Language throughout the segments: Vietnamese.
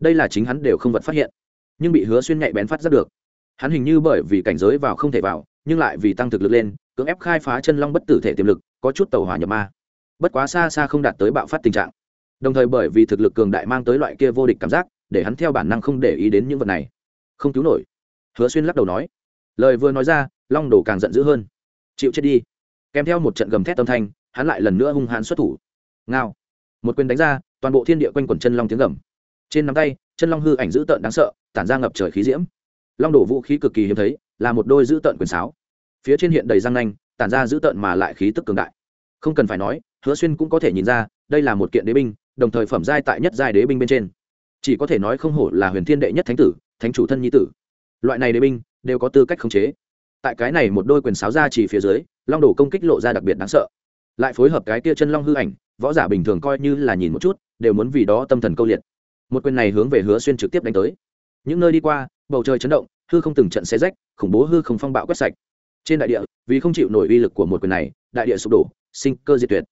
đây là chính hắn đều không vật phát hiện, nhưng bị hứa xuyên nhạy bén phát giác được. Hắn hình như bởi vì cảnh giới vào không thể vào, nhưng lại vì tăng thực lực lên, cưỡng ép khai phá chân long bất tử thể tiềm lực, có chút tàu hỏa nhập ma. Bất quá xa xa không đạt tới bạo phát tình trạng. Đồng thời bởi vì thực lực cường đại mang tới loại kia vô địch cảm giác, để hắn theo bản năng không để ý đến những vật này. Không cứu nổi. Hứa xuyên lắc đầu nói. Lời vừa nói ra, long đồ càng giận dữ hơn. Chịu chết đi. Kèm theo một trận gầm thét tâm thanh, hắn lại lần nữa hung hãn xuất thủ. Ngao. Một quyền đánh ra, toàn bộ thiên địa quanh quần chân long tiếng gầm trên nắm tay, chân long hư ảnh dữ tợn đáng sợ, tản ra ngập trời khí diễm. Long đổ vũ khí cực kỳ hiếm thấy, là một đôi dữ tợn quyền sáo. Phía trên hiện đầy răng nanh, tản ra dữ tợn mà lại khí tức cường đại. Không cần phải nói, hứa xuyên cũng có thể nhìn ra, đây là một kiện đế binh, đồng thời phẩm giai tại nhất giai đế binh bên trên. Chỉ có thể nói không hổ là huyền thiên đệ nhất thánh tử, thánh chủ thân nhi tử. Loại này đế binh, đều có tư cách khống chế. Tại cái này một đôi quyền sáo ra chỉ phía dưới, long đổ công kích lộ ra đặc biệt đáng sợ. Lại phối hợp cái tia chân long hư ảnh, võ giả bình thường coi như là nhìn một chút, đều muốn vì đó tâm thần câu liệt một quyền này hướng về hứa xuyên trực tiếp đánh tới. Những nơi đi qua, bầu trời chấn động, hư không từng trận xé rách, khủng bố hư không phong bạo quét sạch. Trên đại địa, vì không chịu nổi uy lực của một quyền này, đại địa sụp đổ, sinh cơ diệt tuyệt.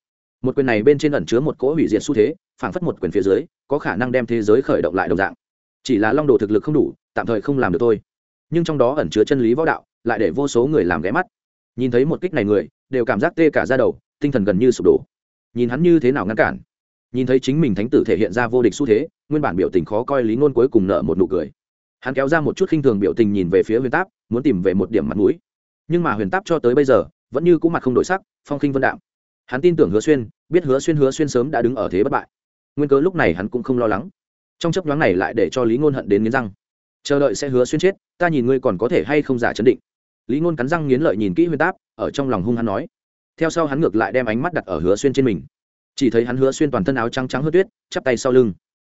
Một quyền này bên trên ẩn chứa một cỗ hủy diệt xu thế, phảng phất một quyền phía dưới, có khả năng đem thế giới khởi động lại đồng dạng. Chỉ là long đồ thực lực không đủ, tạm thời không làm được thôi. Nhưng trong đó ẩn chứa chân lý võ đạo, lại để vô số người làm ghé mắt. Nhìn thấy một kích này người, đều cảm giác tê cả ra đầu, tinh thần gần như sụp đổ. Nhìn hắn như thế nào ngăn cản? Nhìn thấy chính mình thánh tử thể hiện ra vô địch xu thế, nguyên bản biểu tình khó coi lý ngôn cuối cùng nợ một nụ cười. Hắn kéo ra một chút khinh thường biểu tình nhìn về phía huyền táp, muốn tìm về một điểm mặt mũi. Nhưng mà huyền táp cho tới bây giờ, vẫn như cũng mặt không đổi sắc, phong khinh vân đạm. Hắn tin tưởng hứa xuyên, biết hứa xuyên hứa xuyên sớm đã đứng ở thế bất bại. Nguyên cớ lúc này hắn cũng không lo lắng. Trong chấp nhoáng này lại để cho lý ngôn hận đến nghiến răng. Chờ đợi sẽ hứa xuyên chết, ta nhìn ngươi còn có thể hay không giả chấn định. Lý ngôn cắn răng nghiến lợi nhìn kỹ huyền táp, ở trong lòng hung hắn nói. Theo sau hắn ngược lại đem ánh mắt đặt ở hứa xuyên trên mình chỉ thấy hắn hứa xuyên toàn thân áo trắng trắng hớt tuyết, chắp tay sau lưng.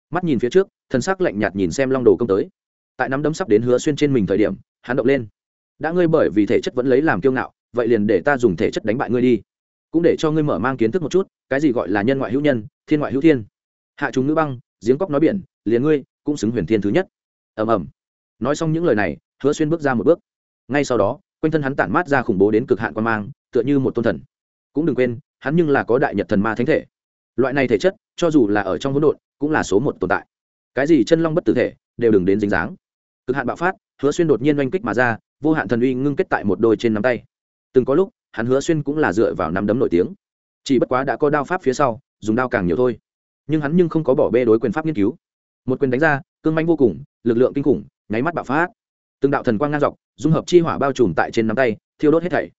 Mắt nhìn phía trước thân xác lạnh nhạt nhìn xem long đồ công tới. Tại nắm đấm sắp đến hứa xuyên trên mình thời điểm, hắn động lên. Đã ngươi bởi vì thể chất vẫn lấy làm kiêu ngạo, vậy liền để ta dùng thể chất đánh bại ngươi đi. Cũng để cho ngươi mở mang kiến thức một chút, cái gì gọi là nhân ngoại hữu nhân, thiên ngoại hữu thiên. Hạ chúng ngữ băng, giếng cóc nói biển, liền ngươi cũng xứng huyền thiên thứ nhất. Ầm ầm. Nói xong những lời này, hứa xuyên bước ra một bước. Ngay sau đó, quanh thân hắn tản mát ra khủng bố đến cực hạn quan mang, tựa như một tôn thần. Cũng đừng quên, hắn nhưng là có đại nhật thần ma thánh thể loại này thể chất, cho dù là ở trong hỗn độn, cũng là số một tồn tại. Cái gì chân long bất tử thể, đều đừng đến dính dáng. Cực hạn bạo phát, hứa xuyên đột nhiên oanh kích mà ra, vô hạn thần uy ngưng kết tại một đôi trên nắm tay. Từng có lúc, hắn hứa xuyên cũng là dựa vào nắm đấm nổi tiếng. Chỉ bất quá đã có đao pháp phía sau, dùng đao càng nhiều thôi. Nhưng hắn nhưng không có bỏ bê đối quyền pháp nghiên cứu. Một quyền đánh ra, cương manh vô cùng, lực lượng kinh khủng, nháy mắt bạo phát. Từng đạo thần quang ngang dọc, dung hợp chi hỏa bao trùm tại trên nắm tay, thiêu đốt hết thảy.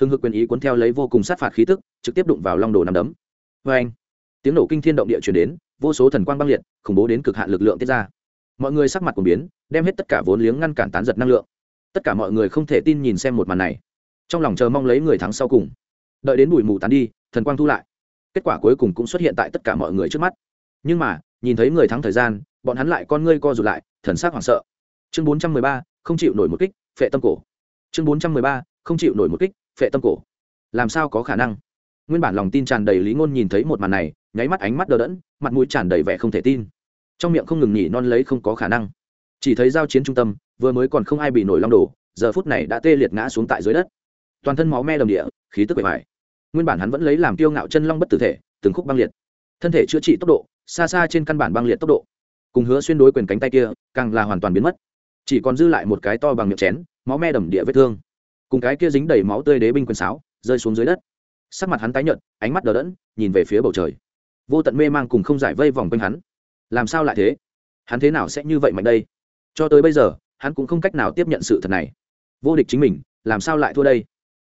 Hưng hực quyền ý cuốn theo lấy vô cùng sát phạt khí tức, trực tiếp đụng vào long đồ nắm đấm. Vê anh tiếng nổ kinh thiên động địa chuyển đến, vô số thần quang băng liệt, khủng bố đến cực hạn lực lượng tiết ra. Mọi người sắc mặt của biến, đem hết tất cả vốn liếng ngăn cản tán giật năng lượng. Tất cả mọi người không thể tin nhìn xem một màn này. Trong lòng chờ mong lấy người thắng sau cùng. Đợi đến bụi mù tán đi, thần quang thu lại. Kết quả cuối cùng cũng xuất hiện tại tất cả mọi người trước mắt. Nhưng mà, nhìn thấy người thắng thời gian, bọn hắn lại con ngươi co rụt lại, thần sắc hoảng sợ. Chương bốn trăm mười ba, không chịu nổi một kích, phệ tâm cổ. Chương bốn trăm mười ba, không chịu nổi một kích, phệ tâm cổ. Làm sao có khả năng? Nguyên bản lòng tin tràn đầy lý ngôn nhìn thấy một màn này nháy mắt ánh mắt đờ đẫn, mặt mũi tràn đầy vẻ không thể tin. Trong miệng không ngừng nhỉ non lấy không có khả năng. Chỉ thấy giao chiến trung tâm, vừa mới còn không ai bị nổi long đổ, giờ phút này đã tê liệt ngã xuống tại dưới đất. Toàn thân máu me đầm địa, khí tức bề mại nguyên bản hắn vẫn lấy làm kiêu ngạo chân long bất tử thể, từng khúc băng liệt. Thân thể chữa trị tốc độ, xa xa trên căn bản băng liệt tốc độ. Cùng hứa xuyên đối quyền cánh tay kia, càng là hoàn toàn biến mất. Chỉ còn dư lại một cái to bằng miệng chén, máu me đầm địa vết thương. Cùng cái kia dính đầy máu tươi đế binh quyền sáo, rơi xuống dưới đất. Sắc mặt hắn tái nhợt, ánh mắt đờ đẫn, nhìn về phía bầu trời vô tận mê mang cùng không giải vây vòng quanh hắn. Làm sao lại thế? Hắn thế nào sẽ như vậy mạnh đây? Cho tới bây giờ, hắn cũng không cách nào tiếp nhận sự thật này. Vô địch chính mình, làm sao lại thua đây?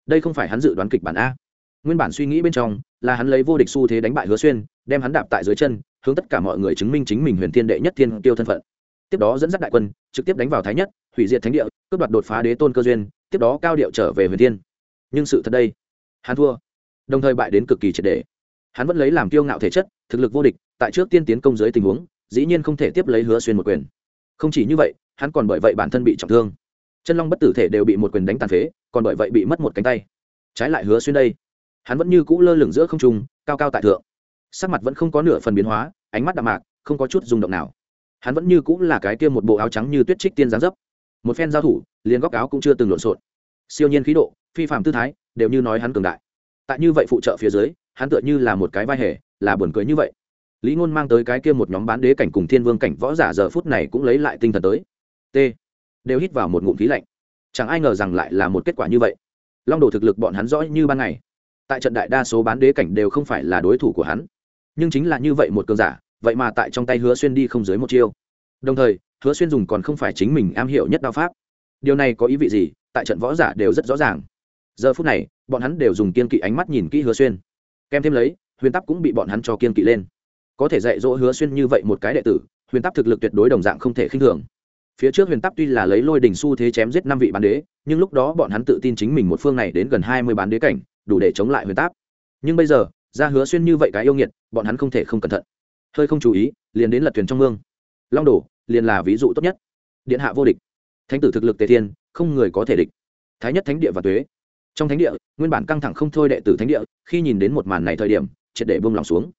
Đây không phải hắn dự đoán kịch bản a. Nguyên bản suy nghĩ bên trong là hắn lấy vô địch xu thế đánh bại hứa xuyên, đem hắn đạp tại dưới chân, hướng tất cả mọi người chứng minh chính mình huyền thiên đệ nhất thiên tiêu thân phận. Tiếp đó dẫn dắt đại quân, trực tiếp đánh vào thái nhất, hủy diệt thánh địa, cướp đoạt đột phá đế tôn cơ duyên, tiếp đó cao điệu trở về huyền thiên. Nhưng sự thật đây, hắn thua. Đồng thời bại đến cực kỳ triệt đề hắn vẫn lấy làm kiêu ngạo thể chất, thực lực vô địch, tại trước tiên tiến công dưới tình huống, dĩ nhiên không thể tiếp lấy hứa xuyên một quyền. Không chỉ như vậy, hắn còn bởi vậy bản thân bị trọng thương. Chân long bất tử thể đều bị một quyền đánh tàn phế, còn bởi vậy bị mất một cánh tay. Trái lại hứa xuyên đây, hắn vẫn như cũ lơ lửng giữa không trung, cao cao tại thượng. Sắc mặt vẫn không có nửa phần biến hóa, ánh mắt đạm mạc, không có chút rung động nào. Hắn vẫn như cũ là cái kia một bộ áo trắng như tuyết trích tiên giáng dấp. Một phen giao thủ, liền góc áo cũng chưa từng lộn xộn. Siêu nhiên khí độ, phi phạm tư thái, đều như nói hắn cường đại. Tại như vậy phụ trợ phía dưới hắn tựa như là một cái vai hề, là buồn cười như vậy. Lý ngôn mang tới cái kia một nhóm bán đế cảnh cùng thiên vương cảnh võ giả giờ phút này cũng lấy lại tinh thần tới. T. Đều hít vào một ngụm khí lạnh. Chẳng ai ngờ rằng lại là một kết quả như vậy. Long đồ thực lực bọn hắn rõ như ban ngày. Tại trận đại đa số bán đế cảnh đều không phải là đối thủ của hắn. Nhưng chính là như vậy một cường giả, vậy mà tại trong tay hứa xuyên đi không dưới một chiêu. Đồng thời, hứa xuyên dùng còn không phải chính mình am hiểu nhất đao pháp. Điều này có ý vị gì? Tại trận võ giả đều rất rõ ràng. Giờ phút này, bọn hắn đều dùng kiên kỵ ánh mắt nhìn kỹ hứa xuyên kèm thêm lấy, huyền tắc cũng bị bọn hắn cho kiên kỵ lên. Có thể dạy dỗ hứa xuyên như vậy một cái đệ tử, huyền tắc thực lực tuyệt đối đồng dạng không thể khinh thường. Phía trước huyền tắc tuy là lấy lôi đình xu thế chém giết năm vị bán đế, nhưng lúc đó bọn hắn tự tin chính mình một phương này đến gần hai mươi bán đế cảnh, đủ để chống lại huyền táp. Nhưng bây giờ, ra hứa xuyên như vậy cái yêu nghiệt, bọn hắn không thể không cẩn thận. Hơi không chú ý, liền đến lật thuyền trong mương. Long đồ, liền là ví dụ tốt nhất. Điện hạ vô địch. Thánh tử thực lực tề thiên, không người có thể địch. Thái nhất thánh địa và tuế trong thánh địa, nguyên bản căng thẳng không thôi đệ tử thánh địa, khi nhìn đến một màn này thời điểm, triệt để bông lòng xuống.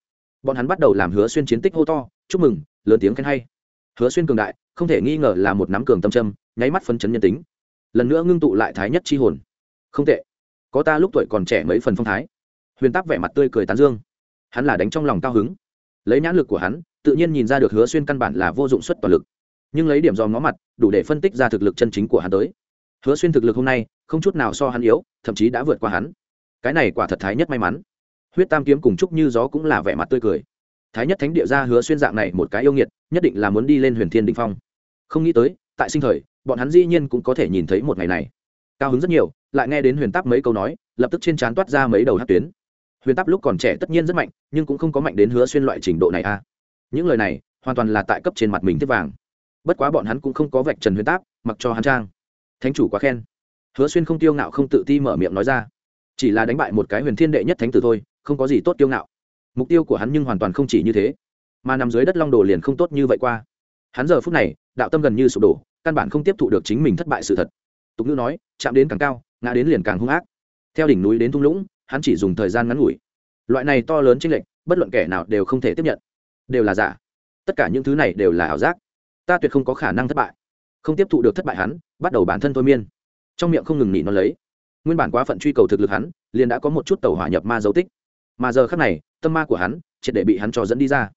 Bọn hắn bắt đầu làm hứa xuyên chiến tích hô to, chúc mừng, lớn tiếng khen hay. Hứa xuyên cường đại, không thể nghi ngờ là một nắm cường tâm trâm nháy mắt phân chấn nhân tính. Lần nữa ngưng tụ lại thái nhất chi hồn. Không tệ, có ta lúc tuổi còn trẻ mấy phần phong thái. Huyền táp vẻ mặt tươi cười tán dương. Hắn là đánh trong lòng cao hứng. Lấy nhãn lực của hắn, tự nhiên nhìn ra được hứa xuyên căn bản là vô dụng suất toàn lực. Nhưng lấy điểm do ngó mặt, đủ để phân tích ra thực lực chân chính của hắn tới hứa xuyên thực lực hôm nay, không chút nào so hắn yếu, thậm chí đã vượt qua hắn. Cái này quả thật thái nhất may mắn. Huyết tam kiếm cùng chúc như gió cũng là vẻ mặt tươi cười. Thái nhất thánh địa ra hứa xuyên dạng này một cái yêu nghiệt, nhất định là muốn đi lên huyền thiên đình phong. Không nghĩ tới, tại sinh thời, bọn hắn dĩ nhiên cũng có thể nhìn thấy một ngày này. Cao hứng rất nhiều, lại nghe đến huyền táp mấy câu nói, lập tức trên trán toát ra mấy đầu hát tuyến. Huyền táp lúc còn trẻ tất nhiên rất mạnh, nhưng cũng không có mạnh đến hứa xuyên loại trình độ này a những lời này, hoàn toàn là tại cấp trên mặt mình tiếp vàng. Bất quá bọn hắn cũng không có vạch trần huyền táp, mặc cho hắn trang thánh chủ quá khen. Hứa xuyên không tiêu ngạo không tự ti mở miệng nói ra. Chỉ là đánh bại một cái huyền thiên đệ nhất thánh tử thôi, không có gì tốt tiêu ngạo. Mục tiêu của hắn nhưng hoàn toàn không chỉ như thế. Mà nằm dưới đất long đồ liền không tốt như vậy qua. Hắn giờ phút này, đạo tâm gần như sụp đổ, căn bản không tiếp thụ được chính mình thất bại sự thật. Tục ngữ nói, chạm đến càng cao, ngã đến liền càng hung ác. Theo đỉnh núi đến thung lũng, hắn chỉ dùng thời gian ngắn ngủi. Loại này to lớn chênh lệch, bất luận kẻ nào đều không thể tiếp nhận. Đều là giả. Tất cả những thứ này đều là ảo giác. Ta tuyệt không có khả năng thất bại không tiếp thụ được thất bại hắn, bắt đầu bản thân thôi miên. Trong miệng không ngừng nghỉ nó lấy. Nguyên bản quá phận truy cầu thực lực hắn, liền đã có một chút tàu hỏa nhập ma dấu tích. Mà giờ khác này, tâm ma của hắn, triệt để bị hắn trò dẫn đi ra.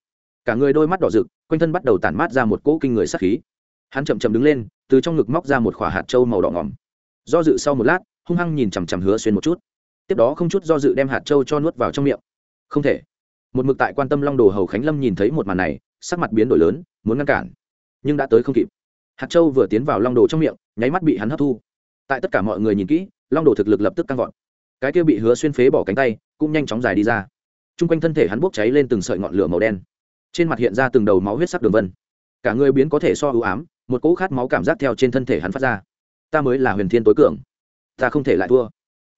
Cả người đôi mắt đỏ rực, quanh thân bắt đầu tản mát ra một cỗ kinh người sắc khí. Hắn chậm chậm đứng lên, từ trong ngực móc ra một khỏa hạt trâu màu đỏ ngỏm. Do dự sau một lát, hung hăng nhìn chằm chằm hứa xuyên một chút. Tiếp đó không chút do dự đem hạt trâu cho nuốt vào trong miệng. Không thể. Một mực tại quan tâm long đồ hầu khánh lâm nhìn thấy một màn này, sắc mặt biến đổi lớn, muốn ngăn cản. Nhưng đã tới không kịp hạt châu vừa tiến vào long đồ trong miệng, nháy mắt bị hắn hấp thu. Tại tất cả mọi người nhìn kỹ, long đồ thực lực lập tức tăng vọt. Cái kia bị hứa xuyên phế bỏ cánh tay, cũng nhanh chóng dài đi ra. T r u n g quanh thân thể hắn bốc cháy lên từng sợi ngọn lửa màu đen. Trên mặt hiện ra từng đầu máu huyết sắc đường vân. Cả người biến có thể so ưu ám, một cỗ khát máu cảm giác theo trên thân thể hắn phát ra. Ta mới là huyền thiên tối cường. Ta không thể lại thua.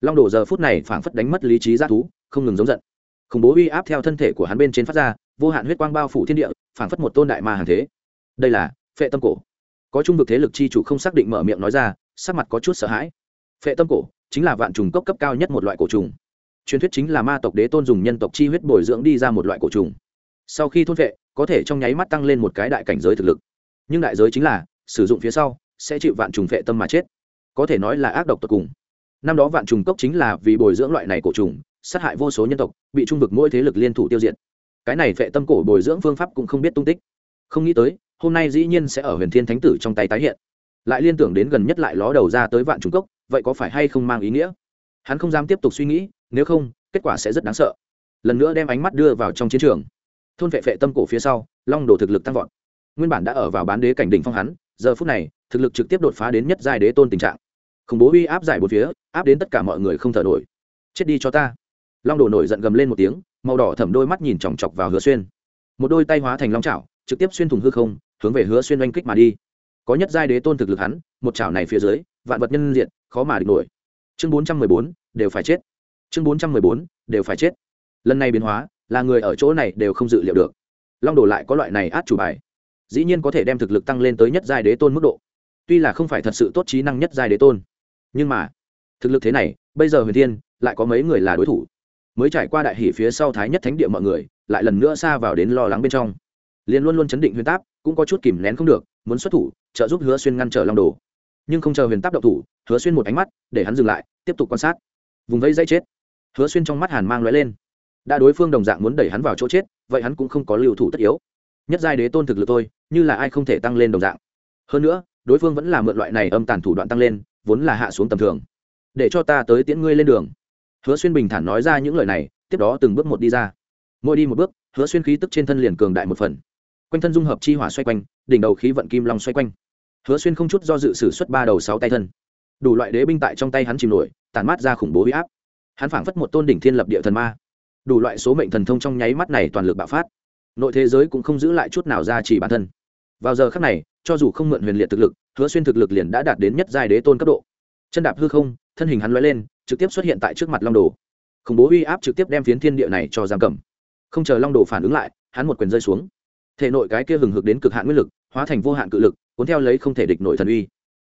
Long đồ giờ phút này phảng phất đánh mất lý trí g thú, không ngừng giống giận. Khủng bố uy áp theo thân thể của hắn bên trên phát ra, vô hạn huyết quang bao phủ thiên địa, phảng phất một tôn đại ma hàng thế. Đây là phệ tâm cổ có trung vực thế lực chi chủ không xác định mở miệng nói ra, sắc mặt có chút sợ hãi. Phệ tâm cổ chính là vạn trùng cốc cấp cao nhất một loại cổ trùng. Truyền thuyết chính là ma tộc đế tôn dùng nhân tộc chi huyết bồi dưỡng đi ra một loại cổ trùng. Sau khi thôn vệ, có thể trong nháy mắt tăng lên một cái đại cảnh giới thực lực. Nhưng đại giới chính là, sử dụng phía sau, sẽ chịu vạn trùng phệ tâm mà chết. Có thể nói là ác độc tột cùng. Năm đó vạn trùng cốc chính là vì bồi dưỡng loại này cổ trùng, sát hại vô số nhân tộc, bị trung vực mỗi thế lực liên thủ tiêu diệt. Cái này phệ tâm cổ bồi dưỡng phương pháp cũng không biết tung tích. Không nghĩ tới hôm nay dĩ nhiên sẽ ở huyền thiên thánh tử trong tay tái hiện. Lại liên tưởng đến gần nhất lại ló đầu ra tới vạn trung cốc, vậy có phải hay không mang ý nghĩa? Hắn không dám tiếp tục suy nghĩ, nếu không, kết quả sẽ rất đáng sợ. Lần nữa đem ánh mắt đưa vào trong chiến trường. Thôn vệ vệ tâm cổ phía sau, long đồ thực lực tăng vọt. Nguyên bản đã ở vào bán đế cảnh đỉnh phong hắn, giờ phút này, thực lực trực tiếp đột phá đến nhất giai đế tôn tình trạng. Khủng bố uy áp giải một phía, áp đến tất cả mọi người không thở nổi. Chết đi cho ta. Long đồ nổi giận gầm lên một tiếng, màu đỏ thẩm đôi mắt nhìn chòng chọc vào hứa xuyên. Một đôi tay hóa thành long chảo, trực tiếp xuyên thủng hư không hướng về hứa xuyên oanh kích mà đi. Có nhất giai đế tôn thực lực hắn, một chảo này phía dưới, vạn vật nhân diện khó mà địch nổi. Chương bốn trăm mười bốn, đều phải chết. Chương bốn trăm mười bốn, đều phải chết. Lần này biến hóa, là người ở chỗ này đều không dự liệu được. Long đồ lại có loại này át chủ bài. Dĩ nhiên có thể đem thực lực tăng lên tới nhất giai đế tôn mức độ. Tuy là không phải thật sự tốt trí năng nhất giai đế tôn, nhưng mà, thực lực thế này, bây giờ huyền thiên, lại có mấy người là đối thủ. Mới trải qua đại hỷ phía sau thái nhất thánh địa mọi người, lại lần nữa xa vào đến lo lắng bên trong liền luôn luôn chấn định huyền táp, cũng có chút kìm nén không được, muốn xuất thủ, trợ giúp hứa xuyên ngăn trở long đồ. Nhưng không chờ huyền táp động thủ, hứa xuyên một ánh mắt, để hắn dừng lại, tiếp tục quan sát. Vùng vây dây chết. Hứa xuyên trong mắt hàn mang lóe lên. Đã đối phương đồng dạng muốn đẩy hắn vào chỗ chết, vậy hắn cũng không có lưu thủ tất yếu. Nhất giai đế tôn thực lực thôi, như là ai không thể tăng lên đồng dạng. Hơn nữa, đối phương vẫn là mượn loại này âm tàn thủ đoạn tăng lên, vốn là hạ xuống tầm thường. Để cho ta tới tiễn ngươi lên đường. Hứa xuyên bình thản nói ra những lời này, tiếp đó từng bước một đi ra. Mỗi đi một bước, hứa xuyên khí tức trên thân liền cường đại một phần quanh thân dung hợp chi hỏa xoay quanh, đỉnh đầu khí vận kim long xoay quanh. Hứa xuyên không chút do dự sử xuất ba đầu sáu tay thân. Đủ loại đế binh tại trong tay hắn chìm nổi tàn mát ra khủng bố huy áp. Hắn phảng phất một tôn đỉnh thiên lập địa thần ma. Đủ loại số mệnh thần thông trong nháy mắt này toàn lực bạo phát. Nội thế giới cũng không giữ lại chút nào ra chỉ bản thân. Vào giờ khắc này, cho dù không mượn huyền liệt thực lực, hứa xuyên thực lực liền đã đạt đến nhất giai đế tôn cấp độ. Chân đạp hư không, thân hình hắn lóe lên, trực tiếp xuất hiện tại trước mặt long đồ. Khủng bố uy áp trực tiếp đem phiến thiên địa này cho giam cầm. Không chờ long đồ phản ứng lại, hắn một quyền rơi xuống thể nội cái kia hừng hực đến cực hạn nguyên lực, hóa thành vô hạn cự lực, cuốn theo lấy không thể địch nội thần uy.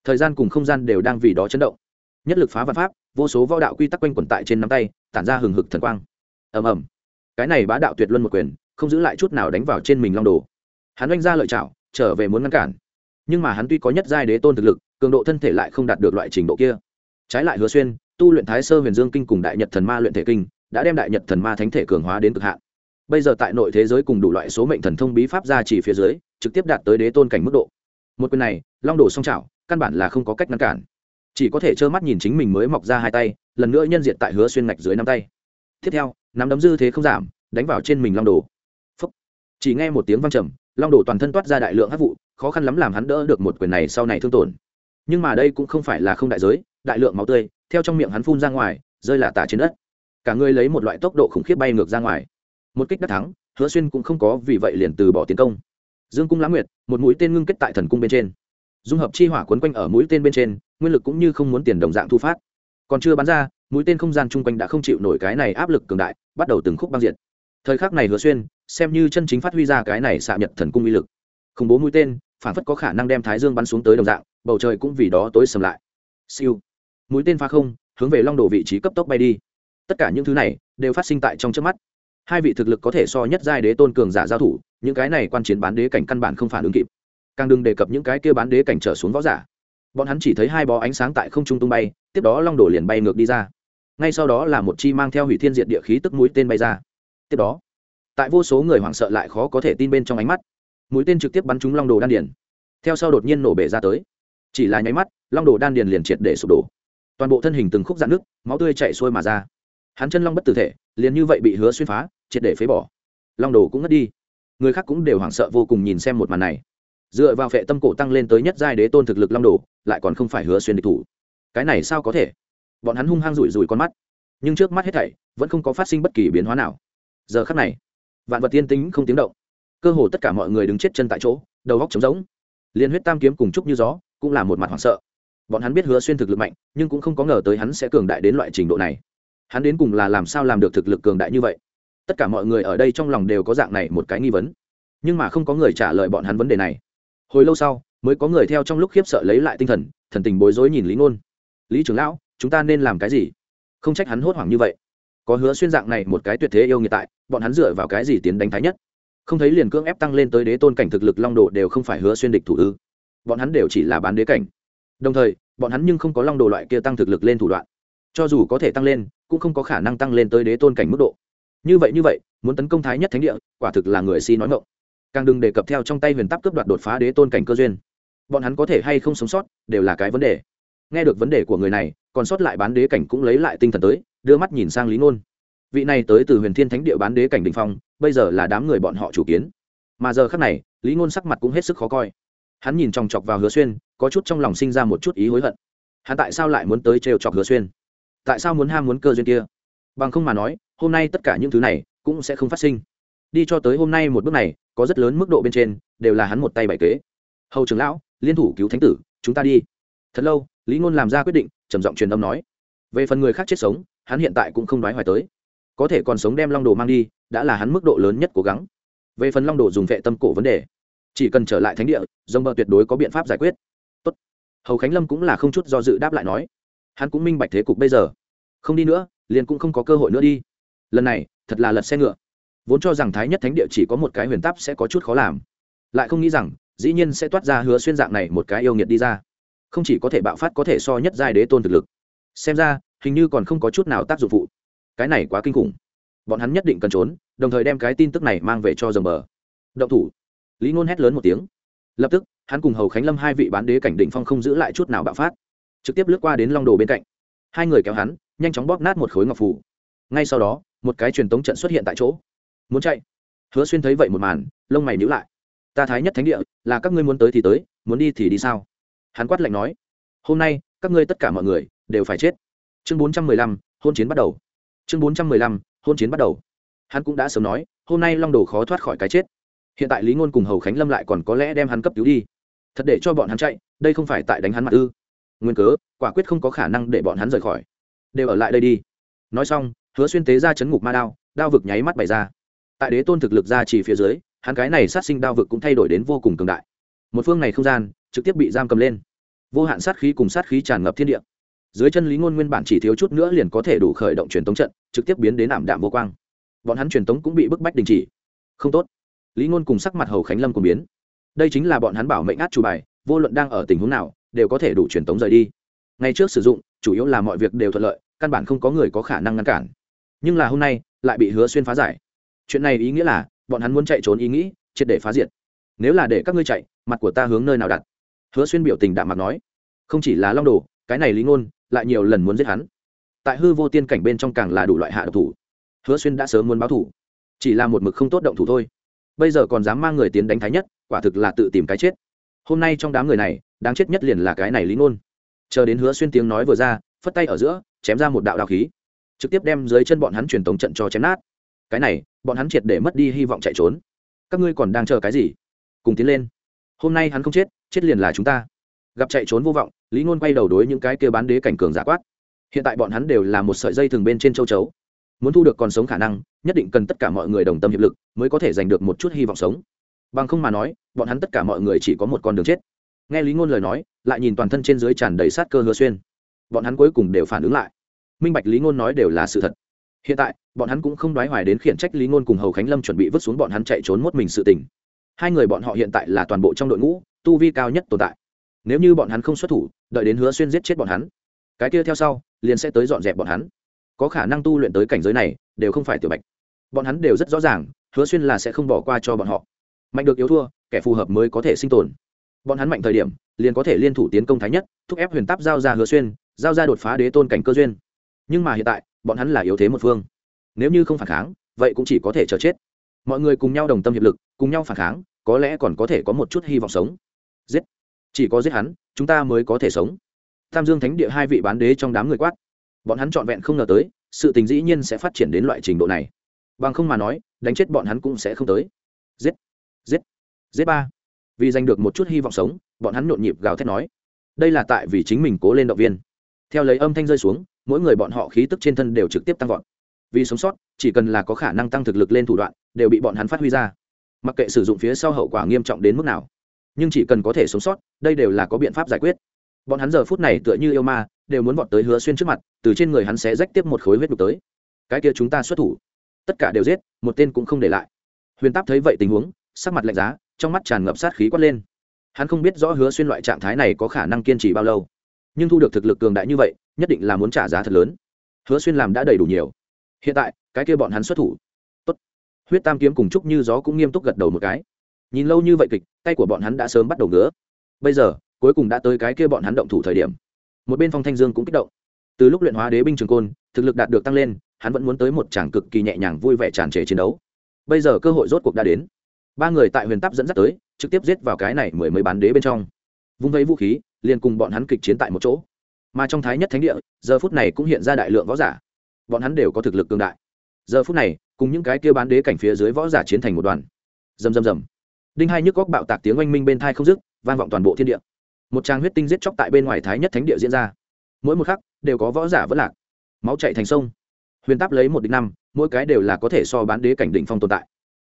Thời gian cùng không gian đều đang vì đó chấn động. Nhất lực phá văn pháp, vô số võ đạo quy tắc quanh quẩn tại trên nắm tay, tản ra hừng hực thần quang. Ầm ầm. Cái này bá đạo tuyệt luân một quyền, không giữ lại chút nào đánh vào trên mình long đồ. Hắn oanh ra lợi chảo trở về muốn ngăn cản. Nhưng mà hắn tuy có nhất giai đế tôn thực lực, cường độ thân thể lại không đạt được loại trình độ kia. Trái lại hứa xuyên, tu luyện thái sơ huyền dương kinh cùng đại nhật thần ma luyện thể kinh, đã đem đại nhật thần ma thánh thể cường hóa đến cực hạn bây giờ tại nội thế giới cùng đủ loại số mệnh thần thông bí pháp ra chỉ phía dưới, trực tiếp đạt tới đế tôn cảnh mức độ. Một quyền này, long đổ song trào căn bản là không có cách ngăn cản. Chỉ có thể trơ mắt nhìn chính mình mới mọc ra hai tay, lần nữa nhân diện tại hứa xuyên ngạch dưới năm tay. Tiếp theo, nắm đấm dư thế không giảm, đánh vào trên mình long đồ Phúc. chỉ nghe một tiếng văng trầm, long đồ toàn thân toát ra đại lượng hát vụ, khó khăn lắm làm hắn đỡ được một quyền này sau này thương tổn. Nhưng mà đây cũng không phải là không đại giới, đại lượng máu tươi, theo trong miệng hắn phun ra ngoài, rơi là tả trên đất. Cả người lấy một loại tốc độ khủng khiếp bay ngược ra ngoài một kích đắc thắng, hứa xuyên cũng không có vì vậy liền từ bỏ tiến công. Dương cung lãng nguyệt, một mũi tên ngưng kết tại thần cung bên trên. Dung hợp chi hỏa quấn quanh ở mũi tên bên trên, nguyên lực cũng như không muốn tiền đồng dạng thu phát. Còn chưa bắn ra, mũi tên không gian chung quanh đã không chịu nổi cái này áp lực cường đại, bắt đầu từng khúc băng diệt. Thời khắc này hứa xuyên, xem như chân chính phát huy ra cái này xạ nhật thần cung uy lực. Khủng bố mũi tên, phản phất có khả năng đem thái dương bắn xuống tới đồng dạng, bầu trời cũng vì đó tối sầm lại. Siêu. Mũi tên pha không, hướng về long đồ vị trí cấp tốc bay đi. Tất cả những thứ này đều phát sinh tại trong trước mắt hai vị thực lực có thể so nhất giai đế tôn cường giả giao thủ, những cái này quan chiến bán đế cảnh căn bản không phản ứng kịp. Càng đừng đề cập những cái kia bán đế cảnh trở xuống võ giả. Bọn hắn chỉ thấy hai bó ánh sáng tại không trung tung bay, tiếp đó long đổ liền bay ngược đi ra. Ngay sau đó là một chi mang theo hủy thiên diện địa khí tức mũi tên bay ra. Tiếp đó, tại vô số người hoảng sợ lại khó có thể tin bên trong ánh mắt, mũi tên trực tiếp bắn trúng long đồ đan điền. Theo sau đột nhiên nổ bể ra tới. Chỉ là nháy mắt, long đồ đan điền liền triệt để sụp đổ. Toàn bộ thân hình từng khúc dạn nước máu tươi chạy xuôi mà ra. Hắn chân long bất tử thể liền như vậy bị hứa xuyên phá, triệt để phế bỏ. Long đồ cũng ngất đi. Người khác cũng đều hoảng sợ vô cùng nhìn xem một màn này. Dựa vào phệ tâm cổ tăng lên tới nhất giai đế tôn thực lực long đồ, lại còn không phải hứa xuyên địch thủ. Cái này sao có thể? Bọn hắn hung hăng rủi rủi con mắt. Nhưng trước mắt hết thảy, vẫn không có phát sinh bất kỳ biến hóa nào. Giờ khắc này, vạn vật tiên tính không tiếng động. Cơ hồ tất cả mọi người đứng chết chân tại chỗ, đầu góc trống rỗng. Liên huyết tam kiếm cùng chúc như gió cũng là một mặt hoảng sợ. Bọn hắn biết hứa xuyên thực lực mạnh, nhưng cũng không có ngờ tới hắn sẽ cường đại đến loại trình độ này hắn đến cùng là làm sao làm được thực lực cường đại như vậy? Tất cả mọi người ở đây trong lòng đều có dạng này một cái nghi vấn. Nhưng mà không có người trả lời bọn hắn vấn đề này. Hồi lâu sau, mới có người theo trong lúc khiếp sợ lấy lại tinh thần thần tình bối rối nhìn lý ngôn. Lý trưởng lão, chúng ta nên làm cái gì? Không trách hắn hốt hoảng như vậy. Có hứa xuyên dạng này một cái tuyệt thế yêu nghiệt tại, bọn hắn dựa vào cái gì tiến đánh thái nhất? Không thấy liền cưỡng ép tăng lên tới đế tôn cảnh thực lực long đồ đều không phải hứa xuyên địch thủ ư? Bọn hắn đều chỉ là bán đế cảnh. Đồng thời, bọn hắn nhưng không có long đồ loại kia tăng thực lực lên thủ đoạn. Cho dù có thể tăng lên cũng không có khả năng tăng lên tới đế tôn cảnh mức độ. Như vậy như vậy, muốn tấn công thái nhất thánh địa, quả thực là người si nói ngộng càng đừng đề cập theo trong tay huyền táp cướp đoạt đột phá đế tôn cảnh cơ duyên. Bọn hắn có thể hay không sống sót, đều là cái vấn đề. Nghe được vấn đề của người này, còn sót lại bán đế cảnh cũng lấy lại tinh thần tới, đưa mắt nhìn sang lý ngôn vị này tới từ huyền thiên thánh địa bán đế cảnh đình phong, bây giờ là đám người bọn họ chủ kiến. Mà giờ khác này, lý ngôn sắc mặt cũng hết sức khó coi. Hắn nhìn chòng chọc vào hứa xuyên, có chút trong lòng sinh ra một chút ý hối hận. Hắn tại sao lại muốn tới trêu chọc hứa xuyên? Tại sao muốn ham muốn cơ duyên kia? Bằng không mà nói, hôm nay tất cả những thứ này cũng sẽ không phát sinh. Đi cho tới hôm nay một bước này, có rất lớn mức độ bên trên, đều là hắn một tay bày kế. Hầu trưởng lão, liên thủ cứu thánh tử, chúng ta đi. Thật lâu, lý ngôn làm ra quyết định, trầm giọng truyền âm nói. Về phần người khác chết sống, hắn hiện tại cũng không đoái hoài tới. Có thể còn sống đem long đồ mang đi, đã là hắn mức độ lớn nhất cố gắng. Về phần long đồ dùng vệ tâm cổ vấn đề, chỉ cần trở lại thánh địa, dông bờ tuyệt đối có biện pháp giải quyết. Tốt. hầu khánh lâm cũng là không chút do dự đáp lại nói hắn cũng minh bạch thế cục bây giờ. Không đi nữa, liền cũng không có cơ hội nữa đi. Lần này, thật là lật xe ngựa. Vốn cho rằng thái nhất thánh địa chỉ có một cái huyền táp sẽ có chút khó làm. Lại không nghĩ rằng, dĩ nhiên sẽ toát ra hứa xuyên dạng này một cái yêu nghiệt đi ra. Không chỉ có thể bạo phát, có thể so nhất giai đế tôn thực lực. Xem ra, hình như còn không có chút nào tác dụng phụ. Cái này quá kinh khủng. Bọn hắn nhất định cần trốn, đồng thời đem cái tin tức này mang về cho dòng bờ. Động thủ. Lý ngôn hét lớn một tiếng. Lập tức, hắn cùng hầu khánh lâm hai vị bán đế cảnh định phong không giữ lại chút nào bạo phát trực tiếp lướt qua đến long đồ bên cạnh hai người kéo hắn nhanh chóng bóp nát một khối ngọc phủ ngay sau đó một cái truyền tống trận xuất hiện tại chỗ muốn chạy hứa xuyên thấy vậy một màn lông mày nhíu lại ta thái nhất thánh địa là các ngươi muốn tới thì tới muốn đi thì đi sao hắn quát lạnh nói hôm nay các ngươi tất cả mọi người đều phải chết chương bốn trăm mười lăm hôn chiến bắt đầu chương bốn trăm mười lăm hôn chiến bắt đầu hắn cũng đã sớm nói hôm nay long đồ khó thoát khỏi cái chết hiện tại lý ngôn cùng hầu khánh lâm lại còn có lẽ đem hắn cấp cứu đi thật để cho bọn hắn chạy đây không phải tại đánh hắn mặt ư nguyên cớ, quả quyết không có khả năng để bọn hắn rời khỏi. Đều ở lại đây đi. Nói xong, hứa xuyên tế ra chấn ngục ma đao đao vực nháy mắt bày ra. Tại đế tôn thực lực ra chỉ phía dưới, hắn cái này sát sinh đao vực cũng thay đổi đến vô cùng cường đại. Một phương này không gian, trực tiếp bị giam cầm lên. Vô hạn sát khí cùng sát khí tràn ngập thiên địa. Dưới chân lý ngôn nguyên bản chỉ thiếu chút nữa liền có thể đủ khởi động truyền tống trận, trực tiếp biến đến ảm đạm vô quang. Bọn hắn truyền tống cũng bị bức bách đình chỉ. Không tốt. Lý ngôn cùng sắc mặt hầu khánh lâm cùng biến. Đây chính là bọn hắn bảo mệnh át chủ bài, vô luận đang ở tình huống nào đều có thể đủ truyền tống rời đi. Ngay trước sử dụng, chủ yếu là mọi việc đều thuận lợi, căn bản không có người có khả năng ngăn cản. Nhưng là hôm nay, lại bị hứa xuyên phá giải. Chuyện này ý nghĩa là, bọn hắn muốn chạy trốn ý nghĩ, triệt để phá diệt. Nếu là để các ngươi chạy, mặt của ta hướng nơi nào đặt? Hứa xuyên biểu tình đạm mặt nói. Không chỉ là long đồ, cái này lý ngôn, lại nhiều lần muốn giết hắn. Tại hư vô tiên cảnh bên trong càng là đủ loại hạ độc thủ. Hứa xuyên đã sớm muốn báo thủ. Chỉ là một mực không tốt động thủ thôi. Bây giờ còn dám mang người tiến đánh thái nhất, quả thực là tự tìm cái chết. Hôm nay trong đám người này đáng chết nhất liền là cái này lý ngôn. Chờ đến hứa xuyên tiếng nói vừa ra, phất tay ở giữa, chém ra một đạo đạo khí. Trực tiếp đem dưới chân bọn hắn truyền tống trận cho chém nát. Cái này, bọn hắn triệt để mất đi hy vọng chạy trốn. Các ngươi còn đang chờ cái gì? Cùng tiến lên. Hôm nay hắn không chết chết liền là chúng ta. Gặp chạy trốn vô vọng, lý ngôn quay đầu đối những cái kia bán đế cảnh cường giả quát. Hiện tại bọn hắn đều là một sợi dây thường bên trên châu chấu. Muốn thu được còn sống khả năng, nhất định cần tất cả mọi người đồng tâm hiệp lực, mới có thể giành được một chút hy vọng sống. Bằng không mà nói, bọn hắn tất cả mọi người chỉ có một con đường chết nghe lý ngôn lời nói, lại nhìn toàn thân trên dưới tràn đầy sát cơ hứa xuyên. Bọn hắn cuối cùng đều phản ứng lại. Minh bạch lý ngôn nói đều là sự thật. Hiện tại, bọn hắn cũng không đoái hoài đến khiển trách lý ngôn cùng hầu khánh lâm chuẩn bị vứt xuống bọn hắn chạy trốn một mình sự tình. Hai người bọn họ hiện tại là toàn bộ trong đội ngũ, tu vi cao nhất tồn tại. Nếu như bọn hắn không xuất thủ, đợi đến hứa xuyên giết chết bọn hắn, cái kia theo sau, liền sẽ tới dọn dẹp bọn hắn. Có khả năng tu luyện tới cảnh giới này, đều không phải tiểu bạch. Bọn hắn đều rất rõ ràng, hứa xuyên là sẽ không bỏ qua cho bọn họ. Mạnh được yếu thua, kẻ phù hợp mới có thể sinh tồn bọn hắn mạnh thời điểm, liền có thể liên thủ tiến công thái nhất, thúc ép huyền táp giao ra hứa xuyên, giao ra đột phá đế tôn cảnh cơ duyên. Nhưng mà hiện tại, bọn hắn là yếu thế một phương. Nếu như không phản kháng, vậy cũng chỉ có thể chờ chết. Mọi người cùng nhau đồng tâm hiệp lực, cùng nhau phản kháng, có lẽ còn có thể có một chút hy vọng sống. Giết! Chỉ có giết hắn, chúng ta mới có thể sống. Tam dương thánh địa hai vị bán đế trong đám người quát. Bọn hắn trọn vẹn không ngờ tới, sự tình dĩ nhiên sẽ phát triển đến loại trình độ này. Bằng không mà nói, đánh chết bọn hắn cũng sẽ không tới. Giết! Giết! Giết ba! Vì giành được một chút hy vọng sống, bọn hắn nhộn nhịp gào thét nói, đây là tại vì chính mình cố lên động viên. Theo lấy âm thanh rơi xuống, mỗi người bọn họ khí tức trên thân đều trực tiếp tăng vọt. Vì sống sót, chỉ cần là có khả năng tăng thực lực lên thủ đoạn, đều bị bọn hắn phát huy ra. Mặc kệ sử dụng phía sau hậu quả nghiêm trọng đến mức nào, nhưng chỉ cần có thể sống sót, đây đều là có biện pháp giải quyết. Bọn hắn giờ phút này tựa như yêu ma, đều muốn vọt tới hứa xuyên trước mặt, từ trên người hắn sẽ rách tiếp một khối huyết đục tới. Cái kia chúng ta xuất thủ, tất cả đều giết, một tên cũng không để lại. Huyền táp thấy vậy tình huống, sắc mặt lạnh giá trong mắt tràn ngập sát khí quát lên. Hắn không biết rõ hứa xuyên loại trạng thái này có khả năng kiên trì bao lâu, nhưng thu được thực lực cường đại như vậy, nhất định là muốn trả giá thật lớn. Hứa xuyên làm đã đầy đủ nhiều. Hiện tại, cái kia bọn hắn xuất thủ. Tốt. huyết tam kiếm cùng chúc như gió cũng nghiêm túc gật đầu một cái. Nhìn lâu như vậy kịch, tay của bọn hắn đã sớm bắt đầu ngứa. Bây giờ, cuối cùng đã tới cái kia bọn hắn động thủ thời điểm. Một bên phong thanh dương cũng kích động. Từ lúc luyện hóa đế binh trường côn, thực lực đạt được tăng lên, hắn vẫn muốn tới một chàng cực kỳ nhẹ nhàng vui vẻ tràn trề chiến đấu. Bây giờ cơ hội rốt cuộc đã đến ba người tại huyền táp dẫn dắt tới, trực tiếp giết vào cái này mười mấy bán đế bên trong. Vung vây vũ khí, liền cùng bọn hắn kịch chiến tại một chỗ. Mà trong thái nhất thánh địa, giờ phút này cũng hiện ra đại lượng võ giả. Bọn hắn đều có thực lực cường đại. Giờ phút này, cùng những cái kia bán đế cảnh phía dưới võ giả chiến thành một đoàn. Rầm rầm rầm. Đinh hai nhức góc bạo tạc tiếng oanh minh bên thai không dứt, vang vọng toàn bộ thiên địa. Một trang huyết tinh giết chóc tại bên ngoài thái nhất thánh địa diễn ra. Mỗi một khắc, đều có võ giả vất lạc. Máu chạy thành sông. Huyền táp lấy một địch năm, mỗi cái đều là có thể so bán đế cảnh đỉnh phong tồn tại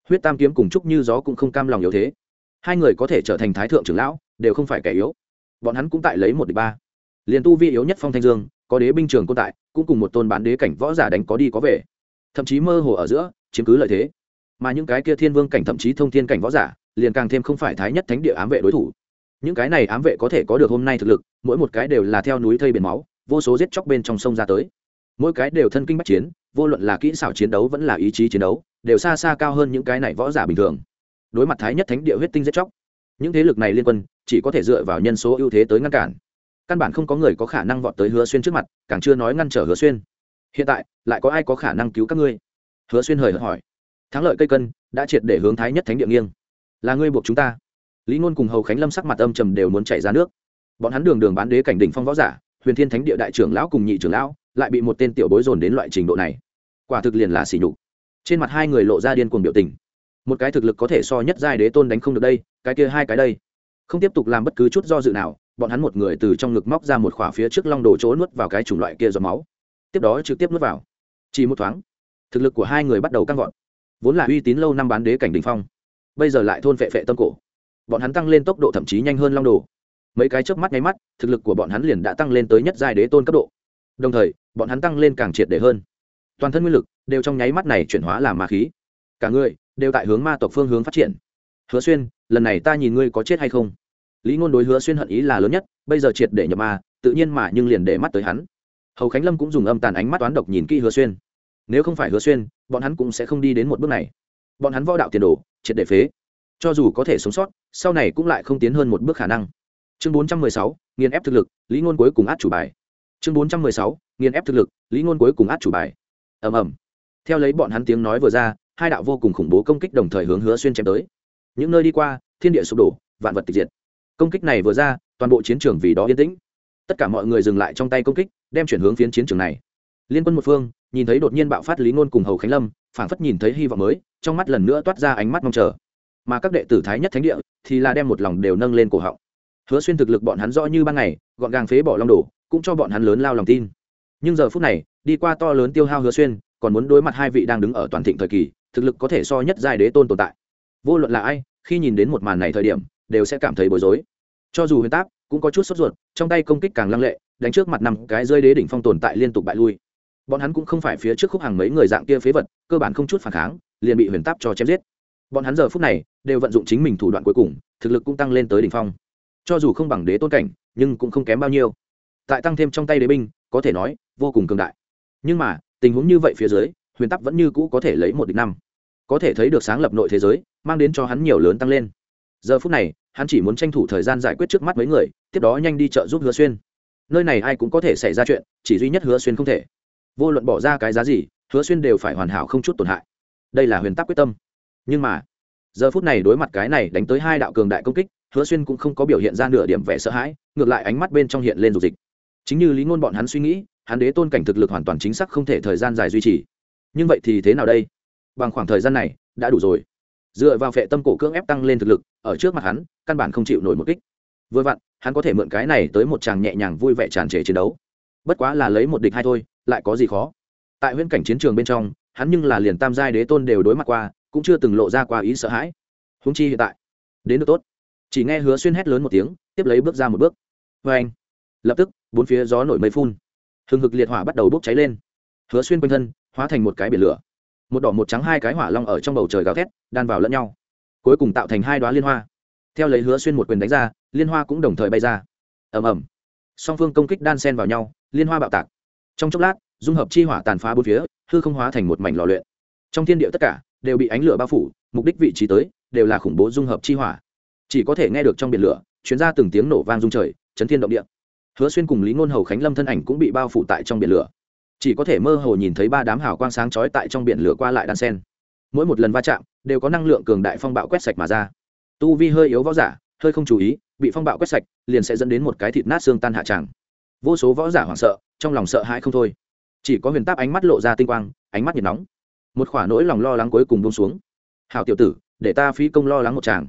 huyết tam kiếm cùng trúc như gió cũng không cam lòng yếu thế. Hai người có thể trở thành thái thượng trưởng lão, đều không phải kẻ yếu. Bọn hắn cũng tại lấy một địch ba. Liền tu vi yếu nhất phong thanh dương, có đế binh trường côn tại, cũng cùng một tôn bán đế cảnh võ giả đánh có đi có về. Thậm chí mơ hồ ở giữa, chiếm cứ lợi thế. Mà những cái kia thiên vương cảnh thậm chí thông thiên cảnh võ giả, liền càng thêm không phải thái nhất thánh địa ám vệ đối thủ. Những cái này ám vệ có thể có được hôm nay thực lực, mỗi một cái đều là theo núi thây biển máu, vô số giết chóc bên trong sông ra tới. Mỗi cái đều thân kinh bách chiến, vô luận là kỹ xảo chiến đấu vẫn là ý chí chiến đấu đều xa xa cao hơn những cái này võ giả bình thường. Đối mặt thái nhất thánh địa huyết tinh giết chóc, những thế lực này liên quân chỉ có thể dựa vào nhân số ưu thế tới ngăn cản. Căn bản không có người có khả năng vọt tới hứa xuyên trước mặt, càng chưa nói ngăn trở hứa xuyên. Hiện tại, lại có ai có khả năng cứu các ngươi? Hứa xuyên hời hợt hỏi. Thắng lợi cây cân đã triệt để hướng thái nhất thánh địa nghiêng. Là ngươi buộc chúng ta. Lý ngôn cùng hầu khánh lâm sắc mặt âm trầm đều muốn chạy ra nước. Bọn hắn đường đường bán đế cảnh đỉnh phong võ giả, huyền thiên thánh địa đại trưởng lão cùng nhị trưởng lão, lại bị một tên tiểu bối dồn đến loại trình độ này. Quả thực liền là xỉ nhục trên mặt hai người lộ ra điên cuồng biểu tình. Một cái thực lực có thể so nhất giai đế tôn đánh không được đây, cái kia hai cái đây. Không tiếp tục làm bất cứ chút do dự nào, bọn hắn một người từ trong ngực móc ra một khỏa phía trước long đồ chỗ nuốt vào cái chủng loại kia giọt máu. Tiếp đó trực tiếp nuốt vào. Chỉ một thoáng, thực lực của hai người bắt đầu căng vọt vốn là uy tín lâu năm bán đế cảnh đình phong, bây giờ lại thôn phệ phệ tâm cổ. Bọn hắn tăng lên tốc độ thậm chí nhanh hơn long đồ. Mấy cái chớp mắt nháy mắt, thực lực của bọn hắn liền đã tăng lên tới nhất giai đế tôn cấp độ. Đồng thời, bọn hắn tăng lên càng triệt để hơn. Toàn thân nguyên lực đều trong nháy mắt này chuyển hóa làm ma khí. Cả người đều tại hướng ma tộc phương hướng phát triển. Hứa xuyên, lần này ta nhìn ngươi có chết hay không? Lý ngôn đối hứa xuyên hận ý là lớn nhất, bây giờ triệt để nhập ma, tự nhiên mà nhưng liền để mắt tới hắn. Hầu khánh lâm cũng dùng âm tàn ánh mắt toán độc nhìn kỹ hứa xuyên. Nếu không phải hứa xuyên, bọn hắn cũng sẽ không đi đến một bước này. Bọn hắn võ đạo tiền đồ, triệt để phế. Cho dù có thể sống sót, sau này cũng lại không tiến hơn một bước khả năng. Chương bốn trăm mười sáu, nghiền ép thực lực, lý ngôn cuối cùng át chủ bài. Chương bốn trăm mười sáu, nghiền ép thực lực, lý ngôn cuối cùng át chủ bài. Ầm ầm theo lấy bọn hắn tiếng nói vừa ra, hai đạo vô cùng khủng bố công kích đồng thời hướng hứa xuyên chém tới. Những nơi đi qua, thiên địa sụp đổ, vạn vật tịch diệt. Công kích này vừa ra, toàn bộ chiến trường vì đó yên tĩnh. Tất cả mọi người dừng lại trong tay công kích, đem chuyển hướng phiến chiến trường này. Liên quân một phương, nhìn thấy đột nhiên bạo phát lý ngôn cùng hầu khánh lâm, phảng phất nhìn thấy hy vọng mới, trong mắt lần nữa toát ra ánh mắt mong chờ. Mà các đệ tử thái nhất thánh địa thì là đem một lòng đều nâng lên cổ họng. Hứa xuyên thực lực bọn hắn rõ như ban ngày, gọn gàng phế bỏ long đồ, cũng cho bọn hắn lớn lao lòng tin. Nhưng giờ phút này, đi qua to lớn tiêu hao hứa xuyên còn muốn đối mặt hai vị đang đứng ở toàn thịnh thời kỳ, thực lực có thể so nhất giai đế tôn tồn tại. Vô luận là ai, khi nhìn đến một màn này thời điểm, đều sẽ cảm thấy bối rối. Cho dù huyền táp cũng có chút sốt ruột, trong tay công kích càng lăng lệ, đánh trước mặt năm cái rơi đế đỉnh phong tồn tại liên tục bại lui. Bọn hắn cũng không phải phía trước khúc hàng mấy người dạng kia phế vật, cơ bản không chút phản kháng, liền bị huyền táp cho chém giết. Bọn hắn giờ phút này đều vận dụng chính mình thủ đoạn cuối cùng, thực lực cũng tăng lên tới đỉnh phong. Cho dù không bằng đế tôn cảnh, nhưng cũng không kém bao nhiêu. Tại tăng thêm trong tay đế binh, có thể nói vô cùng cường đại. Nhưng mà tình huống như vậy phía dưới, huyền Tắc vẫn như cũ có thể lấy một địch năm. Có thể thấy được sáng lập nội thế giới, mang đến cho hắn nhiều lớn tăng lên. Giờ phút này, hắn chỉ muốn tranh thủ thời gian giải quyết trước mắt mấy người, tiếp đó nhanh đi chợ giúp hứa xuyên. Nơi này ai cũng có thể xảy ra chuyện, chỉ duy nhất hứa xuyên không thể. Vô luận bỏ ra cái giá gì, hứa xuyên đều phải hoàn hảo không chút tổn hại. Đây là huyền tắc quyết tâm. Nhưng mà, giờ phút này đối mặt cái này đánh tới hai đạo cường đại công kích, hứa xuyên cũng không có biểu hiện ra nửa điểm vẻ sợ hãi, ngược lại ánh mắt bên trong hiện lên dục dịch. Chính như lý ngôn bọn hắn suy nghĩ hắn đế tôn cảnh thực lực hoàn toàn chính xác không thể thời gian dài duy trì. Nhưng vậy thì thế nào đây? Bằng khoảng thời gian này, đã đủ rồi. Dựa vào phệ tâm cổ cưỡng ép tăng lên thực lực, ở trước mặt hắn, căn bản không chịu nổi một kích. Vừa vặn, hắn có thể mượn cái này tới một chàng nhẹ nhàng vui vẻ tràn trề chiến đấu. Bất quá là lấy một địch hai thôi, lại có gì khó. Tại huyễn cảnh chiến trường bên trong, hắn nhưng là liền tam giai đế tôn đều đối mặt qua, cũng chưa từng lộ ra qua ý sợ hãi. Húng chi hiện tại, đến được tốt. Chỉ nghe hứa xuyên hét lớn một tiếng, tiếp lấy bước ra một bước. Vê anh lập tức, bốn phía gió nổi mây phun hừng hực liệt hỏa bắt đầu bốc cháy lên hứa xuyên quanh thân hóa thành một cái biển lửa một đỏ một trắng hai cái hỏa long ở trong bầu trời gào thét đan vào lẫn nhau cuối cùng tạo thành hai đoá liên hoa theo lấy hứa xuyên một quyền đánh ra liên hoa cũng đồng thời bay ra ầm ầm song phương công kích đan sen vào nhau liên hoa bạo tạc trong chốc lát dung hợp chi hỏa tàn phá bốn phía hư không hóa thành một mảnh lò luyện trong thiên địa tất cả đều bị ánh lửa bao phủ mục đích vị trí tới đều là khủng bố dung hợp chi hỏa chỉ có thể nghe được trong biển lửa chuyến ra từng tiếng nổ vang rung trời chấn thiên động địa hứa xuyên cùng lý ngôn hầu khánh lâm thân ảnh cũng bị bao phủ tại trong biển lửa. Chỉ có thể mơ hồ nhìn thấy ba đám hào quang sáng chói tại trong biển lửa qua lại đan sen. Mỗi một lần va chạm, đều có năng lượng cường đại phong bạo quét sạch mà ra. Tu vi hơi yếu võ giả, hơi không chú ý, bị phong bạo quét sạch, liền sẽ dẫn đến một cái thịt nát xương tan hạ tràng. Vô số võ giả hoảng sợ, trong lòng sợ hãi không thôi. Chỉ có huyền táp ánh mắt lộ ra tinh quang, ánh mắt nhiệt nóng. Một khoả nỗi lòng lo lắng cuối cùng bông xuống. Hào tiểu tử, để ta phí công lo lắng một chàng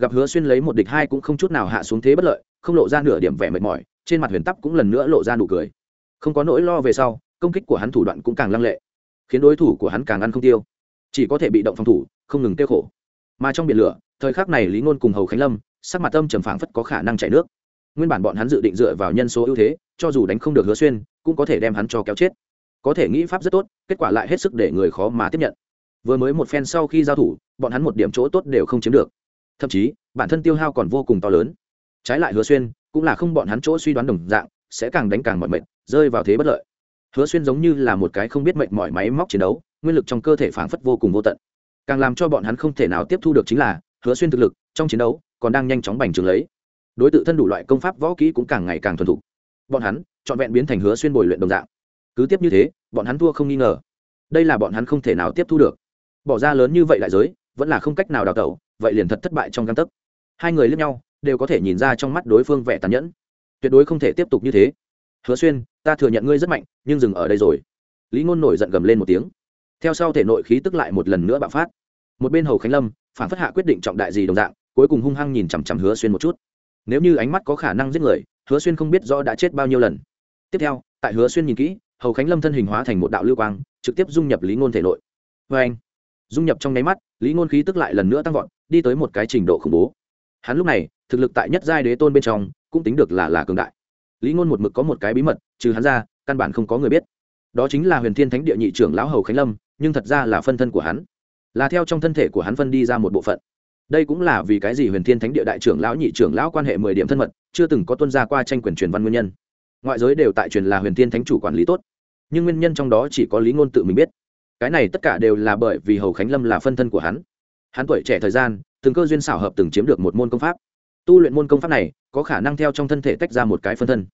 gặp hứa xuyên lấy một địch hai cũng không chút nào hạ xuống thế bất lợi, không lộ ra nửa điểm vẻ mệt mỏi trên mặt huyền tắp cũng lần nữa lộ ra nụ cười. Không có nỗi lo về sau, công kích của hắn thủ đoạn cũng càng lăng lệ, khiến đối thủ của hắn càng ăn không tiêu. Chỉ có thể bị động phòng thủ, không ngừng tiêu khổ. Mà trong biển lửa, thời khắc này lý ngôn cùng hầu khánh lâm, sắc mặt tâm trầm phảng phất có khả năng chảy nước. Nguyên bản bọn hắn dự định dựa vào nhân số ưu thế, cho dù đánh không được hứa xuyên, cũng có thể đem hắn cho kéo chết. Có thể nghĩ pháp rất tốt, kết quả lại hết sức để người khó mà tiếp nhận. Vừa mới một phen sau khi giao thủ, bọn hắn một điểm chỗ tốt đều không chiếm được. Thậm chí, bản thân tiêu hao còn vô cùng to lớn. Trái lại hứa xuyên cũng là không bọn hắn chỗ suy đoán đồng dạng, sẽ càng đánh càng mọi mệt, rơi vào thế bất lợi. Hứa xuyên giống như là một cái không biết mệnh mọi máy móc chiến đấu, nguyên lực trong cơ thể phảng phất vô cùng vô tận. Càng làm cho bọn hắn không thể nào tiếp thu được chính là, hứa xuyên thực lực trong chiến đấu còn đang nhanh chóng bành trướng lấy. Đối tượng thân đủ loại công pháp võ kỹ cũng càng ngày càng thuần thục. Bọn hắn trọn vẹn biến thành hứa xuyên bồi luyện đồng dạng. Cứ tiếp như thế, bọn hắn thua không nghi ngờ. Đây là bọn hắn không thể nào tiếp thu được. Bỏ ra lớn như vậy đại giới, vẫn là không cách nào đào tẩu, vậy liền thật thất bại trong căn tấc. Hai người lẫn nhau đều có thể nhìn ra trong mắt đối phương vẻ tàn nhẫn. Tuyệt đối không thể tiếp tục như thế. Hứa xuyên, ta thừa nhận ngươi rất mạnh, nhưng dừng ở đây rồi. Lý ngôn nổi giận gầm lên một tiếng. Theo sau thể nội khí tức lại một lần nữa bạo phát. Một bên hầu khánh lâm, phản phất hạ quyết định trọng đại gì đồng dạng, cuối cùng hung hăng nhìn chằm chằm hứa xuyên một chút. Nếu như ánh mắt có khả năng giết người, hứa xuyên không biết rõ đã chết bao nhiêu lần. Tiếp theo, tại hứa xuyên nhìn kỹ, hầu khánh lâm thân hình hóa thành một đạo lưu quang, trực tiếp dung nhập lý ngôn thể nội. Vê anh dung nhập trong nháy mắt, lý ngôn khí tức lại lần nữa tăng vọt, đi tới một cái trình độ khủng bố. Hắn lúc này thực lực tại nhất giai đế tôn bên trong, cũng tính được là là cường đại. Lý ngôn một mực có một cái bí mật, trừ hắn ra, căn bản không có người biết. Đó chính là huyền thiên thánh địa nhị trưởng lão hầu khánh lâm, nhưng thật ra là phân thân của hắn. Là theo trong thân thể của hắn phân đi ra một bộ phận. Đây cũng là vì cái gì huyền thiên thánh địa đại trưởng lão nhị trưởng lão quan hệ mười điểm thân mật, chưa từng có tuân gia qua tranh quyền truyền văn nguyên nhân. Ngoại giới đều tại truyền là huyền thiên thánh chủ quản lý tốt. Nhưng nguyên nhân trong đó chỉ có lý ngôn tự mình biết. Cái này tất cả đều là bởi vì hầu khánh lâm là phân thân của hắn. Hắn tuổi trẻ thời gian, từng cơ duyên xảo hợp từng chiếm được một môn công pháp tu luyện môn công pháp này, có khả năng theo trong thân thể tách ra một cái phân thân.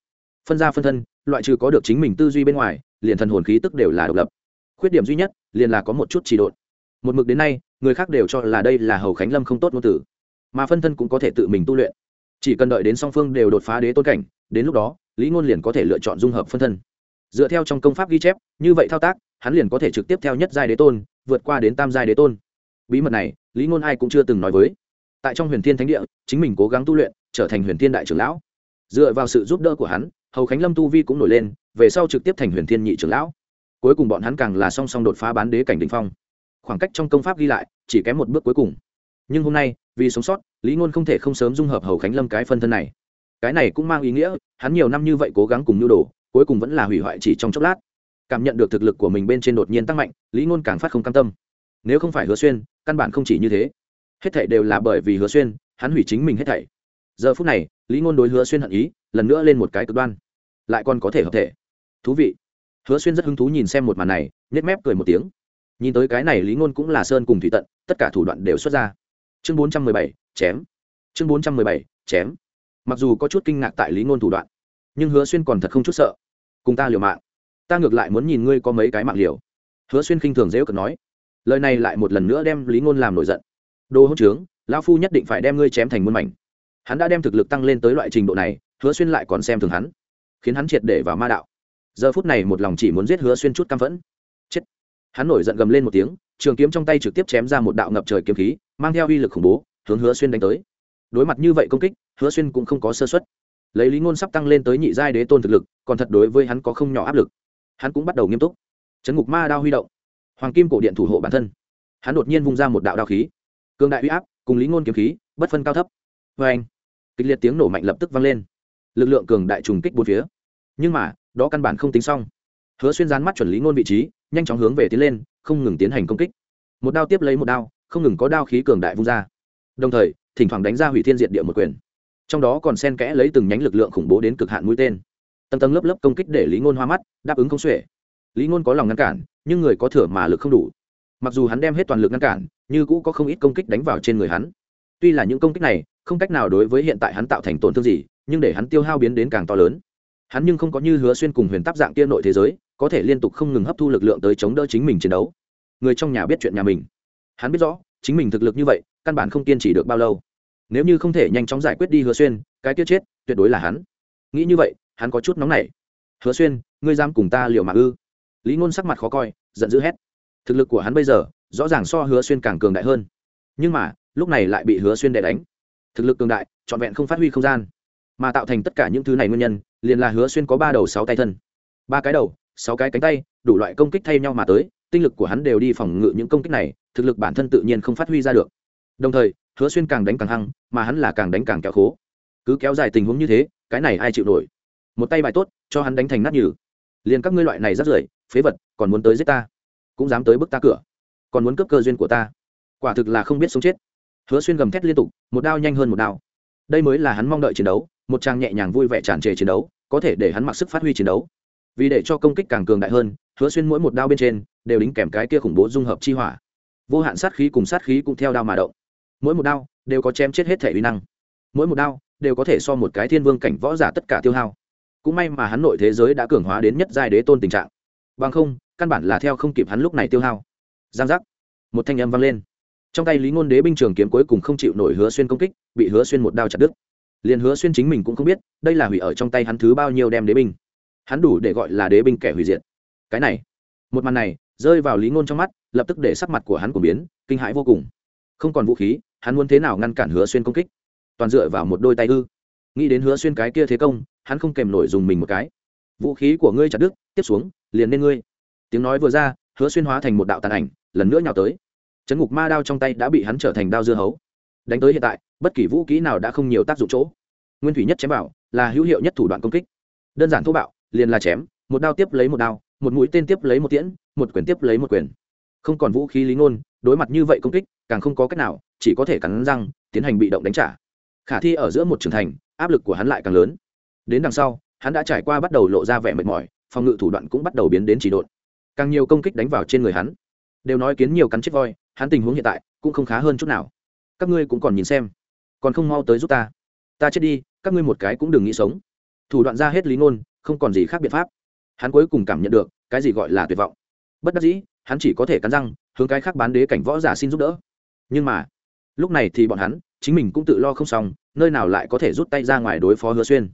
Phân ra phân thân, loại trừ có được chính mình tư duy bên ngoài, liền thần hồn khí tức đều là độc lập. Khuyết điểm duy nhất, liền là có một chút trì độn. Một mực đến nay, người khác đều cho là đây là hầu khánh lâm không tốt ngôn tử mà phân thân cũng có thể tự mình tu luyện. Chỉ cần đợi đến song phương đều đột phá đế tôn cảnh, đến lúc đó, lý ngôn liền có thể lựa chọn dung hợp phân thân. Dựa theo trong công pháp ghi chép, như vậy thao tác, hắn liền có thể trực tiếp theo nhất giai đế tôn, vượt qua đến tam giai đế tôn. Bí mật này, lý ngôn ai cũng chưa từng nói với tại trong huyền thiên thánh địa, chính mình cố gắng tu luyện, trở thành huyền thiên đại trưởng lão. Dựa vào sự giúp đỡ của hắn, hầu khánh lâm tu vi cũng nổi lên, về sau trực tiếp thành huyền thiên nhị trưởng lão. Cuối cùng bọn hắn càng là song song đột phá bán đế cảnh đ ỉ n h phong. Khoảng cách trong công pháp ghi lại, chỉ kém một bước cuối cùng. Nhưng hôm nay, vì sống sót, lý ngôn không thể không sớm dung hợp hầu khánh lâm cái phân thân này. Cái này cũng mang ý nghĩa, hắn nhiều năm như vậy cố gắng cùng nhu đồ, cuối cùng vẫn là hủy hoại chỉ trong chốc lát. Cảm nhận được thực lực của mình bên trên đột nhiên tăng mạnh, lý ngôn càng phát không cam tâm. Nếu không phải hứa xuyên, căn bản không chỉ như thế hết thảy đều là bởi vì hứa xuyên, hắn hủy chính mình hết thảy. Giờ phút này, lý ngôn đối hứa xuyên hận ý, lần nữa lên một cái cực đoan. Lại còn có thể hợp thể. Thú vị. Hứa xuyên rất hứng thú nhìn xem một màn này nhét mép cười một tiếng. Nhìn tới cái này lý ngôn cũng là sơn cùng thủy tận, tất cả thủ đoạn đều xuất ra. Chương bốn trăm mười bảy, chém. Chương bốn trăm mười bảy, chém. Mặc dù có chút kinh ngạc tại lý ngôn thủ đoạn, nhưng hứa xuyên còn thật không chút sợ. Cùng ta liều mạng. Ta ngược lại muốn nhìn ngươi có mấy cái mạng liều. Hứa xuyên khinh thường dễ cợt nói. Lời này lại một lần nữa đem lý ngôn làm nổi giận đồ hỗn trướng, lão phu nhất định phải đem ngươi chém thành muôn mảnh. Hắn đã đem thực lực tăng lên tới loại trình độ này, hứa xuyên lại còn xem thường hắn, khiến hắn triệt để vào ma đạo. Giờ phút này một lòng chỉ muốn giết hứa xuyên chút căm phẫn. Chết. Hắn nổi giận gầm lên một tiếng, trường kiếm trong tay trực tiếp chém ra một đạo ngập trời kiếm khí, mang theo uy lực khủng bố, hướng hứa xuyên đánh tới. Đối mặt như vậy công kích, hứa xuyên cũng không có sơ xuất lấy lý ngôn sắp tăng lên tới nhị giai đế tôn thực lực, còn thật đối với hắn có không nhỏ áp lực. Hắn cũng bắt đầu nghiêm túc. Chấn ngục ma đao huy động. Hoàng kim cổ điện thủ hộ bản thân. Hắn đột nhiên vung ra một đạo đao khí cường đại uy áp, cùng lý ngôn kiếm khí, bất phân cao thấp. Vê anh, kịch liệt tiếng nổ mạnh lập tức vang lên. Lực lượng cường đại trùng kích bốn phía. Nhưng mà, đó căn bản không tính xong. Hứa xuyên dán mắt chuẩn lý ngôn vị trí, nhanh chóng hướng về tiến lên, không ngừng tiến hành công kích. Một đao tiếp lấy một đao, không ngừng có đao khí cường đại vung ra. Đồng thời, thỉnh thoảng đánh ra hủy thiên diệt địa một quyền. Trong đó còn sen kẽ lấy từng nhánh lực lượng khủng bố đến cực hạn mũi tên. Tầng tầng lớp lớp công kích để lý ngôn hoa mắt, đáp ứng không xuể. Lý ngôn có lòng ngăn cản, nhưng người có thừa mà lực không đủ mặc dù hắn đem hết toàn lực ngăn cản, như cũ có không ít công kích đánh vào trên người hắn. Tuy là những công kích này, không cách nào đối với hiện tại hắn tạo thành tổn thương gì, nhưng để hắn tiêu hao biến đến càng to lớn. Hắn nhưng không có như hứa xuyên cùng huyền táp dạng tiên nội thế giới, có thể liên tục không ngừng hấp thu lực lượng tới chống đỡ chính mình chiến đấu. Người trong nhà biết chuyện nhà mình. Hắn biết rõ, chính mình thực lực như vậy, căn bản không kiên trì được bao lâu. Nếu như không thể nhanh chóng giải quyết đi hứa xuyên, cái tiết chết, tuyệt đối là hắn. Nghĩ như vậy, hắn có chút nóng nảy. Hứa xuyên, ngươi dám cùng ta liệu mạng ư? Lý ngôn sắc mặt khó coi, giận dữ hét thực lực của hắn bây giờ rõ ràng so hứa xuyên càng cường đại hơn. Nhưng mà, lúc này lại bị hứa xuyên đè đánh. Thực lực cường đại, trọn vẹn không phát huy không gian. Mà tạo thành tất cả những thứ này nguyên nhân, liền là hứa xuyên có ba đầu, sáu tay thân. Ba cái đầu, sáu cái cánh tay, đủ loại công kích thay nhau mà tới, tinh lực của hắn đều đi phòng ngự những công kích này, thực lực bản thân tự nhiên không phát huy ra được. Đồng thời, hứa xuyên càng đánh càng hăng, mà hắn là càng đánh càng kéo khố. Cứ kéo dài tình huống như thế, cái này ai chịu nổi? Một tay bài tốt, cho hắn đánh thành nát nhừ. Liền các ngươi loại này rất rưởi, phế vật, còn muốn tới giết ta cũng dám tới bức ta cửa. Còn muốn cướp cơ duyên của ta? Quả thực là không biết sống chết. Hứa xuyên gầm thét liên tục, một đao nhanh hơn một đao. Đây mới là hắn mong đợi chiến đấu, một trang nhẹ nhàng vui vẻ tràn trề chiến đấu, có thể để hắn mặc sức phát huy chiến đấu. Vì để cho công kích càng cường đại hơn, hứa xuyên mỗi một đao bên trên đều đính kèm cái kia khủng bố dung hợp chi hỏa. Vô hạn sát khí cùng sát khí cũng theo đao mà động. Mỗi một đao đều có chém chết hết thể uy năng. Mỗi một đao đều có thể so một cái thiên vương cảnh võ giả tất cả tiêu hao. Cũng may mà hắn nội thế giới đã cường hóa đến nhất giai đế tôn tình trạng. Bằng không căn bản là theo không kịp hắn lúc này tiêu hao. Giang giác. Một thanh âm vang lên. Trong tay lý ngôn đế binh trường kiếm cuối cùng không chịu nổi hứa xuyên công kích, bị hứa xuyên một đao chặt đứt. Liền hứa xuyên chính mình cũng không biết, đây là hủy ở trong tay hắn thứ bao nhiêu đem đế binh. Hắn đủ để gọi là đế binh kẻ hủy diệt. Cái này. Một màn này, rơi vào lý ngôn trong mắt, lập tức để sắc mặt của hắn của biến, kinh hãi vô cùng. Không còn vũ khí, hắn muốn thế nào ngăn cản hứa xuyên công kích? Toàn dựa vào một đôi tay ư. Nghĩ đến hứa xuyên cái kia thế công, hắn không kèm nổi dùng mình một cái. Vũ khí của ngươi chặt đứt, tiếp xuống, liền nên ngươi tiếng nói vừa ra, hứa xuyên hóa thành một đạo tàn ảnh, lần nữa nhào tới. Chấn ngục ma đao trong tay đã bị hắn trở thành đao dưa hấu. Đánh tới hiện tại, bất kỳ vũ khí nào đã không nhiều tác dụng chỗ. Nguyên thủy nhất chém bảo là hữu hiệu nhất thủ đoạn công kích. Đơn giản thô bạo, liền là chém, một đao tiếp lấy một đao, một mũi tên tiếp lấy một tiễn, một quyền tiếp lấy một quyền. Không còn vũ khí lý ngôn, đối mặt như vậy công kích, càng không có cách nào, chỉ có thể cắn răng, tiến hành bị động đánh trả. Khả thi ở giữa một trưởng thành, áp lực của hắn lại càng lớn. Đến đằng sau, hắn đã trải qua bắt đầu lộ ra vẻ mệt mỏi, phòng ngự thủ đoạn cũng bắt đầu biến đến chỉ độn càng nhiều công kích đánh vào trên người hắn. Đều nói kiến nhiều cắn chết voi, hắn tình huống hiện tại cũng không khá hơn chút nào. Các ngươi cũng còn nhìn xem, còn không mau tới giúp ta. Ta chết đi, các ngươi một cái cũng đừng nghĩ sống. Thủ đoạn ra hết lý ngôn, không còn gì khác biện pháp. Hắn cuối cùng cảm nhận được, cái gì gọi là tuyệt vọng. Bất đắc dĩ, hắn chỉ có thể cắn răng, hướng cái khác bán đế cảnh võ giả xin giúp đỡ. Nhưng mà, lúc này thì bọn hắn, chính mình cũng tự lo không xong, nơi nào lại có thể rút tay ra ngoài đối phó hứa xuyên.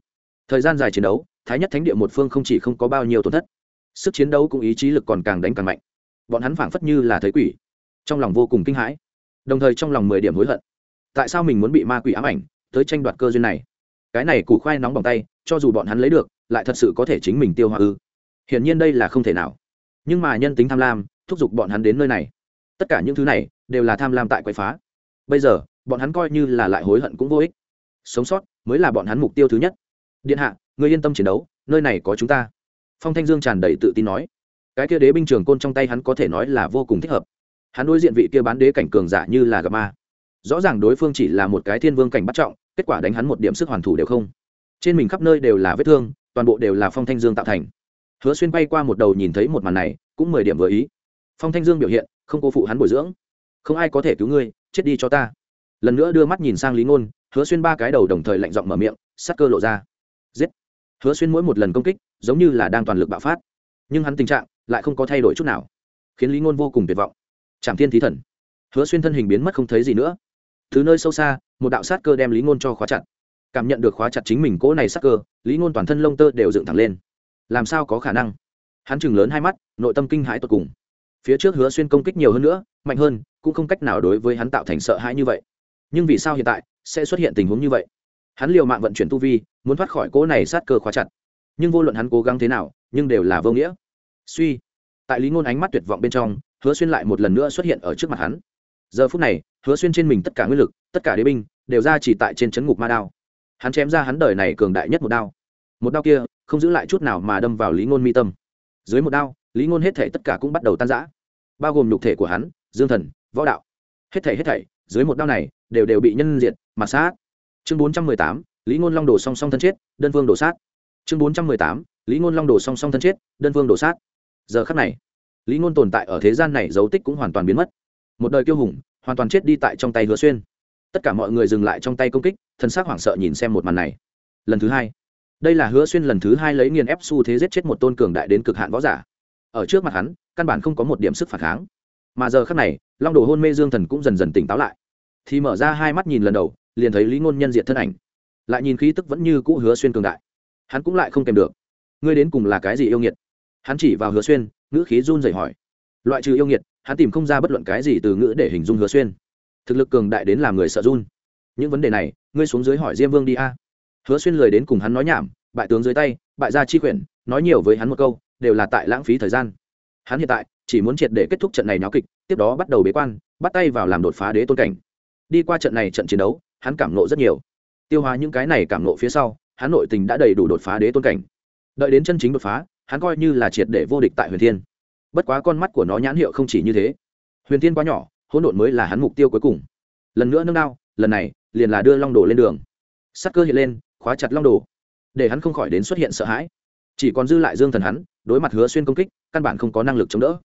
Thời gian dài chiến đấu, thái nhất thánh địa một phương không chỉ không có bao nhiêu tổn thất sức chiến đấu cũng ý chí lực còn càng đánh càng mạnh. Bọn hắn phảng phất như là thấy quỷ. Trong lòng vô cùng kinh hãi. Đồng thời trong lòng mười điểm hối hận. Tại sao mình muốn bị ma quỷ ám ảnh, tới tranh đoạt cơ duyên này? Cái này củ khoai nóng bằng tay, cho dù bọn hắn lấy được, lại thật sự có thể chính mình tiêu hoa ư? Hiển nhiên đây là không thể nào. Nhưng mà nhân tính tham lam, thúc giục bọn hắn đến nơi này. Tất cả những thứ này, đều là tham lam tại quậy phá. Bây giờ, bọn hắn coi như là lại hối hận cũng vô ích. Sống sót, mới là bọn hắn mục tiêu thứ nhất. Điện hạ người yên tâm chiến đấu, nơi này có chúng ta phong thanh dương tràn đầy tự tin nói, cái kia đế binh trường côn trong tay hắn có thể nói là vô cùng thích hợp. Hắn đối diện vị kia bán đế cảnh cường giả như là gặp ma. Rõ ràng đối phương chỉ là một cái thiên vương cảnh bắt trọng, kết quả đánh hắn một điểm sức hoàn thủ đều không. Trên mình khắp nơi đều là vết thương, toàn bộ đều là phong thanh dương tạo thành. Hứa xuyên bay qua một đầu nhìn thấy một màn này, cũng mười điểm vừa ý. Phong thanh dương biểu hiện, không cô phụ hắn bồi dưỡng. Không ai có thể cứu ngươi, chết đi cho ta. Lần nữa đưa mắt nhìn sang lý ngôn, hứa xuyên ba cái đầu đồng thời lạnh giọng mở miệng, sắc cơ lộ ra. Giết! Hứa xuyên mỗi một lần công kích, giống như là đang toàn lực bạo phát. Nhưng hắn tình trạng lại không có thay đổi chút nào, khiến lý ngôn vô cùng tuyệt vọng. Trảm thiên thí thần. Hứa xuyên thân hình biến mất không thấy gì nữa. Từ nơi sâu xa, một đạo sát cơ đem lý ngôn cho khóa chặt. Cảm nhận được khóa chặt chính mình cỗ này sát cơ, lý ngôn toàn thân lông tơ đều dựng thẳng lên. Làm sao có khả năng? Hắn chừng lớn hai mắt, nội tâm kinh hãi tột cùng. Phía trước hứa xuyên công kích nhiều hơn nữa, mạnh hơn, cũng không cách nào đối với hắn tạo thành sợ hãi như vậy. Nhưng vì sao hiện tại sẽ xuất hiện tình huống như vậy? Hắn liều mạng vận chuyển tu vi, muốn thoát khỏi cỗ này sát cơ khóa chặt. Nhưng vô luận hắn cố gắng thế nào, nhưng đều là vô nghĩa. Suy. Tại lý ngôn ánh mắt tuyệt vọng bên trong, hứa xuyên lại một lần nữa xuất hiện ở trước mặt hắn. Giờ phút này, hứa xuyên trên mình tất cả nguyên lực, tất cả đế binh, đều ra chỉ tại trên chấn ngục ma đao. Hắn chém ra hắn đời này cường đại nhất một đao. Một đao kia, không giữ lại chút nào mà đâm vào lý ngôn mi tâm. Dưới một đao, lý ngôn hết thể tất cả cũng bắt đầu tan rã. Bao gồm nhục thể của hắn, dương thần, võ đạo. Hết thể hết thảy, dưới một đao này, đều đều bị nhân diệt, mà sát chương bốn trăm mười tám, lý ngôn long đổ song song thân chết, đơn vương đổ sát. Chương bốn trăm mười tám, lý ngôn long đổ song song thân chết, đơn vương đổ sát. Giờ khắc này, lý ngôn tồn tại ở thế gian này dấu tích cũng hoàn toàn biến mất. Một đời kiêu hùng, hoàn toàn chết đi tại trong tay hứa xuyên. Tất cả mọi người dừng lại trong tay công kích thân xác hoảng sợ nhìn xem một màn này. Lần thứ hai, đây là hứa xuyên lần thứ hai lấy nghiền ép xu thế giết chết một tôn cường đại đến cực hạn võ giả. Ở trước mặt hắn, căn bản không có một điểm sức phản kháng. Mà giờ khắc này, long đồ hôn mê dương thần cũng dần dần tỉnh táo lại. Thì mở ra hai mắt nhìn lần đầu liền thấy lý ngôn nhân diện thân ảnh lại nhìn khí tức vẫn như cũ hứa xuyên cường đại hắn cũng lại không kèm được ngươi đến cùng là cái gì yêu nghiệt hắn chỉ vào hứa xuyên ngữ khí run rẩy hỏi loại trừ yêu nghiệt hắn tìm không ra bất luận cái gì từ ngữ để hình dung hứa xuyên thực lực cường đại đến làm người sợ run những vấn đề này ngươi xuống dưới hỏi diêm vương đi a hứa xuyên lời đến cùng hắn nói nhảm bại tướng dưới tay bại gia chi quyển nói nhiều với hắn một câu đều là tại lãng phí thời gian hắn hiện tại chỉ muốn triệt để kết thúc trận này náo kịch tiếp đó bắt đầu bế quan bắt tay vào làm đột phá đế tôn cảnh đi qua trận này trận chiến đấu hắn cảm nộ rất nhiều. Tiêu hóa những cái này cảm nộ phía sau, hắn nội tình đã đầy đủ đột phá đế tôn cảnh. Đợi đến chân chính đột phá, hắn coi như là triệt để vô địch tại huyền thiên. Bất quá con mắt của nó nhãn hiệu không chỉ như thế. Huyền thiên quá nhỏ, hỗn độn mới là hắn mục tiêu cuối cùng. Lần nữa nâng đao, lần này, liền là đưa long đồ lên đường. Sắc cơ hiện lên, khóa chặt long đồ. Để hắn không khỏi đến xuất hiện sợ hãi. Chỉ còn dư lại dương thần hắn, đối mặt hứa xuyên công kích, căn bản không có năng lực chống đỡ.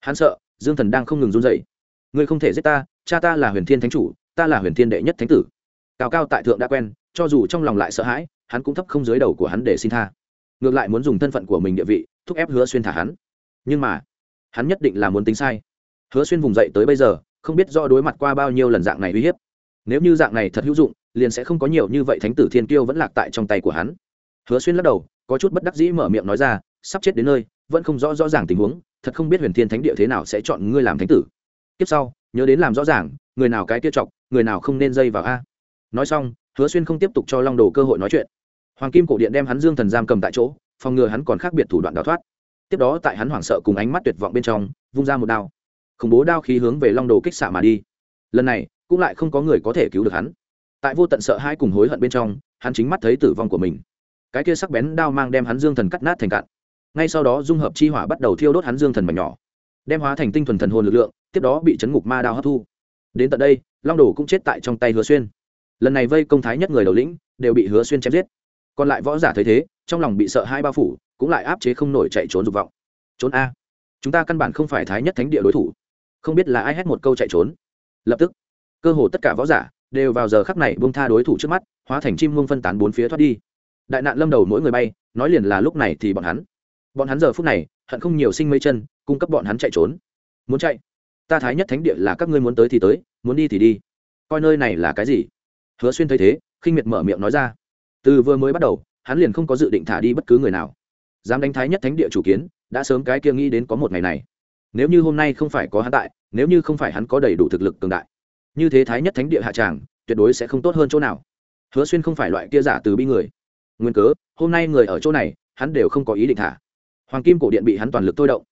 Hắn sợ, dương thần đang không ngừng run dậy ngươi không thể giết ta, cha ta là huyền thiên thánh chủ, ta là huyền thiên đệ nhất thánh tử cao cao tại thượng đã quen, cho dù trong lòng lại sợ hãi, hắn cũng thấp không dưới đầu của hắn để xin tha. Ngược lại muốn dùng thân phận của mình địa vị, thúc ép hứa xuyên thả hắn. Nhưng mà, hắn nhất định là muốn tính sai. Hứa xuyên vùng dậy tới bây giờ, không biết do đối mặt qua bao nhiêu lần dạng này uy hiếp. Nếu như dạng này thật hữu dụng, liền sẽ không có nhiều như vậy thánh tử thiên kiêu vẫn lạc tại trong tay của hắn. Hứa xuyên lắc đầu, có chút bất đắc dĩ mở miệng nói ra, sắp chết đến nơi, vẫn không rõ rõ ràng tình huống, thật không biết huyền thiên thánh địa thế nào sẽ chọn ngươi làm thánh tử. Tiếp sau, nhớ đến làm rõ ràng, người nào cái kia chọc, người nào không nên dây vào a nói xong, hứa xuyên không tiếp tục cho long đồ cơ hội nói chuyện. Hoàng kim cổ điện đem hắn dương thần giam cầm tại chỗ, phòng ngừa hắn còn khác biệt thủ đoạn đào thoát. Tiếp đó tại hắn hoảng sợ cùng ánh mắt tuyệt vọng bên trong, vung ra một đao. Khủng bố đao khí hướng về long đồ kích xạ mà đi. Lần này, cũng lại không có người có thể cứu được hắn. Tại vô tận sợ hai cùng hối hận bên trong, hắn chính mắt thấy tử vong của mình. Cái kia sắc bén đao mang đem hắn dương thần cắt nát thành cạn. Ngay sau đó dung hợp chi hỏa bắt đầu thiêu đốt hắn dương thần mảnh nhỏ. Đem hóa thành tinh thuần thần hồn lực lượng, tiếp đó bị chấn ngục ma đao hấp thu. Đến tận đây, long đồ cũng chết tại trong tay hứa xuyên lần này vây công thái nhất người đầu lĩnh đều bị hứa xuyên chém giết. Còn lại võ giả thấy thế, trong lòng bị sợ hai bao phủ, cũng lại áp chế không nổi chạy trốn dục vọng. Trốn a. Chúng ta căn bản không phải thái nhất thánh địa đối thủ. Không biết là ai hét một câu chạy trốn. Lập tức, cơ hồ tất cả võ giả đều vào giờ khắc này bông tha đối thủ trước mắt, hóa thành chim mông phân tán bốn phía thoát đi. Đại nạn lâm đầu mỗi người bay, nói liền là lúc này thì bọn hắn. Bọn hắn giờ phút này, hận không nhiều sinh mấy chân, cung cấp bọn hắn chạy trốn. Muốn chạy? Ta thái nhất thánh địa là các ngươi muốn tới thì tới, muốn đi thì đi. Coi nơi này là cái gì? Hứa xuyên thấy thế, khinh miệt mở miệng nói ra. Từ vừa mới bắt đầu, hắn liền không có dự định thả đi bất cứ người nào. Dám đánh thái nhất thánh địa chủ kiến, đã sớm cái kia nghĩ đến có một ngày này. Nếu như hôm nay không phải có hắn tại, nếu như không phải hắn có đầy đủ thực lực cường đại, như thế thái nhất thánh địa hạ tràng, tuyệt đối sẽ không tốt hơn chỗ nào. Hứa xuyên không phải loại kia giả từ bi người. Nguyên cớ, hôm nay người ở chỗ này, hắn đều không có ý định thả. Hoàng kim cổ điện bị hắn toàn lực thôi động.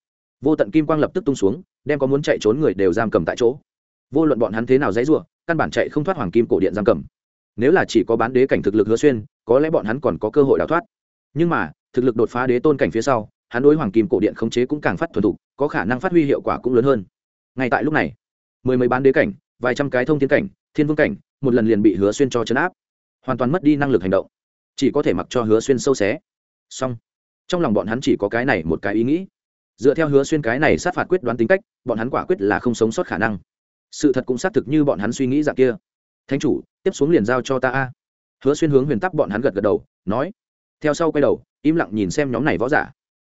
Vô tận kim quang lập tức tung xuống, đem có muốn chạy trốn người đều giam cầm tại chỗ. Vô luận bọn hắn thế nào dãy rủa căn bản chạy không thoát hoàng kim cổ điện giam cầm. Nếu là chỉ có bán đế cảnh thực lực hứa xuyên, có lẽ bọn hắn còn có cơ hội đào thoát. Nhưng mà, thực lực đột phá đế tôn cảnh phía sau, hắn đối hoàng kim cổ điện khống chế cũng càng phát thuần thục, có khả năng phát huy hiệu quả cũng lớn hơn. Ngay tại lúc này, mười mấy bán đế cảnh, vài trăm cái thông thiên cảnh, thiên vương cảnh, một lần liền bị hứa xuyên cho chấn áp. Hoàn toàn mất đi năng lực hành động. Chỉ có thể mặc cho hứa xuyên sâu xé. Xong, trong lòng bọn hắn chỉ có cái này một cái ý nghĩ. Dựa theo hứa xuyên cái này sát phạt quyết đoán tính cách, bọn hắn quả quyết là không sống sót khả năng sự thật cũng xác thực như bọn hắn suy nghĩ dạng kia. Thánh chủ, tiếp xuống liền giao cho ta a. Hứa xuyên hướng huyền tắc bọn hắn gật gật đầu, nói. Theo sau quay đầu, im lặng nhìn xem nhóm này võ giả.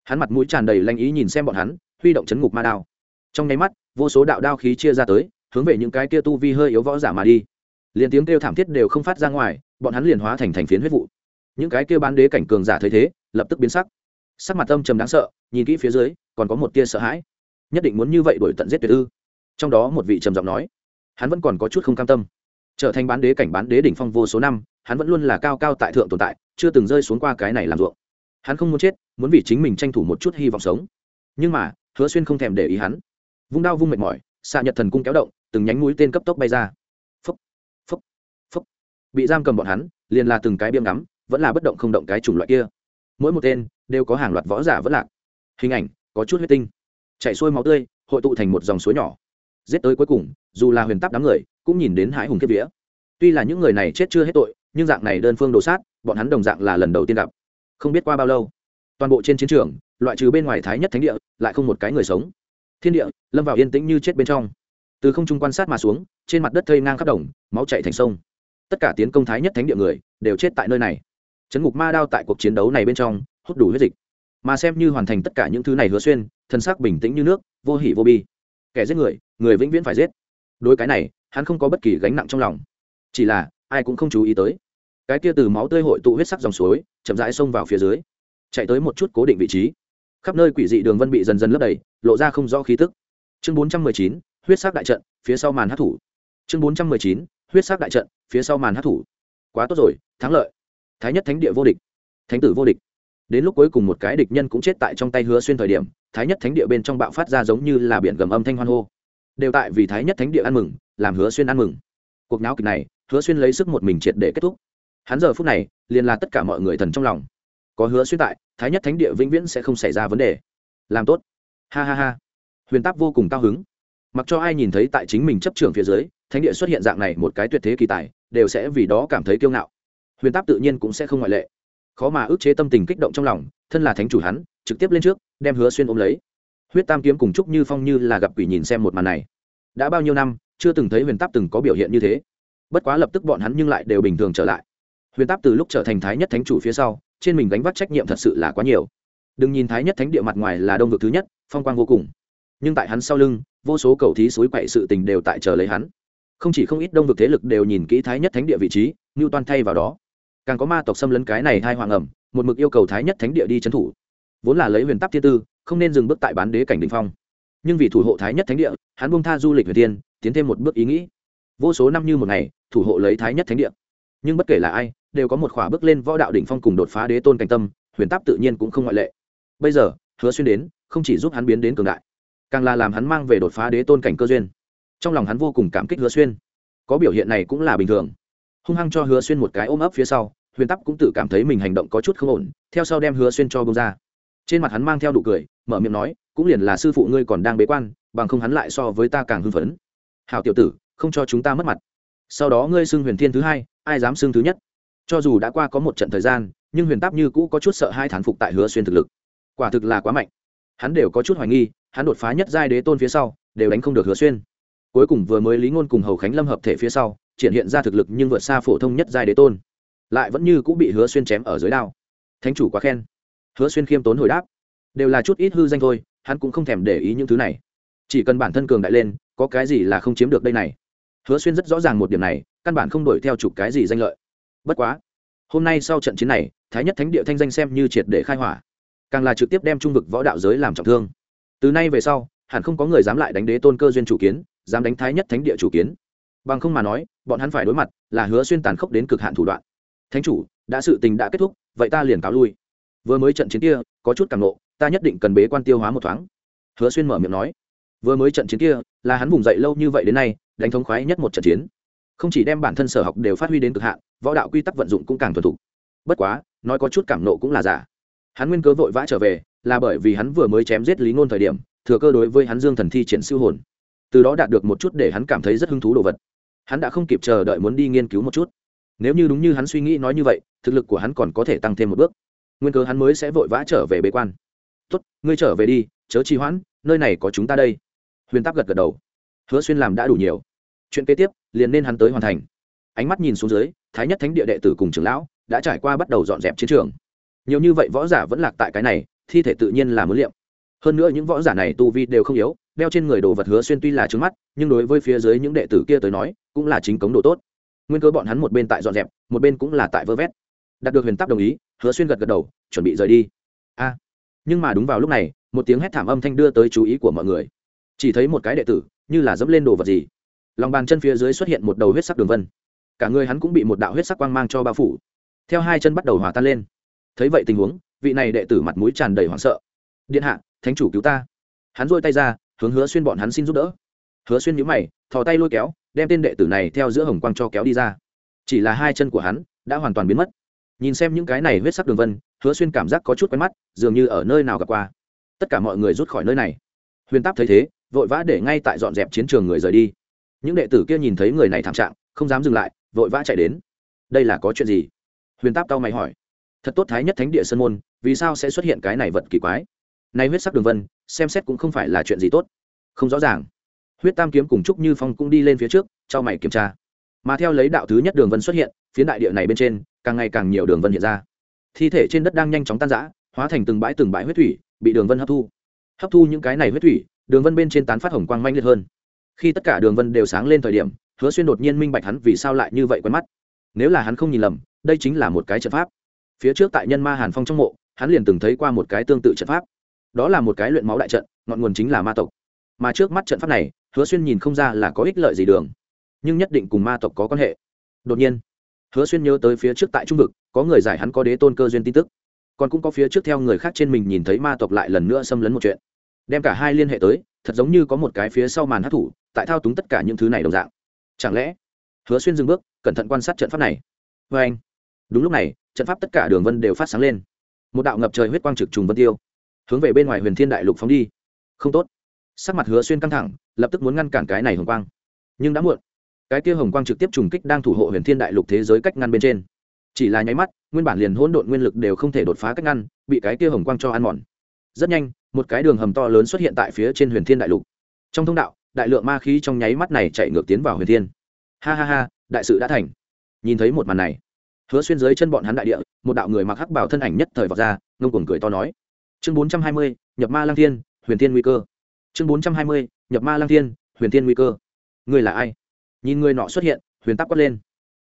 Hắn mặt mũi tràn đầy lanh ý nhìn xem bọn hắn, huy động chấn ngục ma đao. Trong nháy mắt, vô số đạo đao khí chia ra tới, hướng về những cái kia tu vi hơi yếu võ giả mà đi. Liền tiếng kêu thảm thiết đều không phát ra ngoài, bọn hắn liền hóa thành thành phiến huyết vụ. Những cái kia bán đế cảnh cường giả thấy thế, lập tức biến sắc. Sắc mặt âm trầm đáng sợ, nhìn kỹ phía dưới, còn có một tia sợ hãi. Nhất định muốn như vậy đổi tận giết tuyệt ư trong đó một vị trầm giọng nói, hắn vẫn còn có chút không cam tâm. Trở thành bán đế cảnh bán đế đỉnh phong vô số năm, hắn vẫn luôn là cao cao tại thượng tồn tại, chưa từng rơi xuống qua cái này làm ruộng. Hắn không muốn chết, muốn vì chính mình tranh thủ một chút hy vọng sống. Nhưng mà, hứa xuyên không thèm để ý hắn. Vung đao vung mệt mỏi, xạ nhật thần cung kéo động, từng nhánh mũi tên cấp tốc bay ra. Phấp phấp phấp bị giam cầm bọn hắn, liền là từng cái biêm ngắm, vẫn là bất động không động cái chủng loại kia. Mỗi một tên, đều có hàng loạt võ giả vẫn lạc. Hình ảnh, có chút huyết tinh. Chạy xuôi máu tươi, hội tụ thành một dòng suối nhỏ giết tới cuối cùng, dù là huyền tắc đám người, cũng nhìn đến hãi hùng kiếp vía. Tuy là những người này chết chưa hết tội, nhưng dạng này đơn phương đồ sát, bọn hắn đồng dạng là lần đầu tiên gặp. Không biết qua bao lâu, toàn bộ trên chiến trường, loại trừ bên ngoài thái nhất thánh địa, lại không một cái người sống. Thiên địa, lâm vào yên tĩnh như chết bên trong. Từ không trung quan sát mà xuống, trên mặt đất thây ngang khắp đồng, máu chạy thành sông. Tất cả tiến công thái nhất thánh địa người, đều chết tại nơi này. Chấn ngục ma đao tại cuộc chiến đấu này bên trong, hút đủ huyết dịch. Mà xem như hoàn thành tất cả những thứ này hứa xuyên, thân xác bình tĩnh như nước, vô hỉ vô bi kẻ giết người người vĩnh viễn phải giết. Đối cái này, hắn không có bất kỳ gánh nặng trong lòng. Chỉ là, ai cũng không chú ý tới. Cái kia từ máu tươi hội tụ huyết sắc dòng suối, chậm rãi xông vào phía dưới. Chạy tới một chút cố định vị trí. Khắp nơi quỷ dị đường vân bị dần dần lấp đầy, lộ ra không rõ khí tức. Chương bốn trăm mười chín, huyết sắc đại trận, phía sau màn hát thủ. Chương bốn trăm mười chín, huyết sắc đại trận, phía sau màn hát thủ. Quá tốt rồi, thắng lợi. Thái nhất thánh địa vô địch. Thánh tử vô địch. Đến lúc cuối cùng một cái địch nhân cũng chết tại trong tay hứa xuyên thời điểm thái nhất thánh địa bên trong bạo phát ra giống như là biển gầm âm thanh hoan hô. Đều tại vì thái nhất thánh địa ăn mừng, làm hứa xuyên ăn mừng. Cuộc náo kịch này, hứa xuyên lấy sức một mình triệt để kết thúc. Hắn giờ phút này, liền là tất cả mọi người thần trong lòng. Có hứa xuyên tại, thái nhất thánh địa vĩnh viễn sẽ không xảy ra vấn đề. Làm tốt. Ha ha ha. Huyền táp vô cùng cao hứng. Mặc cho ai nhìn thấy tại chính mình chấp trường phía dưới, thánh địa xuất hiện dạng này một cái tuyệt thế kỳ tài, đều sẽ vì đó cảm thấy kiêu ngạo. Huyền táp tự nhiên cũng sẽ không ngoại lệ. Khó mà ức chế tâm tình kích động trong lòng thân là thánh chủ hắn, trực tiếp lên trước, đem hứa xuyên ôm lấy. Huyết tam kiếm cùng trúc như phong như là gặp quỷ nhìn xem một màn này. Đã bao nhiêu năm, chưa từng thấy huyền táp từng có biểu hiện như thế. Bất quá lập tức bọn hắn nhưng lại đều bình thường trở lại. Huyền táp từ lúc trở thành thái nhất thánh chủ phía sau, trên mình gánh vác trách nhiệm thật sự là quá nhiều. Đừng nhìn thái nhất thánh địa mặt ngoài là đông vực thứ nhất, phong quang vô cùng. Nhưng tại hắn sau lưng, vô số cầu thí suối quậy sự tình đều tại chờ lấy hắn. Không chỉ không ít đông vực thế lực đều nhìn kỹ thái nhất thánh địa vị trí, như toan thay vào đó. Càng có ma tộc xâm lấn cái này hai hoàng ẩm một mực yêu cầu thái nhất thánh địa đi trấn thủ. Vốn là lấy huyền tắc thiên tư, không nên dừng bước tại bán đế cảnh đình phong. Nhưng vì thủ hộ thái nhất thánh địa, hắn buông tha du lịch huyền tiên tiến thêm một bước ý nghĩ. Vô số năm như một ngày, thủ hộ lấy thái nhất thánh địa. Nhưng bất kể là ai, đều có một khỏa bước lên võ đạo đỉnh phong cùng đột phá đế tôn cảnh tâm, huyền táp tự nhiên cũng không ngoại lệ. Bây giờ, hứa xuyên đến, không chỉ giúp hắn biến đến cường đại, càng là làm hắn mang về đột phá đế tôn cảnh cơ duyên. Trong lòng hắn vô cùng cảm kích hứa xuyên. Có biểu hiện này cũng là bình thường. Hung hăng cho hứa xuyên một cái ôm ấp phía sau huyền tắc cũng tự cảm thấy mình hành động có chút không ổn, theo sau đem hứa xuyên cho bông ra. Trên mặt hắn mang theo đủ cười, mở miệng nói, cũng liền là sư phụ ngươi còn đang bế quan, bằng không hắn lại so với ta càng hưng phấn. Hào tiểu tử, không cho chúng ta mất mặt. Sau đó ngươi xưng huyền thiên thứ hai, ai dám xưng thứ nhất? Cho dù đã qua có một trận thời gian, nhưng huyền táp như cũ có chút sợ hai thán phục tại hứa xuyên thực lực. Quả thực là quá mạnh. Hắn đều có chút hoài nghi, hắn đột phá nhất giai đế tôn phía sau, đều đánh không được hứa xuyên. Cuối cùng vừa mới lý ngôn cùng hầu khánh lâm hợp thể phía sau, triển hiện ra thực lực nhưng vượt xa phổ thông nhất giai đế tôn lại vẫn như cũng bị hứa xuyên chém ở dưới đao. Thánh chủ quá khen. Hứa xuyên khiêm tốn hồi đáp. Đều là chút ít hư danh thôi, hắn cũng không thèm để ý những thứ này. Chỉ cần bản thân cường đại lên, có cái gì là không chiếm được đây này. Hứa xuyên rất rõ ràng một điểm này, căn bản không đuổi theo chụp cái gì danh lợi. Bất quá, hôm nay sau trận chiến này, thái nhất thánh địa thanh danh xem như triệt để khai hỏa. Càng là trực tiếp đem trung vực võ đạo giới làm trọng thương. Từ nay về sau, hẳn không có người dám lại đánh đế tôn cơ duyên chủ kiến, dám đánh thái nhất thánh địa chủ kiến. Bằng không mà nói, bọn hắn phải đối mặt là hứa xuyên tàn khốc đến cực hạn thủ đoạn thánh chủ, đã sự tình đã kết thúc, vậy ta liền cáo lui. Vừa mới trận chiến kia, có chút cảm nộ, ta nhất định cần bế quan tiêu hóa một thoáng. Hứa xuyên mở miệng nói. Vừa mới trận chiến kia, là hắn vùng dậy lâu như vậy đến nay, đánh thống khoái nhất một trận chiến. Không chỉ đem bản thân sở học đều phát huy đến cực hạn, võ đạo quy tắc vận dụng cũng càng thuần thục. Bất quá, nói có chút cảm nộ cũng là giả. Hắn nguyên cớ vội vã trở về, là bởi vì hắn vừa mới chém giết lý ngôn thời điểm, thừa cơ đối với hắn dương thần thi triển siêu hồn. Từ đó đạt được một chút để hắn cảm thấy rất hứng thú đồ vật. Hắn đã không kịp chờ đợi muốn đi nghiên cứu một chút nếu như đúng như hắn suy nghĩ nói như vậy, thực lực của hắn còn có thể tăng thêm một bước. Nguyên cớ hắn mới sẽ vội vã trở về bế quan. Tốt, ngươi trở về đi, chớ trì hoãn, nơi này có chúng ta đây. Huyền táp gật gật đầu. Hứa xuyên làm đã đủ nhiều. Chuyện kế tiếp liền nên hắn tới hoàn thành. Ánh mắt nhìn xuống dưới, thái nhất thánh địa đệ tử cùng trưởng lão đã trải qua bắt đầu dọn dẹp chiến trường. Nhiều như vậy võ giả vẫn lạc tại cái này, thi thể tự nhiên là muốn liệm. Hơn nữa những võ giả này tu vi đều không yếu, đeo trên người đồ vật hứa xuyên tuy là trứng mắt, nhưng đối với phía dưới những đệ tử kia tới nói, cũng là chính cống đồ tốt nguyên cơ bọn hắn một bên tại dọn dẹp, một bên cũng là tại vơ vét. Đạt được huyền tắc đồng ý, hứa xuyên gật gật đầu, chuẩn bị rời đi. A. Nhưng mà đúng vào lúc này, một tiếng hét thảm âm thanh đưa tới chú ý của mọi người. Chỉ thấy một cái đệ tử, như là dẫm lên đồ vật gì. Lòng bàn chân phía dưới xuất hiện một đầu huyết sắc đường vân. Cả người hắn cũng bị một đạo huyết sắc quang mang cho bao phủ. Theo hai chân bắt đầu hòa tan lên. Thấy vậy tình huống, vị này đệ tử mặt mũi tràn đầy hoảng sợ. Điện hạ, thánh chủ cứu ta. Hắn dôi tay ra, hướng hứa xuyên bọn hắn xin giúp đỡ. Hứa xuyên nhíu mày, thò tay lôi kéo đem tên đệ tử này theo giữa hồng quang cho kéo đi ra. Chỉ là hai chân của hắn đã hoàn toàn biến mất. Nhìn xem những cái này huyết sắc đường vân, hứa xuyên cảm giác có chút quen mắt, dường như ở nơi nào gặp qua. Tất cả mọi người rút khỏi nơi này. Huyền táp thấy thế, vội vã để ngay tại dọn dẹp chiến trường người rời đi. Những đệ tử kia nhìn thấy người này thảm trạng, không dám dừng lại, vội vã chạy đến. Đây là có chuyện gì? Huyền táp tao mày hỏi. Thật tốt thái nhất thánh địa sơn môn, vì sao sẽ xuất hiện cái này vật kỳ quái? Nay huyết sắc đường vân, xem xét cũng không phải là chuyện gì tốt. Không rõ ràng huyết tam kiếm cùng trúc như phong cũng đi lên phía trước cho mày kiểm tra. Mà theo lấy đạo thứ nhất đường vân xuất hiện phía đại địa này bên trên, càng ngày càng nhiều đường vân hiện ra. Thi thể trên đất đang nhanh chóng tan rã, hóa thành từng bãi từng bãi huyết thủy, bị đường vân hấp thu. Hấp thu những cái này huyết thủy, đường vân bên trên tán phát hồng quang manh liệt hơn. Khi tất cả đường vân đều sáng lên thời điểm, hứa xuyên đột nhiên minh bạch hắn vì sao lại như vậy quen mắt. Nếu là hắn không nhìn lầm, đây chính là một cái trận pháp. Phía trước tại nhân ma hàn phong trong mộ, hắn liền từng thấy qua một cái tương tự trận pháp. Đó là một cái luyện máu đại trận, ngọn nguồn chính là ma tộc. Mà trước mắt trận pháp này hứa xuyên nhìn không ra là có ích lợi gì đường, nhưng nhất định cùng ma tộc có quan hệ. Đột nhiên, hứa xuyên nhớ tới phía trước tại trung vực, có người giải hắn có đế tôn cơ duyên tin tức. Còn cũng có phía trước theo người khác trên mình nhìn thấy ma tộc lại lần nữa xâm lấn một chuyện. Đem cả hai liên hệ tới, thật giống như có một cái phía sau màn hát thủ tại thao túng tất cả những thứ này đồng dạng. Chẳng lẽ, hứa xuyên dừng bước, cẩn thận quan sát trận pháp này? Vê anh, đúng lúc này, trận pháp tất cả đường vân đều phát sáng lên. Một đạo ngập trời huyết quang trực trùng vân tiêu, hướng về bên ngoài huyền thiên đại lục phóng đi. Không tốt sắc mặt hứa xuyên căng thẳng, lập tức muốn ngăn cản cái này hồng quang. Nhưng đã muộn. Cái kia hồng quang trực tiếp trùng kích đang thủ hộ huyền thiên đại lục thế giới cách ngăn bên trên. Chỉ là nháy mắt, nguyên bản liền hỗn độn nguyên lực đều không thể đột phá cách ngăn, bị cái kia hồng quang cho ăn mòn. Rất nhanh, một cái đường hầm to lớn xuất hiện tại phía trên huyền thiên đại lục. Trong thông đạo, đại lượng ma khí trong nháy mắt này chạy ngược tiến vào huyền thiên. Ha ha ha, đại sự đã thành. Nhìn thấy một màn này, hứa xuyên dưới chân bọn hắn đại địa, một đạo người mặc hắc bảo thân ảnh nhất thời vọt ra, ngông cuồng cười to nói. Chương bốn trăm hai mươi, nhập ma lang thiên, huyền thiên nguy cơ chương bốn trăm hai mươi, nhập ma lang thiên, huyền thiên nguy cơ. Người là ai? Nhìn người nọ xuất hiện, huyền tắc quát lên.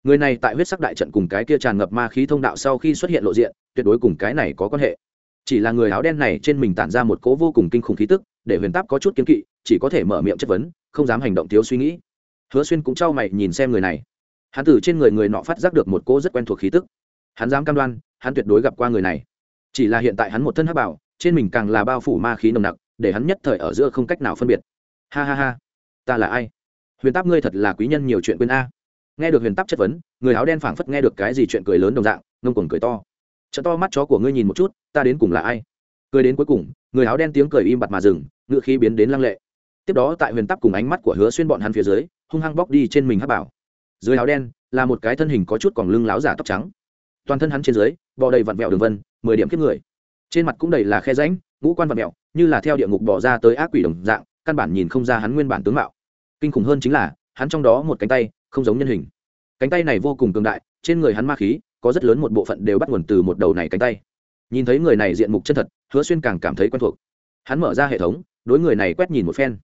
Người này tại huyết sắc đại trận cùng cái kia tràn ngập ma khí thông đạo sau khi xuất hiện lộ diện, tuyệt đối cùng cái này có quan hệ. Chỉ là người áo đen này trên mình tản ra một cố vô cùng kinh khủng khí tức, để huyền tắc có chút kiếm kỵ, chỉ có thể mở miệng chất vấn, không dám hành động thiếu suy nghĩ. Hứa xuyên cũng trao mày nhìn xem người này. Hắn từ trên người người nọ phát giác được một cô rất quen thuộc khí tức. Hắn dám cam đoan, hắn tuyệt đối gặp qua người này. Chỉ là hiện tại hắn một thân hắc bảo, trên mình càng là bao phủ ma khí nồng nặc để hắn nhất thời ở giữa không cách nào phân biệt. Ha ha ha, ta là ai? Huyền táp ngươi thật là quý nhân nhiều chuyện quên a. Nghe được huyền táp chất vấn, người áo đen phảng phất nghe được cái gì chuyện cười lớn đồng dạng, ngông cuồng cười to. Chợ to mắt chó của ngươi nhìn một chút, ta đến cùng là ai? Cười đến cuối cùng, người áo đen tiếng cười im bặt mà dừng ngựa khí biến đến lăng lệ. Tiếp đó tại huyền tắp cùng ánh mắt của hứa xuyên bọn hắn phía dưới, hung hăng bóc đi trên mình hát bảo. Dưới áo đen, là một cái thân hình có chút còn lưng láo giả tóc trắng. Toàn thân hắn trên dưới, bò đầy vặn vẹo đường vân, mười điểm kiếp người. Trên mặt cũng đầy là khe ránh ngũ quan vật mẹo, như là theo địa ngục bỏ ra tới ác quỷ đồng dạng, căn bản nhìn không ra hắn nguyên bản tướng mạo. Kinh khủng hơn chính là, hắn trong đó một cánh tay, không giống nhân hình. Cánh tay này vô cùng cường đại, trên người hắn ma khí, có rất lớn một bộ phận đều bắt nguồn từ một đầu này cánh tay. Nhìn thấy người này diện mục chân thật, hứa xuyên càng cảm thấy quen thuộc. Hắn mở ra hệ thống, đối người này quét nhìn một phen.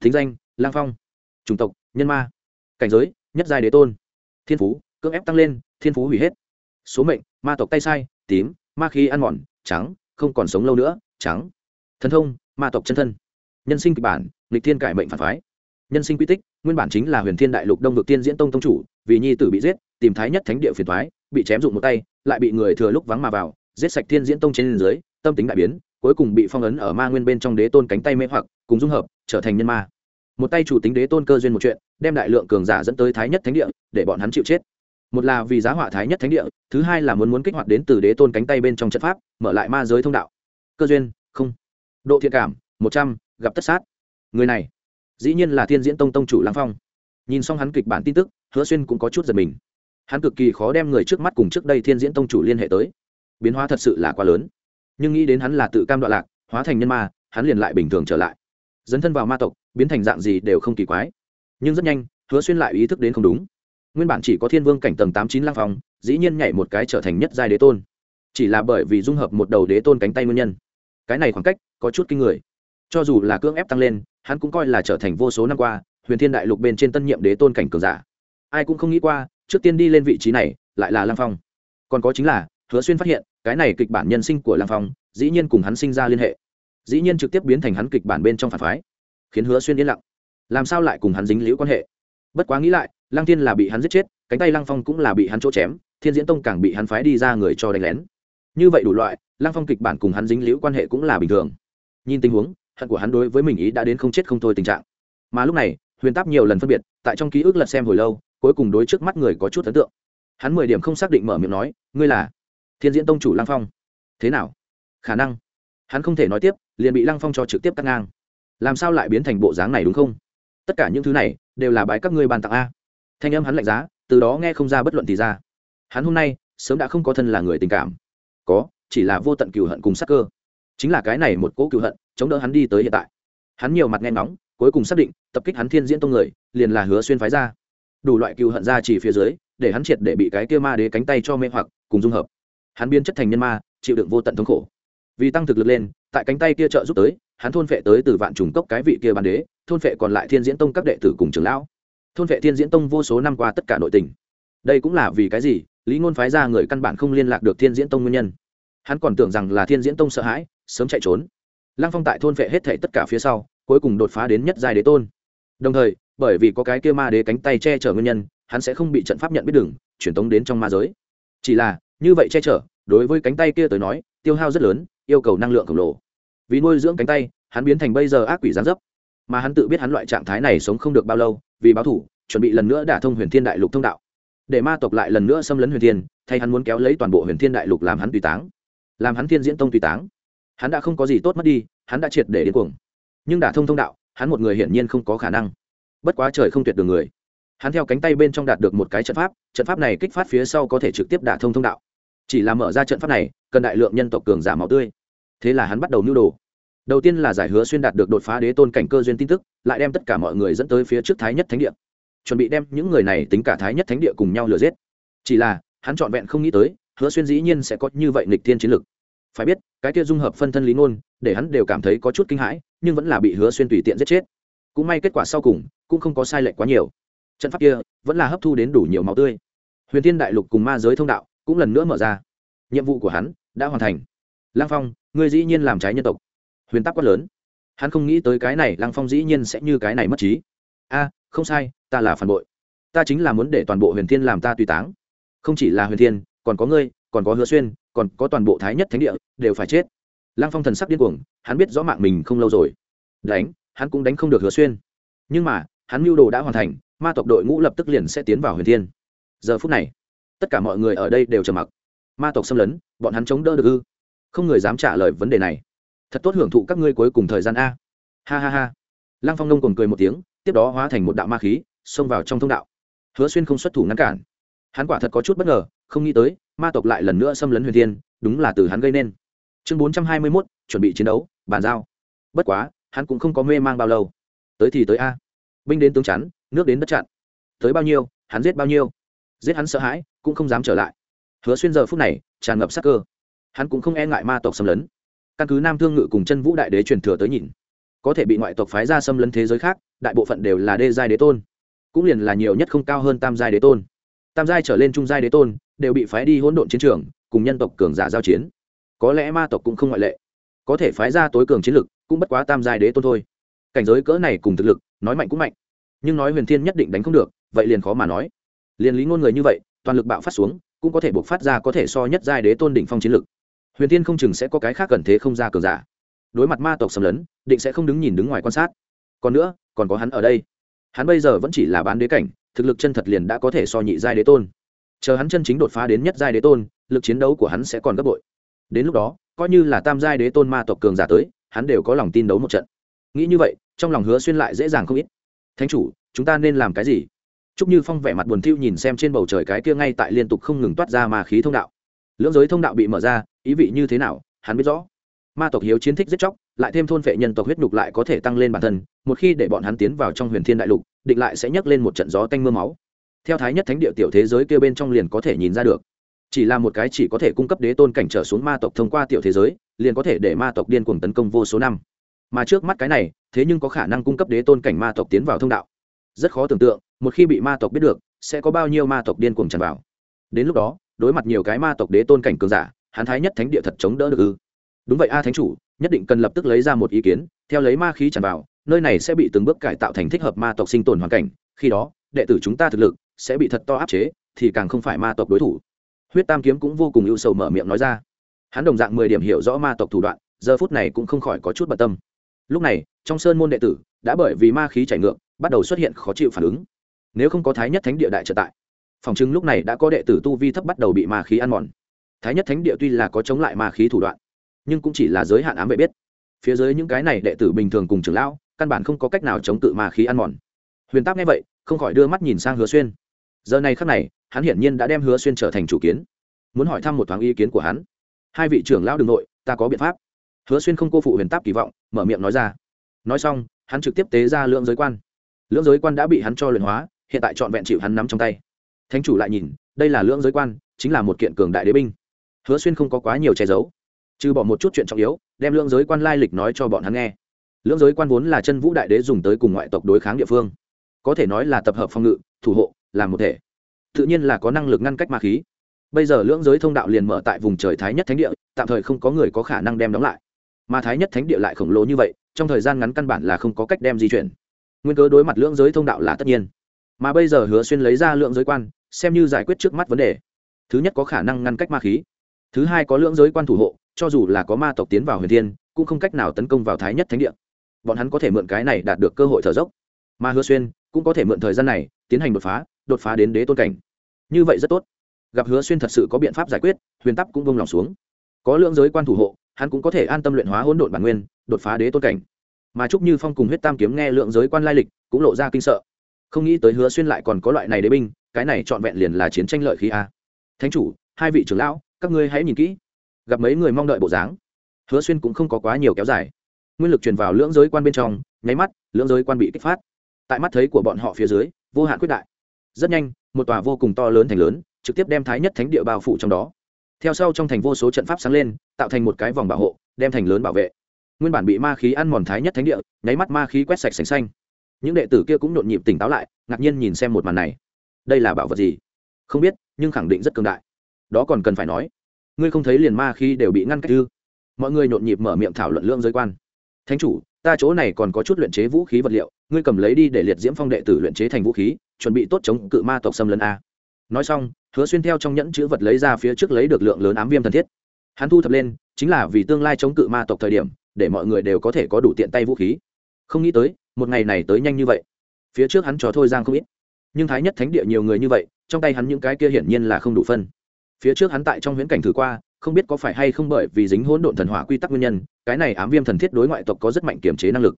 Thính danh, lang phong. Chủng tộc, nhân ma. Cảnh giới, nhất giai đế tôn. Thiên phú, cưỡng ép tăng lên, thiên phú hủy hết. Số mệnh, ma tộc tay sai, tím, ma khí ăn mòn, trắng, không còn sống lâu nữa trắng. Thần thông, ma tộc chân thân. Nhân sinh kịch bản lịch thiên cải mệnh phản phái. Nhân sinh quy tích, nguyên bản chính là huyền thiên đại lục đông vực tiên diễn tông tông chủ, vì nhi tử bị giết, tìm thái nhất thánh địa phiền thoái bị chém dụng một tay, lại bị người thừa lúc vắng mà vào, giết sạch thiên diễn tông trên dưới, tâm tính đại biến, cuối cùng bị phong ấn ở ma nguyên bên trong đế tôn cánh tay mê hoặc, cùng dung hợp, trở thành nhân ma. Một tay chủ tính đế tôn cơ duyên một chuyện, đem đại lượng cường giả dẫn tới thái nhất thánh địa, để bọn hắn chịu chết. Một là vì giá họa thái nhất thánh địa, thứ hai là muốn muốn kích hoạt đến từ đế tôn cánh tay bên trong trận pháp, mở lại ma giới thông đạo cơ duyên không. Độ thiện cảm một trăm gặp tất sát. Người này dĩ nhiên là thiên diễn tông tông chủ lăng phong. Nhìn xong hắn kịch bản tin tức hứa xuyên cũng có chút giật mình. Hắn cực kỳ khó đem người trước mắt cùng trước đây thiên diễn tông chủ liên hệ tới. Biến hóa thật sự là quá lớn. Nhưng nghĩ đến hắn là tự cam đoạn lạc hóa thành nhân ma hắn liền lại bình thường trở lại. Dấn thân vào ma tộc biến thành dạng gì đều không kỳ quái. Nhưng rất nhanh hứa xuyên lại ý thức đến không đúng. Nguyên bản chỉ có thiên vương cảnh tầng tám chín lang phong, dĩ nhiên nhảy một cái trở thành nhất giai đế tôn. Chỉ là bởi vì dung hợp một đầu đế tôn cánh tay nguyên nhân cái này khoảng cách có chút kinh người. Cho dù là cưỡng ép tăng lên, hắn cũng coi là trở thành vô số năm qua huyền thiên đại lục bên trên tân nhiệm đế tôn cảnh cường giả. Ai cũng không nghĩ qua, trước tiên đi lên vị trí này lại là lang phong. Còn có chính là, hứa xuyên phát hiện, cái này kịch bản nhân sinh của lang phong, dĩ nhiên cùng hắn sinh ra liên hệ. Dĩ nhiên trực tiếp biến thành hắn kịch bản bên trong phản phái, khiến hứa xuyên yên lặng. Làm sao lại cùng hắn dính liễu quan hệ? Bất quá nghĩ lại, lăng thiên là bị hắn giết chết, cánh tay lăng phong cũng là bị hắn chỗ chém, thiên diễn tông càng bị hắn phái đi ra người cho đánh lén. Như vậy đủ loại lăng phong kịch bản cùng hắn dính liễu quan hệ cũng là bình thường. Nhìn tình huống, hận của hắn đối với mình ý đã đến không chết không thôi tình trạng. Mà lúc này, huyền táp nhiều lần phân biệt, tại trong ký ức lật xem hồi lâu, cuối cùng đối trước mắt người có chút ấn tượng. Hắn mười điểm không xác định mở miệng nói, ngươi là thiên diễn tông chủ lăng phong. Thế nào? Khả năng. Hắn không thể nói tiếp, liền bị lăng phong cho trực tiếp cắt ngang. Làm sao lại biến thành bộ dáng này đúng không? Tất cả những thứ này đều là bãi các ngươi bàn tặng a. Thanh âm hắn lạnh giá, từ đó nghe không ra bất luận thì ra. Hắn hôm nay sớm đã không có thân là người tình cảm. Có chỉ là vô tận cừu hận cùng sắc cơ. Chính là cái này một cỗ cừu hận, chống đỡ hắn đi tới hiện tại. Hắn nhiều mặt nghe ngóng, cuối cùng xác định, tập kích hắn thiên diễn tông người, liền là hứa xuyên phái ra. Đủ loại cừu hận ra chỉ phía dưới, để hắn triệt để bị cái kia ma đế cánh tay cho mê hoặc, cùng dung hợp. Hắn biến chất thành nhân ma, chịu đựng vô tận thống khổ. Vì tăng thực lực lên, tại cánh tay kia trợ giúp tới, hắn thôn phệ tới từ vạn trùng cốc cái vị kia bàn đế, thôn phệ còn lại thiên diễn tông các đệ tử cùng trưởng lão. Thôn phệ thiên diễn tông vô số năm qua tất cả nội tình. Đây cũng là vì cái gì? Lý ngôn phái ra người căn bản không liên lạc được thiên diễn tông nguyên nhân hắn còn tưởng rằng là thiên diễn tông sợ hãi, sớm chạy trốn. Lăng phong tại thôn vệ hết thể tất cả phía sau, cuối cùng đột phá đến nhất giai đế tôn. Đồng thời, bởi vì có cái kia ma đế cánh tay che chở nguyên nhân, hắn sẽ không bị trận pháp nhận biết đường, truyền tống đến trong ma giới. Chỉ là, như vậy che chở, đối với cánh tay kia tới nói, tiêu hao rất lớn, yêu cầu năng lượng khổng lồ. Vì nuôi dưỡng cánh tay, hắn biến thành bây giờ ác quỷ gián dấp. Mà hắn tự biết hắn loại trạng thái này sống không được bao lâu, vì báo thủ, chuẩn bị lần nữa đả thông huyền thiên đại lục thông đạo. Để ma tộc lại lần nữa xâm lấn huyền thiên, thay hắn muốn kéo lấy toàn bộ huyền thiên đại lục làm hắn tùy táng làm hắn thiên diễn tông tùy táng. Hắn đã không có gì tốt mất đi, hắn đã triệt để điên cuồng. Nhưng đả thông thông đạo, hắn một người hiển nhiên không có khả năng. Bất quá trời không tuyệt đường người. Hắn theo cánh tay bên trong đạt được một cái trận pháp trận pháp này kích phát phía sau có thể trực tiếp đả thông thông đạo. Chỉ là mở ra trận pháp này, cần đại lượng nhân tộc cường giả máu tươi. Thế là hắn bắt đầu nưu đồ. Đầu tiên là giải hứa xuyên đạt được đột phá đế tôn cảnh cơ duyên tin tức, lại đem tất cả mọi người dẫn tới phía trước thái nhất thánh địa. Chuẩn bị đem những người này tính cả thái nhất thánh địa cùng nhau lừa giết. Chỉ là, hắn trọn vẹn không nghĩ tới hứa xuyên dĩ nhiên sẽ có như vậy nịch thiên chiến lực phải biết, cái kia dung hợp phân thân lý ngôn, để hắn đều cảm thấy có chút kinh hãi, nhưng vẫn là bị hứa xuyên tùy tiện giết chết. Cũng may kết quả sau cùng, cũng không có sai lệch quá nhiều. Trận pháp kia vẫn là hấp thu đến đủ nhiều máu tươi. Huyền thiên đại lục cùng ma giới thông đạo cũng lần nữa mở ra. Nhiệm vụ của hắn đã hoàn thành. Lang phong, ngươi dĩ nhiên làm trái nhân tộc. Huyền tắc quát lớn. Hắn không nghĩ tới cái này lang phong dĩ nhiên sẽ như cái này mất trí. A, không sai, ta là phản bội. Ta chính là muốn để toàn bộ huyền thiên làm ta tùy táng. Không chỉ là huyền thiên còn có ngươi, còn có hứa xuyên, còn có toàn bộ thái nhất thánh địa, đều phải chết. Lăng phong thần sắc điên cuồng, hắn biết rõ mạng mình không lâu rồi. Đánh, hắn cũng đánh không được hứa xuyên. Nhưng mà, hắn mưu đồ đã hoàn thành, ma tộc đội ngũ lập tức liền sẽ tiến vào huyền thiên. Giờ phút này, tất cả mọi người ở đây đều trầm mặc. Ma tộc xâm lấn, bọn hắn chống đỡ được ư? Không người dám trả lời vấn đề này. Thật tốt hưởng thụ các ngươi cuối cùng thời gian a. Ha ha ha. Lăng phong nông còn cười một tiếng, tiếp đó hóa thành một đạo ma khí, xông vào trong thông đạo. Hứa xuyên không xuất thủ ngăn cản hắn quả thật có chút bất ngờ, không nghĩ tới, ma tộc lại lần nữa xâm lấn huyền thiên, đúng là từ hắn gây nên. Chương bốn trăm hai mươi mốt, chuẩn bị chiến đấu, bàn giao. Bất quá, hắn cũng không có mê mang bao lâu. Tới thì tới a. Binh đến tướng chắn, nước đến đất chặn. Tới bao nhiêu, hắn giết bao nhiêu. Giết hắn sợ hãi, cũng không dám trở lại. Hứa xuyên giờ phút này, tràn ngập sắc cơ. Hắn cũng không e ngại ma tộc xâm lấn. Căn cứ nam thương ngự cùng chân vũ đại đế truyền thừa tới nhìn, có thể bị ngoại tộc phái ra xâm lấn thế giới khác, đại bộ phận đều là đê giai đế tôn. Cũng liền là nhiều nhất không cao hơn tam giai đế tôn tam giai trở lên trung giai đế tôn, đều bị phái đi hỗn độn chiến trường, cùng nhân tộc cường giả giao chiến. Có lẽ ma tộc cũng không ngoại lệ. Có thể phái ra tối cường chiến lực, cũng bất quá tam giai đế tôn thôi. Cảnh giới cỡ này cùng thực lực, nói mạnh cũng mạnh. Nhưng nói huyền thiên nhất định đánh không được, vậy liền khó mà nói. Liền lý ngôn người như vậy, toàn lực bạo phát xuống, cũng có thể buộc phát ra có thể so nhất giai đế tôn đỉnh phong chiến lực. Huyền thiên không chừng sẽ có cái khác cần thế không ra cường giả. Đối mặt ma tộc xâm lấn, định sẽ không đứng nhìn đứng ngoài quan sát. Còn nữa, còn có hắn ở đây. Hắn bây giờ vẫn chỉ là bán đế cảnh thực lực chân thật liền đã có thể so nhị giai đế tôn. Chờ hắn chân chính đột phá đến nhất giai đế tôn lực chiến đấu của hắn sẽ còn gấp bội. Đến lúc đó coi như là tam giai đế tôn ma tộc cường giả tới hắn đều có lòng tin đấu một trận. Nghĩ như vậy trong lòng hứa xuyên lại dễ dàng không ít. Thánh chủ chúng ta nên làm cái gì? Trúc Như Phong vẻ mặt buồn thiu nhìn xem trên bầu trời cái kia ngay tại liên tục không ngừng toát ra ma khí thông đạo. Lưỡng giới thông đạo bị mở ra, ý vị như thế nào, hắn biết rõ. Ma tộc hiếu chiến thích giết chóc, lại thêm thôn phệ nhân tộc huyết nhục lại có thể tăng lên bản thân, một khi để bọn hắn tiến vào trong Huyền Thiên đại lục, định lại sẽ nhấc lên một trận gió tanh mưa máu. Theo thái nhất thánh địa tiểu thế giới kia bên trong liền có thể nhìn ra được. Chỉ là một cái chỉ có thể cung cấp đế tôn cảnh trở xuống ma tộc thông qua tiểu thế giới, liền có thể để ma tộc điên cuồng tấn công vô số năm. Mà trước mắt cái này, thế nhưng có khả năng cung cấp đế tôn cảnh ma tộc tiến vào thông đạo. Rất khó tưởng tượng, một khi bị ma tộc biết được sẽ có bao nhiêu ma tộc điên cuồng tràn vào đến lúc đó đối mặt nhiều cái ma tộc đế tôn cảnh cường giả hắn thái nhất thánh địa thật chống đỡ được ư đúng vậy a thánh chủ nhất định cần lập tức lấy ra một ý kiến theo lấy ma khí tràn vào nơi này sẽ bị từng bước cải tạo thành thích hợp ma tộc sinh tồn hoàn cảnh, khi đó, đệ tử chúng ta thực lực sẽ bị thật to áp chế, thì càng không phải ma tộc đối thủ. Huyết tam kiếm cũng vô cùng ưu sầu mở miệng nói ra. Hắn đồng dạng mười điểm hiểu rõ ma tộc thủ đoạn, giờ phút này cũng không khỏi có chút bận tâm. Lúc này, trong sơn môn đệ tử đã bởi vì ma khí chảy ngược, bắt đầu xuất hiện khó chịu phản ứng. Nếu không có thái nhất thánh địa đại trợ tại, phòng chứng lúc này đã có đệ tử tu vi thấp bắt đầu bị ma khí ăn mòn. Thái nhất thánh địa tuy là có chống lại ma khí thủ đoạn, nhưng cũng chỉ là giới hạn ám vệ biết. Phía dưới những cái này đệ tử bình thường cùng trưởng lão căn bản không có cách nào chống cự ma khí ăn mòn. Huyền táp nghe vậy, không khỏi đưa mắt nhìn sang hứa xuyên. Giờ này khắc này, hắn hiển nhiên đã đem hứa xuyên trở thành chủ kiến. Muốn hỏi thăm một thoáng ý kiến của hắn. Hai vị trưởng lão đừng nội, ta có biện pháp. Hứa xuyên không cô phụ huyền táp kỳ vọng, mở miệng nói ra. Nói xong, hắn trực tiếp tế ra lượng giới quan. Lượng giới quan đã bị hắn cho luyện hóa, hiện tại trọn vẹn chịu hắn nắm trong tay. Thánh chủ lại nhìn, đây là lượng giới quan, chính là một kiện cường đại đế binh. Hứa xuyên không có quá nhiều che giấu. Trừ bỏ một chút chuyện trọng yếu, đem lượng giới quan lai lịch nói cho bọn hắn nghe lưỡng giới quan vốn là chân vũ đại đế dùng tới cùng ngoại tộc đối kháng địa phương. Có thể nói là tập hợp phòng ngự, thủ hộ, làm một thể. Tự nhiên là có năng lực ngăn cách ma khí. Bây giờ lưỡng giới thông đạo liền mở tại vùng trời thái nhất thánh địa, tạm thời không có người có khả năng đem đóng lại. Mà thái nhất thánh địa lại khổng lồ như vậy, trong thời gian ngắn căn bản là không có cách đem di chuyển. Nguyên cớ đối mặt lưỡng giới thông đạo là tất nhiên. Mà bây giờ hứa xuyên lấy ra lượng giới quan, xem như giải quyết trước mắt vấn đề. Thứ nhất có khả năng ngăn cách ma khí. Thứ hai có lưỡng giới quan thủ hộ, cho dù là có ma tộc tiến vào huyền thiên, cũng không cách nào tấn công vào thái nhất thánh địa bọn hắn có thể mượn cái này đạt được cơ hội thở dốc. Mà hứa xuyên cũng có thể mượn thời gian này tiến hành đột phá đột phá đến đế tôn cảnh. Như vậy rất tốt. Gặp hứa xuyên thật sự có biện pháp giải quyết, huyền tắc cũng vung lòng xuống. Có lượng giới quan thủ hộ, hắn cũng có thể an tâm luyện hóa hỗn độn bản nguyên, đột phá đế tôn cảnh. Mà trúc như phong cùng huyết tam kiếm nghe lượng giới quan lai lịch, cũng lộ ra kinh sợ. Không nghĩ tới hứa xuyên lại còn có loại này đế binh, cái này trọn vẹn liền là chiến tranh lợi khí a. Thánh chủ, hai vị trưởng lão, các ngươi hãy nhìn kỹ. Gặp mấy người mong đợi bộ dáng. Hứa xuyên cũng không có quá nhiều kéo dài nguyên lực truyền vào lưỡng giới quan bên trong, nháy mắt, lưỡng giới quan bị kích phát. Tại mắt thấy của bọn họ phía dưới, vô hạn quyết đại. Rất nhanh, một tòa vô cùng to lớn thành lớn, trực tiếp đem thái nhất thánh địa bao phủ trong đó. Theo sau trong thành vô số trận pháp sáng lên, tạo thành một cái vòng bảo hộ, đem thành lớn bảo vệ. Nguyên bản bị ma khí ăn mòn thái nhất thánh địa, nháy mắt ma khí quét sạch sành xanh. Những đệ tử kia cũng nhộn nhịp tỉnh táo lại, ngạc nhiên nhìn xem một màn này. Đây là bảo vật gì? Không biết, nhưng khẳng định rất cường đại. Đó còn cần phải nói. Ngươi không thấy liền ma khí đều bị ngăn cách ư? Mọi người nhộn nhịp mở miệng thảo luận lương giới quan thánh chủ, ta chỗ này còn có chút luyện chế vũ khí vật liệu, ngươi cầm lấy đi để liệt diễm phong đệ tử luyện chế thành vũ khí, chuẩn bị tốt chống cự ma tộc xâm lấn a. Nói xong, hứa xuyên theo trong nhẫn chữ vật lấy ra phía trước lấy được lượng lớn ám viêm thần thiết. Hắn thu thập lên, chính là vì tương lai chống cự ma tộc thời điểm, để mọi người đều có thể có đủ tiện tay vũ khí. Không nghĩ tới, một ngày này tới nhanh như vậy. Phía trước hắn cho thôi giang không ít. Nhưng thái nhất thánh địa nhiều người như vậy, trong tay hắn những cái kia hiển nhiên là không đủ phân. Phía trước hắn tại trong huyễn cảnh thử qua không biết có phải hay không bởi vì dính hỗn độn thần hỏa quy tắc nguyên nhân, cái này ám viêm thần thiết đối ngoại tộc có rất mạnh kiểm chế năng lực.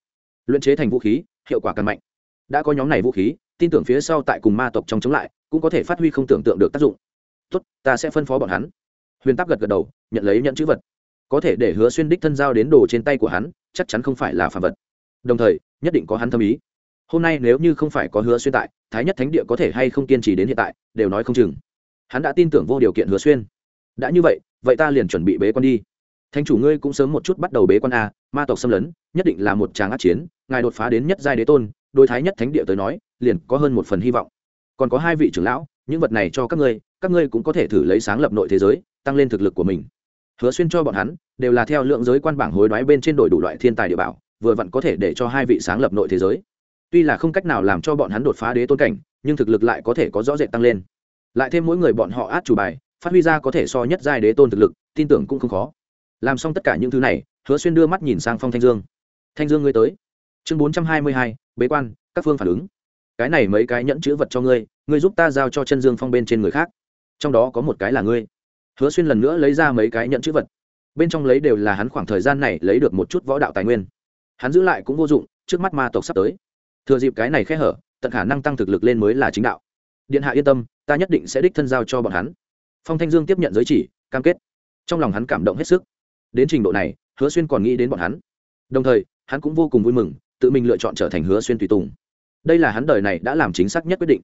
Luyện chế thành vũ khí, hiệu quả càng mạnh. Đã có nhóm này vũ khí, tin tưởng phía sau tại cùng ma tộc trong chống lại, cũng có thể phát huy không tưởng tượng được tác dụng. Tốt, ta sẽ phân phó bọn hắn. Huyền tắc gật gật đầu, nhận lấy nhận chữ vật. Có thể để hứa xuyên đích thân giao đến đồ trên tay của hắn, chắc chắn không phải là phạm vật. Đồng thời, nhất định có hắn thâm ý. Hôm nay nếu như không phải có hứa xuyên tại, thái nhất thánh địa có thể hay không kiên trì đến hiện tại, đều nói không chừng. Hắn đã tin tưởng vô điều kiện hứa xuyên đã như vậy vậy ta liền chuẩn bị bế quan đi. Thanh chủ ngươi cũng sớm một chút bắt đầu bế quan a ma tộc xâm lấn, nhất định là một tràng át chiến, ngài đột phá đến nhất giai đế tôn đôi thái nhất thánh địa tới nói, liền có hơn một phần hy vọng. Còn có hai vị trưởng lão, những vật này cho các ngươi các ngươi cũng có thể thử lấy sáng lập nội thế giới, tăng lên thực lực của mình. Hứa xuyên cho bọn hắn, đều là theo lượng giới quan bảng hối đoái bên trên đổi đủ loại thiên tài địa bảo, vừa vặn có thể để cho hai vị sáng lập nội thế giới. Tuy là không cách nào làm cho bọn hắn đột phá đế tôn cảnh, nhưng thực lực lại có thể có rõ rệt tăng lên. Lại thêm mỗi người bọn họ át chủ bài phát huy ra có thể so nhất giai đế tôn thực lực, tin tưởng cũng không khó. Làm xong tất cả những thứ này, hứa xuyên đưa mắt nhìn sang phong thanh dương. Thanh dương ngươi tới. Chương bốn trăm hai mươi hai, bế quan, các phương phản ứng. Cái này mấy cái nhẫn chữ vật cho ngươi ngươi giúp ta giao cho chân dương phong bên trên người khác. Trong đó có một cái là ngươi. Hứa xuyên lần nữa lấy ra mấy cái nhẫn chữ vật. Bên trong lấy đều là hắn khoảng thời gian này lấy được một chút võ đạo tài nguyên. Hắn giữ lại cũng vô dụng, trước mắt ma tộc sắp tới. Thừa dịp cái này khẽ hở, tận khả năng tăng thực lực lên mới là chính đạo. Điện hạ yên tâm, ta nhất định sẽ đích thân giao cho bọn hắn phong thanh dương tiếp nhận giới chỉ, cam kết. Trong lòng hắn cảm động hết sức. Đến trình độ này, hứa xuyên còn nghĩ đến bọn hắn. Đồng thời, hắn cũng vô cùng vui mừng, tự mình lựa chọn trở thành hứa xuyên tùy tùng. Đây là hắn đời này đã làm chính xác nhất quyết định.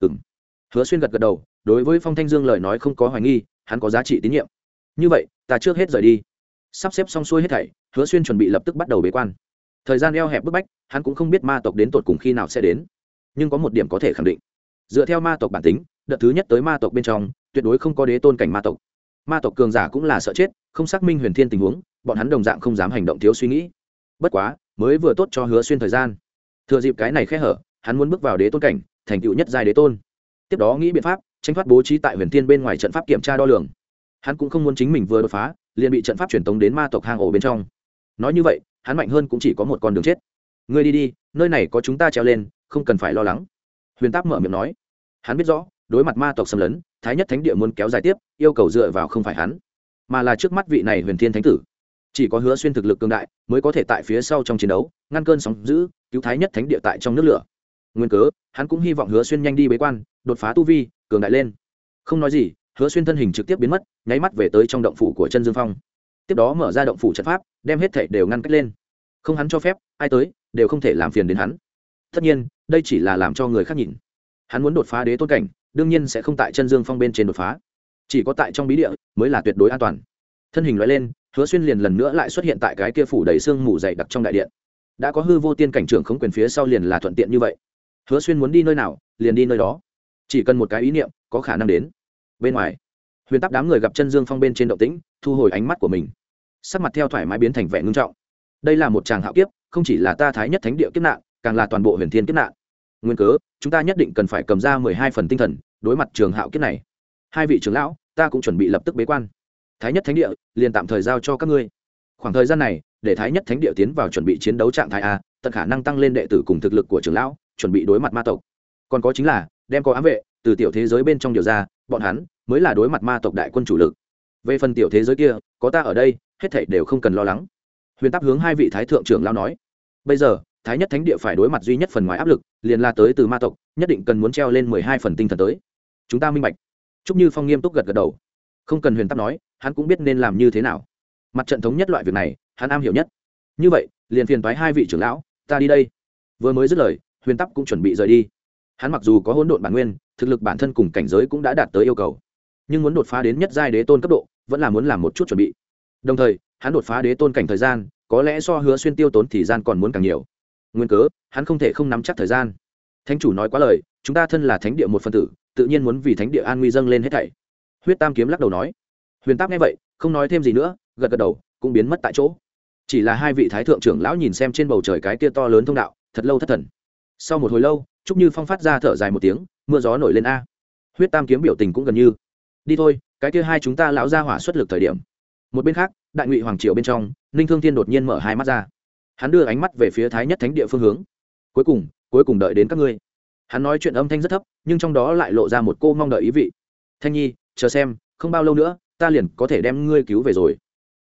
Ừ m hứa xuyên gật gật đầu, đối với phong thanh dương lời nói không có hoài nghi, hắn có giá trị tín nhiệm. Như vậy, ta trước hết rời đi. Sắp xếp xong xuôi hết thảy, hứa xuyên chuẩn bị lập tức bắt đầu bế quan. Thời gian eo hẹp bức bách, hắn cũng không biết ma tộc đến tột cùng khi nào sẽ đến. Nhưng có một điểm có thể khẳng định. Dựa theo ma tộc bản tính, đợt thứ nhất tới ma tộc bên trong tuyệt đối không có đế tôn cảnh ma tộc. Ma tộc cường giả cũng là sợ chết, không xác minh huyền thiên tình huống, bọn hắn đồng dạng không dám hành động thiếu suy nghĩ. Bất quá, mới vừa tốt cho hứa xuyên thời gian. Thừa dịp cái này khẽ hở, hắn muốn bước vào đế tôn cảnh, thành tựu nhất giai đế tôn. Tiếp đó nghĩ biện pháp, tranh thoát bố trí tại huyền thiên bên ngoài trận pháp kiểm tra đo lường. Hắn cũng không muốn chính mình vừa đột phá, liền bị trận pháp truyền tống đến ma tộc hang ổ bên trong. Nói như vậy, hắn mạnh hơn cũng chỉ có một con đường chết. Ngươi đi đi, nơi này có chúng ta treo lên, không cần phải lo lắng. Huyền táp mở miệng nói. Hắn biết rõ, đối mặt ma tộc xâm lấn thái nhất thánh địa muốn kéo dài tiếp, yêu cầu dựa vào không phải hắn, mà là trước mắt vị này huyền thiên thánh tử. Chỉ có hứa xuyên thực lực cường đại, mới có thể tại phía sau trong chiến đấu, ngăn cơn sóng giữ cứu thái nhất thánh địa tại trong nước lửa. Nguyên cớ, hắn cũng hy vọng hứa xuyên nhanh đi bế quan, đột phá tu vi, cường đại lên. Không nói gì, hứa xuyên thân hình trực tiếp biến mất, nháy mắt về tới trong động phủ của chân dương phong. Tiếp đó mở ra động phủ trận pháp, đem hết thảy đều ngăn cách lên. Không hắn cho phép, ai tới, đều không thể làm phiền đến hắn. Tất nhiên, đây chỉ là làm cho người khác nhìn. Hắn muốn đột phá đế tôn cảnh đương nhiên sẽ không tại chân dương phong bên trên đột phá. Chỉ có tại trong bí địa mới là tuyệt đối an toàn. Thân hình loại lên, hứa xuyên liền lần nữa lại xuất hiện tại cái kia phủ đầy xương mù dày đặc trong đại điện. Đã có hư vô tiên cảnh trưởng không quyền phía sau liền là thuận tiện như vậy. Hứa xuyên muốn đi nơi nào, liền đi nơi đó. Chỉ cần một cái ý niệm, có khả năng đến. Bên ngoài, huyền tắc đám người gặp chân dương phong bên trên động tĩnh, thu hồi ánh mắt của mình. Sắc mặt theo thoải mái biến thành vẻ ngưng trọng. Đây là một chàng hạo kiếp, không chỉ là ta thái nhất thánh địa kiếp nạn, càng là toàn bộ huyền thiên kiếp nạn. Nguyên cớ, chúng ta nhất định cần phải cầm ra mười hai phần tinh thần đối mặt trường hạo kiếp này. Hai vị trưởng lão, ta cũng chuẩn bị lập tức bế quan. Thái nhất thánh địa, liền tạm thời giao cho các ngươi. Khoảng thời gian này, để thái nhất thánh địa tiến vào chuẩn bị chiến đấu trạng thái a, tận khả năng tăng lên đệ tử cùng thực lực của trưởng lão, chuẩn bị đối mặt ma tộc. Còn có chính là, đem có ám vệ từ tiểu thế giới bên trong điều ra, bọn hắn mới là đối mặt ma tộc đại quân chủ lực. Về phần tiểu thế giới kia, có ta ở đây, hết thảy đều không cần lo lắng. Huyền tắc hướng hai vị thái thượng trưởng lão nói. Bây giờ thái nhất thánh địa phải đối mặt duy nhất phần ngoài áp lực, liền là tới từ ma tộc, nhất định cần muốn treo lên mười hai phần tinh thần tới. Chúng ta minh bạch. Chúc như phong nghiêm túc gật gật đầu. Không cần huyền tắc nói, hắn cũng biết nên làm như thế nào. Mặt trận thống nhất loại việc này, hắn am hiểu nhất. Như vậy, liền phiền thoái hai vị trưởng lão, ta đi đây. Vừa mới dứt lời, huyền Tắc cũng chuẩn bị rời đi. Hắn mặc dù có hỗn độn bản nguyên, thực lực bản thân cùng cảnh giới cũng đã đạt tới yêu cầu. Nhưng muốn đột phá đến nhất giai đế tôn cấp độ, vẫn là muốn làm một chút chuẩn bị. Đồng thời, hắn đột phá đế tôn cảnh thời gian, có lẽ so hứa xuyên tiêu tốn thì gian còn muốn càng nhiều nguyên cớ, hắn không thể không nắm chắc thời gian. Thánh chủ nói quá lời, chúng ta thân là thánh địa một phân tử, tự nhiên muốn vì thánh địa an nguy dâng lên hết thảy. Huyết tam kiếm lắc đầu nói. Huyền táp nghe vậy, không nói thêm gì nữa, gật gật đầu, cũng biến mất tại chỗ. Chỉ là hai vị thái thượng trưởng lão nhìn xem trên bầu trời cái kia to lớn thông đạo, thật lâu thất thần. Sau một hồi lâu, trúc như phong phát ra thở dài một tiếng, mưa gió nổi lên a. Huyết tam kiếm biểu tình cũng gần như. Đi thôi, cái kia hai chúng ta lão ra hỏa xuất lực thời điểm. Một bên khác, đại ngụy hoàng triều bên trong, ninh thương thiên đột nhiên mở hai mắt ra hắn đưa ánh mắt về phía thái nhất thánh địa phương hướng. Cuối cùng cuối cùng đợi đến các ngươi. Hắn nói chuyện âm thanh rất thấp, nhưng trong đó lại lộ ra một cô mong đợi ý vị. Thanh nhi, chờ xem, không bao lâu nữa, ta liền có thể đem ngươi cứu về rồi.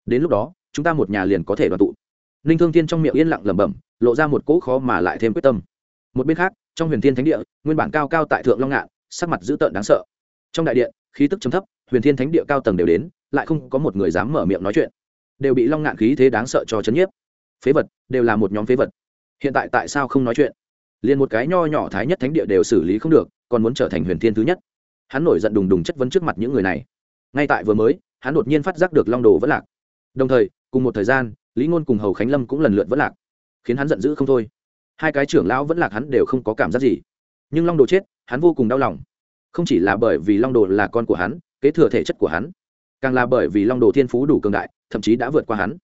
Đến lúc đó, chúng ta một nhà liền có thể đoàn tụ. Ninh thương thiên trong miệng yên lặng lẩm bẩm, lộ ra một cỗ khó mà lại thêm quyết tâm. Một bên khác, trong huyền thiên thánh địa, nguyên bản cao cao tại thượng long ngạn, sắc mặt dữ tợn đáng sợ. Trong đại điện, khí tức chấm thấp, huyền thiên thánh địa cao tầng đều đến, lại không có một người dám mở miệng nói chuyện. Đều bị long ngạn khí thế đáng sợ cho chấn nhiếp phế vật, đều là một nhóm phế vật. Hiện tại tại sao không nói chuyện? Liền một cái nho nhỏ thái nhất thánh địa đều xử lý không được, còn muốn trở thành huyền thiên thứ nhất. Hắn nổi giận đùng đùng chất vấn trước mặt những người này. Ngay tại vừa mới, hắn đột nhiên phát giác được long đồ vẫn lạc. Đồng thời, cùng một thời gian, lý ngôn cùng hầu khánh lâm cũng lần lượt vẫn lạc, khiến hắn giận dữ không thôi. Hai cái trưởng lão vẫn lạc hắn đều không có cảm giác gì. Nhưng long đồ chết, hắn vô cùng đau lòng. Không chỉ là bởi vì long đồ là con của hắn, kế thừa thể chất của hắn, càng là bởi vì long đồ thiên phú đủ cường đại, thậm chí đã vượt qua hắn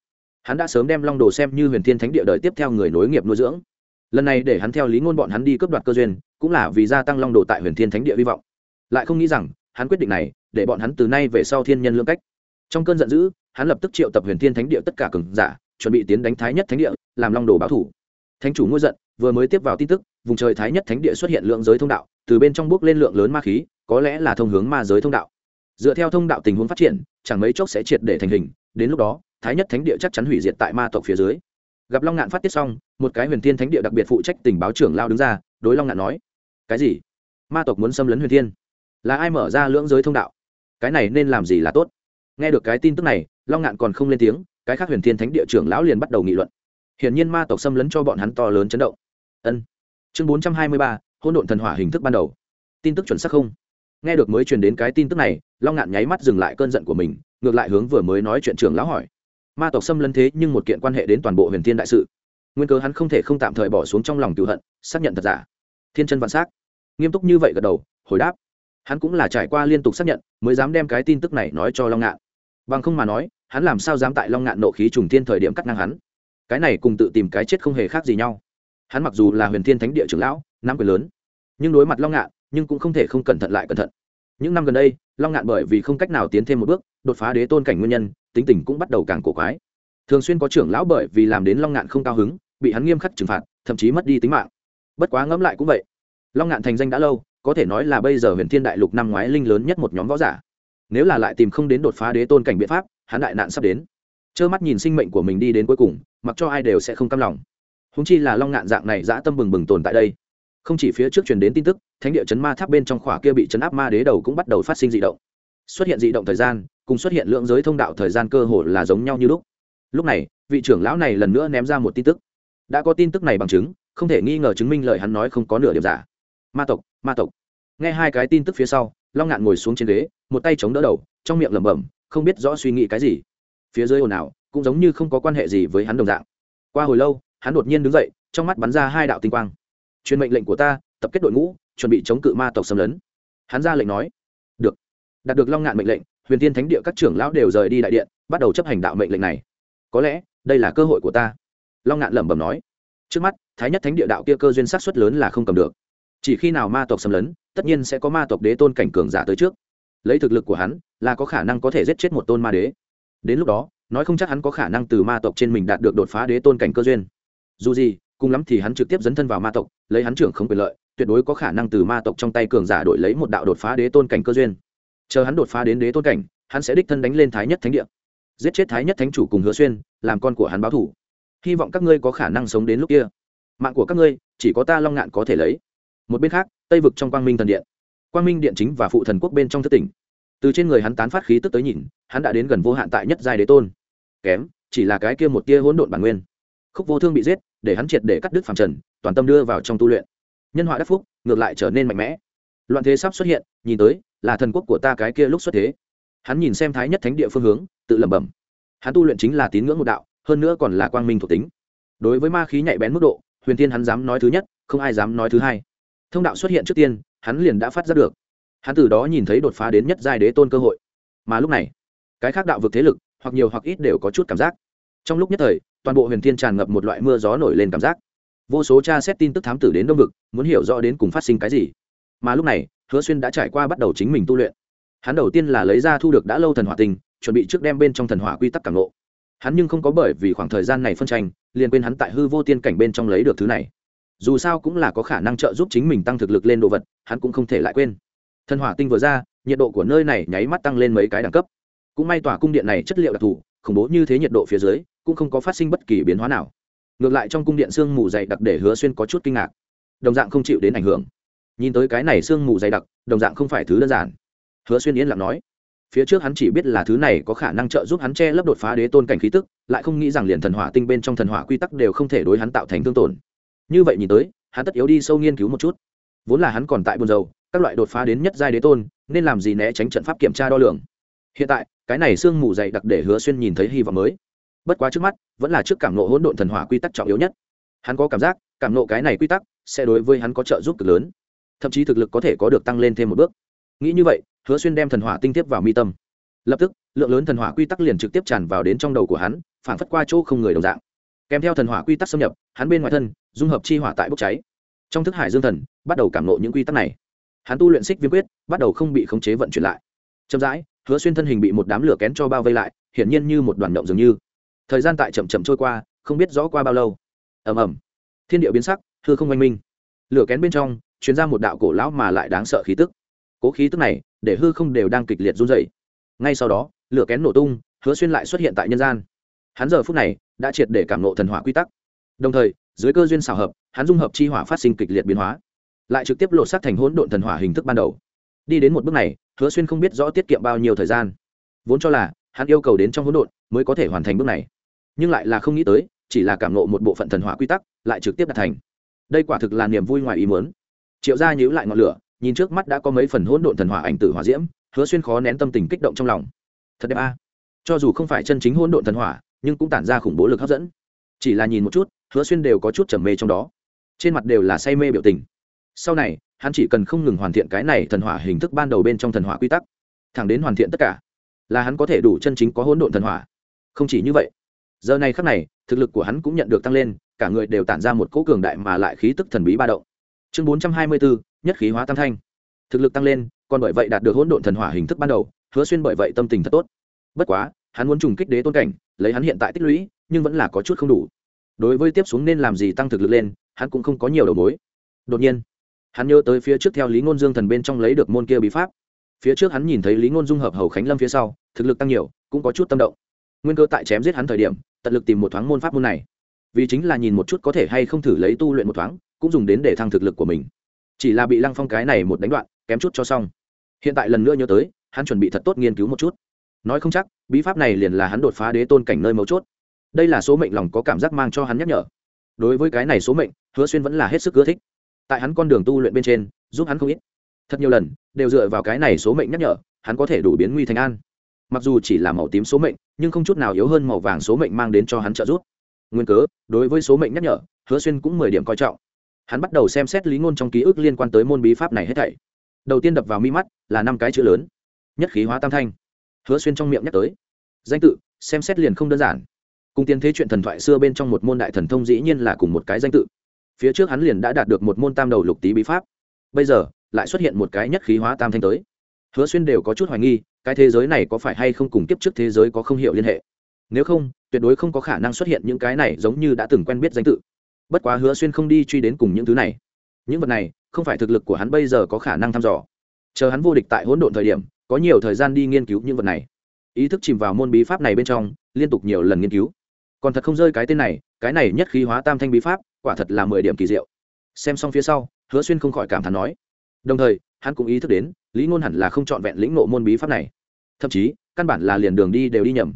hắn đã sớm đem long đồ xem như huyền thiên thánh địa đời tiếp theo người nối nghiệp nuôi dưỡng. Lần này để hắn theo lý ngôn bọn hắn đi cướp đoạt cơ duyên, cũng là vì gia tăng long đồ tại huyền thiên thánh địa hy vọng. Lại không nghĩ rằng, hắn quyết định này, để bọn hắn từ nay về sau thiên nhân lương cách. Trong cơn giận dữ, hắn lập tức triệu tập huyền thiên thánh địa tất cả cường giả, chuẩn bị tiến đánh thái nhất thánh địa, làm long đồ báo thủ. Thánh chủ ngôi giận, vừa mới tiếp vào tin tức, vùng trời thái nhất thánh địa xuất hiện lượng giới thông đạo, từ bên trong bước lên lượng lớn ma khí, có lẽ là thông hướng ma giới thông đạo. Dựa theo thông đạo tình huống phát triển, chẳng mấy chốc sẽ triệt để thành hình, đến lúc đó thái nhất thánh địa chắc chắn hủy diệt tại ma tộc phía dưới. Gặp long ngạn phát tiết xong, một cái huyền thiên thánh địa đặc biệt phụ trách tình báo trưởng lao đứng ra, đối long ngạn nói, cái gì? Ma tộc muốn xâm lấn huyền thiên? Là ai mở ra lưỡng giới thông đạo? Cái này nên làm gì là tốt? Nghe được cái tin tức này, long ngạn còn không lên tiếng, cái khác huyền thiên thánh địa trưởng lão liền bắt đầu nghị luận. Hiển nhiên ma tộc xâm lấn cho bọn hắn to lớn chấn động. Ân. Chương bốn trăm hai mươi ba hôn độn thần hỏa hình thức ban đầu. Tin tức chuẩn xác không? Nghe được mới truyền đến cái tin tức này, long ngạn nháy mắt dừng lại cơn giận của mình, ngược lại hướng vừa mới nói chuyện trưởng lão hỏi ma tộc xâm lấn thế nhưng một kiện quan hệ đến toàn bộ huyền thiên đại sự. Nguyên cớ hắn không thể không tạm thời bỏ xuống trong lòng cựu hận, xác nhận thật giả. Thiên chân vạn s á c nghiêm túc như vậy gật đầu, hồi đáp. Hắn cũng là trải qua liên tục xác nhận, mới dám đem cái tin tức này nói cho long ngạn. Bằng không mà nói, hắn làm sao dám tại long ngạn nộ khí trùng thiên thời điểm cắt ngang hắn? Cái này cùng tự tìm cái chết không hề khác gì nhau. Hắn mặc dù là huyền thiên thánh địa trưởng lão năm quyền lớn, nhưng đối mặt long ngạn, nhưng cũng không thể không cẩn thận lại cẩn thận. Những năm gần đây, long ngạn bởi vì không cách nào tiến thêm một bước, đột phá đế tôn cảnh nguyên nhân tính tình cũng bắt đầu càng cổ quái. Thường xuyên có trưởng lão bởi vì làm đến long ngạn không cao hứng, bị hắn nghiêm khắc trừng phạt, thậm chí mất đi tính mạng. Bất quá ngẫm lại cũng vậy. Long ngạn thành danh đã lâu, có thể nói là bây giờ huyền thiên đại lục năm ngoái linh lớn nhất một nhóm võ giả. Nếu là lại tìm không đến đột phá đế tôn cảnh biện pháp, hắn đại nạn sắp đến. Trơ mắt nhìn sinh mệnh của mình đi đến cuối cùng, mặc cho ai đều sẽ không cam lòng. Húng chi là long ngạn dạng này dã tâm bừng bừng tồn tại đây. Không chỉ phía trước truyền đến tin tức, thánh địa chấn ma tháp bên trong khỏa kia bị chấn áp ma đế đầu cũng bắt đầu phát sinh d ị động. Xuất hiện d ị động thời gian cùng xuất hiện lượng giới thông đạo thời gian cơ hồ là giống nhau như lúc. Lúc này, vị trưởng lão này lần nữa ném ra một tin tức. Đã có tin tức này bằng chứng, không thể nghi ngờ chứng minh lời hắn nói không có nửa điểm giả. Ma tộc ma tộc. Nghe hai cái tin tức phía sau, long ngạn ngồi xuống trên ghế, một tay chống đỡ đầu, trong miệng lẩm bẩm, không biết rõ suy nghĩ cái gì. Phía dưới ồn ào, cũng giống như không có quan hệ gì với hắn đồng dạng. Qua hồi lâu, hắn đột nhiên đứng dậy, trong mắt bắn ra hai đạo tinh quang. Truyền mệnh lệnh của ta, tập kết đội ngũ, chuẩn bị chống cự ma tộc xâm lấn. Hắn ra lệnh nói. Được. Đạt được long ngạn mệnh lệnh huyền tiên thánh địa các trưởng lão đều rời đi đại điện, bắt đầu chấp hành đạo mệnh lệnh này. Có lẽ, đây là cơ hội của ta. Long ngạn lẩm bẩm nói. Trước mắt, thái nhất thánh địa đạo kia cơ duyên sát xuất lớn là không cầm được. Chỉ khi nào ma tộc xâm lấn, tất nhiên sẽ có ma tộc đế tôn cảnh cường giả tới trước. Lấy thực lực của hắn, là có khả năng có thể giết chết một tôn ma đế. Đến lúc đó, nói không chắc hắn có khả năng từ ma tộc trên mình đạt được đột phá đế tôn cảnh cơ duyên. Dù gì, cùng lắm thì hắn trực tiếp dấn thân vào ma tộc, lấy hắn trưởng không quyền lợi, tuyệt đối có khả năng từ ma tộc trong tay cường giả đổi lấy một đạo đột phá đế tôn cảnh cơ duyên chờ hắn đột phá đến đế tôn cảnh, hắn sẽ đích thân đánh lên thái nhất thánh địa. Giết chết thái nhất thánh chủ cùng hứa xuyên, làm con của hắn báo thủ. Hy vọng các ngươi có khả năng sống đến lúc kia. Mạng của các ngươi, chỉ có ta long ngạn có thể lấy. Một bên khác, tây vực trong quang minh thần điện. Quang minh điện chính và phụ thần quốc bên trong thất tỉnh. Từ trên người hắn tán phát khí tức tới nhìn, hắn đã đến gần vô hạn tại nhất giai đế tôn. Kém, chỉ là cái kia một tia hỗn độn bản nguyên. Khúc vô thương bị giết, để hắn triệt để cắt đứt phàm trần, toàn tâm đưa vào trong tu luyện. Nhân họa đắc phúc, ngược lại trở nên mạnh mẽ. Loạn thế sắp xuất hiện, nhìn tới là thần quốc của ta cái kia lúc xuất thế. Hắn nhìn xem thái nhất thánh địa phương hướng, tự lẩm bẩm. Hắn tu luyện chính là tín ngưỡng một đạo, hơn nữa còn là quang minh thuộc tính. Đối với ma khí nhạy bén mức độ, huyền tiên hắn dám nói thứ nhất, không ai dám nói thứ hai. Thông đạo xuất hiện trước tiên, hắn liền đã phát ra được. Hắn từ đó nhìn thấy đột phá đến nhất giai đế tôn cơ hội. Mà lúc này, cái khác đạo vực thế lực, hoặc nhiều hoặc ít đều có chút cảm giác. Trong lúc nhất thời, toàn bộ huyền thiên tràn ngập một loại mưa gió nổi lên cảm giác. Vô số cha xét tin tức thám tử đến đông vực, muốn hiểu rõ đến cùng phát sinh cái gì. Mà lúc này hứa xuyên đã trải qua bắt đầu chính mình tu luyện. Hắn đầu tiên là lấy ra thu được đã lâu thần hỏa tinh, chuẩn bị trước đem bên trong thần hỏa quy tắc cảm lộ hắn nhưng không có bởi vì khoảng thời gian này phân tranh, liền quên hắn tại hư vô tiên cảnh bên trong lấy được thứ này. Dù sao cũng là có khả năng trợ giúp chính mình tăng thực lực lên đồ vật, hắn cũng không thể lại quên. Thần hỏa tinh vừa ra, nhiệt độ của nơi này nháy mắt tăng lên mấy cái đẳng cấp. Cũng may tòa cung điện này chất liệu đặc thù, khủng bố như thế nhiệt độ phía dưới, cũng không có phát sinh bất kỳ biến hóa nào. Ngược lại trong cung điện sương mù dày đặc để hứa xuyên có chút kinh ngạc. Đồng dạng không chịu đến ảnh hưởng nhìn tới cái này sương mù dày đặc, đồng dạng không phải thứ đơn giản. Hứa xuyên yên lặng nói, phía trước hắn chỉ biết là thứ này có khả năng trợ giúp hắn che lấp đột phá đế tôn cảnh khí tức, lại không nghĩ rằng liền thần hỏa tinh bên trong thần hỏa quy tắc đều không thể đối hắn tạo thành thương tổn. Như vậy nhìn tới, hắn tất yếu đi sâu nghiên cứu một chút. Vốn là hắn còn tại buồn dầu các loại đột phá đến nhất giai đế tôn, nên làm gì né tránh trận pháp kiểm tra đo lường. Hiện tại, cái này sương mù dày đặc để hứa xuyên nhìn thấy hy vọng mới. Bất quá trước mắt, vẫn là trước cảm nộ hỗn độn thần hỏa quy tắc trọng yếu nhất. Hắn có cảm giác, cảm nộ cái này quy tắc sẽ đối với hắn có trợ giúp cực lớn thậm chí thực lực có thể có được tăng lên thêm một bước. Nghĩ như vậy, hứa xuyên đem thần hỏa tinh tiếp vào mi tâm. Lập tức, lượng lớn thần hỏa quy tắc liền trực tiếp tràn vào đến trong đầu của hắn phản phất qua chỗ không người đồng dạng. Kèm theo thần hỏa quy tắc xâm nhập, hắn bên ngoài thân, dung hợp chi hỏa tại bốc cháy. Trong thức hải dương thần, bắt đầu cảm nộ những quy tắc này. Hắn tu luyện xích viêm quyết, bắt đầu không bị khống chế vận chuyển lại. Chậm rãi, hứa xuyên thân hình bị một đám lửa kén cho bao vây lại, hiển nhiên như một đoàn động dường như. Thời gian tại chậm chậm trôi qua, không biết rõ qua bao lâu. Ầm ầm. Thiên địa biến sắc, hư không oanh minh. Lửa kén bên trong chuyên ra một đạo cổ lão mà lại đáng sợ khí tức. Cố khí tức này, để hư không đều đang kịch liệt run dày ngay sau đó, lửa kén nổ tung, hứa xuyên lại xuất hiện tại nhân gian. Hắn giờ phút này, đã triệt để cảm nộ thần hỏa quy tắc. Đồng thời, dưới cơ duyên xảo hợp, hắn dung hợp chi hỏa phát sinh kịch liệt biến hóa, lại trực tiếp lộ xác thành hỗn độn thần hỏa hình thức ban đầu. Đi đến một bước này, hứa xuyên không biết rõ tiết kiệm bao nhiêu thời gian. Vốn cho là, hắn yêu cầu đến trong hỗn độn mới có thể hoàn thành bước này. Nhưng lại là không nghĩ tới, chỉ là cảm nộ một bộ phận thần hỏa quy tắc, lại trực tiếp đạt thành. Đây quả thực là niềm vui ngoài ý muốn triệu gia nhíu lại ngọn lửa, nhìn trước mắt đã có mấy phần hỗn độn thần hỏa ảnh tử hỏa diễm, hứa xuyên khó nén tâm tình kích động trong lòng. Thật đẹp a. Cho dù không phải chân chính hỗn độn thần hỏa, nhưng cũng tản ra khủng bố lực hấp dẫn. Chỉ là nhìn một chút, hứa xuyên đều có chút trầm mê trong đó. Trên mặt đều là say mê biểu tình. Sau này, hắn chỉ cần không ngừng hoàn thiện cái này thần hỏa hình thức ban đầu bên trong thần hỏa quy tắc. Thẳng đến hoàn thiện tất cả, là hắn có thể đủ chân chính có hỗn độn thần hỏa. Không chỉ như vậy, giờ này khắc này, thực lực của hắn cũng nhận được tăng lên, cả người đều tản ra một cỗ cường đại mà lại khí tức thần bí ba động chương bốn trăm hai mươi bốn nhất khí hóa tam thanh. Thực lực tăng lên, còn bởi vậy đạt được hỗn độn thần hỏa hình thức ban đầu, hứa xuyên bởi vậy tâm tình thật tốt. Bất quá, hắn muốn trùng kích đế tôn cảnh, lấy hắn hiện tại tích lũy, nhưng vẫn là có chút không đủ. Đối với tiếp xuống nên làm gì tăng thực lực lên, hắn cũng không có nhiều đầu mối. Đột nhiên, hắn nhớ tới phía trước theo lý ngôn dương thần bên trong lấy được môn kia bí pháp. Phía trước hắn nhìn thấy lý ngôn dung hợp hầu khánh lâm phía sau, thực lực tăng nhiều, cũng có chút tâm động. Nguyên cơ tại chém giết hắn thời điểm, tận lực tìm một thoáng môn pháp môn này. Vì chính là nhìn một chút có thể hay không thử lấy tu luyện một thoáng cũng dùng đến để thăng thực lực của mình. Chỉ là bị lăng phong cái này một đánh đoạn, kém chút cho xong. Hiện tại lần nữa nhớ tới, hắn chuẩn bị thật tốt nghiên cứu một chút. Nói không chắc, bí pháp này liền là hắn đột phá đế tôn cảnh nơi mấu chốt. Đây là số mệnh lòng có cảm giác mang cho hắn nhắc nhở. Đối với cái này số mệnh, hứa xuyên vẫn là hết sức ưa thích. Tại hắn con đường tu luyện bên trên, giúp hắn không ít. Thật nhiều lần, đều dựa vào cái này số mệnh nhắc nhở, hắn có thể đủ biến nguy thành an. Mặc dù chỉ là màu tím số mệnh, nhưng không chút nào yếu hơn màu vàng số mệnh mang đến cho hắn trợ giúp. Nguyên cớ, đối với số mệnh nhắc nhở, hứa xuyên cũng mười điểm coi trọng hắn bắt đầu xem xét lý ngôn trong ký ức liên quan tới môn bí pháp này hết thảy. Đầu tiên đập vào mi mắt là năm cái chữ lớn. Nhất khí hóa tam thanh. Hứa xuyên trong miệng nhắc tới. Danh tự, xem xét liền không đơn giản. Cùng tiến thế chuyện thần thoại xưa bên trong một môn đại thần thông dĩ nhiên là cùng một cái danh tự. Phía trước hắn liền đã đạt được một môn tam đầu lục tý bí pháp. Bây giờ, lại xuất hiện một cái nhất khí hóa tam thanh tới. Hứa xuyên đều có chút hoài nghi, cái thế giới này có phải hay không cùng kiếp trước thế giới có không hiểu liên hệ. Nếu không, tuyệt đối không có khả năng xuất hiện những cái này giống như đã từng quen biết danh tự bất quá hứa xuyên không đi truy đến cùng những thứ này. Những vật này, không phải thực lực của hắn bây giờ có khả năng thăm dò. Chờ hắn vô địch tại hỗn độn thời điểm, có nhiều thời gian đi nghiên cứu những vật này. Ý thức chìm vào môn bí pháp này bên trong, liên tục nhiều lần nghiên cứu. Còn thật không rơi cái tên này, cái này nhất khí hóa tam thanh bí pháp, quả thật là mười điểm kỳ diệu. Xem xong phía sau, hứa xuyên không khỏi cảm thán nói. Đồng thời, hắn cũng ý thức đến, lý ngôn hẳn là không trọn vẹn lĩnh nộ môn bí pháp này. Thậm chí, căn bản là liền đường đi đều đi nhầm.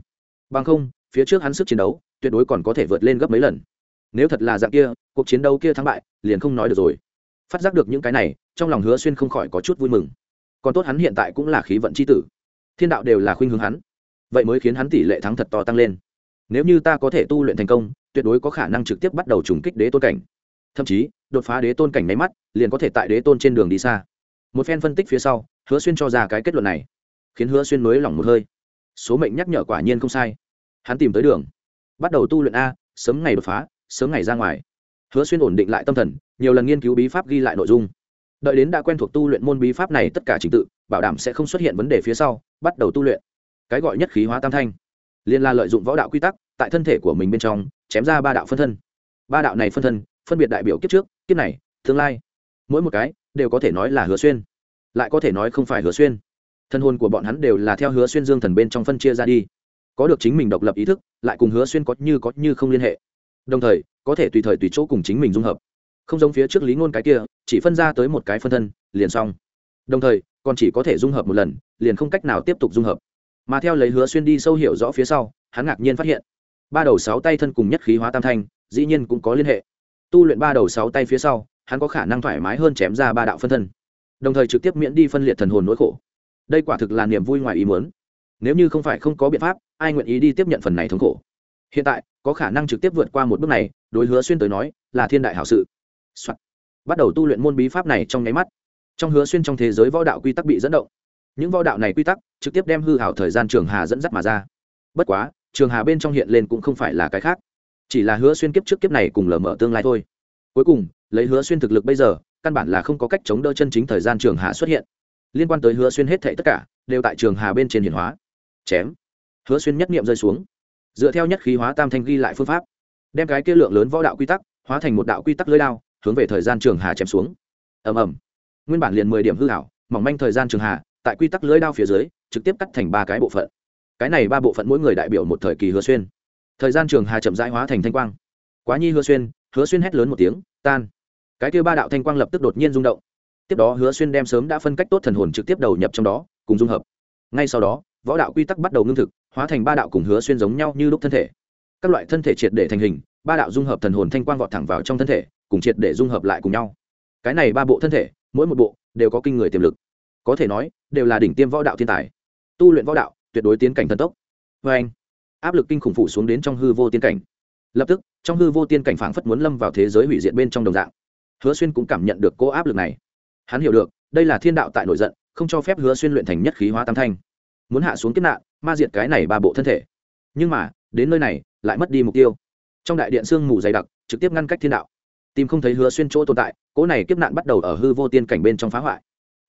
Bằng không, phía trước hắn sức chiến đấu, tuyệt đối còn có thể vượt lên gấp mấy lần nếu thật là dạng kia, cuộc chiến đấu kia thắng bại, liền không nói được rồi. Phát giác được những cái này, trong lòng hứa xuyên không khỏi có chút vui mừng. Còn tốt hắn hiện tại cũng là khí vận c h i tử. Thiên đạo đều là khuynh hướng hắn. Vậy mới khiến hắn tỷ lệ thắng thật to tăng lên. Nếu như ta có thể tu luyện thành công, tuyệt đối có khả năng trực tiếp bắt đầu trùng kích đế tôn cảnh. Thậm chí, đột phá đế tôn cảnh máy mắt, liền có thể tại đế tôn trên đường đi xa. Một phen phân tích phía sau, hứa xuyên cho ra cái kết luận này, khiến hứa xuyên nới lỏng một hơi. Số mệnh nhắc nhở quả nhiên không sai. Hắn tìm tới đường. Bắt đầu tu luyện a, sớm ngày đột phá sớm ngày ra ngoài. Hứa xuyên ổn định lại tâm thần, nhiều lần nghiên cứu bí pháp ghi lại nội dung. Đợi đến đã quen thuộc tu luyện môn bí pháp này tất cả trình tự, bảo đảm sẽ không xuất hiện vấn đề phía sau, bắt đầu tu luyện. Cái gọi nhất khí hóa tam thanh. Liên la lợi dụng võ đạo quy tắc, tại thân thể của mình bên trong, chém ra ba đạo phân thân. Ba đạo này phân thân, phân biệt đại biểu kiếp trước, kiếp này, tương lai. Mỗi một cái, đều có thể nói là hứa xuyên. Lại có thể nói không phải hứa xuyên. Thân hồn của bọn hắn đều là theo hứa xuyên dương thần bên trong phân chia ra đi. Có được chính mình độc lập ý thức, lại cùng hứa xuyên có như có như không liên hệ đồng thời, có thể tùy thời tùy chỗ cùng chính mình dung hợp. Không giống phía trước lý ngôn cái kia, chỉ phân ra tới một cái phân thân, liền xong. Đồng thời, còn chỉ có thể dung hợp một lần, liền không cách nào tiếp tục dung hợp. Mà theo lấy hứa xuyên đi sâu hiểu rõ phía sau, hắn ngạc nhiên phát hiện, ba đầu sáu tay thân cùng nhất khí hóa tam thanh, dĩ nhiên cũng có liên hệ. Tu luyện ba đầu sáu tay phía sau, hắn có khả năng thoải mái hơn chém ra ba đạo phân thân. Đồng thời trực tiếp miễn đi phân liệt thần hồn nỗi khổ. Đây quả thực là niềm vui ngoài ý muốn. Nếu như không phải không có biện pháp, ai nguyện ý đi tiếp nhận phần này thống khổ? Hiện tại có khả năng trực tiếp vượt qua một bước này, đối hứa xuyên tới nói, là thiên đại hảo sự、Soạn. bắt đầu tu luyện môn bí pháp này trong nháy mắt. Trong hứa xuyên trong thế giới võ đạo quy tắc bị dẫn động. Những võ đạo này quy tắc, trực tiếp đem hư hảo thời gian trường hà dẫn dắt mà ra. Bất quá, trường hà bên trong hiện lên cũng không phải là cái khác. Chỉ là hứa xuyên kiếp trước kiếp này cùng lờ mở tương lai thôi. Cuối cùng, lấy hứa xuyên thực lực bây giờ, căn bản là không có cách chống đỡ chân chính thời gian trường hà xuất hiện. Liên quan tới hứa xuyên hết thệ tất cả, đều tại trường hà bên trên hiển hóa. Chém. Hứa xuyên nhất nghiệm rơi xuống dựa theo nhất khí hóa tam thanh ghi lại phương pháp, đem cái kia lượng lớn võ đạo quy tắc hóa thành một đạo quy tắc lưới đao, hướng về thời gian trường hà chém xuống. Ầm ầm. Nguyên bản liền mười điểm hư hảo mỏng manh thời gian trường hà, tại quy tắc lưới đao phía dưới, trực tiếp cắt thành ba cái bộ phận. Cái này ba bộ phận mỗi người đại biểu một thời kỳ hứa xuyên. Thời gian trường hà chậm rãi hóa thành thanh quang. Quá nhi hứa xuyên hứa xuyên hét lớn một tiếng, tan. Cái kia ba đạo thanh quang lập tức đột nhiên rung động. Tiếp đó hứa xuyên đem sớm đã phân cách tốt thần hồn trực tiếp đầu nhập trong đó, cùng dung hợp. Ngay sau đó võ đạo quy tắc bắt đầu ngưng thực, hóa thành ba đạo cùng hứa xuyên giống nhau như lúc thân thể. Các loại thân thể triệt để thành hình, ba đạo dung hợp thần hồn thanh quang vọt thẳng vào trong thân thể, cùng triệt để dung hợp lại cùng nhau. Cái này ba bộ thân thể, mỗi một bộ đều có kinh người tiềm lực. Có thể nói, đều là đỉnh tiêm võ đạo thiên tài. Tu luyện võ đạo, tuyệt đối tiến cảnh thần tốc. Vê anh, áp lực kinh khủng phủ xuống đến trong hư vô tiên cảnh. Lập tức, trong hư vô tiên cảnh phảng phất muốn lâm vào thế giới hủy diệt bên trong đồng dạng. Hứa xuyên cũng cảm nhận được cô áp lực này. Hắn hiểu được, đây là thiên đạo tại nổi giận, không cho phép hứa xuyên luyện thành nhất khí hóa tam thanh muốn hạ xuống kiếp nạn, ma diệt cái này ba bộ thân thể. Nhưng mà, đến nơi này, lại mất đi mục tiêu. Trong đại điện sương mù dày đặc, trực tiếp ngăn cách thiên đạo. Tìm không thấy hứa xuyên chỗ tồn tại, cỗ này kiếp nạn bắt đầu ở hư vô tiên cảnh bên trong phá hoại.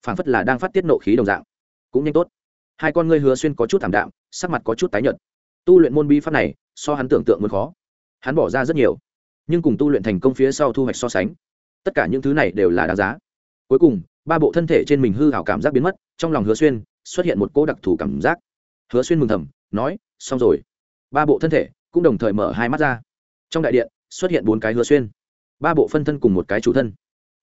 Phảng phất là đang phát tiết nộ khí đồng dạng. Cũng nhanh tốt. Hai con ngươi hứa xuyên có chút thảm đạm, sắc mặt có chút tái nhợt. Tu luyện môn bi pháp này, so hắn tưởng tượng muốn khó. Hắn bỏ ra rất nhiều, nhưng cùng tu luyện thành công phía sau thu hoạch so sánh. Tất cả những thứ này đều là đáng giá. Cuối cùng ba bộ thân thể trên mình hư hảo cảm giác biến mất, trong lòng hứa xuyên xuất hiện một cô đặc thù cảm giác. Hứa xuyên mừng thầm, nói, xong rồi. Ba bộ thân thể cũng đồng thời mở hai mắt ra. Trong đại điện xuất hiện bốn cái hứa xuyên, ba bộ phân thân cùng một cái chủ thân.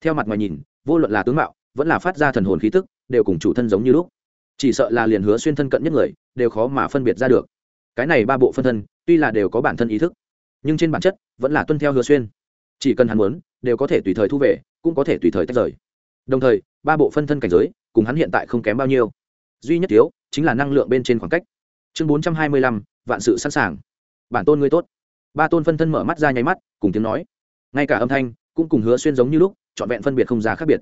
Theo mặt ngoài nhìn, vô luận là tướng mạo, vẫn là phát ra thần hồn khí tức, đều cùng chủ thân giống như lúc. Chỉ sợ là liền hứa xuyên thân cận nhất người, đều khó mà phân biệt ra được. Cái này ba bộ phân thân, tuy là đều có bản thân ý thức, nhưng trên bản chất vẫn là tuân theo hứa xuyên. Chỉ cần hắn muốn, đều có thể tùy thời thu về, cũng có thể tùy thời tách rời. Đồng thời ba bộ phân thân cảnh giới, cùng hắn hiện tại không kém bao nhiêu. Duy nhất thiếu chính là năng lượng bên trên khoảng cách. Chương bốn trăm hai mươi lăm, vạn sự sẵn sàng. Bản tôn ngươi tốt. Ba tôn phân thân mở mắt ra nháy mắt, cùng tiếng nói. Ngay cả âm thanh cũng cùng hứa xuyên giống như lúc, trọn vẹn phân biệt không ra khác biệt.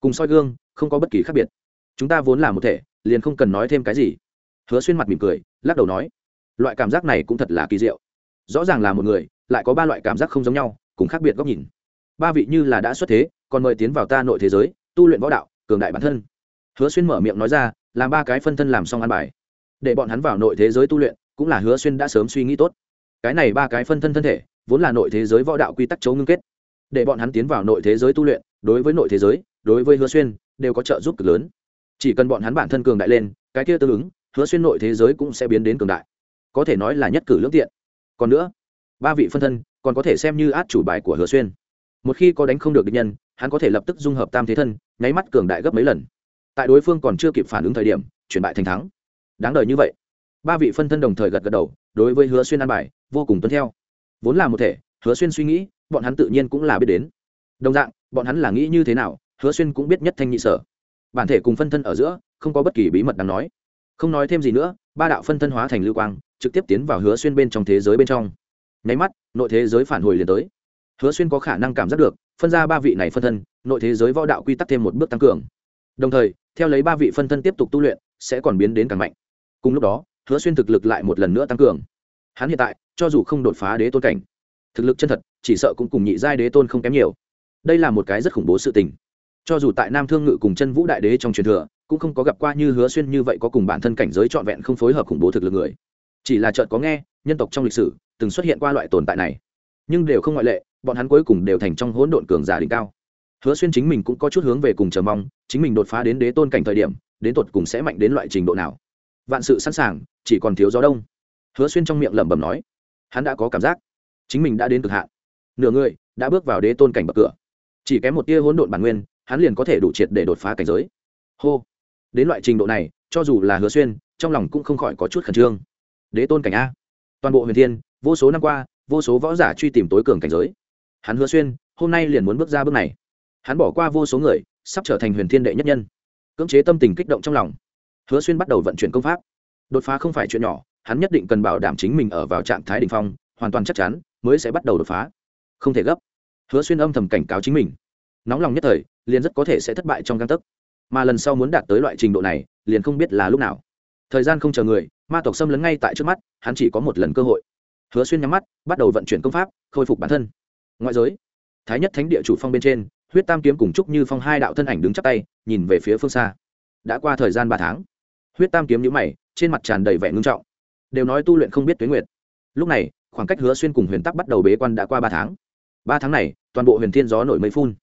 Cùng soi gương, không có bất kỳ khác biệt. Chúng ta vốn là một thể, liền không cần nói thêm cái gì. Hứa xuyên mặt mỉm cười, lắc đầu nói. Loại cảm giác này cũng thật là kỳ diệu. Rõ ràng là một người, lại có ba loại cảm giác không giống nhau, cùng khác biệt góc nhìn. Ba vị như là đã xuất thế, còn mời tiến vào ta nội thế giới tu luyện võ đạo, cường đại bản thân. Hứa xuyên mở miệng nói ra, làm ba cái phân thân làm xong ăn bài. Để bọn hắn vào nội thế giới tu luyện, cũng là hứa xuyên đã sớm suy nghĩ tốt. Cái này ba cái phân thân thân thể, vốn là nội thế giới võ đạo quy tắc chấu ngưng kết. Để bọn hắn tiến vào nội thế giới tu luyện, đối với nội thế giới, đối với hứa xuyên, đều có trợ giúp cực lớn. Chỉ cần bọn hắn bản thân cường đại lên, cái kia tương ứng, hứa xuyên nội thế giới cũng sẽ biến đến cường đại. Có thể nói là nhất cử lương tiện. Còn nữa, ba vị phân thân còn có thể xem như át chủ bài của hứa xuyên. Một khi có đánh không được địch nhân hắn có thể lập tức dung hợp tam thế thân, nháy mắt cường đại gấp mấy lần. Tại đối phương còn chưa kịp phản ứng thời điểm, chuyển bại thành thắng. Đáng đời như vậy. Ba vị phân thân đồng thời gật gật đầu, đối với hứa xuyên an bài, vô cùng tuân theo. Vốn là một thể, hứa xuyên suy nghĩ, bọn hắn tự nhiên cũng là biết đến. Đồng dạng, bọn hắn là nghĩ như thế nào, hứa xuyên cũng biết nhất thanh nhị sở. Bản thể cùng phân thân ở giữa, không có bất kỳ bí mật đáng nói. Không nói thêm gì nữa, ba đạo phân thân hóa thành lưu quang, trực tiếp tiến vào hứa xuyên bên trong thế giới bên trong. Nháy mắt, nội thế giới phản hồi liền tới. Hứa xuyên có khả năng cảm giác được phân ra ba vị này phân thân, nội thế giới võ đạo quy tắc thêm một bước tăng cường. Đồng thời, theo lấy ba vị phân thân tiếp tục tu luyện, sẽ còn biến đến càng mạnh. Cùng lúc đó, hứa xuyên thực lực lại một lần nữa tăng cường. Hắn hiện tại, cho dù không đột phá đế tôn cảnh, thực lực chân thật, chỉ sợ cũng cùng nhị giai đế tôn không kém nhiều. Đây là một cái rất khủng bố sự tình. Cho dù tại nam thương ngự cùng chân vũ đại đế trong truyền thừa, cũng không có gặp qua như hứa xuyên như vậy có cùng bản thân cảnh giới trọn vẹn không phối hợp khủng bố thực lực người. Chỉ là chợt có nghe, nhân tộc trong lịch sử, từng xuất hiện qua loại tồn tại này nhưng đều không ngoại lệ, bọn hắn cuối cùng đều thành trong hỗn độn cường giả đỉnh cao. Hứa xuyên chính mình cũng có chút hướng về cùng chờ mong, chính mình đột phá đến đế tôn cảnh thời điểm, đến tột cùng sẽ mạnh đến loại trình độ nào. Vạn sự sẵn sàng, chỉ còn thiếu gió đông. Hứa xuyên trong miệng lẩm bẩm nói, hắn đã có cảm giác, chính mình đã đến cực hạn. Nửa người, đã bước vào đế tôn cảnh bậc cửa. Chỉ kém một tia hỗn độn bản nguyên, hắn liền có thể đủ triệt để đột phá cảnh giới. Hô! Đến loại trình độ này, cho dù là hứa xuyên, trong lòng cũng không khỏi có chút khẩn trương. Đế tôn cảnh a. Toàn bộ huyền thiên, vô số năm qua vô số võ giả truy tìm tối cường cảnh giới. Hắn hứa xuyên, hôm nay liền muốn bước ra bước này. Hắn bỏ qua vô số người, sắp trở thành huyền thiên đệ nhất nhân. Cưỡng chế tâm tình kích động trong lòng. Hứa xuyên bắt đầu vận chuyển công pháp. Đột phá không phải chuyện nhỏ, hắn nhất định cần bảo đảm chính mình ở vào trạng thái đ ỉ n h phong, hoàn toàn chắc chắn mới sẽ bắt đầu đột phá. Không thể gấp. Hứa xuyên âm thầm cảnh cáo chính mình. Nóng lòng nhất thời, liền rất có thể sẽ thất bại trong găng tấc. Mà lần sau muốn đạt tới loại trình độ này, liền không biết là lúc nào. Thời gian không chờ người, ma tộc xâm lấn ngay tại trước mắt, hắn chỉ có một lần cơ hội hứa xuyên nhắm mắt, bắt đầu vận chuyển công pháp, khôi phục bản thân. Ngoại giới, thái nhất thánh địa chủ phong bên trên, huyết tam kiếm cùng trúc như phong hai đạo thân ảnh đứng chắp tay, nhìn về phía phương xa. Đã qua thời gian ba tháng, huyết tam kiếm nhữ mày, trên mặt tràn đầy vẻ ngưng trọng. Đều nói tu luyện không biết tuyến nguyệt. Lúc này, khoảng cách hứa xuyên cùng huyền tắc bắt đầu bế quan đã qua ba tháng. Ba tháng này, toàn bộ huyền thiên gió nổi mây phun.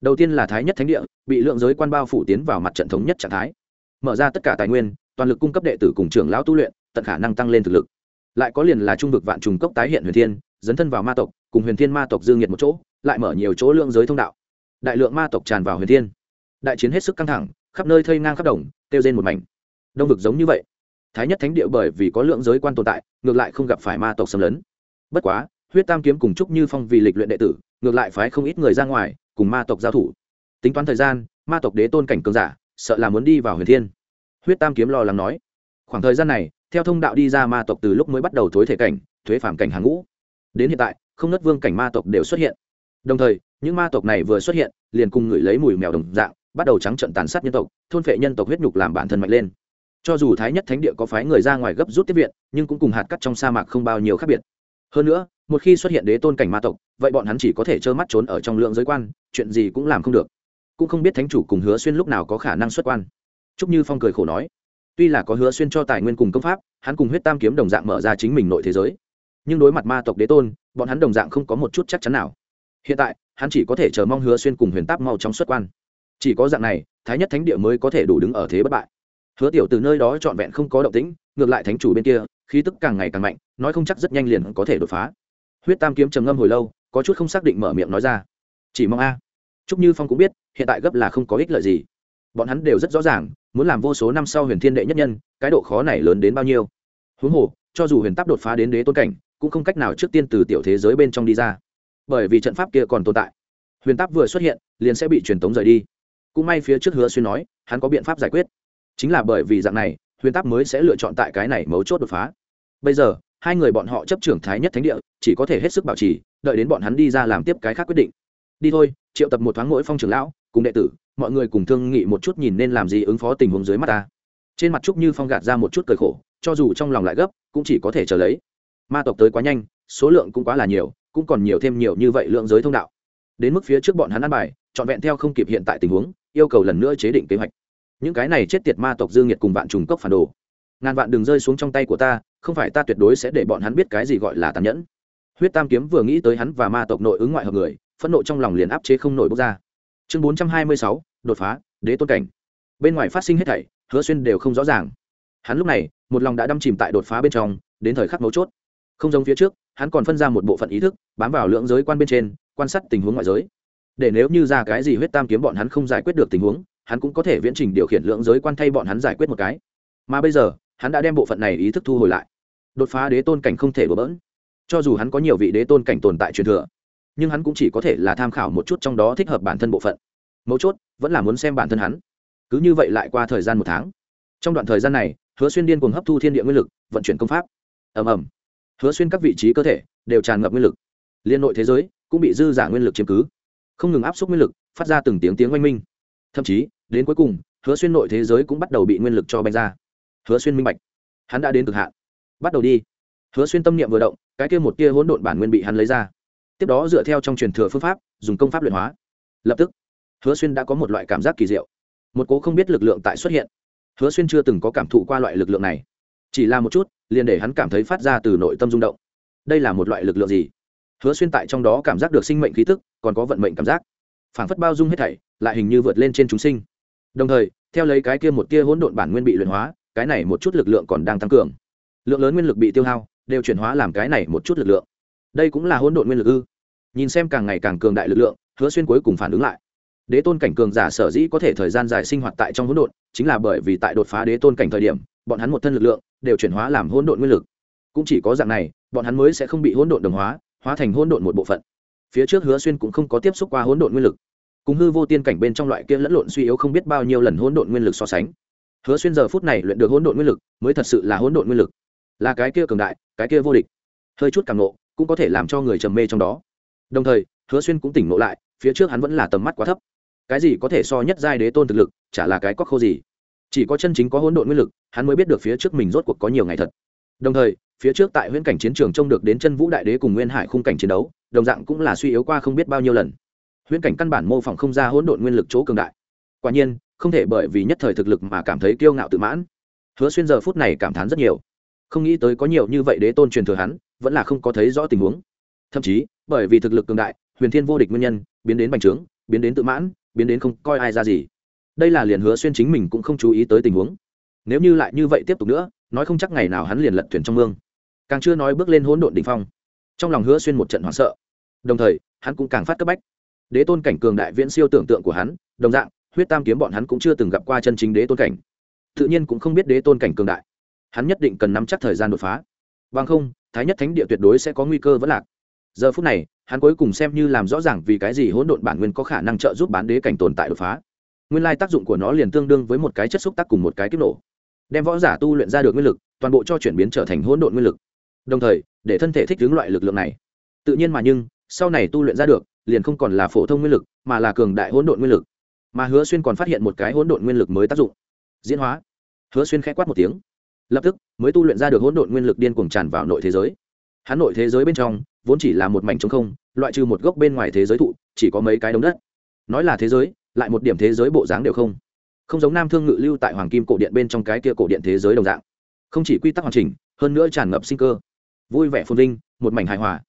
Đầu tiên là thái nhất thánh địa, bị lượng giới quan bao phủ tiến vào mặt trận thống nhất trạng thái. Mở ra tất cả tài nguyên, toàn lực cung cấp đệ tử cùng trưởng lão tu luyện, tận khả năng tăng lên thực lực lại có liền là trung vực vạn trùng cốc tái hiện huyền thiên, dấn thân vào ma tộc, cùng huyền thiên ma tộc dương nhiệt một chỗ, lại mở nhiều chỗ lượng giới thông đạo. Đại lượng ma tộc tràn vào huyền thiên. Đại chiến hết sức căng thẳng, khắp nơi thây ngang khắp đồng tiêu trên một mảnh. Đông vực giống như vậy. Thái nhất thánh địa bởi vì có lượng giới quan tồn tại, ngược lại không gặp phải ma tộc xâm lấn. Bất quá, huyết tam kiếm cùng trúc như phong vì lịch luyện đệ tử, ngược lại phái không ít người ra ngoài, cùng ma tộc giao thủ. Tính toán thời gian, ma tộc đế tôn cảnh cường giả, sợ là muốn đi vào huyền thiên. Huyết tam kiếm lo lắng nói. Khoảng thời gian này theo thông đạo đi ra ma tộc từ lúc mới bắt đầu thối thể cảnh, thuế phạm cảnh hàng ngũ. Đến hiện tại, không nớt vương cảnh ma tộc đều xuất hiện. Đồng thời, những ma tộc này vừa xuất hiện, liền cùng ngửi lấy mùi mèo đồng dạng, bắt đầu trắng trận tàn sát nhân tộc, thôn phệ nhân tộc huyết nhục làm bản thân mạnh lên. Cho dù thái nhất thánh địa có phái người ra ngoài gấp rút tiếp viện, nhưng cũng cùng hạt cắt trong sa mạc không bao nhiêu khác biệt. Hơn nữa, một khi xuất hiện đế tôn cảnh ma tộc, vậy bọn hắn chỉ có thể trơ mắt trốn ở trong lượng giới quan, chuyện gì cũng làm không được. Cũng không biết thánh chủ cùng hứa xuyên lúc nào có khả năng xuất quan. Chúc như phong cười khổ nói tuy là có hứa xuyên cho tài nguyên cùng công pháp, hắn cùng huyết tam kiếm đồng dạng mở ra chính mình nội thế giới. Nhưng đối mặt ma tộc đế tôn, bọn hắn đồng dạng không có một chút chắc chắn nào. Hiện tại, hắn chỉ có thể chờ mong hứa xuyên cùng huyền táp mau trong xuất quan. Chỉ có dạng này, thái nhất thánh địa mới có thể đủ đứng ở thế bất bại. Hứa tiểu từ nơi đó trọn vẹn không có động tĩnh, ngược lại thánh chủ bên kia, khí tức càng ngày càng mạnh, nói không chắc rất nhanh liền có thể đột phá. Huyết tam kiếm trầm ngâm hồi lâu, có chút không xác định mở miệng nói ra. Chỉ mong a. À. chúc như phong cũng biết, hiện tại gấp là không có ích lợi gì. Bọn hắn đều rất rõ ràng muốn làm vô số năm sau huyền thiên đệ nhất nhân, cái độ khó này lớn đến bao nhiêu? Huống hồ, cho dù huyền táp đột phá đến đế tôn cảnh, cũng không cách nào trước tiên từ tiểu thế giới bên trong đi ra. Bởi vì trận pháp kia còn tồn tại. Huyền táp vừa xuất hiện, liền sẽ bị truyền tống rời đi. Cũng may phía trước hứa xuyên nói, hắn có biện pháp giải quyết. Chính là bởi vì dạng này, huyền táp mới sẽ lựa chọn tại cái này mấu chốt đột phá. Bây giờ, hai người bọn họ chấp trưởng thái nhất thánh địa, chỉ có thể hết sức bảo trì, đợi đến bọn hắn đi ra làm tiếp cái khác quyết định. Đi thôi, triệu tập một thoáng mỗi phong trưởng lão, cùng đệ tử mọi người cùng thương nghị một chút nhìn nên làm gì ứng phó tình huống dưới mắt ta. Trên mặt trúc như phong gạt ra một chút cười khổ, cho dù trong lòng lại gấp, cũng chỉ có thể chờ lấy. Ma tộc tới quá nhanh, số lượng cũng quá là nhiều, cũng còn nhiều thêm nhiều như vậy lượng giới thông đạo. Đến mức phía trước bọn hắn ăn bài, trọn vẹn theo không kịp hiện tại tình huống, yêu cầu lần nữa chế định kế hoạch. Những cái này chết tiệt ma tộc dương nhiệt cùng vạn trùng cốc phản đồ. Ngàn vạn đừng rơi xuống trong tay của ta, không phải ta tuyệt đối sẽ để bọn hắn biết cái gì gọi là tàn nhẫn. Huyết tam kiếm vừa nghĩ tới hắn và ma tộc nội ứng ngoại hợp người, phẫn nộ trong lòng liền áp chế không nổi bốc ra. Chương bốn trăm hai mươi sáu đột phá, đế tôn cảnh. Bên ngoài phát sinh hết thảy, hứa xuyên đều không rõ ràng. Hắn lúc này, một lòng đã đâm chìm tại đột phá bên trong, đến thời khắc mấu chốt. Không giống phía trước, hắn còn phân ra một bộ phận ý thức, bám vào lưỡng giới quan bên trên, quan sát tình huống ngoại giới. Để nếu như ra cái gì huyết tam kiếm bọn hắn không giải quyết được tình huống, hắn cũng có thể viễn trình điều khiển lưỡng giới quan thay bọn hắn giải quyết một cái. Mà bây giờ, hắn đã đem bộ phận này ý thức thu hồi lại. Đột phá đế tôn cảnh không thể đổ bỡn. Cho dù hắn có nhiều vị đế tôn cảnh tồn tại truyền thừa, nhưng hắn cũng chỉ có thể là tham khảo một chút trong đó thích hợp bản thân bộ phận mấu chốt vẫn là muốn xem bản thân hắn. Cứ như vậy lại qua thời gian một tháng. Trong đoạn thời gian này, hứa xuyên điên cuồng hấp thu thiên địa nguyên lực, vận chuyển công pháp. Ầm ầm. Hứa xuyên các vị trí cơ thể đều tràn ngập nguyên lực. Liên nội thế giới cũng bị dư giả nguyên lực chiếm cứ. Không ngừng áp suất nguyên lực, phát ra từng tiếng tiếng oanh minh. Thậm chí, đến cuối cùng, hứa xuyên nội thế giới cũng bắt đầu bị nguyên lực cho banh ra. Hứa xuyên minh bạch. Hắn đã đến cực hạn. Bắt đầu đi. Hứa xuyên tâm niệm vừa động, cái kia một tia hỗn độn bản nguyên bị hắn lấy ra. Tiếp đó dựa theo trong truyền thừa phương pháp, dùng công pháp luyện hóa. Lập tức hứa xuyên đã có một loại cảm giác kỳ diệu. Một cố không biết lực lượng tại xuất hiện. Hứa xuyên chưa từng có cảm thụ qua loại lực lượng này. Chỉ là một chút, liền để hắn cảm thấy phát ra từ nội tâm rung động. Đây là một loại lực lượng gì? Hứa xuyên tại trong đó cảm giác được sinh mệnh khí tức, còn có vận mệnh cảm giác. Phảng phất bao dung hết thảy, lại hình như vượt lên trên chúng sinh. Đồng thời, theo lấy cái kia một tia hỗn độn bản nguyên bị luyện hóa, cái này một chút lực lượng còn đang tăng cường. Lượng lớn nguyên lực bị tiêu hao, đều chuyển hóa làm cái này một chút lực lượng. Đây cũng là hỗn độn nguyên lực ư? Nhìn xem càng ngày càng cường đại lực lượng, hứa xuyên cuối cùng phản ứng lại đế tôn cảnh cường giả sở dĩ có thể thời gian dài sinh hoạt tại trong hỗn độn, chính là bởi vì tại đột phá đế tôn cảnh thời điểm, bọn hắn một thân lực lượng đều chuyển hóa làm hỗn độn nguyên lực. Cũng chỉ có dạng này, bọn hắn mới sẽ không bị hỗn độn đồng hóa hóa thành hỗn độn một bộ phận. Phía trước hứa xuyên cũng không có tiếp xúc qua hỗn độn nguyên lực. Cùng hư vô tiên cảnh bên trong loại kia lẫn lộn suy yếu không biết bao nhiêu lần hỗn độn nguyên lực so sánh. Hứa xuyên giờ phút này luyện được hỗn độn nguyên lực, mới thật sự là hỗn độn nguyên lực. Là cái kia cường đại, cái kia vô địch. Hơi chút càng nộ, cũng có thể làm cho người trầm mê trong đó. Đồng thời, hứa xuyên cũng tỉnh nộ lại, phía trước hắn vẫn là tầm mắt quá thấp cái gì có thể so nhất giai đế tôn thực lực, chả là cái cóc khô gì. Chỉ có chân chính có hỗn độn nguyên lực, hắn mới biết được phía trước mình rốt cuộc có nhiều ngày thật. Đồng thời, phía trước tại huyễn cảnh chiến trường trông được đến chân vũ đại đế cùng nguyên hải khung cảnh chiến đấu, đồng dạng cũng là suy yếu qua không biết bao nhiêu lần. Huyễn cảnh căn bản mô phỏng không ra hỗn độn nguyên lực chỗ cường đại. Quả nhiên, không thể bởi vì nhất thời thực lực mà cảm thấy kiêu ngạo tự mãn. Hứa xuyên giờ phút này cảm thán rất nhiều. Không nghĩ tới có nhiều như vậy đế tôn truyền thừa hắn, vẫn là không có thấy rõ tình huống. Thậm chí, bởi vì thực lực cường đại, huyền thiên vô địch nguyên nhân, biến đến bành trướng, biến đến tự mãn biến đến không coi ai ra gì. Đây là liền hứa xuyên chính mình cũng không chú ý tới tình huống. Nếu như lại như vậy tiếp tục nữa, nói không chắc ngày nào hắn liền lật thuyền trong mương. Càng chưa nói bước lên hỗn độn đ ỉ n h phong, trong lòng hứa xuyên một trận hoảng sợ. Đồng thời, hắn cũng càng phát cấp bách. Đế tôn cảnh cường đại viễn siêu tưởng tượng của hắn, đồng dạng, huyết tam kiếm bọn hắn cũng chưa từng gặp qua chân chính đế tôn cảnh. Tự nhiên cũng không biết đế tôn cảnh cường đại. Hắn nhất định cần nắm chắc thời gian đột phá. Bằng không, thái nhất thánh địa tuyệt đối sẽ có nguy cơ vẫn lạc giờ phút này, hắn cuối cùng xem như làm rõ ràng vì cái gì hỗn độn bản nguyên có khả năng trợ giúp bán đế cảnh tồn tại đột phá. Nguyên lai tác dụng của nó liền tương đương với một cái chất xúc tác cùng một cái kích nổ. Đem võ giả tu luyện ra được nguyên lực, toàn bộ cho chuyển biến trở thành hỗn độn nguyên lực. Đồng thời, để thân thể thích ứng loại lực lượng này. Tự nhiên mà nhưng, sau này tu luyện ra được, liền không còn là phổ thông nguyên lực, mà là cường đại hỗn độn nguyên lực. Mà hứa xuyên còn phát hiện một cái hỗn độn nguyên lực mới tác dụng. Diễn hóa. Hứa xuyên khẽ quát một tiếng. Lập tức, mới tu luyện ra được hỗn độn nguyên lực điên cuồng tràn vào nội thế giới. Hắn nội thế giới bên trong vốn chỉ là một mảnh trống không, loại trừ một gốc bên ngoài thế giới thụ, chỉ có mấy cái đống đất. Nói là thế giới, lại một điểm thế giới bộ dáng đều không. Không giống nam thương ngự lưu tại hoàng kim cổ điện bên trong cái kia cổ điện thế giới đồng dạng. Không chỉ quy tắc hoàn chỉnh, hơn nữa tràn ngập sinh cơ. Vui vẻ phồn vinh, một mảnh hài hòa.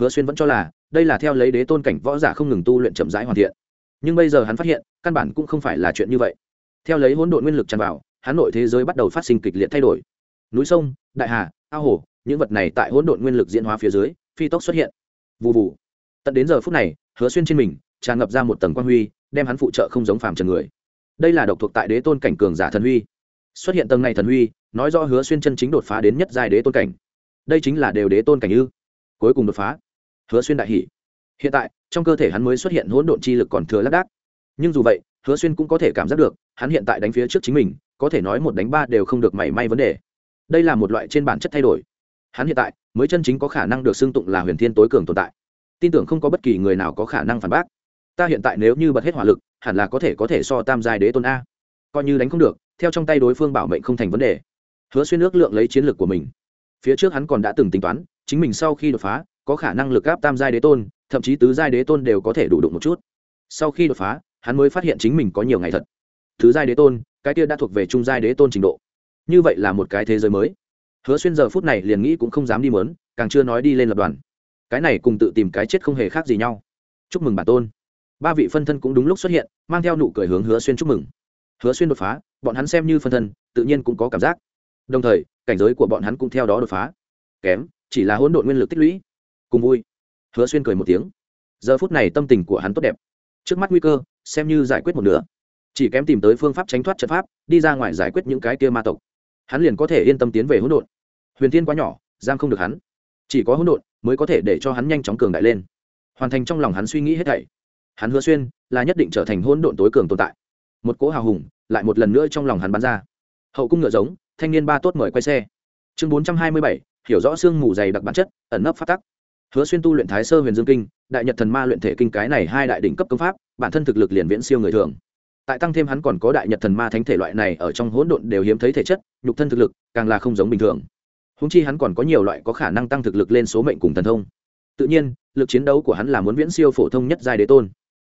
Hứa xuyên vẫn cho là, đây là theo lấy đế tôn cảnh võ giả không ngừng tu luyện chậm rãi hoàn thiện. Nhưng bây giờ hắn phát hiện, căn bản cũng không phải là chuyện như vậy. Theo lấy hỗn độn nguyên lực tràn vào, hắn nội thế giới bắt đầu phát sinh kịch liệt thay đổi. Núi sông, đại hà, ao hồ, những vật này tại hỗn độn nguyên lực diễn hóa phía dưới phi tốc xuất hiện. Vụ vụ tận đến giờ phút này, hứa xuyên trên mình tràn ngập ra một tầng quan huy, đem hắn phụ trợ không giống phàm trần người. Đây là độc thuộc tại đế tôn cảnh cường giả thần huy. Xuất hiện tầng này thần huy, nói do hứa xuyên chân chính đột phá đến nhất giai đế tôn cảnh. Đây chính là đều đế tôn cảnh ư? Cuối cùng đột phá. Hứa xuyên đại hỷ hiện tại, trong cơ thể hắn mới xuất hiện hỗn độn chi lực còn thừa lác đác. Nhưng dù vậy, hứa xuyên cũng có thể cảm giác được, hắn hiện tại đánh phía trước chính mình, có thể nói một đánh ba đều không được mảy may vấn đề. Đây là một loại trên bản chất thay đổi hắn hiện tại mới chân chính có khả năng được xưng tụng là huyền thiên tối cường tồn tại. Tin tưởng không có bất kỳ người nào có khả năng phản bác. Ta hiện tại nếu như bật hết hỏa lực, hẳn là có thể có thể so tam giai đế tôn a. Coi như đánh không được, theo trong tay đối phương bảo mệnh không thành vấn đề. Hứa xuyên ước lượng lấy chiến lược của mình. Phía trước hắn còn đã từng tính toán, chính mình sau khi đột phá, có khả năng lực gáp tam giai đế tôn, thậm chí tứ giai đế tôn đều có thể đủ đụng một chút. Sau khi đột phá, hắn mới phát hiện chính mình có nhiều ngày thật. Thứ giai đế tôn, cái kia đã thuộc về trung giai đế tôn trình độ. Như vậy là một cái thế giới mới hứa xuyên giờ phút này liền nghĩ cũng không dám đi mớn, càng chưa nói đi lên lập đoàn. Cái này cùng tự tìm cái chết không hề khác gì nhau. Chúc mừng bản tôn. Ba vị phân thân cũng đúng lúc xuất hiện, mang theo nụ cười hướng hứa xuyên chúc mừng. Hứa xuyên đột phá, bọn hắn xem như phân thân, tự nhiên cũng có cảm giác. Đồng thời, cảnh giới của bọn hắn cũng theo đó đột phá. Kém, chỉ là hỗn độn nguyên lực tích lũy. Cùng vui. Hứa xuyên cười một tiếng. Giờ phút này tâm tình của hắn tốt đẹp. Trước mắt nguy cơ, xem như giải quyết một nửa. Chỉ kém tìm tới phương pháp tránh thoát trận pháp, đi ra ngoài giải quyết những cái kia ma tộc. Hắn liền có thể yên tâm tiến về hỗn độn huyền thiên quá nhỏ, giam không được hắn. Chỉ có hỗn độn mới có thể để cho hắn nhanh chóng cường đại lên. Hoàn thành trong lòng hắn suy nghĩ hết thảy. Hắn hứa xuyên là nhất định trở thành hỗn độn tối cường tồn tại. Một cỗ hào hùng lại một lần nữa trong lòng hắn bắn ra. Hậu cung ngựa giống, thanh niên ba tốt mời quay xe. Chương bốn trăm hai mươi bảy, hiểu rõ xương mù dày đặc bản chất, ẩn nấp phát tắc. Hứa xuyên tu luyện thái sơ huyền dương kinh, đại nhật thần ma luyện thể kinh cái này hai đại đỉnh cấp công pháp, bản thân thực lực liền viễn siêu người thường. Tại tăng thêm hắn còn có đại nhật thần ma thánh thể loại này ở trong hỗn độn đều hiếm thấy thể chất, nhục thân thực lực càng là không giống bình thường húng chi hắn còn có nhiều loại có khả năng tăng thực lực lên số mệnh cùng thần thông. Tự nhiên, lực chiến đấu của hắn là muốn viễn siêu phổ thông nhất giai đế tôn.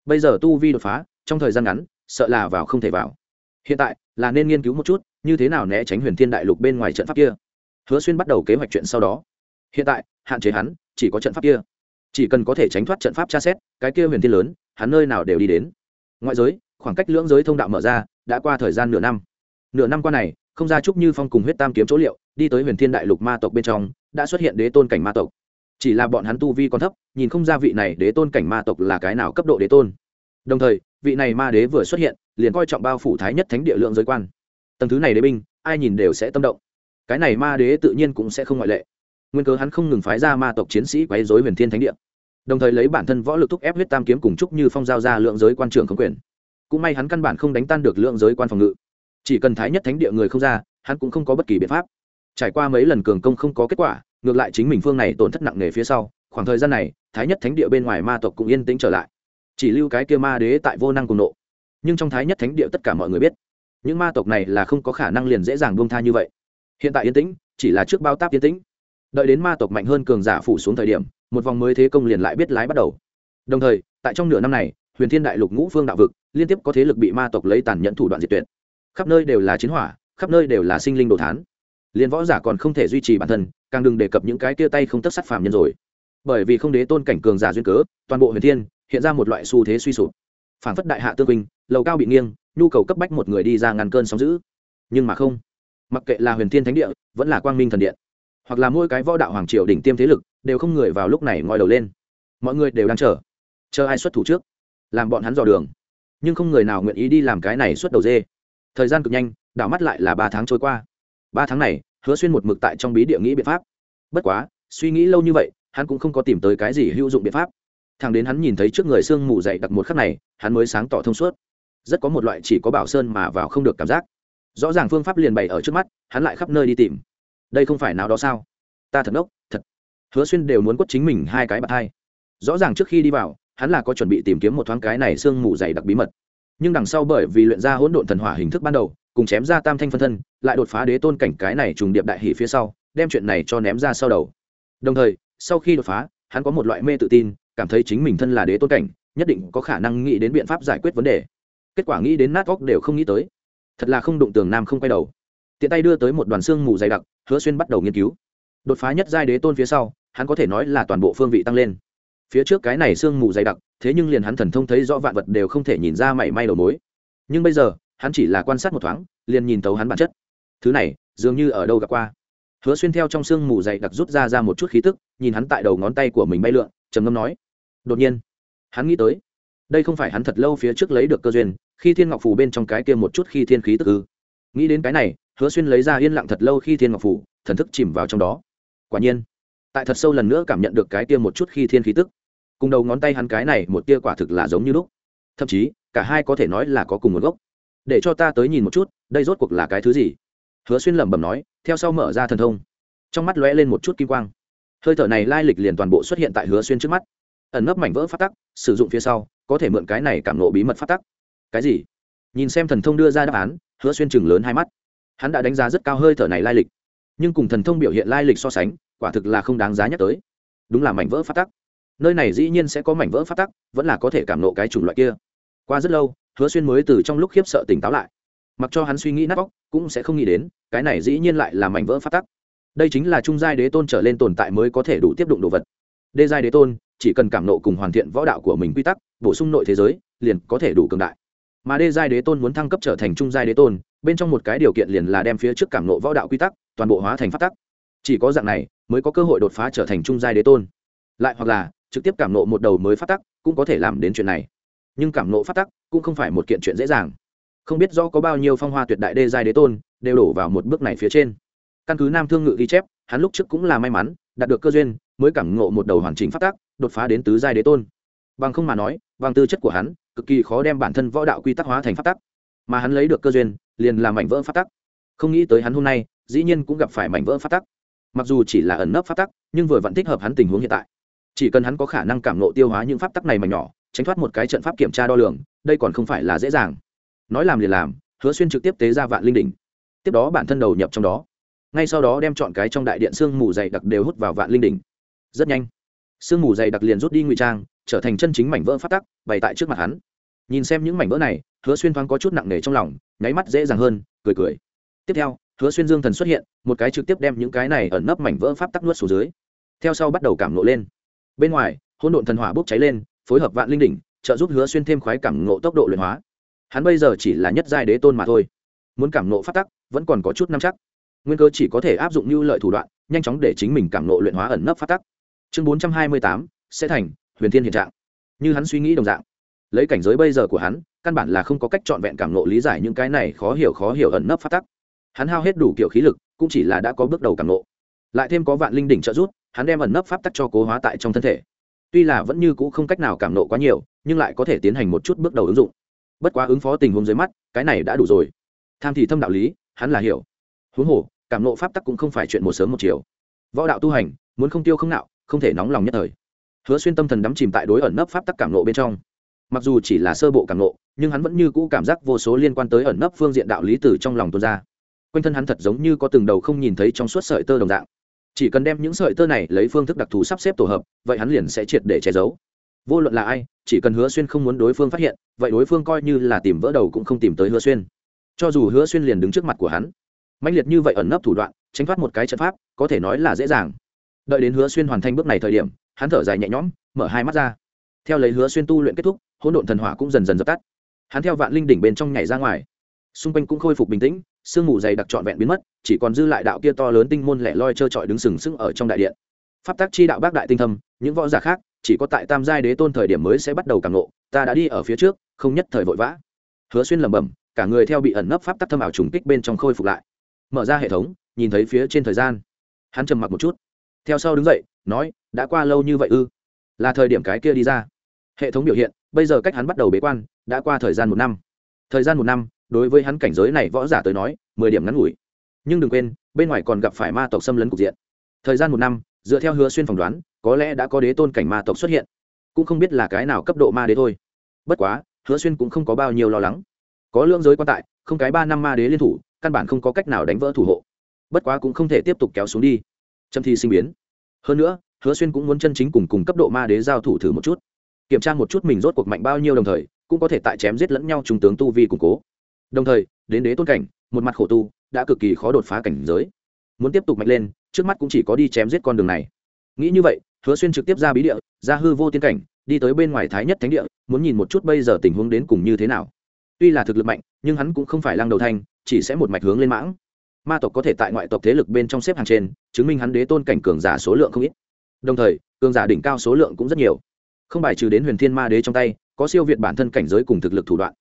Bây giờ tu vi đột phá, trong thời gian ngắn, sợ là vào không thể vào. Hiện tại, là nên nghiên cứu một chút, như thế nào né tránh huyền thiên đại lục bên ngoài trận pháp kia. Hứa xuyên bắt đầu kế hoạch chuyện sau đó. Hiện tại, hạn chế hắn, chỉ có trận pháp kia. Chỉ cần có thể tránh thoát trận pháp tra xét, cái kia huyền thiên lớn, hắn nơi nào đều đi đến. Ngoại giới, khoảng cách lưỡng giới thông đạo mở ra, đã qua thời gian nửa năm. Nửa năm qua này không ra chúc như phong cùng huyết tam kiếm chỗ liệu, đi tới huyền thiên đại lục ma tộc bên trong, đã xuất hiện đế tôn cảnh ma tộc. Chỉ là bọn hắn tu vi còn thấp, nhìn không ra vị này đế tôn cảnh ma tộc là cái nào cấp độ đế tôn. Đồng thời, vị này ma đế vừa xuất hiện, liền coi trọng bao phủ thái nhất thánh địa lượng giới quan. Tầng thứ này đế binh, ai nhìn đều sẽ tâm động. Cái này ma đế tự nhiên cũng sẽ không ngoại lệ. Nguyên cớ hắn không ngừng phái ra ma tộc chiến sĩ quấy dối huyền thiên thánh địa. Đồng thời lấy bản thân võ lực thúc ép huyết tam kiếm cùng chúc như phong giao ra lượng giới quan trường không quyền. Cũng may hắn căn bản không đánh tan được lượng giới quan phòng ngự chỉ cần thái nhất thánh địa người không ra, hắn cũng không có bất kỳ biện pháp. Trải qua mấy lần cường công không có kết quả, ngược lại chính mình phương này tổn thất nặng nề phía sau, khoảng thời gian này, thái nhất thánh địa bên ngoài ma tộc cũng yên tĩnh trở lại. Chỉ lưu cái kia ma đế tại vô năng cùng nộ. Nhưng trong thái nhất thánh địa tất cả mọi người biết, những ma tộc này là không có khả năng liền dễ dàng buông tha như vậy. Hiện tại yên tĩnh, chỉ là trước bao táp yên tĩnh. Đợi đến ma tộc mạnh hơn cường giả phủ xuống thời điểm, một vòng mới thế công liền lại biết lái bắt đầu. Đồng thời, tại trong nửa năm này, huyền thiên đại lục ngũ phương đạo vực liên tiếp có thế lực bị ma tộc lấy tàn nhẫn thủ đoạn diệt tuyệt khắp nơi đều là chiến hỏa, khắp nơi đều là sinh linh đồ thán. Liền võ giả còn không thể duy trì bản thân, càng đừng đề cập những cái tia tay không tất sát phàm nhân rồi. Bởi vì không đế tôn cảnh cường giả duyên cớ, toàn bộ huyền thiên hiện ra một loại xu thế suy sụp. Phản phất đại hạ tương quỳnh lầu cao bị nghiêng, nhu cầu cấp bách một người đi ra ngăn cơn sóng giữ nhưng mà không. Mặc kệ là huyền thiên thánh địa, vẫn là quang minh thần điện, hoặc là mỗi cái võ đạo hoàng triều đỉnh tiêm thế lực, đều không người vào lúc này ngoi đầu lên. Mọi người đều đang chờ. Chờ ai xuất thủ trước? Làm bọn hắn dò đường. Nhưng không người nào nguyện ý đi làm cái này xuất đầu dê thời gian cực nhanh, đảo mắt lại là ba tháng trôi qua. Ba tháng này, hứa xuyên một mực tại trong bí địa nghĩ biện pháp. Bất quá, suy nghĩ lâu như vậy, hắn cũng không có tìm tới cái gì hữu dụng biện pháp. Thằng đến hắn nhìn thấy trước người sương mù dậy đặc một khắc này, hắn mới sáng tỏ thông suốt. Rất có một loại chỉ có bảo sơn mà vào không được cảm giác. Rõ ràng phương pháp liền bày ở trước mắt, hắn lại khắp nơi đi tìm. Đây không phải nào đó sao? Ta thật ốc thật. Hứa xuyên đều muốn quất chính mình hai cái bạc hai. Rõ ràng trước khi đi vào, hắn là có chuẩn bị tìm kiếm một thoáng cái này sương mù dày đặc bí mật nhưng đằng sau bởi vì luyện ra hỗn độn thần hỏa hình thức ban đầu, cùng chém ra tam thanh phân thân, lại đột phá đế tôn cảnh cái này trùng điệp đại hỷ phía sau, đem chuyện này cho ném ra sau đầu. Đồng thời, sau khi đột phá, hắn có một loại mê tự tin, cảm thấy chính mình thân là đế tôn cảnh, nhất định có khả năng nghĩ đến biện pháp giải quyết vấn đề. Kết quả nghĩ đến nát óc đều không nghĩ tới. Thật là không đụng tường nam không quay đầu. Tiện tay đưa tới một đoàn xương mù dày đặc, hứa xuyên bắt đầu nghiên cứu. Đột phá nhất giai đế tôn phía sau, hắn có thể nói là toàn bộ phương vị tăng lên phía trước cái này xương mù dày đặc, thế nhưng liền hắn thần thông thấy rõ vạn vật đều không thể nhìn ra mảy may đầu mối. Nhưng bây giờ, hắn chỉ là quan sát một thoáng, liền nhìn tấu hắn bản chất. Thứ này, dường như ở đâu gặp qua. Hứa xuyên theo trong xương mù dày đặc rút ra ra một chút khí tức, nhìn hắn tại đầu ngón tay của mình bay lượn, trầm ngâm nói, đột nhiên, hắn nghĩ tới, đây không phải hắn thật lâu phía trước lấy được cơ duyên, khi thiên ngọc phủ bên trong cái kia một chút khi thiên khí tức ư? Nghĩ đến cái này, hứa xuyên lấy ra yên lặng thật lâu khi thiên ngọc phủ, thần thức chìm vào trong đó. Quả nhiên tại thật sâu lần nữa cảm nhận được cái tia một chút khi thiên khí tức. Cùng đầu ngón tay hắn cái này, một tia quả thực là giống như lúc thậm chí, cả hai có thể nói là có cùng một gốc. Để cho ta tới nhìn một chút, đây rốt cuộc là cái thứ gì? Hứa xuyên lẩm bẩm nói, theo sau mở ra thần thông. Trong mắt lóe lên một chút kim quang. Hơi thở này lai lịch liền toàn bộ xuất hiện tại hứa xuyên trước mắt. Ẩn nấp mảnh vỡ phát tắc, sử dụng phía sau, có thể mượn cái này cảm nộ bí mật phát tắc. Cái gì? Nhìn xem thần thông đưa ra đáp án, hứa xuyên chừng lớn hai mắt. Hắn đã đánh giá rất cao hơi thở này lai lịch. Nhưng cùng thần thông biểu hiện lai lịch so sánh quả thực là không đáng giá nhắc tới. Đúng là mảnh vỡ phát tắc. Nơi này dĩ nhiên sẽ có mảnh vỡ phát tắc, vẫn là có thể cảm nộ cái chủng loại kia. Qua rất lâu, hứa xuyên mới từ trong lúc khiếp sợ tỉnh táo lại. Mặc cho hắn suy nghĩ nát bóc cũng sẽ không nghĩ đến, cái này dĩ nhiên lại là mảnh vỡ phát tắc. Đây chính là trung giai đế tôn trở lên tồn tại mới có thể đủ tiếp đụng đồ vật. Đê giai đế tôn, chỉ cần cảm nộ cùng hoàn thiện võ đạo của mình quy tắc, bổ sung nội thế giới, liền có thể đủ cường đại. Mà đê giai đế tôn muốn thăng cấp trở thành trung giai đế tôn, bên trong một cái điều kiện liền là đem phía trước cảm nộ võ đạo quy tắc toàn bộ hóa thành phát tắc chỉ có dạng này mới có cơ hội đột phá trở thành trung giai đế tôn. Lại hoặc là trực tiếp cảm nộ một đầu mới phát tắc cũng có thể làm đến chuyện này. Nhưng cảm nộ phát tắc cũng không phải một kiện chuyện dễ dàng. Không biết do có bao nhiêu phong hoa tuyệt đại đê giai đế tôn đều đổ vào một bước này phía trên. Căn cứ nam thương ngự ghi chép, hắn lúc trước cũng là may mắn đạt được cơ duyên mới cảm ngộ một đầu hoàn chỉnh phát tác đột phá đến tứ giai đế tôn. Bằng không mà nói, bằng tư chất của hắn, cực kỳ khó đem bản thân võ đạo quy tắc hóa thành pháp tắc. Mà hắn lấy được cơ duyên, liền làm mảnh vỡ phát tắc. Không nghĩ tới hắn hôm nay, dĩ nhiên cũng gặp phải mảnh vỡ phát tắc mặc dù chỉ là ẩn nấp pháp tắc, nhưng vừa vẫn thích hợp hắn tình huống hiện tại. Chỉ cần hắn có khả năng cảm nộ tiêu hóa những pháp tắc này mà nhỏ, tránh thoát một cái trận pháp kiểm tra đo lường, đây còn không phải là dễ dàng. Nói làm liền làm, hứa xuyên trực tiếp tế ra vạn linh đỉnh. Tiếp đó bản thân đầu nhập trong đó. Ngay sau đó đem chọn cái trong đại điện sương mù dày đặc đều hút vào vạn linh đỉnh. Rất nhanh sương mù dày đặc liền rút đi ngụy trang, trở thành chân chính mảnh vỡ phát tắc, bày tại trước mặt hắn. Nhìn xem những mảnh vỡ này, hứa xuyên thoáng có chút nặng nề trong lòng, nháy mắt dễ dàng hơn, cười cười. Tiếp theo hứa xuyên dương thần xuất hiện, một cái trực tiếp đem những cái này ẩn nấp mảnh vỡ pháp tắc nuốt xuống dưới. Theo sau bắt đầu cảm nộ lên. Bên ngoài, hỗn độn thần hỏa bốc cháy lên, phối hợp vạn linh đỉnh, trợ giúp hứa xuyên thêm khoái cảm nộ tốc độ luyện hóa. Hắn bây giờ chỉ là nhất giai đế tôn mà thôi. Muốn cảm nộ pháp tắc, vẫn còn có chút năm chắc. Nguyên cơ chỉ có thể áp dụng như lợi thủ đoạn, nhanh chóng để chính mình cảm nộ luyện hóa ẩn nấp pháp tắc. Chương bốn trăm hai mươi tám, sẽ thành, huyền thiên hiện trạng. Như hắn suy nghĩ đồng dạng, lấy cảnh giới bây giờ của hắn, căn bản là không có cách trọn vẹn cảm nộ lý giải những cái này khó hiểu khó hiểu ẩn nấp pháp tắc hắn hao hết đủ kiểu khí lực, cũng chỉ là đã có bước đầu cảm lộ lại thêm có vạn linh đỉnh trợ giúp, hắn đem ẩn nấp pháp tắc cho cố hóa tại trong thân thể. Tuy là vẫn như c ũ không cách nào cảm nộ quá nhiều, nhưng lại có thể tiến hành một chút bước đầu ứng dụng. Bất quá ứng phó tình huống dưới mắt, cái này đã đủ rồi. Tham thì thâm đạo lý, hắn là hiểu. Huống hồ, cảm nộ pháp tắc cũng không phải chuyện một sớm một chiều. Võ đạo tu hành, muốn không tiêu không nạo, không thể nóng lòng nhất thời. Hứa xuyên tâm thần đắm chìm tại đối ẩn nấp pháp tắc cảm nộ bên trong. Mặc dù chỉ là sơ bộ cảm nộ nhưng hắn vẫn như cũ cảm giác vô số liên quan tới ẩn nấp phương diện đạo lý từ trong lòng tuôn ra quanh thân hắn thật giống như có từng đầu không nhìn thấy trong suốt sợi tơ đồng dạng. Chỉ cần đem những sợi tơ này lấy phương thức đặc thù sắp xếp tổ hợp, vậy hắn liền sẽ triệt để che giấu. Vô luận là ai, chỉ cần hứa xuyên không muốn đối phương phát hiện, vậy đối phương coi như là tìm vỡ đầu cũng không tìm tới hứa xuyên. Cho dù hứa xuyên liền đứng trước mặt của hắn mạnh liệt như vậy ẩn nấp thủ đoạn, tránh thoát một cái trận pháp, có thể nói là dễ dàng. Đợi đến hứa xuyên hoàn thành bước này thời điểm, hắn thở dài nhẹ nhõm, mở hai mắt ra. Theo lấy hứa xuyên tu luyện kết thúc, hỗn độn thần hỏa cũng dần dần dập tắt. Hắn theo vạn linh đỉnh bên trong nhảy ra ngoài xung quanh cũng khôi phục bình tĩnh, sương mù dày đặc trọn vẹn biến mất, chỉ còn dư lại đạo kia to lớn tinh môn lẻ loi trơ trọi đứng sừng sững ở trong đại điện. Pháp tác chi đạo bác đại tinh thâm, những võ giả khác, chỉ có tại tam giai đế tôn thời điểm mới sẽ bắt đầu càng nộ ta đã đi ở phía trước, không nhất thời vội vã. Hứa xuyên lẩm bẩm, cả người theo bị ẩn nấp pháp tắc thâm ảo trùng kích bên trong khôi phục lại. Mở ra hệ thống, nhìn thấy phía trên thời gian. Hắn trầm mặc một chút. Theo sau đứng dậy, nói, đã qua lâu như vậy ư? Là thời điểm cái kia đi ra. Hệ thống biểu hiện, bây giờ cách hắn bắt đầu bế quan, đã qua thời gian một năm. Thời gian một năm đối với hắn cảnh giới này võ giả tới nói, mười điểm ngắn ngủi. Nhưng đừng quên, bên ngoài còn gặp phải ma tộc xâm lấn cục diện. Thời gian một năm, dựa theo hứa xuyên phỏng đoán, có lẽ đã có đế tôn cảnh ma tộc xuất hiện. Cũng không biết là cái nào cấp độ ma đế thôi. Bất quá, hứa xuyên cũng không có bao nhiêu lo lắng. Có lương giới quan tại, không cái ba năm ma đế liên thủ, căn bản không có cách nào đánh vỡ thủ hộ. Bất quá cũng không thể tiếp tục kéo xuống đi. Trâm thi sinh biến. Hơn nữa, hứa xuyên cũng muốn chân chính cùng cùng cấp độ ma đế giao thủ thử một chút. Kiểm tra một chút mình rốt cuộc mạnh bao nhiêu đồng thời, cũng có thể tại chém giết lẫn nhau trung tướng tu vi củng cố đồng thời, đến đế tôn cảnh, một mặt khổ tu, đã cực kỳ khó đột phá cảnh giới. Muốn tiếp tục mạnh lên, trước mắt cũng chỉ có đi chém giết con đường này. Nghĩ như vậy, hứa xuyên trực tiếp ra bí địa, ra hư vô tiên cảnh, đi tới bên ngoài thái nhất thánh địa, muốn nhìn một chút bây giờ tình huống đến cùng như thế nào. Tuy là thực lực mạnh, nhưng hắn cũng không phải lăng đầu thanh, chỉ sẽ một mạch hướng lên mãng. Ma tộc có thể tại ngoại tộc thế lực bên trong xếp hàng trên, chứng minh hắn đế tôn cảnh cường giả số lượng không ít. Đồng thời, cường giả đỉnh cao số lượng cũng rất nhiều. Không bài trừ đến huyền thiên ma đế trong tay, có siêu việt bản thân cảnh giới cùng thực lực thủ đoạn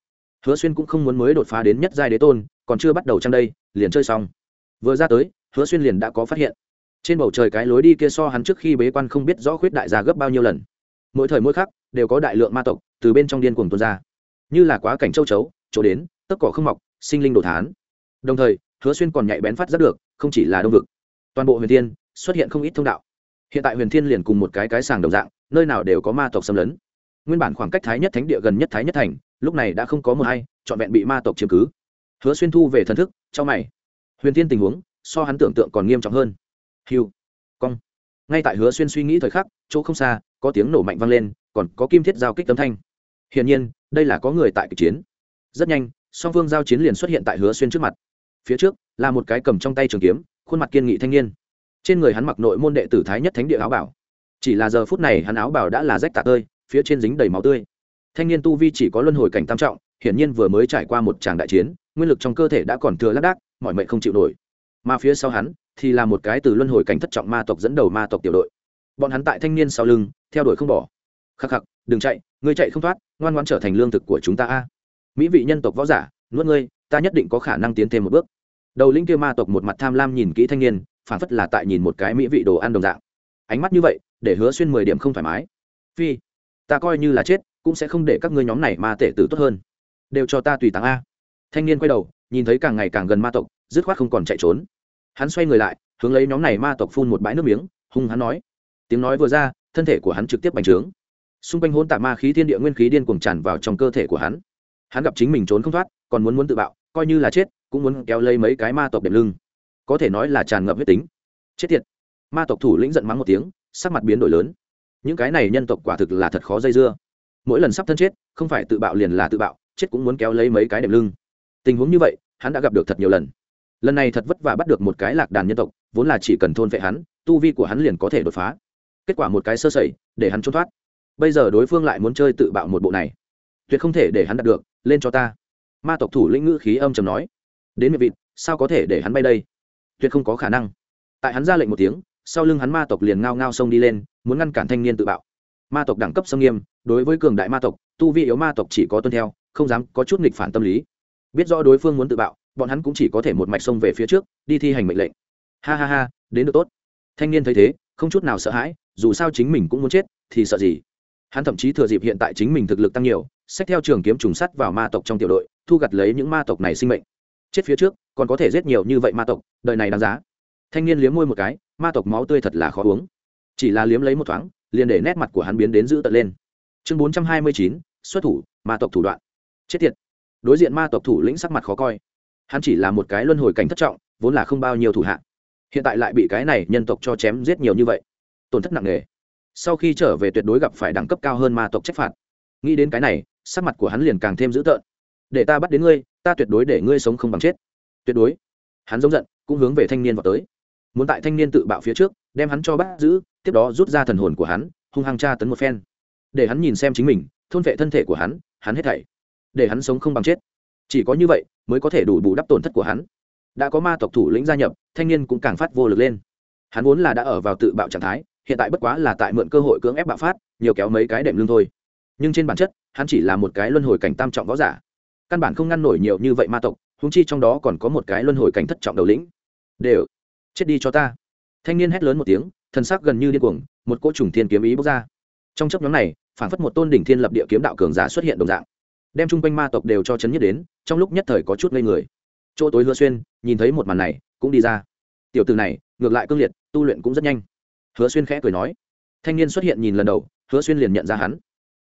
hứa xuyên cũng không muốn mới đột phá đến nhất giai đế tôn, còn chưa bắt đầu trong đây, liền chơi xong. Vừa ra tới, hứa xuyên liền đã có phát hiện. Trên bầu trời cái lối đi kia so hắn trước khi bế quan không biết rõ khuyết đại gia gấp bao nhiêu lần. Mỗi thời mỗi khắc, đều có đại lượng ma tộc từ bên trong điên cuồng tuôn ra. Như là quá cảnh châu chấu, chỗ đến tất cỏ không mọc, sinh linh đồ thán. Đồng thời, hứa xuyên còn nhạy bén phát rất được, không chỉ là đông vực, toàn bộ huyền thiên, xuất hiện không ít thông đạo. Hiện tại huyền thiên liền cùng một cái cái sàng đồng dạng, nơi nào đều có ma tộc xâm lấn. Nguyên bản khoảng cách thái nhất thánh địa gần nhất thái nhất thành lúc này đã không có một hay trọn vẹn bị ma tộc chiếm cứ. Hứa xuyên thu về thần thức, trong mày. Huyền thiên tình huống, so hắn tưởng tượng còn nghiêm trọng hơn. Hiu, cong. Ngay tại hứa xuyên suy nghĩ thời khắc, chỗ không xa, có tiếng nổ mạnh vang lên, còn có kim thiết giao kích tấm thanh. Hiển nhiên, đây là có người tại kịch chiến. Rất nhanh, song phương giao chiến liền xuất hiện tại hứa xuyên trước mặt. Phía trước, là một cái cầm trong tay trường kiếm, khuôn mặt kiên nghị thanh niên. Trên người hắn mặc nội môn đệ tử thái nhất thánh địa áo bảo. Chỉ là giờ phút này hắn áo bảo đã là rách tạ tơi, phía trên dính đầy máu tươi thanh niên tu vi chỉ có luân hồi cảnh tam trọng, hiển nhiên vừa mới trải qua một tràng đại chiến, nguyên lực trong cơ thể đã còn thừa lác đác, mọi mệnh không chịu nổi. Mà phía sau hắn, thì là một cái từ luân hồi cảnh thất trọng ma tộc dẫn đầu ma tộc tiểu đội. Bọn hắn tại thanh niên sau lưng, theo đuổi không bỏ. Khắc khắc, đừng chạy, ngươi chạy không thoát, ngoan ngoan trở thành lương thực của chúng ta a. Mỹ vị nhân tộc võ giả, nuốt ngươi, ta nhất định có khả năng tiến thêm một bước. Đầu linh kia ma tộc một mặt tham lam nhìn kỹ thanh niên, phản phất là tại nhìn một cái mỹ vị đồ ăn đồng dạng. Ánh mắt như vậy, để hứa xuyên mười điểm không thoải mái. Phi, ta coi như là chết cũng sẽ không để các ngươi nhóm này ma tể tử tốt hơn. Đều cho ta tùy táng a. Thanh niên quay đầu, nhìn thấy càng ngày càng gần ma tộc, dứt khoát không còn chạy trốn. Hắn xoay người lại, hướng lấy nhóm này ma tộc phun một bãi nước miếng, hung hắn nói. Tiếng nói vừa ra, thân thể của hắn trực tiếp bành trướng. Xung quanh hôn tạp ma khí thiên địa nguyên khí điên cuồng tràn vào trong cơ thể của hắn. Hắn gặp chính mình trốn không thoát, còn muốn muốn tự bạo, coi như là chết, cũng muốn kéo lấy mấy cái ma tộc đệm lưng. Có thể nói là tràn ngập huyết tính. Chết tiệt. Ma tộc thủ lĩnh giận mắng một tiếng, sắc mặt biến đổi lớn. Những cái này nhân tộc quả thực là thật khó dây dưa mỗi lần sắp thân chết, không phải tự bạo liền là tự bạo, chết cũng muốn kéo lấy mấy cái đệm lưng. Tình huống như vậy, hắn đã gặp được thật nhiều lần. Lần này thật vất vả bắt được một cái lạc đàn nhân tộc, vốn là chỉ cần thôn vệ hắn, tu vi của hắn liền có thể đột phá. Kết quả một cái sơ sẩy, để hắn trốn thoát. Bây giờ đối phương lại muốn chơi tự bạo một bộ này. Tuyệt không thể để hắn đạt được, lên cho ta. Ma tộc thủ lĩnh ngữ khí âm chầm nói. Đến miệng vịt, sao có thể để hắn bay đây? Tuyệt không có khả năng. Tại hắn ra lệnh một tiếng, sau lưng hắn ma tộc liền ngao ngao xông đi lên, muốn ngăn cản thanh niên tự bạo ma tộc đẳng cấp xâm nghiêm, đối với cường đại ma tộc, tu vi yếu ma tộc chỉ có tuân theo, không dám có chút nghịch phản tâm lý. Biết rõ đối phương muốn tự bạo, bọn hắn cũng chỉ có thể một mạch xông về phía trước, đi thi hành mệnh lệnh. Ha ha ha, đến được tốt. Thanh niên thấy thế, không chút nào sợ hãi, dù sao chính mình cũng muốn chết, thì sợ gì? Hắn thậm chí thừa dịp hiện tại chính mình thực lực tăng nhiều xét theo trường kiếm trùng sắt vào ma tộc trong tiểu đội, thu gặt lấy những ma tộc này sinh mệnh. Chết phía trước, còn có thể giết nhiều như vậy ma tộc, đời này đáng giá. Thanh niên liếm môi một cái, ma tộc máu tươi thật là khó uống. Chỉ là liếm lấy một thoáng liền để nét mặt của hắn biến đến dữ tợn lên. Chương bốn trăm hai mươi chín, xuất thủ, ma tộc thủ đoạn. Chết tiệt. Đối diện ma tộc thủ lĩnh sắc mặt khó coi. Hắn chỉ là một cái luân hồi cảnh thất trọng, vốn là không bao nhiêu thủ hạ. Hiện tại lại bị cái này nhân tộc cho chém giết nhiều như vậy. Tổn thất nặng nề. Sau khi trở về tuyệt đối gặp phải đẳng cấp cao hơn ma tộc trách phạt. Nghĩ đến cái này, sắc mặt của hắn liền càng thêm dữ tợn. Để ta bắt đến ngươi, ta tuyệt đối để ngươi sống không bằng chết. Tuyệt đối. Hắn giống giận, cũng hướng về thanh niên vào tới. Muốn tại thanh niên tự bạo phía trước, đem hắn cho bắt giữ tiếp đó rút ra thần hồn của hắn, hung hăng tra tấn một phen. Để hắn nhìn xem chính mình, thôn vệ thân thể của hắn hắn hết thảy. Để hắn sống không bằng chết. Chỉ có như vậy mới có thể đủ bù đắp tổn thất của hắn. Đã có ma tộc thủ lĩnh gia nhập, thanh niên cũng càng phát vô lực lên. Hắn vốn là đã ở vào tự bạo trạng thái, hiện tại bất quá là tại mượn cơ hội cưỡng ép bạo phát, nhiều kéo mấy cái đệm lưng thôi. Nhưng trên bản chất, hắn chỉ là một cái luân hồi cảnh tam trọng võ giả. Căn bản không ngăn nổi nhiều như vậy ma tộc húng chi trong đó còn có một cái luân hồi cảnh thất trọng đầu lĩnh. Đều, chết đi cho ta. Thanh niên hét lớn một tiếng thân xác gần như điên cuồng, một cỗ trùng thiên kiếm ý bước ra. Trong chấp nhóm này, phản phất một tôn đỉnh thiên lập địa kiếm đạo cường giả xuất hiện đồng dạng. Đem chung quanh ma tộc đều cho chấn nhất đến, trong lúc nhất thời có chút ngây người. Chỗ tối hứa xuyên, nhìn thấy một màn này, cũng đi ra. Tiểu từ này, ngược lại cương liệt, tu luyện cũng rất nhanh. Hứa xuyên khẽ cười nói. Thanh niên xuất hiện nhìn lần đầu, hứa xuyên liền nhận ra hắn.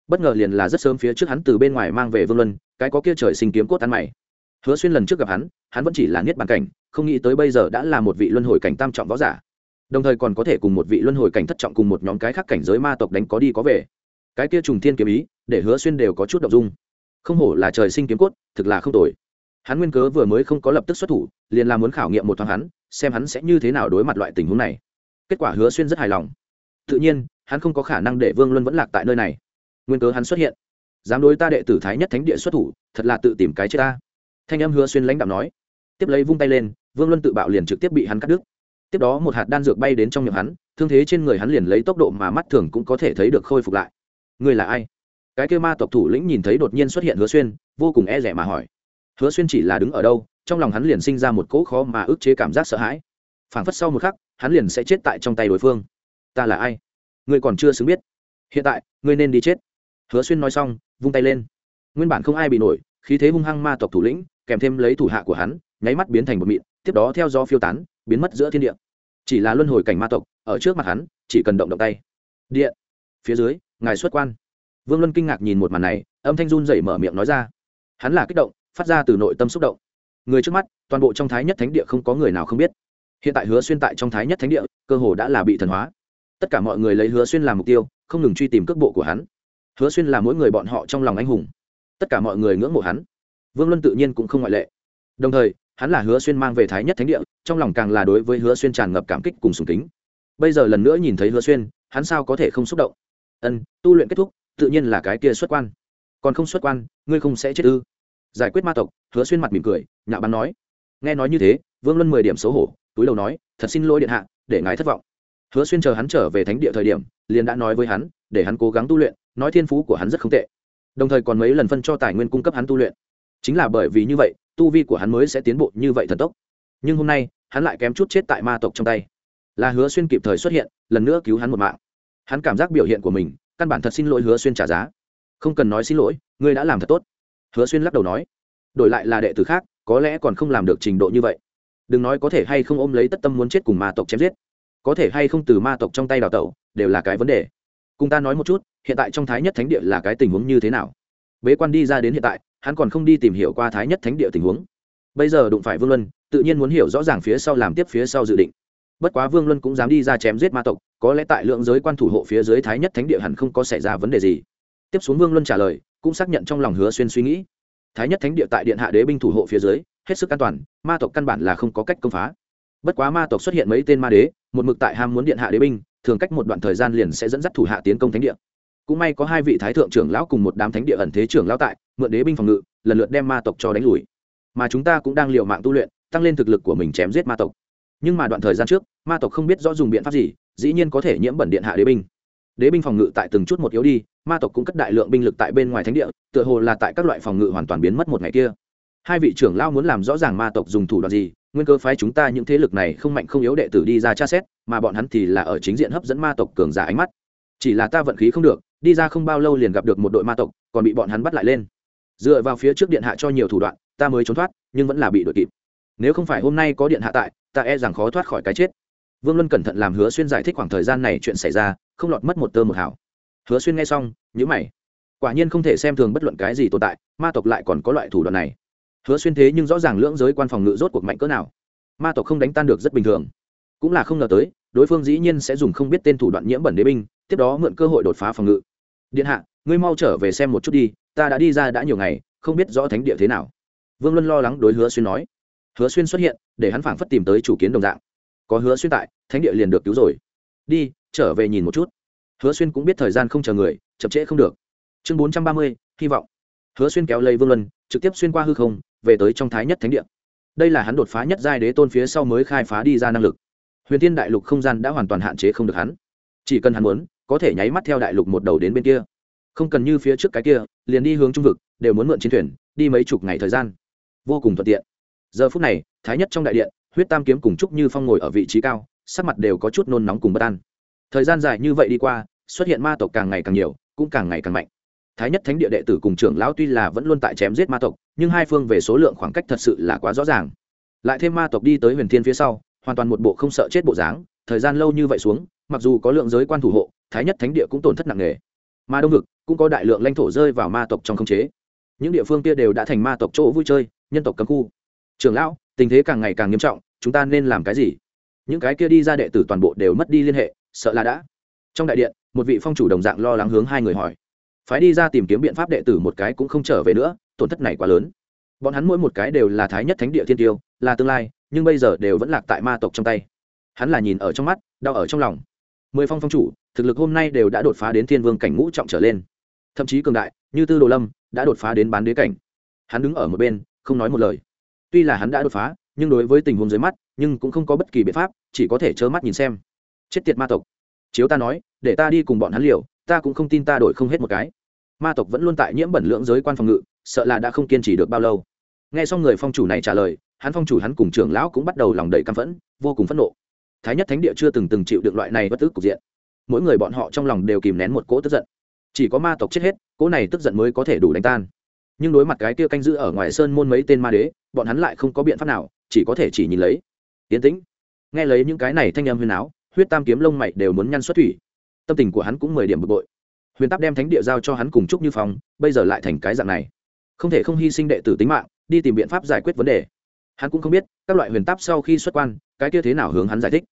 Bất ngờ liền là rất sớm phía trước hắn từ bên ngoài mang về vương luân, cái có kia trời sinh kiếm cốt ăn mày. Hứa xuyên lần trước gặp hắn hắn vẫn chỉ là niết bàn cảnh, không nghĩ tới bây giờ đã là một vị luân hồi cảnh tam trọng võ giả đồng thời còn có thể cùng một vị luân hồi cảnh thất trọng cùng một nhóm cái khác cảnh giới ma tộc đánh có đi có về. Cái kia trùng thiên kiếm ý, để hứa xuyên đều có chút đ ộ n g dung. Không hổ là trời sinh kiếm cốt, thực là không tồi. Hắn nguyên cớ vừa mới không có lập tức xuất thủ, liền là muốn khảo nghiệm một thoáng hắn, xem hắn sẽ như thế nào đối mặt loại tình huống này. Kết quả hứa xuyên rất hài lòng. Tự nhiên, hắn không có khả năng để vương luân vẫn lạc tại nơi này. Nguyên cớ hắn xuất hiện. Dám đối ta đệ tử thái nhất thánh địa xuất thủ, thật là tự tìm cái chết ta. Thanh em hứa xuyên lãnh đạo nói. Tiếp lấy vung tay lên, vương luân tự bạo liền trực tiếp bị hắn cắt đứt tiếp đó một hạt đan dược bay đến trong miệng hắn, thương thế trên người hắn liền lấy tốc độ mà mắt thường cũng có thể thấy được khôi phục lại. Người là ai? Cái kêu ma tộc thủ lĩnh nhìn thấy đột nhiên xuất hiện hứa xuyên, vô cùng e rẻ mà hỏi. Hứa xuyên chỉ là đứng ở đâu, trong lòng hắn liền sinh ra một cỗ khó mà ức chế cảm giác sợ hãi. Phảng phất sau một khắc, hắn liền sẽ chết tại trong tay đối phương. Ta là ai? Ngươi còn chưa xứng biết. Hiện tại ngươi nên đi chết. Hứa xuyên nói xong, vung tay lên. Nguyên bản không ai bị nổi, khí thế hung hăng ma tộc thủ lĩnh, kèm thêm lấy thủ hạ của hắn, nháy mắt biến thành một mịn, tiếp đó theo do phiêu tán biến mất giữa thiên địa. Chỉ là luân hồi cảnh ma tộc, ở trước mặt hắn, chỉ cần động động tay. Điện. Phía dưới, ngài xuất quan. Vương luân kinh ngạc nhìn một màn này, âm thanh run dậy mở miệng nói ra. Hắn là kích động, phát ra từ nội tâm xúc động. Người trước mắt, toàn bộ trong thái nhất thánh địa không có người nào không biết. Hiện tại hứa xuyên tại trong thái nhất thánh địa, cơ hồ đã là bị thần hóa. Tất cả mọi người lấy hứa xuyên làm mục tiêu, không ngừng truy tìm cước bộ của hắn. Hứa xuyên là mỗi người bọn họ trong lòng anh hùng. Tất cả mọi người ngưỡng mộ hắn. Vương luân tự nhiên cũng không ngoại lệ. Đồng thời hắn là hứa xuyên mang về thái nhất thánh địa, trong lòng càng là đối với hứa xuyên tràn ngập cảm kích cùng sùng kính. Bây giờ lần nữa nhìn thấy hứa xuyên, hắn sao có thể không xúc động? Ân, tu luyện kết thúc, tự nhiên là cái kia xuất quan. Còn không xuất quan, ngươi không sẽ chết ư? Giải quyết ma tộc, hứa xuyên mặt mỉm cười, nhạo bắn nói. Nghe nói như thế, vương luân mười điểm xấu hổ, túi đầu nói, thật xin lỗi điện hạ, để ngài thất vọng. Hứa xuyên chờ hắn trở về thánh địa thời điểm, liền đã nói với hắn, để hắn cố gắng tu luyện, nói thiên phú của hắn rất không tệ. Đồng thời còn mấy lần phân cho tài nguyên cung cấp hắn tu luyện. Chính là bởi vì như vậy tu vi của hắn mới sẽ tiến bộ như vậy thần tốc. Nhưng hôm nay, hắn lại kém chút chết tại ma tộc trong tay. Là hứa xuyên kịp thời xuất hiện, lần nữa cứu hắn một mạng. Hắn cảm giác biểu hiện của mình, căn bản thật xin lỗi hứa xuyên trả giá. Không cần nói xin lỗi, ngươi đã làm thật tốt. Hứa xuyên lắc đầu nói, đổi lại là đệ tử khác, có lẽ còn không làm được trình độ như vậy. Đừng nói có thể hay không ôm lấy tất tâm muốn chết cùng ma tộc chém giết. Có thể hay không từ ma tộc trong tay đào tẩu, đều là cái vấn đề. Cùng ta nói một chút, hiện tại trong thái nhất thánh địa là cái tình huống như thế nào? Bế quan đi ra đến hiện tại hắn còn không đi tìm hiểu qua thái nhất thánh địa tình huống. Bây giờ đụng phải vương luân, tự nhiên muốn hiểu rõ ràng phía sau làm tiếp phía sau dự định. Bất quá vương luân cũng dám đi ra chém giết ma tộc, có lẽ tại lượng giới quan thủ hộ phía dưới thái nhất thánh địa hẳn không có xảy ra vấn đề gì. Tiếp xuống vương luân trả lời, cũng xác nhận trong lòng hứa xuyên suy nghĩ. Thái nhất thánh địa tại điện hạ đế binh thủ hộ phía dưới, hết sức an toàn, ma tộc căn bản là không có cách công phá. Bất quá ma tộc xuất hiện mấy tên ma đế, một mực tại ham muốn điện hạ đế binh, thường cách một đoạn thời gian liền sẽ dẫn dắt thủ hạ tiến công thánh địa. Cũng may có hai vị thái thượng trưởng lão cùng một đám thánh địa ẩn thế trưởng lão tại mượn đế binh phòng ngự, lần lượt đem ma tộc cho đánh lùi. Mà chúng ta cũng đang l mạng tu luyện, tăng lên thực lực của mình chém giết ma tộc. Nhưng mà đoạn thời gian trước, ma tộc không biết rõ dùng biện pháp gì, dĩ nhiên có thể nhiễm bẩn điện hạ đế binh. Đế binh phòng ngự tại từng chút một yếu đi, ma tộc cũng cất đại lượng binh lực tại bên ngoài thánh địa, tựa hồ là tại các loại phòng ngự hoàn toàn biến mất một ngày kia. Hai vị trưởng lao muốn làm rõ ràng ma tộc dùng thủ đoạn gì, nguyên cơ phái chúng ta những thế lực này không mạnh không yếu đệ tử đi ra tra xét, mà bọn hắn thì là ở chính diện hấp dẫn ma tộc cường giả ánh mắt. Chỉ là ta vận khí không được, đi ra không bao lâu liền gặp được một đội ma tộc, còn bị bọn hắn bắt lại lên dựa vào phía trước điện hạ cho nhiều thủ đoạn, ta mới trốn thoát, nhưng vẫn là bị đội kịp. Nếu không phải hôm nay có điện hạ tại, ta e rằng khó thoát khỏi cái chết. Vương luân cẩn thận làm hứa xuyên giải thích khoảng thời gian này chuyện xảy ra, không lọt mất một tơ một hảo hứa xuyên nghe xong nhữ mày. Quả nhiên không thể xem thường bất luận cái gì tồn tại, ma tộc lại còn có loại thủ đoạn này. Hứa xuyên thế nhưng rõ ràng lưỡng giới quan phòng ngự rốt cuộc mạnh cỡ nào. Ma tộc không đánh tan được rất bình thường. Cũng là không ngờ tới, đối phương dĩ nhiên sẽ dùng không biết tên thủ đoạn nhiễm bẩn đế binh, tiếp đó mượn cơ hội đột phá phòng ngự. Điện hạ, ngươi mau trở về xem một chút đi ta đã đi ra đã nhiều ngày, không biết rõ thánh địa thế nào. Vương luân lo lắng đối hứa xuyên nói. Hứa xuyên xuất hiện, để hắn phảng phất tìm tới chủ kiến đồng dạng. Có hứa xuyên tại, thánh địa liền được cứu rồi. Đi, trở về nhìn một chút. Hứa xuyên cũng biết thời gian không chờ người, chậm trễ không được. Chương bốn trăm ba mươi, hy vọng. Hứa xuyên kéo lây vương luân, trực tiếp xuyên qua hư không, về tới trong thái nhất thánh địa. Đây là hắn đột phá nhất giai đế tôn phía sau mới khai phá đi ra năng lực. Huyền thiên đại lục không gian đã hoàn toàn hạn chế không được hắn. Chỉ cần hắn muốn, có thể nháy mắt theo đại lục một đầu đến bên kia không cần như phía trước cái kia, liền đi hướng trung vực, đều muốn mượn chiến thuyền, đi mấy chục ngày thời gian. Vô cùng thuận tiện. Giờ phút này, thái nhất trong đại điện, huyết tam kiếm cùng trúc như phong ngồi ở vị trí cao, sắc mặt đều có chút nôn nóng cùng bất an. Thời gian dài như vậy đi qua, xuất hiện ma tộc càng ngày càng nhiều, cũng càng ngày càng mạnh. Thái nhất thánh địa đệ tử cùng trưởng lão tuy là vẫn luôn tại chém giết ma tộc, nhưng hai phương về số lượng khoảng cách thật sự là quá rõ ràng. Lại thêm ma tộc đi tới huyền thiên phía sau, hoàn toàn một bộ không sợ chết bộ dáng, thời gian lâu như vậy xuống, mặc dù có lượng giới quan thủ hộ, thái nhất thánh địa cũng tổn thất nặng nề. Mà đông vực cũng có đại lượng lãnh thổ rơi vào ma tộc trong khống chế. Những địa phương kia đều đã thành ma tộc chỗ vui chơi, nhân tộc cấm khu. Trưởng lão, tình thế càng ngày càng nghiêm trọng, chúng ta nên làm cái gì? Những cái kia đi ra đệ tử toàn bộ đều mất đi liên hệ, sợ là đã. Trong đại điện, một vị phong chủ đồng dạng lo lắng hướng hai người hỏi. Phái đi ra tìm kiếm biện pháp đệ tử một cái cũng không trở về nữa, tổn thất này quá lớn. Bọn hắn mỗi một cái đều là thái nhất thánh địa thiên tiêu, là tương lai, nhưng bây giờ đều vẫn lạc tại ma tộc trong tay. Hắn là nhìn ở trong mắt, đau ở trong lòng. Mười phong phong chủ, thực lực hôm nay đều đã đột phá đến thiên vương cảnh ngũ trọng trở lên thậm chí cường đại, như tư đồ lâm, đã đột phá đến bán đế cảnh. Hắn đứng ở một bên, không nói một lời. Tuy là hắn đã đột phá, nhưng đối với tình huống dưới mắt, nhưng cũng không có bất kỳ biện pháp, chỉ có thể trơ mắt nhìn xem. Chết tiệt ma tộc. Chiếu ta nói, để ta đi cùng bọn hắn liều, ta cũng không tin ta đổi không hết một cái. Ma tộc vẫn luôn tại nhiễm bẩn lượng giới quan phòng ngự, sợ là đã không kiên trì được bao lâu. Nghe xong người phong chủ này trả lời, hắn phong chủ hắn cùng trưởng lão cũng bắt đầu lòng đầy căm phẫn, vô cùng phẫn nộ. Thái nhất thánh địa chưa từng từng chịu được loại này bất tức cục diện. Mỗi người bọn họ trong lòng đều kìm nén một cỗ tức giận chỉ có ma tộc chết hết, cỗ này tức giận mới có thể đủ đánh tan. Nhưng đối mặt cái kia canh giữ ở ngoài sơn môn mấy tên ma đế, bọn hắn lại không có biện pháp nào, chỉ có thể chỉ nhìn lấy. Yến tĩnh. Nghe lấy những cái này thanh âm huyền áo, huyết tam kiếm lông mày đều muốn nhăn xuất thủy. Tâm tình của hắn cũng mười điểm bực bội. Huyền táp đem thánh địa giao cho hắn cùng chúc như phong, bây giờ lại thành cái dạng này. Không thể không hy sinh đệ tử tính mạng, đi tìm biện pháp giải quyết vấn đề. Hắn cũng không biết, các loại huyền táp sau khi xuất quan, cái kia thế nào hướng hắn giải thích.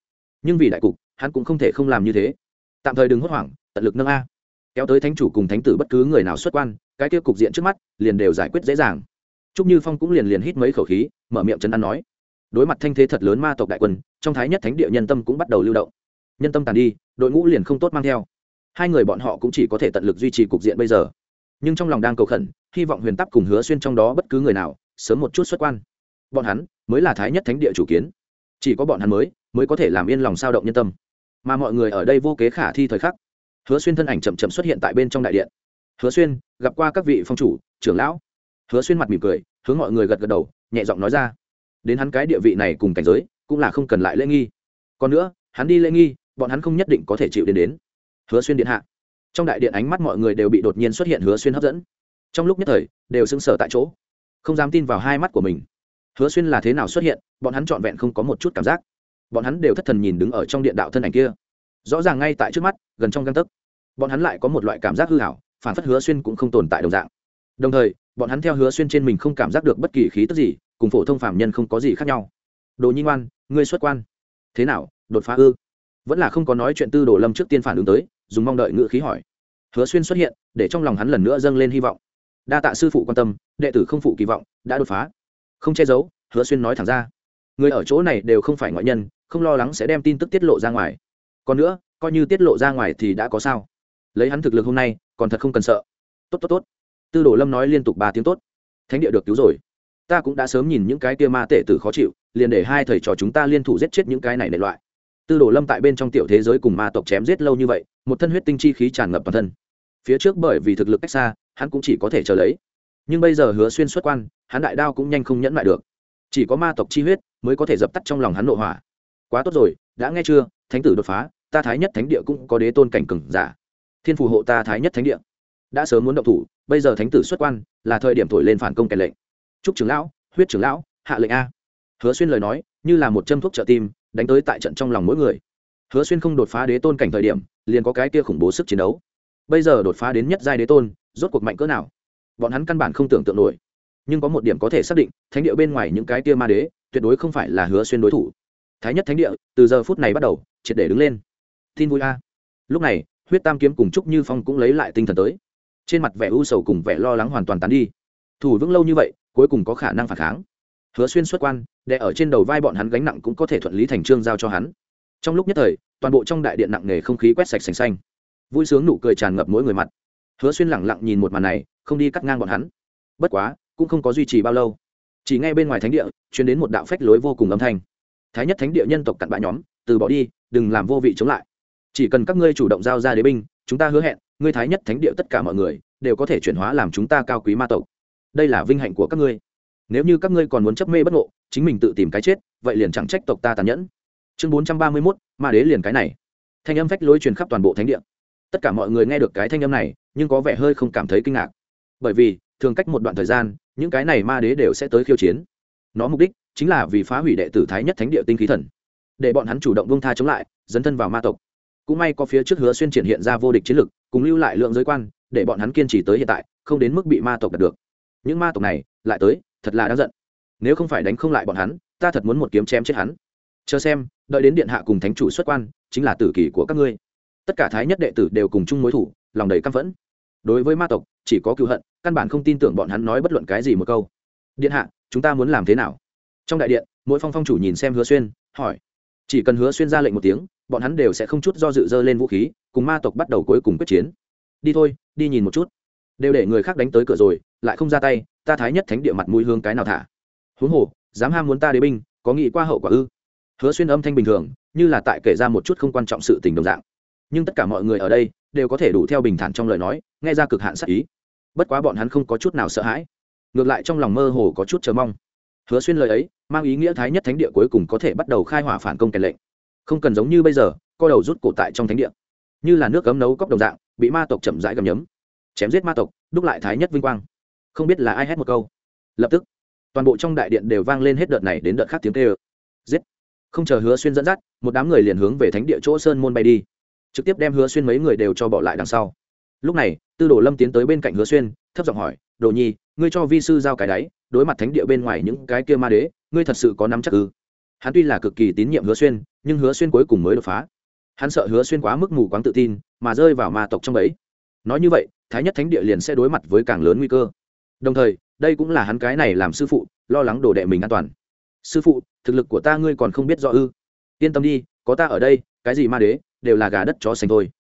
Nhưng vì đại cục, hắn cũng không thể không làm như thế. Tạm thời đừng hốt hoảng, tận lực nâng a kéo tới thánh chủ cùng thánh tử bất cứ người nào xuất quan, cái tiêu cục diện trước mắt liền đều giải quyết dễ dàng. Trúc như phong cũng liền liền hít mấy khẩu khí, mở miệng chân ăn nói, đối mặt thanh thế thật lớn ma tộc đại quân, trong thái nhất thánh địa nhân tâm cũng bắt đầu lưu động. Nhân tâm tàn đi, đội ngũ liền không tốt mang theo. Hai người bọn họ cũng chỉ có thể tận lực duy trì cục diện bây giờ. Nhưng trong lòng đang cầu khẩn, hy vọng huyền tắc cùng hứa xuyên trong đó bất cứ người nào, sớm một chút xuất quan. Bọn hắn mới là thái nhất thánh địa chủ kiến. Chỉ có bọn hắn mới mới có thể làm yên lòng sao động nhân tâm. Mà mọi người ở đây vô kế khả thi thời khắc hứa xuyên thân ảnh chậm chậm xuất hiện tại bên trong đại điện. Hứa xuyên, gặp qua các vị phong chủ, trưởng lão. Hứa xuyên mặt mỉm cười, hướng mọi người gật gật đầu, nhẹ giọng nói ra. Đến hắn cái địa vị này cùng cảnh giới, cũng là không cần lại lễ nghi. Còn nữa, hắn đi lễ nghi, bọn hắn không nhất định có thể chịu đến đến. Hứa xuyên điện hạ. Trong đại điện ánh mắt mọi người đều bị đột nhiên xuất hiện hứa xuyên hấp dẫn. Trong lúc nhất thời, đều sững sờ tại chỗ. Không dám tin vào hai mắt của mình. Hứa xuyên là thế nào xuất hiện, bọn hắn trọn vẹn không có một chút cảm giác. Bọn hắn đều thất thần nhìn đứng ở trong điện đạo thân ảnh kia rõ ràng ngay tại trước mắt, gần trong găng tấc, bọn hắn lại có một loại cảm giác hư hảo phản phất hứa xuyên cũng không tồn tại đồng dạng. Đồng thời, bọn hắn theo hứa xuyên trên mình không cảm giác được bất kỳ khí tức gì, cùng phổ thông phạm nhân không có gì khác nhau. Đồ nhi ngoan, ngươi xuất quan. Thế nào, đột phá ư? Vẫn là không có nói chuyện tư đồ lâm trước tiên phản ứng tới, dùng mong đợi ngự khí hỏi. Hứa xuyên xuất hiện, để trong lòng hắn lần nữa dâng lên hy vọng. Đa tạ sư phụ quan tâm, đệ tử không phụ kỳ vọng, đã đột phá. Không che giấu, hứa xuyên nói thẳng ra. Người ở chỗ này đều không phải ngoại nhân, không lo lắng sẽ đem tin tức tiết lộ ra ngoài còn nữa, coi như tiết lộ ra ngoài thì đã có sao? Lấy hắn thực lực hôm nay, còn thật không cần sợ. Tốt tốt tốt. Tư đồ lâm nói liên tục ba tiếng tốt. Thánh địa được cứu rồi. Ta cũng đã sớm nhìn những cái kia ma tể tử khó chịu, liền để hai thầy trò chúng ta liên thủ giết chết những cái này nệ loại. Tư đồ lâm tại bên trong tiểu thế giới cùng ma tộc chém giết lâu như vậy, một thân huyết tinh chi khí tràn ngập toàn thân. Phía trước bởi vì thực lực cách xa, hắn cũng chỉ có thể chờ lấy. Nhưng bây giờ hứa xuyên xuất quan, hắn đại đao cũng nhanh không nhẫn lại được. Chỉ có ma tộc chi huyết mới có thể dập tắt trong lòng hắn nội hỏa. Quá tốt rồi đã nghe chưa? Thánh tử đột phá, ta thái nhất thánh địa cũng có đế tôn cảnh cừng giả. Thiên phù hộ ta thái nhất thánh địa. Đã sớm muốn động thủ, bây giờ thánh tử xuất quan, là thời điểm thổi lên phản công kèn lệnh. Chúc trưởng lão, huyết trưởng lão, hạ lệnh a. Hứa xuyên lời nói, như là một châm thuốc trợ tim, đánh tới tại trận trong lòng mỗi người. Hứa xuyên không đột phá đế tôn cảnh thời điểm, liền có cái kia khủng bố sức chiến đấu. Bây giờ đột phá đến nhất giai đế tôn, rốt cuộc mạnh cỡ nào? Bọn hắn căn bản không tưởng tượng nổi. Nhưng có một điểm có thể xác định, thánh địa bên ngoài những cái kia ma đế, tuyệt đối không phải là hứa xuyên đối thủ thái nhất thánh địa, từ giờ phút này bắt đầu, triệt để đứng lên. Tin vui a. Lúc này, huyết tam kiếm cùng trúc như phong cũng lấy lại tinh thần tới. Trên mặt vẻ u sầu cùng vẻ lo lắng hoàn toàn tán đi. Thủ vững lâu như vậy, cuối cùng có khả năng phản kháng. Hứa xuyên xuất quan, đè ở trên đầu vai bọn hắn gánh nặng cũng có thể thuận lý thành trương giao cho hắn. Trong lúc nhất thời, toàn bộ trong đại điện nặng nề không khí quét sạch sành xanh. Vui sướng nụ cười tràn ngập mỗi người mặt. Hứa xuyên lẳng lặng nhìn một màn này, không đi cắt ngang bọn hắn. Bất quá, cũng không có duy trì bao lâu. Chỉ ngay bên ngoài thánh địa chuyển đến một đạo phách lối vô cùng âm thanh thái nhất thánh địa nhân tộc cặn bã nhóm, từ bỏ đi, đừng làm vô vị chống lại. Chỉ cần các ngươi chủ động giao ra đế binh, chúng ta hứa hẹn, ngươi thái nhất thánh địa tất cả mọi người, đều có thể chuyển hóa làm chúng ta cao quý ma tộc. Đây là vinh hạnh của các ngươi. Nếu như các ngươi còn muốn chấp mê bất ngộ, chính mình tự tìm cái chết, vậy liền chẳng trách tộc ta tàn nhẫn. Chương bốn trăm ba mươi mốt, ma đế liền cái này. Thanh âm phách lối truyền khắp toàn bộ thánh địa. Tất cả mọi người nghe được cái thanh âm này, nhưng có vẻ hơi không cảm thấy kinh ngạc. Bởi vì, thường cách một đoạn thời gian, những cái này ma đế đều sẽ tới khiêu chiến. Nó mục đích chính là vì phá hủy đệ tử thái nhất thánh địa tinh khí thần, để bọn hắn chủ động bông tha chống lại, dấn thân vào ma tộc. Cũng may có phía trước hứa xuyên triển hiện ra vô địch chiến lực, cùng lưu lại lượng giới quan, để bọn hắn kiên trì tới hiện tại, không đến mức bị ma tộc đạt được. Những ma tộc này, lại tới, thật là đáng giận. Nếu không phải đánh không lại bọn hắn, ta thật muốn một kiếm chém chết hắn. Chờ xem, đợi đến điện hạ cùng thánh chủ xuất quan, chính là tử kỳ của các ngươi. Tất cả thái nhất đệ tử đều cùng chung mối thủ, lòng đầy căm phẫn. Đối với ma tộc, chỉ có cựu hận, căn bản không tin tưởng bọn hắn nói bất luận cái gì một câu. Điện hạ, chúng ta muốn làm thế nào? Trong đại điện, mỗi phong phong chủ nhìn xem hứa xuyên, hỏi. Chỉ cần hứa xuyên ra lệnh một tiếng, bọn hắn đều sẽ không chút do dự dơ lên vũ khí, cùng ma tộc bắt đầu cuối cùng quyết chiến. Đi thôi, đi nhìn một chút. Đều để người khác đánh tới cửa rồi, lại không ra tay, ta thái nhất thánh địa mặt mũi hương cái nào thả? Huống hồ, dám ham muốn ta đế binh, có nghĩ qua hậu quả ư? Hứa xuyên âm thanh bình thường, như là tại kể ra một chút không quan trọng sự tình đồng dạng. Nhưng tất cả mọi người ở đây, đều có thể đủ theo bình thản trong lời nói, nghe ra cực hạn sắc ý. Bất quá bọn hắn không có chút nào sợ hãi. Ngược lại trong lòng mơ hồ có chút chờ mong hứa xuyên lời ấy, mang ý nghĩa thái nhất thánh địa cuối cùng có thể bắt đầu khai hỏa phản công kèn lệnh. Không cần giống như bây giờ, co đầu rút cổ tại trong thánh địa. Như là nước cấm nấu cốc đồng dạng, bị ma tộc chậm rãi gầm nhấm. Chém giết ma tộc, đúc lại thái nhất vinh quang. Không biết là ai hét một câu. Lập tức, toàn bộ trong đại điện đều vang lên hết đợt này đến đợt khác tiếng kêu. Giết. Không chờ hứa xuyên dẫn dắt, một đám người liền hướng về thánh địa chỗ sơn môn bay đi. Trực tiếp đem hứa xuyên mấy người đều cho bỏ lại đằng sau. Lúc này, tư đồ lâm tiến tới bên cạnh hứa xuyên, thấp giọng hỏi, đồ nhi, ngươi cho vi sư giao cái đáy đối mặt thánh địa bên ngoài những cái kia ma đế, ngươi thật sự có nắm chắc ư? Hắn tuy là cực kỳ tín nhiệm hứa xuyên, nhưng hứa xuyên cuối cùng mới đột phá. Hắn sợ hứa xuyên quá mức mù quáng tự tin, mà rơi vào ma tộc trong ấy nói như vậy, thái nhất thánh địa liền sẽ đối mặt với càng lớn nguy cơ. Đồng thời, đây cũng là hắn cái này làm sư phụ, lo lắng đồ đệ mình an toàn. Sư phụ, thực lực của ta ngươi còn không biết rõ ư? Yên tâm đi, có ta ở đây, cái gì ma đế, đều là gà đất chó xanh thôi.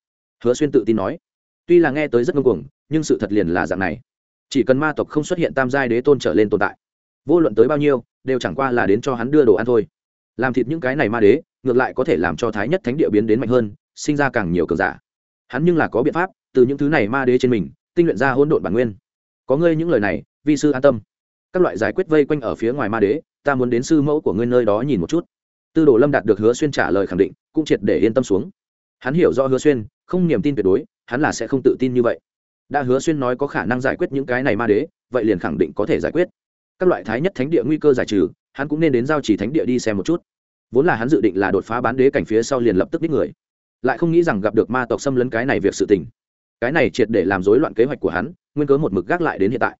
Hứa xuyên tự tin nói. Tuy là nghe tới rất ngưng cuồng, nhưng sự thật liền là dạng này chỉ cần ma tộc không xuất hiện tam giai đế tôn trở lên tồn tại, vô luận tới bao nhiêu, đều chẳng qua là đến cho hắn đưa đồ ăn thôi. Làm thịt những cái này ma đế, ngược lại có thể làm cho thái nhất thánh địa biến đến mạnh hơn, sinh ra càng nhiều cường giả. Hắn nhưng là có biện pháp, từ những thứ này ma đế trên mình, tinh luyện ra hỗn độn bản nguyên. Có ngươi những lời này, vi sư an tâm. Các loại giải quyết vây quanh ở phía ngoài ma đế, ta muốn đến sư mẫu của ngươi nơi đó nhìn một chút. Tư đồ lâm đạt được hứa xuyên trả lời khẳng định, cũng triệt để yên tâm xuống. Hắn hiểu do hứa xuyên, không niềm tin tuyệt đối, hắn là sẽ không tự tin như vậy đã hứa xuyên nói có khả năng giải quyết những cái này ma đế, vậy liền khẳng định có thể giải quyết. Các loại thái nhất thánh địa nguy cơ giải trừ, hắn cũng nên đến giao chỉ thánh địa đi xem một chút. Vốn là hắn dự định là đột phá bán đế cảnh phía sau liền lập tức đích người. Lại không nghĩ rằng gặp được ma tộc xâm lấn cái này việc sự tình. Cái này triệt để làm rối loạn kế hoạch của hắn, nguyên cớ một mực gác lại đến hiện tại.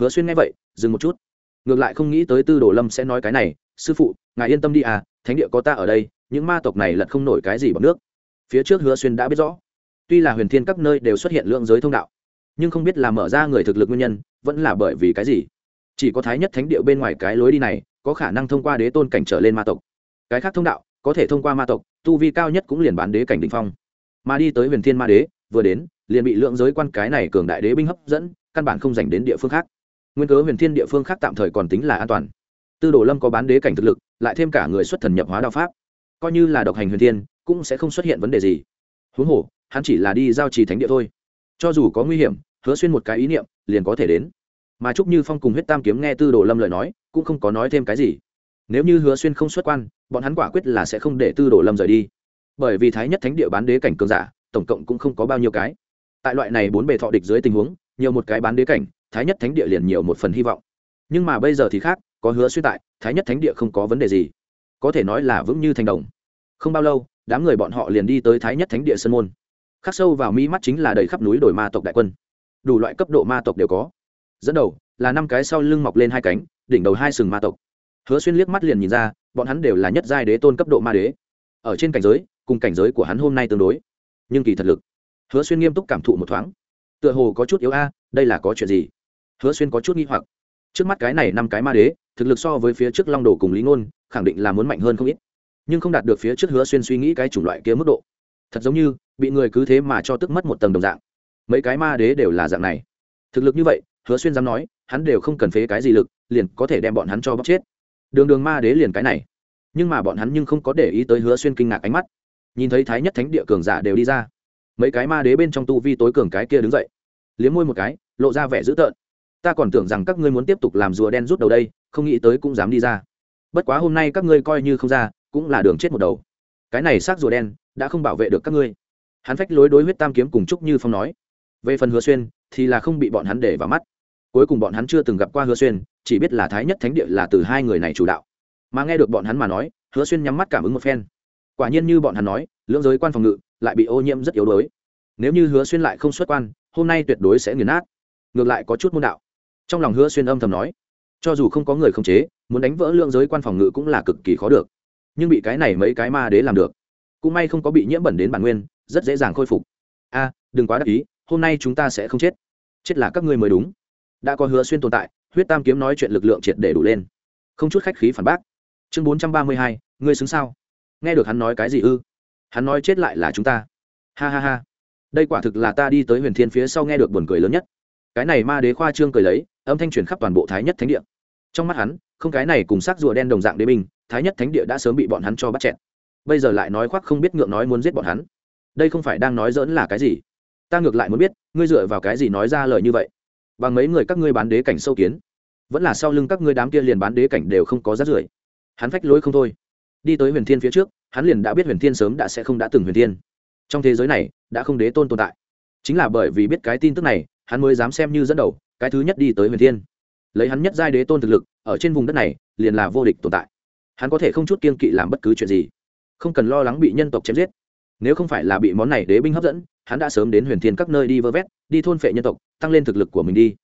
Hứa xuyên nghe vậy, dừng một chút. Ngược lại không nghĩ tới tư đồ lâm sẽ nói cái này, sư phụ, ngài yên tâm đi à thánh địa có ta ở đây, những ma tộc này lật không nổi cái gì bằng nước. Phía trước hứa xuyên đã biết rõ. Tuy là huyền thiên các nơi đều xuất hiện lượng giới thông đạo nhưng không biết là mở ra người thực lực nguyên nhân, vẫn là bởi vì cái gì. Chỉ có thái nhất thánh địa bên ngoài cái lối đi này, có khả năng thông qua đế tôn cảnh trở lên ma tộc. Cái khác thông đạo, có thể thông qua ma tộc, tu vi cao nhất cũng liền bán đế cảnh đ ỉ n h phong. Mà đi tới huyền thiên ma đế, vừa đến, liền bị lượng giới quan cái này cường đại đế binh hấp dẫn, căn bản không dành đến địa phương khác. Nguyên cớ huyền thiên địa phương khác tạm thời còn tính là an toàn. Tư đồ lâm có bán đế cảnh thực lực, lại thêm cả người xuất thần nhập hóa đạo pháp. Coi như là độc hành huyền thiên, cũng sẽ không xuất hiện vấn đề gì. Huống hồ, hắn chỉ là đi giao trì thánh địa thôi cho dù có nguy hiểm, hứa xuyên một cái ý niệm, liền có thể đến. Mà trúc như phong cùng huyết tam kiếm nghe tư đồ lâm lời nói, cũng không có nói thêm cái gì. Nếu như hứa xuyên không xuất quan, bọn hắn quả quyết là sẽ không để tư đồ lâm rời đi. Bởi vì thái nhất thánh địa bán đế cảnh cường giả, tổng cộng cũng không có bao nhiêu cái. Tại loại này bốn bề thọ địch dưới tình huống, nhiều một cái bán đế cảnh, thái nhất thánh địa liền nhiều một phần hy vọng. Nhưng mà bây giờ thì khác, có hứa xuyên tại, thái nhất thánh địa không có vấn đề gì. Có thể nói là vững như thành đồng. Không bao lâu, đám người bọn họ liền đi tới thái nhất thánh địa sơn môn khắc sâu vào mi mắt chính là đầy khắp núi đồi ma tộc đại quân. Đủ loại cấp độ ma tộc đều có. Dẫn đầu là năm cái sau lưng mọc lên hai cánh, đỉnh đầu hai sừng ma tộc. Hứa xuyên liếc mắt liền nhìn ra, bọn hắn đều là nhất giai đế tôn cấp độ ma đế. Ở trên cảnh giới, cùng cảnh giới của hắn hôm nay tương đối. Nhưng kỳ thật lực. Hứa xuyên nghiêm túc cảm thụ một thoáng. Tựa hồ có chút yếu a, đây là có chuyện gì? Hứa xuyên có chút nghi hoặc. Trước mắt cái này năm cái ma đế, thực lực so với phía trước long đồ cùng lý ngôn, khẳng định là muốn mạnh hơn không ít. Nhưng không đạt được phía trước hứa xuyên suy nghĩ cái chủng loại kia mức độ. Thật giống như bị người cứ thế mà cho tức mất một tầng đồng dạng. Mấy cái ma đế đều là dạng này. Thực lực như vậy, hứa xuyên dám nói, hắn đều không cần phế cái gì lực, liền có thể đem bọn hắn cho bóc chết. Đường đường ma đế liền cái này. Nhưng mà bọn hắn nhưng không có để ý tới hứa xuyên kinh ngạc ánh mắt. Nhìn thấy thái nhất thánh địa cường giả đều đi ra. Mấy cái ma đế bên trong tu vi tối cường cái kia đứng dậy. Liếm môi một cái, lộ ra vẻ dữ tợn. Ta còn tưởng rằng các ngươi muốn tiếp tục làm rùa đen rút đầu đây, không nghĩ tới cũng dám đi ra. Bất quá hôm nay các ngươi coi như không ra, cũng là đường chết một đầu. Cái này xác rùa đen, đã không bảo vệ được các ngươi hắn phách lối đối huyết tam kiếm cùng trúc như phong nói, về phần hứa xuyên, thì là không bị bọn hắn để vào mắt. Cuối cùng bọn hắn chưa từng gặp qua hứa xuyên, chỉ biết là thái nhất thánh địa là từ hai người này chủ đạo. Mà nghe được bọn hắn mà nói, hứa xuyên nhắm mắt cảm ứng một phen. Quả nhiên như bọn hắn nói, lưỡng giới quan phòng ngự lại bị ô nhiễm rất yếu đuối. Nếu như hứa xuyên lại không xuất quan, hôm nay tuyệt đối sẽ nghiền nát. Ngược lại có chút môn đạo. Trong lòng hứa xuyên âm thầm nói, cho dù không có người không chế, muốn đánh vỡ lượng giới quan phòng ngự cũng là cực kỳ khó được. Nhưng bị cái này mấy cái ma đế làm được, cũng may không có bị nhiễm bẩn đến bản nguyên rất dễ dàng khôi phục. A, đừng quá đắc ý, hôm nay chúng ta sẽ không chết. Chết là các ngươi mới đúng. Đã có hứa xuyên tồn tại, huyết tam kiếm nói chuyện lực lượng triệt để đủ lên. Không chút khách khí phản bác. Chương bốn trăm ba mươi hai, ngươi xứng sao? Nghe được hắn nói cái gì ư? Hắn nói chết lại là chúng ta. Ha ha ha. Đây quả thực là ta đi tới huyền thiên phía sau nghe được buồn cười lớn nhất. Cái này ma đế khoa trương cười lấy, âm thanh truyền khắp toàn bộ thái nhất thánh địa. Trong mắt hắn, không cái này cùng xác rùa đen đồng dạng đế binh, thái nhất thánh địa đã sớm bị bọn hắn cho bắt chẹn bây giờ lại nói khoác không biết ngượng nói muốn giết bọn hắn đây không phải đang nói dỡn là cái gì? Ta ngược lại muốn biết, ngươi dựa vào cái gì nói ra lời như vậy? Bằng mấy người các ngươi bán đế cảnh sâu kiến, vẫn là sau lưng các ngươi đám kia liền bán đế cảnh đều không có rát rưởi. Hắn phách lối không thôi. Đi tới huyền thiên phía trước, hắn liền đã biết huyền thiên sớm đã sẽ không đã từng huyền thiên. Trong thế giới này, đã không đế tôn tồn tại. Chính là bởi vì biết cái tin tức này, hắn mới dám xem như dẫn đầu, cái thứ nhất đi tới huyền thiên. Lấy hắn nhất giai đế tôn thực lực, ở trên vùng đất này, liền là vô địch tồn tại. Hắn có thể không chút kiên kỵ làm bất cứ chuyện gì. Không cần lo lắng bị nhân tộc chém giết nếu không phải là bị món này đế binh hấp dẫn, hắn đã sớm đến huyền thiên các nơi đi vơ vét, đi thôn phệ nhân tộc, tăng lên thực lực của mình đi.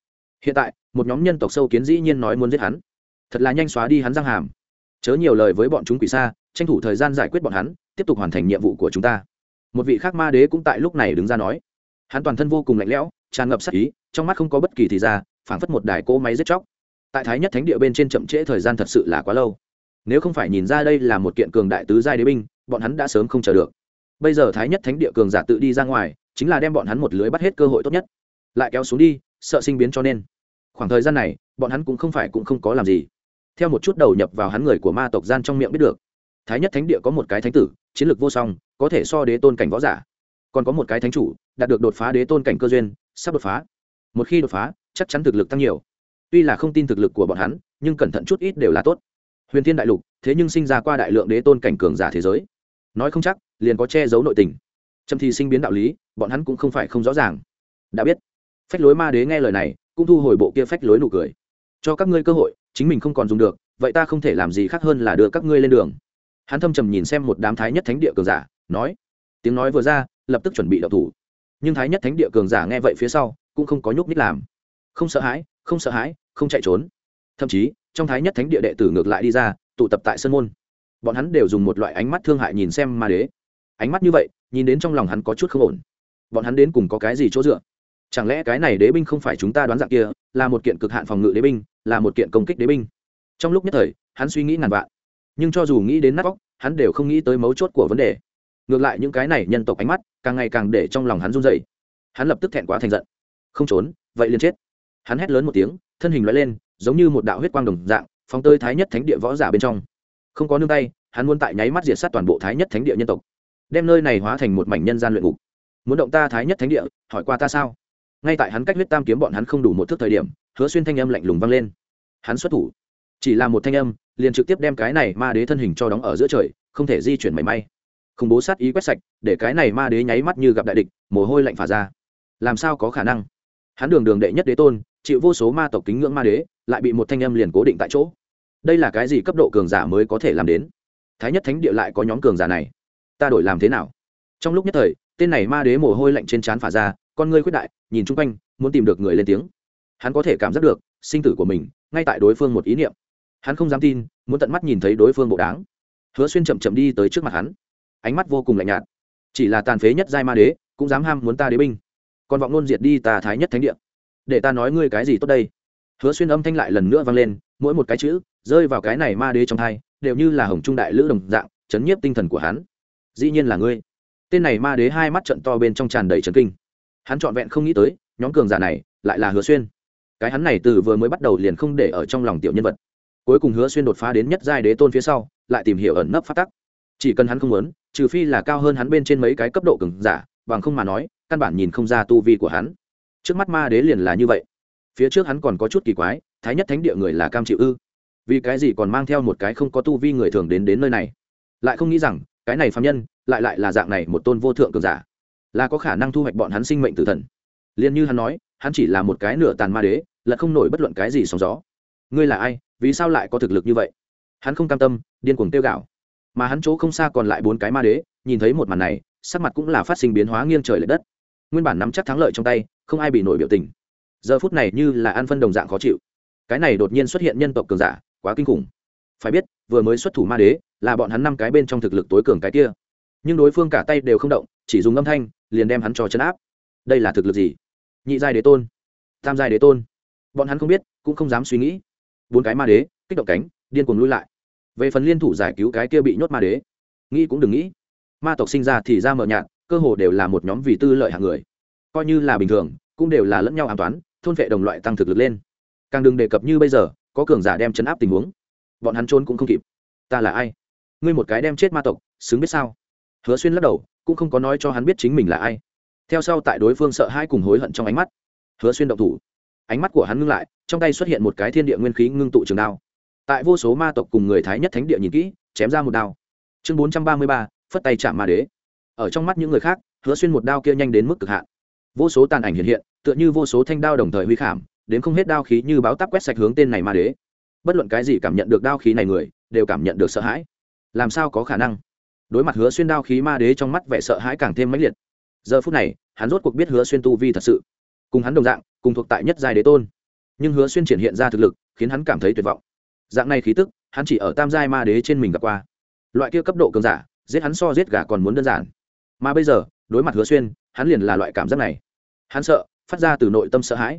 Hiện tại, một nhóm nhân tộc sâu kiến dĩ nhiên nói muốn giết hắn. Thật là nhanh xóa đi hắn răng hàm. Chớ nhiều lời với bọn chúng quỷ xa, tranh thủ thời gian giải quyết bọn hắn, tiếp tục hoàn thành nhiệm vụ của chúng ta. Một vị khác ma đế cũng tại lúc này đứng ra nói. Hắn toàn thân vô cùng lạnh lẽo, tràn ngập sắc ý, trong mắt không có bất kỳ thì ra, phảng phất một đài cỗ máy giết chóc. Tại thái nhất thánh địa bên trên chậm trễ thời gian thật sự là quá lâu. Nếu không phải nhìn ra đây là một kiện cường đại tứ giai đế binh, bọn hắn đã sớm không chờ được bây giờ thái nhất thánh địa cường giả tự đi ra ngoài, chính là đem bọn hắn một lưới bắt hết cơ hội tốt nhất. Lại kéo xuống đi, sợ sinh biến cho nên. Khoảng thời gian này, bọn hắn cũng không phải cũng không có làm gì. Theo một chút đầu nhập vào hắn người của ma tộc gian trong miệng biết được, thái nhất thánh địa có một cái thánh tử, chiến lược vô song, có thể so đế tôn cảnh võ giả. Còn có một cái thánh chủ, đạt được đột phá đế tôn cảnh cơ duyên, sắp đột phá. Một khi đột phá, chắc chắn thực lực tăng nhiều. Tuy là không tin thực lực của bọn hắn, nhưng cẩn thận chút ít đều là tốt. Huyền thiên đại lục, thế nhưng sinh ra qua đại lượng đế tôn cảnh cường giả thế giới. Nói không chắc liền có che giấu nội tình. Trầm thì sinh biến đạo lý, bọn hắn cũng không phải không rõ ràng. Đã biết. Phách lối ma đế nghe lời này, cũng thu hồi bộ kia phách lối nụ cười. Cho các ngươi cơ hội, chính mình không còn dùng được, vậy ta không thể làm gì khác hơn là đưa các ngươi lên đường. Hắn thâm trầm nhìn xem một đám thái nhất thánh địa cường giả, nói. Tiếng nói vừa ra, lập tức chuẩn bị đậu thủ. Nhưng thái nhất thánh địa cường giả nghe vậy phía sau, cũng không có nhúc nhích làm. Không sợ hãi, không sợ hãi, không chạy trốn. Thậm chí, trong thái nhất thánh địa đệ tử ngược lại đi ra, tụ tập tại sân môn. Bọn hắn đều dùng một loại ánh mắt thương hại nhìn xem ma đế ánh mắt như vậy, nhìn đến trong lòng hắn có chút không ổn. Bọn hắn đến cùng có cái gì chỗ dựa? Chẳng lẽ cái này đế binh không phải chúng ta đoán dạng kia, là một kiện cực hạn phòng ngự đế binh, là một kiện công kích đế binh? Trong lúc nhất thời, hắn suy nghĩ ngàn vạn. Nhưng cho dù nghĩ đến nát vóc hắn đều không nghĩ tới mấu chốt của vấn đề. Ngược lại những cái này nhân tộc ánh mắt, càng ngày càng để trong lòng hắn run dậy hắn lập tức thẹn quá thành giận. Không trốn, vậy liền chết. Hắn hét lớn một tiếng, thân hình loại lên, giống như một đạo huyết quang đồng dạng, phóng tơi thái nhất thánh địa võ giả bên trong. Không có nương tay, hắn muốn tại nháy mắt diệt sát toàn bộ thái nhất thánh địa nhân tộc đem nơi này hóa thành một mảnh nhân gian luyện ngục. Muốn động ta thái nhất thánh địa, hỏi qua ta sao? Ngay tại hắn cách huyết tam kiếm bọn hắn không đủ một thước thời điểm, hứa xuyên thanh âm lạnh lùng vang lên. Hắn xuất thủ. Chỉ là một thanh âm, liền trực tiếp đem cái này ma đế thân hình cho đóng ở giữa trời, không thể di chuyển mảy may. Khủng bố sát ý quét sạch, để cái này ma đế nháy mắt như gặp đại địch, mồ hôi lạnh phả ra. Làm sao có khả năng? Hắn đường đường đệ nhất đế tôn, chịu vô số ma tộc kính ngưỡng ma đế, lại bị một thanh âm liền cố định tại chỗ. Đây là cái gì cấp độ cường giả mới có thể làm đến? Thái nhất thánh địa lại có nhóm cường giả này ta đổi làm thế nào? Trong lúc nhất thời, tên này ma đế mồ hôi lạnh trên trán phả ra, con ngươi khuyết đại, nhìn chung quanh, muốn tìm được người lên tiếng. Hắn có thể cảm giác được, sinh tử của mình, ngay tại đối phương một ý niệm. Hắn không dám tin, muốn tận mắt nhìn thấy đối phương bộ đáng hứa xuyên chậm chậm đi tới trước mặt hắn. Ánh mắt vô cùng lạnh nhạt. Chỉ là tàn phế nhất giai ma đế, cũng dám ham muốn ta đế binh. Còn vọng nôn diệt đi tà thái nhất thánh địa. Để ta nói ngươi cái gì tốt đây? Hứa xuyên âm thanh lại lần nữa vang lên, mỗi một cái chữ rơi vào cái này ma đế trong thai đều như là hồng trung đại lữ đồng dạng, chấn nhiếp tinh thần của hắn dĩ nhiên là ngươi. Tên này ma đế hai mắt trận to bên trong tràn đầy trấn kinh. Hắn trọn vẹn không nghĩ tới, nhóm cường giả này lại là hứa xuyên. Cái hắn này từ vừa mới bắt đầu liền không để ở trong lòng tiểu nhân vật. Cuối cùng hứa xuyên đột phá đến nhất giai đế tôn phía sau, lại tìm hiểu ẩn nấp phát tắc. Chỉ cần hắn không muốn, trừ phi là cao hơn hắn bên trên mấy cái cấp độ cường giả, bằng không mà nói, căn bản nhìn không ra tu vi của hắn. Trước mắt ma đế liền là như vậy. Phía trước hắn còn có chút kỳ quái, thái nhất thánh địa người là cam chịu ư? Vì cái gì còn mang theo một cái không có tu vi người thường đến đến nơi này? Lại không nghĩ rằng cái này phạm nhân lại lại là dạng này một tôn vô thượng cường giả, là có khả năng thu hoạch bọn hắn sinh mệnh tử thần. Liền như hắn nói, hắn chỉ là một cái nửa tàn ma đế, là không nổi bất luận cái gì sóng gió. Ngươi là ai, vì sao lại có thực lực như vậy? Hắn không cam tâm, điên cuồng tiêu gạo mà hắn chỗ không xa còn lại bốn cái ma đế, nhìn thấy một màn này, sắc mặt cũng là phát sinh biến hóa nghiêng trời l ệ đất. Nguyên bản nắm chắc thắng lợi trong tay, không ai bị nổi biểu tình. Giờ phút này như là ăn phân đồng dạng khó chịu. Cái này đột nhiên xuất hiện nhân tộc cường giả, quá kinh khủng. Phải biết, vừa mới xuất thủ ma đế là bọn hắn năm cái bên trong thực lực tối cường cái kia. Nhưng đối phương cả tay đều không động, chỉ dùng âm thanh, liền đem hắn cho chấn áp. Đây là thực lực gì? Nhị giai đế tôn, tam giai đế tôn. Bọn hắn không biết, cũng không dám suy nghĩ. Bốn cái ma đế, kích động cánh, điên cuồng lui lại. Về phần liên thủ giải cứu cái kia bị nhốt ma đế, nghĩ cũng đừng nghĩ. Ma tộc sinh ra thì ra mờ nhạt, cơ hồ đều là một nhóm vì tư lợi hạng người. Coi như là bình thường, cũng đều là lẫn nhau an toán, thôn vệ đồng loại tăng thực lực lên. Càng đừng đề cập như bây giờ, có cường giả đem chấn áp tình huống. Bọn hắn trốn cũng không kịp. Ta là ai? Ngươi một cái đem chết ma tộc, xứng biết sao? Hứa xuyên lắc đầu, cũng không có nói cho hắn biết chính mình là ai. Theo sau tại đối phương sợ hai cùng hối hận trong ánh mắt, hứa xuyên động thủ. Ánh mắt của hắn ngưng lại, trong tay xuất hiện một cái thiên địa nguyên khí ngưng tụ trường đao. Tại vô số ma tộc cùng người thái nhất thánh địa nhìn kỹ, chém ra một đao. Chương bốn trăm ba mươi ba, phất tay chạm ma đế. Ở trong mắt những người khác, hứa xuyên một đao kia nhanh đến mức cực hạn. Vô số tàn ảnh hiện hiện, tựa như vô số thanh đao đồng thời huy khảm, đến không hết đao khí như báo tắp quét sạch hướng tên này ma đế. Bất luận cái gì cảm nhận được đao khí này người, đều cảm nhận được sợ hãi làm sao có khả năng? Đối mặt hứa xuyên đao khí ma đế trong mắt vẻ sợ hãi càng thêm mãnh liệt. Giờ phút này, hắn rốt cuộc biết hứa xuyên tu vi thật sự. Cùng hắn đồng dạng, cùng thuộc tại nhất giai đế tôn. Nhưng hứa xuyên triển hiện ra thực lực, khiến hắn cảm thấy tuyệt vọng. Dạng này khí tức, hắn chỉ ở tam giai ma đế trên mình gặp qua. Loại kia cấp độ cường giả, giết hắn so giết gà còn muốn đơn giản. Mà bây giờ, đối mặt hứa xuyên, hắn liền là loại cảm giác này. Hắn sợ, phát ra từ nội tâm sợ hãi.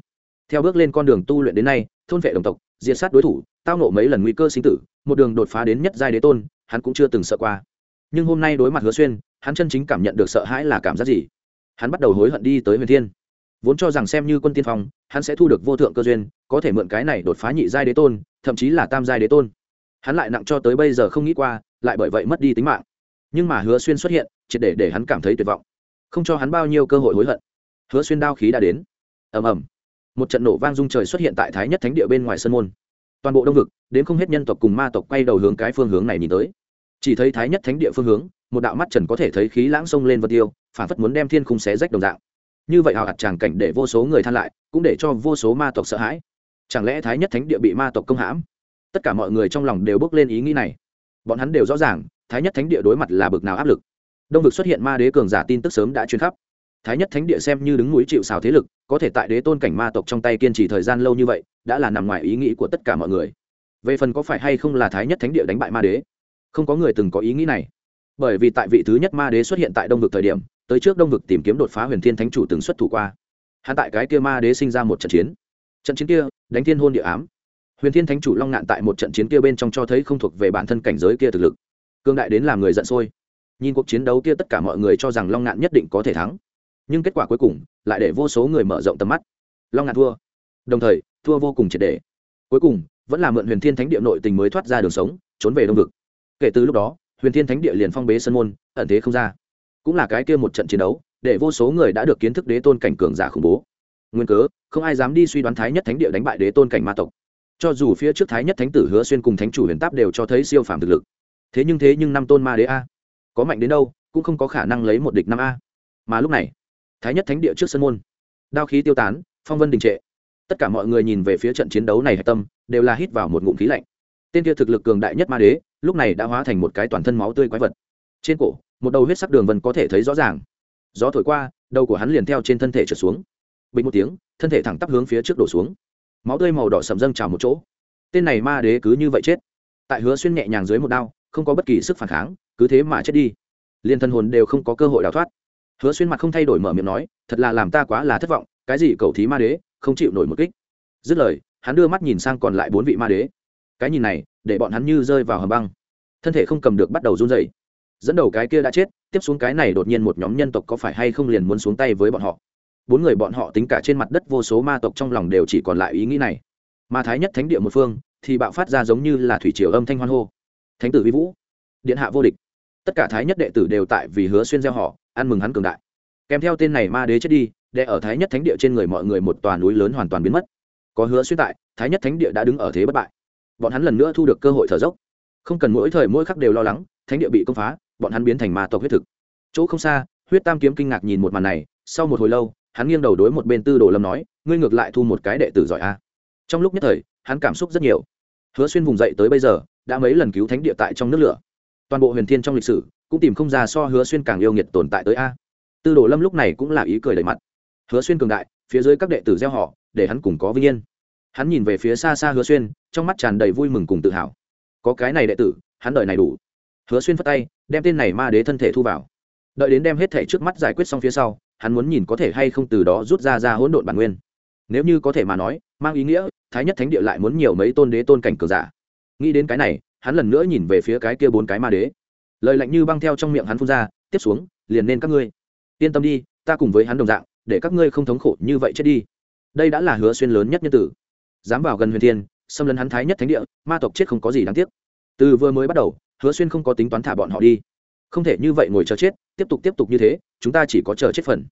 Theo bước lên con đường tu luyện đến nay, thôn vệ đồng tộc, diệt sát đối thủ, tao nộ mấy lần nguy cơ sinh tử, một đường đột phá đến nhất giai đế tôn hắn cũng chưa từng sợ qua. Nhưng hôm nay đối mặt hứa xuyên, hắn chân chính cảm nhận được sợ hãi là cảm giác gì? Hắn bắt đầu hối hận đi tới huyền thiên. Vốn cho rằng xem như quân tiên phong, hắn sẽ thu được vô thượng cơ duyên, có thể mượn cái này đột phá nhị giai đế tôn, thậm chí là tam giai đế tôn. Hắn lại nặng cho tới bây giờ không nghĩ qua, lại bởi vậy mất đi tính mạng. Nhưng mà hứa xuyên xuất hiện, triệt để để hắn cảm thấy tuyệt vọng. Không cho hắn bao nhiêu cơ hội hối hận. Hứa xuyên đao khí đã đến. Ầm ầm. Một trận nổ vang dung trời xuất hiện tại thái nhất thánh địa bên ngoài sân môn. Toàn bộ đông vực, đến không hết nhân tộc cùng ma tộc quay đầu hướng cái phương hướng này nhìn tới chỉ thấy thái nhất thánh địa phương hướng, một đạo mắt trần có thể thấy khí lãng sông lên vân tiêu, phản phất muốn đem thiên khung xé rách đồng dạng. Như vậy hào hạt tràng cảnh để vô số người than lại, cũng để cho vô số ma tộc sợ hãi. Chẳng lẽ thái nhất thánh địa bị ma tộc công hãm? Tất cả mọi người trong lòng đều bước lên ý nghĩ này. Bọn hắn đều rõ ràng, thái nhất thánh địa đối mặt là bực nào áp lực. Đông vực xuất hiện ma đế cường giả tin tức sớm đã truyền khắp. Thái nhất thánh địa xem như đứng núi chịu xào thế lực, có thể tại đế tôn cảnh ma tộc trong tay kiên trì thời gian lâu như vậy, đã là nằm ngoài ý nghĩ của tất cả mọi người. Về phần có phải hay không là thái nhất thánh địa đánh bại ma đế? Không có người từng có ý nghĩ này. Bởi vì tại vị thứ nhất ma đế xuất hiện tại đông vực thời điểm, tới trước đông vực tìm kiếm đột phá huyền thiên thánh chủ từng xuất thủ qua. Hắn tại cái kia ma đế sinh ra một trận chiến. Trận chiến kia, đánh thiên hôn địa ám. Huyền thiên thánh chủ long ngạn tại một trận chiến kia bên trong cho thấy không thuộc về bản thân cảnh giới kia thực lực. Cương đại đến làm người giận sôi. Nhìn cuộc chiến đấu kia tất cả mọi người cho rằng long ngạn nhất định có thể thắng. Nhưng kết quả cuối cùng, lại để vô số người mở rộng tầm mắt. Long ngạn thua. Đồng thời, thua vô cùng triệt đề cuối cùng, vẫn là mượn huyền thiên thánh địa nội tình mới thoát ra đường sống, trốn về đông vực kể từ lúc đó, huyền thiên thánh địa liền phong bế sân môn, ẩn thế không ra. Cũng là cái kia một trận chiến đấu, để vô số người đã được kiến thức đế tôn cảnh cường giả khủng bố. Nguyên cớ, không ai dám đi suy đoán thái nhất thánh địa đánh bại đế tôn cảnh ma tộc. Cho dù phía trước thái nhất thánh tử hứa xuyên cùng thánh chủ huyền táp đều cho thấy siêu phàm thực lực. Thế nhưng thế nhưng năm tôn ma đế a. Có mạnh đến đâu, cũng không có khả năng lấy một địch năm a. Mà lúc này, thái nhất thánh địa trước sân môn. Đao khí tiêu tán, phong vân đình trệ. Tất cả mọi người nhìn về phía trận chiến đấu này hạch tâm, đều là hít vào một ngụm khí lạnh. Tên kia thực lực cường đại nhất ma đế lúc này đã hóa thành một cái toàn thân máu tươi quái vật. Trên cổ, một đầu huyết sắc đường vân có thể thấy rõ ràng. Gió thổi qua, đầu của hắn liền theo trên thân thể trượt xuống. Bình một tiếng, thân thể thẳng tắp hướng phía trước đổ xuống. Máu tươi màu đỏ sầm dâng trào một chỗ. Tên này ma đế cứ như vậy chết. Tại hứa xuyên nhẹ nhàng dưới một đao, không có bất kỳ sức phản kháng, cứ thế mà chết đi. Liền thân hồn đều không có cơ hội đào thoát. Hứa xuyên mặt không thay đổi mở miệng nói, thật là làm ta quá là thất vọng, cái gì cầu thí ma đế, không chịu nổi một kích. Dứt lời, hắn đưa mắt nhìn sang còn lại bốn vị ma đế. Cái nhìn này để bọn hắn như rơi vào hầm băng. Thân thể không cầm được bắt đầu run dày dẫn đầu cái kia đã chết, tiếp xuống cái này đột nhiên một nhóm nhân tộc có phải hay không liền muốn xuống tay với bọn họ? Bốn người bọn họ tính cả trên mặt đất vô số ma tộc trong lòng đều chỉ còn lại ý nghĩ này. Mà thái nhất thánh địa một phương, thì bạo phát ra giống như là thủy triều âm thanh hoan hô. Thánh tử vi vũ, điện hạ vô địch. Tất cả thái nhất đệ tử đều tại vì hứa xuyên gieo họ, ăn mừng hắn cường đại. Kèm theo tên này ma đế chết đi đệ ở thái nhất thánh địa trên người mọi người một tòa núi lớn hoàn toàn biến mất. Có hứa xuyên tại, thái nhất thánh địa đã đứng ở thế bất bại bọn hắn lần nữa thu được cơ hội thở dốc. Không cần mỗi thời mỗi khắc đều lo lắng, thánh địa bị công phá, bọn hắn biến thành ma tộc huyết thực. Chỗ không xa, huyết tam kiếm kinh ngạc nhìn một màn này, sau một hồi lâu, hắn nghiêng đầu đối một bên tư đồ lâm nói, ngươi ngược lại thu một cái đệ tử giỏi a. Trong lúc nhất thời, hắn cảm xúc rất nhiều. Hứa xuyên vùng dậy tới bây giờ, đã mấy lần cứu thánh địa tại trong nước lửa. Toàn bộ huyền thiên trong lịch sử, cũng tìm không ra so hứa xuyên càng yêu nghiệt tồn tại tới a. Tư đồ lâm lúc này cũng là ý cười đầy mặt. Hứa xuyên cường đại, phía dưới các đệ tử gieo họ, để hắn cùng có vinh yên hắn nhìn về phía xa xa hứa xuyên, trong mắt tràn đầy vui mừng cùng tự hào. Có cái này đệ tử, hắn đợi này đủ. Hứa xuyên phất tay, đem tên này ma đế thân thể thu vào. Đợi đến đem hết thể trước mắt giải quyết xong phía sau, hắn muốn nhìn có thể hay không từ đó rút ra ra hỗn độn bản nguyên. Nếu như có thể mà nói, mang ý nghĩa, thái nhất thánh địa lại muốn nhiều mấy tôn đế tôn cảnh cường giả. Nghĩ đến cái này, hắn lần nữa nhìn về phía cái kia bốn cái ma đế. Lời lạnh như băng theo trong miệng hắn phun ra, tiếp xuống, liền nên các ngươi. Yên tâm đi, ta cùng với hắn đồng dạng, để các ngươi không thống khổ như vậy chết đi. Đây đã là hứa xuyên lớn nhất nhân tử dám vào gần huyền thiên, xâm lấn hắn thái nhất thánh địa, ma tộc chết không có gì đáng tiếc. Từ vừa mới bắt đầu, hứa xuyên không có tính toán thả bọn họ đi. Không thể như vậy ngồi chờ chết, tiếp tục tiếp tục như thế, chúng ta chỉ có chờ chết phần.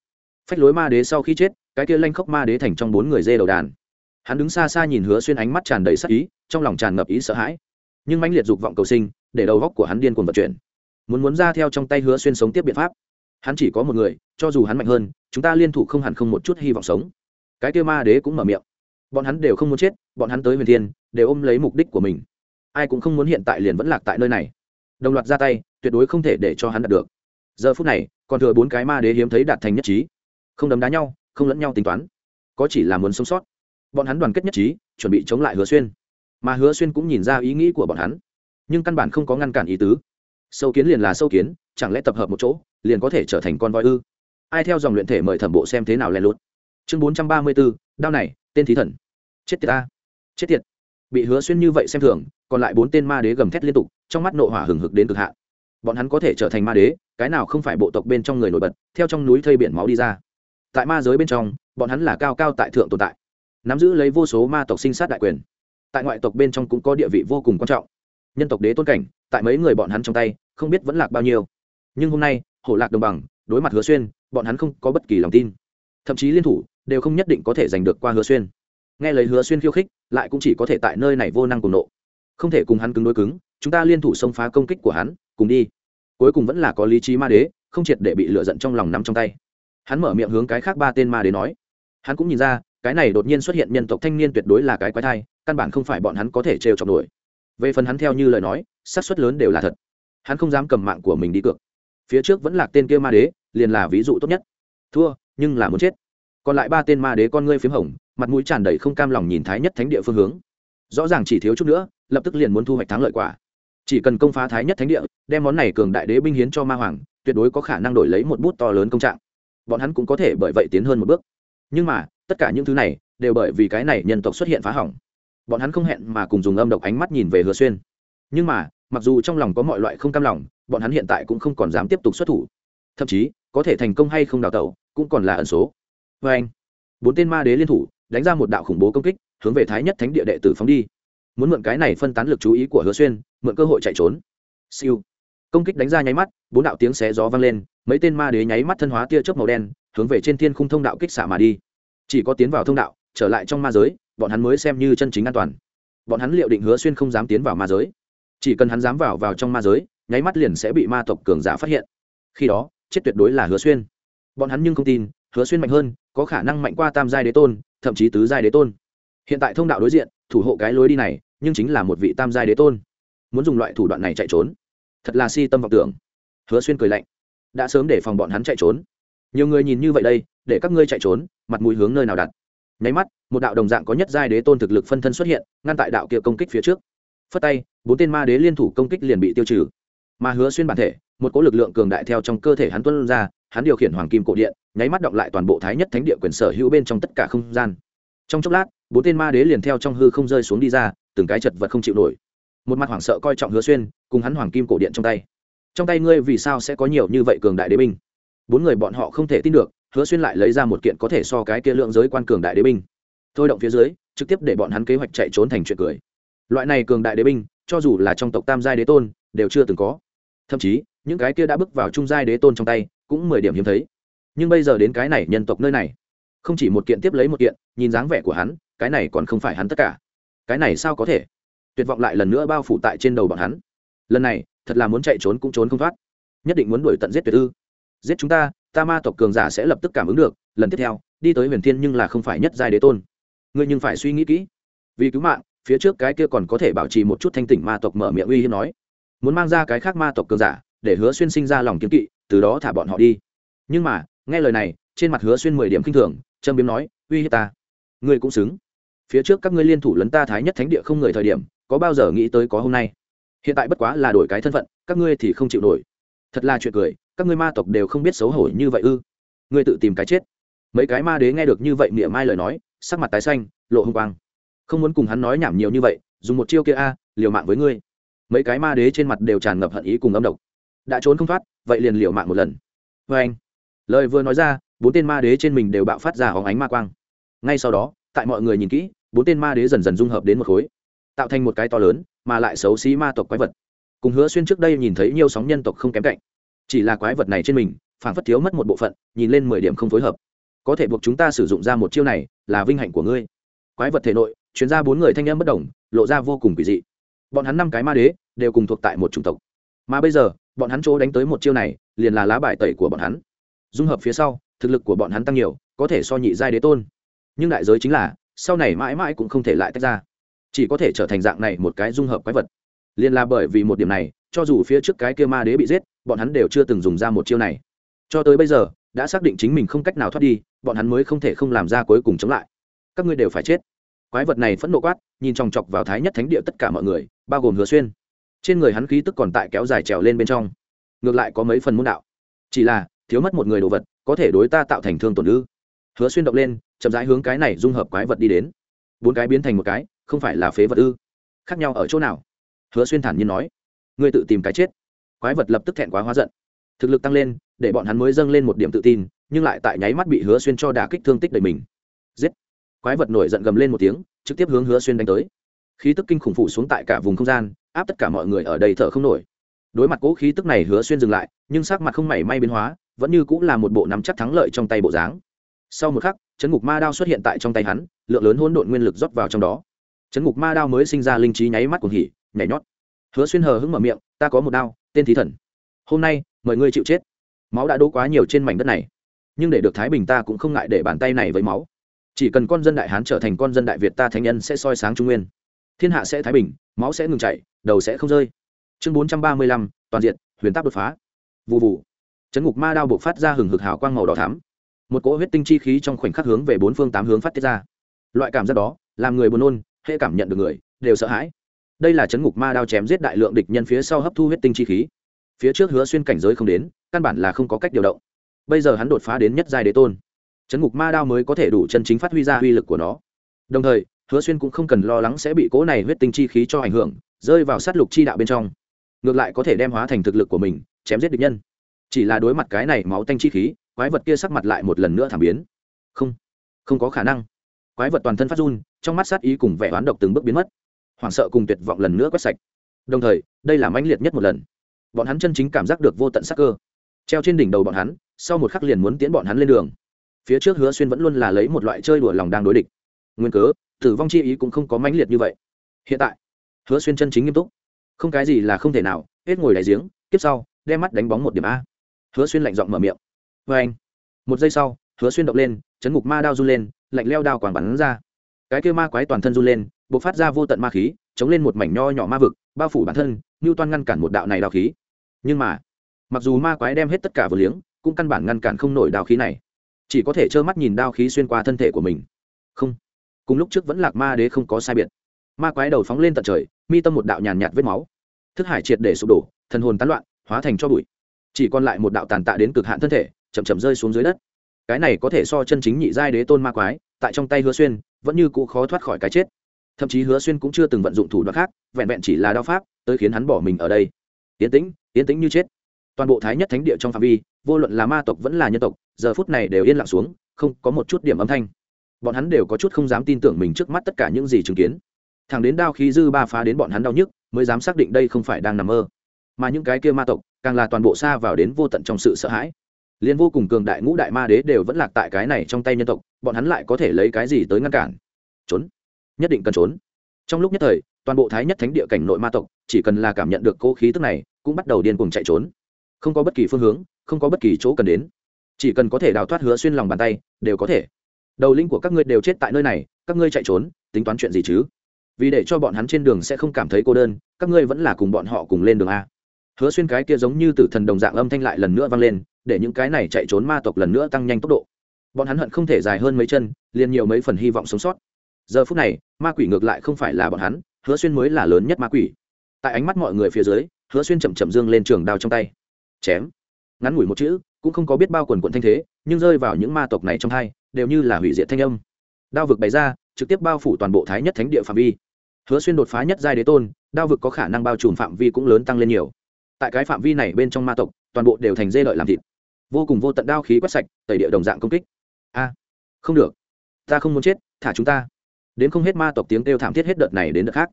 Phách lối ma đế sau khi chết, cái kia lanh khóc ma đế thành trong bốn người dê đầu đàn. Hắn đứng xa xa nhìn hứa xuyên ánh mắt tràn đầy sắc ý, trong lòng tràn ngập ý sợ hãi. Nhưng mãnh liệt dục vọng cầu sinh, để đầu góc của hắn điên cuồng vận chuyển. Muốn muốn ra theo trong tay hứa xuyên sống tiếp biện pháp. Hắn chỉ có một người, cho dù hắn mạnh hơn, chúng ta liên thủ không hẳn không một chút hy vọng sống. Cái kia ma đế cũng mở miệng bọn hắn đều không muốn chết, bọn hắn tới huyền thiên, đều ôm lấy mục đích của mình. Ai cũng không muốn hiện tại liền vẫn lạc tại nơi này. Đồng loạt ra tay, tuyệt đối không thể để cho hắn đạt được. Giờ phút này, còn thừa bốn cái ma đế hiếm thấy đạt thành nhất trí. Không đấm đá nhau, không lẫn nhau tính toán. Có chỉ là muốn sống sót. Bọn hắn đoàn kết nhất trí, chuẩn bị chống lại hứa xuyên. Mà hứa xuyên cũng nhìn ra ý nghĩ của bọn hắn. Nhưng căn bản không có ngăn cản ý tứ. Sâu kiến liền là sâu kiến, chẳng lẽ tập hợp một chỗ, liền có thể trở thành con voi ư? Ai theo dòng luyện thể mời thẩm bộ xem thế nào len lút? Chương bốn trăm ba mươi bốn đao này, tên thí thần. Chết tiệt ta. Chết tiệt. Bị hứa xuyên như vậy xem thường, còn lại bốn tên ma đế gầm thét liên tục, trong mắt nộ hỏa hừng hực đến cực hạn. Bọn hắn có thể trở thành ma đế, cái nào không phải bộ tộc bên trong người nổi bật, theo trong núi thây biển máu đi ra. Tại ma giới bên trong, bọn hắn là cao cao tại thượng tồn tại. Nắm giữ lấy vô số ma tộc sinh sát đại quyền. Tại ngoại tộc bên trong cũng có địa vị vô cùng quan trọng. Nhân tộc đế tôn cảnh, tại mấy người bọn hắn trong tay, không biết vẫn lạc bao nhiêu. Nhưng hôm nay, hổ lạc đồng bằng, đối mặt hứa xuyên, bọn hắn không có bất kỳ lòng tin. Thậm chí liên thủ đều không nhất định có thể giành được qua hứa xuyên. Nghe lời hứa xuyên khiêu khích, lại cũng chỉ có thể tại nơi này vô năng cùng nộ. Không thể cùng hắn cứng đối cứng, chúng ta liên thủ xông phá công kích của hắn, cùng đi. Cuối cùng vẫn là có lý trí ma đế, không triệt để bị lựa giận trong lòng nắm trong tay. Hắn mở miệng hướng cái khác ba tên ma đế nói. Hắn cũng nhìn ra, cái này đột nhiên xuất hiện nhân tộc thanh niên tuyệt đối là cái quái thai, căn bản không phải bọn hắn có thể trêu chọc nổi. Về phần hắn theo như lời nói, xác suất lớn đều là thật. Hắn không dám cầm mạng của mình đi cược. Phía trước vẫn là tên kia ma đế, liền là ví dụ tốt nhất. Thua, nhưng là muốn chết còn lại ba tên ma đế con ngươi p h í m hồng, mặt mũi tràn đầy không cam lòng nhìn thái nhất thánh địa phương hướng. Rõ ràng chỉ thiếu chút nữa, lập tức liền muốn thu hoạch thắng lợi quả. Chỉ cần công phá thái nhất thánh địa, đem món này cường đại đế binh hiến cho ma hoàng, tuyệt đối có khả năng đổi lấy một bút to lớn công trạng. Bọn hắn cũng có thể bởi vậy tiến hơn một bước. Nhưng mà, tất cả những thứ này, đều bởi vì cái này nhân tộc xuất hiện phá hỏng. Bọn hắn không hẹn mà cùng dùng âm độc ánh mắt nhìn về hứa xuyên. Nhưng mà, mặc dù trong lòng có mọi loại không cam lòng, bọn hắn hiện tại cũng không còn dám tiếp tục xuất thủ. Thậm chí, có thể thành công hay không đào tẩu, cũng còn là ẩn số vê anh, bốn tên ma đế liên thủ, đánh ra một đạo khủng bố công kích, hướng về thái nhất thánh địa đệ tử phóng đi. Muốn mượn cái này phân tán lực chú ý của hứa xuyên, mượn cơ hội chạy trốn. Siêu. Công kích đánh ra nháy mắt, bốn đạo tiếng xé gió vang lên, mấy tên ma đế nháy mắt thân hóa tia chớp màu đen, hướng về trên thiên khung thông đạo kích xạ mà đi. Chỉ có tiến vào thông đạo, trở lại trong ma giới, bọn hắn mới xem như chân chính an toàn. Bọn hắn liệu định hứa xuyên không dám tiến vào ma giới. Chỉ cần hắn dám vào vào trong ma giới, nháy mắt liền sẽ bị ma tộc cường giả phát hiện. Khi đó, chết tuyệt đối là hứa xuyên. Bọn hắn nhưng không tin, hứa xuyên mạnh hơn có khả năng mạnh qua tam giai đế tôn, thậm chí tứ giai đế tôn. Hiện tại thông đạo đối diện, thủ hộ cái lối đi này, nhưng chính là một vị tam giai đế tôn. Muốn dùng loại thủ đoạn này chạy trốn, thật là si tâm vọng tưởng. Hứa xuyên cười lạnh. Đã sớm để phòng bọn hắn chạy trốn. Nhiều người nhìn như vậy đây, để các ngươi chạy trốn, mặt mũi hướng nơi nào đặt. Nháy mắt, một đạo đồng dạng có nhất giai đế tôn thực lực phân thân xuất hiện, ngăn tại đạo kia công kích phía trước. Phất tay, bốn tên ma đế liên thủ công kích liền bị tiêu trừ. Mà hứa xuyên bản thể, một cỗ lực lượng cường đại theo trong cơ thể hắn tuân ra hắn điều khiển hoàng kim cổ điện, nháy mắt động lại toàn bộ thái nhất thánh địa quyền sở hữu bên trong tất cả không gian. Trong chốc lát, bốn tên ma đế liền theo trong hư không rơi xuống đi ra, từng cái chật vật không chịu nổi. Một mặt hoảng sợ coi trọng hứa xuyên, cùng hắn hoàng kim cổ điện trong tay. Trong tay ngươi vì sao sẽ có nhiều như vậy cường đại đế binh? Bốn người bọn họ không thể tin được, hứa xuyên lại lấy ra một kiện có thể so cái kia lượng giới quan cường đại đế binh. Thôi động phía dưới, trực tiếp để bọn hắn kế hoạch chạy trốn thành chuyện cười. Loại này cường đại đế binh, cho dù là trong tộc tam giai đế tôn, đều chưa từng có. Thậm chí, những cái kia đã bước vào trung giai đế tôn trong tay cũng mười điểm hiếm thấy. Nhưng bây giờ đến cái này nhân tộc nơi này, không chỉ một kiện tiếp lấy một kiện, nhìn dáng vẻ của hắn, cái này còn không phải hắn tất cả. Cái này sao có thể? Tuyệt vọng lại lần nữa bao phủ tại trên đầu bọn hắn. Lần này, thật là muốn chạy trốn cũng trốn không thoát. Nhất định muốn đuổi tận giết tuyệt ư. Giết chúng ta ta ma tộc cường giả sẽ lập tức cảm ứng được. Lần tiếp theo, đi tới huyền thiên nhưng là không phải nhất giai đế tôn. Ngươi nhưng phải suy nghĩ kỹ. Vì cứu mạng, phía trước cái kia còn có thể bảo trì một chút thanh tỉnh ma tộc mở miệng uy hiếp nói. Muốn mang ra cái khác ma tộc cường giả, để hứa xuyên sinh ra lòng kiếm kỵ từ đó thả bọn họ đi. Nhưng mà, nghe lời này, trên mặt hứa xuyên mười điểm k i n h thường trâm biếm nói, uy hiếp ta. Ngươi cũng xứng. Phía trước các ngươi liên thủ lấn ta thái nhất thánh địa không người thời điểm, có bao giờ nghĩ tới có hôm nay? Hiện tại bất quá là đổi cái thân phận, các ngươi thì không chịu nổi. Thật là chuyện cười, các ngươi ma tộc đều không biết xấu hổ như vậy ư? Ngươi tự tìm cái chết. Mấy cái ma đế nghe được như vậy miệng mai lời nói, sắc mặt tái xanh, lộ hung quang. Không muốn cùng hắn nói nhảm nhiều như vậy, dùng một chiêu kia a, liều mạng với ngươi. Mấy cái ma đế trên mặt đều tràn ngập hận ý cùng âm độc đã trốn không thoát, vậy liền liều mạng một lần. Vê anh, lời vừa nói ra, bốn tên ma đế trên mình đều bạo phát ra hóng ánh ma quang. Ngay sau đó, tại mọi người nhìn kỹ, bốn tên ma đế dần dần dung hợp đến một khối, tạo thành một cái to lớn, mà lại xấu xí ma tộc quái vật. Cùng hứa xuyên trước đây nhìn thấy nhiều sóng nhân tộc không kém cạnh. Chỉ là quái vật này trên mình phản phất thiếu mất một bộ phận, nhìn lên mười điểm không phối hợp. Có thể buộc chúng ta sử dụng ra một chiêu này, là vinh hạnh của ngươi. Quái vật thể nội chuyên ra bốn người thanh em bất đồng, lộ ra vô cùng kỳ dị. Bọn hắn năm cái ma đế, đều cùng thuộc tại một chủng tộc mà bây giờ, bọn hắn chỗ đánh tới một chiêu này, liền là lá bài tẩy của bọn hắn. Dung hợp phía sau, thực lực của bọn hắn tăng nhiều, có thể so nhị giai đế tôn. Nhưng đại giới chính là, sau này mãi mãi cũng không thể lại tách ra. Chỉ có thể trở thành dạng này một cái dung hợp quái vật. Liền là bởi vì một điểm này, cho dù phía trước cái kia ma đế bị giết, bọn hắn đều chưa từng dùng ra một chiêu này. Cho tới bây giờ, đã xác định chính mình không cách nào thoát đi, bọn hắn mới không thể không làm ra cuối cùng chống lại. Các ngươi đều phải chết. Quái vật này phẫn nộ quát, nhìn chòng chọc vào thái nhất thánh địa tất cả mọi người, bao gồm hứa xuyên trên người hắn khí tức còn tại kéo dài trèo lên bên trong. Ngược lại có mấy phần môn đạo. Chỉ là, thiếu mất một người đồ vật, có thể đối ta tạo thành thương tổn ư? Hứa xuyên động lên, chậm rãi hướng cái này dung hợp quái vật đi đến. Bốn cái biến thành một cái, không phải là phế vật ư? Khác nhau ở chỗ nào? Hứa xuyên thản nhiên nói. Ngươi tự tìm cái chết. Quái vật lập tức thẹn quá hóa giận. Thực lực tăng lên, để bọn hắn mới dâng lên một điểm tự tin, nhưng lại tại nháy mắt bị hứa xuyên cho đả kích thương tích đầy mình. Giết! Quái vật nổi giận gầm lên một tiếng, trực tiếp hướng hứa xuyên đánh tới khí tức kinh khủng phủ xuống tại cả vùng không gian, áp tất cả mọi người ở đây thở không nổi. Đối mặt cỗ khí tức này hứa xuyên dừng lại, nhưng sắc mặt không mảy may biến hóa, vẫn như cũng là một bộ nắm chắc thắng lợi trong tay bộ dáng. Sau một khắc, chấn ngục ma đao xuất hiện tại trong tay hắn, lượng lớn hỗn độn nguyên lực rót vào trong đó. Chấn ngục ma đao mới sinh ra linh trí nháy mắt cuồng hỉ, nhảy nhót. Hứa xuyên hờ hững mở miệng, ta có một đao, tên thí thần. Hôm nay, mời ngươi chịu chết. Máu đã đỗ quá nhiều trên mảnh đất này, nhưng để được thái bình ta cũng không ngại để bàn tay này với máu. Chỉ cần con dân đại hán trở thành con dân đại việt ta thánh nhân sẽ soi sáng trung nguyên thiên hạ sẽ thái bình, máu sẽ ngừng chảy, đầu sẽ không rơi. Chương bốn trăm ba mươi lăm, toàn diện, huyền táp đột phá. Vụ vụ chấn ngục ma đao buộc phát ra hừng hực hào quang màu đỏ thắm. Một cỗ huyết tinh chi khí trong khoảnh khắc hướng về bốn phương tám hướng phát tiết ra. Loại cảm giác đó, làm người buồn nôn, hệ cảm nhận được người, đều sợ hãi. Đây là chấn ngục ma đao chém giết đại lượng địch nhân phía sau hấp thu huyết tinh chi khí. Phía trước hứa xuyên cảnh giới không đến, căn bản là không có cách điều động. Bây giờ hắn đột phá đến nhất giai đế tôn. Chấn ngục ma đao mới có thể đủ chân chính phát huy ra uy lực của nó. Đồng thời hứa xuyên cũng không cần lo lắng sẽ bị cố này huyết tinh chi khí cho ảnh hưởng, rơi vào sát lục chi đạo bên trong. Ngược lại có thể đem hóa thành thực lực của mình, chém giết địch nhân. Chỉ là đối mặt cái này máu tanh chi khí, quái vật kia sắc mặt lại một lần nữa thảm biến. Không không có khả năng. Quái vật toàn thân phát run, trong mắt sát ý cùng vẻ oán độc từng bước biến mất. Hoảng sợ cùng tuyệt vọng lần nữa quét sạch. Đồng thời, đây là mãnh liệt nhất một lần. Bọn hắn chân chính cảm giác được vô tận sắc cơ. Treo trên đỉnh đầu bọn hắn, sau một khắc liền muốn tiến bọn hắn lên đường. Phía trước hứa xuyên vẫn luôn là lấy một loại chơi đùa lòng đang đối địch. Nguyên cớ tử vong chi ý cũng không có mãnh liệt như vậy. Hiện tại, hứa xuyên chân chính nghiêm túc. Không cái gì là không thể nào, hết ngồi đại giếng tiếp sau, đem mắt đánh bóng một điểm a. Hứa xuyên lạnh giọng mở miệng. Vê anh, một giây sau, hứa xuyên động lên, chấn ngục ma đao run lên, lạnh leo đao quảng bắn ra. Cái kêu ma quái toàn thân run lên b ộ c phát ra vô tận ma khí, chống lên một mảnh nho nhỏ ma vực, bao phủ bản thân, như toan ngăn cản một đạo này đào khí. Nhưng mà, mặc dù ma quái đem hết tất cả vừa liếng, cũng căn bản ngăn cản không nổi đào khí này. Chỉ có thể trơ mắt nhìn đao khí xuyên qua thân thể của mình. Không cùng lúc trước vẫn lạc ma đế không có sai biệt. Ma quái đầu phóng lên tận trời, mi tâm một đạo nhàn nhạt vết máu. Thức hải triệt để sụp đổ, thần hồn tán loạn, hóa thành cho bụi. Chỉ còn lại một đạo tàn tạ đến cực hạn thân thể, chậm chậm rơi xuống dưới đất. Cái này có thể so chân chính nhị giai đế tôn ma quái, tại trong tay hứa xuyên, vẫn như cũ khó thoát khỏi cái chết. Thậm chí hứa xuyên cũng chưa từng vận dụng thủ đoạn khác, vẹn vẹn chỉ là đao pháp, tới khiến hắn bỏ mình ở đây. Tiến tĩnh tiến tĩnh như chết. Toàn bộ thái nhất thánh địa trong phạm vi, vô luận là ma tộc vẫn là nhân tộc, giờ phút này đều yên lặng xuống, không có một chút điểm âm thanh bọn hắn đều có chút không dám tin tưởng mình trước mắt tất cả những gì chứng kiến. Thằng đến đao khí dư ba phá đến bọn hắn đau nhức, mới dám xác định đây không phải đang nằm mơ. Mà những cái kia ma tộc, càng là toàn bộ xa vào đến vô tận trong sự sợ hãi. Liên vô cùng cường đại ngũ đại ma đế đều vẫn lạc tại cái này trong tay nhân tộc, bọn hắn lại có thể lấy cái gì tới ngăn cản? Trốn. Nhất định cần trốn. Trong lúc nhất thời, toàn bộ thái nhất thánh địa cảnh nội ma tộc, chỉ cần là cảm nhận được cô khí tức này, cũng bắt đầu điên cuồng chạy trốn. Không có bất kỳ phương hướng, không có bất kỳ chỗ cần đến. Chỉ cần có thể đào thoát hứa xuyên lòng bàn tay, đều có thể đầu linh của các ngươi đều chết tại nơi này, các ngươi chạy trốn, tính toán chuyện gì chứ? Vì để cho bọn hắn trên đường sẽ không cảm thấy cô đơn, các ngươi vẫn là cùng bọn họ cùng lên đường a. Hứa xuyên cái kia giống như tử thần đồng dạng âm thanh lại lần nữa vang lên, để những cái này chạy trốn ma tộc lần nữa tăng nhanh tốc độ. Bọn hắn hận không thể dài hơn mấy chân, liền nhiều mấy phần hy vọng sống sót. Giờ phút này, ma quỷ ngược lại không phải là bọn hắn, hứa xuyên mới là lớn nhất ma quỷ. Tại ánh mắt mọi người phía dưới, hứa xuyên chậm chậm dương lên trường đao trong tay. Chém. Ngắn ngủi một chữ, cũng không có biết bao quần quận thanh thế, nhưng rơi vào những ma tộc này trong hai đều như là hủy diệt thanh âm. Đao vực bày ra, trực tiếp bao phủ toàn bộ thái nhất thánh địa phạm vi. Hứa xuyên đột phá nhất giai đế tôn, đao vực có khả năng bao trùm phạm vi cũng lớn tăng lên nhiều. Tại cái phạm vi này bên trong ma tộc, toàn bộ đều thành dê lợi làm thịt. Vô cùng vô tận đao khí quét sạch, tẩy địa đồng dạng công kích. A, không được. Ta không muốn chết, thả chúng ta. Đến không hết ma tộc tiếng kêu thảm thiết hết đợt này đến đợt khác.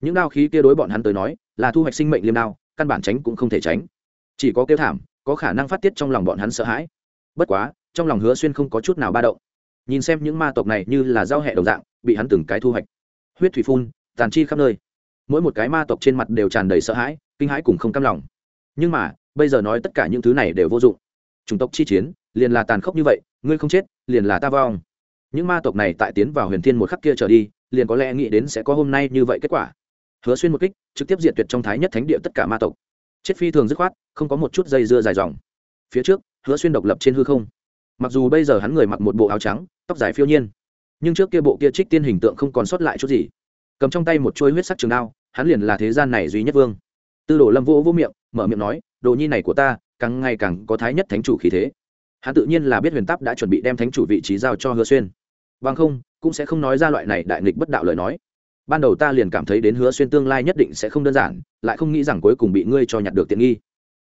Những đao khí kia đối bọn hắn tới nói, là thu hoạch sinh mệnh liêm đao, căn bản tránh cũng không thể tránh. Chỉ có kêu thảm, có khả năng phát tiết trong lòng bọn hắn sợ hãi. Bất quá, trong lòng hứa xuyên không có chút nào ba động nhìn xem những ma tộc này như là giao hẹ đồng dạng, bị hắn từng cái thu hoạch. Huyết thủy phun, tàn chi khắp nơi. Mỗi một cái ma tộc trên mặt đều tràn đầy sợ hãi, kinh hãi cùng không cam lòng. Nhưng mà, bây giờ nói tất cả những thứ này đều vô dụng. Chủng tộc chi chiến, liền là tàn khốc như vậy, ngươi không chết, liền là ta vong. Những ma tộc này tại tiến vào huyền thiên một khắc kia trở đi, liền có lẽ nghĩ đến sẽ có hôm nay như vậy kết quả. Hứa xuyên một kích, trực tiếp diệt tuyệt trong thái nhất thánh địa tất cả ma tộc. Chết phi thường dứt khoát, không có một chút dây dưa dài dòng. Phía trước, hứa xuyên độc lập trên hư không mặc dù bây giờ hắn người mặc một bộ áo trắng, tóc dài phiêu nhiên, nhưng trước kia bộ kia trích tiên hình tượng không còn sót lại chút gì. Cầm trong tay một chuôi huyết sắc trường đao, hắn liền là thế gian này duy nhất vương. Tư đồ lâm vô vô miệng, mở miệng nói, đồ nhi này của ta, càng ngày càng có thái nhất thánh chủ khí thế. Hắn tự nhiên là biết huyền táp đã chuẩn bị đem thánh chủ vị trí giao cho hứa xuyên. Bằng không, cũng sẽ không nói ra loại này đại nghịch bất đạo lời nói. Ban đầu ta liền cảm thấy đến hứa xuyên tương lai nhất định sẽ không đơn giản, lại không nghĩ rằng cuối cùng bị ngươi cho nhặt được tiện nghi.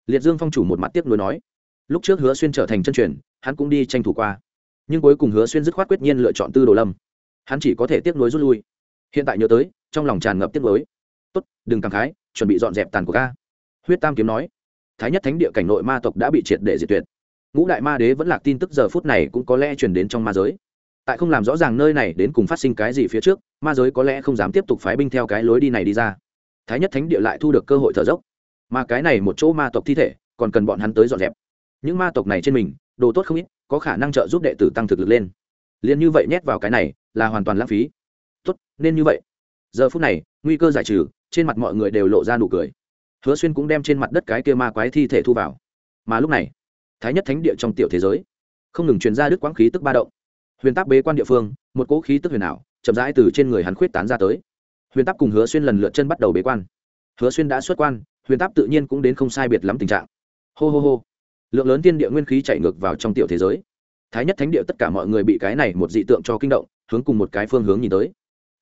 Liệt dương phong chủ một mặt tiếp nối nói. Lúc trước hứa xuyên trở thành chân truyền hắn cũng đi tranh thủ qua. Nhưng cuối cùng hứa xuyên dứt khoát quyết nhiên lựa chọn tư đồ lâm. Hắn chỉ có thể tiếp nối rút lui. Hiện tại nhớ tới, trong lòng tràn ngập tiếp nối tốt, đừng cảm khái, chuẩn bị dọn dẹp tàn của ca. Huyết tam kiếm nói. Thái nhất thánh địa cảnh nội ma tộc đã bị triệt để diệt tuyệt. Ngũ đại ma đế vẫn lạc tin tức giờ phút này cũng có lẽ chuyển đến trong ma giới. Tại không làm rõ ràng nơi này đến cùng phát sinh cái gì phía trước, ma giới có lẽ không dám tiếp tục phái binh theo cái lối đi này đi ra. Thái nhất thánh địa lại thu được cơ hội thở dốc. Mà cái này một chỗ ma tộc thi thể, còn cần bọn hắn tới dọn dẹp. Những ma tộc này trên mình đồ tốt không ít, có khả năng trợ giúp đệ tử tăng thực lực lên. Liền như vậy nhét vào cái này, là hoàn toàn lãng phí. Tốt, nên như vậy. Giờ phút này, nguy cơ giải trừ, trên mặt mọi người đều lộ ra nụ cười. Hứa xuyên cũng đem trên mặt đất cái kia ma quái thi thể thu vào. Mà lúc này, thái nhất thánh địa trong tiểu thế giới, không ngừng truyền ra đức quãng khí tức ba động. Huyền tắc bế quan địa phương, một cỗ khí tức huyền ảo, chậm rãi từ trên người hắn khuyết tán ra tới. Huyền tắc cùng hứa xuyên lần lượt chân bắt đầu bế quan. Hứa xuyên đã xuất quan, huyền tắc tự nhiên cũng đến không sai biệt lắm tình trạng. Hô hô hô lượng lớn tiên địa nguyên khí chạy ngược vào trong tiểu thế giới. Thái nhất thánh địa tất cả mọi người bị cái này một dị tượng cho kinh động, hướng cùng một cái phương hướng nhìn tới.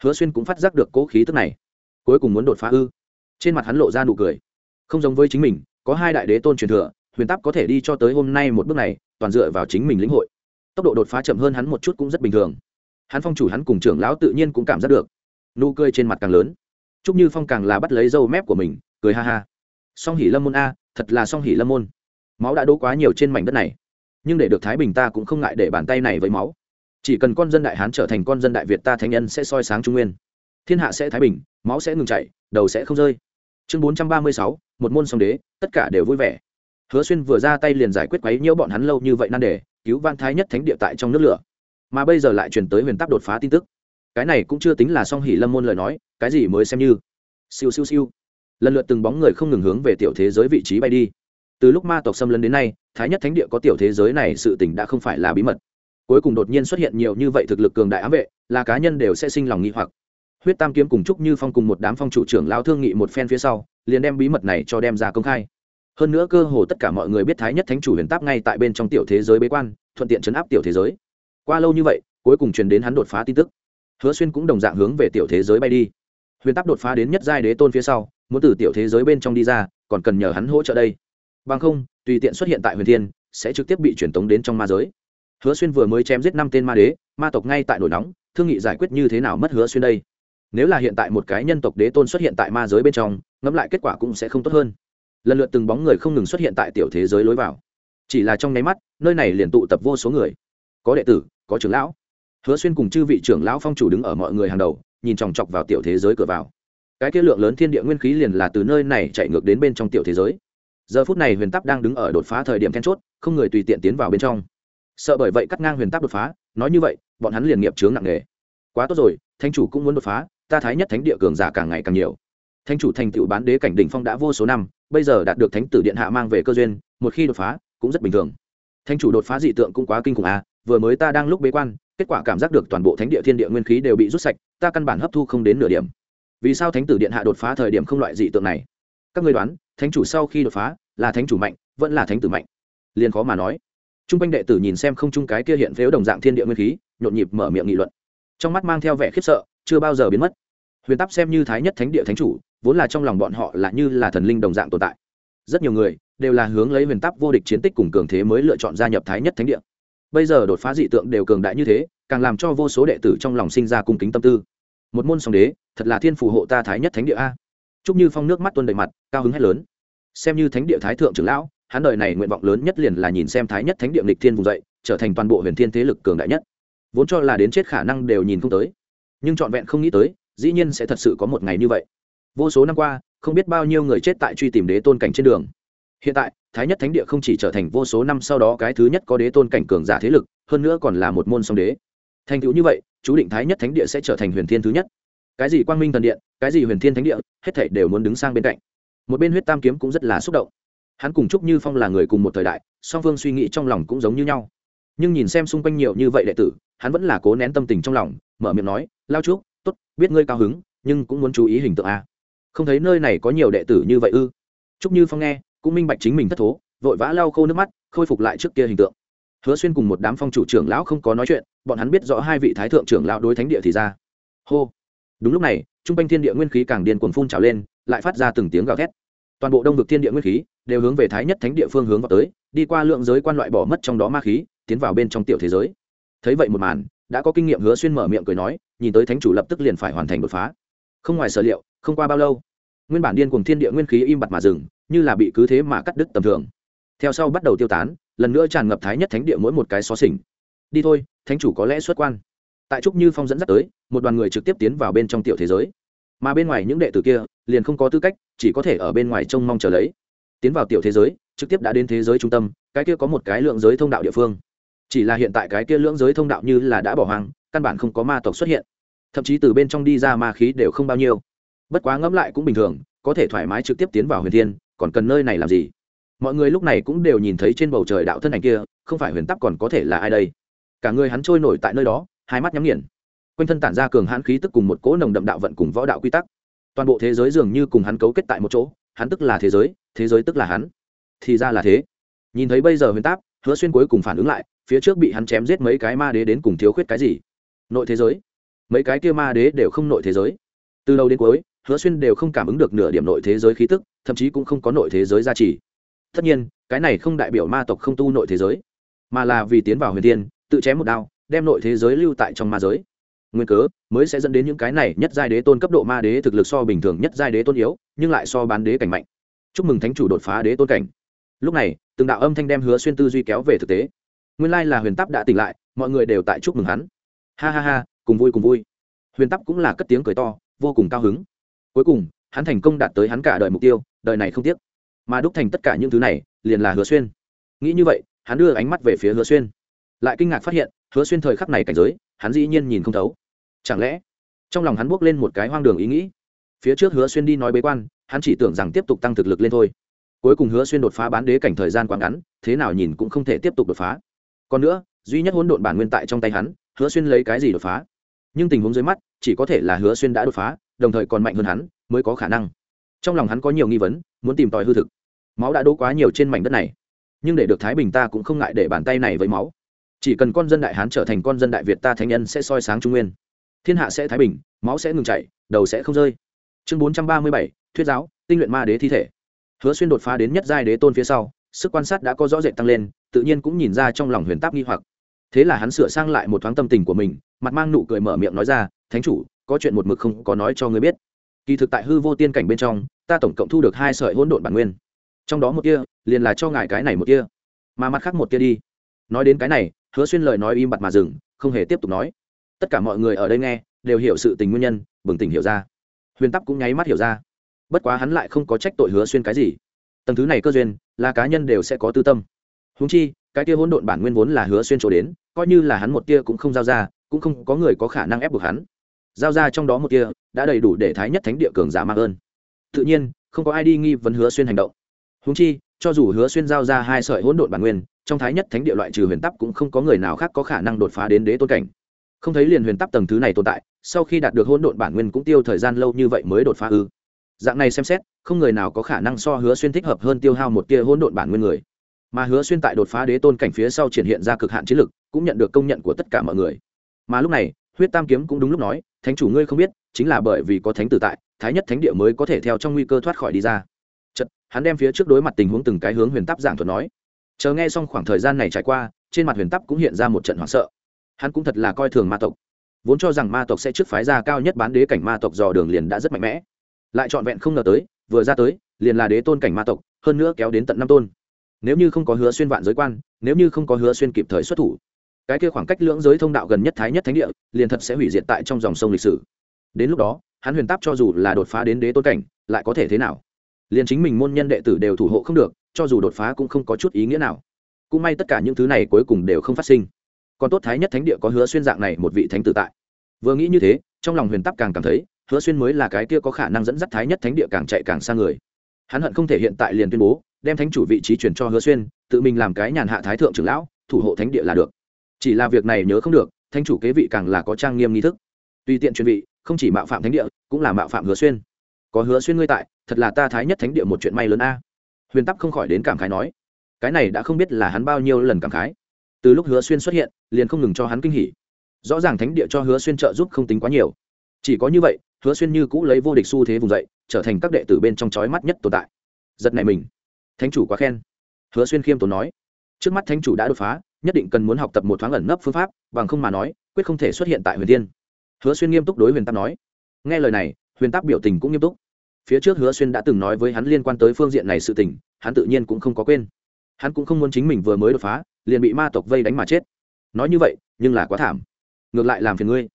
Hứa xuyên cũng phát giác được cỗ khí tức này, cuối cùng muốn đột phá ư. Trên mặt hắn lộ ra nụ cười. Không giống với chính mình, có hai đại đế tôn truyền thừa, huyền tắc có thể đi cho tới hôm nay một bước này, toàn dựa vào chính mình lĩnh hội. Tốc độ đột phá chậm hơn hắn một chút cũng rất bình thường. Hắn phong chủ hắn cùng trưởng lão tự nhiên cũng cảm giác được. Nụ cười trên mặt càng lớn. Chúc như phong càng là bắt lấy dâu mép của mình, cười ha ha. Song hỉ lâm môn a, thật là song hỉ lâm môn máu đã đỗ quá nhiều trên mảnh đất này. Nhưng để được thái bình ta cũng không ngại để bàn tay này với máu. Chỉ cần con dân đại hán trở thành con dân đại việt ta thánh nhân sẽ soi sáng trung nguyên. Thiên hạ sẽ thái bình, máu sẽ ngừng chảy, đầu sẽ không rơi. Chương bốn trăm ba mươi sáu, một môn song đế, tất cả đều vui vẻ. Hứa xuyên vừa ra tay liền giải quyết quấy nhiễu bọn hắn lâu như vậy nan đề, cứu văn thái nhất thánh địa tại trong nước lửa. Mà bây giờ lại truyền tới huyền tắc đột phá tin tức. Cái này cũng chưa tính là song hỉ lâm môn lời nói, cái gì mới xem như. Siêu siêu siêu. Lần lượt từng bóng người không ngừng hướng về tiểu thế giới vị trí bay đi từ lúc ma tộc xâm lấn đến nay, thái nhất thánh địa có tiểu thế giới này sự tình đã không phải là bí mật. Cuối cùng đột nhiên xuất hiện nhiều như vậy thực lực cường đại ám vệ, là cá nhân đều sẽ sinh lòng nghi hoặc. Huyết tam kiếm cùng trúc như phong cùng một đám phong chủ trưởng lao thương nghị một phen phía sau, liền đem bí mật này cho đem ra công khai. Hơn nữa cơ hồ tất cả mọi người biết thái nhất thánh chủ huyền táp ngay tại bên trong tiểu thế giới bế quan, thuận tiện chấn áp tiểu thế giới. Qua lâu như vậy, cuối cùng truyền đến hắn đột phá tin tức. Hứa xuyên cũng đồng dạng hướng về tiểu thế giới bay đi. Huyền táp đột phá đến nhất giai đế tôn phía sau, muốn từ tiểu thế giới bên trong đi ra, còn cần nhờ hắn hỗ trợ đây bằng không, tùy tiện xuất hiện tại huyền thiên, sẽ trực tiếp bị truyền tống đến trong ma giới. Hứa xuyên vừa mới chém giết năm tên ma đế, ma tộc ngay tại nổi nóng, thương nghị giải quyết như thế nào mất hứa xuyên đây? Nếu là hiện tại một cái nhân tộc đế tôn xuất hiện tại ma giới bên trong, ngẫm lại kết quả cũng sẽ không tốt hơn. Lần lượt từng bóng người không ngừng xuất hiện tại tiểu thế giới lối vào. Chỉ là trong nháy mắt, nơi này liền tụ tập vô số người. Có đệ tử, có trưởng lão. Hứa xuyên cùng chư vị trưởng lão phong chủ đứng ở mọi người hàng đầu, nhìn chòng chọc vào tiểu thế giới cửa vào. Cái kia lượng lớn thiên địa nguyên khí liền là từ nơi này chạy ngược đến bên trong tiểu thế giới giờ phút này huyền tắc đang đứng ở đột phá thời điểm then chốt, không người tùy tiện tiến vào bên trong. Sợ bởi vậy cắt ngang huyền tắc đột phá, nói như vậy, bọn hắn liền nghiệp chướng nặng nề. Quá tốt rồi thanh chủ cũng muốn đột phá, ta thái nhất thánh địa cường giả càng ngày càng nhiều. Thanh chủ thành tựu bán đế cảnh đỉnh phong đã vô số năm, bây giờ đạt được thánh tử điện hạ mang về cơ duyên, một khi đột phá, cũng rất bình thường. Thanh chủ đột phá dị tượng cũng quá kinh khủng à vừa mới ta đang lúc bế quan, kết quả cảm giác được toàn bộ thánh địa thiên địa nguyên khí đều bị rút sạch, ta căn bản hấp thu không đến nửa điểm. Vì sao thánh tử điện hạ đột phá thời điểm không loại dị tượng này? Các người đoán thánh chủ sau khi đột phá, là thánh chủ mạnh, vẫn là thánh tử mạnh. Liền khó mà nói. T r u n g quanh đệ tử nhìn xem không chung cái kia hiện phếu đồng dạng thiên địa nguyên khí, nhộn nhịp mở miệng nghị luận. Trong mắt mang theo vẻ khiếp sợ, chưa bao giờ biến mất. Huyền tắp xem như thái nhất thánh địa thánh chủ, vốn là trong lòng bọn họ là như là thần linh đồng dạng tồn tại. Rất nhiều người đều là hướng lấy huyền tắp vô địch chiến tích cùng cường thế mới lựa chọn gia nhập thái nhất thánh địa. Bây giờ đột phá dị tượng đều cường đại như thế, càng làm cho vô số đệ tử trong lòng sinh ra cung kính tâm tư. Một môn song đế, thật là thiên phù hộ ta thái nhất thánh địa a chúc như phong nước mắt tuôn đầy mặt, cao hứng hét lớn. Xem như thánh địa thái thượng trưởng lão, hắn đời này nguyện vọng lớn nhất liền là nhìn xem thái nhất thánh địa lịch thiên vùng dậy, trở thành toàn bộ huyền thiên thế lực cường đại nhất. Vốn cho là đến chết khả năng đều nhìn không tới. Nhưng trọn vẹn không nghĩ tới, dĩ nhiên sẽ thật sự có một ngày như vậy. Vô số năm qua, không biết bao nhiêu người chết tại truy tìm đế tôn cảnh trên đường. Hiện tại, thái nhất thánh địa không chỉ trở thành vô số năm sau đó cái thứ nhất có đế tôn cảnh cường giả thế lực, hơn nữa còn là một môn song đế. Thành tựu như vậy, chú định thái nhất thánh địa sẽ trở thành huyền thiên thứ nhất cái gì quang minh thần điện cái gì huyền thiên thánh địa hết thảy đều muốn đứng sang bên cạnh. Một bên huyết tam kiếm cũng rất là xúc động. Hắn cùng trúc như phong là người cùng một thời đại song phương suy nghĩ trong lòng cũng giống như nhau. Nhưng nhìn xem xung quanh nhiều như vậy đệ tử hắn vẫn là cố nén tâm tình trong lòng mở miệng nói lao chúc, t ố t biết ngươi cao hứng nhưng cũng muốn chú ý hình tượng a. Không thấy nơi này có nhiều đệ tử như vậy ư? Trúc như phong nghe cũng minh bạch chính mình thất thố vội vã lau khô nước mắt khôi phục lại trước kia hình tượng. Hứa xuyên cùng một đám phong chủ trưởng lão không có nói chuyện bọn hắn biết rõ hai vị thái thượng trưởng lão đối thánh địa thì ra. Hô đúng lúc này t r u n g quanh thiên địa nguyên khí càng điên cuồng phun trào lên, lại phát ra từng tiếng gào thét. Toàn bộ đông vực thiên địa nguyên khí đều hướng về thái nhất thánh địa phương hướng vào tới, đi qua lượng giới quan loại bỏ mất trong đó ma khí, tiến vào bên trong tiểu thế giới. Thấy vậy một màn, đã có kinh nghiệm hứa xuyên mở miệng cười nói, nhìn tới thánh chủ lập tức liền phải hoàn thành đột phá. Không ngoài sở liệu, không qua bao lâu, nguyên bản điên cùng thiên địa nguyên khí im bặt mà dừng, như là bị cứ thế mà cắt đứt tầm thường. Theo sau bắt đầu tiêu tán, lần nữa tràn ngập thái nhất thánh địa mỗi một cái xó xỉnh. Đi thôi, thánh chủ có lẽ xuất quan tại trúc như phong dẫn dắt tới, một đoàn người trực tiếp tiến vào bên trong tiểu thế giới. Mà bên ngoài những đệ tử kia liền không có tư cách, chỉ có thể ở bên ngoài trông mong chờ lấy. Tiến vào tiểu thế giới, trực tiếp đã đến thế giới trung tâm, cái kia có một cái lượng giới thông đạo địa phương. Chỉ là hiện tại cái kia lưỡng giới thông đạo như là đã bỏ hoang, căn bản không có ma tộc xuất hiện. Thậm chí từ bên trong đi ra ma khí đều không bao nhiêu. Bất quá ngẫm lại cũng bình thường, có thể thoải mái trực tiếp tiến vào huyền thiên, còn cần nơi này làm gì? Mọi người lúc này cũng đều nhìn thấy trên bầu trời đạo thân ảnh kia, không phải huyền tắc còn có thể là ai đây? Cả người hắn trôi nổi tại nơi đó hai mắt nhắm nghiền. Quanh thân tản ra cường hãn khí tức cùng một cỗ nồng đậm đạo vận cùng võ đạo quy tắc. Toàn bộ thế giới dường như cùng hắn cấu kết tại một chỗ, hắn tức là thế giới thế giới tức là hắn. Thì ra là thế. Nhìn thấy bây giờ huyền táp, hứa xuyên cuối cùng phản ứng lại, phía trước bị hắn chém giết mấy cái ma đế đến cùng thiếu khuyết cái gì? Nội thế giới. Mấy cái kia ma đế đều không nội thế giới. Từ đầu đến cuối, hứa xuyên đều không cảm ứng được nửa điểm nội thế giới khí tức, thậm chí cũng không có nội thế giới gia trì. Tất nhiên, cái này không đại biểu ma tộc không tu nội thế giới, mà là vì tiến vào huyền tiên tự chém một đao đem nội thế giới lưu tại trong ma giới. Nguyên cớ, mới sẽ dẫn đến những cái này nhất giai đế tôn cấp độ ma đế thực lực so bình thường nhất giai đế tôn yếu, nhưng lại so bán đế cảnh mạnh. Chúc mừng thánh chủ đột phá đế tôn cảnh. Lúc này, từng đạo âm thanh đem hứa xuyên tư duy kéo về thực tế. Nguyên lai là huyền tắp đã tỉnh lại, mọi người đều tại chúc mừng hắn. Ha ha ha, cùng vui cùng vui. Huyền tắp cũng là cất tiếng cười to, vô cùng cao hứng. Cuối cùng, hắn thành công đạt tới hắn cả đời mục tiêu, đời này không tiếc. Mà đúc thành tất cả những thứ này, liền là hứa xuyên. Nghĩ như vậy, hắn đưa ánh mắt về phía hứa xuyên. Lại kinh ngạc phát hiện hứa xuyên thời khắc này cảnh giới, hắn dĩ nhiên nhìn không thấu. Chẳng lẽ, trong lòng hắn buốc lên một cái hoang đường ý nghĩ? Phía trước hứa xuyên đi nói bế quan, hắn chỉ tưởng rằng tiếp tục tăng thực lực lên thôi. Cuối cùng hứa xuyên đột phá bán đế cảnh thời gian quá ngắn, thế nào nhìn cũng không thể tiếp tục đột phá. Còn nữa, duy nhất hỗn độn bản nguyên tại trong tay hắn, hứa xuyên lấy cái gì đột phá? Nhưng tình huống dưới mắt, chỉ có thể là hứa xuyên đã đột phá, đồng thời còn mạnh hơn hắn, mới có khả năng. Trong lòng hắn có nhiều nghi vấn, muốn tìm tòi hư thực. Máu đã đỗ quá nhiều trên mảnh đất này. Nhưng để được thái bình ta cũng không ngại để bàn tay này với máu chỉ cần con dân đại hán trở thành con dân đại việt ta thánh nhân sẽ soi sáng trung nguyên thiên hạ sẽ thái bình máu sẽ ngừng chảy đầu sẽ không rơi chương bốn trăm ba mươi bảy thuyết giáo tinh luyện ma đế thi thể hứa xuyên đột phá đến nhất giai đế tôn phía sau sức quan sát đã có rõ rệt tăng lên tự nhiên cũng nhìn ra trong lòng huyền táp nghi hoặc thế là hắn sửa sang lại một thoáng tâm tình của mình mặt mang nụ cười mở miệng nói ra thánh chủ có chuyện một mực không có nói cho người biết kỳ thực tại hư vô tiên cảnh bên trong ta tổng cộng thu được hai sợi hỗn độn bản nguyên trong đó một kia liền là cho ngài cái này một kia mà mặt khác một kia đi nói đến cái này hứa xuyên lời nói im bặt mà dừng, không hề tiếp tục nói. Tất cả mọi người ở đây nghe, đều hiểu sự tình nguyên nhân, bừng tỉnh hiểu ra. Huyền tắc cũng nháy mắt hiểu ra. Bất quá hắn lại không có trách tội hứa xuyên cái gì. Tầng thứ này cơ duyên, là cá nhân đều sẽ có tư tâm. Húng chi, cái kia hỗn độn bản nguyên vốn là hứa xuyên chỗ đến, coi như là hắn một tia cũng không giao ra, cũng không có người có khả năng ép buộc hắn. Giao ra trong đó một tia, đã đầy đủ để thái nhất thánh địa cường giả mạng ơn. Tự nhiên, không có ai đi nghi vấn hứa xuyên hành động. Húng chi, cho dù hứa xuyên giao ra hai sợi hỗn độn bản nguyên trong thái nhất thánh địa loại trừ huyền Tắc cũng không có người nào khác có khả năng đột phá đến đế tôn cảnh. Không thấy liền huyền Tắc tầng thứ này tồn tại, sau khi đạt được Hôn độn bản nguyên cũng tiêu thời gian lâu như vậy mới đột phá ư. Dạng này xem xét, không người nào có khả năng so hứa xuyên thích hợp hơn tiêu hao một tia Hôn độn bản nguyên người. Mà hứa xuyên tại đột phá đế tôn cảnh phía sau triển hiện ra cực hạn chiến lực, cũng nhận được công nhận của tất cả mọi người. Mà lúc này, huyết tam kiếm cũng đúng lúc nói, thánh chủ ngươi không biết, chính là bởi vì có thánh tử tại, thái nhất thánh địa mới có thể theo trong nguy cơ thoát khỏi đi ra. Chật hắn đem phía trước đối mặt tình huống từng cái hướng huyền Tắc giảng thuật nói chờ nghe xong khoảng thời gian này trải qua, trên mặt huyền tắp cũng hiện ra một trận hoảng sợ. Hắn cũng thật là coi thường ma tộc. Vốn cho rằng ma tộc sẽ trước phái ra cao nhất bán đế cảnh ma tộc dò đường liền đã rất mạnh mẽ. Lại trọn vẹn không ngờ tới, vừa ra tới, liền là đế tôn cảnh ma tộc, hơn nữa kéo đến tận năm tôn. Nếu như không có hứa xuyên vạn giới quan, nếu như không có hứa xuyên kịp thời xuất thủ, cái kia khoảng cách lưỡng giới thông đạo gần nhất thái nhất thánh địa, liền thật sẽ hủy diệt tại trong dòng sông lịch sử. Đến lúc đó, hắn huyền táp cho dù là đột phá đến đế tôn cảnh, lại có thể thế nào? Liền chính mình môn nhân đệ tử đều thủ hộ không được, cho dù đột phá cũng không có chút ý nghĩa nào. Cũng may tất cả những thứ này cuối cùng đều không phát sinh. Còn tốt thái nhất thánh địa có hứa xuyên dạng này một vị thánh tử tại. Vừa nghĩ như thế, trong lòng huyền tắc càng cảm thấy, hứa xuyên mới là cái kia có khả năng dẫn dắt thái nhất thánh địa càng chạy càng xa người. Hắn hận không thể hiện tại liền tuyên bố, đem thánh chủ vị trí chuyển cho hứa xuyên, tự mình làm cái nhàn hạ thái thượng trưởng lão, thủ hộ thánh địa là được. Chỉ là việc này nhớ không được, thánh chủ kế vị càng là có trang nghiêm nghi thức. Tùy tiện truyền vị, không chỉ mạo phạm thánh địa, cũng là mạo phạm hứa xuyên có hứa xuyên ngươi tại, thật là ta thái nhất thánh địa một chuyện may lớn a. Huyền tắc không khỏi đến cảm khái nói, cái này đã không biết là hắn bao nhiêu lần cảm khái. Từ lúc hứa xuyên xuất hiện, liền không ngừng cho hắn kinh hỉ. Rõ ràng thánh địa cho hứa xuyên trợ giúp không tính quá nhiều. Chỉ có như vậy, hứa xuyên như cũ lấy vô địch xu thế vùng dậy, trở thành các đệ tử bên trong chói mắt nhất tồn tại. Giật này mình. Thánh chủ quá khen. Hứa xuyên khiêm tốn nói, trước mắt thánh chủ đã đột phá, nhất định cần muốn học tập một thoáng ẩn nấp phương pháp, bằng không mà nói, quyết không thể xuất hiện tại huyền tiên hứa xuyên nghiêm túc đối huyền tắc nói. Nghe lời này, huyền tắc biểu tình cũng nghiêm túc phía trước hứa xuyên đã từng nói với hắn liên quan tới phương diện này sự tình hắn tự nhiên cũng không có quên. Hắn cũng không muốn chính mình vừa mới đột phá liền bị ma tộc vây đánh mà chết. Nói như vậy nhưng là quá thảm. Ngược lại làm phiền ngươi.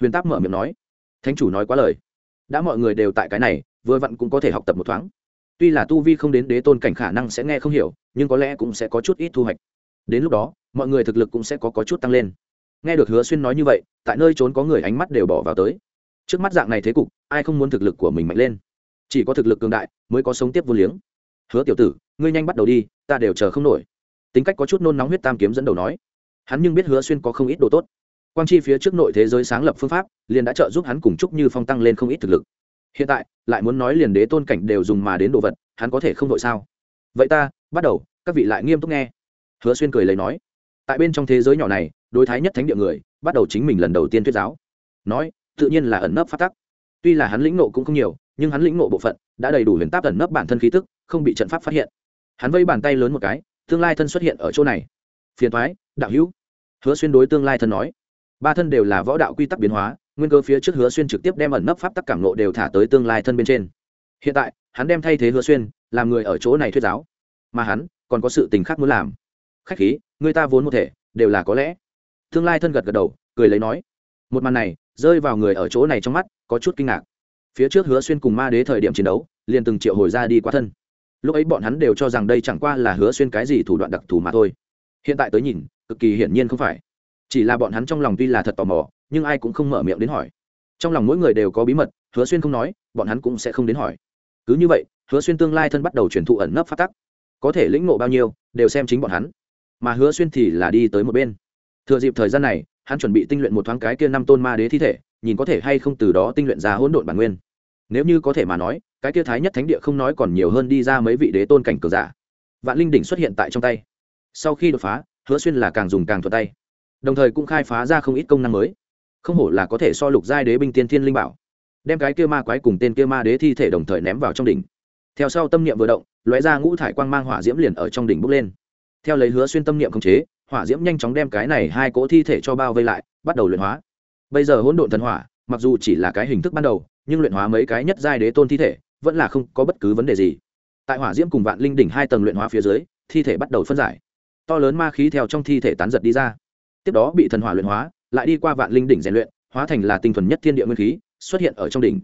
Huyền táp mở miệng nói. Thánh chủ nói quá lời. Đã mọi người đều tại cái này vừa vặn cũng có thể học tập một thoáng. Tuy là tu vi không đến đế tôn cảnh khả năng sẽ nghe không hiểu nhưng có lẽ cũng sẽ có chút ít thu hoạch. Đến lúc đó mọi người thực lực cũng sẽ có, có chút tăng lên. Nghe được hứa xuyên nói như vậy tại nơi trốn có người ánh mắt đều bỏ vào tới. Trước mắt dạng này thế cục ai không muốn thực lực của mình mạnh lên? Chỉ có thực lực cường đại mới có sống tiếp vô liếng. Hứa tiểu tử, ngươi nhanh bắt đầu đi, ta đều chờ không nổi. Tính cách có chút nôn nóng huyết tam kiếm dẫn đầu nói. Hắn nhưng biết hứa xuyên có không ít đồ tốt. Quang chi phía trước nội thế giới sáng lập phương pháp, liền đã trợ giúp hắn cùng chúc như phong tăng lên không ít thực lực. Hiện tại, lại muốn nói liền đế tôn cảnh đều dùng mà đến đồ vật, hắn có thể không đội sao? Vậy ta, bắt đầu, các vị lại nghiêm túc nghe. Hứa xuyên cười lấy nói. Tại bên trong thế giới nhỏ này, đối thái nhất thánh địa người, bắt đầu chính mình lần đầu tiên thuyết giáo. Nói, tự nhiên là ẩn nấp phát tắc. Tuy là hắn lĩnh nộ cũng không nhiều nhưng hắn lĩnh ngộ bộ phận, đã đầy đủ huyền táp ẩn nấp bản thân khí tức, không bị trận pháp phát hiện. Hắn vây bàn tay lớn một cái, tương lai thân xuất hiện ở chỗ này. Phiền thoái đạo hữu. Hứa xuyên đối tương lai thân nói. Ba thân đều là võ đạo quy tắc biến hóa, nguyên cơ phía trước hứa xuyên trực tiếp đem ẩn nấp pháp tắc cảm nộ đều thả tới tương lai thân bên trên. Hiện tại, hắn đem thay thế hứa xuyên, làm người ở chỗ này thuyết giáo. Mà hắn, còn có sự tình khác muốn làm. Khách khí, người ta vốn một thể, đều là có lẽ. Tương lai thân gật gật đầu, cười lấy nói. Một màn này, rơi vào người ở chỗ này trong mắt, có chút kinh ngạc phía trước hứa xuyên cùng ma đế thời điểm chiến đấu, liền từng triệu hồi ra đi qua thân. Lúc ấy bọn hắn đều cho rằng đây chẳng qua là hứa xuyên cái gì thủ đoạn đặc thù mà thôi. Hiện tại tới nhìn, cực kỳ hiển nhiên không phải. Chỉ là bọn hắn trong lòng tuy là thật tò mò, nhưng ai cũng không mở miệng đến hỏi. Trong lòng mỗi người đều có bí mật, hứa xuyên không nói, bọn hắn cũng sẽ không đến hỏi. Cứ như vậy, hứa xuyên tương lai thân bắt đầu truyền thụ ẩn nấp phát tắc. Có thể lĩnh ngộ bao nhiêu, đều xem chính bọn hắn. Mà hứa xuyên thì là đi tới một bên. Thừa dịp thời gian này, hắn chuẩn bị tinh luyện một thoáng cái kia năm tôn ma đế thi thể nhìn có thể hay không từ đó tinh luyện ra hỗn độn bản nguyên. Nếu như có thể mà nói, cái kia thái nhất thánh địa không nói còn nhiều hơn đi ra mấy vị đế tôn cảnh cờ giả. Vạn linh đỉnh xuất hiện tại trong tay. Sau khi đột phá, hứa xuyên là càng dùng càng thuật tay. Đồng thời cũng khai phá ra không ít công năng mới. Không hổ là có thể so lục giai đế binh tiên thiên linh bảo, đem cái kia ma quái cùng tên kia ma đế thi thể đồng thời ném vào trong đỉnh. Theo sau tâm niệm vừa động, lóe ra ngũ thải quang mang hỏa diễm liền ở trong đỉnh bốc lên. Theo lấy hứa xuyên tâm niệm khống chế, hỏa diễm nhanh chóng đem cái này hai cỗ thi thể cho bao vây lại, bắt đầu luyện hóa bây giờ hỗn độn thần hỏa, mặc dù chỉ là cái hình thức ban đầu, nhưng luyện hóa mấy cái nhất giai đế tôn thi thể, vẫn là không có bất cứ vấn đề gì. Tại hỏa diễm cùng vạn linh đỉnh hai tầng luyện hóa phía dưới, thi thể bắt đầu phân giải. To lớn ma khí theo trong thi thể tán giật đi ra. Tiếp đó bị thần hỏa luyện hóa, lại đi qua vạn linh đỉnh rèn luyện, hóa thành là tinh thuần nhất thiên địa nguyên khí, xuất hiện ở trong đỉnh.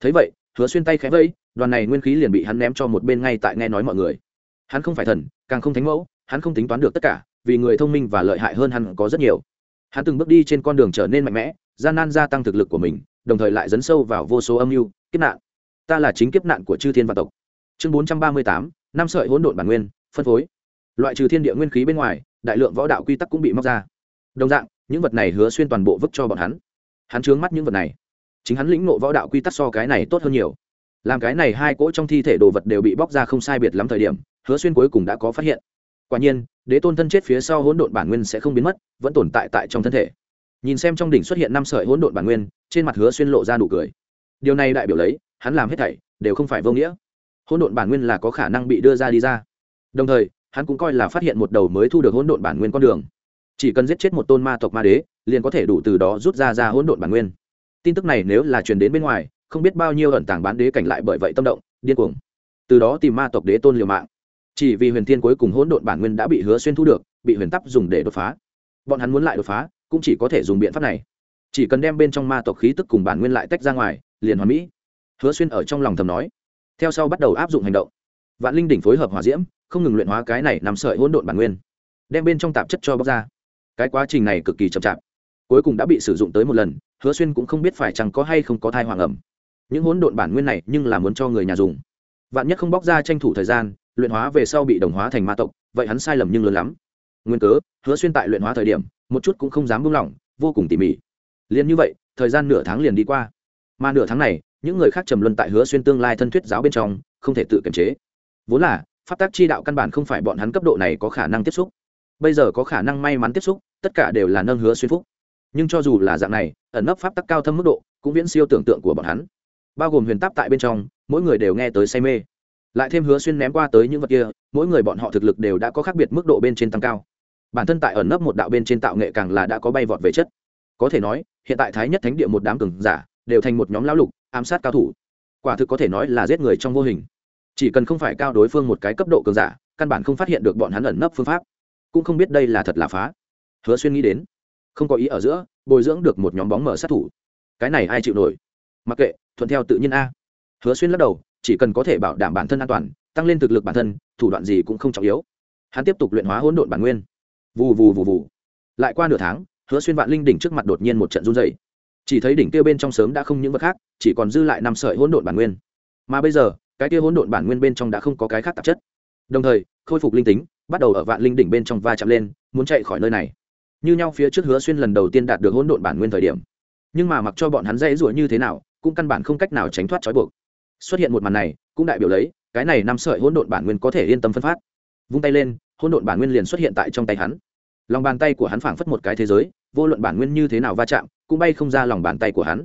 Thấy vậy, hứa xuyên tay khẽ vây đoàn này nguyên khí liền bị hắn ném cho một bên ngay tại nghe nói mọi người. Hắn không phải thần, càng không thánh mẫu, hắn không tính toán được tất cả, vì người thông minh và lợi hại hơn hắn có rất nhiều. Hắn từng bước đi trên con đường trở nên mạnh mẽ gian nan gia tăng thực lực của mình, đồng thời lại dấn sâu vào vô số âm mưu, kiếp nạn. Ta là chính kiếp nạn của chư thiên vạn tộc. Chương bốn trăm ba mươi tám, năm sợi hỗn độn bản nguyên, phân phối. Loại trừ thiên địa nguyên khí bên ngoài, đại lượng võ đạo quy tắc cũng bị móc ra. Đồng dạng, những vật này hứa xuyên toàn bộ vứt cho bọn hắn. Hắn chướng mắt những vật này. Chính hắn lĩnh ngộ võ đạo quy tắc so cái này tốt hơn nhiều. Làm cái này hai cỗ trong thi thể đồ vật đều bị bóc ra không sai biệt lắm thời điểm, hứa xuyên cuối cùng đã có phát hiện. Quả nhiên, đế tôn thân chết phía sau hỗn độn bản nguyên sẽ không biến mất, vẫn tồn tại tại trong thân thể nhìn xem trong đỉnh xuất hiện năm sợi hỗn độn bản nguyên, trên mặt hứa xuyên lộ ra nụ cười. Điều này đại biểu lấy, hắn làm hết thảy đều không phải vô nghĩa. Hỗn độn bản nguyên là có khả năng bị đưa ra đi ra. Đồng thời, hắn cũng coi là phát hiện một đầu mới thu được hỗn độn bản nguyên con đường. Chỉ cần giết chết một tôn ma tộc ma đế, liền có thể đủ từ đó rút ra ra hỗn độn bản nguyên. Tin tức này nếu là truyền đến bên ngoài, không biết bao nhiêu ẩn tàng bán đế cảnh lại bởi vậy tâm động, điên cuồng. Từ đó tìm ma tộc đế tôn liều mạng. Chỉ vì huyền thiên cuối cùng hỗn độn bản nguyên đã bị hứa xuyên thu được, bị huyền tắp dùng để đột phá. Bọn hắn muốn lại đột phá cũng chỉ có thể dùng biện pháp này. Chỉ cần đem bên trong ma tộc khí tức cùng bản nguyên lại tách ra ngoài, liền hoàn mỹ. Hứa xuyên ở trong lòng thầm nói. Theo sau bắt đầu áp dụng hành động. Vạn linh đỉnh phối hợp hòa diễm, không ngừng luyện hóa cái này nằm sợi hỗn độn bản nguyên. Đem bên trong tạp chất cho bóc ra. Cái quá trình này cực kỳ chậm chạp. Cuối cùng đã bị sử dụng tới một lần, hứa xuyên cũng không biết phải chẳng có hay không có thai hoàng ẩm. Những hỗn độn bản nguyên này nhưng là muốn cho người nhà dùng. Vạn nhất không bóc ra tranh thủ thời gian, luyện hóa về sau bị đồng hóa thành ma tộc, vậy hắn sai lầm nhưng lớn lắm. Nguyên cớ, hứa xuyên tại luyện hóa thời điểm một chút cũng không dám buông lỏng, vô cùng tỉ mỉ. Liền như vậy, thời gian nửa tháng liền đi qua. Mà nửa tháng này, những người khác trầm luân tại hứa xuyên tương lai thân thuyết giáo bên trong, không thể tự kiềm chế. Vốn là, pháp tác chi đạo căn bản không phải bọn hắn cấp độ này có khả năng tiếp xúc. Bây giờ có khả năng may mắn tiếp xúc, tất cả đều là nâng hứa xuyên phúc. Nhưng cho dù là dạng này, ẩn nấp pháp tắc cao thâm mức độ, cũng viễn siêu tưởng tượng của bọn hắn. Bao gồm huyền táp tại bên trong, mỗi người đều nghe tới say mê. Lại thêm hứa xuyên ném qua tới những vật kia, mỗi người bọn họ thực lực đều đã có khác biệt mức độ bên trên tăng cao bản thân tại ẩn nấp một đạo bên trên tạo nghệ càng là đã có bay vọt về chất. Có thể nói, hiện tại thái nhất thánh địa một đám cường giả đều thành một nhóm lão lục, ám sát cao thủ. Quả thực có thể nói là giết người trong vô hình. Chỉ cần không phải cao đối phương một cái cấp độ cường giả, căn bản không phát hiện được bọn hắn ẩn nấp phương pháp. Cũng không biết đây là thật là phá. Hứa xuyên nghĩ đến, không có ý ở giữa, bồi dưỡng được một nhóm bóng mở sát thủ. Cái này ai chịu nổi? Mặc kệ, thuận theo tự nhiên a. Hứa xuyên lắc đầu, chỉ cần có thể bảo đảm bản thân an toàn, tăng lên thực lực bản thân, thủ đoạn gì cũng không trọng yếu. Hắn tiếp tục luyện hóa hỗn độn bản nguyên vù vù vù vù. Lại qua nửa tháng, hứa xuyên vạn linh đỉnh trước mặt đột nhiên một trận run dày chỉ thấy đỉnh kia bên trong sớm đã không những vật khác, chỉ còn dư lại năm sợi hỗn độn bản nguyên. Mà bây giờ, cái kia hỗn độn bản nguyên bên trong đã không có cái khác tạp chất. Đồng thời, khôi phục linh tính, bắt đầu ở vạn linh đỉnh bên trong va chạm lên, muốn chạy khỏi nơi này. Như nhau phía trước hứa xuyên lần đầu tiên đạt được hỗn độn bản nguyên thời điểm. Nhưng mà mặc cho bọn hắn dễ rủa như thế nào, cũng căn bản không cách nào tránh thoát trói buộc. Xuất hiện một màn này, cũng đại biểu lấy, cái này năm sợi hỗn độn bản nguyên có thể yên tâm phân phát. Vung tay lên, hỗn độn bản nguyên liền xuất hiện tại trong tay hắn lòng bàn tay của hắn phảng phất một cái thế giới, vô luận bản nguyên như thế nào va chạm, cũng bay không ra lòng bàn tay của hắn.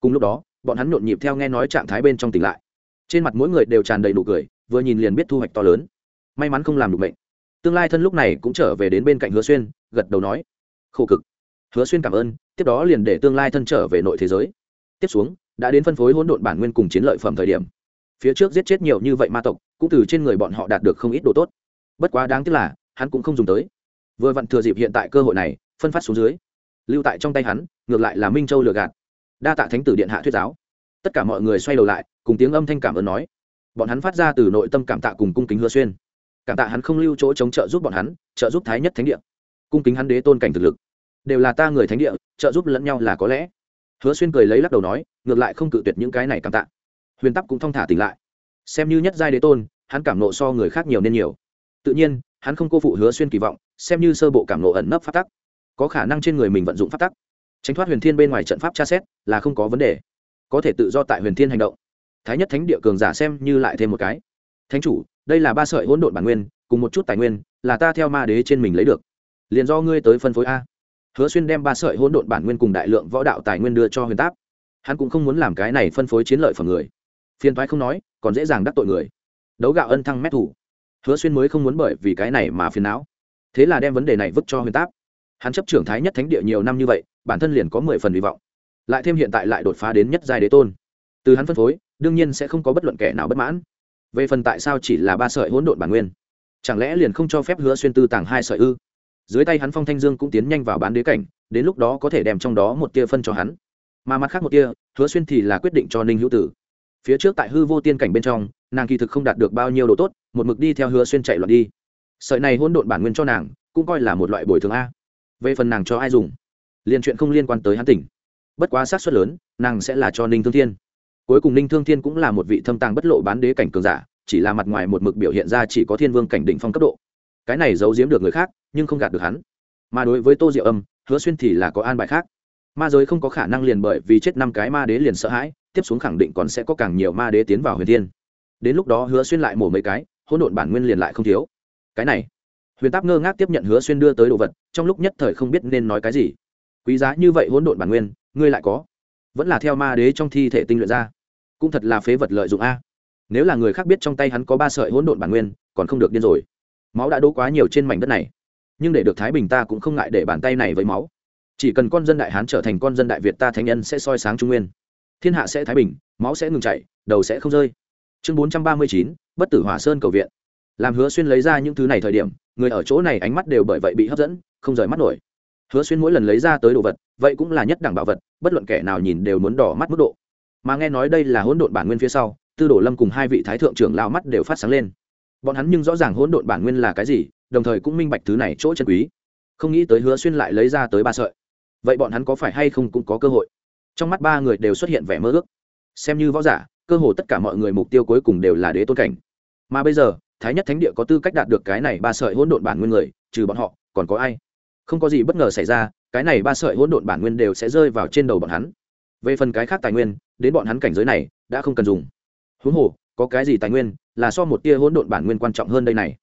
Cùng lúc đó, bọn hắn nhộn nhịp theo nghe nói trạng thái bên trong tỉnh lại. Trên mặt mỗi người đều tràn đầy nụ cười, vừa nhìn liền biết thu hoạch to lớn. May mắn không làm được bệnh tương lai thân lúc này cũng trở về đến bên cạnh hứa xuyên, gật đầu nói, khổ cực. Hứa xuyên cảm ơn, tiếp đó liền để tương lai thân trở về nội thế giới. Tiếp xuống, đã đến phân phối hỗn độn bản nguyên cùng chiến lợi phẩm thời điểm. Phía trước giết chết nhiều như vậy ma tộc, cũng từ trên người bọn họ đạt được không ít đồ tốt. Bất quá đáng tiếc là, hắn cũng không dùng tới vừa vặn thừa dịp hiện tại cơ hội này, phân phát xuống dưới. Lưu tại trong tay hắn, ngược lại là minh châu lừa gạt. Đa tạ thánh tử điện hạ thuyết giáo. Tất cả mọi người xoay đầu lại, cùng tiếng âm thanh cảm ơn nói. Bọn hắn phát ra từ nội tâm cảm tạ cùng cung kính hứa xuyên. Cảm tạ hắn không lưu chỗ chống trợ giúp bọn hắn, trợ giúp thái nhất thánh địa. Cung kính hắn đế tôn cảnh thực lực. Đều là ta người thánh địa, trợ giúp lẫn nhau là có lẽ. Hứa xuyên cười lấy lắc đầu nói, ngược lại không cự tuyệt những cái này cảm tạ. Huyền tắc cũng thong thả tỉnh lại. Xem như nhất giai đế tôn, hắn cảm nộ so người khác nhiều nên nhiều. Tự nhiên, hắn không cô phụ hứa xuyên kỳ vọng xem như sơ bộ cảm nộ ẩn nấp phát tắc. Có khả năng trên người mình vận dụng phát tắc. Tránh thoát huyền thiên bên ngoài trận pháp tra xét là không có vấn đề. Có thể tự do tại huyền thiên hành động. Thái nhất thánh địa cường giả xem như lại thêm một cái. Thánh chủ, đây là ba sợi hỗn độn bản nguyên, cùng một chút tài nguyên, là ta theo ma đế trên mình lấy được. Liền do ngươi tới phân phối a. Hứa xuyên đem ba sợi hỗn độn bản nguyên cùng đại lượng võ đạo tài nguyên đưa cho huyền táp. Hắn cũng không muốn làm cái này phân phối chiến lợi phẩm người. Phiền thoái không nói, còn dễ dàng đắc tội người. Đấu gạo ân thăng mét thủ. Hứa xuyên mới không muốn bởi vì cái này mà phiền não thế là đem vấn đề này vứt cho huyền táp. Hắn chấp trưởng thái nhất thánh địa nhiều năm như vậy, bản thân liền có mười phần hy vọng. Lại thêm hiện tại lại đột phá đến nhất giai đế tôn. Từ hắn phân phối, đương nhiên sẽ không có bất luận kẻ nào bất mãn. Về phần tại sao chỉ là ba sợi hỗn độn bản nguyên? Chẳng lẽ liền không cho phép hứa xuyên tư tàng hai sợi ư? Dưới tay hắn phong thanh dương cũng tiến nhanh vào bán đế cảnh, đến lúc đó có thể đem trong đó một tia phân cho hắn. Mà mặt khác một tia, hứa xuyên thì là quyết định cho ninh hữu tử. Phía trước tại hư vô tiên cảnh bên trong, nàng kỳ thực không đạt được bao nhiêu đồ tốt, một mực đi theo hứa xuyên chạy loạn đi sợi này hôn độn bản nguyên cho nàng, cũng coi là một loại bồi thường a. Về phần nàng cho ai dùng, liền chuyện không liên quan tới hắn tỉnh. Bất quá sát suất lớn, nàng sẽ là cho ninh thương thiên. Cuối cùng ninh thương thiên cũng là một vị thâm tàng bất lộ bán đế cảnh cường giả, chỉ là mặt ngoài một mực biểu hiện ra chỉ có thiên vương cảnh đỉnh phong cấp độ. Cái này giấu giếm được người khác, nhưng không gạt được hắn. Mà đối với tô diệu âm, hứa xuyên thì là có an bài khác. Ma giới không có khả năng liền bởi vì chết năm cái ma đế liền sợ hãi, tiếp xuống khẳng định còn sẽ có càng nhiều ma đế tiến vào huyền thiên. Đến lúc đó hứa xuyên lại mổ mấy cái, hỗn độn bản nguyên liền lại không thiếu cái này. Huyền táp ngơ ngác tiếp nhận hứa xuyên đưa tới đồ vật, trong lúc nhất thời không biết nên nói cái gì. Quý giá như vậy hỗn độn bản nguyên, ngươi lại có. Vẫn là theo ma đế trong thi thể tinh luyện ra. Cũng thật là phế vật lợi dụng a. Nếu là người khác biết trong tay hắn có ba sợi hỗn độn bản nguyên, còn không được điên rồi. Máu đã đỗ quá nhiều trên mảnh đất này. Nhưng để được thái bình ta cũng không ngại để bàn tay này với máu. Chỉ cần con dân đại hán trở thành con dân đại việt ta thánh nhân sẽ soi sáng trung nguyên. Thiên hạ sẽ thái bình, máu sẽ ngừng chảy, đầu sẽ không rơi. Chương bốn trăm ba mươi chín, bất tử hỏa sơn cầu viện làm hứa xuyên lấy ra những thứ này thời điểm, người ở chỗ này ánh mắt đều bởi vậy bị hấp dẫn, không rời mắt nổi. Hứa xuyên mỗi lần lấy ra tới đồ vật, vậy cũng là nhất đẳng bảo vật, bất luận kẻ nào nhìn đều muốn đỏ mắt mức độ. Mà nghe nói đây là hỗn độn bản nguyên phía sau, tư đồ lâm cùng hai vị thái thượng trưởng lao mắt đều phát sáng lên. Bọn hắn nhưng rõ ràng hỗn độn bản nguyên là cái gì, đồng thời cũng minh bạch thứ này chỗ chân quý. Không nghĩ tới hứa xuyên lại lấy ra tới ba sợi. Vậy bọn hắn có phải hay không cũng có cơ hội? Trong mắt ba người đều xuất hiện vẻ mơ ước. Xem như võ giả, cơ hồ tất cả mọi người mục tiêu cuối cùng đều là đế tôn cảnh. Mà bây giờ thái nhất thánh địa có tư cách đạt được cái này ba sợi hỗn độn bản nguyên người, trừ bọn họ, còn có ai? Không có gì bất ngờ xảy ra, cái này ba sợi hỗn độn bản nguyên đều sẽ rơi vào trên đầu bọn hắn. Về phần cái khác tài nguyên, đến bọn hắn cảnh giới này, đã không cần dùng. Huống hồ, có cái gì tài nguyên là so một tia hỗn độn bản nguyên quan trọng hơn đây này?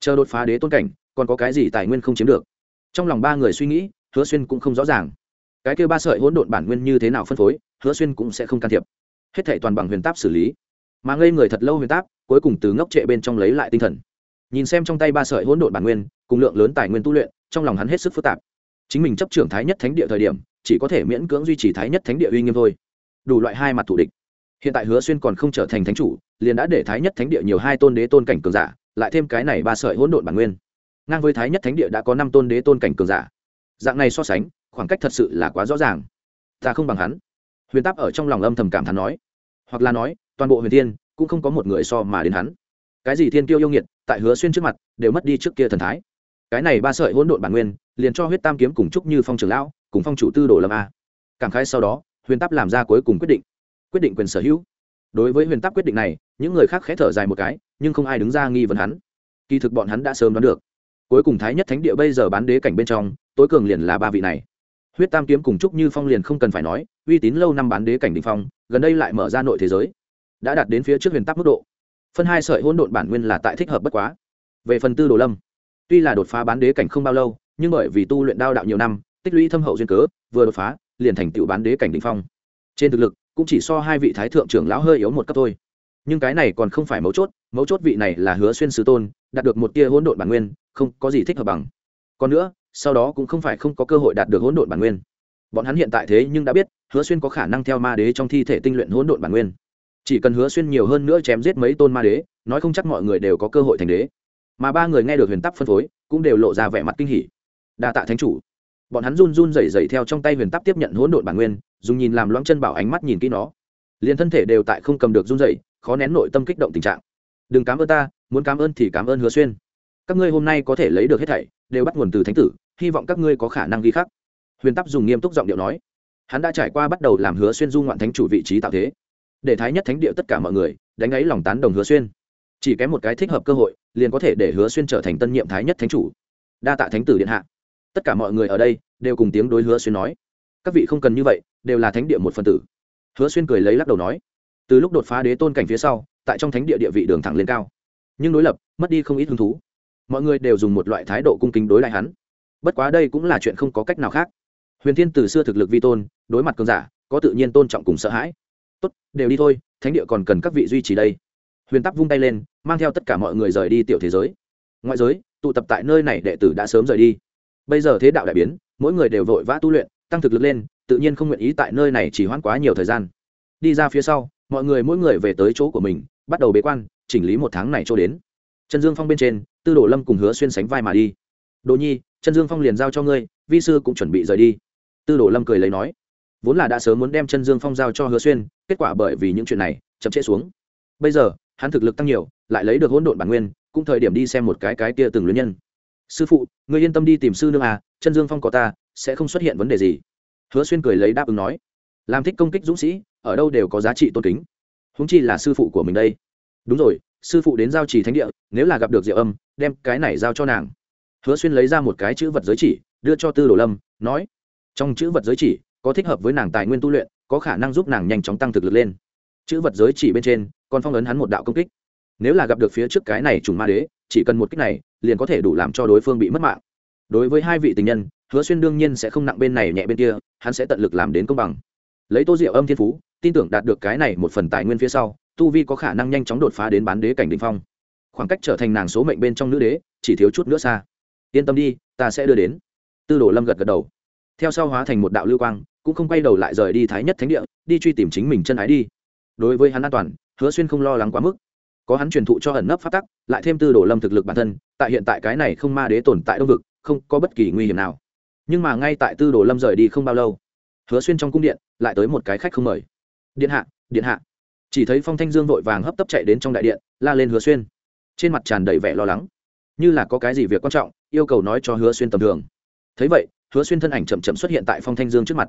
Chờ đột phá đế tôn cảnh, còn có cái gì tài nguyên không chiếm được? Trong lòng ba người suy nghĩ, hứa xuyên cũng không rõ ràng. Cái kêu ba sợi hỗn độn bản nguyên như thế nào phân phối, hứa xuyên cũng sẽ không can thiệp. Hết thệ toàn bằng huyền táp xử lý. Mà ngây người thật lâu huyền táp cuối cùng từ ngốc trệ bên trong lấy lại tinh thần. Nhìn xem trong tay ba sợi hỗn độn bản nguyên, cùng lượng lớn tài nguyên tu luyện, trong lòng hắn hết sức phức tạp. Chính mình chấp trưởng thái nhất thánh địa thời điểm, chỉ có thể miễn cưỡng duy trì thái nhất thánh địa uy nghiêm thôi. Đủ loại hai mặt thủ địch. Hiện tại hứa xuyên còn không trở thành thánh chủ, liền đã để thái nhất thánh địa nhiều hai tôn đế tôn cảnh cường giả, lại thêm cái này ba sợi hỗn độn bản nguyên. Ngang với thái nhất thánh địa đã có năm tôn đế tôn cảnh cường giả. Dạng này so sánh, khoảng cách thật sự là quá rõ ràng. Ta không bằng hắn. Huyền táp ở trong lòng âm thầm cảm thán nói. Hoặc là nói, toàn bộ huyền thiên cũng không có một người so mà đến hắn. Cái gì thiên kiêu yêu nghiệt, tại hứa xuyên trước mặt, đều mất đi trước kia thần thái. Cái này ba sợi hỗn độn bản nguyên, liền cho huyết tam kiếm cùng trúc như phong trường lão, cùng phong chủ tư đồ lâm a. Cảm khái sau đó, huyền táp làm ra cuối cùng quyết định. Quyết định quyền sở hữu. Đối với huyền táp quyết định này, những người khác khẽ thở dài một cái, nhưng không ai đứng ra nghi vấn hắn. Kỳ thực bọn hắn đã sớm đoán được. Cuối cùng thái nhất thánh địa bây giờ bán đế cảnh bên trong, tối cường liền là ba vị này. Huyết tam kiếm cùng trúc như phong liền không cần phải nói, uy tín lâu năm bán đế cảnh đỉnh phong, gần đây lại mở ra nội thế giới đã đạt đến phía trước huyền tắc mức độ. Phân hai sợi hỗn độn bản nguyên là tại thích hợp bất quá. Về phần tư đồ lâm, tuy là đột phá bán đế cảnh không bao lâu, nhưng bởi vì tu luyện đao đạo nhiều năm, tích lũy thâm hậu duyên cớ, vừa đột phá, liền thành tựu bán đế cảnh đình phong. Trên thực lực, cũng chỉ so hai vị thái thượng trưởng lão hơi yếu một cấp thôi. Nhưng cái này còn không phải mấu chốt mấu chốt vị này là hứa xuyên sứ tôn, đạt được một tia hỗn độn bản nguyên, không có gì thích hợp bằng. Còn nữa, sau đó cũng không phải không có cơ hội đạt được hỗn độn bản nguyên. Bọn hắn hiện tại thế nhưng đã biết, hứa xuyên có khả năng theo ma đế trong thi thể tinh luyện hỗn độn bản nguyên chỉ cần hứa xuyên nhiều hơn nữa chém giết mấy tôn ma đế, nói không chắc mọi người đều có cơ hội thành đế. Mà ba người nghe được huyền tắc phân phối, cũng đều lộ ra vẻ mặt kinh hỉ. Đa tạ thánh chủ. Bọn hắn run run rẩy rẩy theo trong tay huyền tắc tiếp nhận hỗn độn bản nguyên, dùng nhìn làm loãng chân bảo ánh mắt nhìn kỹ nó. Liền thân thể đều tại không cầm được run rẩy, khó nén nội tâm kích động tình trạng. Đừng cảm ơn ta, muốn cảm ơn thì cảm ơn hứa xuyên. Các ngươi hôm nay có thể lấy được hết thảy, đều bắt nguồn từ thánh tử, hy vọng các ngươi có khả năng ghi khắc. Huyền tắc dùng nghiêm túc giọng điệu nói. Hắn đã trải qua bắt đầu làm hứa xuyên du ngoạn thánh chủ vị trí tạo thế để thái nhất thánh địa tất cả mọi người, đánh ấy lòng tán đồng hứa xuyên. Chỉ kém một cái thích hợp cơ hội, liền có thể để hứa xuyên trở thành tân nhiệm thái nhất thánh chủ. Đa tạ thánh tử điện hạ. Tất cả mọi người ở đây đều cùng tiếng đối hứa xuyên nói. Các vị không cần như vậy, đều là thánh địa một phần tử. Hứa xuyên cười lấy lắc đầu nói. Từ lúc đột phá đế tôn cảnh phía sau, tại trong thánh địa địa vị đường thẳng lên cao. Nhưng đối lập, mất đi không ít hứng thú. Mọi người đều dùng một loại thái độ cung kính đối lại hắn. Bất quá đây cũng là chuyện không có cách nào khác. Huyền thiên từ xưa thực lực vi tôn, đối mặt cơn giả, có tự nhiên tôn trọng cùng sợ hãi tốt, đều đi thôi, thánh địa còn cần các vị duy trì đây. Huyền tắc vung tay lên, mang theo tất cả mọi người rời đi tiểu thế giới. Ngoại giới, tụ tập tại nơi này đệ tử đã sớm rời đi. Bây giờ thế đạo đại biến, mỗi người đều vội vã tu luyện, tăng thực lực lên, tự nhiên không nguyện ý tại nơi này chỉ hoãn quá nhiều thời gian. Đi ra phía sau, mọi người mỗi người về tới chỗ của mình, bắt đầu bế quan, chỉnh lý một tháng này cho đến. Trần dương phong bên trên, tư đồ lâm cùng hứa xuyên sánh vai mà đi. Đồ nhi trần dương phong liền giao cho ngươi, vi sư cũng chuẩn bị rời đi. Tư đồ lâm cười lấy nói vốn là đã sớm muốn đem chân dương phong giao cho hứa xuyên, kết quả bởi vì những chuyện này, chậm trễ xuống. Bây giờ, hắn thực lực tăng nhiều, lại lấy được hỗn độn bản nguyên, cũng thời điểm đi xem một cái cái kia từng luyện nhân. Sư phụ người yên tâm đi tìm sư nương à chân dương phong có ta, sẽ không xuất hiện vấn đề gì. Hứa xuyên cười lấy đáp ứng nói. Làm thích công kích dũng sĩ, ở đâu đều có giá trị tôn kính. Húng chi là sư phụ của mình đây. Đúng rồi, sư phụ đến giao trì thánh địa, nếu là gặp được diệu âm, đem cái này giao cho nàng. Hứa xuyên lấy ra một cái chữ vật giới chỉ, đưa cho tư đồ lâm, nói. Trong chữ vật giới chỉ có thích hợp với nàng tài nguyên tu luyện, có khả năng giúp nàng nhanh chóng tăng thực lực lên. Chữ vật giới chỉ bên trên, còn phong ấn hắn một đạo công kích. Nếu là gặp được phía trước cái này trùng ma đế, chỉ cần một kích này, liền có thể đủ làm cho đối phương bị mất mạng. Đối với hai vị tình nhân, hứa xuyên đương nhiên sẽ không nặng bên này nhẹ bên kia, hắn sẽ tận lực làm đến công bằng. Lấy tô diệu âm thiên phú, tin tưởng đạt được cái này một phần tài nguyên phía sau, tu vi có khả năng nhanh chóng đột phá đến bán đế cảnh đình phong. Khoảng cách trở thành nàng số mệnh bên trong nữ đế, chỉ thiếu chút nữa xa. Yên tâm đi, ta sẽ đưa đến. Tư đồ lâm gật gật đầu. Theo sau hóa thành một đạo lưu quang cũng không quay đầu lại rời đi thái nhất thánh địa, đi truy tìm chính mình chân ái đi. Đối với hắn an toàn, hứa xuyên không lo lắng quá mức. Có hắn truyền thụ cho ẩn nấp phát tắc, lại thêm tư đồ lâm thực lực bản thân, tại hiện tại cái này không ma đế tồn tại đông vực, không có bất kỳ nguy hiểm nào. Nhưng mà ngay tại tư đồ lâm rời đi không bao lâu, hứa xuyên trong cung điện lại tới một cái khách không mời. Điện hạ điện hạ. Chỉ thấy phong thanh dương vội vàng hấp tấp chạy đến trong đại điện, la lên hứa xuyên. Trên mặt tràn đầy vẻ lo lắng. Như là có cái gì việc quan trọng, yêu cầu nói cho hứa xuyên tầm thường. Thấy vậy, hứa xuyên thân ảnh chậm chậm xuất hiện tại phong thanh dương trước mặt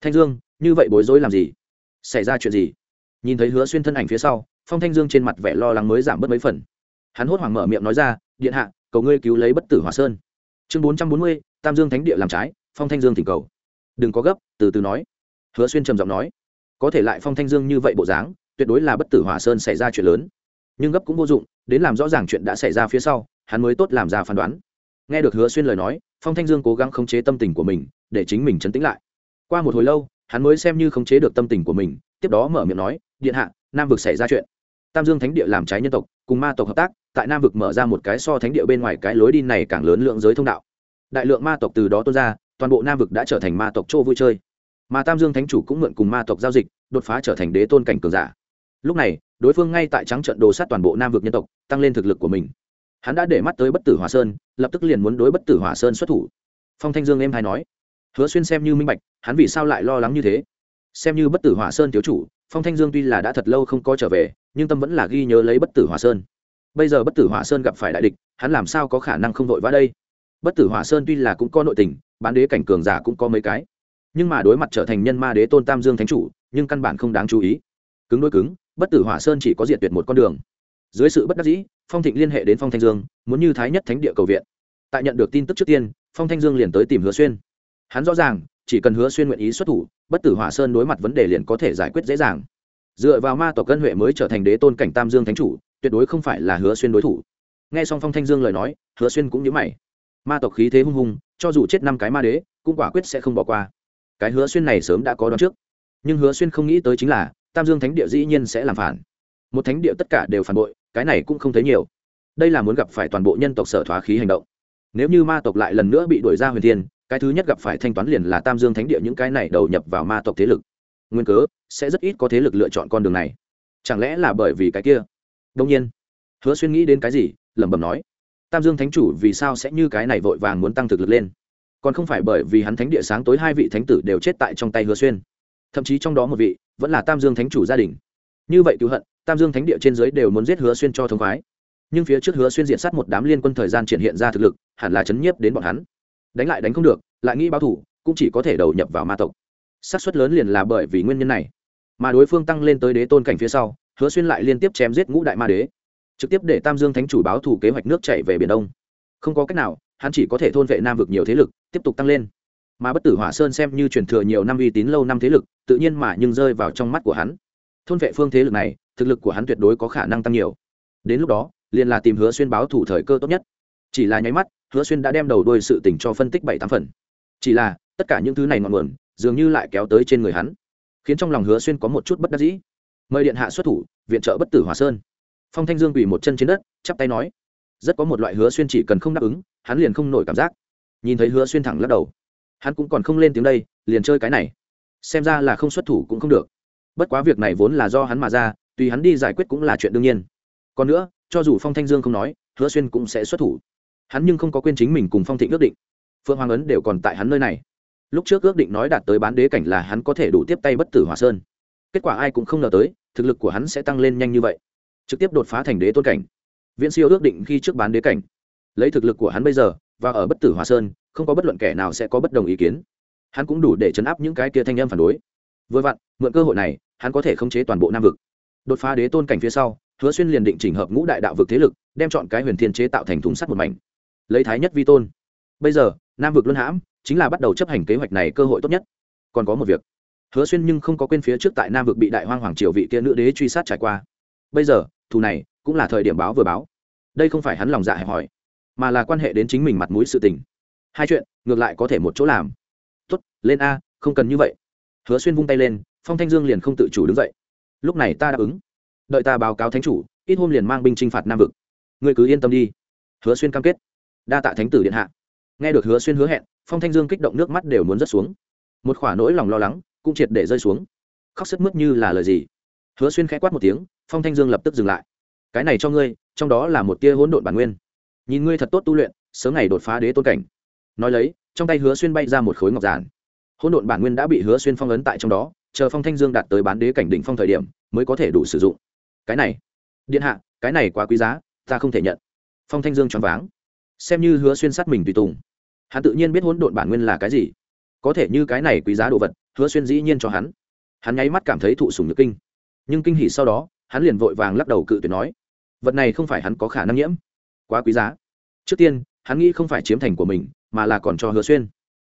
thanh dương, như vậy bối rối làm gì? Xảy ra chuyện gì? Nhìn thấy hứa xuyên thân ảnh phía sau, phong thanh dương trên mặt vẻ lo lắng mới giảm bớt mấy phần. Hắn hốt hoảng mở miệng nói ra, điện hạ, cầu ngươi cứu lấy bất tử hòa sơn. Chương bốn trăm bốn mươi, tam dương thánh địa làm trái, phong thanh dương thỉnh cầu. Đừng có gấp, từ từ nói. Hứa xuyên trầm giọng nói. Có thể lại phong thanh dương như vậy bộ dáng, tuyệt đối là bất tử hòa sơn xảy ra chuyện lớn. Nhưng gấp cũng vô dụng, đến làm rõ ràng chuyện đã xảy ra phía sau, hắn mới tốt làm ra phán đoán. Nghe được hứa xuyên lời nói, phong thanh dương cố gắng khống chế tâm tình của mình, để chính mình chấn tĩnh lại qua một hồi lâu, hắn mới xem như khống chế được tâm tình của mình, tiếp đó mở miệng nói, điện hạ, nam vực xảy ra chuyện. Tam dương thánh địa làm trái nhân tộc, cùng ma tộc hợp tác, tại nam vực mở ra một cái so thánh địa bên ngoài cái lối đi này càng lớn lượng giới thông đạo. Đại lượng ma tộc từ đó tuôn ra, toàn bộ nam vực đã trở thành ma tộc chỗ vui chơi. Mà tam dương thánh chủ cũng mượn cùng ma tộc giao dịch, đột phá trở thành đế tôn cảnh cường giả. Lúc này, đối phương ngay tại trắng trận đồ sát toàn bộ nam vực nhân tộc, tăng lên thực lực của mình. Hắn đã để mắt tới bất tử hỏa sơn, lập tức liền muốn đối bất tử hỏa sơn xuất thủ. Phong thanh dương em hay nói hứa xuyên xem như minh bạch, hắn vì sao lại lo lắng như thế? Xem như bất tử hỏa sơn thiếu chủ, phong thanh dương tuy là đã thật lâu không có trở về, nhưng tâm vẫn là ghi nhớ lấy bất tử hỏa sơn. Bây giờ bất tử hỏa sơn gặp phải đại địch, hắn làm sao có khả năng không vội vã đây? Bất tử hỏa sơn tuy là cũng có nội tình, bán đế cảnh cường giả cũng có mấy cái. Nhưng mà đối mặt trở thành nhân ma đế tôn tam dương thánh chủ, nhưng căn bản không đáng chú ý. Cứng đối cứng, bất tử hỏa sơn chỉ có diệt tuyệt một con đường. Dưới sự bất đắc dĩ, phong thịnh liên hệ đến phong thanh dương, muốn như thái nhất thánh địa cầu viện. Tại nhận được tin tức trước tiên, phong thanh dương liền tới tìm hứa xuyên hắn rõ ràng, chỉ cần hứa xuyên nguyện ý xuất thủ, bất tử hỏa sơn đối mặt vấn đề liền có thể giải quyết dễ dàng. Dựa vào ma tộc cân huệ mới trở thành đế tôn cảnh tam dương thánh chủ, tuyệt đối không phải là hứa xuyên đối thủ. Nghe xong phong thanh dương lời nói, hứa xuyên cũng nhớ mày. Ma tộc khí thế hung hùng cho dù chết năm cái ma đế, cũng quả quyết sẽ không bỏ qua. Cái hứa xuyên này sớm đã có đoán trước. Nhưng hứa xuyên không nghĩ tới chính là, tam dương thánh địa dĩ nhiên sẽ làm phản. Một thánh địa tất cả đều phản bội, cái này cũng không thấy nhiều. Đây là muốn gặp phải toàn bộ nhân tộc sở thoá khí hành động. Nếu như ma tộc lại lần nữa bị đuổi ra huyền thiên cái thứ nhất gặp phải thanh toán liền là tam dương thánh địa những cái này đầu nhập vào ma tộc thế lực. Nguyên cớ, sẽ rất ít có thế lực lựa chọn con đường này. Chẳng lẽ là bởi vì cái kia? Đông nhiên. Hứa xuyên nghĩ đến cái gì, lẩm bẩm nói. Tam dương thánh chủ vì sao sẽ như cái này vội vàng muốn tăng thực lực lên? Còn không phải bởi vì hắn thánh địa sáng tối hai vị thánh tử đều chết tại trong tay hứa xuyên. Thậm chí trong đó một vị, vẫn là tam dương thánh chủ gia đình. Như vậy cứu hận, tam dương thánh địa trên dưới đều muốn giết hứa xuyên cho thông khoái. Nhưng phía trước hứa xuyên diện sát một đám liên quân thời gian triển hiện ra thực lực, hẳn là chấn nhiếp đến bọn hắn đánh lại đánh không được, lại nghĩ báo thủ, cũng chỉ có thể đầu nhập vào ma tộc. Xác suất lớn liền là bởi vì nguyên nhân này. Mà đối phương tăng lên tới đế tôn cảnh phía sau, hứa xuyên lại liên tiếp chém giết ngũ đại ma đế, trực tiếp để tam dương thánh chủ báo thủ kế hoạch nước chạy về biển đông. Không có cách nào, hắn chỉ có thể thôn vệ nam vực nhiều thế lực, tiếp tục tăng lên. Mà bất tử hỏa sơn xem như truyền thừa nhiều năm uy tín lâu năm thế lực, tự nhiên mà nhưng rơi vào trong mắt của hắn. Thôn vệ phương thế lực này, thực lực của hắn tuyệt đối có khả năng tăng nhiều. Đến lúc đó, liền là tìm hứa xuyên báo thủ thời cơ tốt nhất chỉ là nháy mắt, hứa xuyên đã đem đầu đôi sự tình cho phân tích bảy tám phần. Chỉ là, tất cả những thứ này ngọn nguồn, dường như lại kéo tới trên người hắn, khiến trong lòng hứa xuyên có một chút bất đắc dĩ. Mời điện hạ xuất thủ, viện trợ bất tử hòa sơn. Phong thanh dương quỳ một chân trên đất, chắp tay nói. Rất có một loại hứa xuyên chỉ cần không đáp ứng, hắn liền không nổi cảm giác. Nhìn thấy hứa xuyên thẳng lắc đầu, hắn cũng còn không lên tiếng đây, liền chơi cái này. Xem ra là không xuất thủ cũng không được. Bất quá việc này vốn là do hắn mà ra, tùy hắn đi giải quyết cũng là chuyện đương nhiên. Còn nữa, cho dù phong thanh dương không nói, hứa xuyên cũng sẽ xuất thủ hắn nhưng không có quên chính mình cùng phong thịnh ước định. Phượng hoàng ấn đều còn tại hắn nơi này. Lúc trước ước định nói đạt tới bán đế cảnh là hắn có thể đủ tiếp tay bất tử hòa sơn. Kết quả ai cũng không ngờ tới, thực lực của hắn sẽ tăng lên nhanh như vậy. Trực tiếp đột phá thành đế tôn cảnh. Viễn siêu ước định khi trước bán đế cảnh. Lấy thực lực của hắn bây giờ, và ở bất tử hòa sơn, không có bất luận kẻ nào sẽ có bất đồng ý kiến. Hắn cũng đủ để chấn áp những cái kia thanh em phản đối. Vừa vặn, mượn cơ hội này, hắn có thể khống chế toàn bộ nam vực. Đột phá đế tôn cảnh phía sau, hứa xuyên liền định chỉnh hợp ngũ đại đạo vực thế lực, đem chọn cái huyền thiên chế tạo thành thùng sắt một mảnh lấy thái nhất vi tôn. Bây giờ, nam vực luân hãm chính là bắt đầu chấp hành kế hoạch này cơ hội tốt nhất. Còn có một việc. Hứa xuyên nhưng không có quên phía trước tại nam vực bị đại hoang hoàng triều vị kia nữ đế truy sát trải qua. Bây giờ, thù này cũng là thời điểm báo vừa báo. Đây không phải hắn lòng dạ hẹp hòi, mà là quan hệ đến chính mình mặt mũi sự tình. Hai chuyện, ngược lại có thể một chỗ làm. Tốt, lên a, không cần như vậy. Hứa xuyên vung tay lên, phong thanh dương liền không tự chủ đứng dậy. Lúc này ta đáp ứng. Đợi ta báo cáo thánh chủ, ít hôm liền mang binh t r i n h phạt nam vực. Ngươi cứ yên tâm đi. Hứa xuyên cam kết đa tạ thánh tử điện hạ. Nghe được hứa xuyên hứa hẹn, phong thanh dương kích động nước mắt đều muốn rớt xuống. Một khoả nỗi lòng lo lắng cũng triệt để rơi xuống. Khóc sức mướt như là lời gì? Hứa xuyên khẽ quát một tiếng, phong thanh dương lập tức dừng lại. Cái này cho ngươi, trong đó là một tia hỗn độn bản nguyên. Nhìn ngươi thật tốt tu luyện, sớm ngày đột phá đế tôn cảnh. Nói lấy, trong tay hứa xuyên bay ra một khối ngọc giản. Hỗn độn bản nguyên đã bị hứa xuyên phong ấn tại trong đó, chờ phong thanh dương đạt tới bán đế cảnh đỉnh phong thời điểm, mới có thể đủ sử dụng. Cái này, điện hạ, cái này quá quý giá, ta không thể nhận. Phong thanh dương choáng váng xem như hứa xuyên sát mình tùy tùng. Hắn tự nhiên biết hỗn độn bản nguyên là cái gì. Có thể như cái này quý giá đồ vật, hứa xuyên dĩ nhiên cho hắn. Hắn nháy mắt cảm thấy thụ sùng nhược kinh. Nhưng kinh hỉ sau đó, hắn liền vội vàng lắc đầu cự tuyệt nói, vật này không phải hắn có khả năng nhiễm. Quá quý giá. Trước tiên, hắn nghĩ không phải chiếm thành của mình, mà là còn cho hứa xuyên.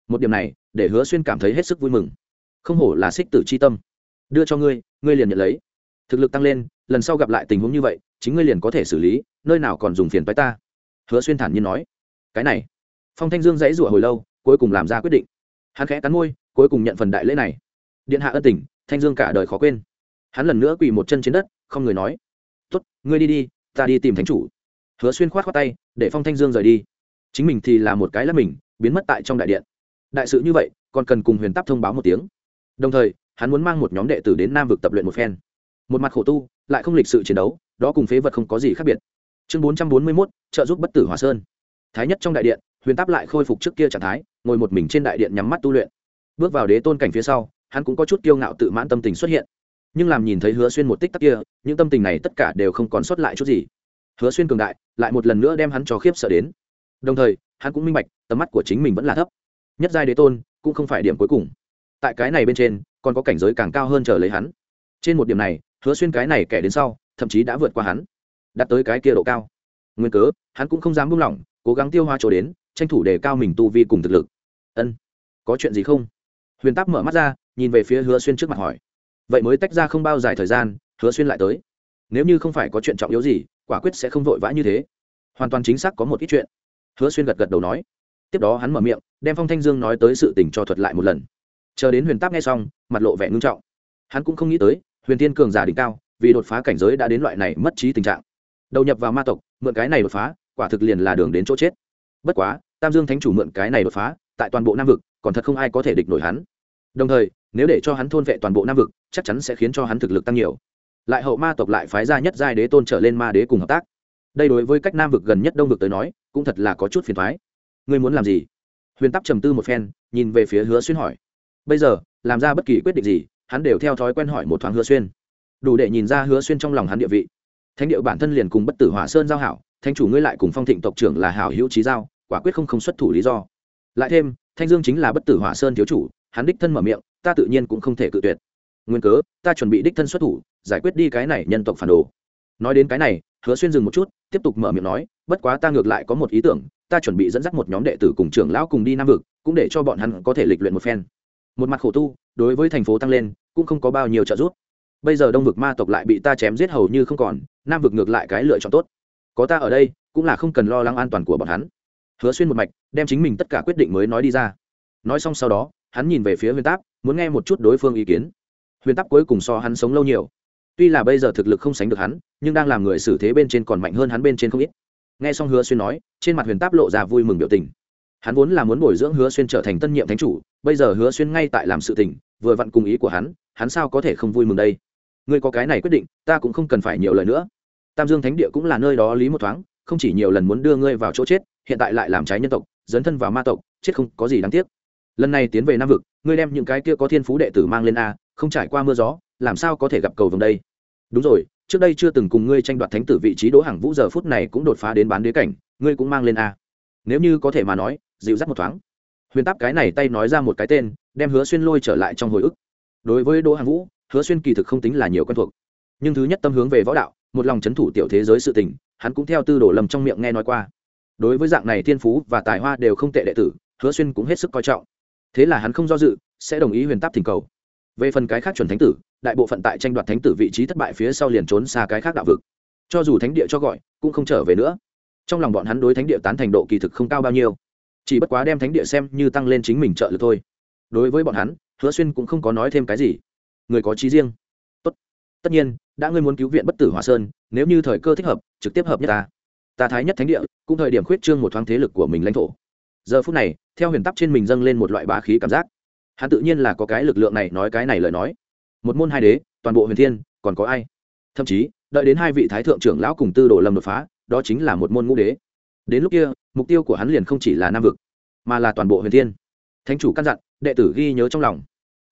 Một điểm này, để hứa xuyên cảm thấy hết sức vui mừng. Không hổ là xích tử c h i tâm. Đưa cho ngươi ngươi liền nhận lấy. Thực lực tăng lên, lần sau gặp lại tình huống như vậy, chính ngươi liền có thể xử lý, nơi nào còn dùng phiền với ta hứa xuyên thản nhiên nói, cái này. Phong thanh dương dãy rủa hồi lâu, cuối cùng làm ra quyết định. Hắn khẽ cắn môi, cuối cùng nhận phần đại lễ này. Điện hạ ân tình, thanh dương cả đời khó quên. Hắn lần nữa quỳ một chân trên đất, không người nói, tốt, ngươi đi đi, ta đi tìm thánh chủ. Hứa xuyên khoát khoát tay, để phong thanh dương rời đi. Chính mình thì là một cái là mình, biến mất tại trong đại điện. Đại sự như vậy, còn cần cùng huyền tắp thông báo một tiếng. Đồng thời, hắn muốn mang một nhóm đệ tử đến nam vực tập luyện một phen. Một mặt khổ tu, lại không lịch sự chiến đấu, đó cùng phế vật không có gì khác biệt chương bốn trăm bốn mươi mốt, trợ giúp bất tử hòa sơn. Thái nhất trong đại điện, huyền táp lại khôi phục trước kia trạng thái, ngồi một mình trên đại điện nhắm mắt tu luyện. Bước vào đế tôn cảnh phía sau, hắn cũng có chút kiêu ngạo tự mãn tâm tình xuất hiện. Nhưng làm nhìn thấy hứa xuyên một tích tắc kia, những tâm tình này tất cả đều không còn sót lại chút gì. Hứa xuyên cường đại, lại một lần nữa đem hắn cho khiếp sợ đến. Đồng thời, hắn cũng minh bạch, tầm mắt của chính mình vẫn là thấp. Nhất giai đế tôn, cũng không phải điểm cuối cùng. Tại cái này bên trên, còn có cảnh giới càng cao hơn chờ lấy hắn. Trên một điểm này, hứa xuyên cái này kẻ đến sau, thậm chí đã vượt qua hắn đạt tới cái kia độ cao. Nguyên cớ, hắn cũng không dám buông lỏng, cố gắng tiêu hoa chỗ đến, tranh thủ để cao mình tu vi cùng thực lực. Ân, có chuyện gì không? Huyền táp mở mắt ra, nhìn về phía hứa xuyên trước mặt hỏi. Vậy mới tách ra không bao dài thời gian, hứa xuyên lại tới. Nếu như không phải có chuyện trọng yếu gì, quả quyết sẽ không vội vã như thế. Hoàn toàn chính xác có một ít chuyện. Hứa xuyên gật gật đầu nói. Tiếp đó hắn mở miệng, đem phong thanh dương nói tới sự tình cho thuật lại một lần. Chờ đến huyền táp nghe xong, mặt lộ vẻ ngưng trọng. Hắn cũng không nghĩ tới, huyền tiên cường giả đỉnh cao, vì đột phá cảnh giới đã đến loại này mất trí tình trạng đầu nhập vào ma tộc, mượn cái này đột phá, quả thực liền là đường đến chỗ chết. Bất quá, tam dương thánh chủ mượn cái này đột phá, tại toàn bộ nam vực, còn thật không ai có thể địch nổi hắn. Đồng thời, nếu để cho hắn thôn vệ toàn bộ nam vực, chắc chắn sẽ khiến cho hắn thực lực tăng nhiều. Lại hậu ma tộc lại phái ra nhất giai đế tôn trở lên ma đế cùng hợp tác. Đây đối với cách nam vực gần nhất đông vực tới nói, cũng thật là có chút phiền thoái ngươi muốn làm gì? Huyền tắc trầm tư một phen, nhìn về phía hứa xuyên hỏi. Bây giờ, làm ra bất kỳ quyết định gì, hắn đều theo thói quen hỏi một thoáng hứa xuyên. Đủ để nhìn ra hứa xuyên trong lòng hắn địa vị thánh điệu bản thân liền cùng bất tử hỏa sơn giao hảo thanh chủ ngươi lại cùng phong thịnh tộc trưởng là hảo hữu trí giao, quả quyết không không xuất thủ lý do. Lại thêm, thanh dương chính là bất tử hỏa sơn thiếu chủ, hắn đích thân mở miệng, ta tự nhiên cũng không thể cự tuyệt. Nguyên cớ, ta chuẩn bị đích thân xuất thủ, giải quyết đi cái này nhân tộc phản đồ. Nói đến cái này, hứa xuyên dừng một chút, tiếp tục mở miệng nói, bất quá ta ngược lại có một ý tưởng, ta chuẩn bị dẫn dắt một nhóm đệ tử cùng trưởng lão cùng đi nam vực, cũng để cho bọn hắn có thể lịch luyện một phen. Một mặt khổ tu, đối với thành phố tăng lên, cũng không có bao nhiêu trợ giúp bây giờ đông vực ma tộc lại bị ta chém giết hầu như không còn, nam vực ngược lại cái lựa chọn tốt. Có ta ở đây, cũng là không cần lo lắng an toàn của bọn hắn. Hứa xuyên một mạch, đem chính mình tất cả quyết định mới nói đi ra. Nói xong sau đó, hắn nhìn về phía huyền táp, muốn nghe một chút đối phương ý kiến. Huyền táp cuối cùng so hắn sống lâu nhiều. Tuy là bây giờ thực lực không sánh được hắn, nhưng đang làm người xử thế bên trên còn mạnh hơn hắn bên trên không ít. Nghe xong hứa xuyên nói, trên mặt huyền táp lộ ra vui mừng biểu tình. Hắn vốn là muốn bồi dưỡng hứa xuyên trở thành tân nhiệm thánh chủ, bây giờ hứa xuyên ngay tại làm sự tình, vừa vặn cùng ý của hắn hắn sao có thể không vui mừng đây? Ngươi có cái này quyết định, ta cũng không cần phải nhiều lời nữa. Tam dương thánh địa cũng là nơi đó lý một thoáng, không chỉ nhiều lần muốn đưa ngươi vào chỗ chết, hiện tại lại làm trái nhân tộc, dấn thân vào ma tộc, chết không có gì đáng tiếc. Lần này tiến về nam vực, ngươi đem những cái kia có thiên phú đệ tử mang lên a, không trải qua mưa gió, làm sao có thể gặp cầu vồng đây? Đúng rồi, trước đây chưa từng cùng ngươi tranh đoạt thánh tử vị trí đỗ hàng vũ, giờ phút này cũng đột phá đến bán đế cảnh, ngươi cũng mang lên a. Nếu như có thể mà nói, dịu dắt một thoáng. Huyền táp cái này tay nói ra một cái tên, đem hứa xuyên lôi trở lại trong hồi ức. Đối với đỗ hàng vũ hứa xuyên kỳ thực không tính là nhiều quen thuộc. Nhưng thứ nhất tâm hướng về võ đạo, một lòng c h ấ n thủ tiểu thế giới sự tình, hắn cũng theo tư đồ lầm trong miệng nghe nói qua. Đối với dạng này thiên phú và tài hoa đều không tệ đệ tử, hứa xuyên cũng hết sức coi trọng. Thế là hắn không do dự, sẽ đồng ý huyền táp thỉnh cầu. Về phần cái khác chuẩn thánh tử, đại bộ phận tại tranh đoạt thánh tử vị trí thất bại phía sau liền trốn xa cái khác đạo vực. Cho dù thánh địa cho gọi, cũng không trở về nữa. Trong lòng bọn hắn đối thánh địa tán thành độ kỳ thực không cao bao nhiêu. Chỉ bất quá đem thánh địa xem như tăng lên chính mình trợ lực thôi. Đối với bọn hắn, hứa xuyên cũng không có nói thêm cái gì người có trí riêng. Tốt. Tất nhiên, đã ngươi muốn cứu viện bất tử hòa sơn, nếu như thời cơ thích hợp, trực tiếp hợp nhất ta. Ta thái nhất thánh địa, cũng thời điểm khuyết trương một thoáng thế lực của mình lãnh thổ. Giờ phút này, theo huyền tắc trên mình dâng lên một loại bá khí cảm giác. Hắn tự nhiên là có cái lực lượng này nói cái này lời nói. Một môn hai đế, toàn bộ huyền thiên, còn có ai? Thậm chí, đợi đến hai vị thái thượng trưởng lão cùng tư đồ lâm đột phá, đó chính là một môn ngũ đế. Đến lúc kia, mục tiêu của hắn liền không chỉ là nam vực, mà là toàn bộ huyền thiên. Thánh chủ căn dặn, đệ tử ghi nhớ trong lòng.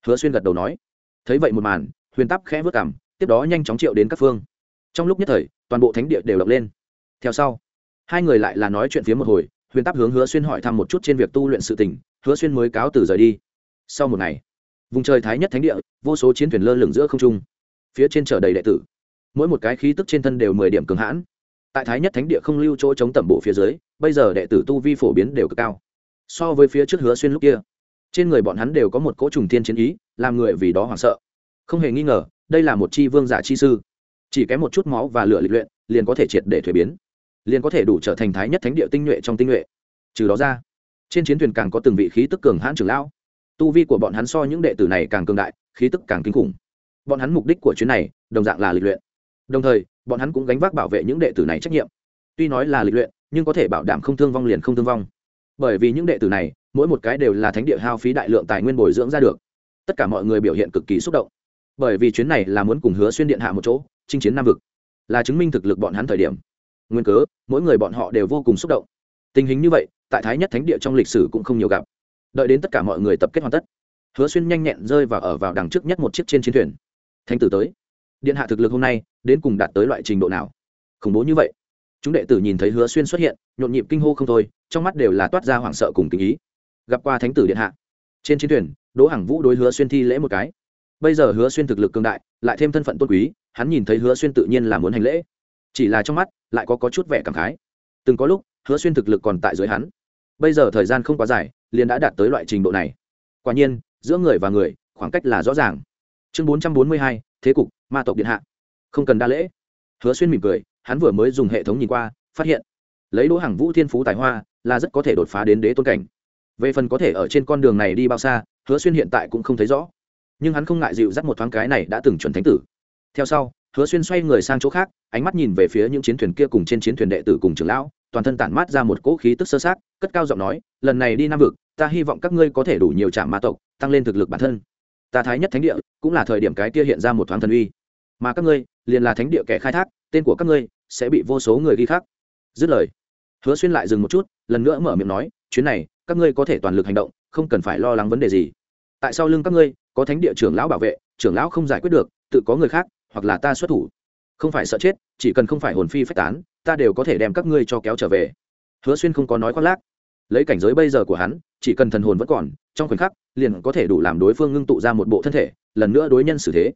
Hứa xuyên gật đầu nói thấy vậy một màn, huyền tắp khẽ vớt cảm tiếp đó nhanh chóng triệu đến các phương. Trong lúc nhất thời, toàn bộ thánh địa đều động lên. Theo sau, hai người lại là nói chuyện phía một hồi, huyền tắp hướng hứa xuyên hỏi thăm một chút trên việc tu luyện sự tình, hứa xuyên mới cáo từ rời đi. Sau một ngày, vùng trời thái nhất thánh địa, vô số chiến thuyền lơ lửng giữa không trung. Phía trên chở đầy đệ tử. Mỗi một cái khí tức trên thân đều mười điểm cường hãn. Tại thái nhất thánh địa không lưu chỗ chống tẩm bộ phía dưới, bây giờ đệ tử tu vi phổ biến đều cực cao. So với phía trước hứa xuyên lúc kia trên người bọn hắn đều có một cỗ trùng thiên chiến ý, làm người vì đó hoảng sợ. Không hề nghi ngờ, đây là một chi vương giả chi sư. Chỉ kém một chút máu và lửa lịch luyện, liền có thể triệt để thuế biến, liền có thể đủ trở thành thái nhất thánh địa tinh nhuệ trong tinh nhuệ. Trừ đó ra, trên chiến thuyền càng có từng vị khí tức cường hãn trưởng lão. Tu vi của bọn hắn so những đệ tử này càng cường đại, khí tức càng kinh khủng. Bọn hắn mục đích của chuyến này, đồng dạng là lịch luyện. Đồng thời, bọn hắn cũng gánh vác bảo vệ những đệ tử này trách nhiệm. Tuy nói là lịch luyện, nhưng có thể bảo đảm không thương vong liền không thương vong. Bởi vì những đệ tử này mỗi một cái đều là thánh địa hao phí đại lượng tài nguyên bồi dưỡng ra được. Tất cả mọi người biểu hiện cực kỳ xúc động. Bởi vì chuyến này là muốn cùng hứa xuyên điện hạ một chỗ, chinh chiến nam vực, là chứng minh thực lực bọn hắn thời điểm. Nguyên cớ, mỗi người bọn họ đều vô cùng xúc động. Tình hình như vậy, tại thái nhất thánh địa trong lịch sử cũng không nhiều gặp. Đợi đến tất cả mọi người tập kết hoàn tất, hứa xuyên nhanh nhẹn rơi và ở vào đằng trước nhất một chiếc trên chiến thuyền. Thánh tử tới. Điện hạ thực lực hôm nay, đến cùng đạt tới loại trình độ nào? Khủng bố như vậy. Chúng đệ tử nhìn thấy hứa xuyên xuất hiện, nhộn nhịp kinh hô không thôi, trong mắt đều là toát ra hoảng sợ cùng kinh ý gặp qua thánh tử điện hạ. Trên chiến thuyền đỗ hằng vũ đối hứa xuyên thi lễ một cái. Bây giờ hứa xuyên thực lực cường đại lại thêm thân phận tôn quý hắn nhìn thấy hứa xuyên tự nhiên là muốn hành lễ. Chỉ là trong mắt lại có, có chút vẻ cảm khái. Từng có lúc hứa xuyên thực lực còn tại dưới hắn. Bây giờ thời gian không quá dài liền đã đạt tới loại trình độ này. Quả nhiên giữa người và người khoảng cách là rõ ràng. Chương bốn trăm bốn mươi hai thế cục ma tộc điện hạ. Không cần đa lễ. Hứa xuyên mỉm cười hắn vừa mới dùng hệ thống nhìn qua phát hiện lấy đỗ hàng vũ thiên phú tài hoa là rất có thể đột phá đến đế tôn cảnh về phần có thể ở trên con đường này đi bao xa, hứa xuyên hiện tại cũng không thấy rõ. Nhưng hắn không ngại dịu dắt một thoáng cái này đã từng chuẩn thánh tử. Theo sau, hứa xuyên xoay người sang chỗ khác, ánh mắt nhìn về phía những chiến thuyền kia cùng trên chiến thuyền đệ tử cùng trưởng lão, toàn thân tản mát ra một cỗ khí tức sơ sát, cất cao giọng nói, lần này đi nam vực, ta hy vọng các ngươi có thể đủ nhiều trạm ma tộc, tăng lên thực lực bản thân. Ta thái nhất thánh địa, cũng là thời điểm cái kia hiện ra một thoáng thần uy. Mà các ngươi, liền là thánh địa kẻ khai thác, tên của các ngươi sẽ bị vô số người ghi khác dứt lời, hứa xuyên lại dừng một chút, lần nữa mở miệng nói chuyến này, các ngươi có thể toàn lực hành động, không cần phải lo lắng vấn đề gì. Tại sao lưng các ngươi, có thánh địa trưởng lão bảo vệ, trưởng lão không giải quyết được, tự có người khác, hoặc là ta xuất thủ. Không phải sợ chết, chỉ cần không phải hồn phi phách tán, ta đều có thể đem các ngươi cho kéo trở về. Hứa xuyên không có nói khoác lác. Lấy cảnh giới bây giờ của hắn, chỉ cần thần hồn vẫn còn, trong khoảnh khắc, liền có thể đủ làm đối phương ngưng tụ ra một bộ thân thể, lần nữa đối nhân xử thế.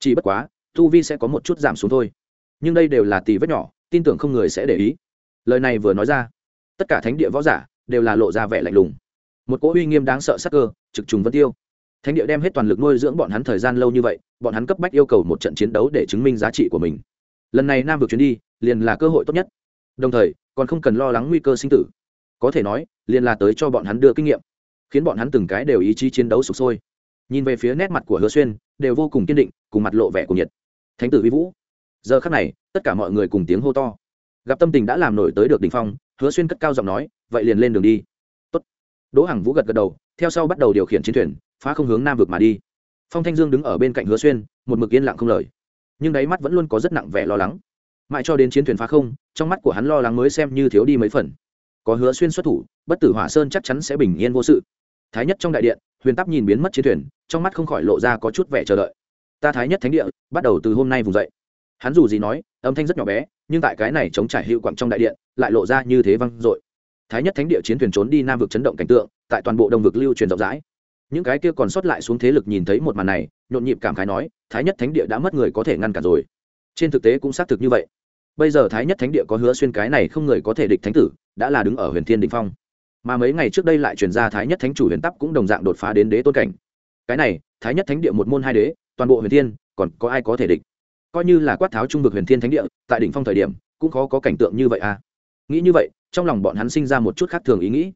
Chỉ bất quá, tu vi sẽ có một chút giảm xuống thôi. Nhưng đây đều là tì vết nhỏ, tin tưởng không người sẽ để ý. Lời này vừa nói ra, tất cả thánh địa võ giả đều là lộ ra vẻ lạnh lùng. Một cỗ uy nghiêm đáng sợ sắc cơ, trực trùng vân tiêu. Thánh địa đem hết toàn lực nuôi dưỡng bọn hắn thời gian lâu như vậy, bọn hắn cấp bách yêu cầu một trận chiến đấu để chứng minh giá trị của mình. Lần này nam vực chuyến đi, liền là cơ hội tốt nhất. Đồng thời, còn không cần lo lắng nguy cơ sinh tử. Có thể nói, liền là tới cho bọn hắn đưa kinh nghiệm, khiến bọn hắn từng cái đều ý chí chiến đấu sụp sôi. Nhìn về phía nét mặt của hứa xuyên, đều vô cùng kiên định, cùng mặt lộ vẻ của nhiệt. Thánh tử vi vũ. Giờ khắc này, tất cả mọi người cùng tiếng hô to. Gặp tâm tình đã làm nổi tới được đỉnh phong, hứa xuyên cất cao giọng nói vậy liền lên đường đi. Tốt. đỗ hằng vũ gật gật đầu, theo sau bắt đầu điều khiển chiến thuyền, phá không hướng nam vực mà đi. Phong thanh dương đứng ở bên cạnh hứa xuyên, một mực yên lặng không lời. Nhưng đáy mắt vẫn luôn có rất nặng vẻ lo lắng. Mãi cho đến chiến thuyền phá không, trong mắt của hắn lo lắng mới xem như thiếu đi mấy phần. Có hứa xuyên xuất thủ, bất tử hỏa sơn chắc chắn sẽ bình yên vô sự. Thái nhất trong đại điện, huyền tắp nhìn biến mất chiến thuyền, trong mắt không khỏi lộ ra có chút vẻ chờ đợi. Ta thái nhất thánh địa, bắt đầu từ hôm nay vùng dậy. Hắn dù gì nói, âm thanh rất nhỏ bé, nhưng tại cái này chống trải hiệu quặng trong đại điện, lại lộ ra như thế văng dội thái nhất thánh địa chiến thuyền trốn đi nam vực chấn động cảnh tượng, tại toàn bộ đông vực lưu truyền rộng rãi. Những cái kia còn sót lại xuống thế lực nhìn thấy một màn này, nhộn nhịp cảm khái nói, thái nhất thánh địa đã mất người có thể ngăn cản rồi. Trên thực tế cũng xác thực như vậy. Bây giờ thái nhất thánh địa có hứa xuyên cái này không người có thể địch thánh tử, đã là đứng ở huyền thiên đình phong. Mà mấy ngày trước đây lại truyền ra thái nhất thánh chủ huyền Tắc cũng đồng dạng đột phá đến đế tôn cảnh. Cái này, thái nhất thánh địa một môn hai đế, toàn bộ huyền thiên, còn có ai có thể địch? Coi như là quát tháo trung vực huyền thiên thánh địa, tại đỉnh phong thời điểm, cũng khó có cảnh tượng như vậy à. Nghĩ như vậy trong lòng bọn hắn sinh ra một chút khác thường ý nghĩ.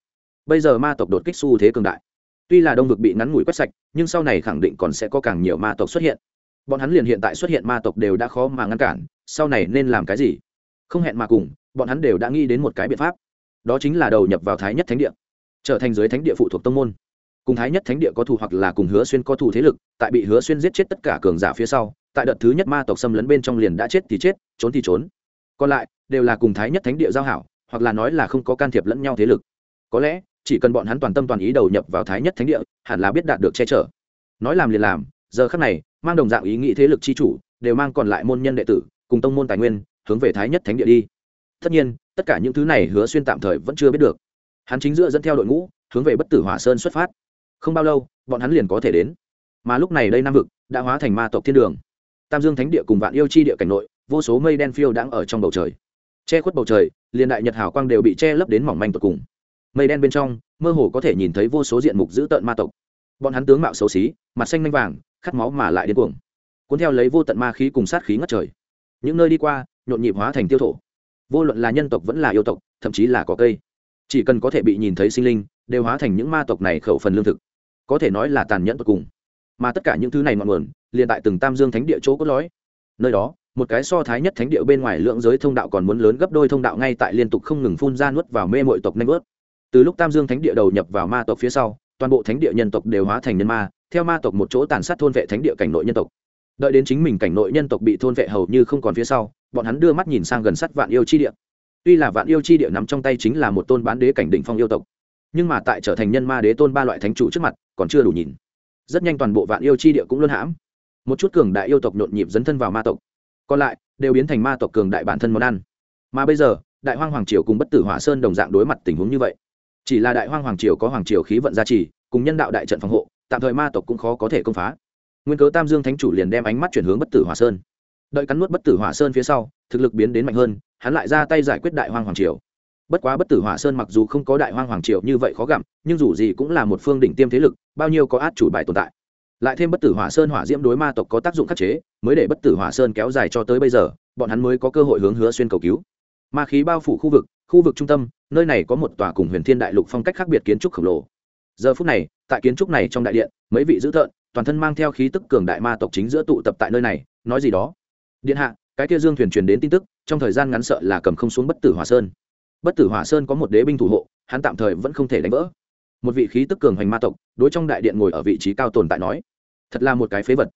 Bây giờ ma tộc đột kích xu thế cường đại. Tuy là đông vực bị ngắn ngủi quét sạch, nhưng sau này khẳng định còn sẽ có càng nhiều ma tộc xuất hiện. Bọn hắn liền hiện tại xuất hiện ma tộc đều đã khó mà ngăn cản, sau này nên làm cái gì? Không hẹn mà cùng, bọn hắn đều đã nghĩ đến một cái biện pháp. Đó chính là đầu nhập vào thái nhất thánh địa, trở thành giới thánh địa phụ thuộc tông môn. Cùng thái nhất thánh địa có thù hoặc là cùng hứa xuyên có thù thế lực, tại bị hứa xuyên giết chết tất cả cường giả phía sau, tại đợt thứ nhất ma tộc xâm lấn bên trong liền đã chết thì chết, trốn thì trốn. Còn lại, đều là cùng thái nhất thánh địa giao hảo hoặc là nói là không có can thiệp lẫn nhau thế lực. Có lẽ, chỉ cần bọn hắn toàn tâm toàn ý đầu nhập vào thái nhất thánh địa, hẳn là biết đạt được che chở. Nói làm liền làm, giờ khác này, mang đồng dạng ý nghĩ thế lực chi chủ, đều mang còn lại môn nhân đệ tử, cùng tông môn tài nguyên, hướng về thái nhất thánh địa đi. Tất nhiên, tất cả những thứ này hứa xuyên tạm thời vẫn chưa biết được. Hắn chính giữa dẫn theo đội ngũ, hướng về bất tử hỏa sơn xuất phát. Không bao lâu, bọn hắn liền có thể đến. Mà lúc này đây nam vực đã hóa thành ma tộc thiên đường. Tam dương thánh địa cùng vạn yêu chi địa cảnh nội, vô số mây đen phiêu đang ở trong bầu trời. Che khuất bầu trời liền đại nhật hào quang đều bị che lấp đến mỏng manh tột cùng. Mây đen bên trong, mơ hồ có thể nhìn thấy vô số diện mục dữ tợn ma tộc. Bọn hắn tướng mạo xấu xí, mặt xanh manh vàng, khát máu mà lại điên cuồng. Cuốn theo lấy vô tận ma khí cùng sát khí ngất trời. Những nơi đi qua, nhộn nhịp hóa thành tiêu thổ. Vô luận là nhân tộc vẫn là yêu tộc, thậm chí là có cây. Chỉ cần có thể bị nhìn thấy sinh linh, đều hóa thành những ma tộc này khẩu phần lương thực. Có thể nói là tàn nhẫn tột cùng. Mà tất cả những thứ này ngọn nguồn, liền tại từng tam dương thánh địa chỗ cốt lõi. Nơi đó một cái so thái nhất thánh địa bên ngoài lượng giới thông đạo còn muốn lớn gấp đôi thông đạo ngay tại liên tục không ngừng phun ra nuốt vào mê mội tộc nanh ướt từ lúc tam dương thánh địa đầu nhập vào ma tộc phía sau, toàn bộ thánh địa nhân tộc đều hóa thành nhân ma, theo ma tộc một chỗ tàn sát thôn vệ thánh địa cảnh nội nhân tộc. Đợi đến chính mình cảnh nội nhân tộc bị thôn vệ hầu như không còn phía sau, bọn hắn đưa mắt nhìn sang gần sát vạn yêu chi địa. Tuy là vạn yêu chi địa nằm trong tay chính là một tôn bán đế cảnh đỉnh phong yêu tộc, nhưng mà tại trở thành nhân ma đế tôn ba loại thánh chủ trước mặt, còn chưa đủ nhìn. Rất nhanh toàn bộ vạn yêu chi địa cũng luôn hãm. Một chút cường đại yêu tộc nhộn nhịp dấn thân vào ma tộc còn lại đều biến thành ma tộc cường đại bản thân món ăn. Mà bây giờ, đại hoang hoàng triều cùng bất tử hỏa sơn đồng dạng đối mặt tình huống như vậy. Chỉ là đại hoang hoàng triều có hoàng triều khí vận gia trì, cùng nhân đạo đại trận phòng hộ, tạm thời ma tộc cũng khó có thể công phá. Nguyên cớ tam dương thánh chủ liền đem ánh mắt chuyển hướng bất tử hỏa sơn. Đợi cắn nuốt bất tử hỏa sơn phía sau, thực lực biến đến mạnh hơn, hắn lại ra tay giải quyết đại hoang hoàng triều. Bất quá bất tử hỏa sơn mặc dù không có đại hoang hoàng triều như vậy khó gặm, nhưng dù gì cũng là một phương đỉnh tiêm thế lực, bao nhiêu có át chủ bài tồn tại lại thêm bất tử hỏa sơn hỏa diễm đối ma tộc có tác dụng khắc chế, mới để bất tử hỏa sơn kéo dài cho tới bây giờ, bọn hắn mới có cơ hội hướng hứa xuyên cầu cứu. Ma khí bao phủ khu vực khu vực trung tâm, nơi này có một tòa cùng huyền thiên đại lục phong cách khác biệt kiến trúc khổng lồ. Giờ phút này, tại kiến trúc này trong đại điện, mấy vị dữ thợn, toàn thân mang theo khí tức cường đại ma tộc chính giữa tụ tập tại nơi này, nói gì đó. Điện hạ, cái kia dương thuyền truyền đến tin tức, trong thời gian ngắn sợ là cầm không xuống bất tử hỏa sơn. Bất tử hỏa sơn có một đế binh thủ hộ, hắn tạm thời vẫn không thể đánh vỡ một vị khí tức cường hành ma tộc, đối trong đại điện ngồi ở vị trí cao tồn tại nói, thật là một cái phế vật.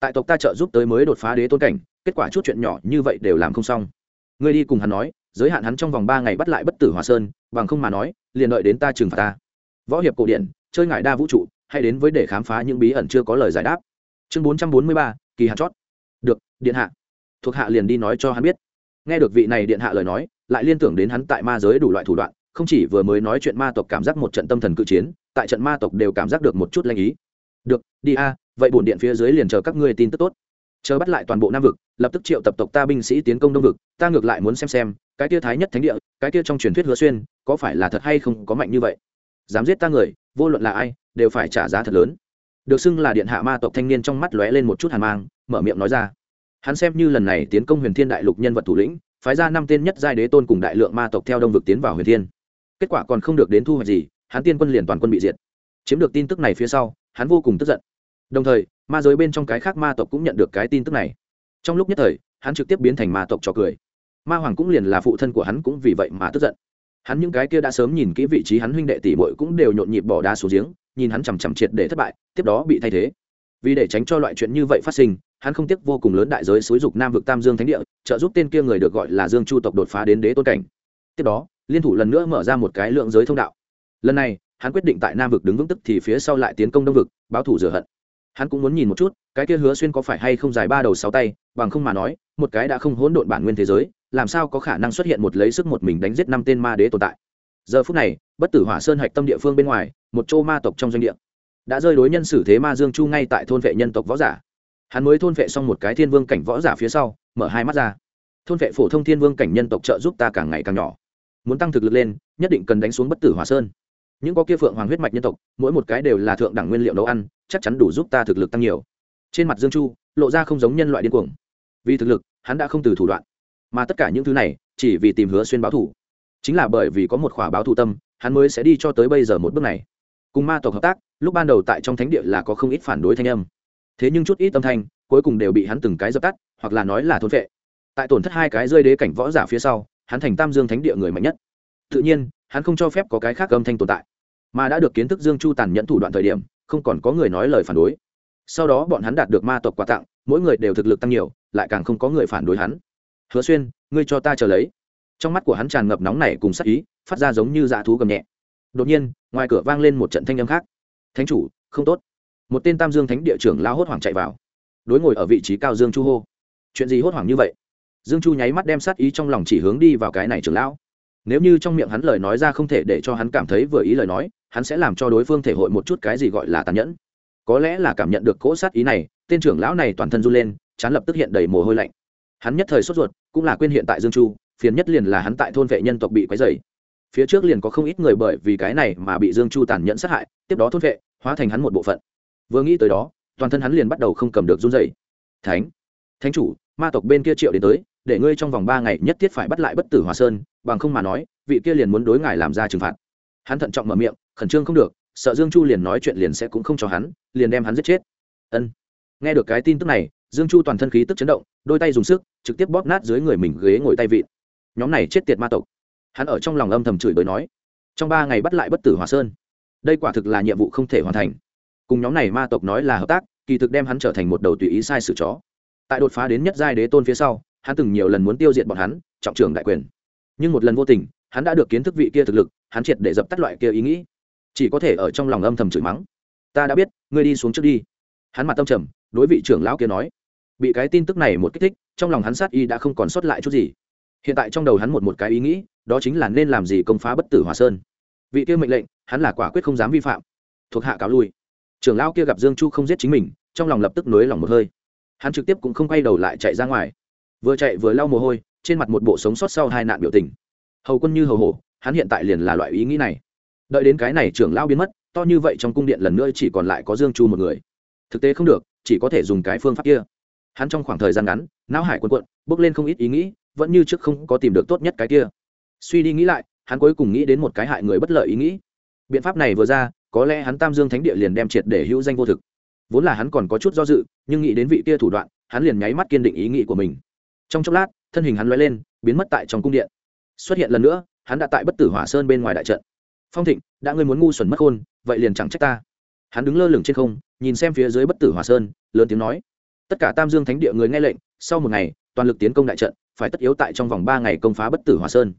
Tại tộc ta trợ giúp tới mới đột phá đế tôn cảnh, kết quả chút chuyện nhỏ như vậy đều làm không xong. Ngươi đi cùng hắn nói, giới hạn hắn trong vòng ba ngày bắt lại bất tử hòa sơn, bằng không mà nói, liền đợi đến ta trừng phạt ta. Võ hiệp cổ điển, chơi ngại đa vũ trụ hay đến với để khám phá những bí ẩn chưa có lời giải đáp. Chương bốn trăm bốn mươi ba, kỳ hạt chót. Được, điện hạ. Thuộc hạ liền đi nói cho hắn biết. Nghe được vị này điện hạ lời nói, lại liên tưởng đến hắn tại ma giới đủ loại thủ đoạn không chỉ vừa mới nói chuyện ma tộc cảm giác một trận tâm thần cự chiến, tại trận ma tộc đều cảm giác được một chút lanh ý. Được, đi a, vậy bổn điện phía dưới liền chờ các ngươi tin tức tốt. Chờ bắt lại toàn bộ nam vực, lập tức triệu tập tộc ta binh sĩ tiến công đông vực, ta ngược lại muốn xem xem, cái kia thái nhất thánh địa, cái kia trong truyền thuyết hứa xuyên, có phải là thật hay không có mạnh như vậy? Dám giết ta người, vô luận là ai, đều phải trả giá thật lớn. Được xưng là điện hạ ma tộc thanh niên trong mắt lóe lên một chút hàn mang, mở miệng nói ra. Hắn xem như lần này tiến công huyền thiên đại lục nhân vật thủ lĩnh, phái ra năm tên nhất giai đế tôn cùng đại lượng ma tộc theo đông vực tiến vào huyền thiên kết quả còn không được đến thu hoạch gì, hắn tiên quân liền toàn quân bị diệt. Chiếm được tin tức này phía sau, hắn vô cùng tức giận. Đồng thời, ma giới bên trong cái khác ma tộc cũng nhận được cái tin tức này. Trong lúc nhất thời, hắn trực tiếp biến thành ma tộc trò cười. Ma hoàng cũng liền là phụ thân của hắn cũng vì vậy mà tức giận. Hắn những cái kia đã sớm nhìn kỹ vị trí hắn huynh đệ tỷ muội cũng đều nhộn nhịp bỏ đá xuống giếng, nhìn hắn chằm chằm triệt để thất bại, tiếp đó bị thay thế. Vì để tránh cho loại chuyện như vậy phát sinh, hắn không tiếc vô cùng lớn đại giới xúi dục nam vực tam dương thánh địa, trợ giúp tên kia người được gọi là dương chu tộc đột phá đến đế tôn cảnh. Tiếp đó liên thủ lần nữa mở ra một cái lượng giới thông đạo. Lần này, hắn quyết định tại nam vực đứng vững tức thì phía sau lại tiến công đông vực, báo thủ rửa hận. Hắn cũng muốn nhìn một chút, cái kia hứa xuyên có phải hay không dài ba đầu sáu tay, bằng không mà nói, một cái đã không hỗn độn bản nguyên thế giới, làm sao có khả năng xuất hiện một lấy sức một mình đánh giết năm tên ma đế tồn tại. Giờ phút này, bất tử hỏa sơn hạch tâm địa phương bên ngoài, một châu ma tộc trong doanh địa. Đã rơi đối nhân xử thế ma dương chu ngay tại thôn vệ nhân tộc võ giả. Hắn mới thôn vệ xong một cái thiên vương cảnh võ giả phía sau, mở hai mắt ra. Thôn vệ phổ thông thiên vương cảnh nhân tộc trợ giúp ta càng ngày càng nhỏ muốn tăng thực lực lên, nhất định cần đánh xuống bất tử hỏa sơn. Những có kia phượng hoàng huyết mạch nhân tộc, mỗi một cái đều là thượng đẳng nguyên liệu nấu ăn, chắc chắn đủ giúp ta thực lực tăng nhiều. Trên mặt dương chu, lộ ra không giống nhân loại điên cuồng. Vì thực lực, hắn đã không từ thủ đoạn. Mà tất cả những thứ này, chỉ vì tìm hứa xuyên báo thủ. Chính là bởi vì có một khỏa báo thù tâm, hắn mới sẽ đi cho tới bây giờ một bước này. Cùng ma tộc hợp tác, lúc ban đầu tại trong thánh địa là có không ít phản đối thanh âm. Thế nhưng chút ít âm thanh, cuối cùng đều bị hắn từng cái dập tắt, hoặc là nói là thôn vệ tại tổn thất hai cái rơi đế cảnh võ giả phía sau hắn thành tam dương thánh địa người mạnh nhất. Tự nhiên, hắn không cho phép có cái khác âm thanh tồn tại, mà đã được kiến thức dương chu tàn nhẫn thủ đoạn thời điểm, không còn có người nói lời phản đối. Sau đó bọn hắn đạt được ma tộc quà tặng, mỗi người đều thực lực tăng nhiều, lại càng không có người phản đối hắn. Hứa xuyên, ngươi cho ta chờ lấy. Trong mắt của hắn tràn ngập nóng nảy cùng sắc ý, phát ra giống như dạ thú gầm nhẹ. Đột nhiên, ngoài cửa vang lên một trận thanh âm khác. Thánh chủ, không tốt. Một tên tam dương thánh địa trưởng lao hốt hoảng chạy vào, đối ngồi ở vị trí cao dương chu hô. Chuyện gì hốt hoảng như vậy? Dương chu nháy mắt đem sát ý trong lòng chỉ hướng đi vào cái này trưởng lão. Nếu như trong miệng hắn lời nói ra không thể để cho hắn cảm thấy vừa ý lời nói, hắn sẽ làm cho đối phương thể hội một chút cái gì gọi là tàn nhẫn. Có lẽ là cảm nhận được cỗ sát ý này, tên trưởng lão này toàn thân run lên, chán lập tức hiện đầy mồ hôi lạnh. Hắn nhất thời sốt ruột, cũng là quên hiện tại dương chu, phiền nhất liền là hắn tại thôn vệ nhân tộc bị quấy dày phía trước liền có không ít người bởi vì cái này mà bị dương chu tàn nhẫn sát hại, tiếp đó thôn vệ, hóa thành hắn một bộ phận. Vừa nghĩ tới đó, toàn thân hắn liền bắt đầu không cầm được run dày thánh thánh chủ ma tộc bên kia triệu đến tới, để ngươi trong vòng ba ngày nhất thiết phải bắt lại bất tử hòa sơn, bằng không mà nói, vị kia liền muốn đối ngài làm ra trừng phạt. Hắn thận trọng mở miệng, khẩn trương không được, sợ dương chu liền nói chuyện liền sẽ cũng không cho hắn, liền đem hắn giết chết. Ân. Nghe được cái tin tức này, dương chu toàn thân khí tức chấn động, đôi tay dùng sức, trực tiếp bóp nát dưới người mình ghế ngồi tay vịn. Nhóm này chết tiệt ma tộc. Hắn ở trong lòng âm thầm chửi bới nói, trong ba ngày bắt lại bất tử hòa sơn, đây quả thực là nhiệm vụ không thể hoàn thành. Cùng nhóm này ma tộc nói là hợp tác, kỳ thực đem hắn trở thành một đầu tùy ý sai sự chó tại đột phá đến nhất giai đế tôn phía sau, hắn từng nhiều lần muốn tiêu diệt bọn hắn, trọng trưởng đại quyền. Nhưng một lần vô tình, hắn đã được kiến thức vị kia thực lực, hắn triệt để dập tắt loại kia ý nghĩ. Chỉ có thể ở trong lòng âm thầm chửi mắng. Ta đã biết, ngươi đi xuống trước đi. Hắn mặt tâm trầm, đối vị trưởng lão kia nói. Bị cái tin tức này một kích thích, trong lòng hắn sát y đã không còn sót lại chút gì. Hiện tại trong đầu hắn một một cái ý nghĩ, đó chính là nên làm gì công phá bất tử hòa sơn. Vị kia mệnh lệnh, hắn là quả quyết không dám vi phạm. Thuộc hạ cáo lui. Trưởng lão kia gặp dương chu không giết chính mình, trong lòng lập tức nới lòng một hơi hắn trực tiếp cũng không quay đầu lại chạy ra ngoài. Vừa chạy vừa lau mồ hôi, trên mặt một bộ sống sót sau hai nạn biểu tình. Hầu quân như hầu hổ, hắn hiện tại liền là loại ý nghĩ này. Đợi đến cái này trưởng lao biến mất, to như vậy trong cung điện lần nữa chỉ còn lại có dương chu một người. Thực tế không được, chỉ có thể dùng cái phương pháp kia. Hắn trong khoảng thời gian ngắn, não hải quân quận bước lên không ít ý nghĩ, vẫn như trước không có tìm được tốt nhất cái kia. Suy đi nghĩ lại, hắn cuối cùng nghĩ đến một cái hại người bất lợi ý nghĩ. Biện pháp này vừa ra, có lẽ hắn tam dương thánh địa liền đem triệt để hữu danh vô thực vốn là hắn còn có chút do dự, nhưng nghĩ đến vị kia thủ đoạn, hắn liền nháy mắt kiên định ý nghĩ của mình. Trong chốc lát, thân hình hắn loay lên, biến mất tại trong cung điện. Xuất hiện lần nữa, hắn đã tại bất tử hỏa sơn bên ngoài đại trận. Phong thịnh, đã ngươi muốn ngu xuẩn mất khôn, vậy liền chẳng trách ta. Hắn đứng lơ lửng trên không, nhìn xem phía dưới bất tử hỏa sơn, lớn tiếng nói, tất cả tam dương thánh địa người nghe lệnh, sau một ngày, toàn lực tiến công đại trận, phải tất yếu tại trong vòng ba ngày công phá bất tử hỏa sơn.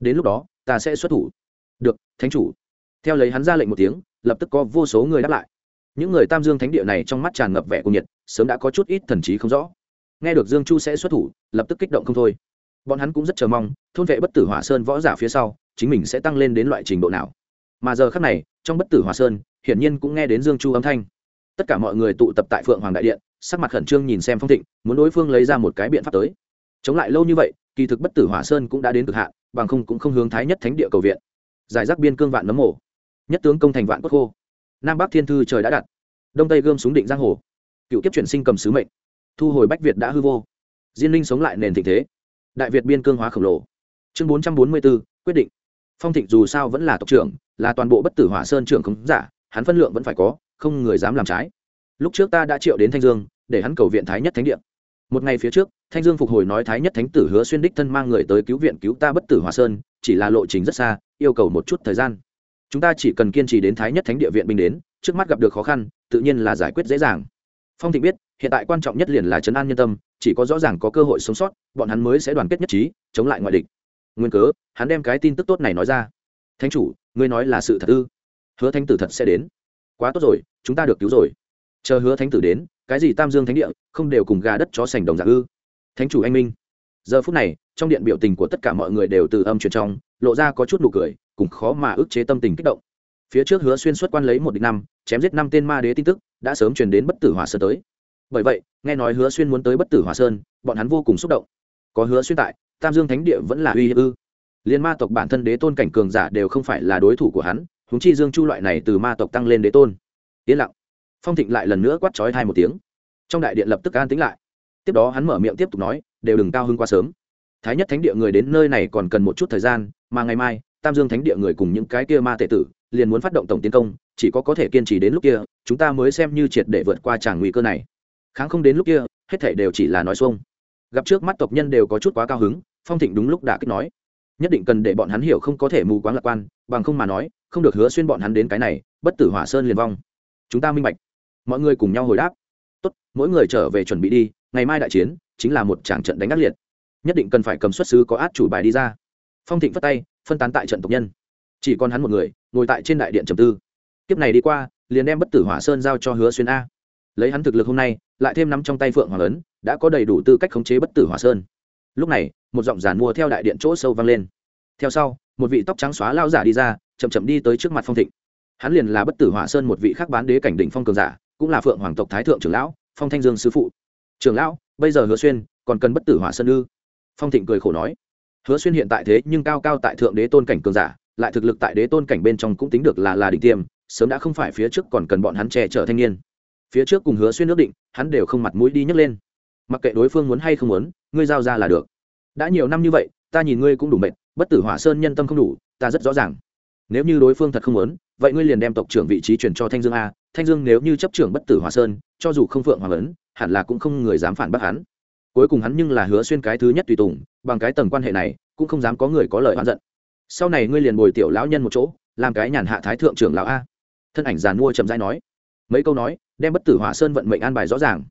Đến lúc đó, ta sẽ xuất thủ. Được, thánh chủ. Theo lấy hắn ra lệnh một tiếng, lập tức có vô số người đáp lại những người tam dương thánh địa này trong mắt tràn ngập vẻ cung nhiệt, sớm đã có chút ít thần trí không rõ. Nghe được dương chu sẽ xuất thủ, lập tức kích động không thôi. Bọn hắn cũng rất chờ mong, thôn vệ bất tử hỏa sơn võ giả phía sau, chính mình sẽ tăng lên đến loại trình độ nào. Mà giờ khác này, trong bất tử hỏa sơn, hiển nhiên cũng nghe đến dương chu âm thanh. Tất cả mọi người tụ tập tại phượng hoàng đại điện, sắc mặt khẩn trương nhìn xem phong thịnh, muốn đối phương lấy ra một cái biện pháp tới. Chống lại lâu như vậy, kỳ thực bất tử hỏa sơn cũng đã đến cực hạn, bằng không cũng không hướng thái nhất thánh địa cầu viện. Giải rác biên cương vạn nấm mổ nhất tướng công thành vạn quốc khô nam bắc thiên thư trời đã đặt. Đông tây gươm súng định giang hồ. Cựu kiếp chuyển sinh cầm sứ mệnh. Thu hồi bách việt đã hư vô. Diên linh sống lại nền thịnh thế. Đại việt biên cương hóa khổng lồ. Chương bốn trăm bốn mươi b ố quyết định. Phong thịnh dù sao vẫn là tộc trưởng, là toàn bộ bất tử hỏa sơn trưởng khống giả, hắn phân lượng vẫn phải có, không người dám làm trái. Lúc trước ta đã triệu đến thanh dương, để hắn cầu viện thái nhất thánh địa. Một ngày phía trước, thanh dương phục hồi nói thái nhất thánh tử hứa xuyên đích thân mang người tới cứu viện cứu ta bất tử hòa sơn, chỉ là lộ trình rất xa, yêu cầu một chút thời gian chúng ta chỉ cần kiên trì đến thái nhất thánh địa viện binh đến, trước mắt gặp được khó khăn, tự nhiên là giải quyết dễ dàng. Phong thịnh biết, hiện tại quan trọng nhất liền là chấn an nhân tâm, chỉ có rõ ràng có cơ hội sống sót, bọn hắn mới sẽ đoàn kết nhất trí, chống lại ngoại địch. Nguyên cớ, hắn đem cái tin tức tốt này nói ra. Thánh chủ, ngươi nói là sự thật ư? Hứa thánh tử thật sẽ đến. Quá tốt rồi, chúng ta được cứu rồi. Chờ hứa thánh tử đến, cái gì tam dương thánh địa, không đều cùng gà đất chó sành đồng dạng ư? Thánh chủ anh minh. Giờ phút này, trong điện biểu tình của tất cả mọi người đều từ âm truyền trong lộ ra có chút nụ cười, cùng khó mà ức chế tâm tình kích động. Phía trước hứa xuyên xuất quan lấy một địch năm, chém giết năm tên ma đế tin tức, đã sớm truyền đến bất tử hỏa sơn tới. Bởi vậy, nghe nói hứa xuyên muốn tới bất tử hỏa sơn, bọn hắn vô cùng xúc động. Có hứa xuyên tại, tam dương thánh địa vẫn là uy hiếp ư. Liên ma tộc bản thân đế tôn cảnh cường giả đều không phải là đối thủ của hắn húng chi dương chu loại này từ ma tộc tăng lên đế tôn. Yên lặng. Phong thịnh lại lần nữa quát trói thai một tiếng. Trong đại điện lập tức an tính lại. Tiếp đó hắn mở miệng tiếp tục nói, đều đừng cao hơn quá sớm thái nhất thánh địa người đến nơi này còn cần một chút thời gian, mà ngày mai, tam dương thánh địa người cùng những cái kia ma tệ tử, liền muốn phát động tổng tiến công, chỉ có có thể kiên trì đến lúc kia, chúng ta mới xem như triệt để vượt qua tràng nguy cơ này. Kháng không đến lúc kia, hết thể đều chỉ là nói xuông. Gặp trước mắt tộc nhân đều có chút quá cao hứng, phong thịnh đúng lúc đã kích nói. Nhất định cần để bọn hắn hiểu không có thể mù quáng lạc quan, bằng không mà nói, không được hứa xuyên bọn hắn đến cái này, bất tử hỏa sơn liền vong. Chúng ta minh bạch. Mọi người cùng nhau hồi đáp. Tốt, mỗi người trở về chuẩn bị đi, ngày mai đại chiến, chính là một tràng trận đánh ác liệt nhất định cần phải cầm xuất xứ có át chủ bài đi ra. Phong thịnh phất tay, phân tán tại trận tộc nhân. Chỉ còn hắn một người, ngồi tại trên đại điện trầm tư. Kiếp này đi qua, liền đem bất tử hỏa sơn giao cho hứa xuyên a. Lấy hắn thực lực hôm nay, lại thêm nắm trong tay phượng hoàng lớn, đã có đầy đủ tư cách khống chế bất tử hỏa sơn. Lúc này, một giọng giản mua theo đại điện chỗ sâu vang lên. Theo sau, một vị tóc trắng xóa lao giả đi ra, chậm chậm đi tới trước mặt phong thịnh. Hắn liền là bất tử hỏa sơn một vị khác bán đế cảnh đỉnh phong cường giả, cũng là phượng hoàng tộc thái thượng trưởng lão, phong thanh dương sứ phụ. Trưởng lão, bây giờ hứa xuyên, còn cần bất tử hỏa sơn ư? Phong thịnh cười khổ nói, hứa xuyên hiện tại thế nhưng cao cao tại thượng đế tôn cảnh cường giả, lại thực lực tại đế tôn cảnh bên trong cũng tính được là là đỉnh tiêm, sớm đã không phải phía trước còn cần bọn hắn che chở thanh niên. Phía trước cùng hứa xuyên ước định, hắn đều không mặt mũi đi nhấc lên. Mặc kệ đối phương muốn hay không muốn, ngươi giao ra là được. Đã nhiều năm như vậy, ta nhìn ngươi cũng đủ mệt, bất tử hỏa sơn nhân tâm không đủ, ta rất rõ ràng. Nếu như đối phương thật không muốn, vậy ngươi liền đem tộc trưởng vị trí chuyển cho thanh dương a. Thanh dương nếu như chấp trưởng bất tử hỏa sơn, cho dù không phượng hoàng ấn, hẳn là cũng không người dám phản bác hắn cuối cùng hắn nhưng là hứa xuyên cái thứ nhất tùy tùng, bằng cái tầng quan hệ này, cũng không dám có người có lời oán giận. Sau này ngươi liền bồi tiểu lão nhân một chỗ, làm cái nhàn hạ thái thượng trưởng lão a. Thân ảnh giàn mua chậm rãi nói. Mấy câu nói, đem bất tử hỏa sơn vận mệnh an bài rõ ràng.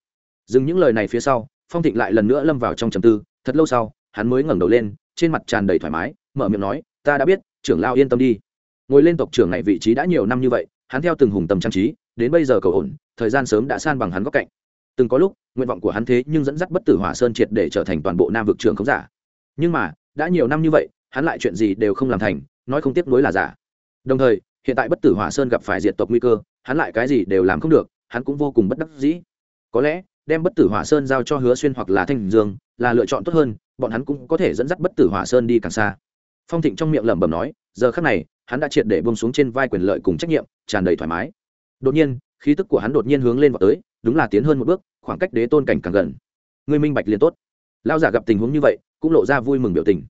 Dừng những lời này phía sau, phong thịnh lại lần nữa lâm vào trong trầm tư, thật lâu sau, hắn mới ngẩng đầu lên, trên mặt tràn đầy thoải mái, mở miệng nói, ta đã biết, trưởng lão yên tâm đi. Ngồi lên tộc trưởng này vị trí đã nhiều năm như vậy, hắn theo từng hùng tầm trang trí, đến bây giờ cầu ổn, thời gian sớm đã san bằng hắn góc cạnh từng có lúc, nguyện vọng của hắn thế nhưng dẫn dắt bất tử hỏa sơn triệt để trở thành toàn bộ nam vực trường không giả. Nhưng mà, đã nhiều năm như vậy, hắn lại chuyện gì đều không làm thành, nói không tiếp nối là giả. Đồng thời, hiện tại bất tử hỏa sơn gặp phải diệt tộc nguy cơ, hắn lại cái gì đều làm không được, hắn cũng vô cùng bất đắc dĩ. Có lẽ, đem bất tử hỏa sơn giao cho hứa xuyên hoặc là thanh dương là lựa chọn tốt hơn, bọn hắn cũng có thể dẫn dắt bất tử hỏa sơn đi càng xa. Phong thịnh trong miệng lẩm bẩm nói, giờ khắc này, hắn đã triệt để bông xuống trên vai quyền lợi cùng trách nhiệm, tràn đầy thoải mái. Đột nhiên, khí tức của hắn đột nhiên hướng lên vào tới, đúng là tiến hơn một bước khoảng cách đế tôn cảnh càng gần. Người minh bạch liền tốt. Lao giả gặp tình huống như vậy, cũng lộ ra vui mừng biểu tình.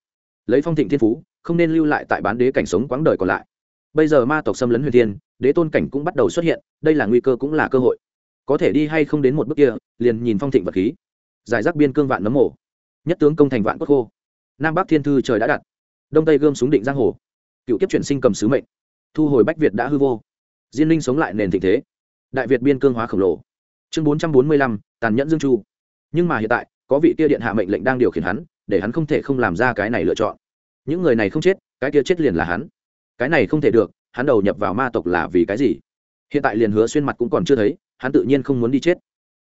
Lấy phong thịnh thiên phú, không nên lưu lại tại bán đế cảnh sống quãng đời còn lại. Bây giờ ma tộc xâm lấn huyền thiên, đế tôn cảnh cũng bắt đầu xuất hiện, đây là nguy cơ cũng là cơ hội. Có thể đi hay không đến một bước kia, liền nhìn phong thịnh vật khí. Giải rác biên cương vạn nấm mổ nhất tướng công thành vạn cốt khô. Nam bắc thiên thư trời đã đặt. Đông tây gươm súng định giang hồ. Cựu kiếp chuyển sinh cầm sứ mệnh. Thu hồi bách việt đã hư vô. Diên linh sống lại nền thịnh thế. Đại việt biên cương hóa khổng lồ chương bốn trăm bốn mươi lăm, tàn nhẫn dương chu. Nhưng mà hiện tại, có vị kia điện hạ mệnh lệnh đang điều khiển hắn, để hắn không thể không làm ra cái này lựa chọn. Những người này không chết, cái kia chết liền là hắn. Cái này không thể được, hắn đầu nhập vào ma tộc là vì cái gì? Hiện tại liền hứa xuyên mặt cũng còn chưa thấy, hắn tự nhiên không muốn đi chết.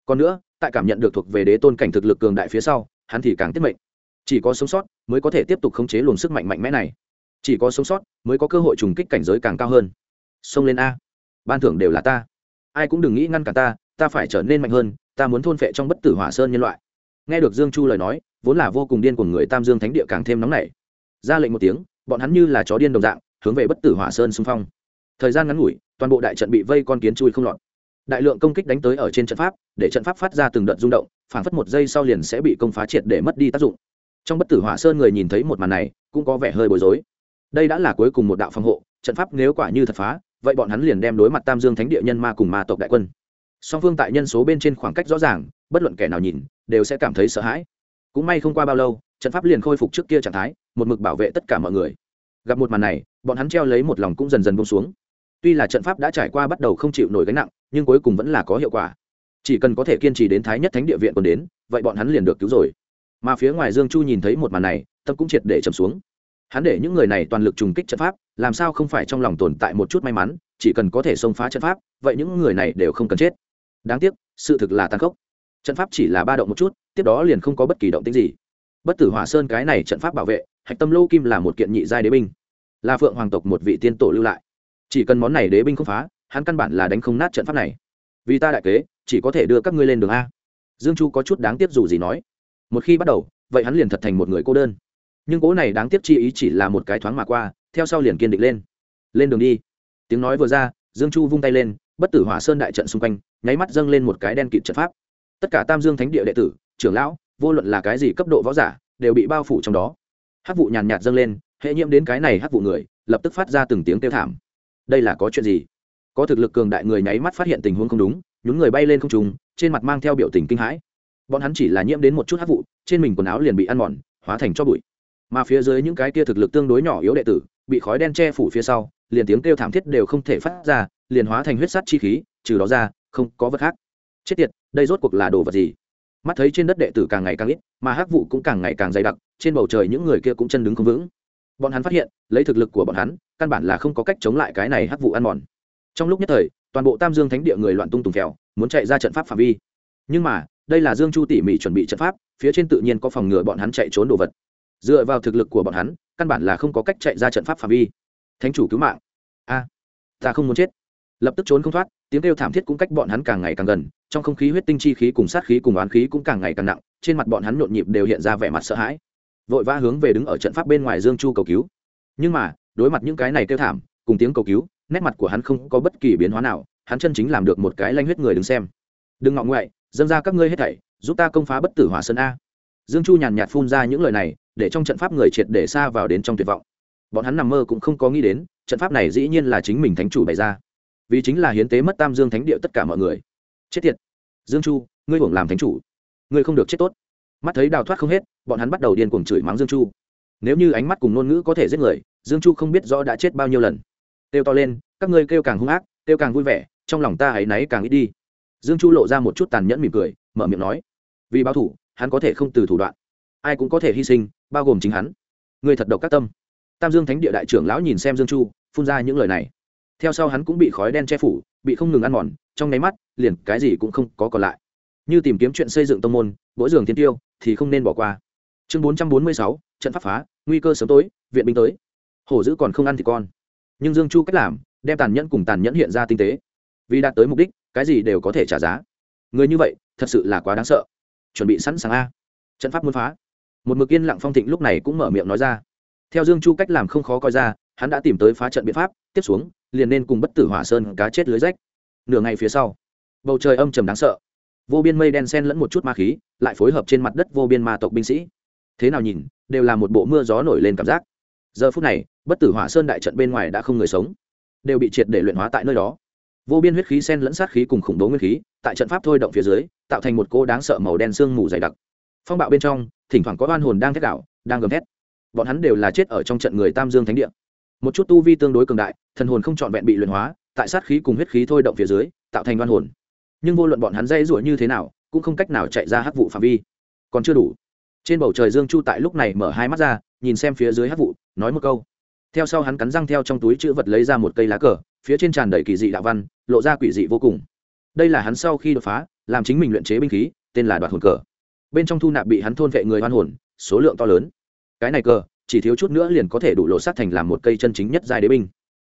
Còn nữa, tại cảm nhận được thuộc về đế tôn cảnh thực lực cường đại phía sau, hắn thì càng tiết mệnh. Chỉ có sống sót mới có thể tiếp tục khống chế luồng sức mạnh mạnh mẽ này. Chỉ có sống sót mới có cơ hội trùng kích cảnh giới càng cao hơn. Xông lên a. Ban thưởng đều là ta. Ai cũng đừng nghĩ ngăn cả ta ta phải trở nên mạnh hơn, ta muốn thôn phệ trong bất tử hỏa sơn nhân loại. Nghe được dương chu lời nói, vốn là vô cùng điên của người tam dương thánh địa càng thêm nóng nảy. Ra lệnh một tiếng, bọn hắn như là chó điên đồng dạng, hướng về bất tử hỏa sơn xung phong. Thời gian ngắn ngủi, toàn bộ đại trận bị vây con kiến chui không lọt. Đại lượng công kích đánh tới ở trên trận pháp, để trận pháp phát ra từng đợt rung động phản phất một giây sau liền sẽ bị công phá triệt để mất đi tác dụng. Trong bất tử hỏa sơn người nhìn thấy một màn này, cũng có vẻ hơi bối rối. Đây đã là cuối cùng một đạo phòng hộ, trận pháp nếu quả như thật phá, vậy bọn hắn liền đem đối mặt tam dương thánh địa nhân ma cùng ma tộc đại quân song phương tại nhân số bên trên khoảng cách rõ ràng, bất luận kẻ nào nhìn, đều sẽ cảm thấy sợ hãi. Cũng may không qua bao lâu, trận pháp liền khôi phục trước kia trạng thái, một mực bảo vệ tất cả mọi người. Gặp một màn này, bọn hắn treo lấy một lòng cũng dần dần bông xuống. Tuy là trận pháp đã trải qua bắt đầu không chịu nổi gánh nặng, nhưng cuối cùng vẫn là có hiệu quả. Chỉ cần có thể kiên trì đến thái nhất thánh địa viện còn đến, vậy bọn hắn liền được cứu rồi. Mà phía ngoài dương chu nhìn thấy một màn này, tâm cũng triệt để chầm xuống. Hắn để những người này toàn lực trùng kích trận pháp, làm sao không phải trong lòng tồn tại một chút may mắn, chỉ cần có thể xông phá trận pháp, vậy những người này đều không cần chết đáng tiếc, sự thực là tàn khốc. Trận pháp chỉ là ba động một chút, tiếp đó liền không có bất kỳ động tính gì. Bất tử hỏa sơn cái này trận pháp bảo vệ, hạch tâm lâu kim là một kiện nhị giai đế binh. Là phượng hoàng tộc một vị tiên tổ lưu lại. Chỉ cần món này đế binh không phá, hắn căn bản là đánh không nát trận pháp này. Vì ta đại kế, chỉ có thể đưa các ngươi lên đường a. Dương chu có chút đáng tiếc dù gì nói. Một khi bắt đầu, vậy hắn liền thật thành một người cô đơn. Nhưng cố này đáng tiếc chi ý chỉ là một cái thoáng mà qua, theo sau liền kiên định lên. Lên đường đi. Tiếng nói vừa ra, dương chu vung tay lên bất tử hỏa sơn đại trận xung quanh, nháy mắt dâng lên một cái đen kịt trận pháp. Tất cả tam dương thánh địa đệ tử, trưởng lão, vô luận là cái gì cấp độ võ giả, đều bị bao phủ trong đó. Hát vụ nhàn nhạt dâng lên, hệ nhiễm đến cái này hát vụ người, lập tức phát ra từng tiếng kêu thảm. Đây là có chuyện gì? Có thực lực cường đại người nháy mắt phát hiện tình huống không đúng, nhún người bay lên không trùng trên mặt mang theo biểu tình kinh hãi. Bọn hắn chỉ là nhiễm đến một chút hát vụ, trên mình quần áo liền bị ăn mòn, hóa thành cho bụi. Mà phía dưới những cái kia thực lực tương đối nhỏ yếu đệ tử, bị khói đen che phủ phía sau, liền tiếng kêu thảm thiết đều không thể phát ra liền hóa thành huyết sắt chi khí, trừ đó ra, không có vật khác. Chết tiệt, đây rốt cuộc là đồ vật gì? Mắt thấy trên đất đệ tử càng ngày càng ít, mà hắc vụ cũng càng ngày càng dày đặc, trên bầu trời những người kia cũng chân đứng không vững. Bọn hắn phát hiện, lấy thực lực của bọn hắn, căn bản là không có cách chống lại cái này hắc vụ ăn mòn. Trong lúc nhất thời, toàn bộ tam dương thánh địa người loạn tung tùng phèo muốn chạy ra trận pháp phạm vi. Nhưng mà, đây là dương chu tỉ mỉ chuẩn bị trận pháp, phía trên tự nhiên có phòng ngừa bọn hắn chạy trốn đồ vật. Dựa vào thực lực của bọn hắn, căn bản là không có cách chạy ra trận pháp phạm vi. Thánh chủ cứu mạng. A, ta không muốn chết lập tức trốn không thoát, tiếng kêu thảm thiết cũng cách bọn hắn càng ngày càng gần, trong không khí huyết tinh chi khí cùng sát khí cùng oán khí cũng càng ngày càng nặng, trên mặt bọn hắn nhộn nhịp đều hiện ra vẻ mặt sợ hãi. Vội vã hướng về đứng ở trận pháp bên ngoài dương chu cầu cứu. Nhưng mà, đối mặt những cái này kêu thảm, cùng tiếng cầu cứu, nét mặt của hắn không có bất kỳ biến hóa nào, hắn chân chính làm được một cái lanh huyết người đứng xem. Đừng ngọng ngoại, dâng ra các ngươi hết thảy, giúp ta công phá bất tử hỏa sơn a. Dương chu nhàn nhạt phun ra những lời này, để trong trận pháp người triệt để xa vào đến trong tuyệt vọng. Bọn hắn nằm mơ cũng không có nghĩ đến, trận pháp này dĩ nhiên là chính mình thánh chủ bày ra vì chính là hiến tế mất tam dương thánh địa tất cả mọi người. Chết tiệt. Dương chu, ngươi hưởng làm thánh chủ. Ngươi không được chết tốt. Mắt thấy đào thoát không hết, bọn hắn bắt đầu điên cuồng chửi mắng dương chu. Nếu như ánh mắt cùng ngôn ngữ có thể giết người, dương chu không biết rõ đã chết bao nhiêu lần. Kêu to lên, các ngươi kêu càng hung ác, kêu càng vui vẻ, trong lòng ta hãy náy càng ít đi. Dương chu lộ ra một chút tàn nhẫn mỉm cười, mở miệng nói. Vì báo thủ, hắn có thể không từ thủ đoạn. Ai cũng có thể hy sinh, bao gồm chính hắn. Người thật độc các tâm. Tam dương thánh địa đại trưởng lão nhìn xem dương chu, phun ra những lời này theo sau hắn cũng bị khói đen che phủ, bị không ngừng ăn mòn, trong nháy mắt, liền cái gì cũng không có còn lại. Như tìm kiếm chuyện xây dựng tông môn mỗi giường thiên tiêu, thì không nên bỏ qua. Chương bốn trăm bốn mươi sáu, trận pháp phá, nguy cơ sớm tối, viện binh tới. Hổ dữ còn không ăn thì con. Nhưng dương chu cách làm, đem tàn nhẫn cùng tàn nhẫn hiện ra tinh tế. Vì đạt tới mục đích, cái gì đều có thể trả giá. Người như vậy, thật sự là quá đáng sợ. Chuẩn bị sẵn sàng a. Trận pháp muốn phá. Một mực yên lặng phong thịnh lúc này cũng mở miệng nói ra. Theo dương chu cách làm không khó coi ra hắn đã tìm tới phá trận biện pháp, tiếp xuống, liền nên cùng bất tử hỏa sơn cá chết lưới rách. Nửa ngày phía sau, bầu trời âm trầm đáng sợ. Vô biên mây đen sen lẫn một chút ma khí, lại phối hợp trên mặt đất vô biên ma tộc binh sĩ. Thế nào nhìn, đều là một bộ mưa gió nổi lên cảm giác. Giờ phút này, bất tử hỏa sơn đại trận bên ngoài đã không người sống, đều bị triệt để luyện hóa tại nơi đó. Vô biên huyết khí sen lẫn sát khí cùng khủng bố nguyên khí, tại trận pháp thôi động phía dưới, tạo thành một cô đáng sợ màu đen sương mù dày đặc. Phong bạo bên trong, thỉnh thoảng có oan hồn đang thét đảo đang gầm thét. Bọn hắn đều là chết ở trong trận người tam dương thánh địa một chút tu vi tương đối cường đại, thần hồn không trọn vẹn bị luyện hóa, tại sát khí cùng huyết khí thôi động phía dưới, tạo thành oan hồn. Nhưng vô luận bọn hắn dây rủa như thế nào, cũng không cách nào chạy ra hắc vụ phạm vi. Còn chưa đủ. Trên bầu trời dương chu tại lúc này mở hai mắt ra, nhìn xem phía dưới hắc vụ, nói một câu. Theo sau hắn cắn răng theo trong túi chữ vật lấy ra một cây lá cờ, phía trên tràn đầy kỳ dị đạo văn, lộ ra quỷ dị vô cùng. Đây là hắn sau khi đột phá, làm chính mình luyện chế binh khí, tên là đoạt hồn cờ. Bên trong thu nạp bị hắn thôn vệ người hoan hồn, số lượng to lớn. Cái này cờ chỉ thiếu chút nữa liền có thể đủ lộ sát thành làm một cây chân chính nhất giai đế binh.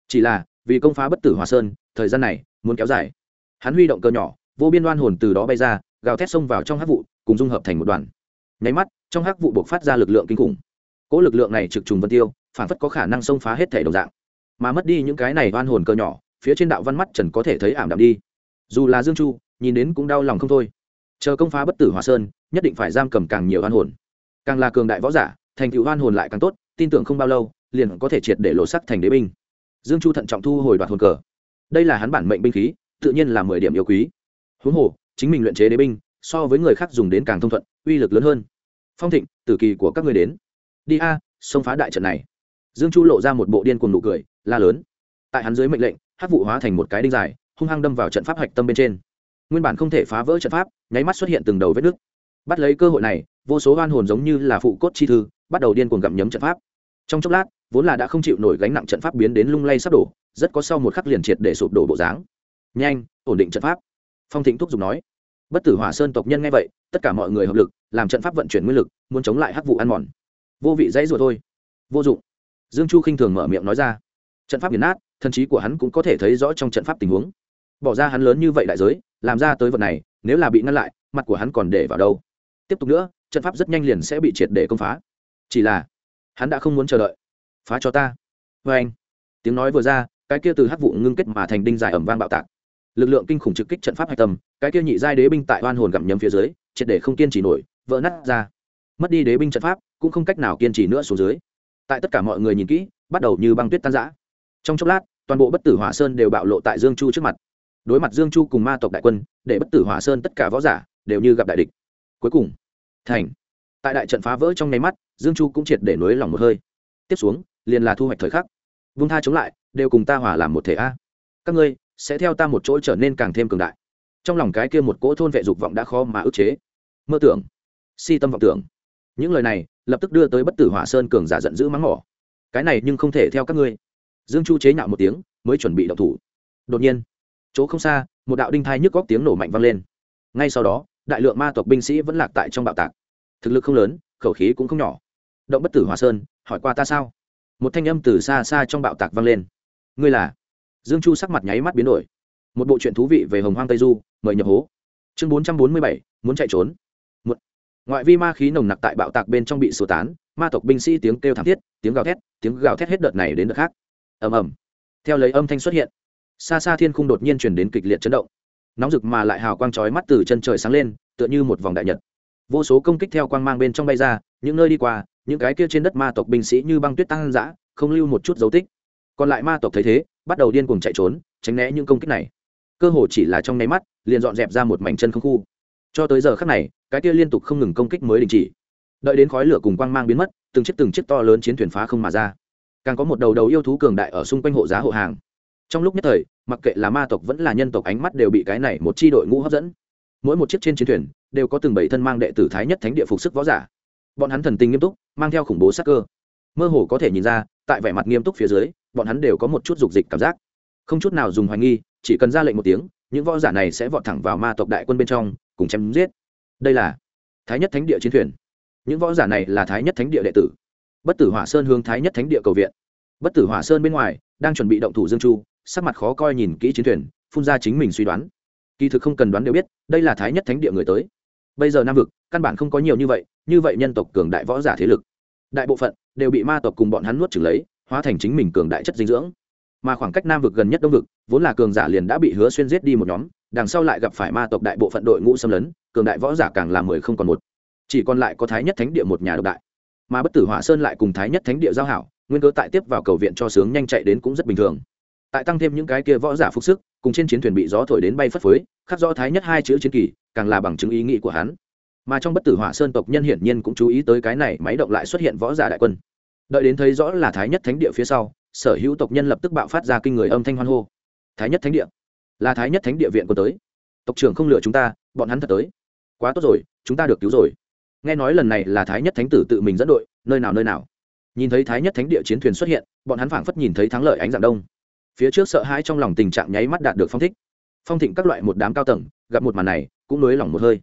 Chỉ là, vì công phá bất tử hòa sơn, thời gian này muốn kéo dài. Hắn huy động cơ nhỏ, vô biên đoan hồn từ đó bay ra, gào thét xông vào trong hắc vụ, cùng dung hợp thành một đoàn. Nháy mắt, trong hắc vụ buộc phát ra lực lượng kinh khủng. Cỗ lực lượng này trực trùng vân tiêu, phản phất có khả năng xông phá hết thể đồng dạng. Mà mất đi những cái này đoan hồn cơ nhỏ, phía trên đạo văn mắt trần có thể thấy ảm đạm đi. Dù là dương chu, nhìn đến cũng đau lòng không thôi. Chờ công phá bất tử hòa sơn, nhất định phải giam cầm càng nhiều đoan hồn. Càng là cường đại võ giả thành tựu hoan hồn lại càng tốt, tin tưởng không bao lâu, liền có thể triệt để lộ sắc thành đế binh. Dương chu thận trọng thu hồi đoạt hồn cờ. Đây là hắn bản mệnh binh khí, tự nhiên là mười điểm yêu quý. Huống hồ, chính mình luyện chế đế binh, so với người khác dùng đến càng thông thuận, uy lực lớn hơn. Phong thịnh, tử kỳ của các người đến. Đi a, xông phá đại trận này. Dương chu lộ ra một bộ điên cuồng nụ cười, la lớn. Tại hắn dưới mệnh lệnh hát vụ hóa thành một cái đinh dài, hung hăng đâm vào trận pháp hạch tâm bên trên. Nguyên bản không thể phá vỡ trận pháp, nháy mắt xuất hiện từng đầu vết nứt. Bắt lấy cơ hội này vô số oan hồn giống như là phụ cốt chi thư, bắt đầu điên cuồng gặm nhấm trận pháp. Trong chốc lát, vốn là đã không chịu nổi gánh nặng trận pháp biến đến lung lay sắp đổ, rất có sau một khắc liền triệt để sụp đổ bộ dáng. Nhanh, ổn định trận pháp. Phong thịnh thúc giục nói. Bất tử hỏa sơn tộc nhân nghe vậy, tất cả mọi người hợp lực, làm trận pháp vận chuyển nguyên lực, muốn chống lại hắc vụ ăn mòn. Vô vị dãy rồi thôi. Vô dụng. Dương chu khinh thường mở miệng nói ra. Trận pháp biến nát, thần trí của hắn cũng có thể thấy rõ trong trận pháp tình huống. Bỏ ra hắn lớn như vậy đại giới, làm ra tới vật này, nếu là bị ngăn lại, mặt của hắn còn để vào đâu? Tiếp tục nữa trận pháp rất nhanh liền sẽ bị triệt để công phá. Chỉ là, hắn đã không muốn chờ đợi. Phá cho ta. Vê anh, tiếng nói vừa ra, cái kia từ hắc vụ ngưng kết mà thành đinh dài ẩm vang bạo tạc. Lực lượng kinh khủng trực kích trận pháp hạch tâm, cái kia nhị giai đế binh tại oan hồn gặm nhấm phía dưới, triệt để không kiên trì nổi, vỡ nát ra. Mất đi đế binh trận pháp, cũng không cách nào kiên trì nữa xuống dưới. Tại tất cả mọi người nhìn kỹ, bắt đầu như băng tuyết tan giã trong chốc lát, toàn bộ bất tử hỏa sơn đều bạo lộ tại dương chu trước mặt. Đối mặt dương chu cùng ma tộc đại quân, để bất tử hỏa sơn tất cả võ giả đều như gặp đại địch. Cuối cùng thành. Tại đại trận phá vỡ trong nháy mắt, dương chu cũng triệt để nối lòng một hơi. Tiếp xuống, liền là thu hoạch thời khắc. Vung tha chống lại, đều cùng ta hòa làm một thể a. Các ngươi, sẽ theo ta một chỗ trở nên càng thêm cường đại. Trong lòng cái kia một cỗ thôn vệ dục vọng đã khó mà ức chế. Mơ tưởng. Si tâm vọng tưởng. Những lời này, lập tức đưa tới bất tử hỏa sơn cường giả giận dữ mắng mỏ. Cái này nhưng không thể theo các ngươi. Dương chu chế nhạo một tiếng, mới chuẩn bị động thủ. Đột nhiên, chỗ không xa, một đạo đinh thai nhức góc tiếng nổ mạnh vang lên. Ngay sau đó, đại lượng ma tộc binh sĩ vẫn lạc tại trong bạo tạc thực lực không lớn, khẩu khí cũng không nhỏ. Động bất tử hòa sơn, hỏi qua ta sao? Một thanh âm từ xa xa trong bạo tạc vang lên. Ngươi là? Dương chu sắc mặt nháy mắt biến đổi. Một bộ chuyện thú vị về hồng hoang tây du, mời nhập hố. Chương bốn trăm bốn mươi bảy, muốn chạy trốn. Một ngoại vi ma khí nồng nặc tại bạo tạc bên trong bị sơ tán, ma tộc binh sĩ tiếng kêu thảm thiết, tiếng gào thét, tiếng gào thét hết đợt này đến đợt khác. Ầm ầm. Theo lấy âm thanh xuất hiện, xa xa thiên khung đột nhiên chuyển đến kịch liệt chấn động. Nóng rực mà lại hào quang chói mắt từ chân trời sáng lên, tựa như một vòng đại nhật vô số công kích theo quang mang bên trong bay ra, những nơi đi qua, những cái kia trên đất ma tộc binh sĩ như băng tuyết tăng dã, không lưu một chút dấu tích. Còn lại ma tộc thấy thế, bắt đầu điên cuồng chạy trốn, tránh né những công kích này. Cơ hồ chỉ là trong nháy mắt, liền dọn dẹp ra một mảnh chân không khu. Cho tới giờ khắc này, cái kia liên tục không ngừng công kích mới đình chỉ. Đợi đến khói lửa cùng quang mang biến mất, từng chiếc từng chiếc to lớn chiến thuyền phá không mà ra. Càng có một đầu đầu yêu thú cường đại ở xung quanh hộ giá hộ hàng. Trong lúc nhất thời, mặc kệ là ma tộc vẫn là nhân tộc, ánh mắt đều bị cái này một chi đội ngũ hấp dẫn mỗi một chiếc trên chiến thuyền đều có từng bảy thân mang đệ tử thái nhất thánh địa phục sức võ giả. Bọn hắn thần tình nghiêm túc, mang theo khủng bố sắc cơ. Mơ hồ có thể nhìn ra, tại vẻ mặt nghiêm túc phía dưới, bọn hắn đều có một chút dục dịch cảm giác. Không chút nào dùng hoài nghi, chỉ cần ra lệnh một tiếng, những võ giả này sẽ vọt thẳng vào ma tộc đại quân bên trong, cùng chém giết. Đây là thái nhất thánh địa chiến thuyền. Những võ giả này là thái nhất thánh địa đệ tử. Bất tử hỏa sơn hướng thái nhất thánh địa cầu viện. Bất tử hỏa sơn bên ngoài đang chuẩn bị động thủ dương chu, sắc mặt khó coi nhìn kỹ chiến thuyền, phun ra chính mình suy đoán kỳ thực không cần đoán đều biết, đây là thái nhất thánh địa người tới. Bây giờ nam vực, căn bản không có nhiều như vậy như vậy nhân tộc cường đại võ giả thế lực. Đại bộ phận đều bị ma tộc cùng bọn hắn nuốt trừng lấy, hóa thành chính mình cường đại chất dinh dưỡng. Mà khoảng cách nam vực gần nhất đông vực, vốn là cường giả liền đã bị hứa xuyên giết đi một nhóm, đằng sau lại gặp phải ma tộc đại bộ phận đội ngũ xâm lấn, cường đại võ giả càng là mười không còn một. Chỉ còn lại có thái nhất thánh địa một nhà độc đại. Mà bất tử hỏa sơn lại cùng thái nhất thánh địa giao hảo, nguyên cơ tại tiếp vào cầu viện cho sướng nhanh chạy đến cũng rất bình thường tại tăng thêm những cái kia võ giả phục sức, cùng trên chiến thuyền bị gió thổi đến bay phất phới, khắc rõ thái nhất hai chữ chiến kỳ, càng là bằng chứng ý nghĩ của hắn. Mà trong bất tử hỏa sơn tộc nhân hiển nhiên cũng chú ý tới cái này, máy động lại xuất hiện võ giả đại quân. Đợi đến thấy rõ là thái nhất thánh địa phía sau, sở hữu tộc nhân lập tức bạo phát ra kinh người âm thanh hoan hô. Thái nhất thánh địa? Là thái nhất thánh địa viện của tới. Tộc trưởng không lừa chúng ta, bọn hắn thật tới. Quá tốt rồi, chúng ta được cứu rồi. Nghe nói lần này là thái nhất thánh tử tự mình dẫn đội, nơi nào nơi nào? Nhìn thấy thái nhất thánh địa chiến thuyền xuất hiện, bọn hắn phảng phất nhìn thấy thắng lợi ánh dạng đông phía trước sợ hãi trong lòng tình trạng nháy mắt đạt được phong thích. Phong thịnh các loại một đám cao tầng, gặp một màn này, cũng nới lỏng một hơi.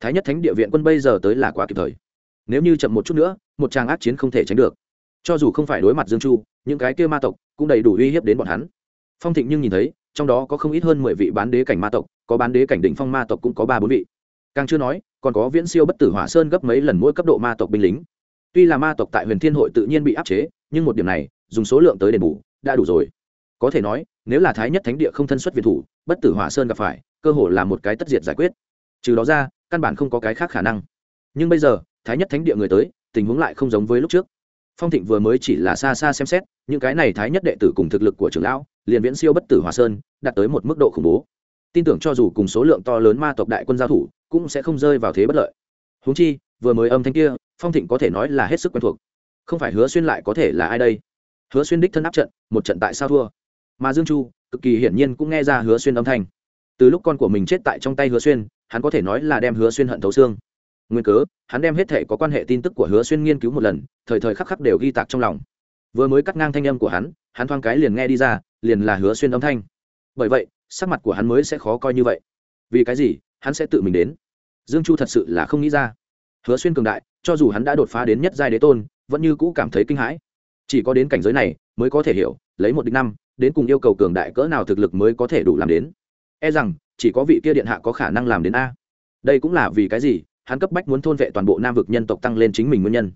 Thái nhất thánh địa viện quân bây giờ tới là quá kịp thời. Nếu như chậm một chút nữa, một tràng ác chiến không thể tránh được. Cho dù không phải đối mặt dương chu, những cái kia ma tộc cũng đầy đủ uy hiếp đến bọn hắn. Phong thịnh nhưng nhìn thấy, trong đó có không ít hơn mười vị bán đế cảnh ma tộc, có bán đế cảnh đỉnh phong ma tộc cũng có ba bốn vị. Càng chưa nói, còn có viễn siêu bất tử hỏa sơn gấp mấy lần mỗi cấp độ ma tộc binh lính. Tuy là ma tộc tại huyền thiên hội tự nhiên bị áp chế, nhưng một điểm này, dùng số lượng tới đền bù, đã đủ rồi có thể nói, nếu là thái nhất thánh địa không thân xuất việt thủ, bất tử hỏa sơn gặp phải, cơ hội là một cái tất diệt giải quyết. Trừ đó ra, căn bản không có cái khác khả năng. Nhưng bây giờ, thái nhất thánh địa người tới, tình huống lại không giống với lúc trước. Phong thịnh vừa mới chỉ là xa xa xem xét, những cái này thái nhất đệ tử cùng thực lực của trưởng lão, liền viễn siêu bất tử hòa sơn, đạt tới một mức độ khủng bố. Tin tưởng cho dù cùng số lượng to lớn ma tộc đại quân giao thủ, cũng sẽ không rơi vào thế bất lợi. Húng chi, vừa mới âm thanh kia, phong thịnh có thể nói là hết sức quen thuộc. Không phải hứa xuyên lại có thể là ai đây? Hứa xuyên đích thân áp trận, một trận tại sao thua? Mà dương chu cực kỳ hiển nhiên cũng nghe ra hứa xuyên âm thanh. Từ lúc con của mình chết tại trong tay hứa xuyên, hắn có thể nói là đem hứa xuyên hận thấu xương. Nguyên cớ, hắn đem hết thể có quan hệ tin tức của hứa xuyên nghiên cứu một lần, thời thời khắc khắc đều ghi tạc trong lòng. Vừa mới cắt ngang thanh âm của hắn hắn thoáng cái liền nghe đi ra, liền là hứa xuyên âm thanh. Bởi vậy, sắc mặt của hắn mới sẽ khó coi như vậy. Vì cái gì, hắn sẽ tự mình đến? Dương chu thật sự là không nghĩ ra. Hứa xuyên cường đại, cho dù hắn đã đột phá đến nhất giai đế tôn, vẫn như cũ cảm thấy kinh hãi. Chỉ có đến cảnh giới này, mới có thể hiểu, lấy một đích năm đến cùng yêu cầu cường đại cỡ nào thực lực mới có thể đủ làm đến. E rằng, chỉ có vị kia điện hạ có khả năng làm đến a. Đây cũng là vì cái gì, hắn cấp bách muốn thôn vệ toàn bộ nam vực nhân tộc tăng lên chính mình nguyên nhân.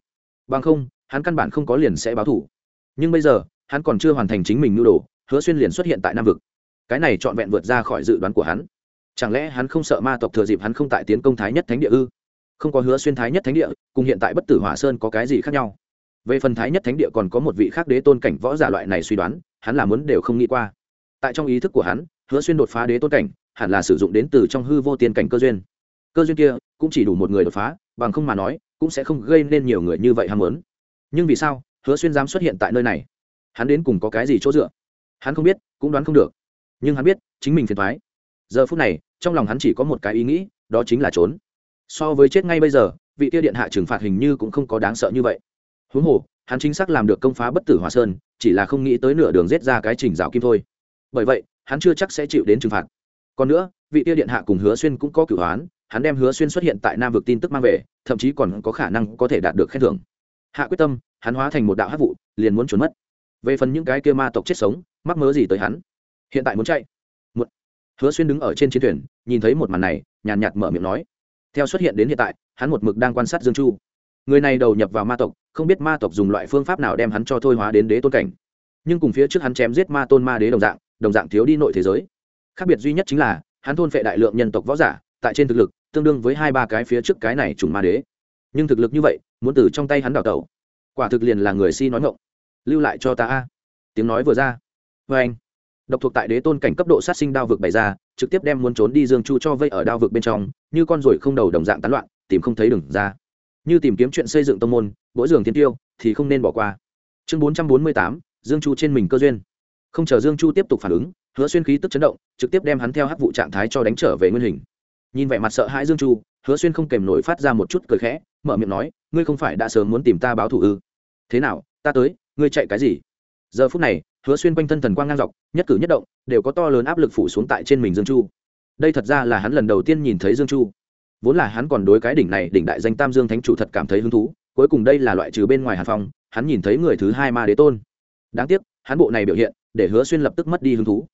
Bằng không, hắn căn bản không có liền sẽ báo thủ. Nhưng bây giờ, hắn còn chưa hoàn thành chính mình nhu đồ, hứa xuyên liền xuất hiện tại nam vực. Cái này trọn vẹn vượt ra khỏi dự đoán của hắn. Chẳng lẽ hắn không sợ ma tộc thừa dịp hắn không tại tiến công thái nhất thánh địa ư? Không có hứa xuyên thái nhất thánh địa, cùng hiện tại bất tử hỏa sơn có cái gì khác nhau? Về phần thái nhất thánh địa còn có một vị khác đế tôn cảnh võ giả loại này suy đoán hắn là muốn đều không nghĩ qua. Tại trong ý thức của hắn, hứa xuyên đột phá đế tôn cảnh, hẳn là sử dụng đến từ trong hư vô tiên cảnh cơ duyên. Cơ duyên kia cũng chỉ đủ một người đột phá, bằng không mà nói, cũng sẽ không gây nên nhiều người như vậy ham muốn. Nhưng vì sao, hứa xuyên dám xuất hiện tại nơi này? Hắn đến cùng có cái gì chỗ dựa? Hắn không biết, cũng đoán không được. Nhưng hắn biết, chính mình phiền thoái giờ phút này, trong lòng hắn chỉ có một cái ý nghĩ, đó chính là trốn. So với chết ngay bây giờ, vị kia điện hạ trừng phạt hình như cũng không có đáng sợ như vậy. Huống hồ hắn chính xác làm được công phá bất tử hòa sơn, chỉ là không nghĩ tới nửa đường rết ra cái trình rào kim thôi. Bởi vậy, hắn chưa chắc sẽ chịu đến trừng phạt. Còn nữa, vị tiêu điện hạ cùng hứa xuyên cũng có cửu hoán hắn đem hứa xuyên xuất hiện tại nam vực tin tức mang về, thậm chí còn có khả năng có thể đạt được khen thưởng. Hạ quyết tâm, hắn hóa thành một đạo hát vụ, liền muốn trốn mất. Về phần những cái kia ma tộc chết sống, mắc mớ gì tới hắn? Hiện tại muốn chạy. Một hứa xuyên đứng ở trên chiến thuyền, nhìn thấy một màn này, nhàn nhạt mở miệng nói. Theo xuất hiện đến hiện tại, hắn một mực đang quan sát dương chu người này đầu nhập vào ma tộc, không biết ma tộc dùng loại phương pháp nào đem hắn cho thôi hóa đến đế tôn cảnh. Nhưng cùng phía trước hắn chém giết ma tôn ma đế đồng dạng đồng dạng thiếu đi nội thế giới. Khác biệt duy nhất chính là, hắn thôn phệ đại lượng nhân tộc võ giả, tại trên thực lực, tương đương với hai ba cái phía trước cái này trùng ma đế. Nhưng thực lực như vậy, muốn từ trong tay hắn đào tẩu, quả thực liền là người si nói ngộng lưu lại cho ta a. Tiếng nói vừa ra. Vê anh độc thuộc tại đế tôn cảnh cấp độ sát sinh đao vực bày ra, trực tiếp đem muốn trốn đi dương chu cho vây ở đao vực bên trong, như con ruồi không đầu đồng dạng tán loạn, tìm không thấy đừng ra như tìm kiếm chuyện xây dựng tông môn, mỗi giường thiên tiêu thì không nên bỏ qua. Chương bốn trăm bốn mươi tám, dương chu trên mình cơ duyên. Không chờ dương chu tiếp tục phản ứng, hứa xuyên khí tức chấn động, trực tiếp đem hắn theo hắc vụ trạng thái cho đánh trở về nguyên hình. Nhìn vẻ mặt sợ hãi dương chu, hứa xuyên không kèm nổi phát ra một chút cười khẽ, mở miệng nói, ngươi không phải đã sớm muốn tìm ta báo thù ư? Thế nào, ta tới, ngươi chạy cái gì? Giờ phút này, hứa xuyên quanh thân thần quang ngang dọc, nhất cử nhất động, đều có to lớn áp lực phủ xuống tại trên mình dương chu. Đây thật ra là hắn lần đầu tiên nhìn thấy dương chu vốn là hắn còn đối cái đỉnh này, đỉnh đại danh tam dương thánh chủ thật cảm thấy hứng thú, cuối cùng đây là loại trừ bên ngoài hàn phong, hắn nhìn thấy người thứ hai ma đế tôn. Đáng tiếc, hắn bộ này biểu hiện, để hứa xuyên lập tức mất đi hứng thú.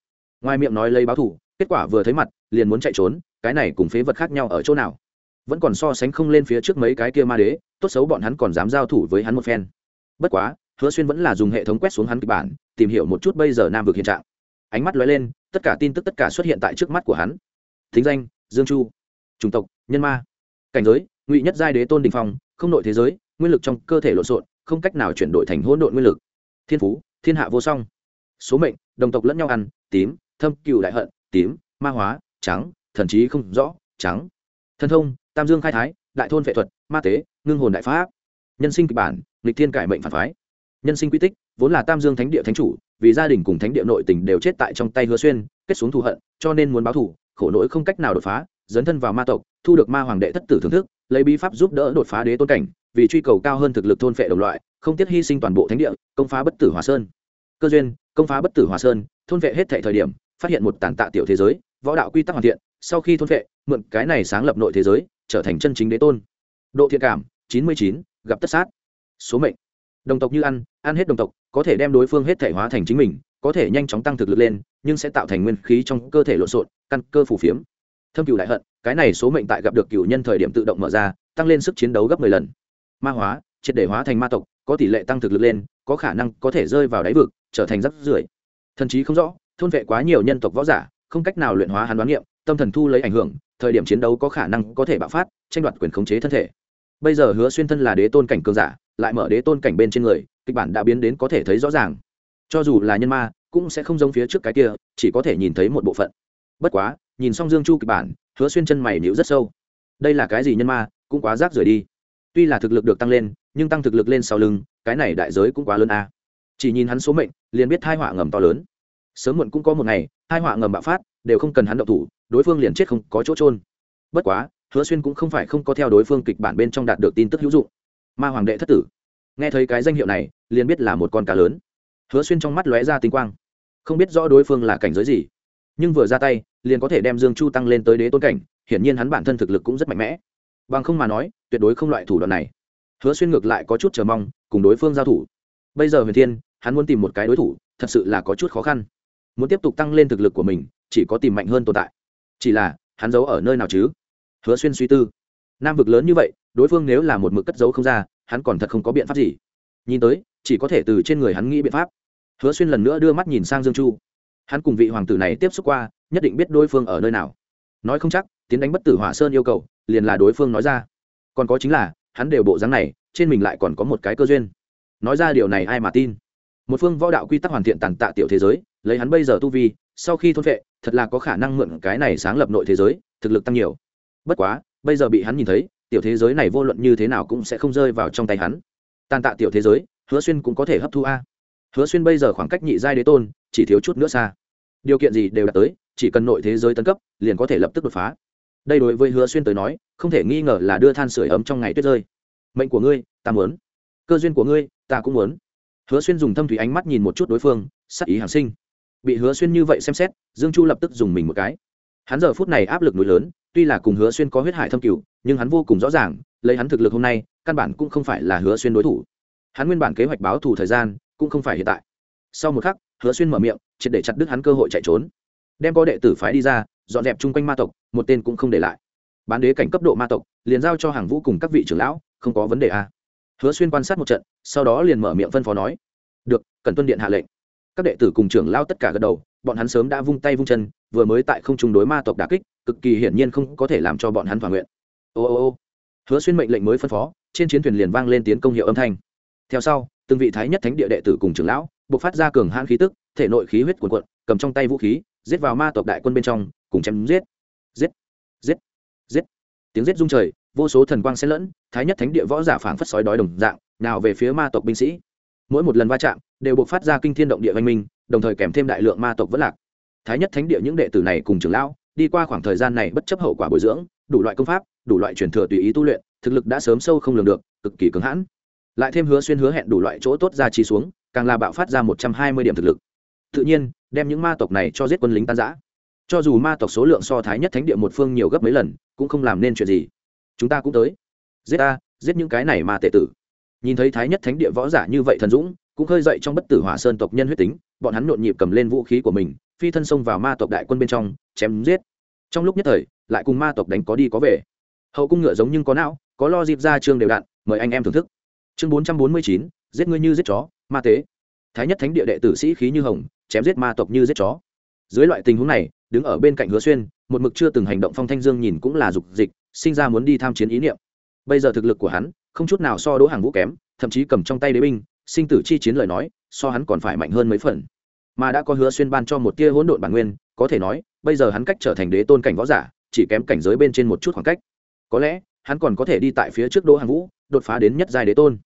Ngoài miệng nói lấy báo thủ kết quả vừa thấy mặt, liền muốn chạy trốn, cái này cùng phế vật khác nhau ở chỗ nào? Vẫn còn so sánh không lên phía trước mấy cái kia ma đế, tốt xấu bọn hắn còn dám giao thủ với hắn một phen. Bất quá, hứa xuyên vẫn là dùng hệ thống quét xuống hắn kịch bản, tìm hiểu một chút bây giờ nam vực hiện trạng. Ánh mắt lóe lên, tất cả tin tức tất cả xuất hiện tại trước mắt của hắn. Thính danh, dương chu chủng tộc, nhân ma. Cảnh giới, ngụy nhất giai đế tôn đình phong, không nội thế giới, nguyên lực trong cơ thể lộn xộn, không cách nào chuyển đổi thành hỗn độn nguyên lực. Thiên phú, thiên hạ vô song. Số mệnh, đồng tộc lẫn nhau ăn, tím, thâm cựu đại hận, tím, ma hóa, trắng, thần trí không rõ, trắng. Thân thông, tam dương khai thái, đại thôn vệ thuật, ma tế, ngưng hồn đại pháp. Nhân sinh kịch bản lịch thiên cải mệnh phản phái. Nhân sinh quy tích, vốn là tam dương thánh địa thánh chủ, vì gia đình cùng thánh địa nội tình đều chết tại trong tay hứa xuyên, kết xuống thù hận, cho nên muốn báo thù, khổ nỗi không cách nào đột phá dấn thân vào ma tộc, thu được ma hoàng đệ thất tử thưởng thức, lấy bí pháp giúp đỡ đột phá đế tôn cảnh, vì truy cầu cao hơn thực lực thôn phệ đồng loại, không tiếc hy sinh toàn bộ thánh địa, công phá bất tử hòa sơn. Cơ duyên, công phá bất tử hòa sơn, thôn vệ hết thảy thời điểm, phát hiện một tàn tạ tiểu thế giới, võ đạo quy tắc hoàn thiện, sau khi thôn vệ mượn cái này sáng lập nội thế giới, trở thành chân chính đế tôn. Độ thiện cảm, chín mươi chín, gặp tất sát. Số mệnh. Đồng tộc như ăn ăn hết đồng tộc, có thể đem đối phương hết thể hóa thành chính mình, có thể nhanh chóng tăng thực lực lên, nhưng sẽ tạo thành nguyên khí trong cơ thể lộn xộn, căn cơ phủ phiếm thâm cựu đại hận, cái này số mệnh tại gặp được cựu nhân thời điểm tự động mở ra, tăng lên sức chiến đấu gấp mười lần. Ma hóa, triệt để hóa thành ma tộc, có tỷ lệ tăng thực lực lên, có khả năng có thể rơi vào đáy vực, trở thành rắc rưởi. Thần chí không rõ, thôn vệ quá nhiều nhân tộc võ giả, không cách nào luyện hóa hắn đoán nghiệm, tâm thần thu lấy ảnh hưởng, thời điểm chiến đấu có khả năng có thể bạo phát, tranh đoạt quyền khống chế thân thể. Bây giờ hứa xuyên thân là đế tôn cảnh cường giả, lại mở đế tôn cảnh bên trên người, kịch bản đã biến đến có thể thấy rõ ràng. Cho dù là nhân ma, cũng sẽ không giống phía trước cái kia, chỉ có thể nhìn thấy một bộ phận. Bất quá nhìn xong dương chu kịch bản, hứa xuyên chân mày nhíu rất sâu. Đây là cái gì nhân ma, cũng quá rác rưởi đi. Tuy là thực lực được tăng lên, nhưng tăng thực lực lên sau lưng, cái này đại giới cũng quá lớn a. Chỉ nhìn hắn số mệnh, liền biết hai họa ngầm to lớn. Sớm muộn cũng có một ngày hai họa ngầm bạo phát, đều không cần hắn động thủ, đối phương liền chết không có chỗ trôn bất quá, hứa xuyên cũng không phải không có theo đối phương kịch bản bên trong đạt được tin tức hữu dụng. Ma hoàng đệ thất tử. Nghe thấy cái danh hiệu này, liền biết là một con cá lớn. Hứa xuyên trong mắt lóe ra tinh quang. Không biết rõ đối phương là cảnh giới gì nhưng vừa ra tay, liền có thể đem dương chu tăng lên tới đế tôn cảnh, hiển nhiên hắn bản thân thực lực cũng rất mạnh mẽ. Bằng không mà nói, tuyệt đối không loại thủ đoạn này. Hứa xuyên ngược lại có chút chờ mong, cùng đối phương giao thủ. Bây giờ huyền thiên, hắn muốn tìm một cái đối thủ, thật sự là có chút khó khăn. Muốn tiếp tục tăng lên thực lực của mình, chỉ có tìm mạnh hơn tồn tại. Chỉ là, hắn giấu ở nơi nào chứ? Hứa xuyên suy tư. Nam vực lớn như vậy, đối phương nếu là một mực cất giấu không ra, hắn còn thật không có biện pháp gì. Nhìn tới, chỉ có thể từ trên người hắn nghĩ biện pháp. Hứa xuyên lần nữa đưa mắt nhìn sang dương chu hắn cùng vị hoàng tử này tiếp xúc qua, nhất định biết đối phương ở nơi nào. Nói không chắc, tiến đánh bất tử hỏa sơn yêu cầu, liền là đối phương nói ra. Còn có chính là, hắn đều bộ dáng này, trên mình lại còn có một cái cơ duyên. Nói ra điều này ai mà tin? Một phương võ đạo quy tắc hoàn thiện tàn tạ tiểu thế giới, lấy hắn bây giờ tu vi, sau khi thôn vệ, thật là có khả năng mượn cái này sáng lập nội thế giới, thực lực tăng nhiều. Bất quá, bây giờ bị hắn nhìn thấy, tiểu thế giới này vô luận như thế nào cũng sẽ không rơi vào trong tay hắn. Tàn tạ tiểu thế giới, hứa xuyên cũng có thể hấp thu a hứa xuyên bây giờ khoảng cách nhị giai đế tôn chỉ thiếu chút nữa xa. Điều kiện gì đều đạt tới, chỉ cần nội thế giới tấn cấp, liền có thể lập tức đột phá. Đây đối với hứa xuyên tới nói, không thể nghi ngờ là đưa than sửa ấm trong ngày tuyết rơi. Mệnh của ngươi, ta muốn. Cơ duyên của ngươi, ta cũng muốn. Hứa xuyên dùng thâm thủy ánh mắt nhìn một chút đối phương, sắc ý hàng sinh. Bị hứa xuyên như vậy xem xét, dương chu lập tức dùng mình một cái. Hắn giờ phút này áp lực núi lớn, tuy là cùng hứa xuyên có huyết hải thâm cửu, nhưng hắn vô cùng rõ ràng, lấy hắn thực lực hôm nay, căn bản cũng không phải là hứa xuyên đối thủ. Hắn nguyên bản kế hoạch báo thù thời gian cũng không phải hiện tại. Sau một khắc, hứa xuyên mở miệng, triệt để chặt đứt hắn cơ hội chạy trốn. Đem có đệ tử phái đi ra, dọn dẹp chung quanh ma tộc, một tên cũng không để lại. Bán đế cảnh cấp độ ma tộc, liền giao cho hàng vũ cùng các vị trưởng lão, không có vấn đề à. hứa xuyên quan sát một trận, sau đó liền mở miệng phân phó nói, được cần tuân điện hạ lệnh. Các đệ tử cùng trưởng lao tất cả gật đầu, bọn hắn sớm đã vung tay vung chân, vừa mới tại không trung đối ma tộc đà kích, cực kỳ hiển nhiên không có thể làm cho bọn hắn thỏa nguyện. Ô ô ô. Hứa xuyên mệnh lệnh mới phân phó, trên chiến thuyền liền vang lên tiến công hiệu âm thanh theo sau, từng vị thái nhất thánh địa đệ tử cùng trưởng lão buộc phát ra cường hãn khí tức, thể nội khí huyết cuồn cuộn, cầm trong tay vũ khí, giết vào ma tộc đại quân bên trong, cùng chém giết. Giết giết giết. Tiếng giết rung trời, vô số thần quang xen lẫn, thái nhất thánh địa võ giả phảng phất sói đói đồng dạng, nào về phía ma tộc binh sĩ. Mỗi một lần va chạm, đều buộc phát ra kinh thiên động địa văn minh, đồng thời kèm thêm đại lượng ma tộc vẫn lạc. Thái nhất thánh địa những đệ tử này cùng trưởng lão, đi qua khoảng thời gian này bất chấp hậu quả bồi dưỡng, đủ loại công pháp, đủ loại truyền thừa tùy ý tu luyện, thực lực đã sớm sâu không lường được, cực kỳ cứng hãn lại thêm hứa xuyên hứa hẹn đủ loại chỗ tốt ra chi xuống càng là bạo phát ra một trăm hai mươi điểm thực lực. Tự nhiên đem những ma tộc này cho giết quân lính tan giã cho dù ma tộc số lượng so thái nhất thánh địa một phương nhiều gấp mấy lần cũng không làm nên chuyện gì. Chúng ta cũng tới. Giết ta giết những cái này ma tệ tử. Nhìn thấy thái nhất thánh địa võ giả như vậy thần dũng cũng khơi dậy trong bất tử hỏa sơn tộc nhân huyết tính bọn hắn nhộn nhịp cầm lên vũ khí của mình phi thân xông vào ma tộc đại quân bên trong chém giết. Trong lúc nhất thời lại cùng ma tộc đánh có đi có về. Hậu cung ngựa giống nhưng có não có lo dịp ra chương đều đạn, mời anh em thưởng thức chương bốn trăm bốn mươi chín, giết ngươi như giết chó, ma tế. Thái nhất thánh địa đệ tử sĩ khí như hồng, chém giết ma tộc như giết chó. Dưới loại tình huống này, đứng ở bên cạnh hứa xuyên, một mực chưa từng hành động phong thanh dương nhìn cũng là dục dịch, sinh ra muốn đi tham chiến ý niệm. Bây giờ thực lực của hắn, không chút nào so đỗ hàng vũ kém, thậm chí cầm trong tay đế binh, sinh tử chi chiến lời nói, so hắn còn phải mạnh hơn mấy phần. Mà đã có hứa xuyên ban cho một tia hỗn độn bản nguyên, có thể nói, bây giờ hắn cách trở thành đế tôn cảnh võ giả, chỉ kém cảnh giới bên trên một chút khoảng cách. Có lẽ, hắn còn có thể đi tại phía trước đỗ hàng vũ, đột phá đến nhất giai đế tôn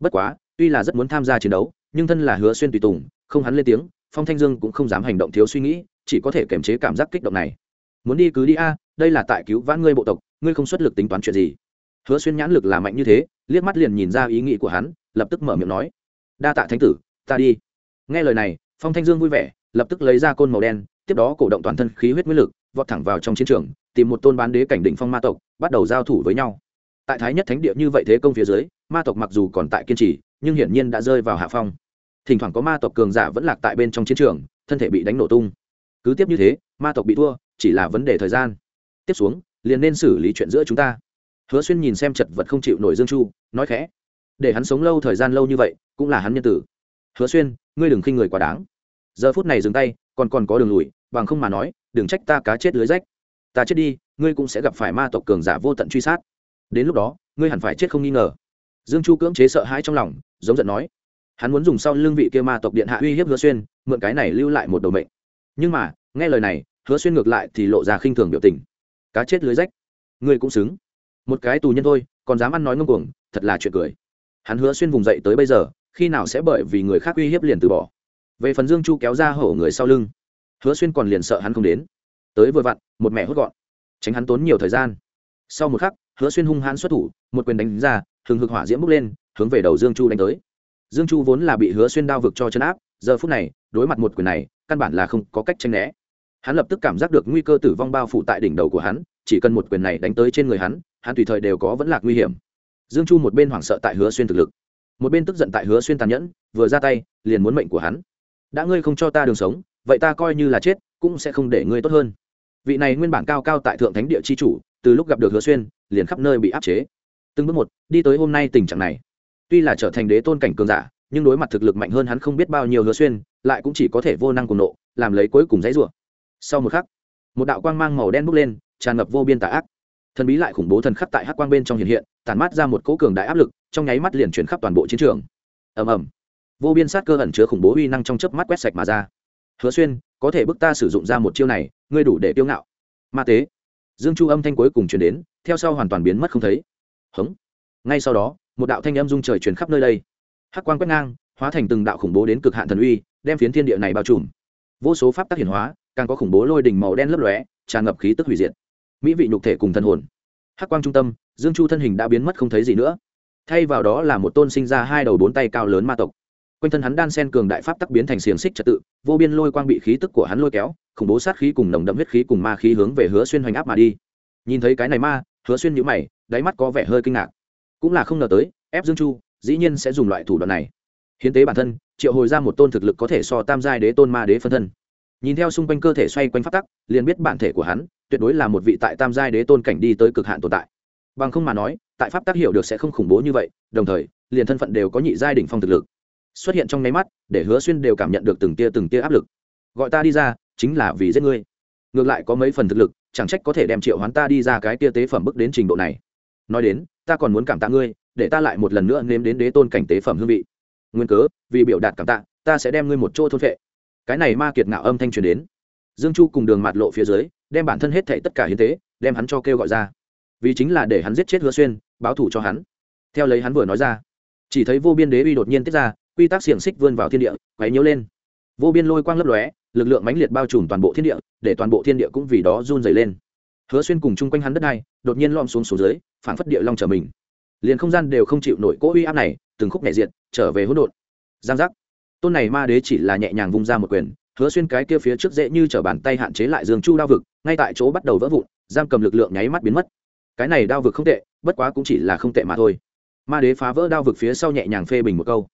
bất quá, tuy là rất muốn tham gia chiến đấu, nhưng thân là hứa xuyên tùy tùng, không hắn lên tiếng, phong thanh dương cũng không dám hành động thiếu suy nghĩ, chỉ có thể kiềm chế cảm giác kích động này. Muốn đi cứ đi a, đây là tại cứu vãn ngươi bộ tộc, ngươi không xuất lực tính toán chuyện gì? Hứa xuyên nhãn lực là mạnh như thế, liếc mắt liền nhìn ra ý nghĩ của hắn, lập tức mở miệng nói. Đa tạ thánh tử, ta đi. Nghe lời này, phong thanh dương vui vẻ, lập tức lấy ra côn màu đen, tiếp đó cổ động toàn thân khí huyết nguyên lực, vọt thẳng vào trong chiến trường, tìm một tôn bán đế cảnh đỉnh phong ma tộc, bắt đầu giao thủ với nhau. Tại thái nhất thánh địa như vậy thế công phía dưới ma tộc mặc dù còn tại kiên trì, nhưng hiển nhiên đã rơi vào hạ phong. Thỉnh thoảng có ma tộc cường giả vẫn lạc tại bên trong chiến trường, thân thể bị đánh nổ tung. Cứ tiếp như thế, ma tộc bị thua, chỉ là vấn đề thời gian. Tiếp xuống, liền nên xử lý chuyện giữa chúng ta. Hứa xuyên nhìn xem chật vật không chịu nổi dương chu, nói khẽ. Để hắn sống lâu thời gian lâu như vậy, cũng là hắn nhân tử. Hứa xuyên, ngươi đừng khinh người quá đáng. Giờ phút này dừng tay, còn còn có đường lùi, bằng không mà nói, đừng trách ta cá chết lưới rách. Ta chết đi, ngươi cũng sẽ gặp phải ma tộc cường giả vô tận truy sát. Đến lúc đó, ngươi hẳn phải chết không nghi ngờ dương chu cưỡng chế sợ hãi trong lòng, giống giận nói, hắn muốn dùng sau lưng vị kia ma tộc điện hạ uy hiếp hứa xuyên, mượn cái này lưu lại một đầu mệnh. Nhưng mà, nghe lời này, hứa xuyên ngược lại thì lộ ra khinh thường biểu tình. Cá chết lưới rách, ngươi cũng xứng. Một cái tù nhân thôi, còn dám ăn nói ngông cuồng, thật là chuyện cười. Hắn hứa xuyên vùng dậy tới bây giờ, khi nào sẽ bởi vì người khác uy hiếp liền từ bỏ. Về phần dương chu kéo ra hổ người sau lưng, hứa xuyên còn liền sợ hắn không đến. Tới vừa vặn, một mẹ hốt gọn, tránh hắn tốn nhiều thời gian. Sau một khắc, hứa xuyên hung hãn xuất thủ, một quyền đánh ra hừng hực hỏa diễm bốc lên, hướng về đầu dương chu đánh tới. Dương chu vốn là bị hứa xuyên đao vực cho chân áp, giờ phút này, đối mặt một quyền này, căn bản là không có cách tranh né. Hắn lập tức cảm giác được nguy cơ tử vong bao phủ tại đỉnh đầu của hắn, chỉ cần một quyền này đánh tới trên người hắn hắn tùy thời đều có vẫn lạc nguy hiểm. Dương chu một bên hoảng sợ tại hứa xuyên thực lực, một bên tức giận tại hứa xuyên tàn nhẫn, vừa ra tay, liền muốn mệnh của hắn. Đã ngươi không cho ta đường sống, vậy ta coi như là chết, cũng sẽ không để ngươi tốt hơn. Vị này nguyên bản cao cao tại thượng thánh địa chi chủ, từ lúc gặp được hứa xuyên, liền khắp nơi bị áp chế từng bước một, đi tới hôm nay tình trạng này. Tuy là trở thành đế tôn cảnh cường giả, nhưng đối mặt thực lực mạnh hơn hắn không biết bao nhiêu hứa xuyên, lại cũng chỉ có thể vô năng cùng nộ, làm lấy cuối cùng dãy rủa. Sau một khắc, một đạo quang mang màu đen bốc lên, tràn ngập vô biên tà ác. Thần bí lại khủng bố thần khắc tại hắc quang bên trong hiện hiện tàn mát ra một cỗ cường đại áp lực, trong nháy mắt liền chuyển khắp toàn bộ chiến trường. Ầm ầm. Vô biên sát cơ ẩn chứa khủng bố uy năng trong chớp mắt quét sạch mà ra. Hứa xuyên, có thể bức ta sử dụng ra một chiêu này, ngươi đủ để tiêu ngạo. Ma tế. Dương chu âm thanh cuối cùng truyền đến, theo sau hoàn toàn biến mất không thấy hống. Ngay sau đó, một đạo thanh âm dung trời truyền khắp nơi đây. Hắc quang quét ngang, hóa thành từng đạo khủng bố đến cực hạn thần uy, đem phiến thiên địa này bao trùm. Vô số pháp tắc hiển hóa, càng có khủng bố lôi đỉnh màu đen lấp lóe, tràn ngập khí tức hủy diệt. Mỹ vị nhục thể cùng thần hồn. Hắc quang trung tâm, dương chu thân hình đã biến mất không thấy gì nữa. Thay vào đó là một tôn sinh ra hai đầu bốn tay cao lớn ma tộc. Quanh thân hắn đan sen cường đại pháp tắc biến thành xiềng xích trật tự, vô biên lôi quang bị khí tức của hắn lôi kéo, khủng bố sát khí cùng nồng đậm huyết khí cùng ma khí hướng về hứa xuyên hoành áp mà đi. Nhìn thấy cái này ma, hứa xuyên nhữ mày đáy mắt có vẻ hơi kinh ngạc. Cũng là không ngờ tới ép dương chu, dĩ nhiên sẽ dùng loại thủ đoạn này. Hiến tế bản thân, triệu hồi ra một tôn thực lực có thể so tam giai đế tôn ma đế phân thân. Nhìn theo xung quanh cơ thể xoay quanh phát tắc, liền biết bản thể của hắn, tuyệt đối là một vị tại tam giai đế tôn cảnh đi tới cực hạn tồn tại. Bằng không mà nói, tại pháp tác hiểu được sẽ không khủng bố như vậy, đồng thời, liền thân phận đều có nhị giai đỉnh phong thực lực. Xuất hiện trong nháy mắt, để hứa xuyên đều cảm nhận được từng tia từng tia áp lực. Gọi ta đi ra, chính là vì giết ngươi. Ngược lại có mấy phần thực lực, chẳng trách có thể đem triệu hoán ta đi ra cái tia tế phẩm bước đến trình độ này nói đến, ta còn muốn cảm tạ ngươi, để ta lại một lần nữa nếm đến đế tôn cảnh tế phẩm hương vị. Nguyên cớ, vì biểu đạt cảm tạ, ta sẽ đem ngươi một chỗ thôn vệ cái này ma kiệt ngạo âm thanh truyền đến. Dương chu cùng đường mạt lộ phía dưới, đem bản thân hết thảy tất cả hiến tế, đem hắn cho kêu gọi ra. Vì chính là để hắn giết chết hứa xuyên, báo thủ cho hắn. Theo lấy hắn vừa nói ra, chỉ thấy vô biên đế uy đột nhiên tiết ra, quy tắc xiềng xích vươn vào thiên địa, quấy nhiễu lên. Vô biên lôi quang lấp lóe, lực lượng mãnh liệt bao trùm toàn bộ thiên địa, để toàn bộ thiên địa cũng vì đó run dày lên hứa xuyên cùng chung quanh hắn đất này đột nhiên lom xuống xuống dưới phản phất địa long trở mình. Liền không gian đều không chịu nổi cỗ uy áp này, từng khúc nhẹ diện trở về hỗn độn. Giang giác. Tôn này ma đế chỉ là nhẹ nhàng vung ra một quyền, hứa xuyên cái kia phía trước dễ như t bàn tay hạn chế lại dương chu đao vực, ngay tại chỗ bắt đầu vỡ vụn, giam cầm lực lượng nháy mắt biến mất. Cái này đao vực không tệ, bất quá cũng chỉ là không tệ mà thôi. Ma đế phá vỡ đao vực phía sau nhẹ nhàng phê bình một câu,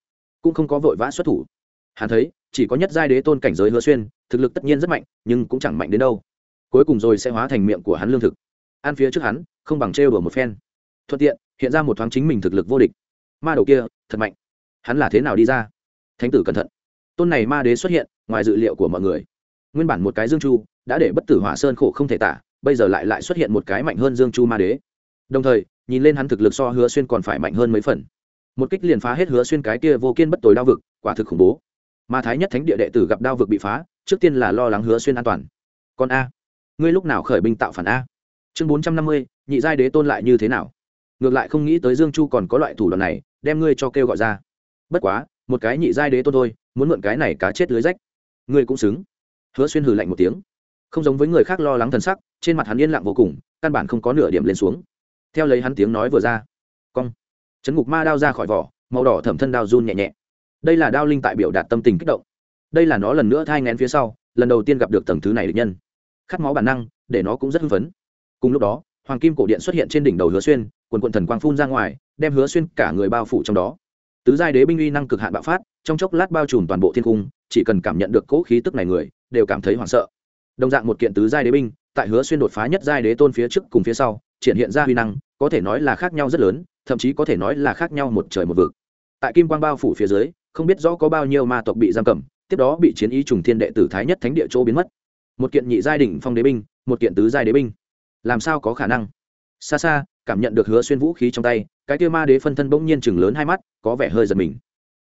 cũng không có vội vã xuất thủ. Hắn thấy, chỉ có nhất giai đế tôn cảnh giới hứa xuyên, thực lực tất nhiên rất mạnh, nhưng cũng chẳng mạnh đến đâu cuối cùng rồi sẽ hóa thành miệng của hắn lương thực. Ăn phía trước hắn, không bằng trêu đùa một phen. Thuận tiện, hiện ra một thoáng chính mình thực lực vô địch. Ma đầu kia, thật mạnh. Hắn là thế nào đi ra? Thánh tử cẩn thận. Tôn này ma đế xuất hiện, ngoài dự liệu của mọi người. Nguyên bản một cái dương chu, đã để bất tử hỏa sơn khổ không thể tả, bây giờ lại lại xuất hiện một cái mạnh hơn dương chu ma đế. Đồng thời, nhìn lên hắn thực lực so hứa xuyên còn phải mạnh hơn mấy phần. Một kích liền phá hết hứa xuyên cái kia vô kiên bất tồi đao vực, quả thực khủng bố. Ma thái nhất thánh địa đệ tử gặp đao vực bị phá, trước tiên là lo lắng hứa xuyên an toàn. Còn a ngươi lúc nào khởi binh tạo phản a? Chương bốn trăm năm mươi, nhị giai đế tôn lại như thế nào? Ngược lại không nghĩ tới dương chu còn có loại thủ đoạn này, đem ngươi cho kêu gọi ra. Bất quá, một cái nhị giai đế tôn thôi, muốn mượn cái này cá chết lưới rách. Ngươi cũng xứng. Hứa xuyên hừ lạnh một tiếng. Không giống với người khác lo lắng thần sắc, trên mặt hắn yên lặng vô cùng, căn bản không có nửa điểm lên xuống. Theo lấy hắn tiếng nói vừa ra, cong. Chấn ngục ma đao ra khỏi vỏ, màu đỏ thẩm thân đao run nhẹ nhẹ. Đây là đao linh tại biểu đạt tâm tình kích động. Đây là nó lần nữa thai ngén phía sau, lần đầu tiên gặp được tầng thứ này được nhân khát máu bản năng, để nó cũng rất hưng phấn. Cùng lúc đó, hoàng kim cổ điện xuất hiện trên đỉnh đầu hứa xuyên, quần quần thần quang phun ra ngoài, đem hứa xuyên cả người bao phủ trong đó. Tứ giai đế binh uy năng cực hạn bạo phát, trong chốc lát bao trùm toàn bộ thiên cung, chỉ cần cảm nhận được cỗ khí tức này người, đều cảm thấy hoảng sợ. Đồng dạng một kiện tứ giai đế binh, tại hứa xuyên đột phá nhất giai đế tôn phía trước cùng phía sau, triển hiện ra uy năng, có thể nói là khác nhau rất lớn, thậm chí có thể nói là khác nhau một trời một vực. Tại kim quang bao phủ phía dưới, không biết rõ có bao nhiêu ma tộc bị giam cầm, tiếp đó bị chiến ý trùng thiên đệ tử thái nhất thánh địa chỗ biến mất một kiện nhị giai đỉnh phong đế binh, một kiện tứ giai đế binh. Làm sao có khả năng? Xa xa, cảm nhận được hứa xuyên vũ khí trong tay, cái kia ma đế phân thân bỗng nhiên chừng lớn hai mắt, có vẻ hơi giật mình.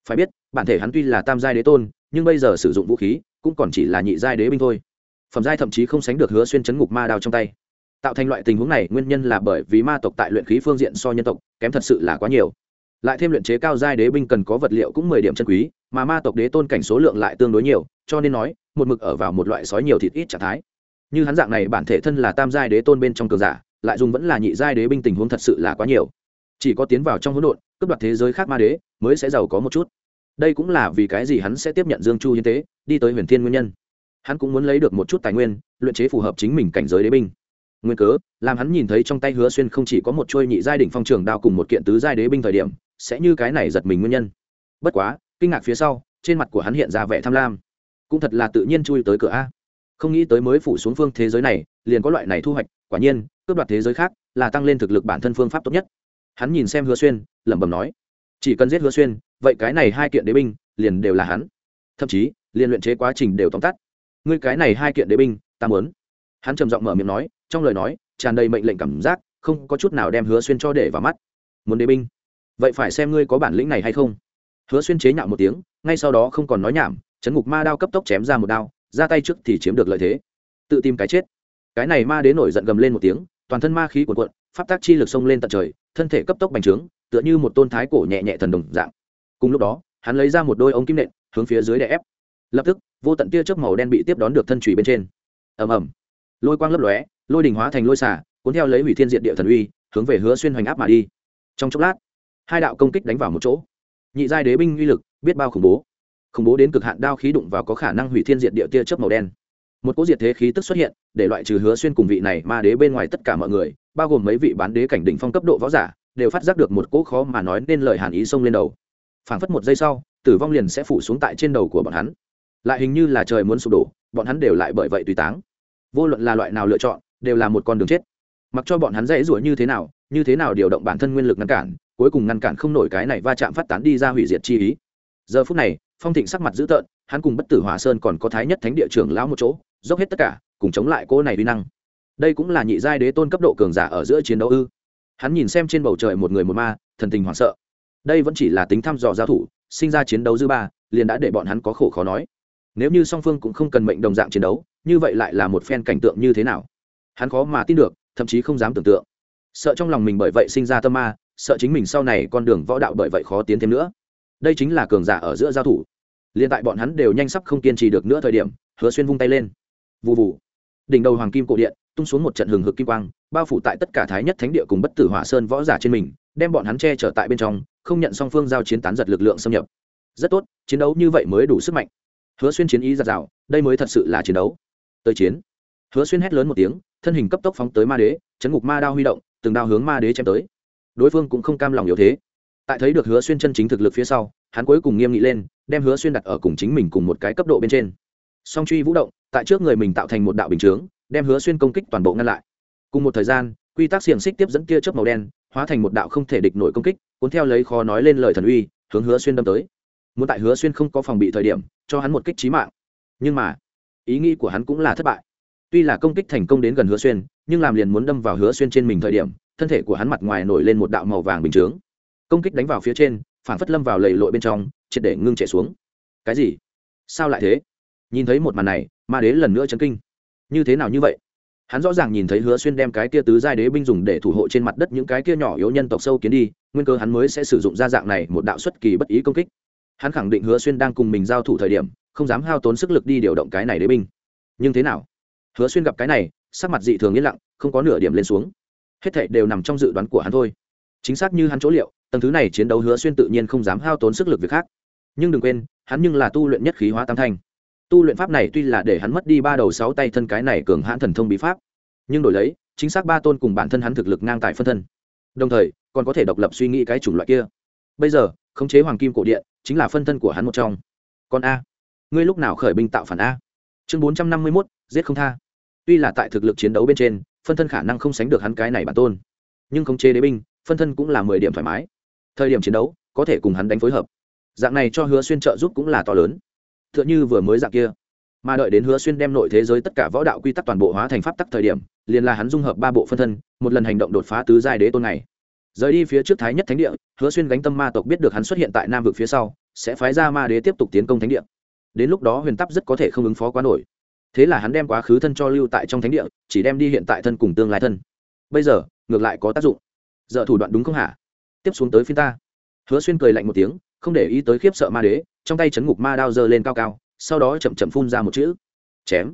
Phải biết, bản thể hắn tuy là tam giai đế tôn, nhưng bây giờ sử dụng vũ khí, cũng còn chỉ là nhị giai đế binh thôi. Phẩm giai thậm chí không sánh được hứa xuyên chấn ngục ma đao trong tay. Tạo thành loại tình huống này, nguyên nhân là bởi vì ma tộc tại luyện khí phương diện so nhân tộc, kém thật sự là quá nhiều. Lại thêm luyện chế cao giai đế binh cần có vật liệu cũng mười điểm chân quý mà ma tộc đế tôn cảnh số lượng lại tương đối nhiều, cho nên nói, một mực ở vào một loại sói nhiều thịt ít trạng thái. Như hắn dạng này bản thể thân là tam giai đế tôn bên trong cường giả, lại dùng vẫn là nhị giai đế binh tình huống thật sự là quá nhiều. Chỉ có tiến vào trong hỗn độn, cướp đoạt thế giới khác ma đế, mới sẽ giàu có một chút. Đây cũng là vì cái gì hắn sẽ tiếp nhận dương chu hiến tế, đi tới huyền thiên nguyên nhân. Hắn cũng muốn lấy được một chút tài nguyên, luyện chế phù hợp chính mình cảnh giới đế binh. Nguyên cớ, làm hắn nhìn thấy trong tay hứa xuyên không chỉ có một trôi nhị giai đỉnh phong trường đao cùng một kiện tứ giai đế binh thời điểm, sẽ như cái này giật mình nguyên nhân. Bất quá kinh ngạc phía sau, trên mặt của hắn hiện ra vẻ tham lam. Cũng thật là tự nhiên chui tới cửa a. Không nghĩ tới mới phủ xuống phương thế giới này, liền có loại này thu hoạch, quả nhiên, cướp đoạt thế giới khác là tăng lên thực lực bản thân phương pháp tốt nhất. Hắn nhìn xem hứa xuyên, lẩm bẩm nói, chỉ cần giết hứa xuyên, vậy cái này hai kiện đế binh liền đều là hắn. Thậm chí, liền luyện chế quá trình đều tóm tắt. Ngươi cái này hai kiện đế binh, ta muốn. Hắn trầm giọng mở miệng nói, trong lời nói, tràn đầy mệnh lệnh cảm giác, không có chút nào đem hứa xuyên cho để vào mắt. Muốn đế binh? Vậy phải xem ngươi có bản lĩnh này hay không hứa xuyên chế nhạo một tiếng, ngay sau đó không còn nói nhảm chấn ngục ma đao cấp tốc chém ra một đao, ra tay trước thì chiếm được lợi thế. Tự tìm cái chết. Cái này ma đế nổi giận gầm lên một tiếng, toàn thân ma khí cuộn cuộn, pháp tác chi lực xông lên tận trời, thân thể cấp tốc bành trướng, tựa như một tôn thái cổ nhẹ nhẹ thần đồng dạng. Cùng lúc đó, hắn lấy ra một đôi ống kim nện, hướng phía dưới đè ép. Lập tức, vô tận tia chớp màu đen bị tiếp đón được thân trụy bên trên. Ầm ầm. Lôi quang lấp lóe, lôi đình hóa thành lôi xả cuốn theo lấy hủy thiên diện địa thần uy, hướng về hứa xuyên hoành áp mà đi. Trong chốc lát, hai đạo công kích đánh vào một chỗ nhị giai đế binh uy lực, biết bao khủng bố. Khủng bố đến cực hạn đao khí đụng vào có khả năng hủy thiên diệt địa tia chớp màu đen. Một cỗ diệt thế khí tức xuất hiện, để loại trừ hứa xuyên cùng vị này ma đế bên ngoài tất cả mọi người, bao gồm mấy vị bán đế cảnh đỉnh phong cấp độ võ giả, đều phát giác được một cỗ khó mà nói nên lời hàn ý xông lên đầu. Phảng phất một giây sau, tử vong liền sẽ phủ xuống tại trên đầu của bọn hắn. Lại hình như là trời muốn sụp đổ, bọn hắn đều lại bởi vậy tùy táng. Vô luận là loại nào lựa chọn, đều là một con đường chết. Mặc cho bọn hắn dễ rủa như thế nào, như thế nào điều động bản thân nguyên lực ngăn cản cuối cùng ngăn cản không nổi cái này va chạm phát tán đi ra hủy diệt chi ý. Giờ phút này, phong thịnh sắc mặt dữ tợn, hắn cùng bất tử hỏa sơn còn có thái nhất thánh địa trưởng lão một chỗ, dốc hết tất cả, cùng chống lại cô này uy năng. Đây cũng là nhị giai đế tôn cấp độ cường giả ở giữa chiến đấu ư? Hắn nhìn xem trên bầu trời một người một ma, thần tình hoảng sợ. Đây vẫn chỉ là tính thăm dò giao thủ, sinh ra chiến đấu dư ba, liền đã để bọn hắn có khổ khó nói. Nếu như song phương cũng không cần mệnh đồng dạng chiến đấu, như vậy lại là một phen cảnh tượng như thế nào? Hắn khó mà tin được, thậm chí không dám tưởng tượng. Sợ trong lòng mình bởi vậy sinh ra tâm ma sợ chính mình sau này con đường võ đạo bởi vậy khó tiến thêm nữa. Đây chính là cường giả ở giữa giao thủ. Liền tại bọn hắn đều nhanh sắp không kiên trì được nữa thời điểm, hứa xuyên vung tay lên. Vụ vụ đỉnh đầu hoàng kim cổ điện, tung xuống một trận hừng hực kim quang, bao phủ tại tất cả thái nhất thánh địa cùng bất tử hỏa sơn võ giả trên mình, đem bọn hắn che trở tại bên trong, không nhận song phương giao chiến tán giật lực lượng xâm nhập. Rất tốt, chiến đấu như vậy mới đủ sức mạnh. Hứa xuyên chiến ý giạt rào, đây mới thật sự là chiến đấu. Tới chiến. Hứa xuyên hét lớn một tiếng, thân hình cấp tốc phóng tới ma đế, chấn ngục ma đao huy động, từng đao hướng ma đế chém tới đối phương cũng không cam lòng yếu thế. Tại thấy được hứa xuyên chân chính thực lực phía sau, hắn cuối cùng nghiêm nghị lên, đem hứa xuyên đặt ở cùng chính mình cùng một cái cấp độ bên trên. Song truy vũ động, tại trước người mình tạo thành một đạo bình chướng, đem hứa xuyên công kích toàn bộ ngăn lại. Cùng một thời gian, quy tắc xiềng xích tiếp dẫn kia chớp màu đen, hóa thành một đạo không thể địch nổi công kích, cuốn theo lấy khó nói lên lời thần uy, hướng hứa xuyên đâm tới. Muốn tại hứa xuyên không có phòng bị thời điểm, cho hắn một kích trí mạng. Nhưng mà, ý nghĩ của hắn cũng là thất bại. Tuy là công kích thành công đến gần hứa xuyên, nhưng làm liền muốn đâm vào hứa xuyên trên mình thời điểm thân thể của hắn mặt ngoài nổi lên một đạo màu vàng bình chướng. Công kích đánh vào phía trên phản phất lâm vào lầy lội bên trong, triệt để ngưng chạy xuống. Cái gì? Sao lại thế? Nhìn thấy một màn này, ma đế lần nữa chấn kinh. Như thế nào như vậy? Hắn rõ ràng nhìn thấy hứa xuyên đem cái kia tứ giai đế binh dùng để thủ hộ trên mặt đất những cái kia nhỏ yếu nhân tộc sâu kiến đi, nguyên cơ hắn mới sẽ sử dụng ra dạng này một đạo xuất kỳ bất ý công kích. Hắn khẳng định hứa xuyên đang cùng mình giao thủ thời điểm, không dám hao tốn sức lực đi điều động cái này đế binh. Nhưng thế nào? Hứa xuyên gặp cái này, sắc mặt dị thường yên lặng, không có nửa điểm lên xuống hết thảy đều nằm trong dự đoán của hắn thôi. Chính xác như hắn chỗ liệu, tầng thứ này chiến đấu hứa xuyên tự nhiên không dám hao tốn sức lực việc khác. Nhưng đừng quên, hắn nhưng là tu luyện nhất khí hóa tam thanh. Tu luyện pháp này tuy là để hắn mất đi ba đầu sáu tay thân cái này cường hãn thần thông bí pháp, nhưng đổi lấy, chính xác ba tôn cùng bản thân hắn thực lực ngang tại phân thân. Đồng thời, còn có thể độc lập suy nghĩ cái chủng loại kia. Bây giờ, khống chế hoàng kim cổ điện, chính là phân thân của hắn một trong. Còn a, ngươi lúc nào khởi binh tạo phản a? Chương bốn trăm năm mươi mốt, giết không tha. Tuy là tại thực lực chiến đấu bên trên phân thân khả năng không sánh được hắn cái này bản tôn. Nhưng khống chế đế binh, phân thân cũng là mười điểm thoải mái. Thời điểm chiến đấu, có thể cùng hắn đánh phối hợp. Dạng này cho hứa xuyên trợ giúp cũng là to lớn. T h ư ợ n h ư vừa mới dạng kia. Mà đợi đến hứa xuyên đem nội thế giới tất cả võ đạo quy tắc toàn bộ hóa thành pháp tắc thời điểm, liền là hắn dung hợp ba bộ phân thân, một lần hành động đột phá tứ giai đế tôn này. Rời đi phía trước thái nhất thánh địa, hứa xuyên gánh tâm ma tộc biết được hắn xuất hiện tại nam vực phía sau, sẽ phái ra ma đế tiếp tục tiến công thánh địa. Đến lúc đó huyền tắp rất có thể không ứng phó quá nổi thế là hắn đem quá khứ thân cho lưu tại trong thánh địa, chỉ đem đi hiện tại thân cùng tương lai thân. Bây giờ, ngược lại có tác dụng. Giờ thủ đoạn đúng không hả? Tiếp xuống tới phiên ta. Hứa xuyên cười lạnh một tiếng, không để ý tới khiếp sợ ma đế, trong tay chấn ngục ma đao giơ lên cao cao, sau đó chậm chậm phun ra một chữ. Chém.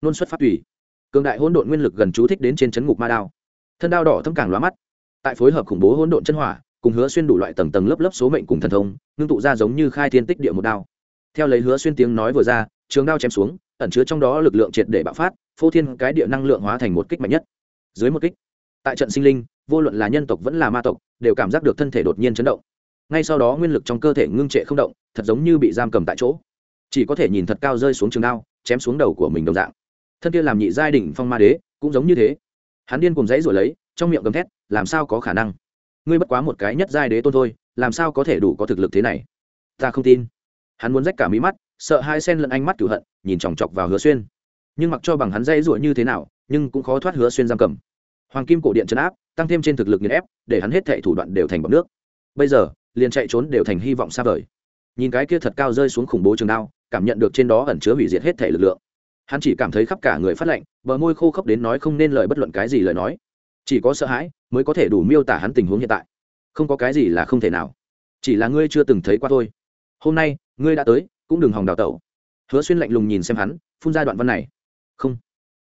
Nôn xuất phát tùy. Cường đại hỗn độn nguyên lực gần chú thích đến trên chấn ngục ma đao. Thân đao đỏ thâm càng lóa mắt. Tại phối hợp khủng bố hỗn độn chân hỏa, cùng hứa xuyên đủ loại tầng tầng lớp lớp số mệnh cùng thần thông, ngưng tụ ra giống như khai thiên tích địa một đao. Theo lấy hứa xuyên tiếng nói vừa ra, trường đao chém xuống ẩn chứa trong đó lực lượng triệt để bạo phát, phô thiên cái địa năng lượng hóa thành một kích mạnh nhất. Dưới một kích, tại trận sinh linh, vô luận là nhân tộc vẫn là ma tộc, đều cảm giác được thân thể đột nhiên chấn động. Ngay sau đó nguyên lực trong cơ thể ngưng trệ không động, thật giống như bị giam cầm tại chỗ. Chỉ có thể nhìn thật cao rơi xuống trường đao, chém xuống đầu của mình đồng dạng. Thân kia làm nhị giai đỉnh phong ma đế, cũng giống như thế. Hắn điên cùng dãy rồi lấy, trong miệng gầm thét, làm sao có khả năng? Ngươi bất quá một cái nhất giai đế tôn thôi, làm sao có thể đủ có thực lực thế này? Ta không tin. Hắn muốn rách cả mí mắt sợ hai sen lẫn ánh mắt cửu hận, nhìn chòng chọc vào hứa xuyên. Nhưng mặc cho bằng hắn dây ruổi như thế nào, nhưng cũng khó thoát hứa xuyên giam cầm. Hoàng kim cổ điện chấn áp, tăng thêm trên thực lực nghiền ép, để hắn hết thệ thủ đoạn đều thành bọc nước. Bây giờ, liền chạy trốn đều thành hy vọng xa vời. Nhìn cái kia thật cao rơi xuống khủng bố trường đao, cảm nhận được trên đó ẩn chứa hủy diệt hết thể lực lượng. Hắn chỉ cảm thấy khắp cả người phát lạnh, bờ môi khô khốc đến nói không nên lời bất luận cái gì lời nói. Chỉ có sợ hãi mới có thể đủ miêu tả hắn tình huống hiện tại. Không có cái gì là không thể nào. Chỉ là ngươi chưa từng thấy qua thôi. Hôm nay, ngươi đã tới cũng đừng hòng đào tẩu. Hứa xuyên lạnh lùng nhìn xem hắn, phun ra đoạn văn này. Không.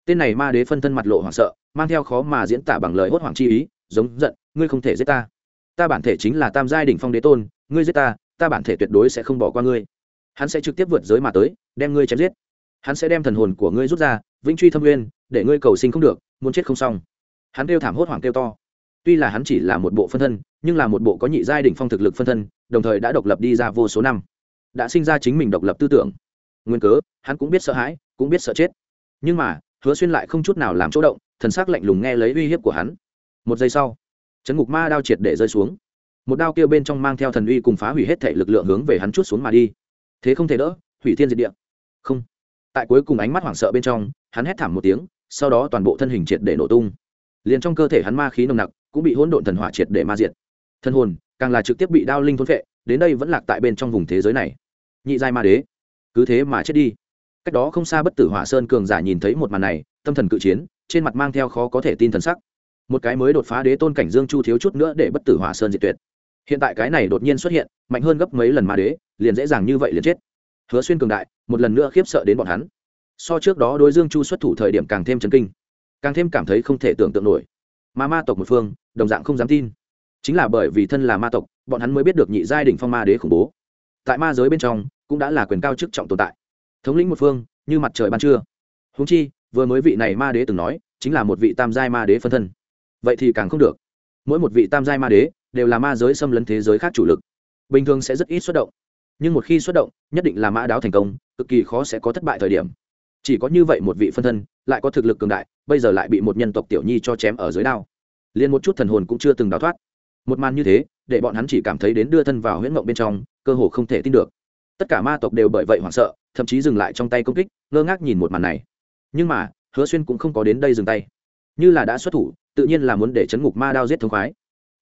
Tên này ma đế phân thân mặt lộ hoảng sợ, mang theo khó mà diễn tả bằng lời hốt hoảng chi ý, giống giận, ngươi không thể giết ta. Ta bản thể chính là tam giai đỉnh phong đế tôn, ngươi giết ta ta bản thể tuyệt đối sẽ không bỏ qua ngươi. Hắn sẽ trực tiếp vượt giới mà tới, đem ngươi chém giết. Hắn sẽ đem thần hồn của ngươi rút ra, vĩnh truy thâm nguyên, để ngươi cầu sinh không được, muốn chết không xong. Hắn kêu thảm hốt hoảng kêu to. Tuy là hắn chỉ là một bộ phân thân, nhưng là một bộ có nhị giai đỉnh phong thực lực phân thân, đồng thời đã độc lập đi ra vô số năm đã sinh ra chính mình độc lập tư tưởng. Nguyên cớ, hắn cũng biết sợ hãi, cũng biết sợ chết. Nhưng mà, hứa xuyên lại không chút nào làm chỗ động, thần sắc lạnh lùng nghe lấy uy hiếp của hắn. Một giây sau, chấn ngục ma đao triệt để rơi xuống. Một đao kia bên trong mang theo thần uy cùng phá hủy hết thể lực lượng hướng về hắn chút xuống mà đi. Thế không thể đỡ, hủy thiên diệt địa. Không. Tại cuối cùng ánh mắt hoảng sợ bên trong, hắn hét thảm một tiếng, sau đó toàn bộ thân hình triệt để nổ tung. Liền trong cơ thể hắn ma khí nồng nặc, cũng bị hỗn độn thần hỏa triệt để ma diệt. Thân hồn, càng là trực tiếp bị đao linh thôn phệ, đến đây vẫn lạc tại bên trong vùng thế giới này nhị giai ma đế. Cứ thế mà chết đi. Cách đó không xa bất tử hỏa sơn cường giả nhìn thấy một màn này, tâm thần cự chiến, trên mặt mang theo khó có thể tin thần sắc. Một cái mới đột phá đế tôn cảnh dương chu thiếu chút nữa để bất tử hỏa sơn diệt tuyệt. Hiện tại cái này đột nhiên xuất hiện, mạnh hơn gấp mấy lần ma đế, liền dễ dàng như vậy liền chết. Hứa xuyên cường đại, một lần nữa khiếp sợ đến bọn hắn. So trước đó đối dương chu xuất thủ thời điểm càng thêm chấn kinh, càng thêm cảm thấy không thể tưởng tượng nổi. Mà ma tộc một phương, đồng dạng không dám tin. Chính là bởi vì thân là ma tộc, bọn hắn mới biết được nhị giai đ ỉ n h phong ma đế khủng bố tại ma giới bên trong cũng đã là quyền cao chức trọng tồn tại. Thống lĩnh một phương, như mặt trời ban trưa. Húng chi, vừa mới vị này ma đế từng nói, chính là một vị tam giai ma đế phân thân. Vậy thì càng không được. Mỗi một vị tam giai ma đế đều là ma giới xâm lấn thế giới khác chủ lực. Bình thường sẽ rất ít xuất động, nhưng một khi xuất động, nhất định là mã đáo thành công, cực kỳ khó sẽ có thất bại thời điểm. Chỉ có như vậy một vị phân thân lại có thực lực cường đại, bây giờ lại bị một nhân tộc tiểu nhi cho chém ở dưới đao. Liền một chút thần hồn cũng chưa từng đào thoát. Một màn như thế, để bọn hắn chỉ cảm thấy đến đưa thân vào huyễn mộng bên trong cơ hồ không thể tin được. Tất cả ma tộc đều bởi vậy hoảng sợ, thậm chí dừng lại trong tay công kích, ngơ ngác nhìn một màn này. Nhưng mà, hứa xuyên cũng không có đến đây dừng tay. Như là đã xuất thủ, tự nhiên là muốn để chấn ngục ma đao giết thống khoái.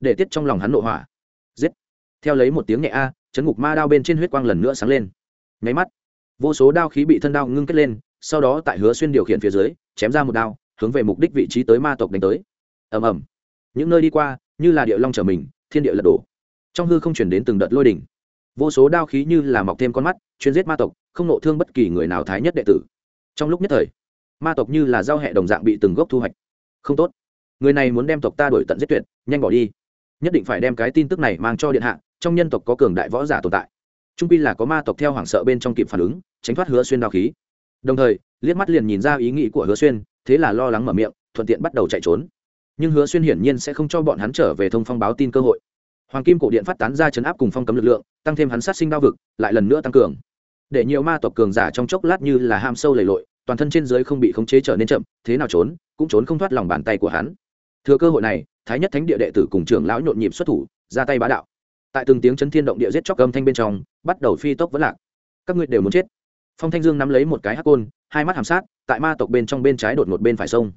Để tiết trong lòng hắn nộ hỏa. Giết. Theo lấy một tiếng nhẹ a, chấn ngục ma đao bên trên huyết quang lần nữa sáng lên. Nháy mắt, vô số đao khí bị thân đao ngưng kết lên, sau đó tại hứa xuyên điều khiển phía dưới, chém ra một đao, hướng về mục đích vị trí tới ma tộc đánh tới. Ầm ầm. Những nơi đi qua, như là địa long trở mình, thiên địa lật đổ. Trong hư không chuyển đến từng đợt lôi đỉnh vô số đao khí như là mọc thêm con mắt, chuyên giết ma tộc, không nộ thương bất kỳ người nào thái nhất đệ tử. Trong lúc nhất thời, ma tộc như là giao hẹ đồng dạng bị từng gốc thu hoạch. Không tốt. Người này muốn đem tộc ta đổi tận giết tuyệt, nhanh bỏ đi. Nhất định phải đem cái tin tức này mang cho điện hạ, trong nhân tộc có cường đại võ giả tồn tại. Trung pi là có ma tộc theo hoảng sợ bên trong kịp phản ứng, tránh thoát hứa xuyên đao khí. Đồng thời, liếc mắt liền nhìn ra ý nghĩ của hứa xuyên, thế là lo lắng mở miệng, thuận tiện bắt đầu chạy trốn. Nhưng hứa xuyên hiển nhiên sẽ không cho bọn hắn trở về thông phong báo tin cơ hội hoàng kim cổ điện phát tán ra chấn áp cùng phong cấm lực lượng, tăng thêm hắn sát sinh đao vực, lại lần nữa tăng cường. Để nhiều ma tộc cường giả trong chốc lát như là ham sâu lầy lội, toàn thân trên dưới không bị khống chế trở nên chậm, thế nào trốn, cũng trốn không thoát lòng bàn tay của hắn. Thừa cơ hội này, thái nhất thánh địa đệ tử cùng trưởng lão nhộn nhịp xuất thủ, ra tay bá đạo. Tại từng tiếng chấn thiên động địa giết chóc âm thanh bên trong, bắt đầu phi tốc vẫn lạc. Các ngươi đều muốn chết. Phong thanh dương nắm lấy một cái hắc côn, hai mắt hàm sát, tại ma tộc bên trong bên trái đột một bên phải sông.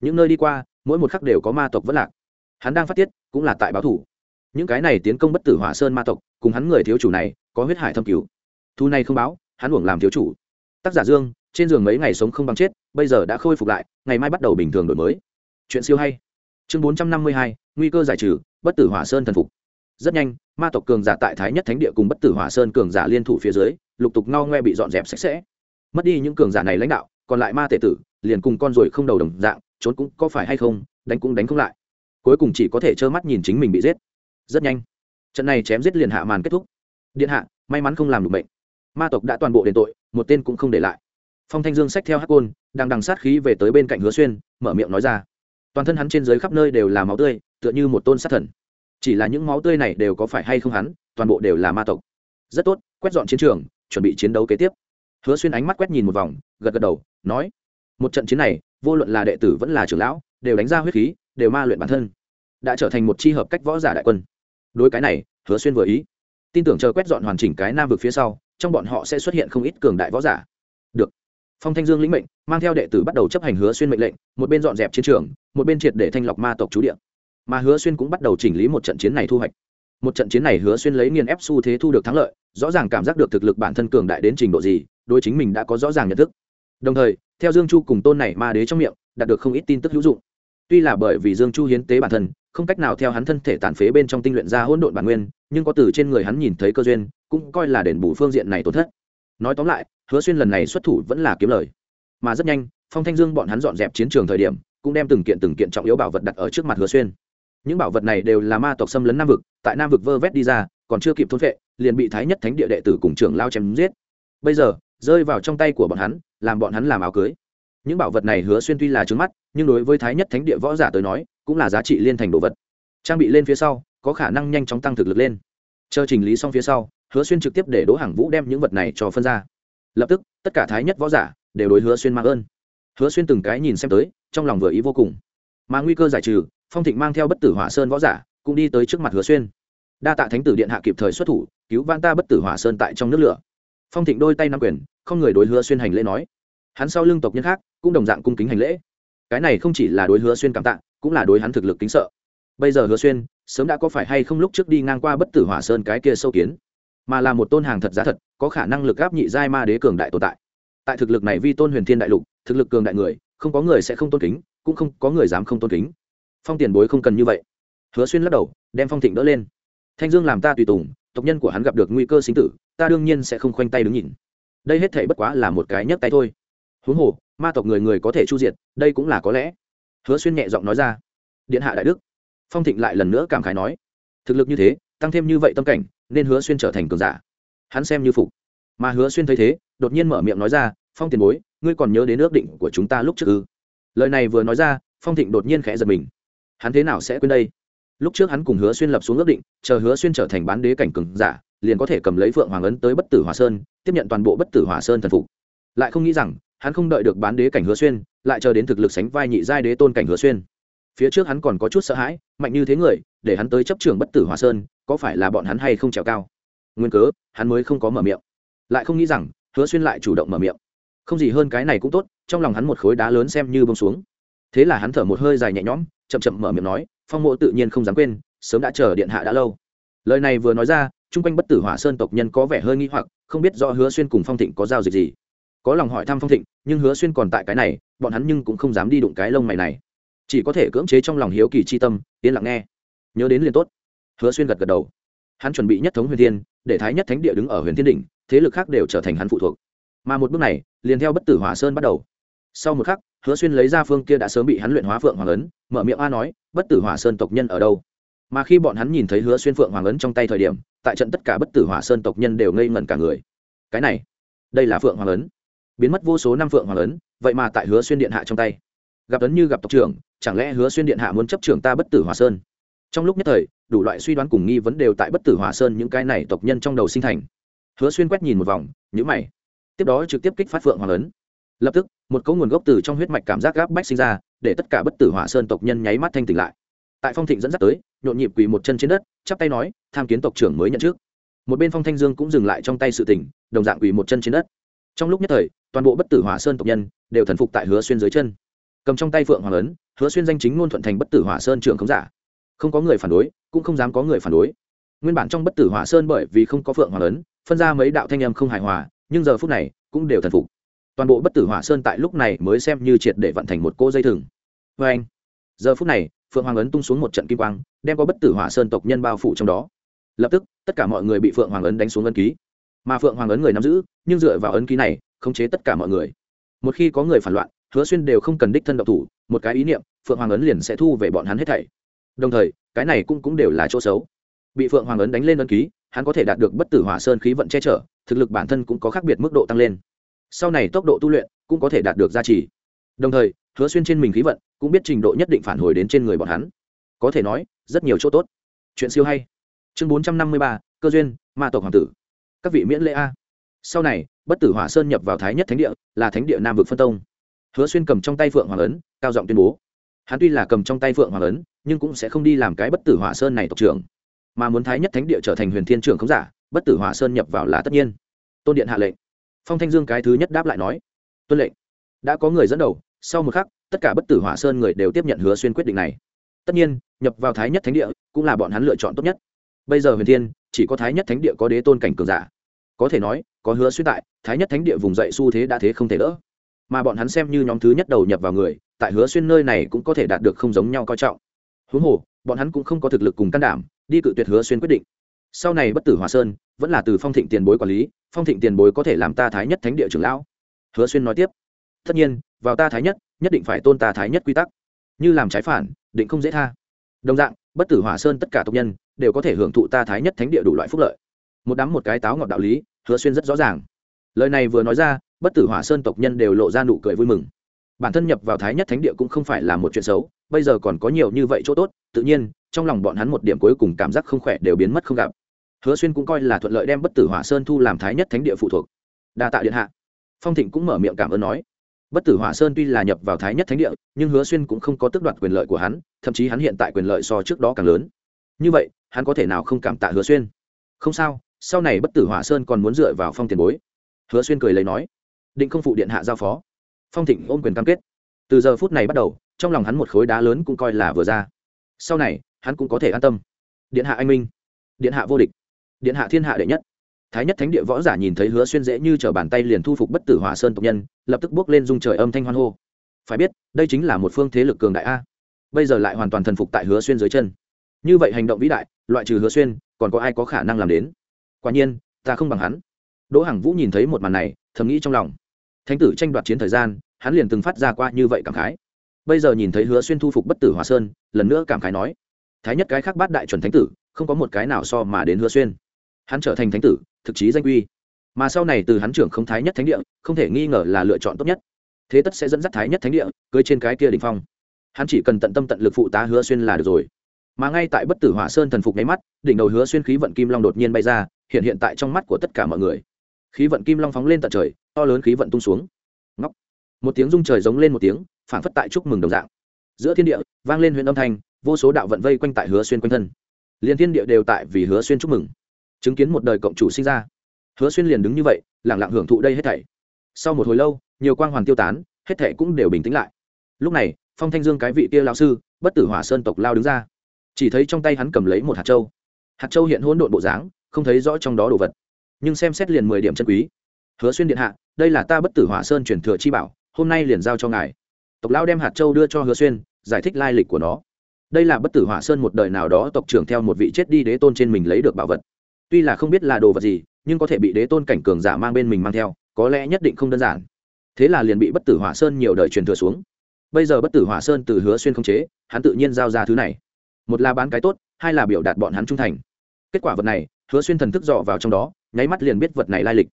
Những nơi đi qua, mỗi một khắc đều có ma tộc vẫn lạc. Hắn đang phát tiết, cũng là tại báo thủ những cái này tiến công bất tử hỏa sơn ma tộc, cùng hắn người thiếu chủ này, có huyết hải thâm cứu thu này không báo, hắn uổng làm thiếu chủ. Tác giả dương, trên giường mấy ngày sống không bằng chết, bây giờ đã khôi phục lại, ngày mai bắt đầu bình thường đổi mới. Chuyện siêu hay. Chương bốn trăm năm mươi hai, nguy cơ giải trừ, bất tử hỏa sơn thần phục. Rất nhanh, ma tộc cường giả tại thái nhất thánh địa cùng bất tử hỏa sơn cường giả liên thủ phía dưới, lục tục no ngoe bị dọn dẹp sạch sẽ. Mất đi những cường giả này lãnh đạo, còn lại ma tể tử, liền cùng con ruồi không đầu đồng dạng, trốn cũng có phải hay không, đánh cũng đánh không lại. Cuối cùng chỉ có thể trơ mắt nhìn chính mình bị giết rất nhanh. Trận này chém giết liền hạ màn kết thúc. Điện hạ, may mắn không làm được bệnh. Ma tộc đã toàn bộ đền tội, một tên cũng không để lại. Phong thanh dương xách theo hắc côn, đang đằng sát khí về tới bên cạnh hứa xuyên, mở miệng nói ra. Toàn thân hắn trên dưới khắp nơi đều là máu tươi, tựa như một tôn sát thần. Chỉ là những máu tươi này đều có phải hay không hắn, toàn bộ đều là ma tộc. Rất tốt, quét dọn chiến trường, chuẩn bị chiến đấu kế tiếp. Hứa xuyên ánh mắt quét nhìn một vòng, gật gật đầu, nói, một trận chiến này, vô luận là đệ tử vẫn là trưởng lão, đều đánh ra huyết khí, đều ma luyện bản thân. Đã trở thành một chi hợp cách võ giả đại quân đối cái này, hứa xuyên vừa ý. Tin tưởng chờ quét dọn hoàn chỉnh cái nam vực phía sau, trong bọn họ sẽ xuất hiện không ít cường đại võ giả. Được. Phong thanh dương lĩnh mệnh, mang theo đệ tử bắt đầu chấp hành hứa xuyên mệnh lệnh, một bên dọn dẹp chiến trường, một bên triệt để thanh lọc ma tộc chú địa. Mà hứa xuyên cũng bắt đầu chỉnh lý một trận chiến này thu hoạch. Một trận chiến này hứa xuyên lấy nghiền ép xu thế thu được thắng lợi, rõ ràng cảm giác được thực lực bản thân cường đại đến trình độ gì, đối chính mình đã có rõ ràng nhận thức. Đồng thời, theo dương chu cùng tôn này ma đế trong miệng, đạt được không ít tin tức hữu dụng. Tuy là bởi vì dương chu hiến tế bản thân không cách nào theo hắn thân thể tàn phế bên trong tinh luyện ra hỗn độn bản nguyên, nhưng có từ trên người hắn nhìn thấy cơ duyên, cũng coi là đền bù phương diện này tổn thất. Nói tóm lại, hứa xuyên lần này xuất thủ vẫn là kiếm lời. Mà rất nhanh, phong thanh dương bọn hắn dọn dẹp chiến trường thời điểm, cũng đem từng kiện từng kiện trọng yếu bảo vật đặt ở trước mặt hứa xuyên. Những bảo vật này đều là ma tộc xâm lấn nam vực, tại nam vực vơ vét đi ra, còn chưa kịp thôn vệ liền bị thái nhất thánh địa đệ tử cùng trưởng lao chém giết. Bây giờ, rơi vào trong tay của bọn hắn, làm bọn hắn làm áo cưới. Những bảo vật này hứa xuyên tuy là trứng mắt, nhưng đối với thái nhất thánh địa võ giả tới nói cũng là giá trị liên thành đồ vật. Trang bị lên phía sau, có khả năng nhanh chóng tăng thực lực lên. Chờ trình lý xong phía sau, hứa xuyên trực tiếp để đỗ hàng vũ đem những vật này cho phân ra. Lập tức, tất cả thái nhất võ giả đều đối hứa xuyên mang ơn. Hứa xuyên từng cái nhìn xem tới, trong lòng vừa ý vô cùng. Mà nguy cơ giải trừ, phong thịnh mang theo bất tử hỏa sơn võ giả cũng đi tới trước mặt hứa xuyên. Đa tạ thánh tử điện hạ kịp thời xuất thủ, cứu van ta bất tử hỏa sơn tại trong nước lửa. Phong thịnh đôi tay nắm quyền, không người đối hứa xuyên hành lễ nói. Hắn sau lưng tộc nhân khác cũng đồng dạng cung kính hành lễ. Cái này không chỉ là đối hứa xuyên cảm tạ cũng là đối hắn thực lực kính sợ. Bây giờ hứa xuyên, sớm đã có phải hay không lúc trước đi ngang qua bất tử hỏa sơn cái kia sâu kiến? Mà là một tôn hàng thật giá thật, có khả năng lực gáp nhị giai ma đế cường đại tồn tại. Tại thực lực này vi tôn huyền thiên đại lục, thực lực cường đại người, không có người sẽ không tôn kính, cũng không có người dám không tôn kính. Phong tiền bối không cần như vậy. Hứa xuyên lắc đầu, đem phong thịnh đỡ lên. Thanh dương làm ta tùy tùng, tộc nhân của hắn gặp được nguy cơ sinh tử, ta đương nhiên sẽ không khoanh tay đứng nhìn. Đây hết thể bất quá là một cái nhấc tay thôi. Huống hồ, ma tộc người người có thể chu diệt, đây cũng là có lẽ hứa xuyên nhẹ giọng nói ra. Điện hạ đại đức. Phong thịnh lại lần nữa cảm khái nói. Thực lực như thế, tăng thêm như vậy tâm cảnh, nên hứa xuyên trở thành cường giả. Hắn xem như phục. Mà hứa xuyên thấy thế, đột nhiên mở miệng nói ra, phong tiền bối, ngươi còn nhớ đến ước định của chúng ta lúc trước ư? Lời này vừa nói ra, phong thịnh đột nhiên khẽ giật mình. Hắn thế nào sẽ quên đây? Lúc trước hắn cùng hứa xuyên lập xuống ước định, chờ hứa xuyên trở thành bán đế cảnh cường giả, liền có thể cầm lấy phượng hoàng ấn tới bất tử hỏa sơn, tiếp nhận toàn bộ bất tử hỏa sơn thần phục. Lại không nghĩ rằng, hắn không đợi được bán đế cảnh hứa xuyên lại chờ đến thực lực sánh vai nhị giai đế tôn cảnh hứa xuyên. Phía trước hắn còn có chút sợ hãi, mạnh như thế người, để hắn tới chấp trường bất tử hỏa sơn, có phải là bọn hắn hay không trèo cao? Nguyên cớ, hắn mới không có mở miệng. Lại không nghĩ rằng, hứa xuyên lại chủ động mở miệng. Không gì hơn cái này cũng tốt, trong lòng hắn một khối đá lớn xem như bông xuống. Thế là hắn thở một hơi dài nhẹ nhõm, chậm chậm mở miệng nói, phong mộ tự nhiên không dám quên, sớm đã chờ điện hạ đã lâu. Lời này vừa nói ra, chung quanh bất tử hỏa sơn tộc nhân có vẻ hơi nghi hoặc, không biết do hứa xuyên cùng phong thịnh có giao dịch gì có lòng hỏi thăm phong thịnh, nhưng hứa xuyên còn tại cái này, bọn hắn nhưng cũng không dám đi đụng cái lông mày này. Chỉ có thể cưỡng chế trong lòng hiếu kỳ chi tâm, yên lặng nghe. Nhớ đến liền tốt. Hứa xuyên gật gật đầu. Hắn chuẩn bị nhất thống huyền thiên, để thái nhất thánh địa đứng ở huyền thiên đỉnh, thế lực khác đều trở thành hắn phụ thuộc. Mà một bước này, liền theo bất tử hỏa sơn bắt đầu. Sau một khắc, hứa xuyên lấy ra phương kia đã sớm bị hắn luyện hóa phượng hoàng ấn, mở miệng a nói, bất tử hỏa sơn tộc nhân ở đâu? Mà khi bọn hắn nhìn thấy hứa xuyên phượng hoàng ấn trong tay thời điểm, tại trận tất cả bất tử hỏa sơn tộc nhân đều ngây ngẩn cả người. Cái này, đây là phượng hoàng ấn biến mất vô số năm phượng hoàng ấn, vậy mà tại hứa xuyên điện hạ trong tay. Gặp ấn như gặp tộc trưởng, chẳng lẽ hứa xuyên điện hạ muốn chấp trưởng ta bất tử hỏa sơn? Trong lúc nhất thời, đủ loại suy đoán cùng nghi vấn đều tại bất tử hỏa sơn những cái này tộc nhân trong đầu sinh thành. Hứa xuyên quét nhìn một vòng nhữ mày. Tiếp đó trực tiếp kích phát phượng hoàng ấn. Lập tức, một cấu nguồn gốc từ trong huyết mạch cảm giác gáp bách sinh ra, để tất cả bất tử hỏa sơn tộc nhân nháy mắt thanh tỉnh lại. Tại phong thịnh dẫn dắt tới, nhộn nhịp quỳ một chân trên đất, chắp tay nói, tham kiến tộc trưởng mới nhận trước. Một bên phong thanh dương cũng dừng lại trong tay sự tỉnh đồng dạng quỳ một chân trên đất trong lúc nhất thời, toàn bộ bất tử hỏa sơn tộc nhân đều thần phục tại hứa xuyên dưới chân. Cầm trong tay phượng hoàng ấn, hứa xuyên danh chính ngôn thuận thành bất tử hỏa sơn trưởng khống giả. Không có người phản đối, cũng không dám có người phản đối. Nguyên bản trong bất tử hỏa sơn bởi vì không có phượng hoàng ấn, phân ra mấy đạo thanh âm không hài hòa, nhưng giờ phút này cũng đều thần phục. Toàn bộ bất tử hỏa sơn tại lúc này mới xem như triệt để vận thành một cô dây thừng. Vê anh giờ phút này, phượng hoàng ấn tung xuống một trận kim quang, đem có bất tử hỏa sơn tộc nhân bao phủ trong đó. Lập tức, tất cả mọi người bị phượng hoàng ấn đánh xuống ấn ký mà phượng hoàng ấn người nắm giữ, nhưng dựa vào ấn ký này, khống chế tất cả mọi người. Một khi có người phản loạn, hứa xuyên đều không cần đích thân độc thủ, một cái ý niệm, phượng hoàng ấn liền sẽ thu về bọn hắn hết thảy. Đồng thời, cái này cũng cũng đều là chỗ xấu. Bị phượng hoàng ấn đánh lên ấn ký, hắn có thể đạt được bất tử hỏa sơn khí vận che chở, thực lực bản thân cũng có khác biệt mức độ tăng lên. Sau này tốc độ tu luyện cũng có thể đạt được gia trì. Đồng thời, hứa xuyên trên mình khí vận cũng biết trình độ nhất định phản hồi đến trên người bọn hắn. Có thể nói, rất nhiều chỗ tốt. Chuyện siêu hay. Chương bốn trăm năm mươi ba, cơ duyên, ma tộc hoàng tử các vị miễn lễ a. Sau này, bất tử hỏa sơn nhập vào thái nhất thánh địa, là thánh địa nam vực phân tông. Hứa xuyên cầm trong tay phượng hoàng ấn, cao giọng tuyên bố. Hắn tuy là cầm trong tay phượng hoàng ấn, nhưng cũng sẽ không đi làm cái bất tử hỏa sơn này tộc trưởng. Mà muốn thái nhất thánh địa trở thành huyền thiên trưởng không giả, bất tử hỏa sơn nhập vào là tất nhiên. Tôn điện hạ lệnh. Phong thanh dương cái thứ nhất đáp lại nói. Tuân lệnh. Đã có người dẫn đầu, sau một khắc, tất cả bất tử hỏa sơn người đều tiếp nhận hứa xuyên quyết định này. Tất nhiên, nhập vào thái nhất thánh địa cũng là bọn hắn lựa chọn tốt nhất. Bây giờ huyền thiên, chỉ có thái nhất thánh địa có đế tôn cảnh cường giả có thể nói, có hứa xuyên tại, thái nhất thánh địa vùng dậy xu thế đã thế không thể đỡ. Mà bọn hắn xem như nhóm thứ nhất đầu nhập vào người, tại hứa xuyên nơi này cũng có thể đạt được không giống nhau coi trọng. Huống hồ, bọn hắn cũng không có thực lực cùng can đảm, đi cự tuyệt hứa xuyên quyết định. Sau này bất tử hòa sơn, vẫn là từ phong thịnh tiền bối quản lý, phong thịnh tiền bối có thể làm ta thái nhất thánh địa trưởng lão. Hứa xuyên nói tiếp, tất nhiên, vào ta thái nhất nhất định phải tôn ta thái nhất quy tắc. Như làm trái phản, định không dễ tha. Đồng dạng, bất tử hỏa sơn tất cả tộc nhân đều có thể hưởng thụ ta thái nhất thánh địa đủ loại phúc lợi một đám một cái táo ngọt đạo lý, hứa xuyên rất rõ ràng. Lời này vừa nói ra, bất tử hỏa sơn tộc nhân đều lộ ra nụ cười vui mừng. Bản thân nhập vào thái nhất thánh địa cũng không phải là một chuyện xấu, bây giờ còn có nhiều như vậy chỗ tốt, tự nhiên, trong lòng bọn hắn một điểm cuối cùng cảm giác không khỏe đều biến mất không gặp. Hứa xuyên cũng coi là thuận lợi đem bất tử hỏa sơn thu làm thái nhất thánh địa phụ thuộc. Đa tạ điện hạ. Phong thịnh cũng mở miệng cảm ơn nói. Bất tử hỏa sơn tuy là nhập vào thái nhất thánh địa, nhưng hứa xuyên cũng không có tước đoạt quyền lợi của hắn, thậm chí hắn hiện tại quyền lợi so trước đó càng lớn. Như vậy, hắn có thể nào không cảm tạ hứa xuyên? Không sao sau này bất tử hỏa sơn còn muốn dựa vào phong tiền bối. Hứa xuyên cười lấy nói, định không phụ điện hạ giao phó. Phong thịnh ôm quyền cam kết. Từ giờ phút này bắt đầu, trong lòng hắn một khối đá lớn cũng coi là vừa ra. Sau này, hắn cũng có thể an tâm. Điện hạ anh minh, điện hạ vô địch, điện hạ thiên hạ đệ nhất. Thái nhất thánh địa võ giả nhìn thấy hứa xuyên dễ như t r ở bàn tay liền thu phục bất tử hỏa sơn tộc nhân, lập tức bước lên dung trời âm thanh hoan hô. Phải biết, đây chính là một phương thế lực cường đại a. Bây giờ lại hoàn toàn thần phục tại hứa xuyên dưới chân. Như vậy hành động vĩ đại, loại trừ hứa xuyên, còn có ai có khả năng làm đến? Quả nhiên, ta không bằng hắn. Đỗ hằng vũ nhìn thấy một màn này, thầm nghĩ trong lòng. Thánh tử tranh đoạt chiến thời gian, hắn liền từng phát ra qua như vậy cảm khái. Bây giờ nhìn thấy hứa xuyên thu phục bất tử hòa sơn, lần nữa cảm khái nói, thái nhất cái khác bát đại chuẩn thánh tử, không có một cái nào so mà đến hứa xuyên. Hắn trở thành thánh tử, thực chí danh uy. mà sau này từ hắn trưởng không thái nhất thánh địa, không thể nghi ngờ là lựa chọn tốt nhất. Thế tất sẽ dẫn dắt thái nhất thánh địa, cưới trên cái kia đ ỉ n h phong. Hắn chỉ cần tận tâm tận lực phụ tá hứa xuyên là được rồi. Mà ngay tại bất tử hỏa sơn thần phục nháy mắt, đỉnh đầu hứa xuyên khí vận kim long đột nhiên bay ra hiện hiện tại trong mắt của tất cả mọi người. Khí vận kim long phóng lên tận trời, to lớn khí vận tung xuống. Ngóc. Một tiếng rung trời giống lên một tiếng phản phất tại chúc mừng đồng dạng. Giữa thiên địa, vang lên huyện âm thanh, vô số đạo vận vây quanh tại hứa xuyên quanh thân. Liền thiên địa đều tại vì hứa xuyên chúc mừng. Chứng kiến một đời cộng chủ sinh ra. Hứa xuyên liền đứng như vậy lẳng lặng hưởng thụ đây hết thảy. Sau một hồi lâu, nhiều quang hoàn tiêu tán, hết thảy cũng đều bình tĩnh lại. Lúc này, phong thanh dương cái vị kia lao sư, bất tử hỏa sơn tộc lao đứng ra. Chỉ thấy trong tay hắn cầm lấy một hạt châu. Hạt châu hiện hỗn độn bộ dáng không thấy rõ trong đó đồ vật. Nhưng xem xét liền mười điểm chân quý. Hứa xuyên điện hạ, đây là ta bất tử hỏa sơn truyền thừa chi bảo, hôm nay liền giao cho ngài. Tộc lao đem hạt châu đưa cho hứa xuyên, giải thích lai lịch của nó. Đây là bất tử hỏa sơn một đời nào đó tộc trưởng theo một vị chết đi đế tôn trên mình lấy được bảo vật. Tuy là không biết là đồ vật gì, nhưng có thể bị đế tôn cảnh cường giả mang bên mình mang theo, có lẽ nhất định không đơn giản. Thế là liền bị bất tử hỏa sơn nhiều đời truyền thừa xuống. Bây giờ bất tử hỏa sơn từ hứa xuyên không chế, hắn tự nhiên giao ra thứ này. Một là bán cái tốt, hai là biểu đạt bọn hắn trung thành. Kết quả vật này hứa xuyên thần thức dọ vào trong đó, nháy mắt liền biết vật này lai lịch.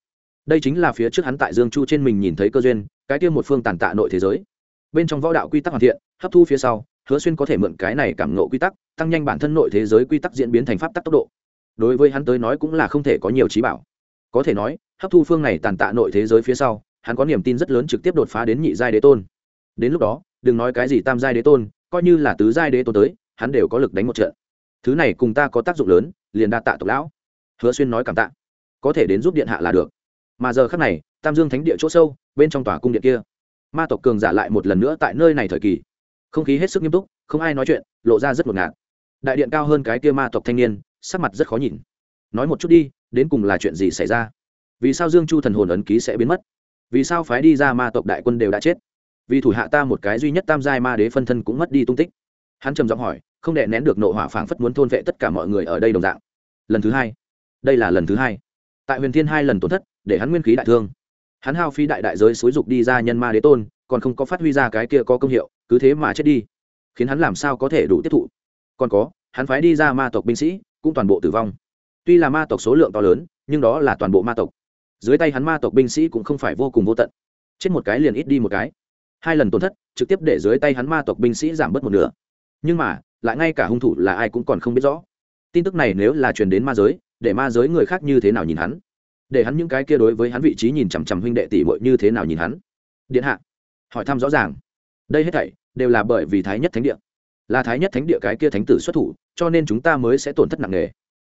Đây chính là phía trước hắn tại dương chu trên mình nhìn thấy cơ duyên, cái kia một phương tàn tạ nội thế giới. Bên trong võ đạo quy tắc hoàn thiện, hấp thu phía sau, hứa xuyên có thể mượn cái này cảm nộ quy tắc, tăng nhanh bản thân nội thế giới quy tắc diễn biến thành pháp tắc tốc độ. Đối với hắn tới nói cũng là không thể có nhiều trí bảo. Có thể nói, hấp thu phương này tàn tạ nội thế giới phía sau, hắn có niềm tin rất lớn trực tiếp đột phá đến nhị giai đế tôn. Đến lúc đó, đừng nói cái gì tam giai đế tôn, coi như là tứ giai đế tôn tới, hắn đều có lực đánh một trận. Thứ này cùng ta có tác dụng lớn, liền đa tạ tộc lão hứa xuyên nói cảm tạ. Có thể đến giúp điện hạ là được. Mà giờ khác này, tam dương thánh địa chỗ sâu, bên trong tòa cung điện kia. Ma tộc cường giả lại một lần nữa tại nơi này thời kỳ. Không khí hết sức nghiêm túc, không ai nói chuyện, lộ ra rất ngột ngạt. Đại điện cao hơn cái kia ma tộc thanh niên, sắc mặt rất khó nhìn. Nói một chút đi, đến cùng là chuyện gì xảy ra? Vì sao dương chu thần hồn ấn ký sẽ biến mất? Vì sao phái đi ra ma tộc đại quân đều đã chết? Vì thủ hạ ta một cái duy nhất tam giai ma đế phân thân cũng mất đi tung tích. Hắn trầm giọng hỏi, không đè nén được nộ hỏa phảng phất muốn thôn vệ tất cả mọi người ở đây đồng dạng. Lần thứ hai đây là lần thứ hai. Tại huyền thiên hai lần tổn thất, để hắn nguyên khí đại thương. Hắn hao phí đại đại giới xúi dục đi ra nhân ma đế tôn, còn không có phát huy ra cái kia có công hiệu, cứ thế mà chết đi. Khiến hắn làm sao có thể đủ tiếp thụ. Còn có, hắn phái đi ra ma tộc binh sĩ, cũng toàn bộ tử vong. Tuy là ma tộc số lượng to lớn, nhưng đó là toàn bộ ma tộc. Dưới tay hắn ma tộc binh sĩ cũng không phải vô cùng vô tận. Chết một cái liền ít đi một cái. Hai lần tổn thất, trực tiếp để dưới tay hắn ma tộc binh sĩ giảm bớt một nửa. Nhưng mà, lại ngay cả hung thủ là ai cũng còn không biết rõ. Tin tức này nếu là truyền đến ma giới để ma giới người khác như thế nào nhìn hắn, để hắn những cái kia đối với hắn vị trí nhìn chằm chằm huynh đệ tỷ muội như thế nào nhìn hắn. Điện hạ, hỏi thăm rõ ràng. Đây hết thảy đều là bởi vì thái nhất thánh địa. Là thái nhất thánh địa cái kia thánh tử xuất thủ, cho nên chúng ta mới sẽ tổn thất nặng nề.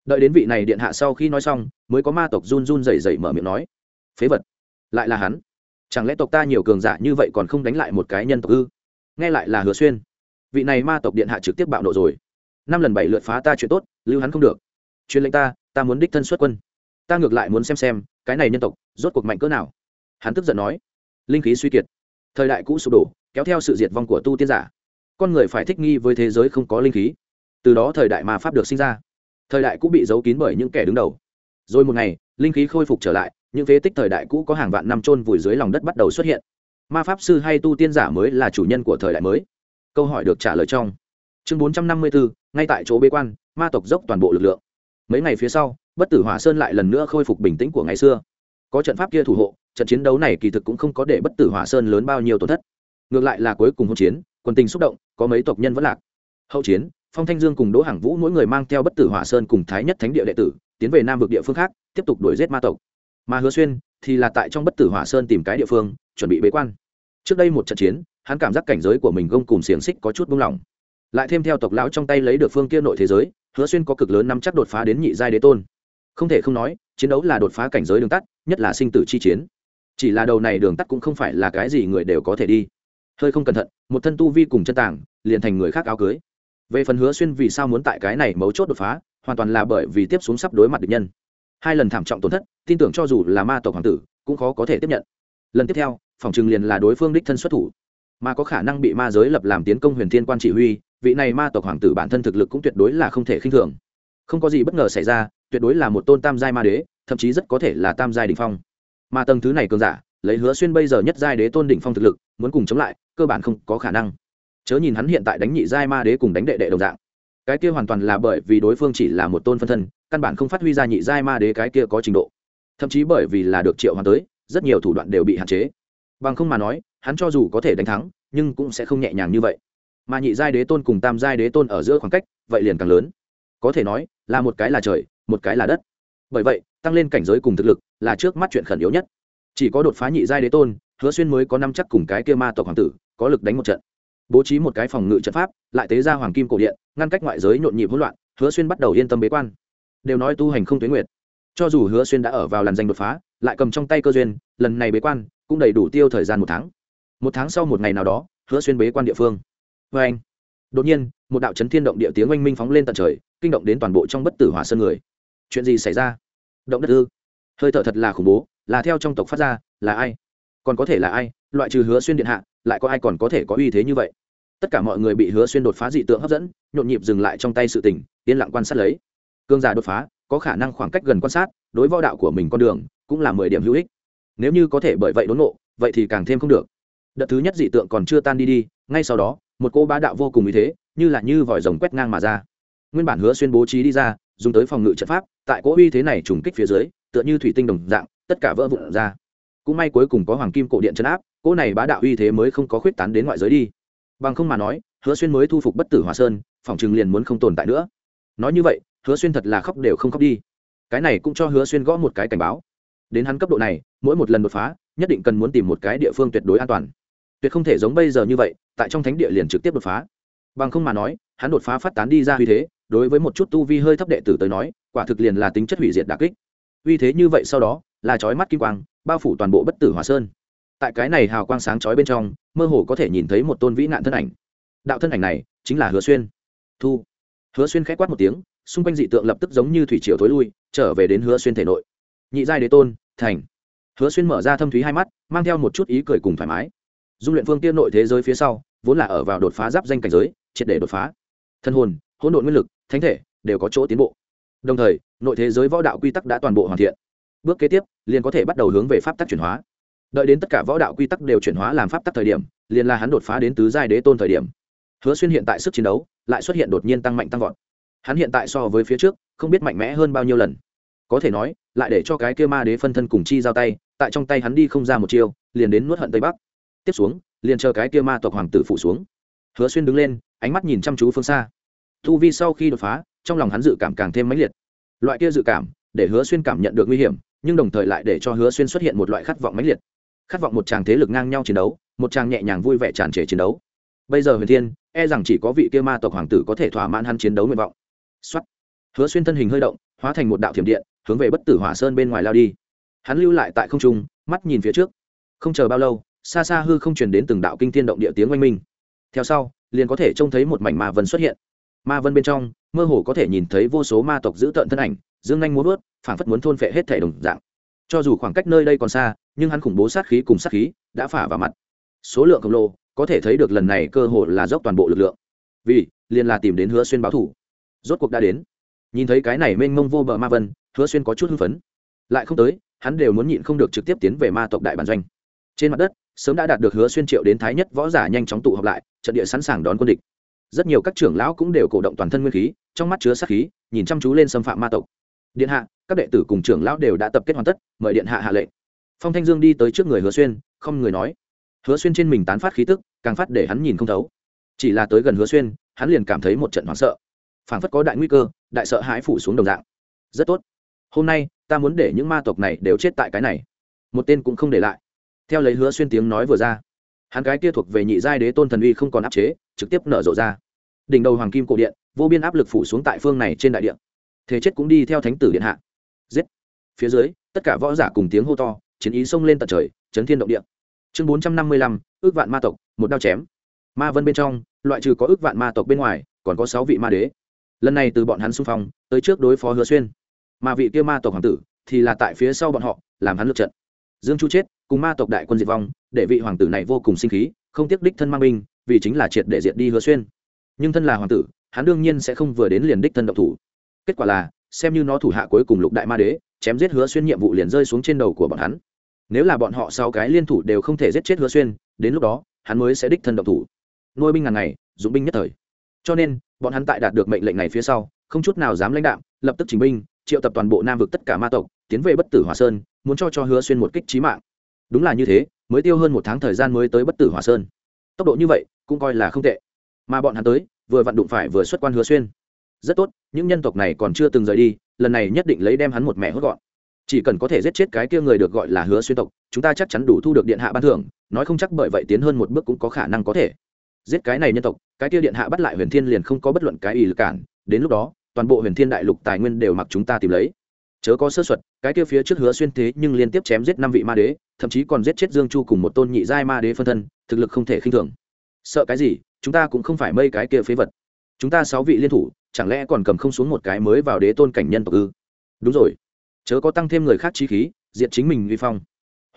Đợi đến vị này điện hạ sau khi nói xong, mới có ma tộc run run rẩy rẩy mở miệng nói. Phế vật, lại là hắn. Chẳng lẽ tộc ta nhiều cường giả như vậy còn không đánh lại một cái nhân tộc ư? Nghe lại là hứa xuyên. Vị này ma tộc điện hạ trực tiếp bạo nộ rồi. Năm lần bảy lượt phá ta chuyện tốt, lưu hắn không được. Truyền lệnh ta ta muốn đích thân xuất quân. Ta ngược lại muốn xem xem, cái này nhân tộc, rốt cuộc mạnh cỡ nào. Hắn tức giận nói. Linh khí suy kiệt. Thời đại cũ sụp đổ, kéo theo sự diệt vong của tu tiên giả. Con người phải thích nghi với thế giới không có linh khí. Từ đó thời đại ma pháp được sinh ra. Thời đại cũ bị giấu kín bởi những kẻ đứng đầu. Rồi một ngày, linh khí khôi phục trở lại, những phế tích thời đại cũ có hàng vạn năm trôn vùi dưới lòng đất bắt đầu xuất hiện. Ma pháp sư hay tu tiên giả mới là chủ nhân của thời đại mới. Câu hỏi được trả lời trong. Chương bốn trăm năm mươi bốn ngay tại chỗ bế quan, ma tộc dốc toàn bộ lực lượng mấy ngày phía sau, bất tử hỏa sơn lại lần nữa khôi phục bình tĩnh của ngày xưa. Có trận pháp kia thủ hộ, trận chiến đấu này kỳ thực cũng không có để bất tử hỏa sơn lớn bao nhiêu tổn thất. Ngược lại là cuối cùng hỗn chiến quân tình xúc động, có mấy tộc nhân vẫn lạc. Hậu chiến, phong thanh dương cùng đỗ hàng vũ mỗi người mang theo bất tử hỏa sơn cùng thái nhất thánh địa đệ tử, tiến về nam vực địa phương khác, tiếp tục đuổi giết ma tộc. Mà hứa xuyên thì là tại trong bất tử hỏa sơn tìm cái địa phương, chuẩn bị bế quan. Trước đây một trận chiến, hắn cảm giác cảnh giới của mình gông cùng xiềng xích có chút buông lỏng lại thêm theo tộc lão trong tay lấy được phương kia nội thế giới, hứa xuyên có cực lớn nắm chắc đột phá đến nhị giai đế tôn. Không thể không nói, chiến đấu là đột phá cảnh giới đường tắt, nhất là sinh tử chi chiến. Chỉ là đầu này đường tắt cũng không phải là cái gì người đều có thể đi. Hơi không cẩn thận, một thân tu vi cùng chân tảng, liền thành người khác áo cưới. Về phần hứa xuyên vì sao muốn tại cái này mấu chốt đột phá, hoàn toàn là bởi vì tiếp xuống sắp đối mặt địch nhân. Hai lần thảm trọng tổn thất, tin tưởng cho dù là ma tộc hoàng tử, cũng khó có thể tiếp nhận. Lần tiếp theo, phòng trừng liền là đối phương đích thân xuất thủ. Mà có khả năng bị ma giới lập làm tiến công huyền thiên quan chỉ huy vị này ma tộc hoàng tử bản thân thực lực cũng tuyệt đối là không thể khinh thường. Không có gì bất ngờ xảy ra, tuyệt đối là một tôn tam giai ma đế, thậm chí rất có thể là tam giai đ ỉ n h phong. Mà tầng thứ này cường giả, lấy hứa xuyên bây giờ nhất giai đế tôn đỉnh phong thực lực, muốn cùng chống lại, cơ bản không có khả năng. Chớ nhìn hắn hiện tại đánh nhị giai ma đế cùng đánh đệ đệ đồng dạng. Cái kia hoàn toàn là bởi vì đối phương chỉ là một tôn phân thân, căn bản không phát huy ra nhị giai ma đế cái kia có trình độ. Thậm chí bởi vì là được triệu hoán tới, rất nhiều thủ đoạn đều bị hạn chế. Bằng không mà nói, hắn cho dù có thể đánh thắng, nhưng cũng sẽ không nhẹ nhàng như vậy mà nhị giai đế tôn cùng tam giai đế tôn ở giữa khoảng cách, vậy liền càng lớn. Có thể nói, là một cái là trời, một cái là đất. Bởi vậy, tăng lên cảnh giới cùng thực lực là trước mắt chuyện khẩn yếu nhất. Chỉ có đột phá nhị giai đế tôn, hứa xuyên mới có năm chắc cùng cái kia ma tộc hoàng tử, có lực đánh một trận. Bố trí một cái phòng ngự trận pháp, lại tế ra hoàng kim cổ điện, ngăn cách ngoại giới nhộn nhịp hỗn loạn, hứa xuyên bắt đầu yên tâm bế quan. Đều nói tu hành không tuyến nguyệt. Cho dù hứa xuyên đã ở vào làn danh đột phá, lại cầm trong tay cơ duyên, lần này bế quan, cũng đầy đủ tiêu thời gian một tháng. Một tháng sau một ngày nào đó, hứa xuyên bế quan địa phương vê anh. Đột nhiên, một đạo chấn thiên động địa tiếng oanh minh phóng lên tận trời, kinh động đến toàn bộ trong bất tử hỏa sơn người. Chuyện gì xảy ra? Động đất ư? Hơi thở thật là khủng bố, là theo trong tộc phát ra, là ai? Còn có thể là ai? Loại trừ hứa xuyên điện hạ, lại có ai còn có thể có uy thế như vậy? Tất cả mọi người bị hứa xuyên đột phá dị tượng hấp dẫn, nhộn nhịp dừng lại trong tay sự tình, yên lặng quan sát lấy. Cương giả đột phá, có khả năng khoảng cách gần quan sát, đối võ đạo của mình con đường, cũng là mười điểm hữu ích. Nếu như có thể bởi vậy đốn ngộ, vậy thì càng thêm không được. Đợt thứ nhất dị tượng còn chưa tan đi đi, ngay sau đó một cô bá đạo vô cùng ý thế, như là như vòi rồng quét ngang mà ra. Nguyên bản hứa xuyên bố trí đi ra, dùng tới phòng ngự trận pháp, tại cỗ uy thế này trùng kích phía dưới, tựa như thủy tinh đồng dạng, tất cả vỡ vụn ra. Cũng may cuối cùng có hoàng kim cổ điện chấn áp, cỗ này bá đạo uy thế mới không có khuyết tán đến ngoại giới đi. Bằng không mà nói, hứa xuyên mới thu phục bất tử hòa sơn, phòng chừng liền muốn không tồn tại nữa. Nói như vậy, hứa xuyên thật là khóc đều không khóc đi. Cái này cũng cho hứa xuyên gõ một cái cảnh báo. Đến hắn cấp độ này, mỗi một lần đột phá, nhất định cần muốn tìm một cái địa phương tuyệt đối an toàn. Tuyệt không thể giống bây giờ như vậy tại trong thánh địa liền trực tiếp đột phá. Bằng không mà nói, hắn đột phá phát tán đi ra uy thế, đối với một chút tu vi hơi thấp đệ tử tới nói, quả thực liền là tính chất hủy diệt đà kích. Uy thế như vậy sau đó, là trói mắt kim quang, bao phủ toàn bộ bất tử hòa sơn. Tại cái này hào quang sáng trói bên trong, mơ hồ có thể nhìn thấy một tôn vĩ nạn thân ảnh. Đạo thân ảnh này, chính là hứa xuyên. Thu. Hứa xuyên k h á quát một tiếng, xung quanh dị tượng lập tức giống như thủy triều thối lui, trở về đến hứa xuyên thể nội. Nhị giai đế tôn, thành. Hứa xuyên mở ra thâm thúy hai mắt, mang theo một chút ý cười cùng thoải mái. Dung luyện phương tiên nội thế giới phía sau vốn là ở vào đột phá giáp danh cảnh giới, triệt để đột phá. Thân hồn, hỗn độn nguyên lực, thánh thể đều có chỗ tiến bộ. Đồng thời, nội thế giới võ đạo quy tắc đã toàn bộ hoàn thiện. Bước kế tiếp, liền có thể bắt đầu hướng về pháp tắc chuyển hóa. Đợi đến tất cả võ đạo quy tắc đều chuyển hóa làm pháp tắc thời điểm, liền là hắn đột phá đến tứ giai đế tôn thời điểm. Hứa xuyên hiện tại sức chiến đấu lại xuất hiện đột nhiên tăng mạnh tăng vọt. Hắn hiện tại so với phía trước, không biết mạnh mẽ hơn bao nhiêu lần. Có thể nói, lại để cho cái kia ma đế phân thân cùng chi giao tay, tại trong tay hắn đi không ra một chiêu, liền đến nuốt hận tây bắc. Tiếp xuống liền chờ cái kia ma tộc hoàng tử phủ xuống. Hứa xuyên đứng lên, ánh mắt nhìn chăm chú phương xa. Thu vi sau khi đột phá, trong lòng hắn dự cảm càng thêm mãnh liệt. Loại kia dự cảm, để hứa xuyên cảm nhận được nguy hiểm, nhưng đồng thời lại để cho hứa xuyên xuất hiện một loại khát vọng mãnh liệt. Khát vọng một chàng thế lực ngang nhau chiến đấu, một chàng nhẹ nhàng vui vẻ tràn trề chiến đấu. Bây giờ huyền thiên e rằng chỉ có vị kia ma tộc hoàng tử có thể thỏa mãn hắn chiến đấu nguyện vọng. Xuất hứa xuyên thân hình hơi động, hóa thành một đạo thiểm điện, hướng về bất tử hỏa sơn bên ngoài lao đi. Hắn lưu lại tại không trung, mắt nhìn phía trước. Không chờ bao lâu xa xa hư không truyền đến từng đạo kinh thiên động địa tiếng oanh minh. Theo sau, liền có thể trông thấy một mảnh ma vân xuất hiện. Ma vân bên trong, mơ hồ có thể nhìn thấy vô số ma tộc giữ tợn thân ảnh, dương nhanh muốn vớt phảng phất muốn thôn phệ hết thể đồng dạng. Cho dù khoảng cách nơi đây còn xa, nhưng hắn khủng bố sát khí cùng sát khí đã phả vào mặt. Số lượng khổng lồ, có thể thấy được lần này cơ hội là dốc toàn bộ lực lượng. Vì, liền là tìm đến hứa xuyên báo thủ. Rốt cuộc đã đến. Nhìn thấy cái này mênh mông vô bờ ma vân, hứa xuyên có chút hưng phấn. Lại không tới, hắn đều muốn nhịn không được trực tiếp tiến về ma tộc đại bản doanh. Trên mặt đất sớm đã đạt được hứa xuyên triệu đến thái nhất võ giả nhanh chóng tụ họp lại, trận địa sẵn sàng đón quân địch. Rất nhiều các trưởng lão cũng đều cổ động toàn thân nguyên khí, trong mắt chứa sát khí, nhìn chăm chú lên xâm phạm ma tộc. Điện hạ, các đệ tử cùng trưởng lão đều đã tập kết hoàn tất, mời điện hạ hạ lệnh. Phong thanh dương đi tới trước người hứa xuyên, không người nói. Hứa xuyên trên mình tán phát khí tức, càng phát để hắn nhìn không thấu. Chỉ là tới gần hứa xuyên, hắn liền cảm thấy một trận hoảng sợ. Phảng phất có đại nguy cơ, đại sợ hãi phủ xuống đồng dạng. Rất tốt. Hôm nay, ta muốn để những ma tộc này đều chết tại cái này. Một tên cũng không để lại theo lấy hứa xuyên tiếng nói vừa ra, hắn cái kia thuộc về nhị giai đế tôn thần uy không còn áp chế, trực tiếp nở rộ ra. Đỉnh đầu hoàng kim cổ điện, vô biên áp lực phủ xuống tại phương này trên đại điện. Thế chết cũng đi theo thánh tử điện hạ. Giết. Phía dưới, tất cả võ giả cùng tiếng hô to, chiến ý xông lên tận trời, chấn thiên động địa. Chương bốn trăm năm mươi lăm, ước vạn ma tộc, một đao chém. Ma vân bên trong, loại trừ có ước vạn ma tộc bên ngoài, còn có sáu vị ma đế. Lần này từ bọn hắn xung phong, tới trước đối phó hứa xuyên. Mà vị kia ma tộc hoàng tử, thì là tại phía sau bọn họ, làm hắn lượt trận. Dương chu chết cùng ma tộc đại quân diệt vong, để vị hoàng tử này vô cùng sinh khí, không tiếc đích thân mang binh, vì chính là triệt để diệt đi hứa xuyên. Nhưng thân là hoàng tử, hắn đương nhiên sẽ không vừa đến liền đích thân độc thủ. Kết quả là, xem như nó thủ hạ cuối cùng lục đại ma đế, chém giết hứa xuyên nhiệm vụ liền rơi xuống trên đầu của bọn hắn. Nếu là bọn họ sau cái liên thủ đều không thể giết chết hứa xuyên, đến lúc đó, hắn mới sẽ đích thân độc thủ. Nuôi binh ngàn ngày, dụng binh nhất thời. Cho nên, bọn hắn tại đạt được mệnh lệnh này phía sau, không chút nào dám lãnh đạo lập tức trình binh, triệu tập toàn bộ nam vực tất cả ma tộc, tiến về bất tử hòa sơn, muốn cho cho hứa xuyên một kích trí mạng đúng là như thế, mới tiêu hơn một tháng thời gian mới tới bất tử hòa sơn. Tốc độ như vậy, cũng coi là không tệ. Mà bọn hắn tới, vừa vặn đụng phải vừa xuất quan hứa xuyên. Rất tốt, những nhân tộc này còn chưa từng rời đi, lần này nhất định lấy đem hắn một mẹ hốt gọn. Chỉ cần có thể giết chết cái kia người được gọi là hứa xuyên tộc, chúng ta chắc chắn đủ thu được điện hạ ban thưởng, nói không chắc bởi vậy tiến hơn một bước cũng có khả năng có thể. Giết cái này nhân tộc, cái kia điện hạ bắt lại huyền thiên liền không có bất luận cái ý lực cản, đến lúc đó, toàn bộ huyền thiên đại lục tài nguyên đều mặc chúng ta tìm lấy chớ có sơ suất, cái kia phía trước hứa xuyên thế nhưng liên tiếp chém giết năm vị ma đế, thậm chí còn giết chết dương chu cùng một tôn nhị giai ma đế phân thân, thực lực không thể khinh thường. Sợ cái gì, chúng ta cũng không phải mây cái kia phế vật. Chúng ta sáu vị liên thủ, chẳng lẽ còn cầm không xuống một cái mới vào đế tôn cảnh nhân tộc ư? Đúng rồi. Chớ có tăng thêm người khác chi khí, diệt chính mình vi phong.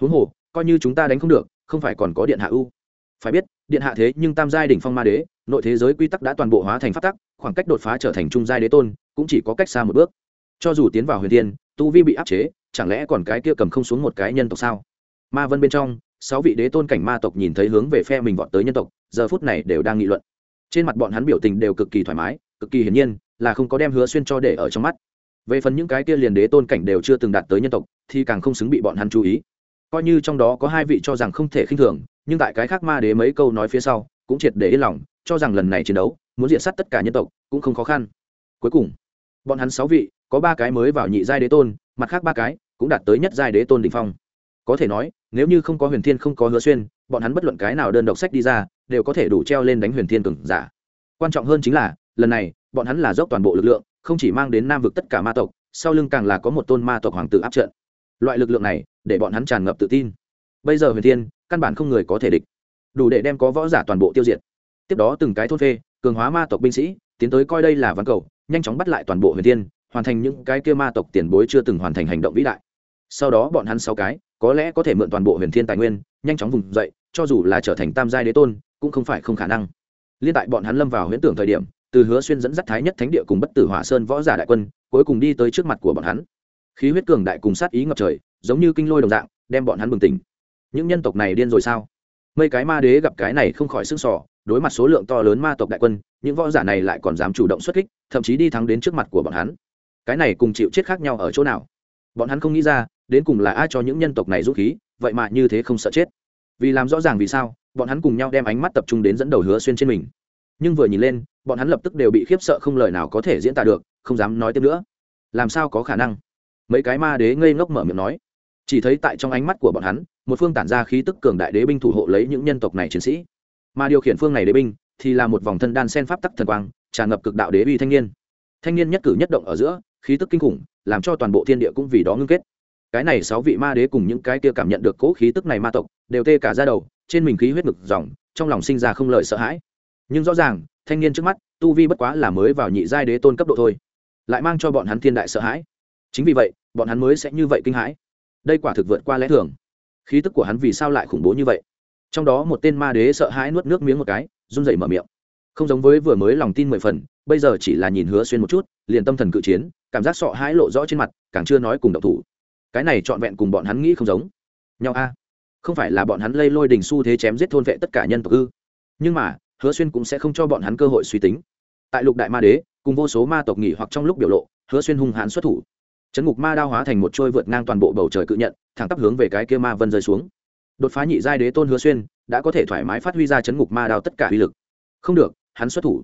Huống hồ, coi như chúng ta đánh không được, không phải còn có điện hạ ưu. Phải biết, điện hạ thế nhưng tam giai đỉnh phong ma đế, nội thế giới quy tắc đã toàn bộ hóa thành phát tắc, khoảng cách đột phá trở thành trung giai đế tôn, cũng chỉ có cách xa một bước cho dù tiến vào huyền Thiên, tu vi bị áp chế chẳng lẽ còn cái kia cầm không xuống một cái nhân tộc sao? Ma vân bên trong sáu vị đế tôn cảnh ma tộc nhìn thấy hướng về phe mình vọt tới nhân tộc giờ phút này đều đang nghị luận. Trên mặt bọn hắn biểu tình đều cực kỳ thoải mái cực kỳ hiển nhiên là không có đem hứa xuyên cho để ở trong mắt. Về phần những cái kia liền đế tôn cảnh đều chưa từng đạt tới nhân tộc thì càng không xứng bị bọn hắn chú ý. Coi như trong đó có hai vị cho rằng không thể khinh thường nhưng tại cái khác ma đế mấy câu nói phía sau cũng triệt để yên lòng cho rằng lần này chiến đấu muốn diện sát tất cả nhân tộc cũng không khó khăn. Cuối cùng bọn hắn sáu vị có ba cái mới vào nhị giai đế tôn, mặt khác ba cái cũng đạt tới nhất giai đế tôn đình phong. Có thể nói, nếu như không có huyền thiên không có hứa xuyên, bọn hắn bất luận cái nào đơn độc sách đi ra, đều có thể đủ treo lên đánh huyền thiên cường giả. Quan trọng hơn chính là, lần này, bọn hắn là dốc toàn bộ lực lượng, không chỉ mang đến nam vực tất cả ma tộc, sau lưng càng là có một tôn ma tộc hoàng tử áp trận. Loại lực lượng này, để bọn hắn tràn ngập tự tin. Bây giờ huyền thiên, căn bản không người có thể địch. Đủ để đem có võ giả toàn bộ tiêu diệt. Tiếp đó từng cái thôn phê, cường hóa ma tộc binh sĩ, tiến tới coi đây là ván cầu, nhanh chóng bắt lại toàn bộ huyền thiên hoàn thành những cái kia ma tộc tiền bối chưa từng hoàn thành hành động vĩ đại. Sau đó bọn hắn sáu cái, có lẽ có thể mượn toàn bộ huyền thiên tài nguyên, nhanh chóng vùng dậy, cho dù là trở thành tam giai đế tôn, cũng không phải không khả năng. Liên tại bọn hắn lâm vào huyễn tưởng thời điểm, từ hứa xuyên dẫn dắt thái nhất thánh địa cùng bất tử hỏa sơn võ giả đại quân, cuối cùng đi tới trước mặt của bọn hắn. Khí huyết cường đại cùng sát ý ngập trời, giống như kinh lôi đồng dạng, đem bọn hắn bừng tỉnh. Những nhân tộc này điên rồi sao? Mấy cái ma đế gặp cái này không khỏi sững sỏ đối mặt số lượng to lớn ma tộc đại quân, những võ giả này lại còn dám chủ động xuất kích, thậm chí đi thắng đến trước mặt của bọn hắn cái này cùng chịu chết khác nhau ở chỗ nào? Bọn hắn không nghĩ ra, đến cùng là ai cho những nhân tộc này dũng khí, vậy mà như thế không sợ chết. Vì làm rõ ràng vì sao, bọn hắn cùng nhau đem ánh mắt tập trung đến dẫn đầu hứa xuyên trên mình. Nhưng vừa nhìn lên, bọn hắn lập tức đều bị khiếp sợ không lời nào có thể diễn tả được, không dám nói tiếp nữa. Làm sao có khả năng? Mấy cái ma đế ngây ngốc mở miệng nói. Chỉ thấy tại trong ánh mắt của bọn hắn, một phương tản ra khí tức cường đại đế binh thủ hộ lấy những nhân tộc này chiến sĩ. Mà điều khiển phương này đế binh thì là một vòng thân đan sen pháp tắc thần quang, tràn ngập cực đạo đế uy thanh niên. Thanh niên nhất cử nhất động ở giữa khí tức kinh khủng, làm cho toàn bộ thiên địa cũng vì đó ngưng kết. Cái này sáu vị ma đế cùng những cái kia cảm nhận được cố khí tức này ma tộc, đều tê cả ra đầu, trên mình khí huyết ngực dòng, trong lòng sinh ra không lợi sợ hãi. Nhưng rõ ràng, thanh niên trước mắt, tu vi bất quá là mới vào nhị giai đế tôn cấp độ thôi, lại mang cho bọn hắn thiên đại sợ hãi. Chính vì vậy, bọn hắn mới sẽ như vậy kinh hãi. Đây quả thực vượt qua lẽ thường. Khí tức của hắn vì sao lại khủng bố như vậy? Trong đó một tên ma đế sợ hãi nuốt nước miếng một cái, run rẩy mở miệng. Không giống với vừa mới lòng tin mười phần, bây giờ chỉ là nhìn hứa xuyên một chút, liền tâm thần cự chiến cảm giác sợ hãi lộ rõ trên mặt, càng chưa nói cùng động thủ. Cái này trọn vẹn cùng bọn hắn nghĩ không giống. Nhau a. Không phải là bọn hắn lây lôi đình xu thế chém giết thôn vệ tất cả nhân tộc ư? Nhưng mà, hứa xuyên cũng sẽ không cho bọn hắn cơ hội suy tính. Tại lục đại ma đế, cùng vô số ma tộc nghỉ hoặc trong lúc biểu lộ, hứa xuyên hung hãn xuất thủ. Chấn ngục ma đao hóa thành một trôi vượt ngang toàn bộ bầu trời cự nhận, thẳng tắp hướng về cái kia ma vân rơi xuống. Đột phá nhị giai đế tôn hứa xuyên, đã có thể thoải mái phát huy ra chấn ngục ma đao tất cả uy lực. Không được, hắn xuất thủ.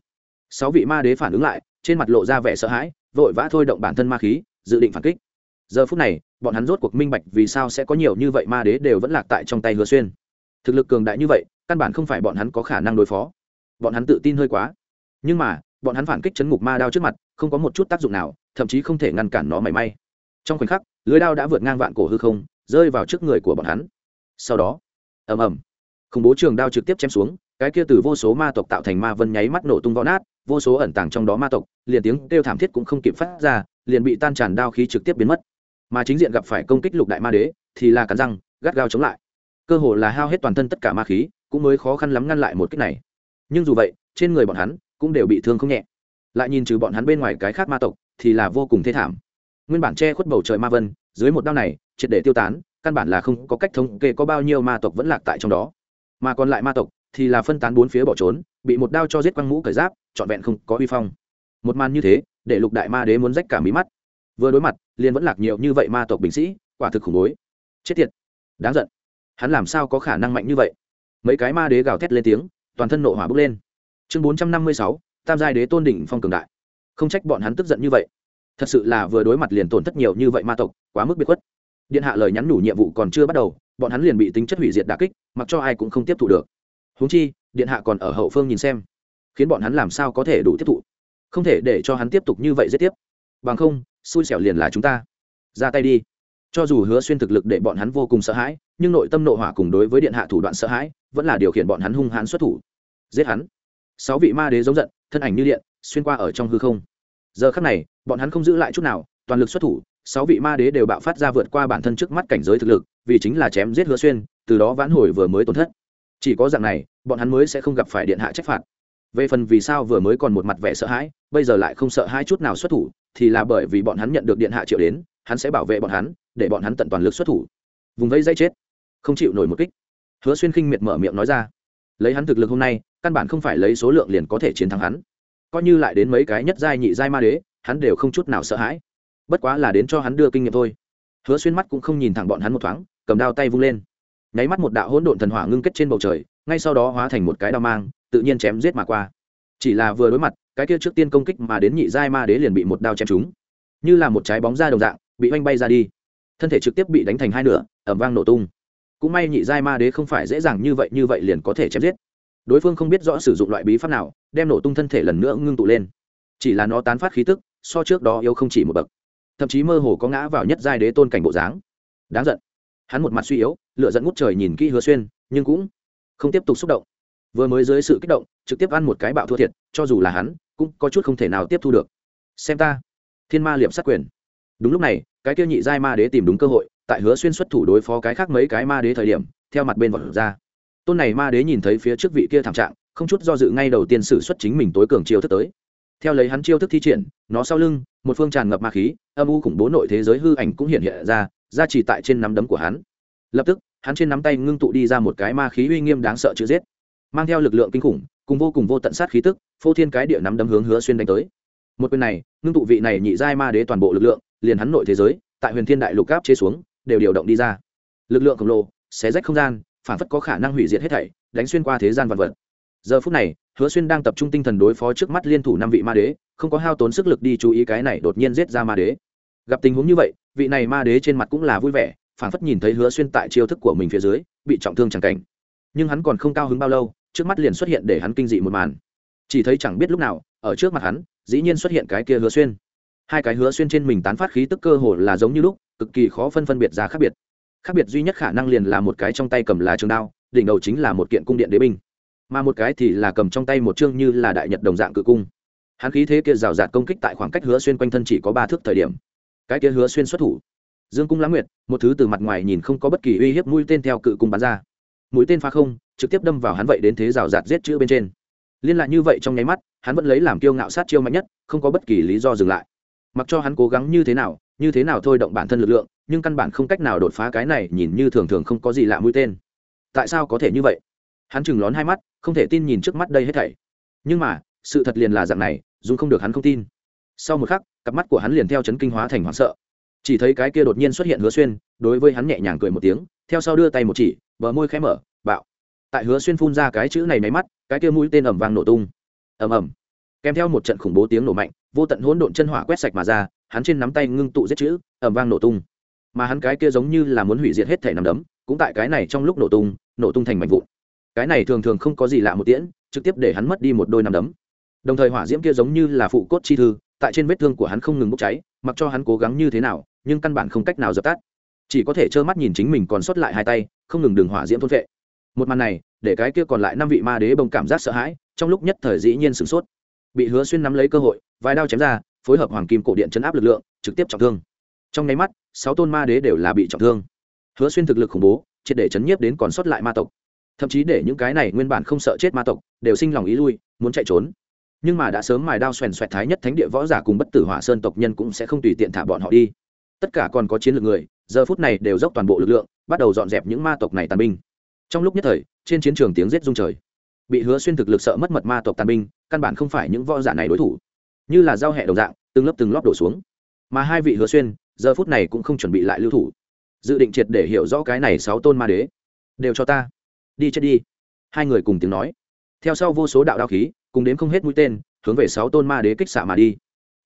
Sáu vị ma đế phản ứng lại, trên mặt lộ ra vẻ sợ hãi vội vã thôi động bản thân ma khí, dự định phản kích. Giờ phút này, bọn hắn rốt cuộc minh bạch vì sao sẽ có nhiều như vậy ma đế đều vẫn lạc tại trong tay hứa xuyên. Thực lực cường đại như vậy, căn bản không phải bọn hắn có khả năng đối phó. Bọn hắn tự tin hơi quá. Nhưng mà, bọn hắn phản kích chấn ngục ma đao trước mặt, không có một chút tác dụng nào, thậm chí không thể ngăn cản nó mảy may. Trong khoảnh khắc, lưới đao đã vượt ngang vạn cổ hư không, rơi vào trước người của bọn hắn. Sau đó, ầm ầm, khủng bố trường đao trực tiếp chém xuống, cái kia từ vô số ma tộc tạo thành ma vân nháy mắt nổ tung vỡ nát vô số ẩn tàng trong đó ma tộc, liền tiếng kêu thảm thiết cũng không kịp phát ra, liền bị tan tràn đao khí trực tiếp biến mất. Mà chính diện gặp phải công kích lục đại ma đế, thì là cắn răng, gắt gao chống lại. Cơ hồ là hao hết toàn thân tất cả ma khí, cũng mới khó khăn lắm ngăn lại một kích này. Nhưng dù vậy, trên người bọn hắn cũng đều bị thương không nhẹ. Lại nhìn trừ bọn hắn bên ngoài cái khác ma tộc, thì là vô cùng thê thảm. Nguyên bản che khuất bầu trời ma vân, dưới một đao này, triệt để tiêu tán, căn bản là không có cách thống kê có bao nhiêu ma tộc vẫn lạc tại trong đó. Mà còn lại ma tộc thì là phân tán bốn phía bỏ trốn, bị một đao cho giết quăng mũ cởi giáp, trọn vẹn không có uy phong. Một màn như thế, để lục đại ma đế muốn rách cả mí mắt. Vừa đối mặt, liền vẫn lạc nhiều như vậy ma tộc binh sĩ, quả thực khủng bố. Chết tiệt. Đáng giận. Hắn làm sao có khả năng mạnh như vậy? Mấy cái ma đế gào thét lên tiếng, toàn thân nộ hỏa bốc lên. Chương bốn trăm năm mươi sáu, tam giai đế tôn đỉnh phong cường đại. Không trách bọn hắn tức giận như vậy. Thật sự là vừa đối mặt liền tổn thất nhiều như vậy ma tộc, quá mức biệt khuất. Điện hạ lời nhắn nhủ nhiệm vụ còn chưa bắt đầu, bọn hắn liền bị tính chất hủy diệt đà kích, mặc cho ai cũng không tiếp thu được huống chi, điện hạ còn ở hậu phương nhìn xem, khiến bọn hắn làm sao có thể đủ tiếp thụ. Không thể để cho hắn tiếp tục như vậy giết tiếp. Bằng không, xui xẻo liền là chúng ta. Ra tay đi. Cho dù hứa xuyên thực lực để bọn hắn vô cùng sợ hãi, nhưng nội tâm nội hỏa cùng đối với điện hạ thủ đoạn sợ hãi, vẫn là điều khiển bọn hắn hung hãn xuất thủ. Giết hắn. Sáu vị ma đế giống giận, thân ảnh như điện, xuyên qua ở trong hư không. Giờ khắc này, bọn hắn không giữ lại chút nào, toàn lực xuất thủ, sáu vị ma đế đều bạo phát ra vượt qua bản thân trước mắt cảnh giới thực lực, vì chính là chém giết hứa xuyên, từ đó vãn hồi vừa mới tổn thất chỉ có dạng này, bọn hắn mới sẽ không gặp phải điện hạ trách phạt. Về phần vì sao vừa mới còn một mặt vẻ sợ hãi, bây giờ lại không sợ hai chút nào xuất thủ, thì là bởi vì bọn hắn nhận được điện hạ triệu đến, hắn sẽ bảo vệ bọn hắn, để bọn hắn tận toàn lực xuất thủ. Vùng vây dây chết. Không chịu nổi một kích. Hứa xuyên khinh miệt mở miệng nói ra. Lấy hắn thực lực hôm nay, căn bản không phải lấy số lượng liền có thể chiến thắng hắn. Coi như lại đến mấy cái nhất giai nhị giai ma đế, hắn đều không chút nào sợ hãi. Bất quá là đến cho hắn đưa kinh nghiệm thôi. Hứa xuyên mắt cũng không nhìn thẳng bọn hắn một thoáng, cầm đao tay vung lên nháy mắt một đạo hỗn độn thần hỏa ngưng kết trên bầu trời, ngay sau đó hóa thành một cái đao mang, tự nhiên chém giết mà qua. Chỉ là vừa đối mặt, cái kia trước tiên công kích mà đến nhị giai ma đế liền bị một đao chém trúng. Như là một trái bóng ra đồng dạng, bị oanh bay ra đi. Thân thể trực tiếp bị đánh thành hai nửa ẩm vang nổ tung. Cũng may nhị giai ma đế không phải dễ dàng như vậy như vậy liền có thể chém giết. Đối phương không biết rõ sử dụng loại bí pháp nào, đem nổ tung thân thể lần nữa ngưng tụ lên. Chỉ là nó tán phát khí tức, so trước đó yếu không chỉ một bậc. Thậm chí mơ hồ có ngã vào nhất giai đế tôn cảnh bộ dáng. Đáng giận. Hắn một mặt suy yếu lựa dẫn ngút trời nhìn kỹ hứa xuyên, nhưng cũng không tiếp tục xúc động. Vừa mới dưới sự kích động, trực tiếp ăn một cái bạo thua thiệt, cho dù là hắn, cũng có chút không thể nào tiếp thu được. Xem ta, thiên ma liệm sát quyền. Đúng lúc này, cái kia nhị giai ma đế tìm đúng cơ hội, tại hứa xuyên xuất thủ đối phó cái khác mấy cái ma đế thời điểm, theo mặt bên vật ra. Tôn này ma đế nhìn thấy phía trước vị kia thảm trạng, không chút do dự ngay đầu tiên xử xuất chính mình tối cường chiêu thức tới. Theo lấy hắn chiêu thức thi triển, nó sau lưng, một phương tràn ngập ma khí, âm u khủng bố nội thế giới hư ảnh cũng hiện hiện ra ra chỉ tại trên nắm đấm của hắn lập tức, hắn trên nắm tay ngưng tụ đi ra một cái ma khí uy nghiêm đáng sợ chữ giết. Mang theo lực lượng kinh khủng, cùng vô cùng vô tận sát khí tức, phô thiên cái địa nắm đấm hướng hứa xuyên đánh tới. Một quyền này, ngưng tụ vị này nhị giai ma đế toàn bộ lực lượng, liền hắn nội thế giới, tại huyền thiên đại lục áp chế xuống, đều điều động đi ra. Lực lượng khổng lồ, xé rách không gian, phản phất có khả năng hủy diệt hết thảy, đánh xuyên qua thế gian vật vật. Giờ phút này, hứa xuyên đang tập trung tinh thần đối phó trước mắt liên thủ năm vị ma đế, không có hao tốn sức lực đi chú ý cái này đột nhiên giết ra ma đế. Gặp tình huống như vậy, vị này ma đế trên mặt cũng là vui vẻ phản phất nhìn thấy hứa xuyên tại chiêu thức của mình phía dưới, bị trọng thương chẳng cảnh. Nhưng hắn còn không cao hứng bao lâu, trước mắt liền xuất hiện để hắn kinh dị một màn. Chỉ thấy chẳng biết lúc nào, ở trước mặt hắn, dĩ nhiên xuất hiện cái kia hứa xuyên. Hai cái hứa xuyên trên mình tán phát khí tức cơ hồ là giống như lúc, cực kỳ khó phân phân biệt ra khác biệt. Khác biệt duy nhất khả năng liền là một cái trong tay cầm là trường đao, đỉnh đầu chính là một kiện cung điện đế binh. Mà một cái thì là cầm trong tay một chương như là đại nhật đồng dạng cự cung. Hắn khí thế kia rào rạt công kích tại khoảng cách hứa xuyên quanh thân chỉ có ba thước thời điểm. Cái kia hứa xuyên xuất thủ dương cung lãng nguyệt, một thứ từ mặt ngoài nhìn không có bất kỳ uy hiếp mũi tên theo cự cung bắn ra. Mũi tên phá không, trực tiếp đâm vào hắn vậy đến thế rào rạt giết chữ bên trên. Liên lạc như vậy trong nháy mắt, hắn vẫn lấy làm kiêu ngạo sát chiêu mạnh nhất, không có bất kỳ lý do dừng lại. Mặc cho hắn cố gắng như thế nào, như thế nào thôi động bản thân lực lượng, nhưng căn bản không cách nào đột phá cái này nhìn như thường thường không có gì lạ mũi tên. Tại sao có thể như vậy? Hắn chừng lón hai mắt, không thể tin nhìn trước mắt đây hết thảy. Nhưng mà, sự thật liền là dạng này, dù không được hắn không tin. Sau một khắc, cặp mắt của hắn liền theo chấn kinh hóa thành hoảng sợ chỉ thấy cái kia đột nhiên xuất hiện hứa xuyên, đối với hắn nhẹ nhàng cười một tiếng, theo sau đưa tay một chỉ, bờ môi khẽ mở, bạo. Tại hứa xuyên phun ra cái chữ này máy mắt, cái kia mũi tên ẩm vàng nổ tung. Ầm ầm. Kèm theo một trận khủng bố tiếng nổ mạnh, vô tận hỗn độn chân hỏa quét sạch mà ra, hắn trên nắm tay ngưng tụ giết chữ ẩm vang nổ tung. Mà hắn cái kia giống như là muốn hủy diệt hết thể nằm đấm, cũng tại cái này trong lúc nổ tung nổ tung thành mảnh vụn. Cái này thường thường không có gì lạ một tiễn, trực tiếp để hắn mất đi một đôi nằm đấm. Đồng thời hỏa diễm kia giống như là phụ cốt chi thư, tại trên vết thương của hắn không ngừng bốc cháy mặc cho hắn cố gắng như thế nào, nhưng căn bản không cách nào dập tắt. Chỉ có thể trơ mắt nhìn chính mình còn sót lại hai tay, không ngừng đường hỏa diễm thôn vệ một màn này, để cái kia còn lại năm vị ma đế bông cảm giác sợ hãi, trong lúc nhất thời dĩ nhiên sửng sốt. Bị hứa xuyên nắm lấy cơ hội, vài đao chém ra, phối hợp hoàng kim cổ điện chấn áp lực lượng, trực tiếp trọng thương. Trong nháy mắt, sáu tôn ma đế đều là bị trọng thương. Hứa xuyên thực lực khủng bố, triệt để chấn nhiếp đến còn sót lại ma tộc. Thậm chí để những cái này nguyên bản không sợ chết ma tộc, đều sinh lòng ý lui, muốn chạy trốn nhưng mà đã sớm mài đao xoèn xoẹt thái nhất thánh địa võ giả cùng bất tử hỏa sơn tộc nhân cũng sẽ không tùy tiện thả bọn họ đi. Tất cả còn có chiến lược người, giờ phút này đều dốc toàn bộ lực lượng, bắt đầu dọn dẹp những ma tộc này tàn binh. Trong lúc nhất thời, trên chiến trường tiếng rết rung trời. Bị hứa xuyên thực lực sợ mất mật ma tộc tàn binh, căn bản không phải những võ giả này đối thủ. Như là giao hẹ đồng dạng, từng lớp từng lóp đổ xuống. Mà hai vị hứa xuyên, giờ phút này cũng không chuẩn bị lại lưu thủ. Dự định triệt để hiểu rõ cái này sáu tôn ma đế. Đều cho ta. Đi chết đi. Hai người cùng tiếng nói. Theo sau vô số đạo đao khí cùng đến không hết mũi tên, hướng về sáu tôn ma đế kích xạ mà đi.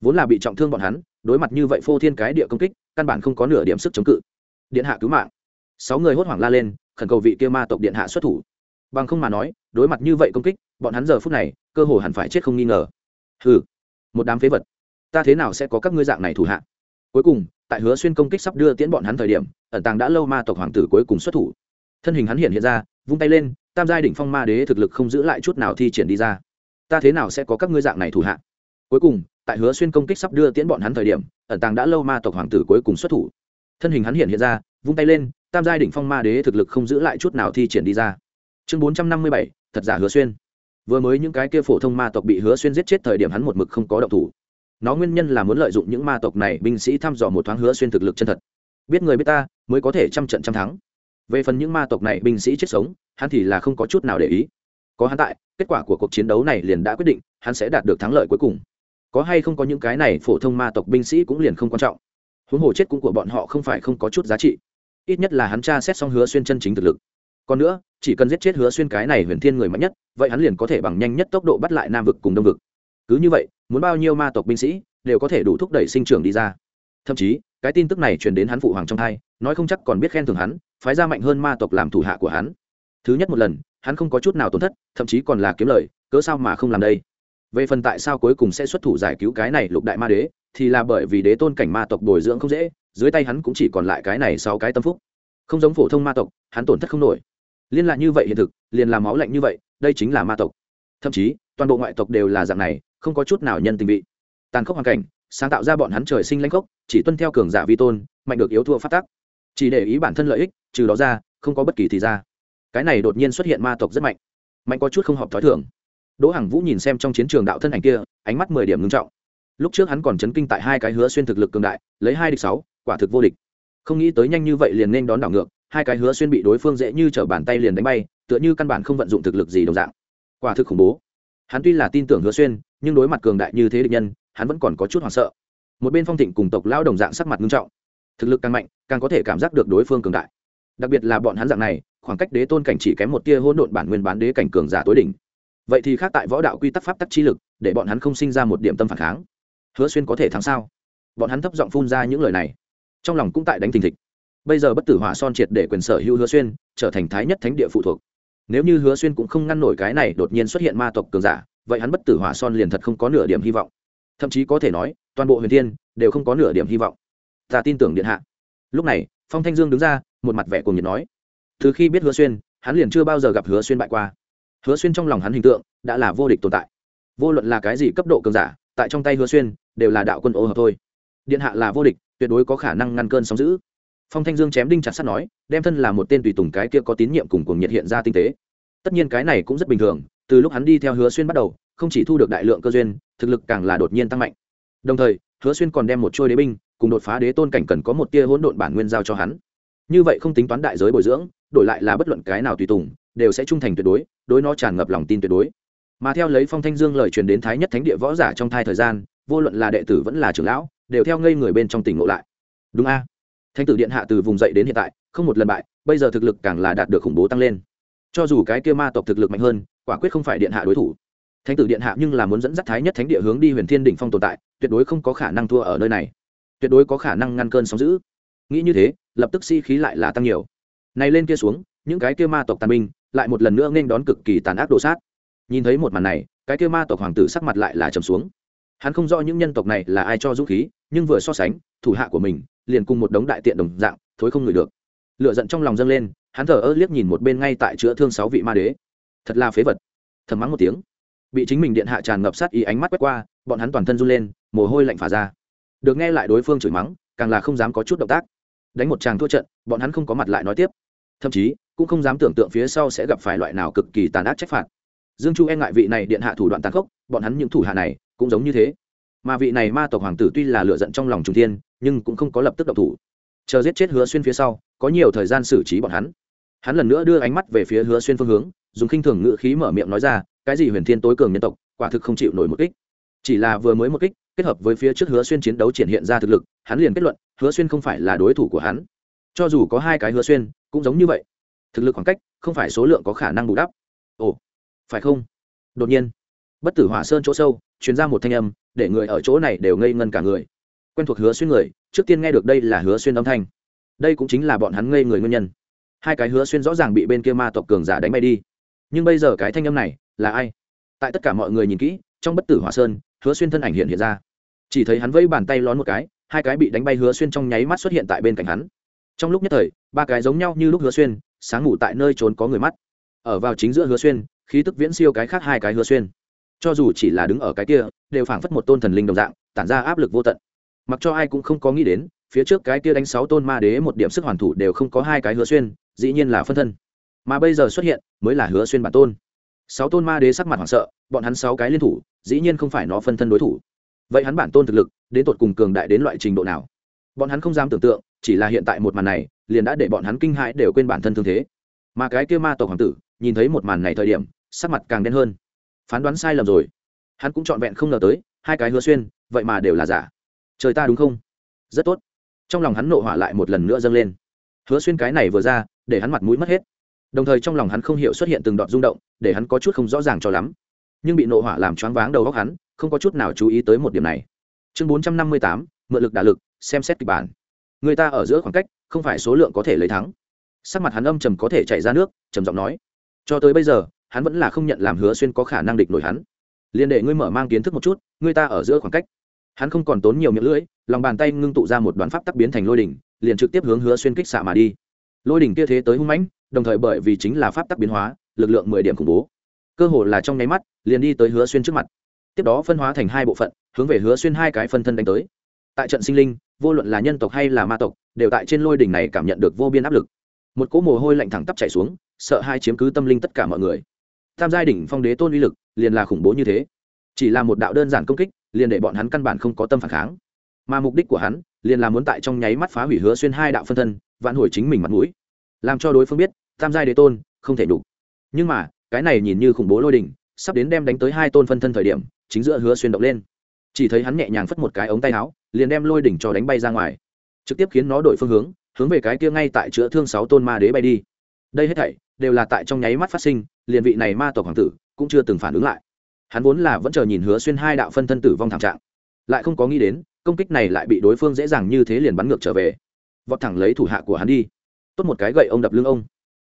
Vốn là bị trọng thương bọn hắn, đối mặt như vậy phô thiên cái địa công kích, căn bản không có nửa điểm sức chống cự. Điện hạ cứu mạng. Sáu người hốt hoảng la lên, khẩn cầu vị kia ma tộc điện hạ xuất thủ. Bằng không mà nói, đối mặt như vậy công kích, bọn hắn giờ phút này, cơ hồ hẳn phải chết không nghi ngờ. Hừ, một đám phế vật. Ta thế nào sẽ có các ngươi dạng này thủ hạ? Cuối cùng, tại hứa xuyên công kích sắp đưa tiễn bọn hắn thời điểm, ẩn tàng đã lâu ma tộc hoàng tử cuối cùng xuất thủ. Thân hình hắn hiện hiện ra, vung tay lên, tam giai đỉnh phong ma đế thực lực không giữ lại chút nào thi triển đi ra ta thế nào sẽ có các ngươi dạng này thủ hạ? Cuối cùng, tại hứa xuyên công kích sắp đưa tiễn bọn hắn thời điểm, ẩn tàng đã lâu ma tộc hoàng tử cuối cùng xuất thủ. Thân hình hắn hiện hiện ra, vung tay lên, tam giai đỉnh phong ma đế thực lực không giữ lại chút nào thi triển đi ra. Chương bốn trăm năm mươi bảy, thật giả hứa xuyên. Vừa mới những cái kia phổ thông ma tộc bị hứa xuyên giết chết thời điểm hắn một mực không có động thủ. Nó nguyên nhân là muốn lợi dụng những ma tộc này binh sĩ thăm dò một thoáng hứa xuyên thực lực chân thật. Biết người biết ta, mới có thể trăm trận trăm thắng. Về phần những ma tộc này binh sĩ chết sống, hắn thì là không có chút nào để ý. Có hắn tại kết quả của cuộc chiến đấu này liền đã quyết định, hắn sẽ đạt được thắng lợi cuối cùng. Có hay không có những cái này phổ thông ma tộc binh sĩ cũng liền không quan trọng. Huống hồ chết cũng của bọn họ không phải không có chút giá trị. Ít nhất là hắn tra xét xong hứa xuyên chân chính thực lực. Còn nữa, chỉ cần giết chết hứa xuyên cái này huyền thiên người mạnh nhất, vậy hắn liền có thể bằng nhanh nhất tốc độ bắt lại nam vực cùng đông vực. Cứ như vậy, muốn bao nhiêu ma tộc binh sĩ đều có thể đủ thúc đẩy sinh trưởng đi ra. Thậm chí, cái tin tức này truyền đến hắn phụ hoàng trong thai, nói không chắc còn biết khen thưởng hắn, phái ra mạnh hơn ma tộc làm thủ hạ của hắn. Thứ nhất một lần hắn không có chút nào tổn thất, thậm chí còn là kiếm lời, cớ sao mà không làm đây? Về phần tại sao cuối cùng sẽ xuất thủ giải cứu cái này lục đại ma đế, thì là bởi vì đế tôn cảnh ma tộc bồi dưỡng không dễ, dưới tay hắn cũng chỉ còn lại cái này sau cái tâm phúc. Không giống phổ thông ma tộc, hắn tổn thất không nổi. Liên lạc như vậy hiện thực, liền làm máu lạnh như vậy, đây chính là ma tộc. Thậm chí, toàn bộ ngoại tộc đều là dạng này, không có chút nào nhân tình vị. Tàn khốc hoàn cảnh, sáng tạo ra bọn hắn trời sinh lãnh khốc, chỉ tuân theo cường giả vi tôn, mạnh được yếu thua phát tác. Chỉ để ý bản thân lợi ích, trừ đó ra, không có bất kỳ thì ra cái này đột nhiên xuất hiện ma tộc rất mạnh. Mạnh có chút không hợp t h ó i thường. Đỗ hằng vũ nhìn xem trong chiến trường đạo thân ảnh kia, ánh mắt mười điểm ngưng trọng. Lúc trước hắn còn chấn kinh tại hai cái hứa xuyên thực lực cường đại, lấy hai địch sáu, quả thực vô địch. Không nghĩ tới nhanh như vậy liền nên đón đảo ngược, hai cái hứa xuyên bị đối phương dễ như t r ở bàn tay liền đánh bay, tựa như căn bản không vận dụng thực lực gì đồng dạng. Quả thực khủng bố. Hắn tuy là tin tưởng hứa xuyên, nhưng đối mặt cường đại như thế địch nhân, hắn vẫn còn có chút hoảng sợ. Một bên phong thịnh cùng tộc lao đồng dạng sắc mặt nghiêm trọng. Thực lực càng mạnh, càng có thể cảm giác được đối phương cường đại. Đặc biệt là bọn hắn dạng này khoảng cách đế tôn cảnh chỉ kém một tia hỗn độn bản nguyên bán đế cảnh cường giả tối đỉnh. Vậy thì khác tại võ đạo quy tắc pháp tắc chi lực, để bọn hắn không sinh ra một điểm tâm phản kháng. Hứa xuyên có thể thắng sao? Bọn hắn thấp giọng phun ra những lời này. Trong lòng cũng tại đánh thình thịch. Bây giờ bất tử hỏa son triệt để quyền sở hữu hứa xuyên, trở thành thái nhất thánh địa phụ thuộc. Nếu như hứa xuyên cũng không ngăn nổi cái này đột nhiên xuất hiện ma tộc cường giả, vậy hắn bất tử hỏa son liền thật không có nửa điểm hy vọng. Thậm chí có thể nói, toàn bộ huyền thiên đều không có nửa điểm hy vọng. Ta tin tưởng điện hạ. Lúc này, phong thanh dương đứng ra, một mặt vẻ cùng nhiệt nói từ khi biết hứa xuyên, hắn liền chưa bao giờ gặp hứa xuyên bại qua. Hứa xuyên trong lòng hắn hình tượng đã là vô địch tồn tại. Vô luận là cái gì cấp độ cường giả, tại trong tay hứa xuyên đều là đạo quân ô hợp thôi. Điện hạ là vô địch, tuyệt đối có khả năng ngăn cơn sóng giữ phong thanh dương chém đinh chặt sắt nói, đem thân là một tên tùy tùng cái kia có tín nhiệm cùng cuồng nhiệt hiện ra tinh tế. Tất nhiên cái này cũng rất bình thường, từ lúc hắn đi theo hứa xuyên bắt đầu, không chỉ thu được đại lượng cơ duyên, thực lực càng là đột nhiên tăng mạnh. Đồng thời, hứa xuyên còn đem một trôi đế binh cùng đột phá đế tôn cảnh cần có một tia hỗn độn bản nguyên giao cho hắn như vậy không tính toán đại giới bồi dưỡng, đổi lại là bất luận cái nào tùy tùng, đều sẽ trung thành tuyệt đối đối nó tràn ngập lòng tin tuyệt đối. Mà theo lấy phong thanh dương lời truyền đến thái nhất thánh địa võ giả trong thai thời gian, vô luận là đệ tử vẫn là trưởng lão, đều theo ngây người bên trong tỉnh ngộ lại. Đúng a. Thanh tử điện hạ từ vùng dậy đến hiện tại, không một lần bại, bây giờ thực lực càng là đạt được khủng bố tăng lên. Cho dù cái kia ma tộc thực lực mạnh hơn, quả quyết không phải điện hạ đối thủ. Thánh tử điện hạ nhưng là muốn dẫn dắt thái nhất thánh địa hướng đi huyền thiên đỉnh phong tồn tại, tuyệt đối không có khả năng thua ở nơi này. Tuyệt đối có khả năng ngăn cơn sóng giữ nghĩ như thế, lập tức si khí lại là tăng nhiều. Này lên kia xuống, những cái kia ma tộc tàn binh lại một lần nữa nên đón cực kỳ tàn ác đồ sát. Nhìn thấy một màn này, cái kia ma tộc hoàng tử sắc mặt lại là trầm xuống. Hắn không rõ những nhân tộc này là ai cho dũng khí, nhưng vừa so sánh, thủ hạ của mình liền cùng một đống đại tiện đồng dạng, thối không ngửi được. Lựa giận trong lòng dâng lên, hắn thở ơ liếc nhìn một bên ngay tại chữa thương sáu vị ma đế. Thật là phế vật. Thầm mắng một tiếng. Bị chính mình điện hạ tràn ngập sát ý ánh mắt quét qua, bọn hắn toàn thân run lên, mồ hôi lạnh phả ra. Được nghe lại đối phương chửi mắng, càng là không dám có chút động tác đánh một tràng thua trận, bọn hắn không có mặt lại nói tiếp. Thậm chí, cũng không dám tưởng tượng phía sau sẽ gặp phải loại nào cực kỳ tàn ác trách phạt. Dương chu e ngại vị này điện hạ thủ đoạn tàn khốc, bọn hắn những thủ hạ này cũng giống như thế. Mà vị này ma tộc hoàng tử tuy là lựa giận trong lòng trung thiên, nhưng cũng không có lập tức động thủ. Chờ giết chết hứa xuyên phía sau, có nhiều thời gian xử trí bọn hắn. Hắn lần nữa đưa ánh mắt về phía hứa xuyên phương hướng, dùng khinh thường ngự khí mở miệng nói ra, cái gì huyền thiên tối cường nhân tộc, quả thực không chịu nổi một kích. Chỉ là vừa mới một kích kết hợp với phía trước hứa xuyên chiến đấu triển hiện ra thực lực, hắn liền kết luận, hứa xuyên không phải là đối thủ của hắn. Cho dù có hai cái hứa xuyên, cũng giống như vậy. Thực lực khoảng cách, không phải số lượng có khả năng bù đắp. Ồ, phải không? Đột nhiên, bất tử hỏa sơn chỗ sâu chuyến ra một thanh âm, để người ở chỗ này đều ngây ngân cả người. Quen thuộc hứa xuyên người, trước tiên nghe được đây là hứa xuyên âm thanh. Đây cũng chính là bọn hắn ngây người nguyên nhân. Hai cái hứa xuyên rõ ràng bị bên kia ma tộc cường giả đánh bay đi. Nhưng bây giờ cái thanh âm này là ai? Tại tất cả mọi người nhìn kỹ, trong bất tử hỏa sơn hứa xuyên thân ảnh hiện hiện ra. Chỉ thấy hắn vẫy bàn tay lón một cái, hai cái bị đánh bay hứa xuyên trong nháy mắt xuất hiện tại bên cạnh hắn. Trong lúc nhất thời, ba cái giống nhau như lúc hứa xuyên, sáng ngủ tại nơi trốn có người mắt. Ở vào chính giữa hứa xuyên, khí tức viễn siêu cái khác hai cái hứa xuyên. Cho dù chỉ là đứng ở cái kia, đều phảng phất một tôn thần linh đồng dạng, tản ra áp lực vô tận. Mặc cho ai cũng không có nghĩ đến, phía trước cái kia đánh sáu tôn ma đế một điểm sức hoàn thủ đều không có hai cái hứa xuyên, dĩ nhiên là phân thân. Mà bây giờ xuất hiện, mới là hứa xuyên bản tôn sáu tôn ma đế sắc mặt hoảng sợ, bọn hắn sáu cái liên thủ, dĩ nhiên không phải nó phân thân đối thủ. Vậy hắn bản tôn thực lực, đến tột cùng cường đại đến loại trình độ nào? Bọn hắn không dám tưởng tượng, chỉ là hiện tại một màn này, liền đã để bọn hắn kinh hãi đều quên bản thân thương thế. Mà cái kia ma tộc hoàng tử, nhìn thấy một màn này thời điểm, sắc mặt càng đen hơn. Phán đoán sai lầm rồi. Hắn cũng trọn vẹn không ngờ tới, hai cái hứa xuyên, vậy mà đều là giả. Trời ta đúng không? Rất tốt. Trong lòng hắn nộ hỏa lại một lần nữa dâng lên. Hứa xuyên cái này vừa ra, để hắn mặt mũi mất hết đồng thời trong lòng hắn không hiểu xuất hiện từng đoạn rung động, để hắn có chút không rõ ràng cho lắm. Nhưng bị nộ hỏa làm choáng váng đầu góc hắn, không có chút nào chú ý tới một điểm này. Chương bốn trăm năm mươi tám, mượn lực đả lực, xem xét kịch bản. Người ta ở giữa khoảng cách, không phải số lượng có thể lấy thắng. Sắc mặt hắn âm trầm có thể chạy ra nước, trầm giọng nói. Cho tới bây giờ, hắn vẫn là không nhận làm hứa xuyên có khả năng địch nổi hắn. Liền để ngươi mở mang kiến thức một chút, người ta ở giữa khoảng cách. Hắn không còn tốn nhiều miệng lưỡi, lòng bàn tay ngưng tụ ra một đoàn pháp tắc biến thành lôi đỉnh, liền trực tiếp hướng hứa xuyên kích xạ mà đi lôi đỉnh kia thế tới hung mãnh, đồng thời bởi vì chính là pháp tắc biến hóa, lực lượng mười điểm khủng bố. Cơ hồ là trong nháy mắt, liền đi tới hứa xuyên trước mặt. Tiếp đó phân hóa thành hai bộ phận, hướng về hứa xuyên hai cái phân thân đánh tới. Tại trận sinh linh, vô luận là nhân tộc hay là ma tộc, đều tại trên lôi đỉnh này cảm nhận được vô biên áp lực. Một cỗ mồ hôi lạnh thẳng tắp chảy xuống, sợ hai chiếm cứ tâm linh tất cả mọi người. Tam giai đỉnh phong đế tôn uy lực, liền là khủng bố như thế. Chỉ là một đạo đơn giản công kích, liền để bọn hắn căn bản không có tâm phản kháng. Mà mục đích của hắn liền là muốn tại trong nháy mắt phá hủy hứa xuyên hai đạo phân thân, vạn hồi chính mình mặt mũi. Làm cho đối phương biết, tam giai đế tôn không thể đủ nhưng mà, cái này nhìn như khủng bố lôi đình sắp đến đem đánh tới hai tôn phân thân thời điểm, chính giữa hứa xuyên động lên. Chỉ thấy hắn nhẹ nhàng phất một cái ống tay áo, liền đem lôi đỉnh cho đánh bay ra ngoài. Trực tiếp khiến nó đổi phương hướng hướng về cái kia ngay tại chữa thương sáu tôn ma đế bay đi. Đây hết thảy, đều là tại trong nháy mắt phát sinh, liền vị này ma tộc hoàng tử cũng chưa từng phản ứng lại. Hắn vốn là vẫn chờ nhìn hứa xuyên hai đạo phân thân tử vong thảm trạng, lại không có nghĩ đến công kích này lại bị đối phương dễ dàng như thế liền bắn ngược trở về. Vọt thẳng lấy thủ hạ của hắn đi. Tốt một cái gậy ông đập lưng ông.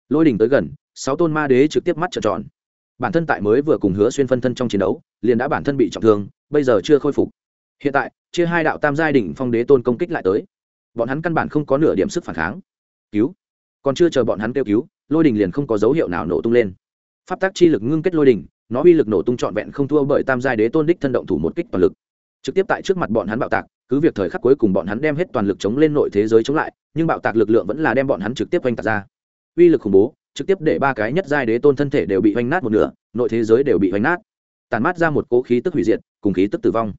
Lôi đỉnh tới gần, sáu tôn ma đế trực tiếp mắt trợn tròn. Bản thân tại mới vừa cùng hứa xuyên phân thân trong chiến đấu, liền đã bản thân bị trọng thương, bây giờ chưa khôi phục. Hiện tại, chia hai đạo tam giai đỉnh phong đế tôn công kích lại tới. Bọn hắn căn bản không có nửa điểm sức phản kháng. Cứu. Còn chưa chờ bọn hắn kêu cứu, lôi đình liền không có dấu hiệu nào nổ tung lên. Pháp tác chi lực ngưng kết lôi đình nó uy lực nổ tung trọn vẹn không thua bởi tam giai đế tôn đích thân động thủ một kích toàn lực trực tiếp tại trước mặt bọn hắn bạo tạc, cứ việc thời khắc cuối cùng bọn hắn đem hết toàn lực chống lên nội thế giới chống lại, nhưng bạo tạc lực lượng vẫn là đem bọn hắn trực tiếp oanh tạc ra. Uy lực khủng bố, trực tiếp để ba cái nhất giai đế tôn thân thể đều bị oanh nát một nửa, nội thế giới đều bị oanh nát. Tàn mát ra một cố khí tức hủy diệt, cùng khí tức tử vong.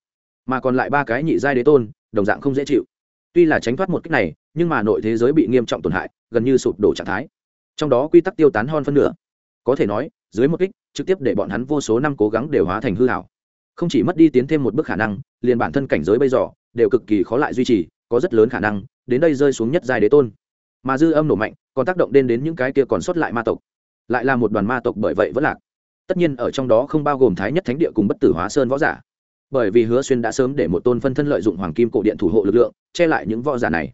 Mà còn lại ba cái nhị giai đế tôn, đồng dạng không dễ chịu. Tuy là tránh thoát một cách này, nhưng mà nội thế giới bị nghiêm trọng tổn hại, gần như sụp đổ trạng thái. Trong đó quy tắc tiêu tán hơn phân nửa. Có thể nói, dưới một kích, trực tiếp để bọn hắn vô số năm cố gắng đều hóa thành hư hảo không chỉ mất đi tiến thêm một bước khả năng, liền bản thân cảnh giới bây giờ đều cực kỳ khó lại duy trì, có rất lớn khả năng đến đây rơi xuống nhất giai đế tôn. Mà dư âm nổ mạnh, còn tác động đến đến những cái kia còn sót lại ma tộc. Lại là một đoàn ma tộc bởi vậy vẫn lạc. Tất nhiên ở trong đó không bao gồm thái nhất thánh địa cùng bất tử hóa sơn võ giả. Bởi vì hứa xuyên đã sớm để một tôn phân thân lợi dụng hoàng kim cổ điện thủ hộ lực lượng, che lại những võ giả này,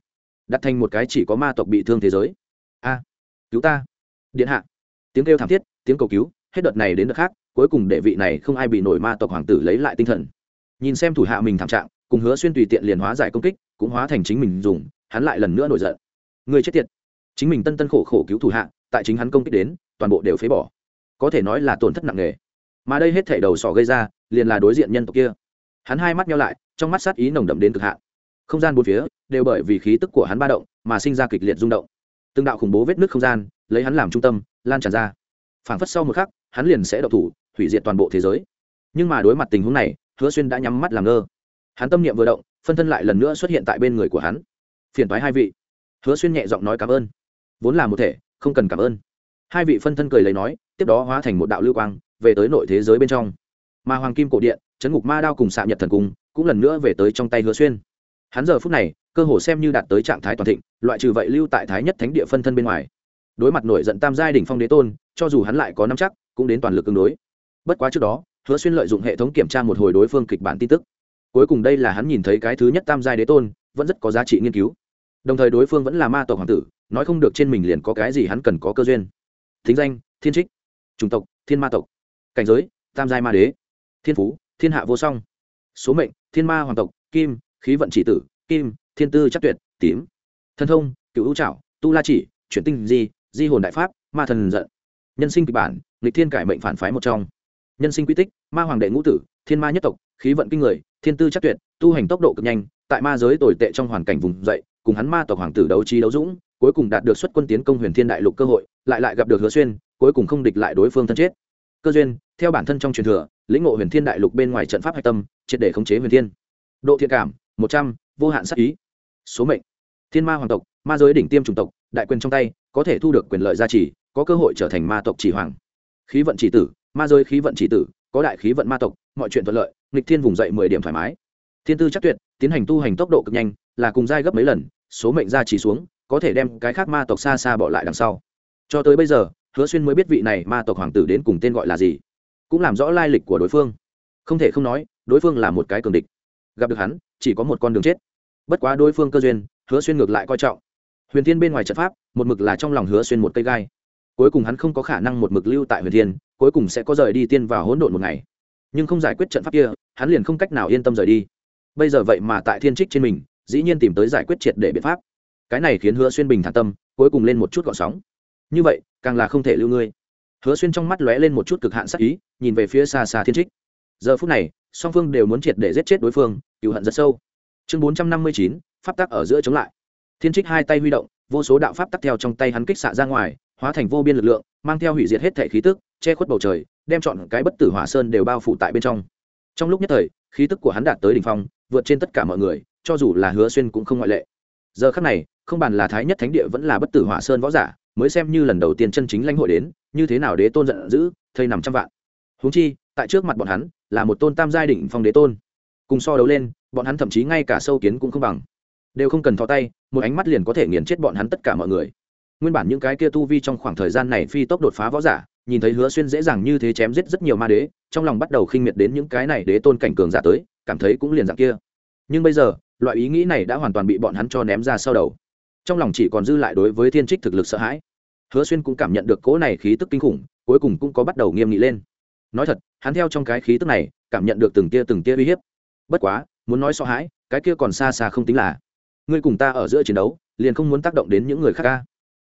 đặt thành một cái chỉ có ma tộc bị thương thế giới. A, cứu ta. Điện hạ. Tiếng kêu thảm thiết, tiếng cầu cứu, hết đợt này đến đợt khác cuối cùng để vị này không ai bị nổi ma tộc hoàng tử lấy lại tinh thần. Nhìn xem thủ hạ mình thảm trạng, cùng hứa xuyên tùy tiện liền hóa giải công kích, cũng hóa thành chính mình dùng, hắn lại lần nữa nổi giận. Người chết tiệt. Chính mình tân tân khổ khổ cứu thủ hạ, tại chính hắn công kích đến, toàn bộ đều phế bỏ. Có thể nói là tổn thất nặng nề. Mà đây hết thể đầu sỏ gây ra, liền là đối diện nhân tộc kia. Hắn hai mắt nhau lại, trong mắt sát ý nồng đậm đến cực hạn. Không gian bốn phía, đều bởi vì khí tức của hắn ba động, mà sinh ra kịch liệt rung động. Từng đạo khủng bố vết nước không gian, lấy hắn làm trung tâm, lan tràn ra. Phảng phất sau một khắc, hắn liền sẽ độc thủ hủy diệt toàn bộ thế giới. Nhưng mà đối mặt tình huống này, hứa xuyên đã nhắm mắt làm ngơ. Hắn tâm niệm vừa động, phân thân lại lần nữa xuất hiện tại bên người của hắn. Phiền thoái hai vị. Hứa xuyên nhẹ giọng nói cảm ơn. Vốn là một thể, không cần cảm ơn. Hai vị phân thân cười lấy nói, tiếp đó hóa thành một đạo lưu quang, về tới nội thế giới bên trong. Mà hoàng kim cổ điện, chấn ngục ma đao cùng xạ nhật thần cung, cũng lần nữa về tới trong tay hứa xuyên. Hắn giờ phút này, cơ hồ xem như đạt tới trạng thái toàn thịnh, loại trừ vậy lưu tại thái nhất thánh địa phân thân bên ngoài. Đối mặt nổi giận tam giai đỉnh phong đế tôn, cho dù hắn lại có năm chắc, cũng đến toàn lực ứng đối bất quá trước đó, hứa xuyên lợi dụng hệ thống kiểm tra một hồi đối phương kịch bản tin tức. Cuối cùng đây là hắn nhìn thấy cái thứ nhất tam giai đế tôn, vẫn rất có giá trị nghiên cứu. Đồng thời đối phương vẫn là ma tộc hoàng tử, nói không được trên mình liền có cái gì hắn cần có cơ duyên. Thính danh, thiên trích. Chủng tộc, thiên ma tộc. Cảnh giới, tam giai ma đế. Thiên phú, thiên hạ vô song. Số mệnh, thiên ma hoàng tộc, kim, khí vận chỉ tử, kim, thiên tư chắc tuyệt, tím. Thân thông, cựu hữu trảo, tu la chỉ, chuyển tinh di di hồn đại pháp, ma thần giận. Nhân sinh kịch bản lịch thiên cải mệnh phản phái một trong nhân sinh quy tích, ma hoàng đệ ngũ tử, thiên ma nhất tộc, khí vận kinh người, thiên tư chắc tuyệt, tu hành tốc độ cực nhanh, tại ma giới tồi tệ trong hoàn cảnh vùng dậy, cùng hắn ma tộc hoàng tử đấu trí đấu dũng, cuối cùng đạt được xuất quân tiến công huyền thiên đại lục cơ hội, lại lại gặp được hứa xuyên, cuối cùng không địch lại đối phương thân chết. Cơ duyên, theo bản thân trong truyền thừa, lĩnh ngộ huyền thiên đại lục bên ngoài trận pháp hạch tâm, triệt để khống chế huyền thiên. Độ thiện cảm, một trăm, vô hạn sắc ý. Số mệnh, thiên ma hoàng tộc, ma giới đỉnh tiêm chủng tộc, đại quyền trong tay, có thể thu được quyền lợi gia trì, có cơ hội trở thành ma tộc chỉ hoàng. Khí vận chỉ tử ma giới khí vận chỉ tử, có đại khí vận ma tộc, mọi chuyện thuận lợi, nghịch thiên vùng dậy mười điểm thoải mái. Thiên tư chắc tuyệt, tiến hành tu hành tốc độ cực nhanh, là cùng giai gấp mấy lần, số mệnh gia trì xuống, có thể đem cái khác ma tộc xa xa bỏ lại đằng sau. Cho tới bây giờ, hứa xuyên mới biết vị này ma tộc hoàng tử đến cùng tên gọi là gì, cũng làm rõ lai lịch của đối phương. Không thể không nói, đối phương là một cái cường địch. Gặp được hắn, chỉ có một con đường chết. Bất quá đối phương cơ duyên, hứa xuyên ngược lại coi trọng. Huyền thiên bên ngoài trận pháp, một mực là trong lòng hứa xuyên một cây gai cuối cùng hắn không có khả năng một mực lưu tại huyền thiên, cuối cùng sẽ có rời đi tiên vào hỗn độn một ngày. Nhưng không giải quyết trận pháp kia, hắn liền không cách nào yên tâm rời đi. Bây giờ vậy mà tại thiên trích trên mình, dĩ nhiên tìm tới giải quyết triệt để biện pháp. Cái này khiến hứa xuyên bình thản tâm, cuối cùng lên một chút gọn sóng. Như vậy, càng là không thể lưu ngươi. Hứa xuyên trong mắt lóe lên một chút cực hạn sắc ý, nhìn về phía xa xa thiên trích. Giờ phút này, song phương đều muốn triệt để giết chết đối phương cựu hận rất sâu. Chương bốn trăm năm mươi chín, pháp tắc ở giữa chống lại. Thiên trích hai tay huy động, vô số đạo pháp tắc theo trong tay hắn kích xạ ra ngoài hóa thành vô biên lực lượng, mang theo hủy diệt hết thể khí tức, che khuất bầu trời, đem chọn cái bất tử hỏa sơn đều bao phủ tại bên trong. Trong lúc nhất thời, khí tức của hắn đạt tới đỉnh phong, vượt trên tất cả mọi người, cho dù là hứa xuyên cũng không ngoại lệ. Giờ khắc này, không bàn là thái nhất thánh địa vẫn là bất tử hỏa sơn võ giả, mới xem như lần đầu tiên chân chính lãnh hội đến, như thế nào đế tôn giận dữ, thây nằm trăm vạn. Húng chi, tại trước mặt bọn hắn, là một tôn tam giai đỉnh phong đế tôn. Cùng so đấu lên, bọn hắn thậm chí ngay cả sâu kiến cũng không bằng. Đều không cần thò tay, một ánh mắt liền có thể nghiền chết bọn hắn tất cả mọi người nguyên bản những cái kia tu vi trong khoảng thời gian này phi tốc đột phá võ giả, nhìn thấy hứa xuyên dễ dàng như thế chém giết rất nhiều ma đế, trong lòng bắt đầu khinh miệt đến những cái này đế tôn cảnh cường giả tới, cảm thấy cũng liền dạng kia. Nhưng bây giờ, loại ý nghĩ này đã hoàn toàn bị bọn hắn cho ném ra sau đầu. Trong lòng chỉ còn dư lại đối với thiên trích thực lực sợ hãi. Hứa xuyên cũng cảm nhận được cỗ này khí tức kinh khủng, cuối cùng cũng có bắt đầu nghiêm nghị lên. Nói thật, hắn theo trong cái khí tức này, cảm nhận được từng tia từng tia uy hiếp. Bất quá, muốn nói sợ hãi, cái kia còn xa xa không tính là. Ngươi cùng ta ở giữa chiến đấu, liền không muốn tác động đến những người khác ca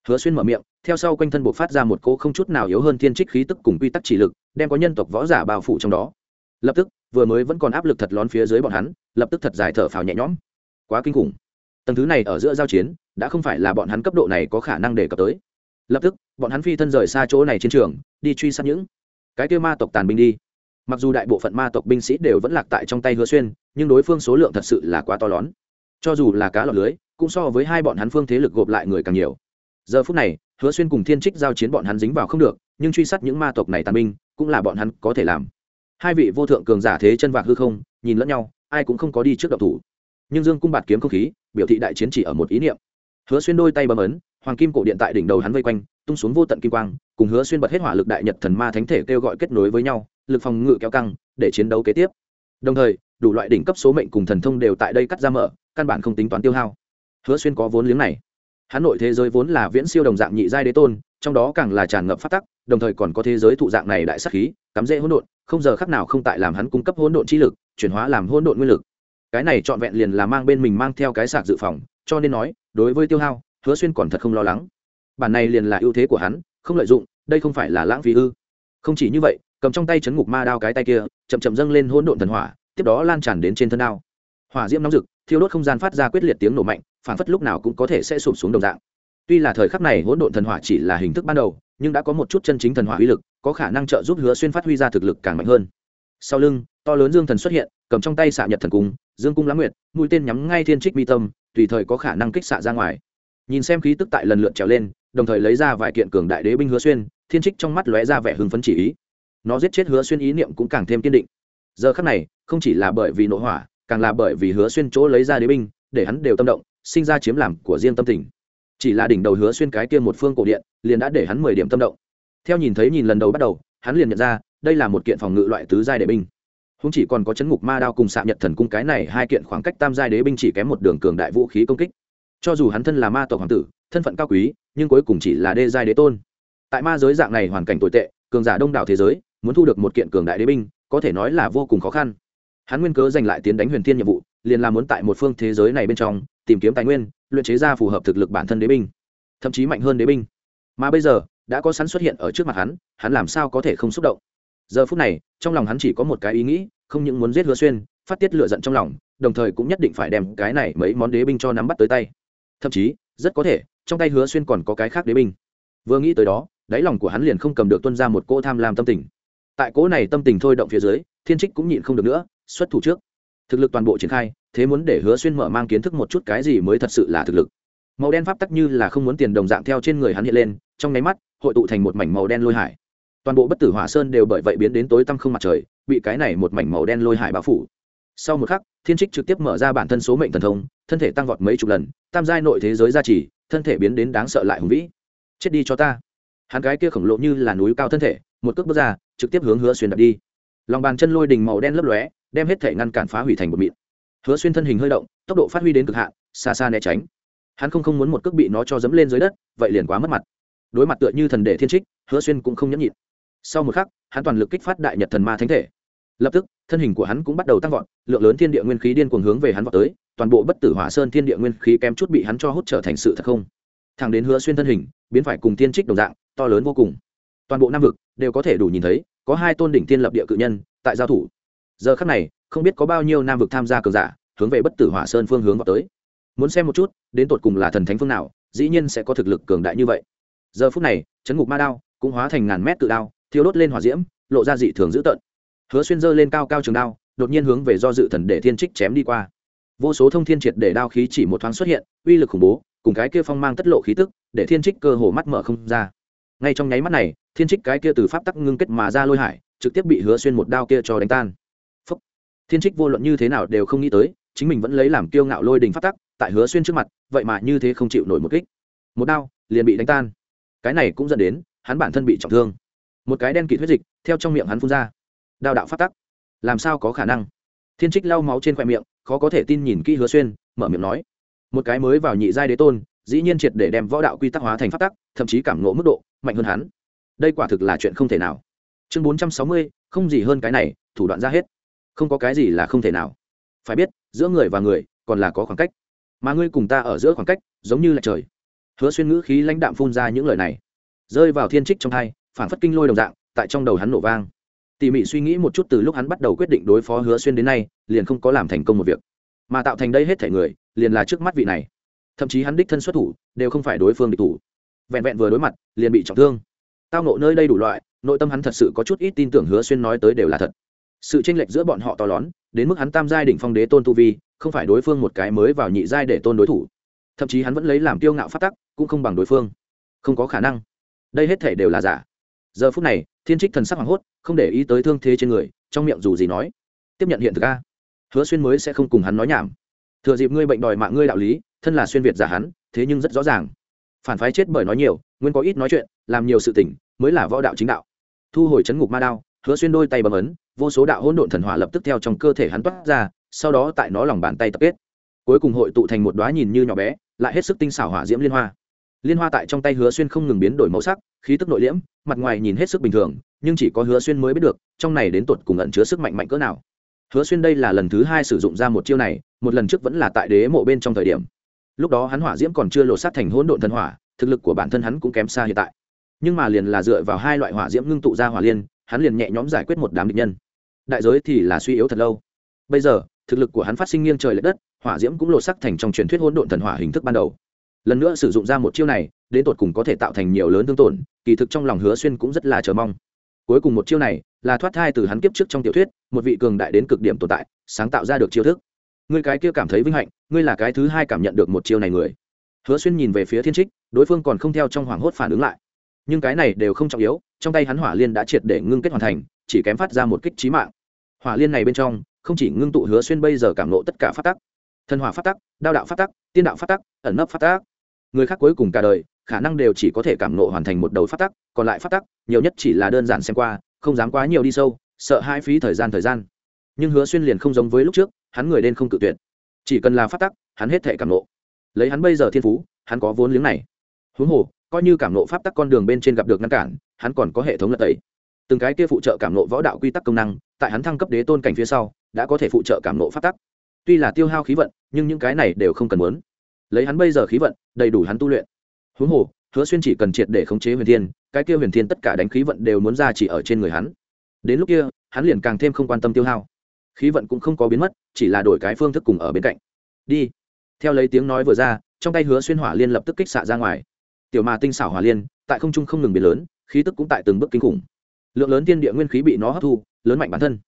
hứa xuyên mở miệng, theo sau quanh thân buộc phát ra một cỗ không chút nào yếu hơn thiên trích khí tức cùng quy tắc chỉ lực, đem có nhân tộc võ giả bao phủ trong đó. Lập tức, vừa mới vẫn còn áp lực thật lón phía dưới bọn hắn, lập tức thật dài thở phào nhẹ nhõm. Quá kinh khủng. Tầng thứ này ở giữa giao chiến, đã không phải là bọn hắn cấp độ này có khả năng đề cập tới. Lập tức, bọn hắn phi thân rời xa chỗ này chiến trường, đi truy sát những cái kêu ma tộc tàn binh đi. Mặc dù đại bộ phận ma tộc binh sĩ đều vẫn lạc tại trong tay hứa xuyên, nhưng đối phương số lượng thật sự là quá to lớn cho dù là cá lọt lưới, cũng so với hai bọn hắn phương thế lực gộp lại người càng nhiều giờ phút này, hứa xuyên cùng thiên trích giao chiến bọn hắn dính vào không được, nhưng truy sát những ma tộc này tàn binh, cũng là bọn hắn có thể làm. Hai vị vô thượng cường giả thế chân vạc hư không, nhìn lẫn nhau, ai cũng không có đi trước độc thủ. Nhưng dương cung bạt kiếm không khí, biểu thị đại chiến chỉ ở một ý niệm. Hứa xuyên đôi tay bấm ấn, hoàng kim cổ điện tại đỉnh đầu hắn vây quanh, tung xuống vô tận kim quang, cùng hứa xuyên bật hết hỏa lực đại nhật thần ma thánh thể kêu gọi kết nối với nhau, lực phòng ngự kéo căng, để chiến đấu kế tiếp. Đồng thời, đủ loại đỉnh cấp số mệnh cùng thần thông đều tại đây cắt ra mở, căn bản không tính toán tiêu hao. Hứa xuyên có vốn liếng này hắn nội thế giới vốn là viễn siêu đồng dạng nhị giai đế tôn, trong đó càng là tràn ngập phát tắc, đồng thời còn có thế giới thụ dạng này đại sắc khí, cắm dễ hỗn độn, không giờ khắc nào không tại làm hắn cung cấp hỗn độn chi lực, chuyển hóa làm hỗn độn nguyên lực. Cái này trọn vẹn liền là mang bên mình mang theo cái sạc dự phòng, cho nên nói, đối với tiêu hao, hứa xuyên còn thật không lo lắng. Bản này liền là ưu thế của hắn, không lợi dụng, đây không phải là lãng phí ư? Không chỉ như vậy, cầm trong tay chấn ngục ma đao cái tay kia, chậm chậm dâng lên hỗn độn thần hỏa, tiếp đó lan tràn đến trên thân đao. Hỏa diễm nóng rực, thiêu đốt không gian phát ra quyết liệt tiếng nổ mạnh phản phất lúc nào cũng có thể sẽ sụp xuống đồng dạng. Tuy là thời khắc này hỗn độn thần hỏa chỉ là hình thức ban đầu, nhưng đã có một chút chân chính thần hỏa uy lực, có khả năng trợ giúp hứa xuyên phát huy ra thực lực càng mạnh hơn. Sau lưng, to lớn dương thần xuất hiện, cầm trong tay xạ nhật thần cung, dương cung lãng nguyệt, mũi tên nhắm ngay thiên trích mi tâm, tùy thời có khả năng kích xạ ra ngoài. Nhìn xem khí tức tại lần lượt trèo lên, đồng thời lấy ra vài kiện cường đại đế binh hứa xuyên, thiên trích trong mắt lóe ra vẻ hưng phấn chỉ ý. Nó giết chết hứa xuyên ý niệm cũng càng thêm kiên định. Giờ khắc này, không chỉ là bởi vì nội hỏa, càng là bởi vì hứa xuyên chỗ lấy ra đế binh, để hắn đều tâm động sinh ra chiếm làm của riêng tâm tình. Chỉ là đỉnh đầu hứa xuyên cái kia một phương cổ điện, liền đã để hắn mười điểm tâm động. Theo nhìn thấy nhìn lần đầu bắt đầu, hắn liền nhận ra, đây là một kiện phòng ngự loại tứ giai đế binh. Không chỉ còn có chấn ngục ma đao cùng xạ nhật thần cung cái này hai kiện khoảng cách tam giai đế binh chỉ kém một đường cường đại vũ khí công kích. Cho dù hắn thân là ma tộc hoàng tử, thân phận cao quý, nhưng cuối cùng chỉ là đê giai đế tôn. Tại ma giới dạng này hoàn cảnh tồi tệ, cường giả đông đảo thế giới, muốn thu được một kiện cường đại đế binh, có thể nói là vô cùng khó khăn. Hắn nguyên cớ giành lại tiến đánh huyền thiên nhiệm vụ, liền là muốn tại một phương thế giới này bên trong tìm kiếm tài nguyên, luyện chế ra phù hợp thực lực bản thân đế binh, thậm chí mạnh hơn đế binh. Mà bây giờ, đã có sẵn xuất hiện ở trước mặt hắn hắn làm sao có thể không xúc động? Giờ phút này, trong lòng hắn chỉ có một cái ý nghĩ, không những muốn giết hứa xuyên, phát tiết lựa giận trong lòng, đồng thời cũng nhất định phải đem cái này mấy món đế binh cho nắm bắt tới tay. Thậm chí, rất có thể, trong tay hứa xuyên còn có cái khác đế binh. Vừa nghĩ tới đó, đáy lòng của hắn liền không cầm được tuân ra một cỗ tham lam tâm tình. Tại cỗ này tâm tình thôi động phía dưới, thiên trích cũng nhịn không được nữa, xuất thủ trước. Thực lực toàn bộ triển khai thế muốn để hứa xuyên mở mang kiến thức một chút cái gì mới thật sự là thực lực. Màu đen pháp tắc như là không muốn tiền đồng dạng theo trên người hắn hiện lên, trong nháy mắt, hội tụ thành một mảnh màu đen lôi hải. Toàn bộ bất tử hỏa sơn đều bởi vậy biến đến tối tăm không mặt trời, bị cái này một mảnh màu đen lôi hải bao phủ. Sau một khắc, thiên trích trực tiếp mở ra bản thân số mệnh thần thông, thân thể tăng vọt mấy chục lần, tam giai nội thế giới gia trì, thân thể biến đến đáng sợ lại hùng vĩ. Chết đi cho ta. Hắn gái kia khổng lồ như là núi cao thân thể, một cước bước ra, trực tiếp hướng hứa xuyên đập đi. Lòng bàn chân lôi đình màu đen lấp lóe, đem hết thể ngăn cản phá hủy thành một mịn hứa xuyên thân hình hơi động, tốc độ phát huy đến cực hạn, xa xa né tránh. Hắn không không muốn một cước bị nó cho dẫm lên dưới đất, vậy liền quá mất mặt. Đối mặt tựa như thần đệ thiên trích, hứa xuyên cũng không nhẫn nhịn. Sau một khắc, hắn toàn lực kích phát đại nhật thần ma thánh thể. Lập tức, thân hình của hắn cũng bắt đầu tăng vọt, lượng lớn thiên địa nguyên khí điên cuồng hướng về hắn vọt tới, toàn bộ bất tử hỏa sơn thiên địa nguyên khí kém chút bị hắn cho hút trở thành sự thật không. Thẳng đến hứa xuyên thân hình, biến phải cùng thiên trích đồng dạng, to lớn vô cùng. Toàn bộ nam vực đều có thể đủ nhìn thấy, có hai tôn đỉnh thiên lập địa cự nhân tại giao thủ. Giờ khắc này không biết có bao nhiêu nam vực tham gia cường giả, hướng về bất tử hỏa sơn phương hướng vào tới. Muốn xem một chút, đến tột cùng là thần thánh phương nào, dĩ nhiên sẽ có thực lực cường đại như vậy. Giờ phút này, chấn ngục ma đao cũng hóa thành ngàn mét tự đao, thiêu đốt lên hỏa diễm, lộ ra dị thường dữ tợn. Hứa xuyên dơ lên cao cao trường đao, đột nhiên hướng về do dự thần để thiên trích chém đi qua. Vô số thông thiên triệt để đao khí chỉ một thoáng xuất hiện, uy lực khủng bố, cùng cái kia phong mang tất lộ khí tức, để thiên trích cơ hồ mắt mở không ra. Ngay trong nháy mắt này, thiên trích cái kia từ pháp tắc ngưng kết mà ra lôi hải, trực tiếp bị hứa xuyên một đao kia cho đánh tan thiên trích vô luận như thế nào đều không nghĩ tới, chính mình vẫn lấy làm kiêu ngạo lôi đình phát tắc, tại hứa xuyên trước mặt, vậy mà như thế không chịu nổi một kích. Một đao, liền bị đánh tan. Cái này cũng dẫn đến, hắn bản thân bị trọng thương. Một cái đen kịt huyết dịch, theo trong miệng hắn phun ra. Đao đạo phát tắc. Làm sao có khả năng? Thiên trích lau máu trên khoe miệng, khó có thể tin nhìn kỹ hứa xuyên, mở miệng nói. Một cái mới vào nhị giai đế tôn, dĩ nhiên triệt để đem võ đạo quy tắc hóa thành phát tắc, thậm chí cảm ngộ mức độ mạnh hơn hắn. Đây quả thực là chuyện không thể nào. Chương bốn trăm sáu mươi, không gì hơn cái này, thủ đoạn ra hết không có cái gì là không thể nào. Phải biết, giữa người và người, còn là có khoảng cách. Mà ngươi cùng ta ở giữa khoảng cách, giống như là trời. Hứa xuyên ngữ khí lãnh đạm phun ra những lời này. Rơi vào thiên trích trong hai phản phất kinh lôi đồng dạng, tại trong đầu hắn nổ vang. Tỉ mỉ suy nghĩ một chút từ lúc hắn bắt đầu quyết định đối phó hứa xuyên đến nay, liền không có làm thành công một việc. Mà tạo thành đây hết thể người, liền là trước mắt vị này. Thậm chí hắn đích thân xuất thủ, đều không phải đối phương địch thủ. Vẹn vẹn vừa đối mặt, liền bị trọng thương. Tao nộ nơi đây đủ loại, nội tâm hắn thật sự có chút ít tin tưởng hứa xuyên nói tới đều là thật sự tranh lệch giữa bọn họ to lớn, đến mức hắn tam giai đỉnh phong đế tôn tu vi, không phải đối phương một cái mới vào nhị giai để tôn đối thủ. Thậm chí hắn vẫn lấy làm tiêu ngạo phát tắc, cũng không bằng đối phương. Không có khả năng. Đây hết thể đều là giả. Giờ phút này, thiên trích thần sắc hoảng hốt, không để ý tới thương thế trên người, trong miệng dù gì nói, tiếp nhận hiện thực a. Hứa xuyên mới sẽ không cùng hắn nói nhảm. Thừa dịp ngươi bệnh đòi mạng ngươi đạo lý, thân là xuyên việt giả hắn, thế nhưng rất rõ ràng. Phản phái chết bởi nói nhiều, nguyên có ít nói chuyện, làm nhiều sự tình, mới là võ đạo chính đạo. Thu hồi chấn ngục ma đao hứa xuyên đôi tay bấm ấn, vô số đạo hỗn độn thần hỏa lập tức theo trong cơ thể hắn toát ra, sau đó tại nó lòng bàn tay tập kết. Cuối cùng hội tụ thành một đoá nhìn như nhỏ bé, lại hết sức tinh xảo hỏa diễm liên hoa. Liên hoa tại trong tay hứa xuyên không ngừng biến đổi màu sắc, khí tức nội liễm, mặt ngoài nhìn hết sức bình thường, nhưng chỉ có hứa xuyên mới biết được, trong này đến tột cùng ẩn chứa sức mạnh mạnh cỡ nào. Hứa xuyên đây là lần thứ hai sử dụng ra một chiêu này, một lần trước vẫn là tại đế mộ bên trong thời điểm. Lúc đó hắn hỏa diễm còn chưa lộ sát thành hỗn độn thần hỏa, thực lực của bản thân hắn cũng kém xa hiện tại. Nhưng mà liền là dựa vào hai loại hỏa diễm ngưng tụ ra hỏa liên hắn liền nhẹ nhõm giải quyết một đám địch nhân. Đại giới thì là suy yếu thật lâu. Bây giờ, thực lực của hắn phát sinh nghiêng trời l ệ đất, hỏa diễm cũng lộ sắc thành trong truyền thuyết hỗn độn thần hỏa hình thức ban đầu. Lần nữa sử dụng ra một chiêu này, đến tột cùng có thể tạo thành nhiều lớn thương tổn, kỳ thực trong lòng hứa xuyên cũng rất là chờ mong. Cuối cùng một chiêu này là thoát thai từ hắn kiếp trước trong tiểu thuyết, một vị cường đại đến cực điểm tồn tại, sáng tạo ra được chiêu thức. Ngươi cái kia cảm thấy vinh hạnh, ngươi là cái thứ hai cảm nhận được một chiêu này người. Hứa xuyên nhìn về phía thiên trích, đối phương còn không theo trong hoảng hốt phản ứng lại. Nhưng cái này đều không trọng yếu trong tay hắn hỏa liên đã triệt để ngưng kết hoàn thành, chỉ kém phát ra một kích trí mạng. Hỏa liên này bên trong, không chỉ ngưng tụ hứa xuyên bây giờ cảm nộ tất cả phát tắc, thần hỏa phát tắc, đao đạo phát tắc, tiên đạo phát tắc, ẩn nấp phát tắc. Người khác cuối cùng cả đời, khả năng đều chỉ có thể cảm nộ hoàn thành một đầu phát tắc, còn lại phát tắc, nhiều nhất chỉ là đơn giản xem qua, không dám quá nhiều đi sâu, sợ hai phí thời gian thời gian. Nhưng hứa xuyên liền không giống với lúc trước, hắn người đen không cự tuyệt. Chỉ cần là phát tắc, hắn hết thể cảm nộ lấy hắn bây giờ thiên phú, hắn có vốn liếng này. Huống hồ, coi như cảm nộ pháp tắc con đường bên trên gặp được ngăn cản hắn còn có hệ thống lật tẩy. Từng cái kia phụ trợ cảm nộ võ đạo quy tắc công năng, tại hắn thăng cấp đế tôn cảnh phía sau, đã có thể phụ trợ cảm nộ pháp tắc. Tuy là tiêu hao khí vận, nhưng những cái này đều không cần muốn. Lấy hắn bây giờ khí vận, đầy đủ hắn tu luyện. Huống hồ, hứa xuyên chỉ cần triệt để khống chế huyền thiên, cái kia huyền thiên tất cả đánh khí vận đều muốn ra chỉ ở trên người hắn. Đến lúc kia, hắn liền càng thêm không quan tâm tiêu hao. Khí vận cũng không có biến mất, chỉ là đổi cái phương thức cùng ở bên cạnh. Đi. Theo lấy tiếng nói vừa ra, trong tay hứa xuyên hỏa liên lập tức kích xạ ra ngoài. Tiểu mà tinh xảo hỏa liên, tại không trung không ngừng biến lớn khí tức cũng tại từng bước kinh khủng. Lượng lớn thiên địa nguyên khí bị nó hấp thu, lớn mạnh bản thân.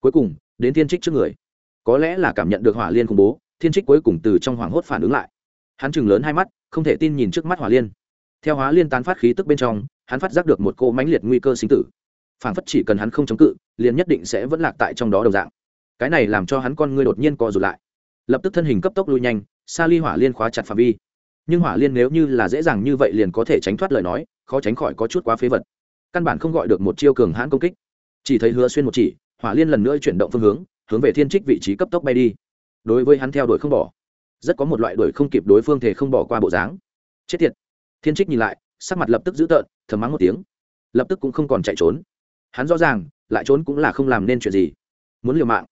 Cuối cùng, đến thiên trích trước người. Có lẽ là cảm nhận được hỏa liên khủng bố, thiên trích cuối cùng từ trong hoảng hốt phản ứng lại. Hắn chừng lớn hai mắt, không thể tin nhìn trước mắt hỏa liên. Theo hóa liên tán phát khí tức bên trong, hắn phát giác được một cô mãnh liệt nguy cơ sinh tử. Phản phất chỉ cần hắn không chống cự, liền nhất định sẽ vẫn lạc tại trong đó đồng dạng. Cái này làm cho hắn con ngươi đột nhiên co rụt lại. Lập tức thân hình cấp tốc lui nhanh xa ly hỏa liên khóa chặt phạm vi nhưng hỏa liên nếu như là dễ dàng như vậy liền có thể tránh thoát lời nói, khó tránh khỏi có chút quá phế vật. Căn bản không gọi được một chiêu cường hãn công kích. Chỉ thấy hứa xuyên một chỉ, hỏa liên lần nữa chuyển động phương hướng hướng về thiên trích vị trí cấp tốc bay đi. Đối với hắn theo đuổi không bỏ. Rất có một loại đuổi không kịp đối phương thể không bỏ qua bộ dáng. Chết tiệt. Thiên trích nhìn lại, sắc mặt lập tức dữ tợn, thầm mắng một tiếng. Lập tức cũng không còn chạy trốn. Hắn rõ ràng, lại trốn cũng là không làm nên chuyện gì. Muốn liều mạng.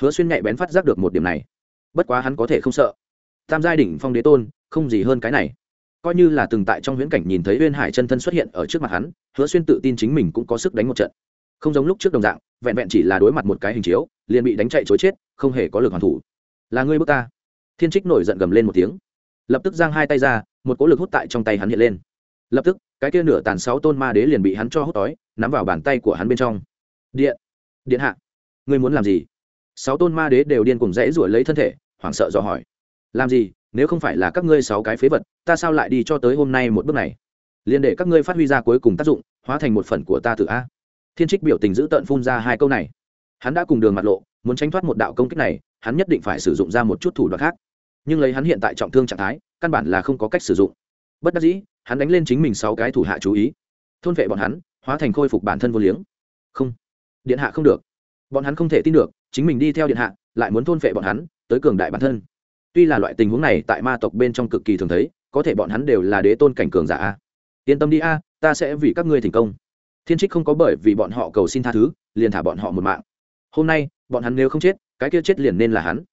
Hứa xuyên nhạy bén phát giác được một điểm này. Bất quá hắn có thể không sợ. Tam giai đỉnh phong đế tôn không gì hơn cái này. Coi như là từng tại trong huyễn cảnh nhìn thấy uyên hải chân thân xuất hiện ở trước mặt hắn, hứa xuyên tự tin chính mình cũng có sức đánh một trận. Không giống lúc trước đồng dạng, vẹn vẹn chỉ là đối mặt một cái hình chiếu, liền bị đánh chạy chối chết, không hề có lực hoàn thủ. Là ngươi bước ta. Thiên trích nổi giận gầm lên một tiếng. Lập tức giang hai tay ra, một cỗ lực hút tại trong tay hắn hiện lên. Lập tức, cái kia nửa tàn sáu tôn ma đế liền bị hắn cho hút tói nắm vào bàn tay của hắn bên trong. Điện điện hạ, ngươi muốn làm gì? Sáu tôn ma đế đều điên cùng rẽ ruổi lấy thân thể, hoảng sợ dò hỏi. Làm gì? Nếu không phải là các ngươi sáu cái phế vật, ta sao lại đi cho tới hôm nay một bước này? Liền để các ngươi phát huy ra cuối cùng tác dụng, hóa thành một phần của ta tự a. Thiên trích biểu tình giữ tợn phun ra hai câu này. Hắn đã cùng đường mặt lộ, muốn tránh thoát một đạo công kích này, hắn nhất định phải sử dụng ra một chút thủ đoạn khác. Nhưng lấy hắn hiện tại trọng thương trạng thái, căn bản là không có cách sử dụng. Bất đắc dĩ, hắn đánh lên chính mình sáu cái thủ hạ chú ý. Thôn vệ bọn hắn, hóa thành khôi phục bản thân vô liếng. Không, điện hạ không được. Bọn hắn không thể tin được, chính mình đi theo điện hạ, lại muốn thôn vệ bọn hắn, tới cường đại bản thân tuy là loại tình huống này tại ma tộc bên trong cực kỳ thường thấy, có thể bọn hắn đều là đế tôn cảnh cường giả a. Yên tâm đi a, ta sẽ vì các ngươi thành công. Thiên trích không có bởi vì bọn họ cầu xin tha thứ, liền thả bọn họ một mạng. Hôm nay, bọn hắn nếu không chết, cái kia chết liền nên là hắn.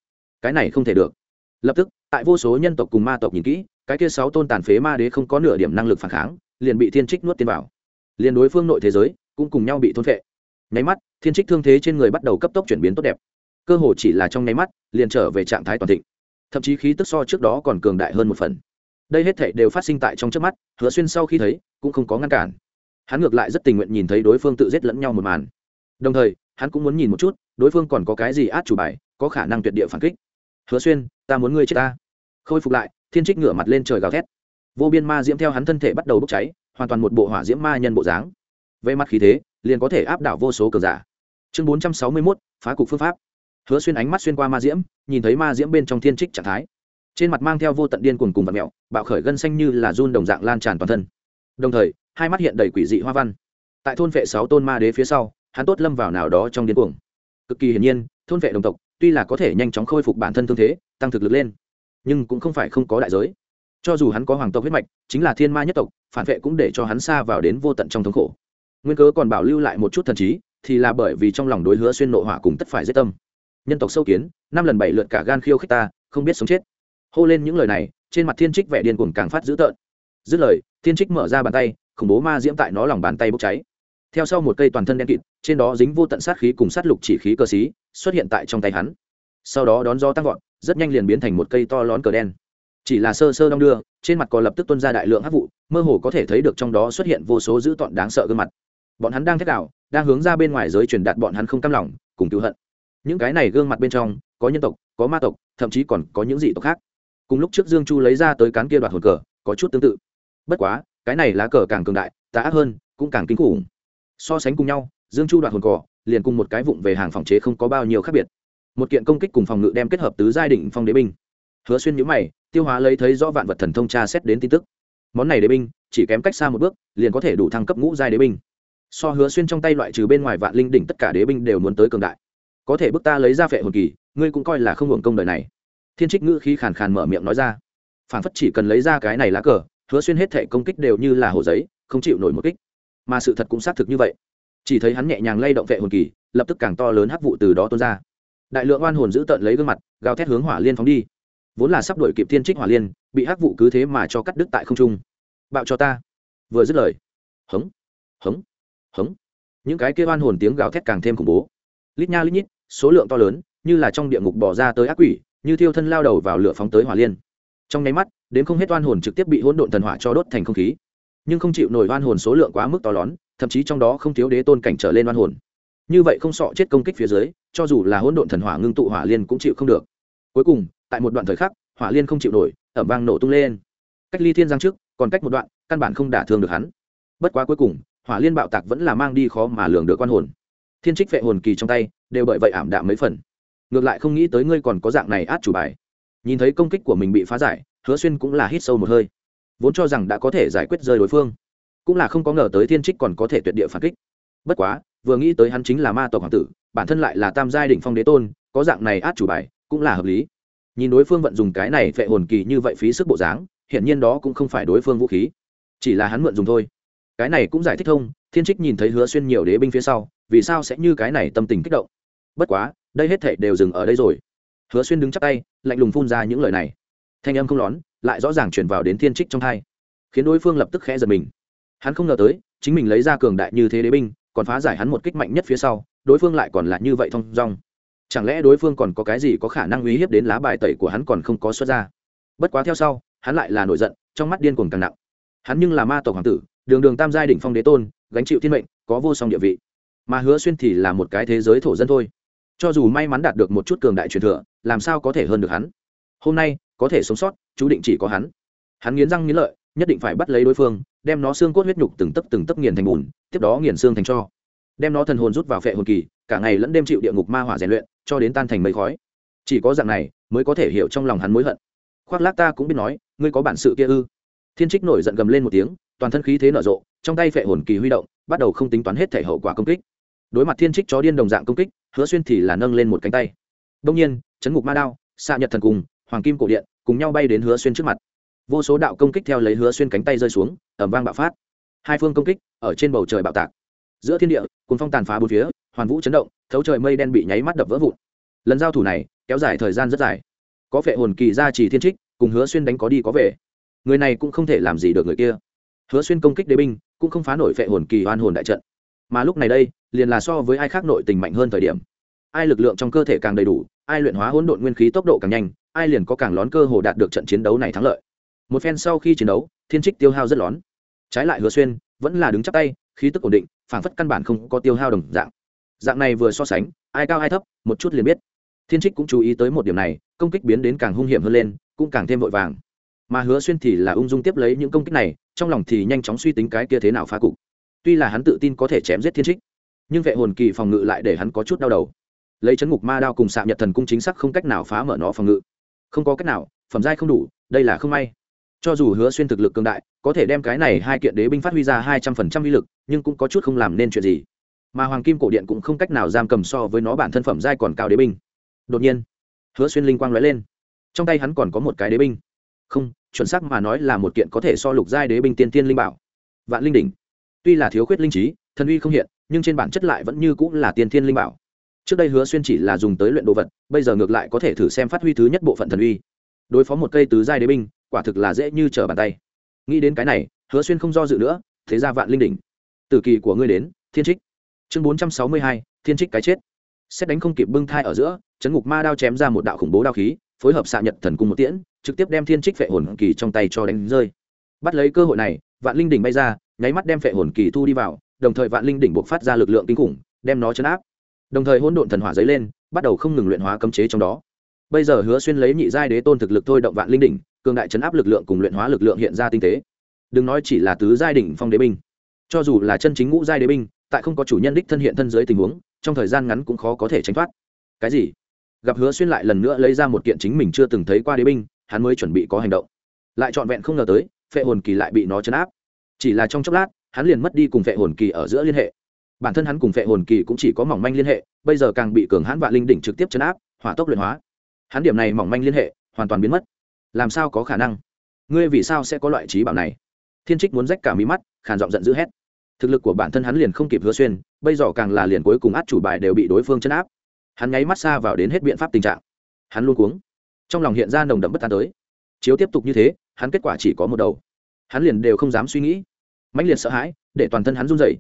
Cái này không thể được. Lập tức, tại vô số nhân tộc cùng ma tộc nhìn kỹ, cái kia sáu tôn tàn phế ma đế không có nửa điểm năng lực phản kháng, liền bị thiên trích nuốt tiền vào. Liền đối phương nội thế giới, cũng cùng nhau bị thôn phệ. Nháy mắt, thiên trích thương thế trên người bắt đầu cấp tốc chuyển biến tốt đẹp. Cơ hồ chỉ là trong nháy mắt, liền trở về trạng thái toàn thịnh thậm chí khí tức so trước đó còn cường đại hơn một phần. Đây hết thể đều phát sinh tại trong trước mắt, hứa xuyên sau khi thấy, cũng không có ngăn cản. Hắn ngược lại rất tình nguyện nhìn thấy đối phương tự giết lẫn nhau một màn. Đồng thời, hắn cũng muốn nhìn một chút, đối phương còn có cái gì át chủ bài, có khả năng tuyệt địa phản kích. Hứa xuyên, ta muốn ngươi chết ta. Khôi phục lại, thiên trích ngửa mặt lên trời gào thét. Vô biên ma diễm theo hắn thân thể bắt đầu bốc cháy, hoàn toàn một bộ hỏa diễm ma nhân bộ dáng. Về mặt khí thế, liền có thể áp đảo vô số cờ giả. Chương bốn trăm sáu mươi mốt, phá cục phương pháp hứa xuyên ánh mắt xuyên qua ma diễm, nhìn thấy ma diễm bên trong thiên trích trạng thái. Trên mặt mang theo vô tận điên cuồng cùng vật mẹo bạo khởi gân xanh như là run đồng dạng lan tràn toàn thân. Đồng thời, hai mắt hiện đầy quỷ dị hoa văn. Tại thôn vệ sáu tôn ma đế phía sau, hắn tốt lâm vào nào đó trong điên cuồng. Cực kỳ hiển nhiên, thôn vệ đồng tộc tuy là có thể nhanh chóng khôi phục bản thân thương thế, tăng thực lực lên, nhưng cũng không phải không có đại giới. Cho dù hắn có hoàng tộc huyết mạch, chính là thiên ma nhất tộc, phản vệ cũng để cho hắn xa vào đến vô tận trong thống khổ. Nguyên cớ còn bảo lưu lại một chút thần trí, thì là bởi vì trong lòng đối hứa xuyên nộ hỏa cùng tất phải giết tâm nhân tộc sâu kiến, năm lần bảy lượt cả gan khiêu khích ta, không biết sống chết. Hô lên những lời này, trên mặt thiên trích vẻ điên cuồng càng phát dữ tợn. Dứt lời, thiên trích mở ra bàn tay, khủng bố ma diễm tại nó lòng bàn tay bốc cháy. Theo sau một cây toàn thân đen kịt, trên đó dính vô tận sát khí cùng sát lục chỉ khí cơ xí, xuất hiện tại trong tay hắn. Sau đó đón gió tăng vọt, rất nhanh liền biến thành một cây to lón cờ đen. Chỉ là sơ sơ đong đưa, trên mặt còn lập tức tuân ra đại lượng hát vụ, mơ hồ có thể thấy được trong đó xuất hiện vô số dữ tọn đáng sợ gương mặt. Bọn hắn đang thét nào đang hướng ra bên ngoài giới truyền đạt bọn hắn không cam lòng, cùng cứu hận những cái này gương mặt bên trong, có nhân tộc, có ma tộc, thậm chí còn có những dị tộc khác. Cùng lúc trước dương chu lấy ra tới cán kia đoạt hồn cờ, có chút tương tự. Bất quá, cái này lá cờ càng cường đại, tà ác hơn, cũng càng kinh khủng. So sánh cùng nhau, dương chu đoạt hồn cỏ liền cùng một cái vụng về hàng phòng chế không có bao nhiêu khác biệt. Một kiện công kích cùng phòng ngự đem kết hợp tứ giai định phong đế binh. Hứa xuyên nhữ mày, tiêu hóa lấy thấy rõ vạn vật thần thông tra xét đến tin tức. Món này đế binh, chỉ kém cách xa một bước, liền có thể đủ thăng cấp ngũ giai đế binh. So hứa xuyên trong tay loại trừ bên ngoài vạn linh đỉnh tất cả đế binh đều muốn tới cường đại có thể bức ta lấy ra phệ hồn kỳ, ngươi cũng coi là không hưởng công đời này. Thiên trích ngữ khí khàn khàn mở miệng nói ra. Phản phất chỉ cần lấy ra cái này lá cờ, hứa xuyên hết thể công kích đều như là hồ giấy, không chịu nổi một kích. Mà sự thật cũng xác thực như vậy. Chỉ thấy hắn nhẹ nhàng lay động vệ hồn kỳ, lập tức càng to lớn hắc vụ từ đó tuôn ra. Đại lượng oan hồn giữ tận lấy gương mặt, gào thét hướng hỏa liên phóng đi. Vốn là sắp đổi kịp thiên trích hỏa liên, bị hắc vụ cứ thế mà cho cắt đứt tại không trung. Bạo cho ta. Vừa dứt lời. Hống. Hống. Hống. Những cái kia oan hồn tiếng gào thét càng thêm khủng bố lít nha lít nhít, số lượng to lớn, như là trong địa ngục bỏ ra tới ác quỷ, như thiêu thân lao đầu vào lửa phóng tới hỏa liên. Trong nháy mắt, đến không hết oan hồn trực tiếp bị hỗn độn thần hỏa cho đốt thành không khí. Nhưng không chịu nổi oan hồn số lượng quá mức to lớn, thậm chí trong đó không thiếu đế tôn cảnh trở lên oan hồn. Như vậy không sọ chết công kích phía dưới, cho dù là hỗn độn thần hỏa ngưng tụ hỏa liên cũng chịu không được. Cuối cùng, tại một đoạn thời khắc, hỏa liên không chịu nổi, ẩm vang nổ tung lên. Cách ly thiên giang trước, còn cách một đoạn, căn bản không đả thương được hắn. Bất quá cuối cùng, hỏa liên bạo tạc vẫn là mang đi khó mà lường được quan hồn thiên trích vệ hồn kỳ trong tay, đều bởi vậy ảm đạm mấy phần. Ngược lại không nghĩ tới ngươi còn có dạng này át chủ bài. Nhìn thấy công kích của mình bị phá giải, hứa xuyên cũng là hít sâu một hơi. Vốn cho rằng đã có thể giải quyết rơi đối phương, cũng là không có ngờ tới thiên trích còn có thể tuyệt địa phản kích. Bất quá, vừa nghĩ tới hắn chính là ma tộc hoàng tử, bản thân lại là tam giai đỉnh phong đế tôn, có dạng này át chủ bài cũng là hợp lý. Nhìn đối phương vận dùng cái này phệ hồn kỳ như vậy phí sức bộ dáng, hiển nhiên đó cũng không phải đối phương vũ khí, chỉ là hắn mượn dùng thôi. Cái này cũng giải thích thông, thiên trích nhìn thấy hứa xuyên nhiều đế binh phía sau vì sao sẽ như cái này tâm tình kích động? Bất quá, đây hết thể đều dừng ở đây rồi. Hứa xuyên đứng chắc tay, lạnh lùng phun ra những lời này. Thanh âm không lón, lại rõ ràng chuyển vào đến thiên trích trong thai khiến đối phương lập tức khẽ giật mình. Hắn không ngờ tới, chính mình lấy ra cường đại như thế đế binh, còn phá giải hắn một kích mạnh nhất phía sau, đối phương lại còn là như vậy thong dong. Chẳng lẽ đối phương còn có cái gì có khả năng uy hiếp đến lá bài tẩy của hắn còn không có xuất ra? Bất quá theo sau, hắn lại là nổi giận, trong mắt điên cuồng càng nặng. Hắn nhưng là ma tộc hoàng tử, đường đường tam giai đỉnh phong đế tôn, gánh chịu thiên mệnh, có vô song địa vị mà hứa xuyên thì là một cái thế giới thổ dân thôi. Cho dù may mắn đạt được một chút cường đại truyền thừa, làm sao có thể hơn được hắn? Hôm nay, có thể sống sót, chú định chỉ có hắn. Hắn nghiến răng nghiến lợi, nhất định phải bắt lấy đối phương, đem nó xương cốt huyết nhục từng tấc từng tấc nghiền thành bùn, tiếp đó nghiền xương thành cho. Đem nó thần hồn rút vào phệ hồn kỳ, cả ngày lẫn đêm chịu địa ngục ma hỏa rèn luyện, cho đến tan thành mây khói. Chỉ có dạng này, mới có thể hiểu trong lòng hắn mối hận. Khoác lác ta cũng biết nói, ngươi có bản sự kia ư? Thiên trích nổi giận gầm lên một tiếng, toàn thân khí thế nở rộ, trong tay phệ hồn kỳ huy động, bắt đầu không tính toán hết thể hậu quả công kích đối mặt thiên trích chó điên đồng dạng công kích, hứa xuyên thì là nâng lên một cánh tay. Đông nhiên, chấn ngục ma đao, xạ nhật thần cùng, hoàng kim cổ điện cùng nhau bay đến hứa xuyên trước mặt. Vô số đạo công kích theo lấy hứa xuyên cánh tay rơi xuống ẩm vang bạo phát. Hai phương công kích ở trên bầu trời bạo tạc. Giữa thiên địa cùng phong tàn phá bốn phía, hoàn vũ chấn động, thấu trời mây đen bị nháy mắt đập vỡ vụn. Lần giao thủ này kéo dài thời gian rất dài. Có phệ hồn kỳ ra chỉ thiên trích, cùng hứa xuyên đánh có đi có về. Người này cũng không thể làm gì được người kia. Hứa xuyên công kích đế binh, cũng không phá nổi phệ hồn kỳ oan hồn đại trận mà lúc này đây, liền là so với ai khác nội tình mạnh hơn thời điểm. Ai lực lượng trong cơ thể càng đầy đủ, ai luyện hóa hỗn độn nguyên khí tốc độ càng nhanh, ai liền có càng lón cơ hồ đạt được trận chiến đấu này thắng lợi. Một phen sau khi chiến đấu, thiên trích tiêu hao rất lón. Trái lại hứa xuyên vẫn là đứng chắc tay, khí tức ổn định, phảng phất căn bản không có tiêu hao đồng dạng. Dạng này vừa so sánh, ai cao ai thấp, một chút liền biết. Thiên trích cũng chú ý tới một điểm này, công kích biến đến càng hung hiểm hơn lên, cũng càng thêm vội vàng. Mà hứa xuyên thì là ung dung tiếp lấy những công kích này, trong lòng thì nhanh chóng suy tính cái kia thế nào phá cục tuy là hắn tự tin có thể chém giết thiên trích, nhưng vệ hồn kỳ phòng ngự lại để hắn có chút đau đầu. Lấy chấn ngục ma đao cùng xạ nhật thần cung chính xác không cách nào phá mở nó phòng ngự. Không có cách nào, phẩm giai không đủ, đây là không may. Cho dù hứa xuyên thực lực cường đại, có thể đem cái này hai kiện đế binh phát huy ra hai trăm phần trăm uy lực, nhưng cũng có chút không làm nên chuyện gì. Mà hoàng kim cổ điện cũng không cách nào giam cầm so với nó bản thân phẩm giai còn cao đế binh. Đột nhiên, hứa xuyên linh quang lóe lên. Trong tay hắn còn có một cái đế binh. Không, chuẩn xác mà nói là một kiện có thể so lục giai đế binh tiên tiên linh bảo. Vạn linh đỉnh tuy là thiếu khuyết linh trí, thần uy không hiện, nhưng trên bản chất lại vẫn như cũng là tiên thiên linh bảo. Trước đây hứa xuyên chỉ là dùng tới luyện đồ vật, bây giờ ngược lại có thể thử xem phát huy thứ nhất bộ phận thần uy. Đối phó một cây tứ giai đế binh, quả thực là dễ như trở bàn tay. Nghĩ đến cái này, hứa xuyên không do dự nữa, thế ra vạn linh đỉnh. Từ kỳ của ngươi đến, thiên trích. Chương bốn trăm sáu mươi hai, thiên trích cái chết. Xét đánh không kịp bưng thai ở giữa, chấn ngục ma đao chém ra một đạo khủng bố đao khí, phối hợp xạ nhật thần cung một tiễn, trực tiếp đem thiên trích phệ hồn kỳ trong tay cho đánh rơi. Bắt lấy cơ hội này, vạn linh đỉnh bay ra nháy mắt đem phệ hồn kỳ thu đi vào, đồng thời vạn linh đỉnh buộc phát ra lực lượng kinh khủng, đem nó chấn áp. Đồng thời hỗn độn thần hỏa dấy lên, bắt đầu không ngừng luyện hóa cấm chế trong đó. Bây giờ hứa xuyên lấy nhị giai đế tôn thực lực thôi động vạn linh đỉnh, cường đại chấn áp lực lượng cùng luyện hóa lực lượng hiện ra tinh tế. Đừng nói chỉ là tứ giai đỉnh phong đế binh, cho dù là chân chính ngũ giai đế binh, tại không có chủ nhân đích thân hiện thân dưới tình huống, trong thời gian ngắn cũng khó có thể tránh thoát. Cái gì? Gặp hứa xuyên lại lần nữa lấy ra một kiện chính mình chưa từng thấy qua đế binh, hắn mới chuẩn bị có hành động. Lại trọn vẹn không ngờ tới, phệ hồn kỳ lại bị nó chấn áp chỉ là trong chốc lát, hắn liền mất đi cùng vệ hồn kỳ ở giữa liên hệ. Bản thân hắn cùng vệ hồn kỳ cũng chỉ có mỏng manh liên hệ, bây giờ càng bị cường hãn vạn linh đỉnh trực tiếp chấn áp, hỏa tốc luyện hóa. Hắn điểm này mỏng manh liên hệ, hoàn toàn biến mất. Làm sao có khả năng? Ngươi vì sao sẽ có loại trí bảo này? Thiên trích muốn rách cả mí mắt, khàn giọng giận dữ hét. Thực lực của bản thân hắn liền không kịp hứa xuyên, bây giờ càng là liền cuối cùng át chủ bài đều bị đối phương chấn áp. Hắn nháy mắt xa vào đến hết biện pháp tình trạng. Hắn luôn cuống. Trong lòng hiện ra nồng đậm bất an tới. Chiếu tiếp tục như thế, hắn kết quả chỉ có một đầu. Hắn liền đều không dám suy nghĩ mãnh liệt sợ hãi, để toàn thân hắn run dậy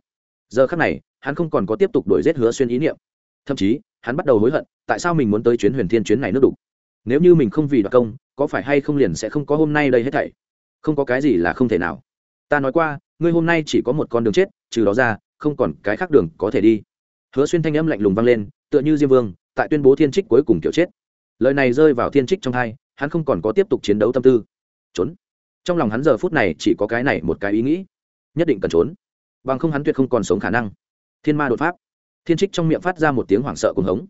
giờ khắc này, hắn không còn có tiếp tục đổi giết hứa xuyên ý niệm. Thậm chí, hắn bắt đầu hối hận, tại sao mình muốn tới chuyến huyền thiên chuyến này nước đục? Nếu như mình không vì đoạt công, có phải hay không liền sẽ không có hôm nay đây hết thảy? Không có cái gì là không thể nào. Ta nói qua, ngươi hôm nay chỉ có một con đường chết, trừ đó ra, không còn cái khác đường có thể đi. Hứa xuyên thanh âm lạnh lùng vang lên, tựa như diêm vương, tại tuyên bố thiên trích cuối cùng kiểu chết. Lời này rơi vào thiên trích trong hai, hắn không còn có tiếp tục chiến đấu tâm tư. Trốn. Trong lòng hắn giờ phút này chỉ có cái này một cái ý nghĩ nhất định cần trốn. Bằng không hắn tuyệt không còn sống khả năng. Thiên ma đột pháp. Thiên trích trong miệng phát ra một tiếng hoảng sợ cuồng hống.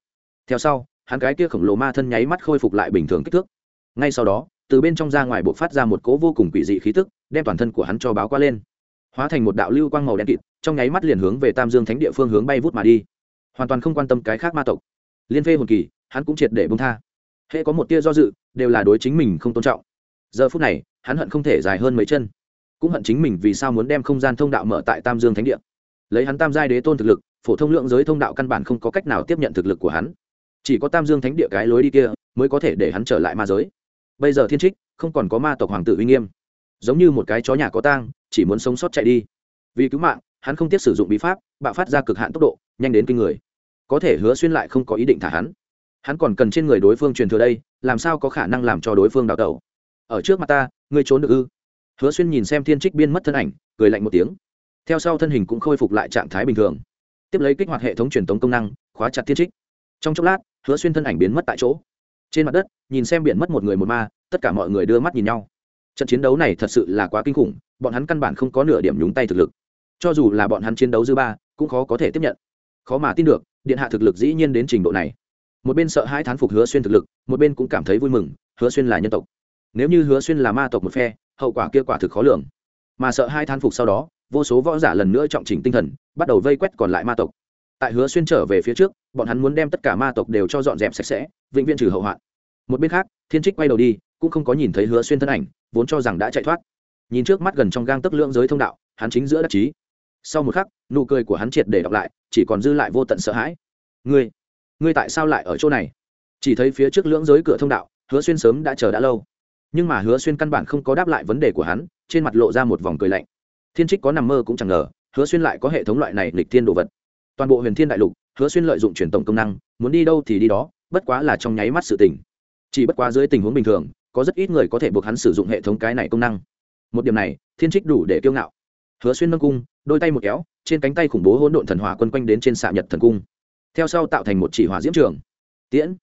Theo sau, hắn cái kia khổng lồ ma thân nháy mắt khôi phục lại bình thường kích thước. Ngay sau đó, từ bên trong ra ngoài bộ phát ra một cỗ vô cùng quỷ dị khí tức, đem toàn thân của hắn cho báo qua lên. Hóa thành một đạo lưu quang màu đen kịt, trong nháy mắt liền hướng về tam dương thánh địa phương hướng bay vút mà đi. Hoàn toàn không quan tâm cái khác ma tộc. Liên phê hồn kỳ, hắn cũng triệt để bông tha. Hễ có một tia do dự, đều là đối chính mình không tôn trọng. Giờ phút này, hắn hận không thể dài hơn mấy chân cũng hận chính mình vì sao muốn đem không gian thông đạo mở tại tam dương thánh địa. Lấy hắn tam giai đế tôn thực lực, phổ thông lượng giới thông đạo căn bản không có cách nào tiếp nhận thực lực của hắn. Chỉ có tam dương thánh địa cái lối đi kia, mới có thể để hắn trở lại ma giới. Bây giờ thiên trích, không còn có ma tộc hoàng tử uy nghiêm. Giống như một cái chó nhà có tang, chỉ muốn sống sót chạy đi. Vì cứu mạng, hắn không tiếc sử dụng bí pháp, bạo phát ra cực hạn tốc độ, nhanh đến kinh người. Có thể hứa xuyên lại không có ý định thả hắn. Hắn còn cần trên người đối phương truyền thừa đây, làm sao có khả năng làm cho đối phương đào tẩu? Ở trước mặt ta, ngươi trốn được ư? Hứa xuyên nhìn xem thiên trích biên mất thân ảnh, cười lạnh một tiếng. Theo sau thân hình cũng khôi phục lại trạng thái bình thường. Tiếp lấy kích hoạt hệ thống truyền tống công năng, khóa chặt thiên trích. Trong chốc lát, hứa xuyên thân ảnh biến mất tại chỗ. Trên mặt đất, nhìn xem biển mất một người một ma, tất cả mọi người đưa mắt nhìn nhau. Trận chiến đấu này thật sự là quá kinh khủng, bọn hắn căn bản không có nửa điểm nhúng tay thực lực. Cho dù là bọn hắn chiến đấu dư ba, cũng khó có thể tiếp nhận. Khó mà tin được, điện hạ thực lực dĩ nhiên đến trình độ này. Một bên sợ hai thán phục hứa xuyên thực lực, một bên cũng cảm thấy vui mừng, hứa xuyên là nhân tộc. Nếu như hứa xuyên là ma tộc một phe hậu quả kia quả thực khó lường. Mà sợ hai thán phục sau đó, vô số võ giả lần nữa trọng chỉnh tinh thần, bắt đầu vây quét còn lại ma tộc. Tại hứa xuyên trở về phía trước, bọn hắn muốn đem tất cả ma tộc đều cho dọn dẹp sạch sẽ, vĩnh viễn trừ hậu hoạn. Một bên khác, thiên trích quay đầu đi, cũng không có nhìn thấy hứa xuyên thân ảnh, vốn cho rằng đã chạy thoát. Nhìn trước mắt gần trong gang tấc lưỡng giới thông đạo, hắn chính giữa đắc chí. Sau một khắc, nụ cười của hắn triệt để đọc lại, chỉ còn dư lại vô tận sợ hãi. Ngươi ngươi tại sao lại ở chỗ này? Chỉ thấy phía trước lưỡng giới cửa thông đạo, hứa xuyên sớm đã chờ đã lâu nhưng mà hứa xuyên căn bản không có đáp lại vấn đề của hắn, trên mặt lộ ra một vòng cười lạnh. Thiên trích có nằm mơ cũng chẳng ngờ, hứa xuyên lại có hệ thống loại này lịch thiên đồ vật. Toàn bộ huyền thiên đại lục, hứa xuyên lợi dụng truyền tổng công năng, muốn đi đâu thì đi đó, bất quá là trong nháy mắt sự tình. Chỉ bất quá dưới tình huống bình thường, có rất ít người có thể buộc hắn sử dụng hệ thống cái này công năng. Một điểm này, thiên trích đủ để kiêu ngạo. Hứa xuyên nâng cung, đôi tay một kéo, trên cánh tay khủng bố hỗn độn thần hỏa quân quanh đến trên xạ nhật thần cung. Theo sau tạo thành một chỉ hỏa diễm trường. Tiễn.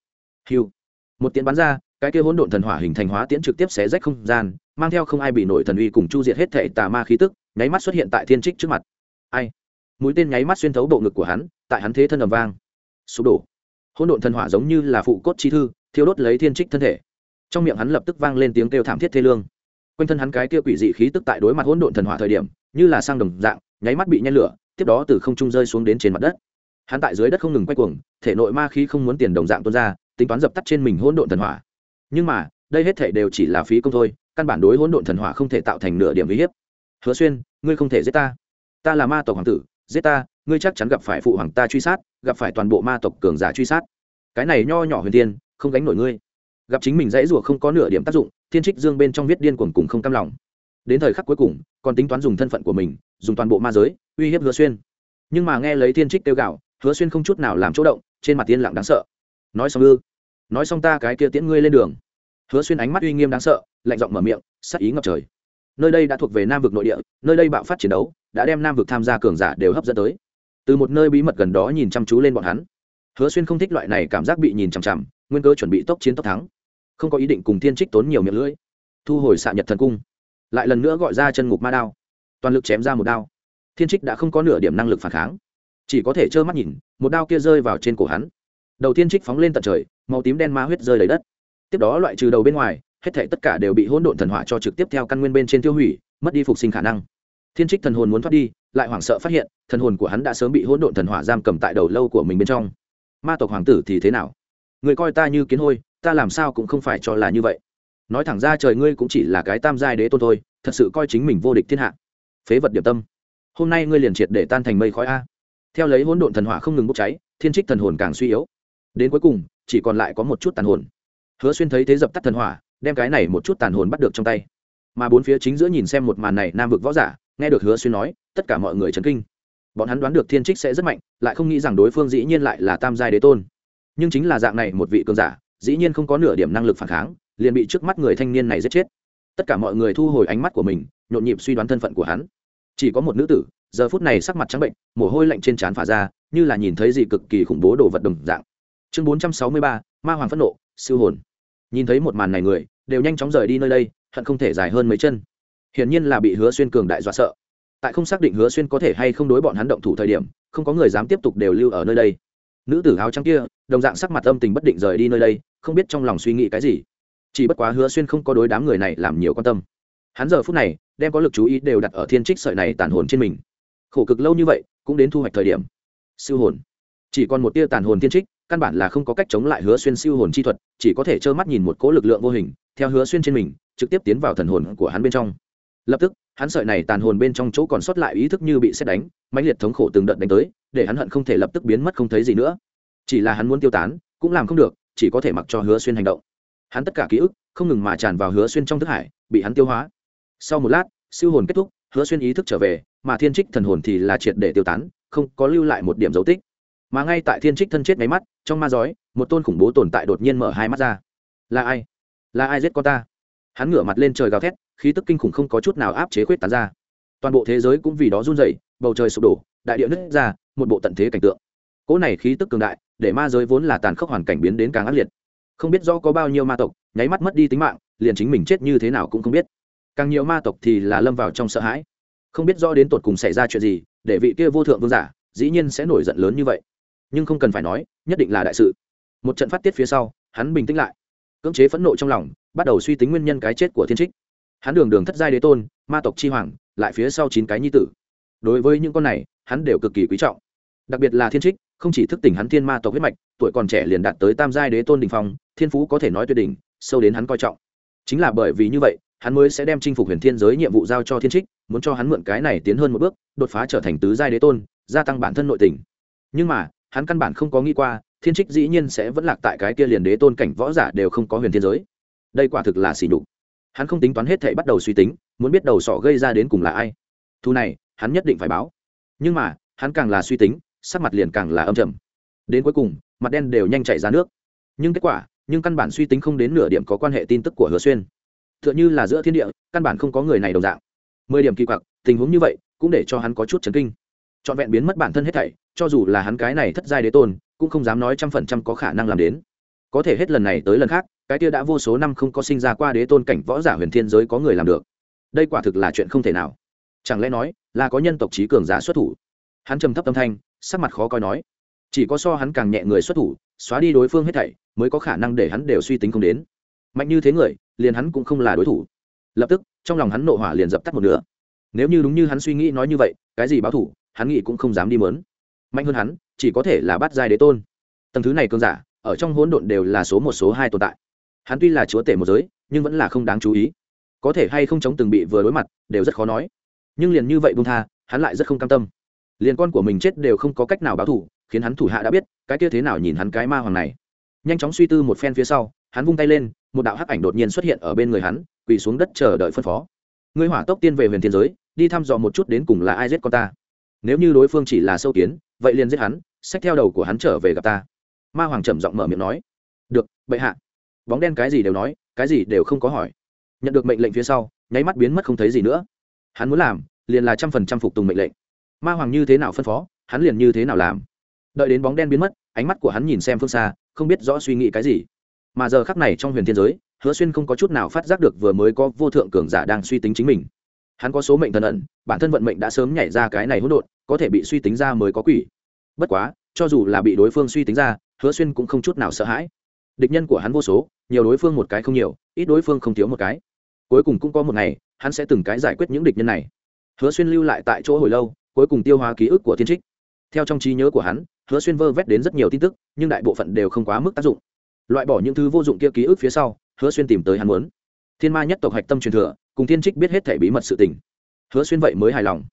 Hiu một tiễn bắn ra cái kia hỗn độn thần hỏa hình thành hóa tiễn trực tiếp xé rách không gian, mang theo không ai bị nổi thần uy cùng chu diệt hết thệ tà ma khí tức, nháy mắt xuất hiện tại thiên trích trước mặt. Ai? Mũi tên nháy mắt xuyên thấu bộ ngực của hắn, tại hắn thế thân ầm vang. Sụp đổ. Hỗn độn thần hỏa giống như là phụ cốt chi thư, thiêu đốt lấy thiên trích thân thể. Trong miệng hắn lập tức vang lên tiếng kêu thảm thiết thê lương. Quanh thân hắn cái kia quỷ dị khí tức tại đối mặt hỗn độn thần hỏa thời điểm, như là sang đồng dạng, nháy mắt bị nhen lửa, tiếp đó từ không trung rơi xuống đến trên mặt đất. Hắn tại dưới đất không ngừng quay cuồng, thể nội ma khí không muốn tiền đồng dạng tuôn ra, tính toán dập tắt trên mình hỗn độn thần hỏa nhưng mà, đây hết thể đều chỉ là phí công thôi, căn bản đối hỗn độn thần hỏa không thể tạo thành nửa điểm uy hiếp. Hứa xuyên, ngươi không thể giết ta. Ta là ma tộc hoàng tử, giết ta, ngươi chắc chắn gặp phải phụ hoàng ta truy sát, gặp phải toàn bộ ma tộc cường giả truy sát. Cái này nho nhỏ huyền tiên, không gánh nổi ngươi. Gặp chính mình dãy rủa không có nửa điểm tác dụng, thiên trích dương bên trong viết điên cuồng cùng không cam lòng. Đến thời khắc cuối cùng, còn tính toán dùng thân phận của mình, dùng toàn bộ ma giới, uy hiếp hứa xuyên. Nhưng mà nghe lấy thiên trích kêu gạo hứa xuyên không chút nào làm chỗ động, trên mặt tiên lặng đáng sợ. Nói xong ư nói xong ta cái kia tiễn ngươi lên đường. Hứa xuyên ánh mắt uy nghiêm đáng sợ, lạnh giọng mở miệng, sắc ý ngập trời. Nơi đây đã thuộc về nam vực nội địa, nơi đây bạo phát chiến đấu, đã đem nam vực tham gia cường giả đều hấp dẫn tới. Từ một nơi bí mật gần đó nhìn chăm chú lên bọn hắn. Hứa xuyên không thích loại này cảm giác bị nhìn chằm chằm, nguyên cơ chuẩn bị tốc chiến tốc thắng. Không có ý định cùng thiên trích tốn nhiều miệng lưỡi. Thu hồi xạ nhật thần cung. Lại lần nữa gọi ra chân ngục ma đao. Toàn lực chém ra một đao. Thiên trích đã không có nửa điểm năng lực phản kháng. Chỉ có thể trơ mắt nhìn, một đao kia rơi vào trên cổ hắn đầu tiên trích phóng lên tận trời, màu tím đen ma huyết rơi lấy đất. Tiếp đó loại trừ đầu bên ngoài, hết thể tất cả đều bị hỗn độn thần hỏa cho trực tiếp theo căn nguyên bên trên tiêu hủy, mất đi phục sinh khả năng. Thiên trích thần hồn muốn thoát đi, lại hoảng sợ phát hiện, thần hồn của hắn đã sớm bị hỗn độn thần hỏa giam cầm tại đầu lâu của mình bên trong. Ma tộc hoàng tử thì thế nào? Người coi ta như kiến hôi, ta làm sao cũng không phải cho là như vậy. Nói thẳng ra trời ngươi cũng chỉ là cái tam giai đế tôn thôi, thật sự coi chính mình vô địch thiên hạ. Phế vật điểm tâm. Hôm nay ngươi liền triệt để tan thành mây khói a. Theo lấy hỗn độn thần hỏa không ngừng bốc cháy, thiên trích thần hồn càng suy yếu đến cuối cùng, chỉ còn lại có một chút tàn hồn. Hứa xuyên thấy thế dập tắt thần hỏa, đem cái này một chút tàn hồn bắt được trong tay. Mà bốn phía chính giữa nhìn xem một màn này nam vực võ giả, nghe được hứa xuyên nói, tất cả mọi người chấn kinh. Bọn hắn đoán được thiên trích sẽ rất mạnh, lại không nghĩ rằng đối phương dĩ nhiên lại là tam giai đế tôn. Nhưng chính là dạng này một vị cường giả, dĩ nhiên không có nửa điểm năng lực phản kháng, liền bị trước mắt người thanh niên này giết chết. Tất cả mọi người thu hồi ánh mắt của mình, nhộn nhịp suy đoán thân phận của hắn. Chỉ có một nữ tử, giờ phút này sắc mặt trắng bệnh, mồ hôi lạnh trên trán phả ra, như là nhìn thấy gì cực kỳ khủng bố đồ vật đồng dạng chương bốn trăm sáu mươi ba, ma hoàng phẫn nộ, siêu hồn. Nhìn thấy một màn này người, đều nhanh chóng rời đi nơi đây, hận không thể dài hơn mấy chân. Hiển nhiên là bị hứa xuyên cường đại dọa sợ. Tại không xác định hứa xuyên có thể hay không đối bọn hắn động thủ thời điểm, không có người dám tiếp tục đều lưu ở nơi đây. Nữ tử áo trắng kia, đồng dạng sắc mặt âm tình bất định rời đi nơi đây, không biết trong lòng suy nghĩ cái gì. Chỉ bất quá hứa xuyên không có đối đám người này làm nhiều quan tâm. Hắn giờ phút này, đem có lực chú ý đều đặt ở thiên trích sợi này tàn hồn trên mình. Khổ cực lâu như vậy, cũng đến thu hoạch thời điểm. Siêu hồn. Chỉ còn một tia tàn hồn thiên trích căn bản là không có cách chống lại hứa xuyên siêu hồn chi thuật, chỉ có thể trơ mắt nhìn một cỗ lực lượng vô hình, theo hứa xuyên trên mình, trực tiếp tiến vào thần hồn của hắn bên trong. Lập tức, hắn sợi này tàn hồn bên trong chỗ còn sót lại ý thức như bị xét đánh, mãnh liệt thống khổ từng đợt đánh tới, để hắn hận không thể lập tức biến mất không thấy gì nữa. Chỉ là hắn muốn tiêu tán, cũng làm không được, chỉ có thể mặc cho hứa xuyên hành động. Hắn tất cả ký ức, không ngừng mà tràn vào hứa xuyên trong thức hải, bị hắn tiêu hóa. Sau một lát, siêu hồn kết thúc, hứa xuyên ý thức trở về, mà thiên trích thần hồn thì là triệt để tiêu tán, không có lưu lại một điểm dấu tích mà ngay tại thiên trích thân chết máy mắt, trong ma giói, một tôn khủng bố tồn tại đột nhiên mở hai mắt ra. Là ai? Là ai giết con ta? Hắn ngửa mặt lên trời gào thét, khí tức kinh khủng không có chút nào áp chế khuyết tán ra. Toàn bộ thế giới cũng vì đó run rẩy, bầu trời sụp đổ, đại địa nứt ra, một bộ tận thế cảnh tượng. Cỗ này khí tức cường đại, để ma giới vốn là tàn khốc hoàn cảnh biến đến càng ác liệt. Không biết do có bao nhiêu ma tộc, nháy mắt mất đi tính mạng, liền chính mình chết như thế nào cũng không biết. Càng nhiều ma tộc thì là lâm vào trong sợ hãi. Không biết do đến tột cùng xảy ra chuyện gì, để vị kia vô thượng vương giả, dĩ nhiên sẽ nổi giận lớn như vậy nhưng không cần phải nói, nhất định là đại sự. Một trận phát tiết phía sau, hắn bình tĩnh lại. Cưỡng chế phẫn nộ trong lòng, bắt đầu suy tính nguyên nhân cái chết của thiên trích. Hắn đường đường thất giai đế tôn, ma tộc chi hoàng, lại phía sau chín cái nhi tử. Đối với những con này, hắn đều cực kỳ quý trọng. Đặc biệt là thiên trích, không chỉ thức tỉnh hắn thiên ma tộc huyết mạch, tuổi còn trẻ liền đạt tới tam giai đế tôn đình phong, thiên phú có thể nói tuyệt đỉnh, sâu đến hắn coi trọng. Chính là bởi vì như vậy, hắn mới sẽ đem chinh phục huyền thiên giới nhiệm vụ giao cho thiên trích, muốn cho hắn mượn cái này tiến hơn một bước, đột phá trở thành tứ giai đế tôn, gia tăng bản thân nội tình. Nhưng mà hắn căn bản không có nghĩ qua, thiên trích dĩ nhiên sẽ vẫn lạc tại cái kia liền đế tôn cảnh võ giả đều không có huyền thiên giới. Đây quả thực là xỉ nhục. Hắn không tính toán hết thảy bắt đầu suy tính, muốn biết đầu sỏ gây ra đến cùng là ai. Thu này, hắn nhất định phải báo. Nhưng mà, hắn càng là suy tính, sắc mặt liền càng là âm trầm. Đến cuối cùng, mặt đen đều nhanh chảy ra nước. Nhưng kết quả, nhưng căn bản suy tính không đến nửa điểm có quan hệ tin tức của hứa xuyên. T h ư ợ n h ư là giữa thiên địa, căn bản không có người này đồng dạng. Mười điểm kỳ quặc, tình huống như vậy, cũng để cho hắn có chút chấn kinh trọn vẹn biến mất bản thân hết thảy, cho dù là hắn cái này thất giai đế tôn, cũng không dám nói trăm phần trăm có khả năng làm đến. Có thể hết lần này tới lần khác, cái kia đã vô số năm không có sinh ra qua đế tôn cảnh võ giả huyền thiên giới có người làm được. Đây quả thực là chuyện không thể nào. Chẳng lẽ nói là có nhân tộc trí cường giả xuất thủ? Hắn trầm thấp tâm thanh, sắc mặt khó coi nói, chỉ có so hắn càng nhẹ người xuất thủ, xóa đi đối phương hết thảy, mới có khả năng để hắn đều suy tính không đến. Mạnh như thế người, liền hắn cũng không là đối thủ. Lập tức, trong lòng hắn nộ hỏa liền dập tắt một nửa. Nếu như đúng như hắn suy nghĩ nói như vậy, cái gì báo thủ? Hắn nghĩ cũng không dám đi mớn. Mạnh hơn hắn, chỉ có thể là bắt giai đế tôn. Tầng thứ này cơn giả, ở trong hỗn độn đều là số một, số hai tồn tại. Hắn tuy là chúa tể một giới, nhưng vẫn là không đáng chú ý. Có thể hay không chống từng bị vừa đối mặt, đều rất khó nói. Nhưng liền như vậy bung tha, hắn lại rất không cam tâm. Liền con của mình chết đều không có cách nào báo thủ khiến hắn thủ hạ đã biết, cái kia thế nào nhìn hắn cái ma hoàng này. Nhanh chóng suy tư một phen phía sau, hắn vung tay lên, một đạo hắc ảnh đột nhiên xuất hiện ở bên người hắn, quỳ xuống đất chờ đợi phân phó. Ngươi hỏa tốc tiên về huyền thiên giới, đi thăm dò một chút đến cùng là ai giết con ta nếu như đối phương chỉ là sâu kiến, vậy liền giết hắn, xách theo đầu của hắn trở về gặp ta. Ma hoàng trầm giọng mở miệng nói. Được, bệ hạ. Bóng đen cái gì đều nói, cái gì đều không có hỏi. Nhận được mệnh lệnh phía sau, nháy mắt biến mất không thấy gì nữa. Hắn muốn làm, liền là trăm phần trăm phục tùng mệnh lệnh. Ma hoàng như thế nào phân phó, hắn liền như thế nào làm. Đợi đến bóng đen biến mất, ánh mắt của hắn nhìn xem phương xa, không biết rõ suy nghĩ cái gì. Mà giờ khắc này trong huyền thiên giới, hứa xuyên không có chút nào phát giác được vừa mới có vô thượng cường giả đang suy tính chính mình hắn có số mệnh thần ẩn, bản thân vận mệnh đã sớm nhảy ra cái này hỗn độn, có thể bị suy tính ra mới có quỷ. Bất quá, cho dù là bị đối phương suy tính ra, hứa xuyên cũng không chút nào sợ hãi. Địch nhân của hắn vô số, nhiều đối phương một cái không nhiều, ít đối phương không thiếu một cái. Cuối cùng cũng có một ngày, hắn sẽ từng cái giải quyết những địch nhân này. Hứa xuyên lưu lại tại chỗ hồi lâu, cuối cùng tiêu hóa ký ức của thiên trích. Theo trong trí nhớ của hắn, hứa xuyên vơ vét đến rất nhiều tin tức, nhưng đại bộ phận đều không quá mức tác dụng. Loại bỏ những thứ vô dụng kia ký ức phía sau, hứa xuyên tìm tới hắn muốn. Thiên ma nhất tộc hạch tâm truyền thừa cùng thiên trích biết hết thể bí mật sự tình. Hứa xuyên vậy mới hài lòng.